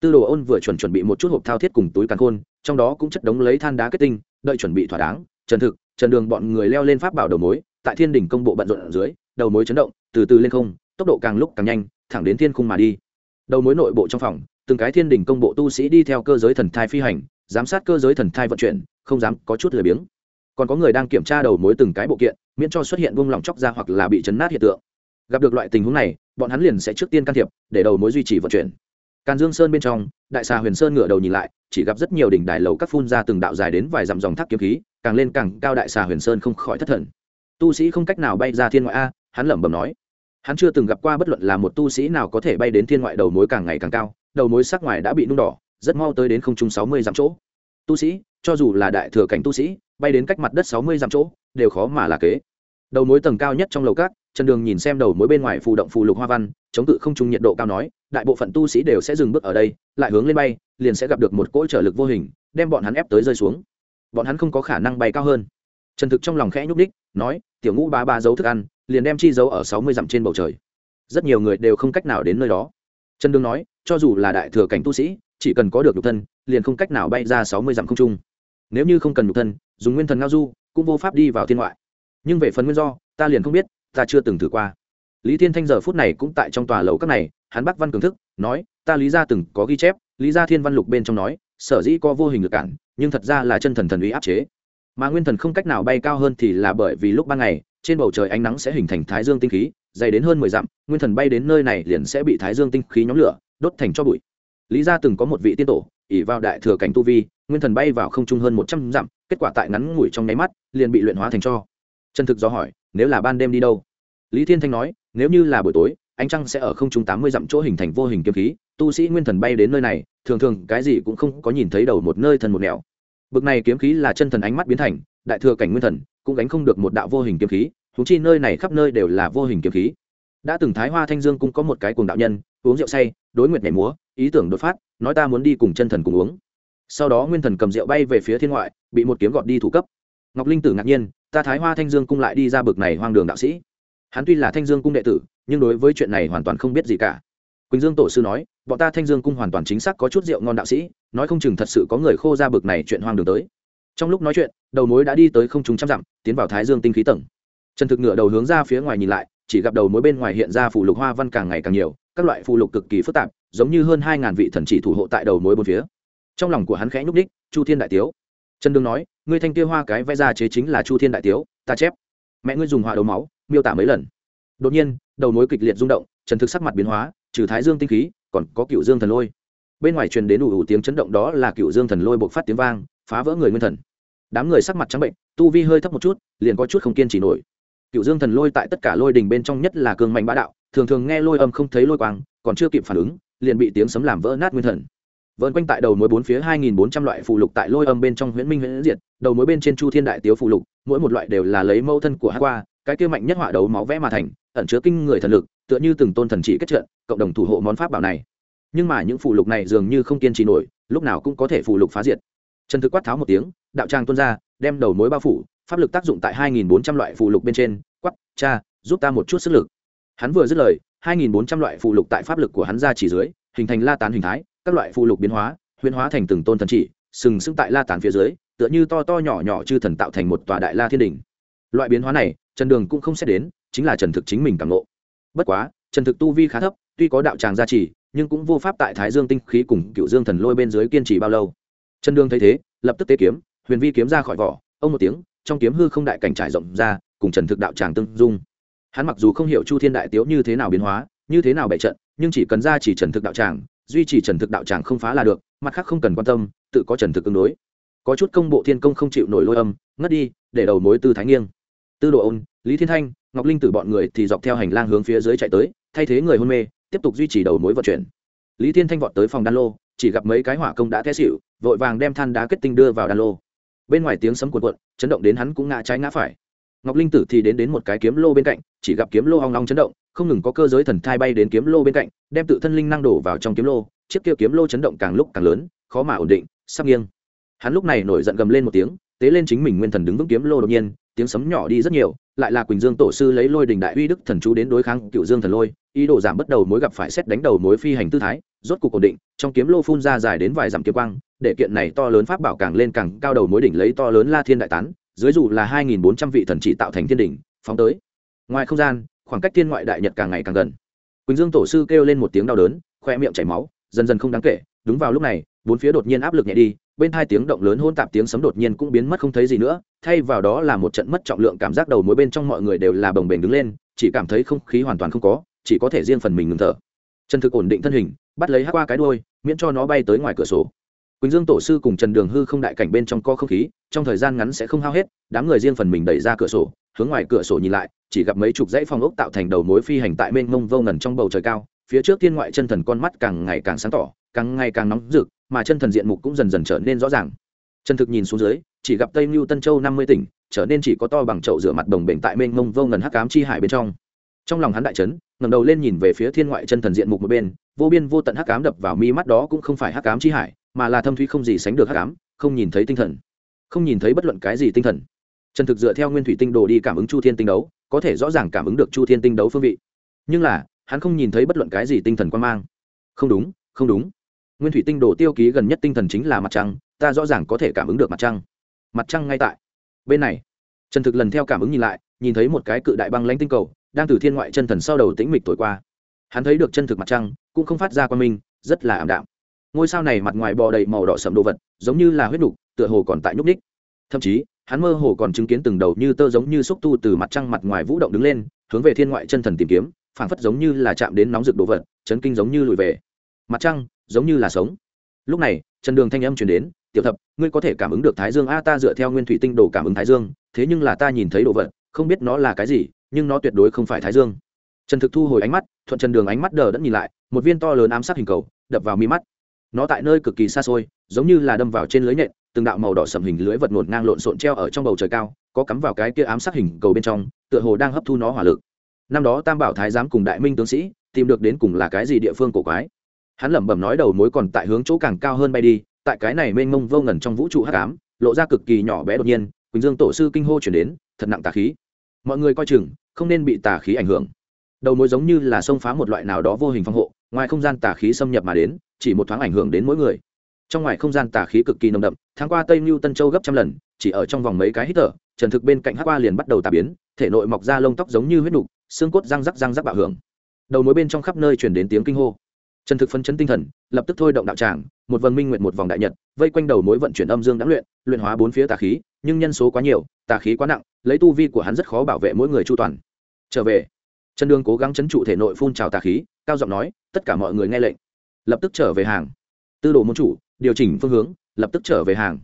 Tư đồ ôn vừa chuẩn chuẩn bị một chút hộp thao thiết cùng túi càn khôn, trong đó cũng chất đống lấy than đá kết tinh, đợi chuẩn bị thỏa đáng trần thực trần đường bọn người leo lên pháp bảo đầu mối, tại thiên đỉnh công bộ bận rộn ở dưới, đầu mối chấn động, từ từ lên không, tốc độ càng lúc càng nhanh, thẳng đến thiên khung mà đi. Đầu mối nội bộ trong phòng, từng cái thiên đỉnh công bộ tu sĩ đi theo cơ giới thần thai phi hành, giám sát cơ giới thần thai vận chuyển, không dám có chút lười biếng. Còn có người đang kiểm tra đầu mối từng cái bộ kiện, miễn cho xuất hiện vung lòng chóc ra hoặc là bị chấn nát hiện tượng. Gặp được loại tình huống này, bọn hắn liền sẽ trước tiên can thiệp, để đầu mối duy trì vận chuyển. Càn dương sơn bên trong đại xà huyền sơn ngửa đầu nhìn lại, chỉ gặp rất nhiều đỉnh đài lầu các phun ra từng đạo dài đến vài dặm dòng thác kiếm khí, càng lên càng cao đại xà huyền sơn không khỏi thất thần. Tu sĩ không cách nào bay ra thiên ngoại a, hắn lẩm bẩm nói. Hắn chưa từng gặp qua bất luận là một tu sĩ nào có thể bay đến thiên ngoại đầu mối càng ngày càng cao, đầu mối sắc ngoài đã bị nung đỏ, rất mau tới đến không trung sáu mươi dặm chỗ. Tu sĩ, cho dù là đại thừa cảnh tu sĩ, bay đến cách mặt đất sáu mươi dặm chỗ, đều khó mà là kế. Đầu mối tầng cao nhất trong lầu cát trần đường nhìn xem đầu mối bên ngoài phù động phù lục hoa văn, chống cự không trung nhiệt độ cao nói đại bộ phận tu sĩ đều sẽ dừng bước ở đây, lại hướng lên bay, liền sẽ gặp được một cỗ trở lực vô hình, đem bọn hắn ép tới rơi xuống. Bọn hắn không có khả năng bay cao hơn. Trần thực trong lòng khẽ nhúc ních nói, tiểu ngũ ba ba giấu thức ăn, liền đem chi giấu ở sáu mươi dặm trên bầu trời. Rất nhiều người đều không cách nào đến nơi đó. Trần đương nói, cho dù là đại thừa cảnh tu sĩ, chỉ cần có được nhục thân, liền không cách nào bay ra sáu mươi dặm không trung. Nếu như không cần nhục thân, dùng nguyên thần ngao du, cũng vô pháp đi vào thiên ngoại. Nhưng về phần nguyên do, ta liền không biết, ta chưa từng thử qua lý thiên thanh giờ phút này cũng tại trong tòa lầu các này, hắn bắc văn cường thức, nói, ta lý ra từng có ghi chép, lý ra thiên văn lục bên trong nói, sở dĩ có vô hình lực cản, nhưng thật ra là chân thần thần uy áp chế. Mà nguyên thần không cách nào bay cao hơn thì là bởi vì lúc ban ngày, trên bầu trời ánh nắng sẽ hình thành thái dương tinh khí, dày đến hơn mười dặm, nguyên thần bay đến nơi này liền sẽ bị thái dương tinh khí nhóm lửa, đốt thành cho bụi. Lý ra từng có một vị tiên tổ ỉ vào đại thừa cảnh tu vi, nguyên thần bay vào không trung hơn một trăm dặm, kết quả tại ngắn ngủi trong nháy mắt, liền bị luyện hóa thành cho. Chân thực do hỏi, nếu là ban đêm đi đâu? Lý thiên thanh nói nếu như là buổi tối, ánh trăng sẽ ở không trung tám mươi dặm chỗ hình thành vô hình kiếm khí, tu sĩ nguyên thần bay đến nơi này, thường thường cái gì cũng không có nhìn thấy đầu một nơi thần một nẻo. Bực này kiếm khí là chân thần ánh mắt biến thành, đại thừa cảnh nguyên thần cũng gánh không được một đạo vô hình kiếm khí thú chi nơi này khắp nơi đều là vô hình kiếm khí. Đã từng thái hoa thanh dương cũng có một cái cuồng đạo nhân, uống rượu say, đối nguyệt nhảy múa, ý tưởng đột phát, nói ta muốn đi cùng chân thần cùng uống. Sau đó nguyên thần cầm rượu bay về phía thiên ngoại, bị một kiếm gọt đi thủ cấp. Ngọc linh tử ngạc nhiên, ta thái hoa thanh dương cung lại đi ra bực này hoang đường đạo sĩ hắn tuy là thanh dương cung đệ tử, nhưng đối với chuyện này hoàn toàn không biết gì cả. Quỳnh dương tổ sư nói, bọn ta thanh dương cung hoàn toàn chính xác có chút rượu ngon đạo sĩ, nói không chừng thật sự có người khô ra bực này chuyện hoang đường tới. Trong lúc nói chuyện, đầu mối đã đi tới không trùng trăm dặm, tiến vào thái dương tinh khí tầng. Trần thực ngựa đầu hướng ra phía ngoài nhìn lại, chỉ gặp đầu mối bên ngoài hiện ra phù lục hoa văn càng ngày càng nhiều, các loại phù lục cực kỳ phức tạp, giống như hơn hai ngàn vị thần chỉ thủ hộ tại đầu mối bốn phía. Trong lòng của hắn khẽ nhúc đích chu thiên đại tiếu. Trần đương nói, ngươi thanh kia hoa cái vẽ ra chế chính là chu thiên đại tiếu, ta chép. Mẹ ngươi dùng họa đấu máu miêu tả mấy lần. Đột nhiên đầu mối kịch liệt rung động trần thực sắc mặt biến hóa trừ thái dương tinh khí còn có cựu dương thần lôi. Bên ngoài truyền đến đủ, đủ tiếng chấn động đó là cựu dương thần lôi bộc phát tiếng vang phá vỡ người nguyên thần. Đám người sắc mặt trắng bệnh tu vi hơi thấp một chút liền có chút không kiên trì nổi. Cựu dương thần lôi tại tất cả lôi đình bên trong nhất là cường mạnh bá đạo thường thường nghe lôi âm không thấy lôi quang còn chưa kịp phản ứng liền bị tiếng sấm làm vỡ nát nguyên thần. Vợn quanh tại đầu mối bốn phía hai nghìn bốn trăm loại phụ lục tại lôi âm bên trong huyễn minh huyễn diệt đầu mối bên trên chu thiên đại tiếu phụ lục mỗi một loại đều là lấy mẫu thân của hát qua cái kia mạnh nhất họa đấu máu vẽ mà thành, ẩn chứa kinh người thần lực, tựa như từng tôn thần chỉ kết trận, cộng đồng thủ hộ món pháp bảo này. Nhưng mà những phụ lục này dường như không kiên trì nổi, lúc nào cũng có thể phụ lục phá diệt. Trần thực quát tháo một tiếng, đạo trang tuôn ra, đem đầu mối bao phủ, pháp lực tác dụng tại hai nghìn bốn trăm loại phụ lục bên trên quắp cha, giúp ta một chút sức lực. Hắn vừa dứt lời, hai nghìn bốn trăm loại phụ lục tại pháp lực của hắn ra chỉ dưới, hình thành la tán hình thái, các loại phụ lục biến hóa, huyễn hóa thành từng tôn thần chỉ, sừng sững tại la tán phía dưới, tựa như to to nhỏ nhỏ chư thần tạo thành một tòa đại la thiên đình loại biến hóa này, trần đường cũng không xét đến, chính là trần thực chính mình cảm nộ bất quá, trần thực tu vi khá thấp, tuy có đạo tràng gia trì, nhưng cũng vô pháp tại thái dương tinh khí cùng cựu dương thần lôi bên dưới kiên trì bao lâu. Trần đường thấy thế, lập tức tế kiếm, huyền vi kiếm ra khỏi vỏ, ông một tiếng, trong kiếm hư không đại cảnh trải rộng ra, cùng trần thực đạo tràng tương dung. Hắn mặc dù không hiểu chu thiên đại tiếu như thế nào biến hóa, như thế nào bày trận, nhưng chỉ cần ra chỉ trần thực đạo tràng, duy trì trần thực đạo tràng không phá là được, mặt khác không cần quan tâm, tự có trần thực ứng đối. Có chút công bộ thiên công không chịu nổi lôi âm, ngất đi, để đầu mối tư thái nghiêng tư đồ ôn, lý thiên thanh, ngọc linh từ bọn người thì dọc theo hành lang hướng phía dưới chạy tới, thay thế người hôn mê, tiếp tục duy trì đầu mối vận chuyển. Lý thiên thanh vọt tới phòng đan lô, chỉ gặp mấy cái hỏa công đã té xịu vội vàng đem than đá kết tinh đưa vào đan lô. Bên ngoài tiếng sấm cuộn cuộn, chấn động đến hắn cũng ngã trái ngã phải. Ngọc linh tử thì đến đến một cái kiếm lô bên cạnh, chỉ gặp kiếm lô hong long chấn động, không ngừng có cơ giới thần thai bay đến kiếm lô bên cạnh, đem tự thân linh năng đổ vào trong kiếm lô, chiếc kia kiếm lô chấn động càng lúc càng lớn, khó mà ổn định, sắp nghiêng. Hắn lúc này nổi giận gầm lên một tiếng tế lên chính mình nguyên thần đứng vững kiếm lô đột nhiên, tiếng sấm nhỏ đi rất nhiều, lại là quỳnh dương tổ sư lấy lôi đình đại uy đức thần chú đến đối kháng cựu dương thần lôi, ý đồ giảm bắt đầu mối gặp phải xét đánh đầu mối phi hành tư thái, rốt cục ổn định, trong kiếm lô phun ra dài đến vài dặm kiếm quang, để kiện này to lớn pháp bảo càng lên càng cao đầu mối đỉnh lấy to lớn la thiên đại tán, dưới dù là hai nghìn bốn trăm vị thần chỉ tạo thành thiên đỉnh, phóng tới. Ngoài không gian, khoảng cách thiên ngoại đại nhật càng ngày càng gần. Quỳnh dương tổ sư kêu lên một tiếng đau đớn, khoe miệng chảy máu, dần dần không đáng kể, đúng vào lúc này, bốn phía đột nhiên áp lực nhẹ đi bên hai tiếng động lớn hôn tạp tiếng sấm đột nhiên cũng biến mất không thấy gì nữa, thay vào đó là một trận mất trọng lượng cảm giác đầu mối bên trong mọi người đều là bồng bềnh đứng lên, chỉ cảm thấy không khí hoàn toàn không có, chỉ có thể riêng phần mình ngừng thở. Trần thực ổn định thân hình, bắt lấy hát qua cái đôi miễn cho nó bay tới ngoài cửa sổ. Quỳnh dương tổ sư cùng trần đường hư không đại cảnh bên trong co không khí, trong thời gian ngắn sẽ không hao hết, đám người riêng phần mình đẩy ra cửa sổ, hướng ngoài cửa sổ nhìn lại, chỉ gặp mấy chục dãy phong ốc tạo thành đầu mối phi hành tại mênh mông vô ngần trong bầu trời cao, phía trước tiên ngoại chân thần con mắt càng ngày càng sáng tỏ càng ngày càng nóng rực, mà chân thần diện mục cũng dần dần trở nên rõ ràng. Chân thực nhìn xuống dưới, chỉ gặp tây mưu tân châu năm mươi tỉnh, trở nên chỉ có to bằng chậu rửa mặt đồng bệnh tại mênh mông vô ngần hắc cám chi hải bên trong. Trong lòng hắn đại trấn ngẩng đầu lên nhìn về phía thiên ngoại chân thần diện mục một bên, vô biên vô tận hắc cám đập vào mi mắt đó cũng không phải hắc cám chi hải, mà là thâm thúy không gì sánh được hắc cám không nhìn thấy tinh thần. Không nhìn thấy bất luận cái gì tinh thần. Chân thực dựa theo nguyên thủy tinh đồ đi cảm ứng chu thiên tinh đấu, có thể rõ ràng cảm ứng được chu thiên tinh đấu phương vị. Nhưng là, hắn không nhìn thấy bất luận cái gì tinh thần quan mang. Không đúng không đúng nguyên thủy tinh đồ tiêu ký gần nhất tinh thần chính là mặt trăng ta rõ ràng có thể cảm ứng được mặt trăng. Mặt trăng ngay tại. Bên này trần thực lần theo cảm ứng nhìn lại nhìn thấy một cái cự đại băng lãnh tinh cầu đang từ thiên ngoại chân thần sau đầu tĩnh mịch thổi qua. Hắn thấy được chân thực mặt trăng cũng không phát ra qua mình rất là ảm đạm. Ngôi sao này mặt ngoài bò đầy màu đỏ sậm đồ vật giống như là huyết đục, tựa hồ còn tại nhúc ních thậm chí hắn mơ hồ còn chứng kiến từng đầu như tơ giống như xúc tu từ mặt trăng mặt ngoài vũ động đứng lên hướng về thiên ngoại chân thần tìm kiếm phảng phất giống như là chạm đến nóng rực đồ vật chấn kinh giống như lùi về. Mặt trăng giống như là sống. Lúc này trần đường thanh âm truyền đến, tiểu thập, ngươi có thể cảm ứng được thái dương. A, ta dựa theo nguyên thủy tinh đồ cảm ứng thái dương, thế nhưng là ta nhìn thấy đồ vật, không biết nó là cái gì, nhưng nó tuyệt đối không phải thái dương. Trần thực thu hồi ánh mắt, thuận trần đường ánh mắt đờ đẫn nhìn lại, một viên to lớn ám sát hình cầu, đập vào mi mắt. Nó tại nơi cực kỳ xa xôi, giống như là đâm vào trên lưới nhện, từng đạo màu đỏ sầm hình lưới vật ngột ngang lộn xộn treo ở trong bầu trời cao, có cắm vào cái kia ám sát hình cầu bên trong, tựa hồ đang hấp thu nó hỏa lực. Năm đó tam bảo thái giám cùng đại minh tướng sĩ, tìm được đến cùng là cái gì địa phương cổ quái hắn lẩm bẩm nói đầu mối còn tại hướng chỗ càng cao hơn bay đi, tại cái này mênh mông vô ngần trong vũ trụ hắc ám, lộ ra cực kỳ nhỏ bé đột nhiên, quỳnh dương tổ sư kinh hô chuyển đến, thật nặng tà khí. Mọi người coi chừng, không nên bị tà khí ảnh hưởng. Đầu mối giống như là xông phá một loại nào đó vô hình phong hộ, ngoài không gian tà khí xâm nhập mà đến, chỉ một thoáng ảnh hưởng đến mỗi người. Trong ngoài không gian tà khí cực kỳ nồng đậm, tháng qua tây mưu tân châu gấp trăm lần, chỉ ở trong vòng mấy cái hít thở, trần thực bên cạnh hắc qua liền bắt đầu tà biến, thể nội mọc ra lông tóc giống như huyết đục xương cốt răng rắc răng rắc bạo hưởng. Đầu mối bên trong khắp nơi chuyển đến tiếng kinh hô trần thực phân chấn tinh thần, lập tức thôi động đạo tràng, một vần minh nguyện một vòng đại nhật, vây quanh đầu mối vận chuyển âm dương đã luyện luyện hóa bốn phía tà khí, nhưng nhân số quá nhiều, tà khí quá nặng, lấy tu vi của hắn rất khó bảo vệ mỗi người chu toàn. Trở về, trần đương cố gắng chấn trụ thể nội phun trào tà khí, cao giọng nói, tất cả mọi người nghe lệnh. Lập tức trở về hàng. Tư đồ môn chủ, điều chỉnh phương hướng, lập tức trở về hàng.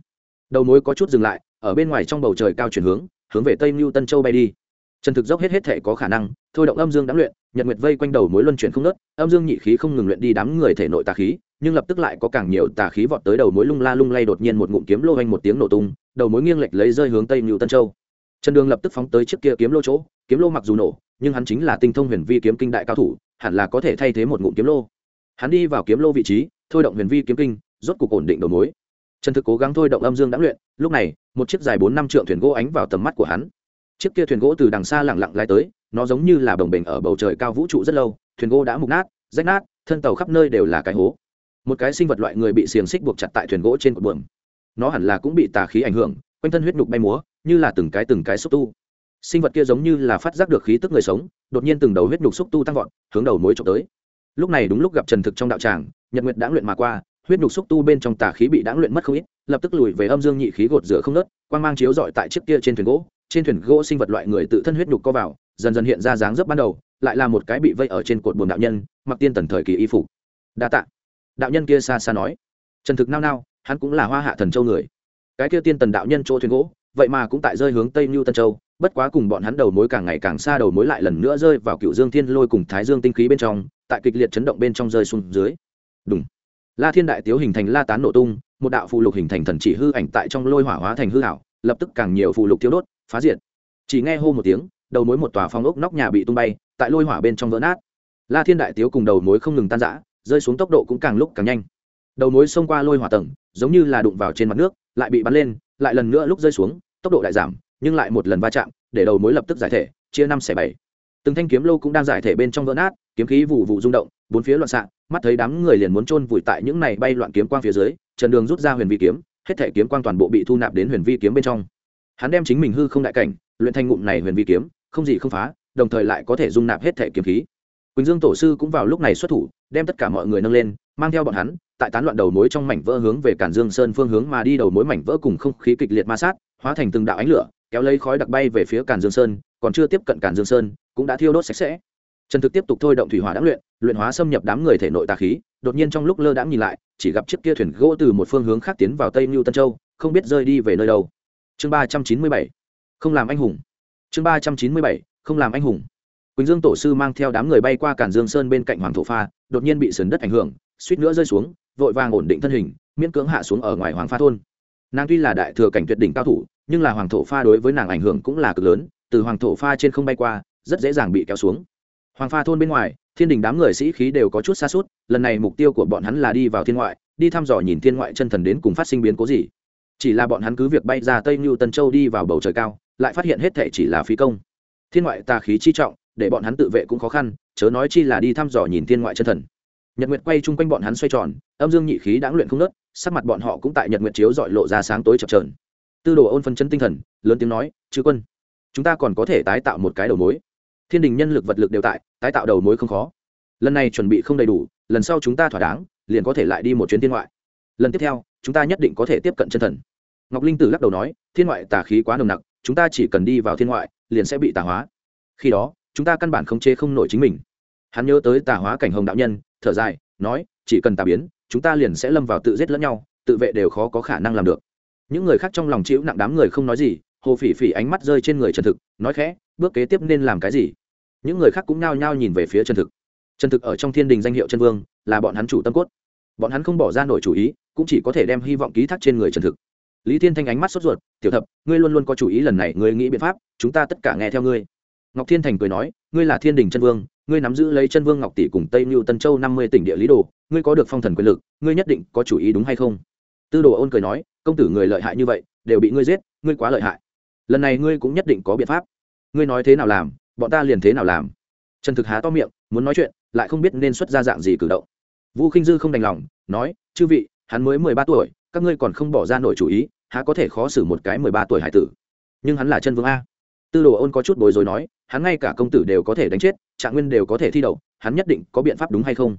Đầu mối có chút dừng lại, ở bên ngoài trong bầu trời cao chuyển hướng hướng về tây mưu tân châu bay đi trần thực dốc hết hết thể có khả năng, thôi động âm dương đáng luyện, nhật nguyệt vây quanh đầu mối luân chuyển không nớt âm dương nhị khí không ngừng luyện đi đám người thể nội tà khí, nhưng lập tức lại có càng nhiều tà khí vọt tới đầu mối lung la lung lay đột nhiên một ngụm kiếm lô vanh một tiếng nổ tung, đầu mối nghiêng lệch lấy rơi hướng tây mưu tân châu. Trần đường lập tức phóng tới trước kia kiếm lô chỗ, kiếm lô mặc dù nổ, nhưng hắn chính là tinh thông huyền vi kiếm kinh đại cao thủ, hẳn là có thể thay thế một ngụm kiếm lô. Hắn đi vào kiếm lô vị trí, thôi động huyền vi kiếm kinh, rốt cục ổn định đầu mối. Trần thực cố gắng thôi động âm dương đã luyện, lúc này, một chiếc dài bốn năm trượng thuyền gỗ ánh vào tầm mắt của hắn chiếc kia thuyền gỗ từ đằng xa lẳng lặng lai tới, nó giống như là bồng bềnh ở bầu trời cao vũ trụ rất lâu, thuyền gỗ đã mục nát, rách nát, thân tàu khắp nơi đều là cái hố. Một cái sinh vật loại người bị xiềng xích buộc chặt tại thuyền gỗ trên cột buồm. Nó hẳn là cũng bị tà khí ảnh hưởng, quanh thân huyết nhục bay múa, như là từng cái từng cái xúc tu. Sinh vật kia giống như là phát giác được khí tức người sống, đột nhiên từng đầu huyết nhục xúc tu tăng vọt, hướng đầu mối trộm tới. Lúc này đúng lúc gặp trần thực trong đạo tràng, nhật nguyệt đã luyện mà qua, huyết nhục xúc tu bên trong tà khí bị đã luyện mất không ít, lập tức lùi về âm dương nhị khí gột rửa không nớt, quang mang chiếu dọi tại chiếc kia trên thuyền gỗ trên thuyền gỗ sinh vật loại người tự thân huyết nhục co vào, dần dần hiện ra dáng dấp ban đầu, lại là một cái bị vây ở trên cột buồm đạo nhân, mặc tiên tần thời kỳ y phục. Đa tạ. Đạo nhân kia xa xa nói. Trần thực nao nao, hắn cũng là hoa hạ thần châu người. Cái kia tiên tần đạo nhân chỗ thuyền gỗ, vậy mà cũng tại rơi hướng tây mưu tân châu, bất quá cùng bọn hắn đầu mối càng ngày càng xa đầu mối lại lần nữa rơi vào cựu dương thiên lôi cùng thái dương tinh khí bên trong, tại kịch liệt chấn động bên trong rơi xuống dưới. Đúng la thiên đại tiếu hình thành la tán nổ tung, một đạo phù lục hình thành thần chỉ hư ảnh tại trong lôi hỏa hóa thành hư hảo lập tức càng nhiều phù lục thiếu đốt phá diệt. Chỉ nghe hô một tiếng, đầu mối một tòa phong ốc nóc nhà bị tung bay, tại lôi hỏa bên trong vỡ nát. La thiên đại tiếu cùng đầu mối không ngừng tan rã, rơi xuống tốc độ cũng càng lúc càng nhanh. Đầu mối xông qua lôi hỏa tầng, giống như là đụng vào trên mặt nước, lại bị bắn lên, lại lần nữa lúc rơi xuống, tốc độ lại giảm, nhưng lại một lần va chạm, để đầu mối lập tức giải thể, chia năm xẻ bảy. Từng thanh kiếm lô cũng đang giải thể bên trong vỡ nát, kiếm khí vụ vụ rung động, bốn phía loạn xạ, mắt thấy đám người liền muốn chôn vùi tại những này bay loạn kiếm quang phía dưới, trần đường rút ra huyền vi kiếm, hết thể kiếm quang toàn bộ bị thu nạp đến huyền vi kiếm bên trong hắn đem chính mình hư không đại cảnh, luyện thanh ngụm này huyền vi kiếm, không gì không phá, đồng thời lại có thể dung nạp hết thể kiếm khí. Quỳnh dương tổ sư cũng vào lúc này xuất thủ, đem tất cả mọi người nâng lên, mang theo bọn hắn, tại tán loạn đầu mối trong mảnh vỡ hướng về cản dương sơn phương hướng mà đi đầu mối mảnh vỡ cùng không khí kịch liệt ma sát, hóa thành từng đạo ánh lửa, kéo lấy khói đặc bay về phía cản dương sơn, còn chưa tiếp cận cản dương sơn, cũng đã thiêu đốt sạch sẽ. Trần thực tiếp tục thôi động thủy hỏa đáng luyện luyện hóa xâm nhập đám người thể nội tà khí, đột nhiên trong lúc lơ đãng nhìn lại, chỉ gặp chiếc kia thuyền gỗ từ một phương hướng khác tiến vào tây mưu tân châu, không biết rơi đi về nơi đâu chương ba trăm chín mươi bảy, không làm anh hùng. Chương ba trăm chín mươi bảy, không làm anh hùng. Quỳnh dương tổ sư mang theo đám người bay qua cản dương sơn bên cạnh hoàng thổ pha, đột nhiên bị sườn đất ảnh hưởng, suýt nữa rơi xuống, vội vàng ổn định thân hình, miễn cưỡng hạ xuống ở ngoài hoàng pha thôn. Nàng tuy là đại thừa cảnh tuyệt đỉnh cao thủ, nhưng là hoàng thổ pha đối với nàng ảnh hưởng cũng là cực lớn, từ hoàng thổ pha trên không bay qua, rất dễ dàng bị kéo xuống. Hoàng pha thôn bên ngoài, thiên đình đám người sĩ khí đều có chút xa suốt, lần này mục tiêu của bọn hắn là đi vào thiên ngoại, đi thăm dò nhìn thiên ngoại chân thần đến cùng phát sinh biến cố gì chỉ là bọn hắn cứ việc bay ra tây mưu tân châu đi vào bầu trời cao, lại phát hiện hết thể chỉ là phí công. Thiên ngoại tà khí chi trọng, để bọn hắn tự vệ cũng khó khăn, chớ nói chi là đi thăm dò nhìn thiên ngoại chân thần. Nhật nguyệt quay chung quanh bọn hắn xoay tròn, âm dương nhị khí đã luyện không nớt sắc mặt bọn họ cũng tại nhật nguyệt chiếu dọi lộ ra sáng tối chập trờn tư đồ ôn phân chân tinh thần, lớn tiếng nói, chư quân, chúng ta còn có thể tái tạo một cái đầu mối. Thiên đình nhân lực vật lực đều tại, tái tạo đầu mối không khó. Lần này chuẩn bị không đầy đủ, lần sau chúng ta thỏa đáng, liền có thể lại đi một chuyến thiên ngoại. Lần tiếp theo chúng ta nhất định có thể tiếp cận chân thần. Ngọc linh tử lắc đầu nói, thiên ngoại tà khí quá nồng nặc, chúng ta chỉ cần đi vào thiên ngoại, liền sẽ bị tà hóa. Khi đó, chúng ta căn bản không chế không nổi chính mình. Hắn nhớ tới tà hóa cảnh hồng đạo nhân, thở dài, nói, chỉ cần tà biến, chúng ta liền sẽ lâm vào tự giết lẫn nhau, tự vệ đều khó có khả năng làm được. Những người khác trong lòng chịu nặng đám người không nói gì, hồ phỉ phỉ ánh mắt rơi trên người trần thực, nói khẽ, bước kế tiếp nên làm cái gì? Những người khác cũng nao nhao nhìn về phía trần thực. Trần thực ở trong thiên đình danh hiệu chân vương, là bọn hắn chủ tâm cốt. Bọn hắn không bỏ ra nổi chủ ý cũng chỉ có thể đem hy vọng ký thác trên người trần thực. Lý thiên thanh ánh mắt sốt ruột, tiểu thập, ngươi luôn luôn có chủ ý lần này, ngươi nghĩ biện pháp, chúng ta tất cả nghe theo ngươi. Ngọc thiên thành cười nói, ngươi là thiên đình chân vương, ngươi nắm giữ lấy chân vương ngọc tỷ cùng tây mưu tân châu năm mươi tỉnh địa lý đồ, ngươi có được phong thần quyền lực, ngươi nhất định có chủ ý đúng hay không? Tư đồ ôn cười nói, công tử người lợi hại như vậy, đều bị ngươi giết, ngươi quá lợi hại. Lần này ngươi cũng nhất định có biện pháp. Ngươi nói thế nào làm, bọn ta liền thế nào làm. Trần thực há to miệng, muốn nói chuyện, lại không biết nên xuất ra dạng gì cử động. Vũ khinh dư không đành lòng, nói, chư vị hắn mới mười ba tuổi, các ngươi còn không bỏ ra nổi chủ ý, há có thể khó xử một cái mười ba tuổi hải tử. Nhưng hắn là chân vương a. Tư đồ ôn có chút bối rối nói, hắn ngay cả công tử đều có thể đánh chết, trạng nguyên đều có thể thi đậu, hắn nhất định có biện pháp đúng hay không?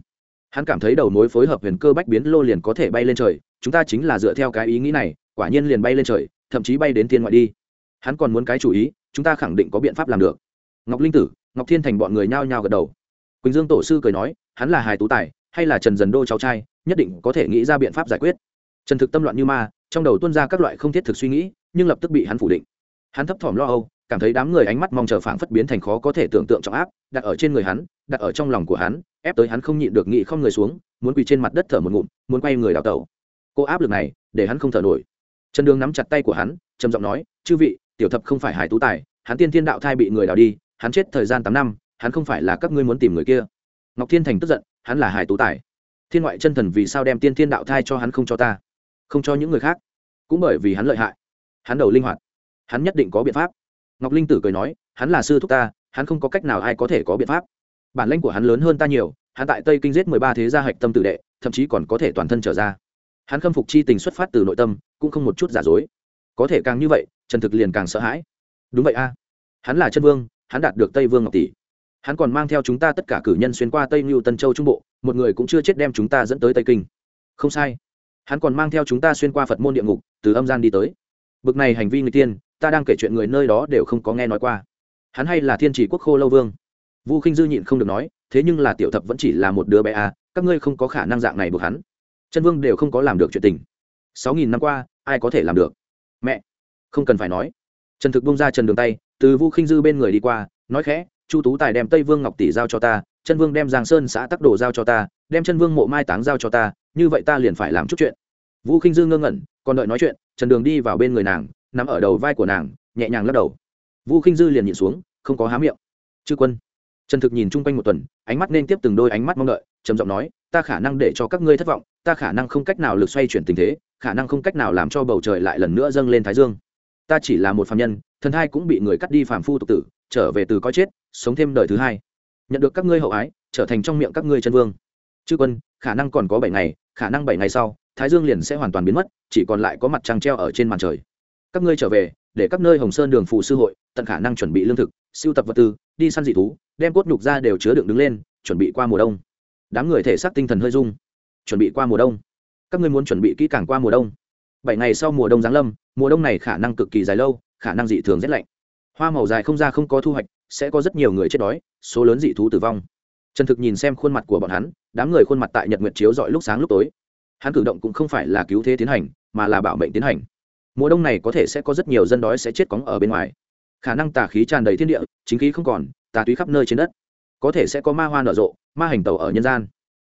Hắn cảm thấy đầu mối phối hợp huyền cơ bách biến lô liền có thể bay lên trời, chúng ta chính là dựa theo cái ý nghĩ này, quả nhiên liền bay lên trời, thậm chí bay đến thiên ngoại đi. Hắn còn muốn cái chủ ý, chúng ta khẳng định có biện pháp làm được. Ngọc linh tử, ngọc thiên thành bọn người nhao nhao gật đầu. Quỳnh dương tổ sư cười nói, hắn là hài tú tài, hay là trần dần đô cháu trai nhất định có thể nghĩ ra biện pháp giải quyết. Trần thực tâm loạn như ma, trong đầu tuân ra các loại không thiết thực suy nghĩ, nhưng lập tức bị hắn phủ định. Hắn thấp thỏm lo âu, cảm thấy đám người ánh mắt mong chờ phảng phất biến thành khó có thể tưởng tượng trọng áp, đặt ở trên người hắn, đặt ở trong lòng của hắn, ép tới hắn không nhịn được nghị không người xuống, muốn quỳ trên mặt đất thở một ngụm, muốn quay người đào tẩu. Cô áp lực này, để hắn không thở nổi. Trần đường nắm chặt tay của hắn, trầm giọng nói, chư vị, tiểu thập không phải hải tú tài, hắn tiên thiên đạo thai bị người đào đi, hắn chết thời gian tám năm, hắn không phải là các ngươi muốn tìm người kia. Ngọc thiên thành tức giận, hắn là hải tú tài thiên ngoại chân thần vì sao đem tiên thiên đạo thai cho hắn không cho ta? Không cho những người khác? Cũng bởi vì hắn lợi hại. Hắn đầu linh hoạt. Hắn nhất định có biện pháp. Ngọc linh tử cười nói, hắn là sư thúc ta, hắn không có cách nào ai có thể có biện pháp. Bản lãnh của hắn lớn hơn ta nhiều, hắn tại tây kinh giết mười ba thế gia hạch tâm tử đệ, thậm chí còn có thể toàn thân trở ra. Hắn khâm phục chi tình xuất phát từ nội tâm, cũng không một chút giả dối. Có thể càng như vậy, trần thực liền càng sợ hãi. Đúng vậy a. Hắn là chân vương, hắn đạt được tây vương ngọc tỷ. Hắn còn mang theo chúng ta tất cả cử nhân xuyên qua tây mưu tân châu trung bộ một người cũng chưa chết đem chúng ta dẫn tới tây kinh. Không sai. Hắn còn mang theo chúng ta xuyên qua phật môn địa ngục, từ âm gian đi tới. Bực này hành vi người tiên, ta đang kể chuyện người nơi đó đều không có nghe nói qua. Hắn hay là thiên chỉ quốc khô lâu vương. Vu khinh dư nhịn không được nói, thế nhưng là tiểu thập vẫn chỉ là một đứa bé à các ngươi không có khả năng dạng này buộc hắn. Chân vương đều không có làm được chuyện tình. Sáu nghìn năm qua, ai có thể làm được? Mẹ! Không cần phải nói. Trần thực bông ra trần đường tay, từ vu khinh dư bên người đi qua, nói khẽ, chu tú tài đem tây vương ngọc tỷ giao cho ta chân vương đem giang sơn xã tắc đồ giao cho ta, đem chân vương mộ mai táng giao cho ta, như vậy ta liền phải làm chút chuyện. Vũ khinh dư ngơ ngẩn, còn đợi nói chuyện, trần đường đi vào bên người nàng nằm ở đầu vai của nàng, nhẹ nhàng lắc đầu. Vũ khinh dư liền nhìn xuống, không có há miệng. Chư quân. Trần thực nhìn chung quanh một tuần, ánh mắt nên tiếp từng đôi ánh mắt mong đợi, trầm giọng nói, ta khả năng để cho các ngươi thất vọng, ta khả năng không cách nào lực xoay chuyển tình thế, khả năng không cách nào làm cho bầu trời lại lần nữa dâng lên thái dương. Ta chỉ là một phạm nhân, thần thai cũng bị người cắt đi phàm phu tục tử, trở về từ có chết, sống thêm đời thứ hai nhận được các ngươi hậu ái, trở thành trong miệng các ngươi chân vương. Chư quân, khả năng còn có bảy ngày, khả năng bảy ngày sau, thái dương liền sẽ hoàn toàn biến mất, chỉ còn lại có mặt trăng treo ở trên màn trời. Các ngươi trở về, để các nơi hồng sơn đường phụ sư hội tận khả năng chuẩn bị lương thực, siêu tập vật tư, đi săn dị thú, đem cốt nhục ra đều chứa đựng đứng lên, chuẩn bị qua mùa đông. Đám người thể xác tinh thần hơi dung chuẩn bị qua mùa đông. Các ngươi muốn chuẩn bị kỹ càng qua mùa đông. Bảy ngày sau mùa đông giáng lâm, mùa đông này khả năng cực kỳ dài lâu, khả năng dị thường rét lạnh. Hoa màu dài không ra không có thu hoạch sẽ có rất nhiều người chết đói, số lớn dị thú tử vong. Trần thực nhìn xem khuôn mặt của bọn hắn, đám người khuôn mặt tại nhật nguyệt chiếu dọi lúc sáng lúc tối. Hắn cử động cũng không phải là cứu thế tiến hành, mà là bảo mệnh tiến hành. Mùa đông này có thể sẽ có rất nhiều dân đói sẽ chết cóng ở bên ngoài. Khả năng tà khí tràn đầy thiên địa, chính khí không còn, tà túy khắp nơi trên đất. Có thể sẽ có ma hoa nở rộ, ma hành tàu ở nhân gian.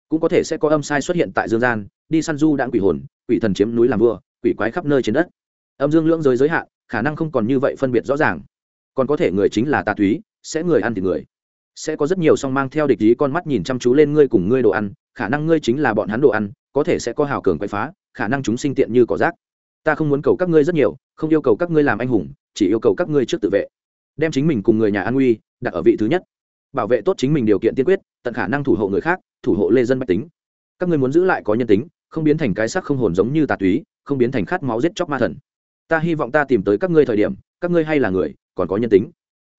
Cũng có thể sẽ có âm sai xuất hiện tại dương gian, đi săn du đạn quỷ hồn, quỷ thần chiếm núi làm vua, quỷ quái khắp nơi trên đất. Âm dương lưỡng giới giới hạn, khả năng không còn như vậy phân biệt rõ ràng. Còn có thể người chính là tà túy sẽ người ăn thì người. Sẽ có rất nhiều song mang theo địch ý con mắt nhìn chăm chú lên ngươi cùng ngươi đồ ăn, khả năng ngươi chính là bọn hắn đồ ăn, có thể sẽ có hào cường quậy phá, khả năng chúng sinh tiện như cỏ rác. Ta không muốn cầu các ngươi rất nhiều, không yêu cầu các ngươi làm anh hùng, chỉ yêu cầu các ngươi trước tự vệ. Đem chính mình cùng người nhà an nguy, đặt ở vị thứ nhất. Bảo vệ tốt chính mình điều kiện tiên quyết, tận khả năng thủ hộ người khác, thủ hộ lê dân mách tính. Các ngươi muốn giữ lại có nhân tính, không biến thành cái sắc không hồn giống như tà túy, không biến thành khát máu giết chóc ma thần. Ta hy vọng ta tìm tới các ngươi thời điểm, các ngươi hay là người, còn có nhân tính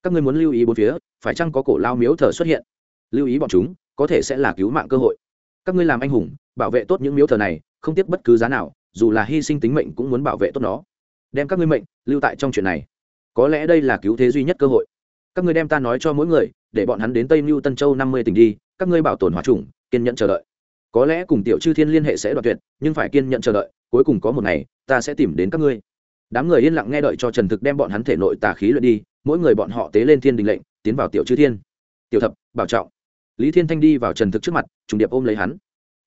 các ngươi muốn lưu ý bốn phía, phải chăng có cổ lao miếu thờ xuất hiện? Lưu ý bọn chúng, có thể sẽ là cứu mạng cơ hội. Các ngươi làm anh hùng, bảo vệ tốt những miếu thờ này, không tiếc bất cứ giá nào, dù là hy sinh tính mệnh cũng muốn bảo vệ tốt nó. Đem các ngươi mệnh, lưu tại trong chuyện này. Có lẽ đây là cứu thế duy nhất cơ hội. Các ngươi đem ta nói cho mỗi người, để bọn hắn đến tây mưu tân châu năm mươi tỉnh đi, các ngươi bảo tồn hòa trùng kiên nhẫn chờ đợi. Có lẽ cùng tiểu chư thiên liên hệ sẽ đoạt tuyệt, nhưng phải kiên nhẫn chờ đợi, cuối cùng có một ngày, ta sẽ tìm đến các ngươi. Đám người yên lặng nghe đợi cho trần thực đem bọn hắn thể nội tà khí luyện đi mỗi người bọn họ tế lên thiên đình lệnh, tiến vào tiểu chư thiên. Tiểu thập, bảo trọng. Lý thiên thanh đi vào trần thực trước mặt, trùng điệp ôm lấy hắn.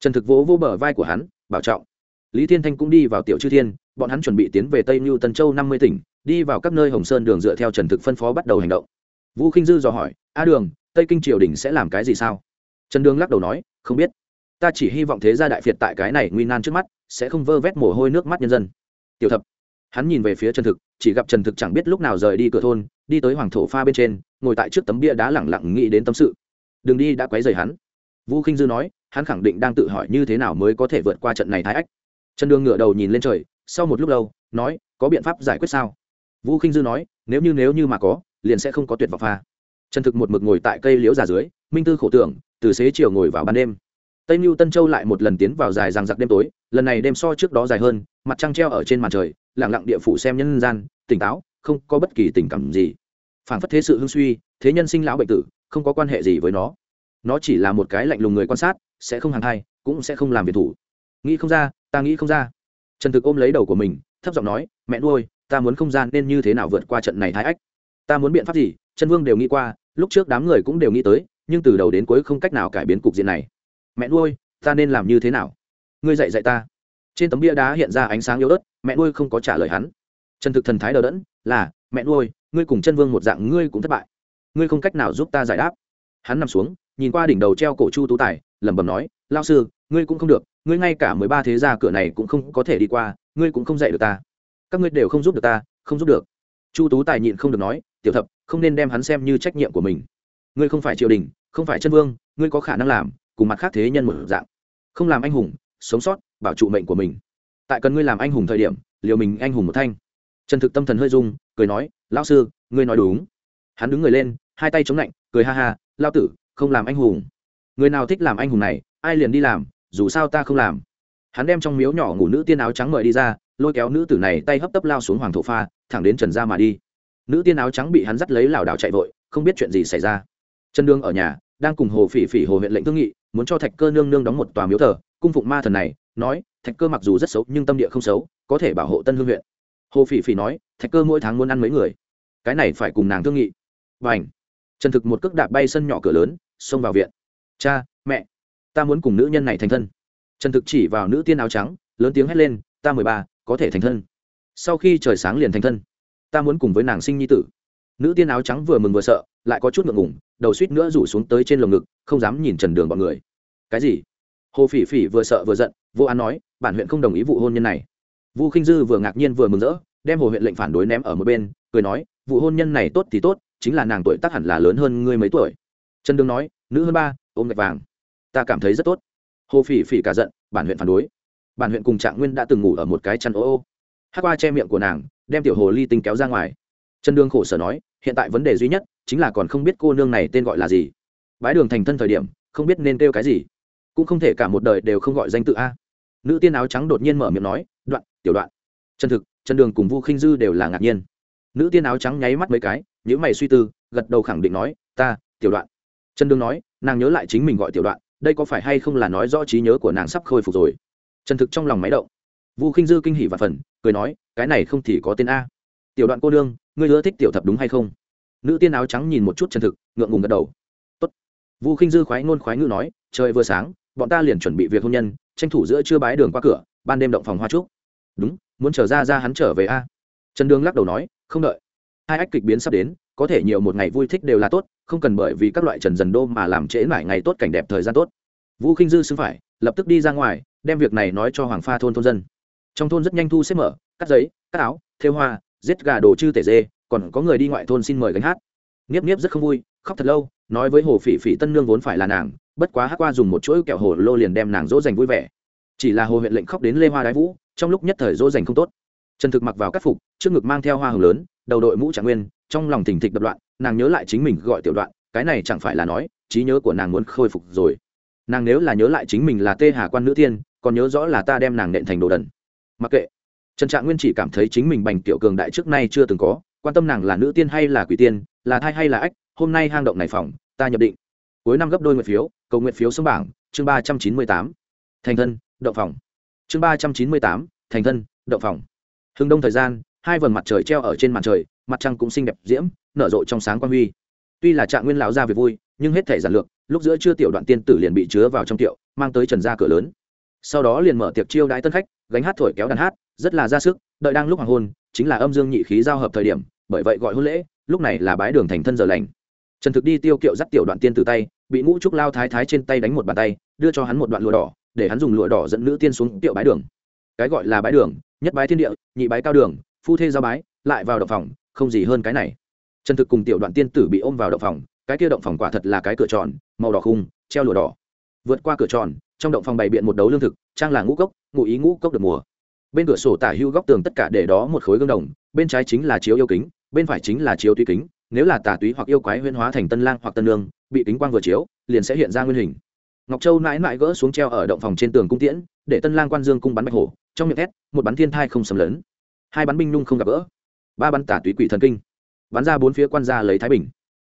Trần thực vỗ vỗ bờ vai của hắn, bảo trọng. Lý thiên thanh cũng đi vào tiểu chư thiên, bọn hắn chuẩn bị tiến về tây mưu tân châu năm mươi tỉnh, đi vào các nơi hồng sơn đường dựa theo trần thực phân phó bắt đầu hành động. Vũ khinh dư dò hỏi, a đường, tây kinh triều đình sẽ làm cái gì sao? Trần đường lắc đầu nói, không biết. Ta chỉ hy vọng thế gia đại việt tại cái này nguy nan trước mắt, sẽ không vơ vét mồ hôi nước mắt nhân dân. Tiểu thập hắn nhìn về phía trần thực, chỉ gặp trần thực chẳng biết lúc nào rời đi cửa thôn, đi tới hoàng thổ pha bên trên, ngồi tại trước tấm bia đá lẳng lặng nghĩ đến tâm sự. Đường đi đã quấy rầy hắn. Vũ khinh dư nói, hắn khẳng định đang tự hỏi như thế nào mới có thể vượt qua trận này thái ách. Trần đường ngửa đầu nhìn lên trời, sau một lúc lâu, nói, có biện pháp giải quyết sao? Vũ khinh dư nói, nếu như nếu như mà có, liền sẽ không có tuyệt vọng pha. Trần thực một mực ngồi tại cây liễu già dưới, minh tư khổ tưởng, từ xế chiều ngồi vào ban đêm. Tây mưu tân châu lại một lần tiến vào dài ràng giặc đêm tối, lần này đêm so trước đó dài hơn, mặt trăng treo ở trên màn trời lẳng lặng địa phủ xem nhân gian, tỉnh táo, không có bất kỳ tình cảm gì. Phản phất thế sự hưng suy, thế nhân sinh lão bệnh tử, không có quan hệ gì với nó. Nó chỉ là một cái lạnh lùng người quan sát, sẽ không hàng hai, cũng sẽ không làm việc thủ. Nghĩ không ra, ta nghĩ không ra. Trần thực ôm lấy đầu của mình, thấp giọng nói, mẹ nuôi, ta muốn không gian nên như thế nào vượt qua trận này thái ách? Ta muốn biện pháp gì? Chân vương đều nghĩ qua, lúc trước đám người cũng đều nghĩ tới, nhưng từ đầu đến cuối không cách nào cải biến cục diện này. Mẹ nuôi, ta nên làm như thế nào? Ngươi dạy dạy ta trên tấm bia đá hiện ra ánh sáng yếu ớt, mẹ nuôi không có trả lời hắn. Trần thực thần thái đờ đẫn là, mẹ nuôi, ngươi cùng chân vương một dạng ngươi cũng thất bại. Ngươi không cách nào giúp ta giải đáp. Hắn nằm xuống, nhìn qua đỉnh đầu treo cổ chu tú tài, lẩm bẩm nói lao sư, ngươi cũng không được, ngươi ngay cả mười ba thế gia cửa này cũng không có thể đi qua, ngươi cũng không dạy được ta. Các ngươi đều không giúp được ta, không giúp được. Chu tú tài nhịn không được nói, tiểu thập, không nên đem hắn xem như trách nhiệm của mình. Ngươi không phải triều đình, không phải chân vương, ngươi có khả năng làm, cùng mặt khác thế nhân một dạng. Không làm anh hùng sống sót, bảo trụ mệnh của mình. Tại cần ngươi làm anh hùng thời điểm, liều mình anh hùng một thanh. Trần thực tâm thần hơi dung cười nói, lão sư, ngươi nói đúng. Hắn đứng người lên, hai tay chống lạnh, cười ha ha lao tử, không làm anh hùng. Người nào thích làm anh hùng này, ai liền đi làm, dù sao ta không làm. Hắn đem trong miếu nhỏ ngủ nữ tiên áo trắng mời đi ra, lôi kéo nữ tử này tay hấp tấp lao xuống hoàng thổ pha, thẳng đến trần gia mà đi. Nữ tiên áo trắng bị hắn dắt lấy lảo đảo chạy vội, không biết chuyện gì xảy ra. Trần đương ở nhà, đang cùng hồ phỉ phỉ hồ huyện lệnh thương nghị, muốn cho thạch cơ nương nương đóng một tòa miếu thờ cung phụng ma thần này, nói, thạch cơ mặc dù rất xấu, nhưng tâm địa không xấu, có thể bảo hộ tân hương huyện. Hồ phỉ phỉ nói, thạch cơ mỗi tháng muốn ăn mấy người? Cái này phải cùng nàng thương nghị. Và ảnh trần thực một cước đạp bay sân nhỏ cửa lớn, xông vào viện. Cha, mẹ, ta muốn cùng nữ nhân này thành thân. Trần thực chỉ vào nữ tiên áo trắng, lớn tiếng hét lên, ta mười ba, có thể thành thân. Sau khi trời sáng liền thành thân. Ta muốn cùng với nàng sinh nhi tử. Nữ tiên áo trắng vừa mừng vừa sợ, lại có chút ngượng ngủng đầu suýt nữa rủ xuống tới trên lồng ngực, không dám nhìn trần đường bọn người. Cái gì? Hồ phỉ phỉ vừa sợ vừa giận, vô án nói, bản huyện không đồng ý vụ hôn nhân này. Vu khinh dư vừa ngạc nhiên vừa mừng rỡ, đem hồ huyện lệnh phản đối ném ở một bên, cười nói, vụ hôn nhân này tốt thì tốt, chính là nàng tuổi tác hẳn là lớn hơn ngươi mấy tuổi. Trần đương nói, nữ hơn ba, ôm gạch vàng. Ta cảm thấy rất tốt. Hồ phỉ phỉ cả giận, bản huyện phản đối. Bản huyện cùng trạng nguyên đã từng ngủ ở một cái chăn ô ô. Hát qua che miệng của nàng, đem tiểu hồ ly tinh kéo ra ngoài. Trần đương khổ sở nói, hiện tại vấn đề duy nhất chính là còn không biết cô nương này tên gọi là gì. Bái đường thành thân thời điểm, không biết nên kêu cái gì cũng không thể cả một đời đều không gọi danh tự a. Nữ tiên áo trắng đột nhiên mở miệng nói, đoạn, tiểu đoạn. Chân thực, chân đường cùng vu khinh dư đều là ngạc nhiên. Nữ tiên áo trắng nháy mắt mấy cái nhữ mày suy tư, gật đầu khẳng định nói, ta, tiểu đoạn. Chân đường nói, nàng nhớ lại chính mình gọi tiểu đoạn, đây có phải hay không là nói rõ trí nhớ của nàng sắp khôi phục rồi? Chân thực trong lòng máy động. Vu khinh dư kinh hỉ và phần, cười nói, cái này không thì có tên a. Tiểu đoạn cô đương ngươi ưa thích tiểu thập đúng hay không? Nữ tiên áo trắng nhìn một chút chân thực, ngượng ngùng gật đầu. Tốt. vu khinh dư khoái ngôn khoái ngữ nói, trời vừa sáng bọn ta liền chuẩn bị việc hôn nhân, tranh thủ giữa chưa bái đường qua cửa, ban đêm động phòng hoa trúc. Đúng, muốn trở ra ra hắn trở về a. Trần đường lắc đầu nói, không đợi. Hai ách kịch biến sắp đến, có thể nhiều một ngày vui thích đều là tốt, không cần bởi vì các loại trần dần đô mà làm trễ mãi ngày tốt cảnh đẹp thời gian tốt. Vũ khinh dư xứng phải, lập tức đi ra ngoài, đem việc này nói cho hoàng pha thôn thôn dân. Trong thôn rất nhanh thu xếp mở, cắt giấy, cắt áo, thêu hoa, giết gà đồ chư tể dê, còn có người đi ngoại thôn xin mời gánh hát. Nghiếp nghiếp rất không vui, khóc thật lâu, nói với hồ phỉ phỉ tân nương vốn phải là nàng bất quá hát qua dùng một chuỗi kẹo hồ lô liền đem nàng dỗ dành vui vẻ. Chỉ là hồ huyện lệnh khóc đến lê hoa đái vũ, trong lúc nhất thời dỗ dành không tốt. Trần thực mặc vào các phục, trước ngực mang theo hoa hồng lớn, đầu đội mũ trạng nguyên, trong lòng thình thịch đập loạn, nàng nhớ lại chính mình gọi tiểu đoạn, cái này chẳng phải là nói, trí nhớ của nàng muốn khôi phục rồi. Nàng nếu là nhớ lại chính mình là tê hà quan nữ tiên, còn nhớ rõ là ta đem nàng nện thành đồ đần. Mặc kệ. Trần trạng nguyên chỉ cảm thấy chính mình bành tiểu cường đại trước nay chưa từng có, quan tâm nàng là nữ tiên hay là quỷ tiên, là thai hay là ách, hôm nay hang động này phòng, ta nhập định cuối năm gấp đôi nguyện phiếu, cầu nguyện phiếu xuống bảng, chương ba trăm chín mươi tám, thành thân, động phòng. Chương ba trăm chín mươi tám, thành thân, động phòng. Hừng đông thời gian, hai vầng mặt trời treo ở trên màn trời, mặt trăng cũng xinh đẹp diễm, nở rộ trong sáng quan huy. Tuy là trạng nguyên lão ra về vui, nhưng hết thể giản lược, lúc giữa chưa tiểu đoạn tiên tử liền bị chứa vào trong tiệu, mang tới trần ra cửa lớn. Sau đó liền mở tiệc chiêu đãi tân khách, gánh hát thổi kéo đàn hát, rất là ra sức, đợi đang lúc hoàng hôn, chính là âm dương nhị khí giao hợp thời điểm, bởi vậy gọi hôn lễ, lúc này là bái đường thành thân giờ lành trần thực đi tiêu kiệu dắt tiểu đoạn tiên từ tay, bị ngũ trúc lao thái thái trên tay đánh một bàn tay, đưa cho hắn một đoạn lụa đỏ, để hắn dùng lụa đỏ dẫn nữ tiên xuống tiệu bái đường. Cái gọi là bái đường, nhất bái thiên địa, nhị bái cao đường, phu thê giao bái, lại vào động phòng, không gì hơn cái này. Trần thực cùng tiểu đoạn tiên tử bị ôm vào động phòng, cái kia động phòng quả thật là cái cửa tròn, màu đỏ khung, treo lụa đỏ. Vượt qua cửa tròn, trong động phòng bày biện một đấu lương thực, trang là ngũ cốc, ngụ ý ngũ cốc được mùa. Bên cửa sổ tả hưu góc tường tất cả để đó một khối gương đồng, bên trái chính là chiếu yêu kính, bên phải chính là chiếu tùy kính nếu là tà túy hoặc yêu quái huyên hóa thành tân lang hoặc tân lương bị kính quang vừa chiếu, liền sẽ hiện ra nguyên hình. Ngọc châu mãi mãi gỡ xuống treo ở động phòng trên tường cung tiễn, để tân lang quan dương cung bắn bạch hổ, trong miệng thét một bắn thiên thai không sầm lớn hai bắn binh nhung không gặp gỡ. Ba bắn tả túy quỷ thần kinh. Bắn ra bốn phía quan gia lấy thái bình.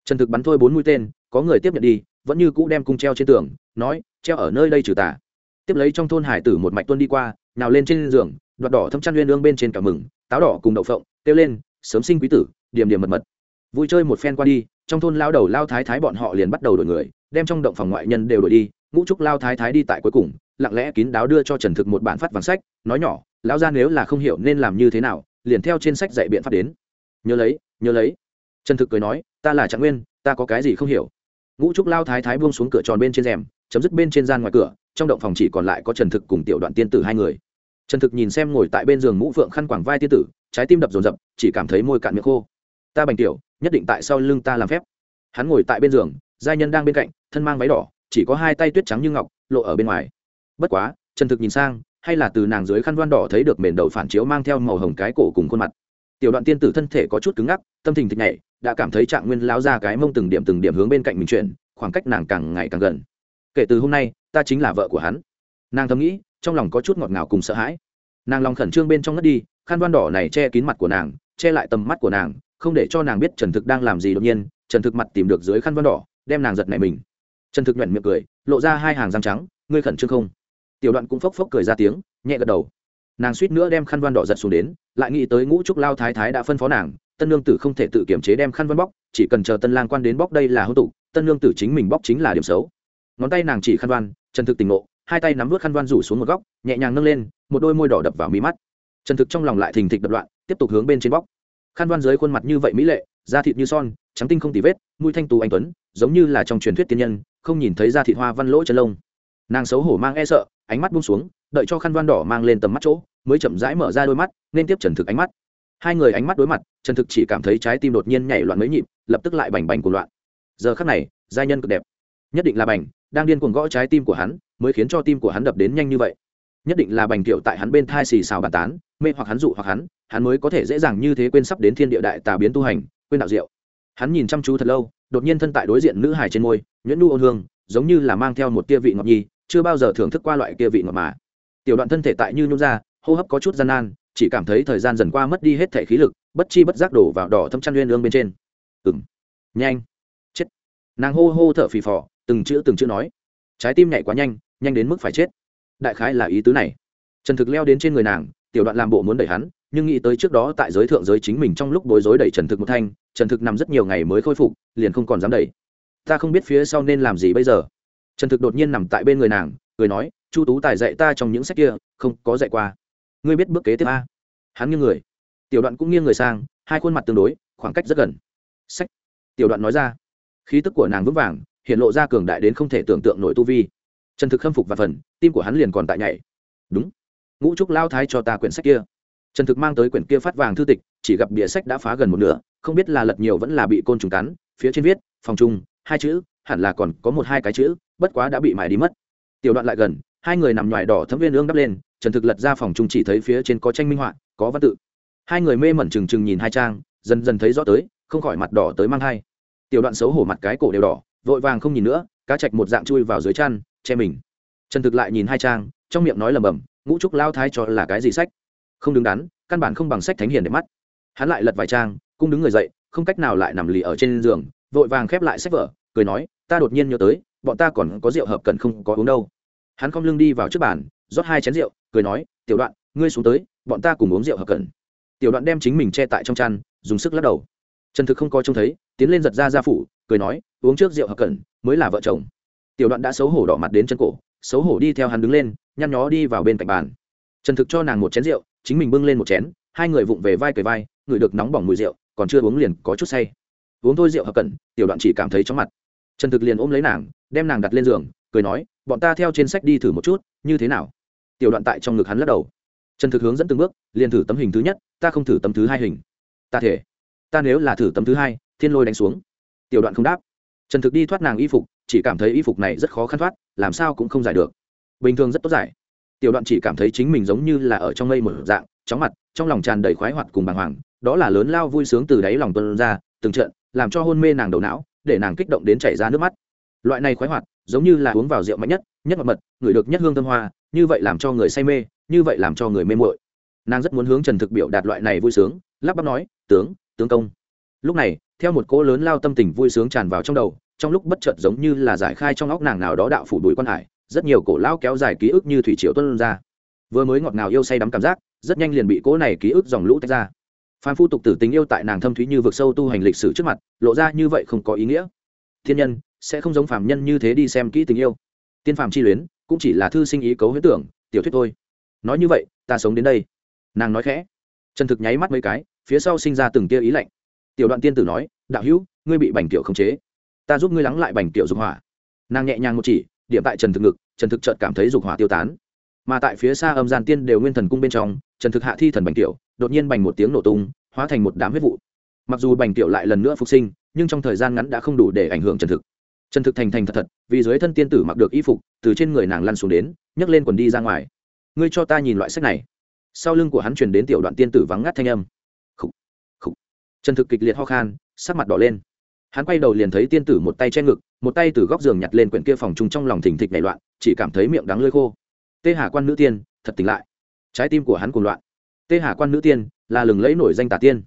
Trần thực bắn thôi bốn mũi tên, có người tiếp nhận đi, vẫn như cũ đem cung treo trên tường, nói, treo ở nơi đây trừ tà. Tiếp lấy trong thôn hải tử một mạch tuân đi qua nào lên trên giường, đoạt đỏ thâm chăn uyên ương bên trên cả mừng, táo đỏ cùng đậu phộng, kêu lên, sớm sinh quý tử, điểm điểm mật mật vui chơi một phen qua đi, trong thôn lao đầu lao thái thái bọn họ liền bắt đầu đổi người, đem trong động phòng ngoại nhân đều đổi đi, ngũ trúc lao thái thái đi tại cuối cùng, lặng lẽ kín đáo đưa cho trần thực một bản phát vàng sách, nói nhỏ, lão ra nếu là không hiểu nên làm như thế nào, liền theo trên sách dạy biện pháp đến. Nhớ lấy nhớ lấy. Trần thực cười nói, ta là trạng nguyên, ta có cái gì không hiểu? Ngũ trúc lao thái thái buông xuống cửa tròn bên trên rèm, chấm dứt bên trên gian ngoài cửa, trong động phòng chỉ còn lại có trần thực cùng tiểu đoạn tiên tử hai người. Trần thực nhìn xem ngồi tại bên giường ngũ phượng khăn quảng vai tiên tử, trái tim đập rồn rập chỉ cảm thấy môi cạn miệng khô. Ta bành tiểu nhất định tại sau lưng ta làm phép. Hắn ngồi tại bên giường, giai nhân đang bên cạnh, thân mang váy đỏ, chỉ có hai tay tuyết trắng như ngọc, lộ ở bên ngoài. Bất quá, trần thực nhìn sang, hay là từ nàng dưới khăn đoan đỏ thấy được mền đầu phản chiếu mang theo màu hồng cái cổ cùng khuôn mặt. Tiểu đoạn tiên tử thân thể có chút cứng ngắc, tâm tình thịt nhảy đã cảm thấy trạng nguyên lao ra cái mông từng điểm từng điểm hướng bên cạnh mình chuyển, khoảng cách nàng càng ngày càng gần. Kể từ hôm nay, ta chính là vợ của hắn. Nàng thầm nghĩ, trong lòng có chút ngọt ngào cùng sợ hãi. Nàng lòng khẩn trương bên trong ngất đi, khăn đoan đỏ này che kín mặt của nàng, che lại tầm mắt của nàng không để cho nàng biết trần thực đang làm gì đột nhiên, trần thực mặt tìm được dưới khăn văn đỏ, đem nàng giật này mình. Trần thực nhuận miệng cười, lộ ra hai hàng răng trắng, ngươi khẩn trương không? Tiểu đoạn cũng phốc phốc cười ra tiếng, nhẹ gật đầu. Nàng suýt nữa đem khăn văn đỏ giật xuống đến, lại nghĩ tới ngũ trúc lao thái thái đã phân phó nàng, tân lương tử không thể tự kiểm chế đem khăn văn bóc, chỉ cần chờ tân lang quan đến bóc đây là hô tục tân lương tử chính mình bóc chính là điểm xấu. Ngón tay nàng chỉ khăn văn, trần thực tỉnh ngộ, hai tay nắm vớt khăn văn rủ xuống một góc, nhẹ nhàng nâng lên, một đôi môi đỏ đập vào mí mắt. Trần thực trong lòng lại thình thịch đập loạn, tiếp tục hướng bên trên bóc khăn văn dưới khuôn mặt như vậy mỹ lệ, da thịt như son, trắng tinh không tì vết, mũi thanh tú anh tuấn, giống như là trong truyền thuyết tiên nhân, không nhìn thấy da thịt hoa văn lỗ chân lông. Nàng xấu hổ mang e sợ, ánh mắt buông xuống, đợi cho khăn văn đỏ mang lên tầm mắt chỗ, mới chậm rãi mở ra đôi mắt, nên tiếp trần thực ánh mắt. Hai người ánh mắt đối mặt, trần thực chỉ cảm thấy trái tim đột nhiên nhảy loạn mấy nhịp, lập tức lại bành bành của loạn. Giờ khắc này, giai nhân cực đẹp. Nhất định là bành, đang điên cuồng gõ trái tim của hắn, mới khiến cho tim của hắn đập đến nhanh như vậy nhất định là bành kiệu tại hắn bên thai xì xào bàn tán, mê hoặc hắn dụ hoặc hắn hắn mới có thể dễ dàng như thế quên sắp đến thiên địa đại tà biến tu hành, quên đạo diệu. Hắn nhìn chăm chú thật lâu, đột nhiên thân tại đối diện nữ hải trên môi, nhuyễn nu ôn hương, giống như là mang theo một tia vị ngọt nhi, chưa bao giờ thưởng thức qua loại kia vị ngọt mà. Tiểu đoạn thân thể tại như nhún ra, hô hấp có chút gian nan, chỉ cảm thấy thời gian dần qua mất đi hết thể khí lực, bất chi bất giác đổ vào đỏ thâm chăn uyên ương bên trên. Ừng nhanh. Chết. Nàng hô hô thở phì phò, từng chữ từng chữ nói. Trái tim nhảy quá nhanh nhanh đến mức phải chết đại khái là ý tứ này. Trần thực leo đến trên người nàng, tiểu đoạn làm bộ muốn đẩy hắn, nhưng nghĩ tới trước đó tại giới thượng giới chính mình trong lúc bối rối đẩy trần thực một thanh, trần thực nằm rất nhiều ngày mới khôi phục, liền không còn dám đẩy. Ta không biết phía sau nên làm gì bây giờ. Trần thực đột nhiên nằm tại bên người nàng, cười nói, chu tú tài dạy ta trong những sách kia, không có dạy qua. Ngươi biết bước kế tiếp a. Hắn nghiêng người. Tiểu đoạn cũng nghiêng người sang, hai khuôn mặt tương đối, khoảng cách rất gần. Sách. Tiểu đoạn nói ra. Khí tức của nàng vững vàng, hiện lộ ra cường đại đến không thể tưởng tượng nổi tu vi trần thực khâm phục và phần, tim của hắn liền còn tại nhảy. Đúng. Ngũ trúc lao thái cho ta quyển sách kia. Trần thực mang tới quyển kia phát vàng thư tịch, chỉ gặp bìa sách đã phá gần một nửa, không biết là lật nhiều vẫn là bị côn trùng cắn, phía trên viết, phòng trung hai chữ, hẳn là còn có một hai cái chữ, bất quá đã bị mải đi mất. Tiểu đoạn lại gần, hai người nằm ngoài đỏ thấm viên ương đắp lên, trần thực lật ra phòng trung chỉ thấy phía trên có tranh minh họa, có văn tự. Hai người mê mẩn trừng trừng nhìn hai trang, dần dần thấy rõ tới, không khỏi mặt đỏ tới mang hai. Tiểu đoạn xấu hổ mặt cái cổ đều đỏ, vội vàng không nhìn nữa, cá chạch một dạng chui vào dưới chăn che mình. Trần thực lại nhìn hai trang, trong miệng nói lầm bầm ngũ trúc lao thái cho là cái gì sách? Không đứng đắn, căn bản không bằng sách thánh hiền để mắt. Hắn lại lật vài trang cung đứng người dậy, không cách nào lại nằm lì ở trên giường, vội vàng khép lại sách vở, cười nói, ta đột nhiên nhớ tới, bọn ta còn có rượu hợp cần không có uống đâu. Hắn không lưng đi vào trước bàn, rót hai chén rượu, cười nói, tiểu đoạn, ngươi xuống tới, bọn ta cùng uống rượu hợp cần. Tiểu đoạn đem chính mình che tại trong chăn, dùng sức lắc đầu. Trần thực không có trông thấy, tiến lên giật ra gia phủ, cười nói, uống trước rượu hợp cần, mới là vợ chồng tiểu đoạn đã xấu hổ đỏ mặt đến chân cổ, xấu hổ đi theo hắn đứng lên, nhăn nhó đi vào bên cạnh bàn. Trần thực cho nàng một chén rượu, chính mình bưng lên một chén, hai người vụng về vai cười vai người được nóng bỏng mùi rượu, còn chưa uống liền có chút say. Uống thôi rượu hợp cẩn, tiểu đoạn chỉ cảm thấy chóng mặt. Trần thực liền ôm lấy nàng, đem nàng đặt lên giường, cười nói, bọn ta theo trên sách đi thử một chút, như thế nào? Tiểu đoạn tại trong ngực hắn lắc đầu. Trần thực hướng dẫn từng bước, liền thử tấm hình thứ nhất, ta không thử tấm thứ hai hình. Ta thể, ta nếu là thử tấm thứ hai, thiên lôi đánh xuống. Tiểu đoạn không đáp trần thực đi thoát nàng y phục, chỉ cảm thấy y phục này rất khó khăn thoát, làm sao cũng không giải được. Bình thường rất tốt giải. Tiểu đoạn chỉ cảm thấy chính mình giống như là ở trong mây một dạng, chóng mặt, trong lòng tràn đầy khoái hoạt cùng bàng hoàng, đó là lớn lao vui sướng từ đáy lòng tuân ra, từng trận, làm cho hôn mê nàng đầu não, để nàng kích động đến chảy ra nước mắt. Loại này khoái hoạt, giống như là uống vào rượu mạnh nhất nhất mật mật, ngửi được nhất hương thơm hoa, như vậy làm cho người say mê, như vậy làm cho người mê muội. Nàng rất muốn hướng trần thực biểu đạt loại này vui sướng, lắp bắp nói, tướng tướng công. Lúc này theo một cỗ lớn lao tâm tình vui sướng tràn vào trong đầu, trong lúc bất chợt giống như là giải khai trong óc nàng nào đó đạo phủ bùi quan hải, rất nhiều cổ lao kéo dài ký ức như thủy triều tuân ra. Vừa mới ngọt ngào yêu say đắm cảm giác, rất nhanh liền bị cỗ này ký ức dòng lũ tách ra. Phan phu tục tử tình yêu tại nàng thâm thúy như vực sâu tu hành lịch sử trước mặt, lộ ra như vậy không có ý nghĩa. Thiên nhân, sẽ không giống phàm nhân như thế đi xem kỹ tình yêu. Tiên phàm chi luyến, cũng chỉ là thư sinh ý cấu huyết tưởng, tiểu thuyết thôi. Nói như vậy, ta sống đến đây. Nàng nói khẽ. Trần thực nháy mắt mấy cái, phía sau sinh ra từng tia ý lạnh tiểu đoạn tiên tử nói, đạo hữu, ngươi bị bành tiểu khống chế. Ta giúp ngươi lắng lại bành tiểu dục hỏa. Nàng nhẹ nhàng một chỉ, điểm tại trần thực ngực, trần thực chợt cảm thấy dục hỏa tiêu tán. Mà tại phía xa âm gian tiên đều nguyên thần cung bên trong, trần thực hạ thi thần bành tiểu đột nhiên bành một tiếng nổ tung, hóa thành một đám huyết vụ. Mặc dù bành tiểu lại lần nữa phục sinh, nhưng trong thời gian ngắn đã không đủ để ảnh hưởng trần thực. Trần thực thành thành thật thật, vì dưới thân tiên tử mặc được y phục, từ trên người nàng lăn xuống đến, nhấc lên quần đi ra ngoài. Ngươi cho ta nhìn loại sách này. Sau lưng của hắn truyền đến tiểu đoạn tiên tử vắng ngắt thanh âm trần thực kịch liệt ho khan, sắc mặt đỏ lên. Hắn quay đầu liền thấy tiên tử một tay che ngực, một tay từ góc giường nhặt lên quyển kia phòng chung trong lòng thỉnh thịch nảy loạn, chỉ cảm thấy miệng đắng lơi khô. Tê hà quan nữ tiên, thật tỉnh lại. Trái tim của hắn cùng loạn. Tê hà quan nữ tiên, là lừng lẫy nổi danh tà tiên.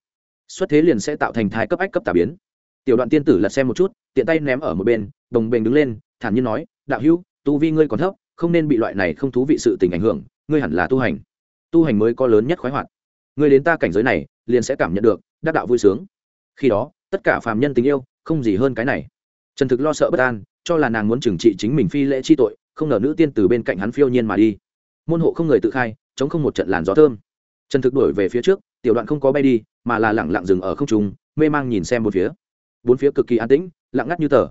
Xuất thế liền sẽ tạo thành thai cấp ách cấp tà biến. Tiểu đoạn tiên tử lật xem một chút, tiện tay ném ở một bên, đồng bền đứng lên, thản nhiên nói, đạo hữu, tu vi ngươi còn thấp, không nên bị loại này không thú vị sự tình ảnh hưởng, ngươi hẳn là tu hành. Tu hành mới có lớn nhất khoái hoạt. Ngươi đến ta cảnh giới này, liền sẽ cảm nhận được đắc đạo vui sướng. Khi đó, tất cả phàm nhân tình yêu, không gì hơn cái này. Trần thực lo sợ bất an, cho là nàng muốn trừng trị chính mình phi lễ chi tội, không ngờ nữ tiên từ bên cạnh hắn phiêu nhiên mà đi. Môn hộ không người tự khai, chống không một trận làn gió thơm. Trần thực đổi về phía trước, tiểu đoạn không có bay đi, mà là lẳng lặng dừng ở không trung, mê mang nhìn xem một phía. Bốn phía cực kỳ an tĩnh, lặng ngắt như tờ.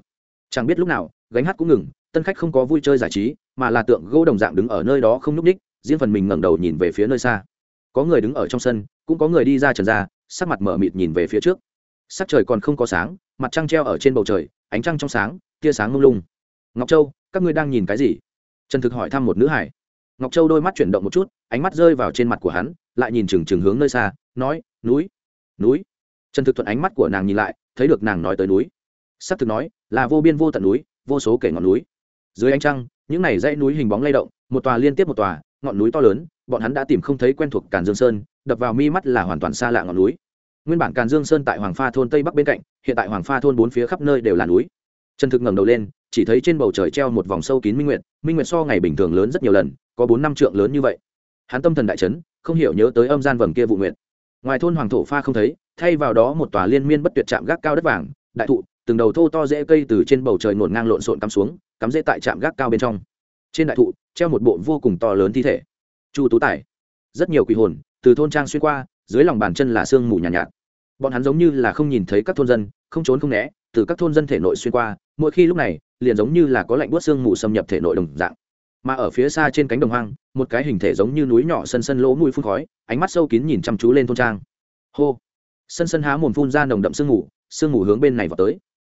Chẳng biết lúc nào, gánh hát cũng ngừng, tân khách không có vui chơi giải trí, mà là tượng gỗ đồng dạng đứng ở nơi đó không nhúc ních riêng phần mình ngẩng đầu nhìn về phía nơi xa. Có người đứng ở trong sân, cũng có người đi ra trần ra sắc mặt mở mịt nhìn về phía trước. Sắc trời còn không có sáng, mặt trăng treo ở trên bầu trời, ánh trăng trong sáng, tia sáng mông lung. Ngọc châu, các ngươi đang nhìn cái gì? Trần thực hỏi thăm một nữ hải. Ngọc châu đôi mắt chuyển động một chút, ánh mắt rơi vào trên mặt của hắn, lại nhìn chừng chừng hướng nơi xa, nói, núi núi. Trần thực thuận ánh mắt của nàng nhìn lại, thấy được nàng nói tới núi. S ắ c thực nói, là vô biên vô tận núi, vô số kể ngọn núi. Dưới ánh trăng, những này dãy núi hình bóng lay động, một tòa liên tiếp một tòa, ngọn núi to lớn bọn hắn đã tìm không thấy quen thuộc càn dương sơn, đập vào mi mắt là hoàn toàn xa lạ ngọn núi. Nguyên bản càn dương sơn tại hoàng pha thôn tây bắc bên cạnh, hiện tại hoàng pha thôn bốn phía khắp nơi đều là núi. Trần thực ngẩng đầu lên, chỉ thấy trên bầu trời treo một vòng sâu kín minh nguyệt minh nguyệt so ngày bình thường lớn rất nhiều lần, có bốn năm trượng lớn như vậy. Hắn tâm thần đại trấn không hiểu nhớ tới âm gian vầng kia vụ nguyệt. Ngoài thôn hoàng thổ pha không thấy, thay vào đó một tòa liên miên bất tuyệt trạm gác cao đất vàng, đại thụ, từng đầu thô to rễ cây từ trên bầu trời ngổn ngang lộn xộn cắm xuống, cắm rễ tại trạm gác cao bên trong. Trên đại thụ, treo một bộ vô cùng to lớn thi thể chu tú tài. Rất nhiều quỷ hồn từ thôn trang xuyên qua dưới lòng bàn chân là sương mù nhàn nhạt, nhạt. Bọn hắn giống như là không nhìn thấy các thôn dân không trốn không né từ các thôn dân thể nội xuyên qua mỗi khi lúc này liền giống như là có lạnh buốt sương mù xâm nhập thể nội đồng dạng. Mà ở phía xa trên cánh đồng hoang một cái hình thể giống như núi nhỏ sân sân lỗ mũi phun khói ánh mắt sâu kín nhìn chăm chú lên thôn trang. Hô! Sân sân há mồm phun ra nồng đậm sương mù sương mù hướng bên này vào tới.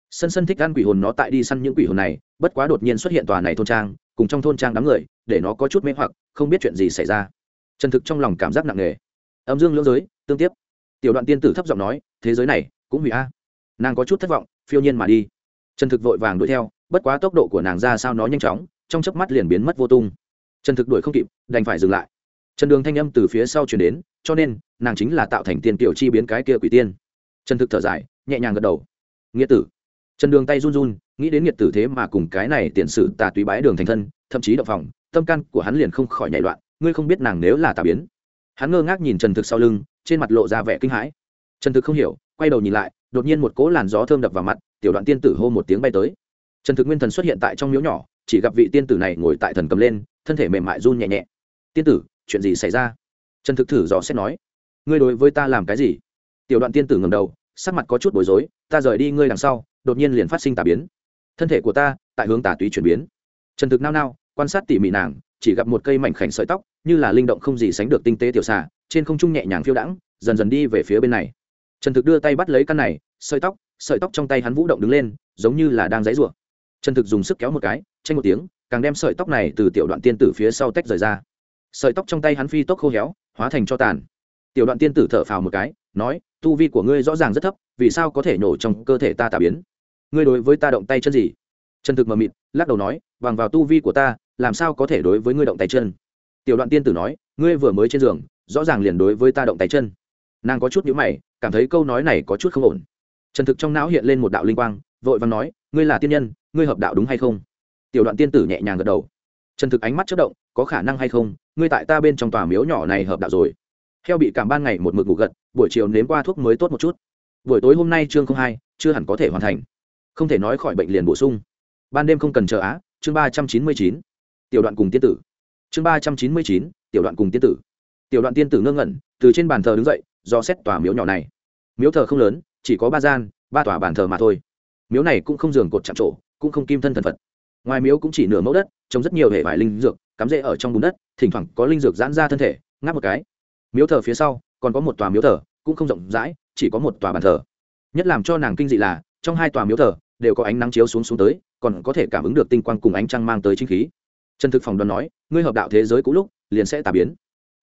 Sân sân thích ăn quỷ hồn nó tại đi săn những quỷ hồn này bất quá đột nhiên xuất hiện tòa này thôn trang cùng trong thôn trang đám người để nó có chút mê hoặc, không biết chuyện gì xảy ra. Trần thực trong lòng cảm giác nặng nề. Âm dương lưỡng giới, tương tiếp. Tiểu đoạn tiên tử thấp giọng nói, thế giới này cũng hủy a. Nàng có chút thất vọng, phiêu nhiên mà đi. Trần thực vội vàng đuổi theo, bất quá tốc độ của nàng ra sao nó nhanh chóng, trong chớp mắt liền biến mất vô tung. Trần thực đuổi không kịp, đành phải dừng lại. Trần đường thanh âm từ phía sau chuyển đến, cho nên, nàng chính là tạo thành tiền tiểu chi biến cái kia quỷ tiên. Trần thực thở dài, nhẹ nhàng gật đầu. Nghĩa tử. Trần đường tay run run, nghĩ đến nghiệt tử thế mà cùng cái này tiền sử tà túy bái đường thành thân, thậm chí động phòng tâm can của hắn liền không khỏi nhảy loạn, ngươi không biết nàng nếu là tà biến. Hắn ngơ ngác nhìn trần thực sau lưng, trên mặt lộ ra vẻ kinh hãi. Trần thực không hiểu, quay đầu nhìn lại, đột nhiên một cỗ làn gió thơm đập vào mặt, tiểu đoạn tiên tử hô một tiếng bay tới. Trần thực nguyên thần xuất hiện tại trong miếu nhỏ, chỉ gặp vị tiên tử này ngồi tại thần cầm lên, thân thể mềm mại run nhẹ nhẹ. Tiên tử, chuyện gì xảy ra? Trần thực thử dò xét nói. Ngươi đối với ta làm cái gì? Tiểu đoạn tiên tử ngầm đầu, sắc mặt có chút bối rối, ta rời đi ngươi đằng sau, đột nhiên liền phát sinh tà biến. Thân thể của ta tại hướng tà túy chuyển biến. Trần thực nao nao quan sát tỉ mỉ nàng, chỉ gặp một cây mảnh khảnh sợi tóc, như là linh động không gì sánh được tinh tế tiểu xà, trên không trung nhẹ nhàng phiêu đãng, dần dần đi về phía bên này. Trần thực đưa tay bắt lấy căn này, sợi tóc sợi tóc trong tay hắn vũ động đứng lên, giống như là đang dãy rủa trần thực dùng sức kéo một cái, tranh một tiếng, càng đem sợi tóc này từ tiểu đoạn tiên tử phía sau tách rời ra. Sợi tóc trong tay hắn phi tóc khô héo, hóa thành cho tàn. Tiểu đoạn tiên tử thở phào một cái, nói, tu vi của ngươi rõ ràng rất thấp, vì sao có thể nổ trong cơ thể ta tà biến? Ngươi đối với ta động tay chân gì? Trần thực mờ mịt, lắc đầu nói, bằng vào tu vi của ta, làm sao có thể đối với ngươi động tay chân? Tiểu đoạn tiên tử nói, ngươi vừa mới trên giường, rõ ràng liền đối với ta động tay chân. Nàng có chút nhữ mày, cảm thấy câu nói này có chút không ổn. Trần thực trong não hiện lên một đạo linh quang, vội vàng nói, ngươi là tiên nhân, ngươi hợp đạo đúng hay không? Tiểu đoạn tiên tử nhẹ nhàng gật đầu. Trần thực ánh mắt chất động, có khả năng hay không? Ngươi tại ta bên trong tòa miếu nhỏ này hợp đạo rồi. Heo bị cảm ban ngày một mực ngủ gật, buổi chiều nếm qua thuốc mới tốt một chút. Buổi tối hôm nay chương không hai, chưa hẳn có thể hoàn thành. Không thể nói khỏi bệnh liền bổ sung ban đêm không cần chờ á, chương ba trăm chín mươi chín, tiểu đoạn cùng tiên tử. Chương ba trăm chín mươi chín, tiểu đoạn cùng tiên tử. Tiểu đoạn tiên tử ngơ ngẩn, từ trên bàn thờ đứng dậy, do xét tòa miếu nhỏ này. Miếu thờ không lớn, chỉ có ba gian, ba tòa bàn thờ mà thôi. Miếu này cũng không giường cột chạm trổ, cũng không kim thân thần phật. Ngoài miếu cũng chỉ nửa mẫu đất, trồng rất nhiều hệ vải linh dược, cắm rễ ở trong bùn đất, thỉnh thoảng có linh dược giãn ra thân thể, ngáp một cái. Miếu thờ phía sau, còn có một tòa miếu thờ, cũng không rộng rãi, chỉ có một tòa bàn thờ. Nhất làm cho nàng kinh dị là, trong hai tòa miếu thờ, đều có ánh nắng chiếu xuống xuống tới còn có thể cảm ứng được tinh quang cùng ánh trăng mang tới chính khí. Trần thực phòng đoán nói, ngươi hợp đạo thế giới cũ lúc, liền sẽ tà biến.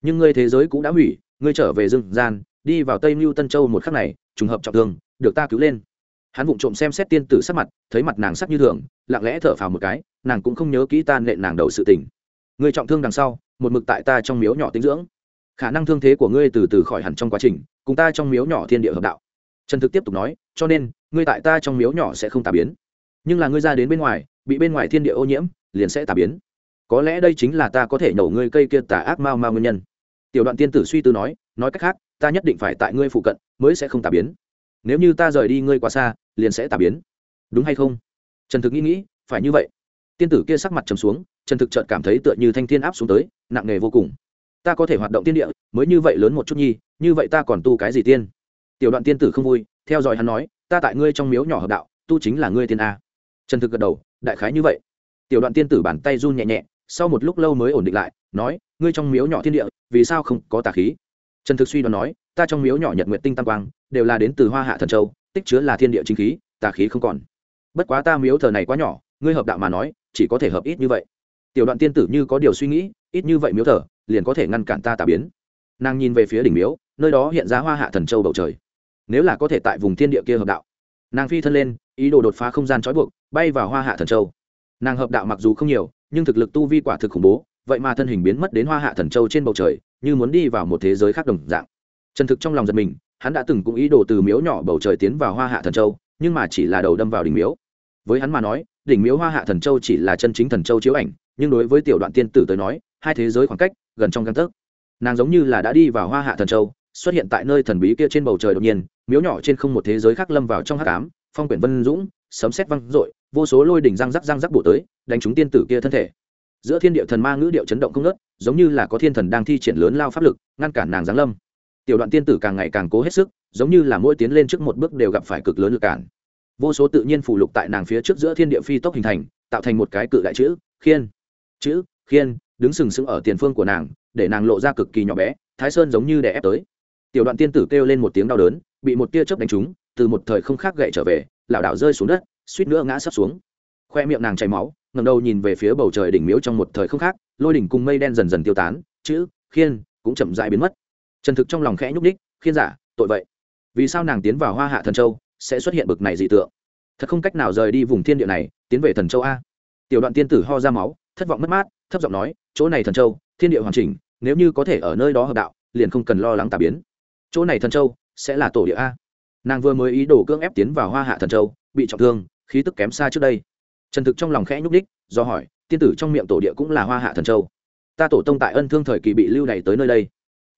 Nhưng ngươi thế giới cũ đã hủy, ngươi trở về dương gian, đi vào tây mưu tân châu một khắc này, trùng hợp trọng thương, được ta cứu lên. Hắn vụng trộm xem xét tiên tử sắc mặt, thấy mặt nàng sắc như thường, lặng lẽ thở phào một cái, nàng cũng không nhớ kỹ ta nện nàng đầu sự tình. Ngươi trọng thương đằng sau, một mực tại ta trong miếu nhỏ tinh dưỡng. Khả năng thương thế của ngươi từ từ khỏi hẳn trong quá trình, cùng ta trong miếu nhỏ thiên địa hợp đạo. Trần thực tiếp tục nói, cho nên, ngươi tại ta trong miếu nhỏ sẽ không tà biến nhưng là ngươi ra đến bên ngoài, bị bên ngoài thiên địa ô nhiễm, liền sẽ tà biến. Có lẽ đây chính là ta có thể nổ ngươi cây kia tà ác mau mau nguyên nhân. Tiểu đoạn tiên tử suy tư nói nói cách khác, ta nhất định phải tại ngươi phụ cận mới sẽ không tà biến. Nếu như ta rời đi ngươi quá xa, liền sẽ tà biến. Đúng hay không? Trần thực nghĩ nghĩ, phải như vậy. Tiên tử kia sắc mặt trầm xuống, trần thực chợt cảm thấy tựa như thanh thiên áp xuống tới, nặng nề vô cùng. Ta có thể hoạt động tiên địa, mới như vậy lớn một chút nhi, như vậy ta còn tu cái gì tiên? Tiểu đoạn tiên tử không vui, theo dõi hắn nói, ta tại ngươi trong miếu nhỏ hợp đạo, tu chính là ngươi tiên a trần thực gật đầu, đại khái như vậy. Tiểu đoạn tiên tử bàn tay run nhẹ nhẹ, sau một lúc lâu mới ổn định lại, nói, ngươi trong miếu nhỏ thiên địa, vì sao không có tà khí? Trần thực suy đoán nói, ta trong miếu nhỏ nhật nguyện tinh tam quang, đều là đến từ hoa hạ thần châu, tích chứa là thiên địa chính khí, tà khí không còn. Bất quá ta miếu thờ này quá nhỏ, ngươi hợp đạo mà nói, chỉ có thể hợp ít như vậy. Tiểu đoạn tiên tử như có điều suy nghĩ, ít như vậy miếu thờ, liền có thể ngăn cản ta tà biến. Nàng nhìn về phía đỉnh miếu, nơi đó hiện ra hoa hạ thần châu bầu trời. Nếu là có thể tại vùng thiên địa kia hợp đạo, nàng phi thân lên, ý đồ đột phá không gian trói buộc bay vào hoa hạ thần châu. Nàng hợp đạo mặc dù không nhiều, nhưng thực lực tu vi quả thực khủng bố, vậy mà thân hình biến mất đến hoa hạ thần châu trên bầu trời, như muốn đi vào một thế giới khác đồng dạng. Trần thực trong lòng giật mình, hắn đã từng cũng ý đồ từ miếu nhỏ bầu trời tiến vào hoa hạ thần châu, nhưng mà chỉ là đầu đâm vào đỉnh miếu. Với hắn mà nói, đỉnh miếu hoa hạ thần châu chỉ là chân chính thần châu chiếu ảnh, nhưng đối với tiểu đoạn tiên tử tới nói, hai thế giới khoảng cách gần trong căn tấc. Nàng giống như là đã đi vào hoa hạ thần châu, xuất hiện tại nơi thần bí kia trên bầu trời đột nhiên, miếu nhỏ trên không một thế giới khác lâm vào trong hát cám phong quyển vân dũng sấm sét văng dội vô số lôi đỉnh răng rắc răng rắc bổ tới đánh trúng tiên tử kia thân thể. Giữa thiên địa thần ma ngữ điệu chấn động không ngớt, giống như là có thiên thần đang thi triển lớn lao pháp lực ngăn cản nàng giáng lâm. Tiểu đoạn tiên tử càng ngày càng cố hết sức giống như là mỗi tiến lên trước một bước đều gặp phải cực lớn lực cản. Vô số tự nhiên phụ lục tại nàng phía trước giữa thiên địa phi tốc hình thành tạo thành một cái cự đại chữ khiên. Chữ khiên đứng sừng sững ở tiền phương của nàng để nàng lộ ra cực kỳ nhỏ bé thái sơn giống như đè ép tới. Tiểu đoạn tiên tử kêu lên một tiếng đau đớn bị một tia chớp đánh trúng từ một thời không khác gậy trở về lảo đảo rơi xuống đất, suýt nữa ngã sấp xuống. Khoe miệng nàng chảy máu ngầm đầu nhìn về phía bầu trời đỉnh miếu trong một thời không khác, lôi đỉnh cùng mây đen dần dần tiêu tán, chữ, khiên, cũng chậm dại biến mất. Trần thực trong lòng khẽ nhúc ních khiên giả, tội vậy. Vì sao nàng tiến vào hoa hạ thần châu, sẽ xuất hiện bực này dị tượng? Thật không cách nào rời đi vùng thiên địa này, tiến về thần châu a. Tiểu đoạn tiên tử ho ra máu, thất vọng mất mát, thấp giọng nói, chỗ này thần châu, thiên địa hoàn chỉnh, nếu như có thể ở nơi đó hợp đạo, liền không cần lo lắng tà biến. Chỗ này thần châu, sẽ là tổ địa a nàng vừa mới ý đồ cưỡng ép tiến vào hoa hạ thần châu, bị trọng thương, khí tức kém xa trước đây. Trần thực trong lòng khẽ nhúc đích do hỏi, tiên tử trong miệng tổ địa cũng là hoa hạ thần châu? Ta tổ tông tại ân thương thời kỳ bị lưu đày tới nơi đây.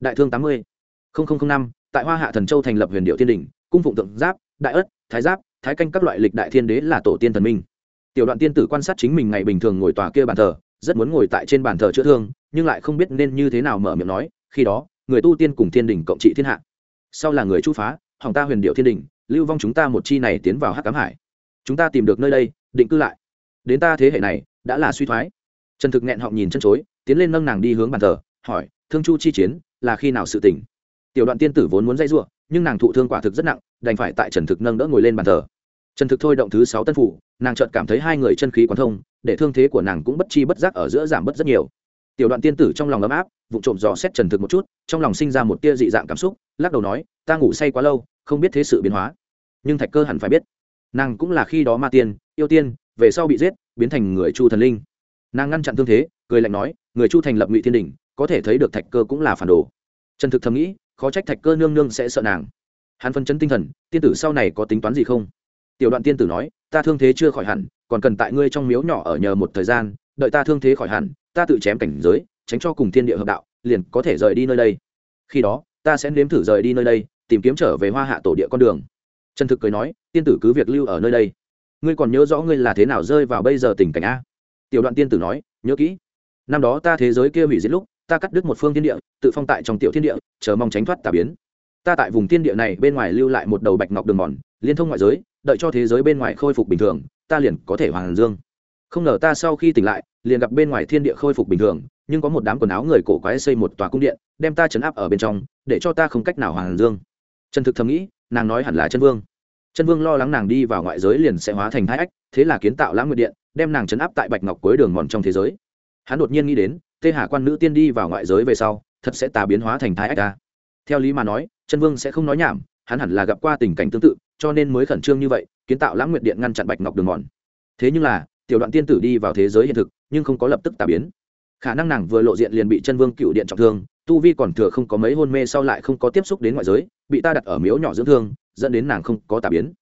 Đại thương tám mươi. Năm, tại hoa hạ thần châu thành lập huyền điệu thiên đình, cung phụng tượng giáp, đại ất, thái giáp, thái canh các loại lịch đại thiên đế là tổ tiên thần minh. Tiểu đoạn tiên tử quan sát chính mình ngày bình thường ngồi tòa kia bàn thờ, rất muốn ngồi tại trên bàn thờ chữa thương, nhưng lại không biết nên như thế nào mở miệng nói, khi đó, người tu tiên cùng thiên đình cộng trị thiên hạ. Sau là người chu phá hỏng ta huyền điệu thiên đình, lưu vong chúng ta một chi này tiến vào hắc cám hải. Chúng ta tìm được nơi đây, định cư lại. Đến ta thế hệ này, đã là suy thoái. Trần thực nghẹn họng nhìn chân chối, tiến lên nâng nàng đi hướng bàn thờ, hỏi, thương chu chi chiến, là khi nào sự tỉnh tiểu đoạn tiên tử vốn muốn dây giụa nhưng nàng thụ thương quả thực rất nặng, đành phải tại trần thực nâng đỡ ngồi lên bàn thờ. Trần thực thôi động thứ sáu tân phủ, nàng chợt cảm thấy hai người chân khí quán thông, để thương thế của nàng cũng bất chi bất giác ở giữa giảm bớt rất nhiều. Tiểu đoạn tiên tử trong lòng ấm áp vụ trộm dò xét trần thực một chút, trong lòng sinh ra một tia dị dạng cảm xúc, lắc đầu nói, ta ngủ say quá lâu không biết thế sự biến hóa. Nhưng thạch cơ hẳn phải biết, nàng cũng là khi đó ma tiên, yêu tiên, về sau bị giết, biến thành người chu thần linh. Nàng ngăn chặn thương thế, cười lạnh nói, người chu thành lập ngụy thiên đình có thể thấy được thạch cơ cũng là phản đồ. Trần thực thầm nghĩ, khó trách thạch cơ nương nương sẽ sợ nàng. Hắn phân chấn tinh thần, tiên tử sau này có tính toán gì không? Tiểu đoạn tiên tử nói, ta thương thế chưa khỏi hẳn, còn cần tại ngươi trong miếu nhỏ ở nhờ một thời gian, đợi ta thương thế khỏi hẳn, ta tự chém cảnh giới, tránh cho cùng thiên địa hợp đạo, liền có thể rời đi nơi đây. Khi đó, ta sẽ nếm thử rời đi nơi đây tìm kiếm trở về hoa hạ tổ địa con đường. Trần thực cười nói, tiên tử cứ việc lưu ở nơi đây. Ngươi còn nhớ rõ ngươi là thế nào rơi vào bây giờ tình cảnh a? Tiểu đoạn tiên tử nói, nhớ kỹ. Năm đó ta thế giới kia hủy diệt lúc, ta cắt đứt một phương thiên địa, tự phong tại trong tiểu thiên địa, chờ mong tránh thoát tà biến. Ta tại vùng thiên địa này bên ngoài lưu lại một đầu bạch ngọc đường mòn, liên thông ngoại giới, đợi cho thế giới bên ngoài khôi phục bình thường, ta liền có thể hoàng dương. Không ngờ ta sau khi tỉnh lại, liền gặp bên ngoài thiên địa khôi phục bình thường, nhưng có một đám quần áo người cổ quái xây một tòa cung điện, đem ta chấn áp ở bên trong, để cho ta không cách nào hoàng dương trần thực thầm nghĩ, nàng nói hẳn là chân vương. Chân vương lo lắng nàng đi vào ngoại giới liền sẽ hóa thành thái ách, thế là kiến tạo lãng nguyệt điện, đem nàng chấn áp tại bạch ngọc cuối đường mòn trong thế giới. Hắn đột nhiên nghĩ đến, tê hà quan nữ tiên đi vào ngoại giới về sau, thật sẽ tà biến hóa thành thái ách ta. Theo lý mà nói, chân vương sẽ không nói nhảm, hắn hẳn là gặp qua tình cảnh tương tự, cho nên mới khẩn trương như vậy, kiến tạo lãng nguyệt điện ngăn chặn bạch ngọc đường mòn. Thế nhưng là, tiểu đoạn tiên tử đi vào thế giới hiện thực, nhưng không có lập tức tà biến. Khả năng nàng vừa lộ diện liền bị chân vương cựu điện trọng thương tu vi còn thừa không có mấy hôn mê sau lại không có tiếp xúc đến ngoại giới, bị ta đặt ở miếu nhỏ dưỡng thương, dẫn đến nàng không có tà biến.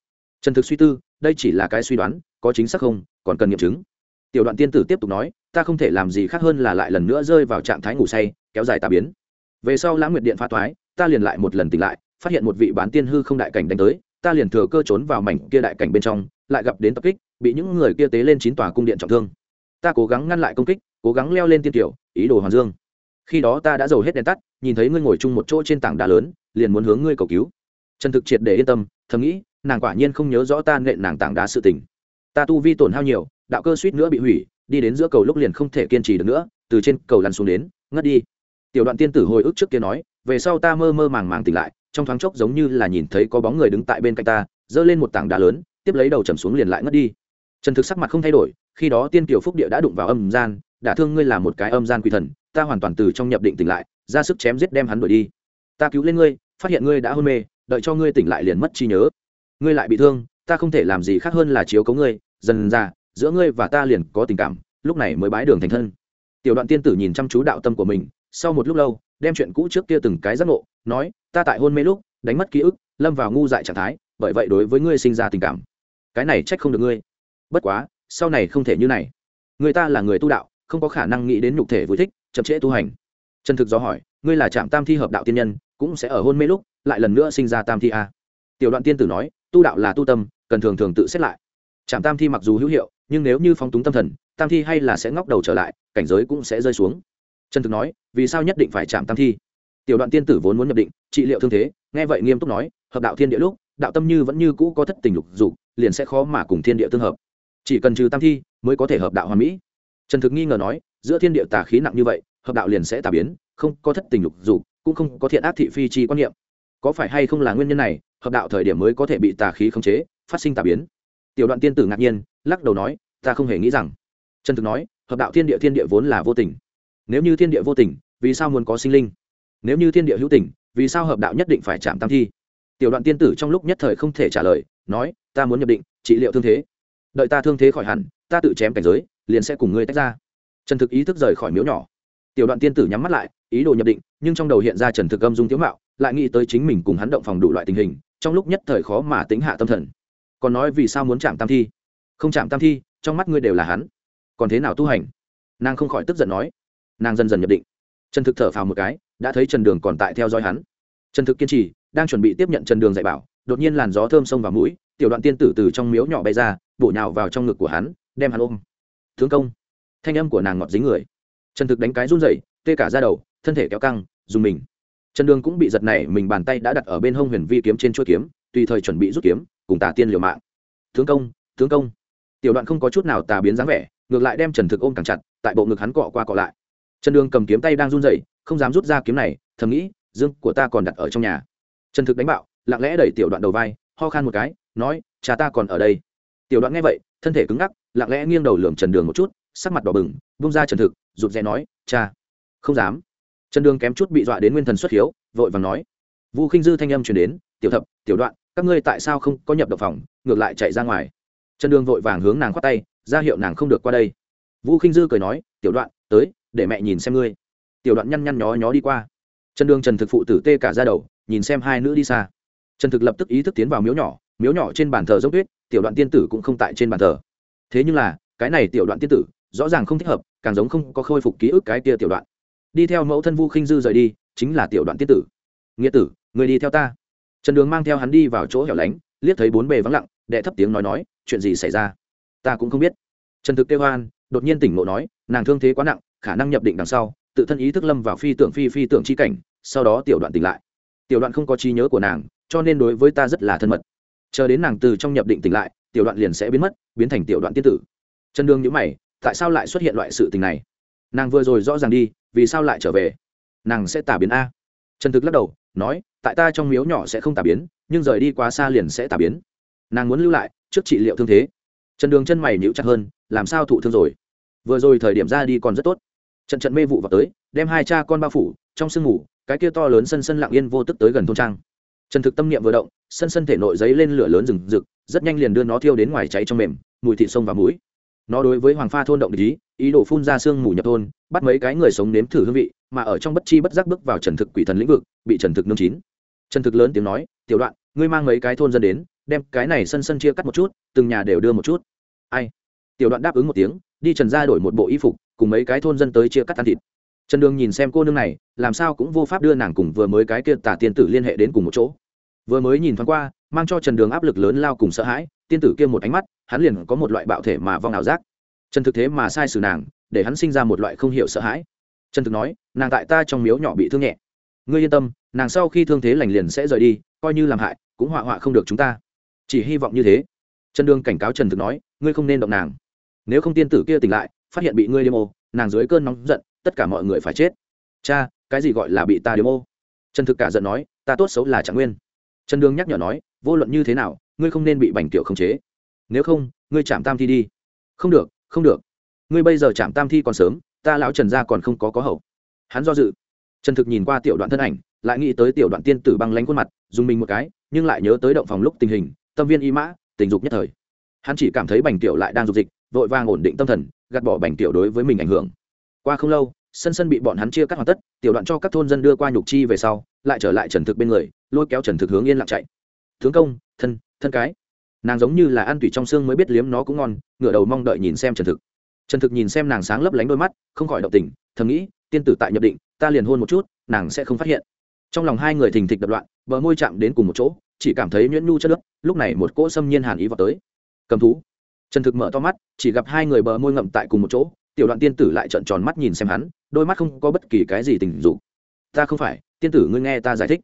Trần thực suy tư, đây chỉ là cái suy đoán, có chính xác không, còn cần nghiệm chứng. Tiểu đoạn tiên tử tiếp tục nói, ta không thể làm gì khác hơn là lại lần nữa rơi vào trạng thái ngủ say, kéo dài tà biến. Về sau lãng nguyệt điện phá thoái ta liền lại một lần tỉnh lại, phát hiện một vị bán tiên hư không đại cảnh đánh tới, ta liền thừa cơ trốn vào mảnh kia đại cảnh bên trong, lại gặp đến tập kích, bị những người kia tế lên chín tòa cung điện trọng thương. Ta cố gắng ngăn lại công kích, cố gắng leo lên tiên tiểu, ý đồ hoàn dương khi đó ta đã giàu hết đèn tắt, nhìn thấy ngươi ngồi chung một chỗ trên tảng đá lớn, liền muốn hướng ngươi cầu cứu. Trần thực triệt để yên tâm, thầm nghĩ, nàng quả nhiên không nhớ rõ ta nện nàng tảng đá sự tình. Ta tu vi tổn hao nhiều, đạo cơ suýt nữa bị hủy, đi đến giữa cầu lúc liền không thể kiên trì được nữa, từ trên cầu lăn xuống đến, ngất đi. Tiểu đoạn tiên tử hồi ức trước kia nói, về sau ta mơ mơ màng màng tỉnh lại, trong thoáng chốc giống như là nhìn thấy có bóng người đứng tại bên cạnh ta, giơ lên một tảng đá lớn, tiếp lấy đầu trầm xuống liền lại ngất đi. Trần thực sắc mặt không thay đổi, khi đó tiên tiểu phúc địa đã đụng vào âm gian, đã thương ngươi là một cái âm gian quỷ thần ta hoàn toàn từ trong nhập định tỉnh lại, ra sức chém giết đem hắn đuổi đi. Ta cứu lên ngươi, phát hiện ngươi đã hôn mê, đợi cho ngươi tỉnh lại liền mất trí nhớ. Ngươi lại bị thương, ta không thể làm gì khác hơn là chiếu cấu ngươi, dần ra, giữa ngươi và ta liền có tình cảm, lúc này mới bái đường thành thân. Tiểu đoạn tiên tử nhìn chăm chú đạo tâm của mình, sau một lúc lâu, đem chuyện cũ trước kia từng cái giác ngộ, nói, ta tại hôn mê lúc, đánh mất ký ức, lâm vào ngu dại trạng thái, bởi vậy đối với ngươi sinh ra tình cảm. Cái này trách không được ngươi. Bất quá, sau này không thể như này. Người ta là người tu đạo, không có khả năng nghĩ đến nhục thể vui thích chậm trễ tu hành. Trần thực do hỏi, ngươi là trạm tam thi hợp đạo tiên nhân, cũng sẽ ở hôn mê lúc, lại lần nữa sinh ra tam thi a tiểu đoạn tiên tử nói, tu đạo là tu tâm, cần thường thường tự xét lại. Trạm tam thi mặc dù hữu hiệu, nhưng nếu như phóng túng tâm thần, tam thi hay là sẽ ngóc đầu trở lại, cảnh giới cũng sẽ rơi xuống. Trần thực nói, vì sao nhất định phải chạm tam thi? Tiểu đoạn tiên tử vốn muốn nhập định, trị liệu thương thế, nghe vậy nghiêm túc nói, hợp đạo thiên địa lúc, đạo tâm như vẫn như cũ có thất tình lục dục, liền sẽ khó mà cùng thiên địa tương hợp. Chỉ cần trừ tam thi mới có thể hợp đạo hoàn mỹ. Trần thực nghi ngờ nói giữa thiên địa tà khí nặng như vậy, hợp đạo liền sẽ tà biến, không có thất tình lục dục, cũng không có thiện ác thị phi chi quan niệm. Có phải hay không là nguyên nhân này, hợp đạo thời điểm mới có thể bị tà khí khống chế, phát sinh tà biến? Tiểu đoạn tiên tử ngạc nhiên, lắc đầu nói, ta không hề nghĩ rằng. Trần thực nói, hợp đạo thiên địa thiên địa vốn là vô tình. Nếu như thiên địa vô tình, vì sao muốn có sinh linh? Nếu như thiên địa hữu tình, vì sao hợp đạo nhất định phải chạm tam thi? Tiểu đoạn tiên tử trong lúc nhất thời không thể trả lời, nói, ta muốn nhập định, trị liệu thương thế. Đợi ta thương thế khỏi hẳn, ta tự chém cảnh giới, liền sẽ cùng ngươi tách ra trần thực ý thức rời khỏi miếu nhỏ. Tiểu đoạn tiên tử nhắm mắt lại, ý đồ nhập định, nhưng trong đầu hiện ra trần thực âm dung tiếu mạo, lại nghĩ tới chính mình cùng hắn động phòng đủ loại tình hình, trong lúc nhất thời khó mà tính hạ tâm thần. Còn nói vì sao muốn chạm tam thi? Không chạm tam thi, trong mắt ngươi đều là hắn. Còn thế nào tu hành? Nàng không khỏi tức giận nói. Nàng dần dần nhập định. Trần thực thở phào một cái, đã thấy trần đường còn tại theo dõi hắn. Trần thực kiên trì, đang chuẩn bị tiếp nhận trần đường dạy bảo, đột nhiên làn gió thơm sông vào mũi, tiểu đoạn tiên tử từ trong miếu nhỏ bay ra, bổ nhào vào trong ngực của hắn, đem hắn ôm. Thương công thanh âm của nàng ngọt dính người. Trần thực đánh cái run rẩy, tê cả ra đầu, thân thể kéo căng, dùng mình. Trần đường cũng bị giật này, mình bàn tay đã đặt ở bên hông huyền vi kiếm trên chuỗi kiếm, tùy thời chuẩn bị rút kiếm, cùng tà tiên liều mạng. Tướng công tướng công. Tiểu đoạn không có chút nào tà biến dáng vẻ, ngược lại đem trần thực ôm càng chặt, tại bộ ngực hắn cọ qua cọ lại. Trần đường cầm kiếm tay đang run rẩy, không dám rút ra kiếm này, thầm nghĩ, dương của ta còn đặt ở trong nhà. Trần thực đánh bạo, lặng lẽ đẩy tiểu đoạn đầu vai, ho khan một cái, nói, cha ta còn ở đây. Tiểu đoạn nghe vậy, thân thể cứng ngắc, lặng lẽ nghiêng đầu lườm trần đường một chút sắc mặt đỏ bừng bung ra trần thực, rụt rè nói, cha, không dám. Trần đường kém chút bị dọa đến nguyên thần xuất hiếu, vội vàng nói. Vu khinh dư thanh âm chuyển đến, tiểu thập, tiểu đoạn, các ngươi tại sao không có nhập độc phòng, ngược lại chạy ra ngoài? Trần đường vội vàng hướng nàng khoát tay, ra hiệu nàng không được qua đây. Vu khinh dư cười nói, tiểu đoạn, tới, để mẹ nhìn xem ngươi. Tiểu đoạn nhăn nhăn nhó nhó đi qua. Trần đường trần thực phụ tử tê cả ra đầu, nhìn xem hai nữ đi xa. Trần thực lập tức ý thức tiến vào miếu nhỏ miếu nhỏ trên bàn thờ dốc tuyết, tiểu đoạn tiên tử cũng không tại trên bàn thờ. Thế nhưng là, cái này tiểu đoạn tiên tử rõ ràng không thích hợp, càng giống không có khôi phục ký ức cái kia tiểu đoạn. Đi theo mẫu thân vu khinh dư rời đi, chính là tiểu đoạn tiên tử. Nghĩa tử, người đi theo ta. Trần đường mang theo hắn đi vào chỗ hẻo lánh, liếc thấy bốn bề vắng lặng, đệ thấp tiếng nói nói, chuyện gì xảy ra? Ta cũng không biết. Trần thực kêu hoan, đột nhiên tỉnh ngộ nói, nàng thương thế quá nặng, khả năng nhập định đằng sau, tự thân ý thức lâm vào phi tưởng phi phi tưởng chi cảnh, sau đó tiểu đoạn tỉnh lại. Tiểu đoạn không có trí nhớ của nàng, cho nên đối với ta rất là thân mật. Chờ đến nàng từ trong nhập định tỉnh lại, tiểu đoạn liền sẽ biến mất, biến thành tiểu đoạn tiên tử. Trần đường nhữ mày tại sao lại xuất hiện loại sự tình này? Nàng vừa rồi rõ ràng đi, vì sao lại trở về? Nàng sẽ tả biến a. Trần thực lắc đầu, nói, tại ta trong miếu nhỏ sẽ không tả biến, nhưng rời đi quá xa liền sẽ tả biến. Nàng muốn lưu lại, trước trị liệu thương thế. Trần đường chân mày nhíu chặt hơn, làm sao thụ thương rồi? Vừa rồi thời điểm ra đi còn rất tốt. Trận trận mê vụ vào tới, đem hai cha con bao phủ, trong sương ngủ, cái kia to lớn sân sân lặng yên vô tức tới gần thôn trang. Trần thực tâm niệm vừa động, sân sân thể nội giấy lên lửa lớn rừng rực, rất nhanh liền đưa nó thiêu đến ngoài cháy trong mềm, mùi thịt sông và mũi nó đối với hoàng pha thôn động ý ý đồ phun ra sương mù nhập thôn, bắt mấy cái người sống nếm thử hương vị, mà ở trong bất chi bất giác bước vào trần thực quỷ thần lĩnh vực, bị trần thực nương chín. Trần thực lớn tiếng nói, tiểu đoạn, ngươi mang mấy cái thôn dân đến, đem cái này sân sân chia cắt một chút, từng nhà đều đưa một chút. Ai? Tiểu đoạn đáp ứng một tiếng, đi trần ra đổi một bộ y phục, cùng mấy cái thôn dân tới chia cắt ăn thịt. Trần đường nhìn xem cô nương này, làm sao cũng vô pháp đưa nàng cùng vừa mới cái kia tả tiên tử liên hệ đến cùng một chỗ. Vừa mới nhìn thoáng qua, mang cho trần đường áp lực lớn lao cùng sợ hãi, tiên tử kia một ánh mắt hắn liền có một loại bạo thể mà vong ảo giác. Trần thực thế mà sai sử nàng, để hắn sinh ra một loại không hiểu sợ hãi. Trần thực nói, nàng tại ta trong miếu nhỏ bị thương nhẹ. Ngươi yên tâm, nàng sau khi thương thế lành liền sẽ rời đi, coi như làm hại, cũng họa họa không được chúng ta. Chỉ hy vọng như thế. Trần đương cảnh cáo trần thực nói, ngươi không nên động nàng. Nếu không tiên tử kia tỉnh lại, phát hiện bị ngươi đêm ô, nàng dưới cơn nóng giận, tất cả mọi người phải chết. Cha, cái gì gọi là bị ta điếm ô? Trần thực cả giận nói, ta tốt xấu là trạng nguyên. Trần đương nhắc nhở nói, vô luận như thế nào, ngươi không nên bị bành tiểu khống chế nếu không, ngươi chạm tam thi đi. Không được không được. Ngươi bây giờ chạm tam thi còn sớm, ta lão trần gia còn không có có hậu. Hắn do dự. Trần thực nhìn qua tiểu đoạn thân ảnh, lại nghĩ tới tiểu đoạn tiên tử băng lánh khuôn mặt, dùng mình một cái, nhưng lại nhớ tới động phòng lúc tình hình, tâm viên y mã, tình dục nhất thời. Hắn chỉ cảm thấy bành tiểu lại đang dục dịch, vội vàng ổn định tâm thần, gạt bỏ bành tiểu đối với mình ảnh hưởng. Qua không lâu, sân sân bị bọn hắn chia cắt hoàn tất, tiểu đoạn cho các thôn dân đưa qua nhục chi về sau, lại trở lại trần thực bên người, lôi kéo trần thực hướng yên lặng chạy. Tướng công, thân thân cái nàng giống như là ăn tủy trong xương mới biết liếm nó cũng ngon, ngửa đầu mong đợi nhìn xem trần thực. Trần thực nhìn xem nàng sáng lấp lánh đôi mắt, không khỏi động tình, thầm nghĩ, tiên tử tại nhập định, ta liền hôn một chút, nàng sẽ không phát hiện. Trong lòng hai người thình thịch đập loạn, bờ môi chạm đến cùng một chỗ, chỉ cảm thấy nhuyễn nhu chất nước lúc này một cỗ xâm nhiên hàn ý vào tới. Cầm thú. Trần thực mở to mắt, chỉ gặp hai người bờ môi ngậm tại cùng một chỗ, tiểu đoạn tiên tử lại trợn tròn mắt nhìn xem hắn, đôi mắt không có bất kỳ cái gì tình dục. Ta không phải, tiên tử ngươi nghe ta giải thích.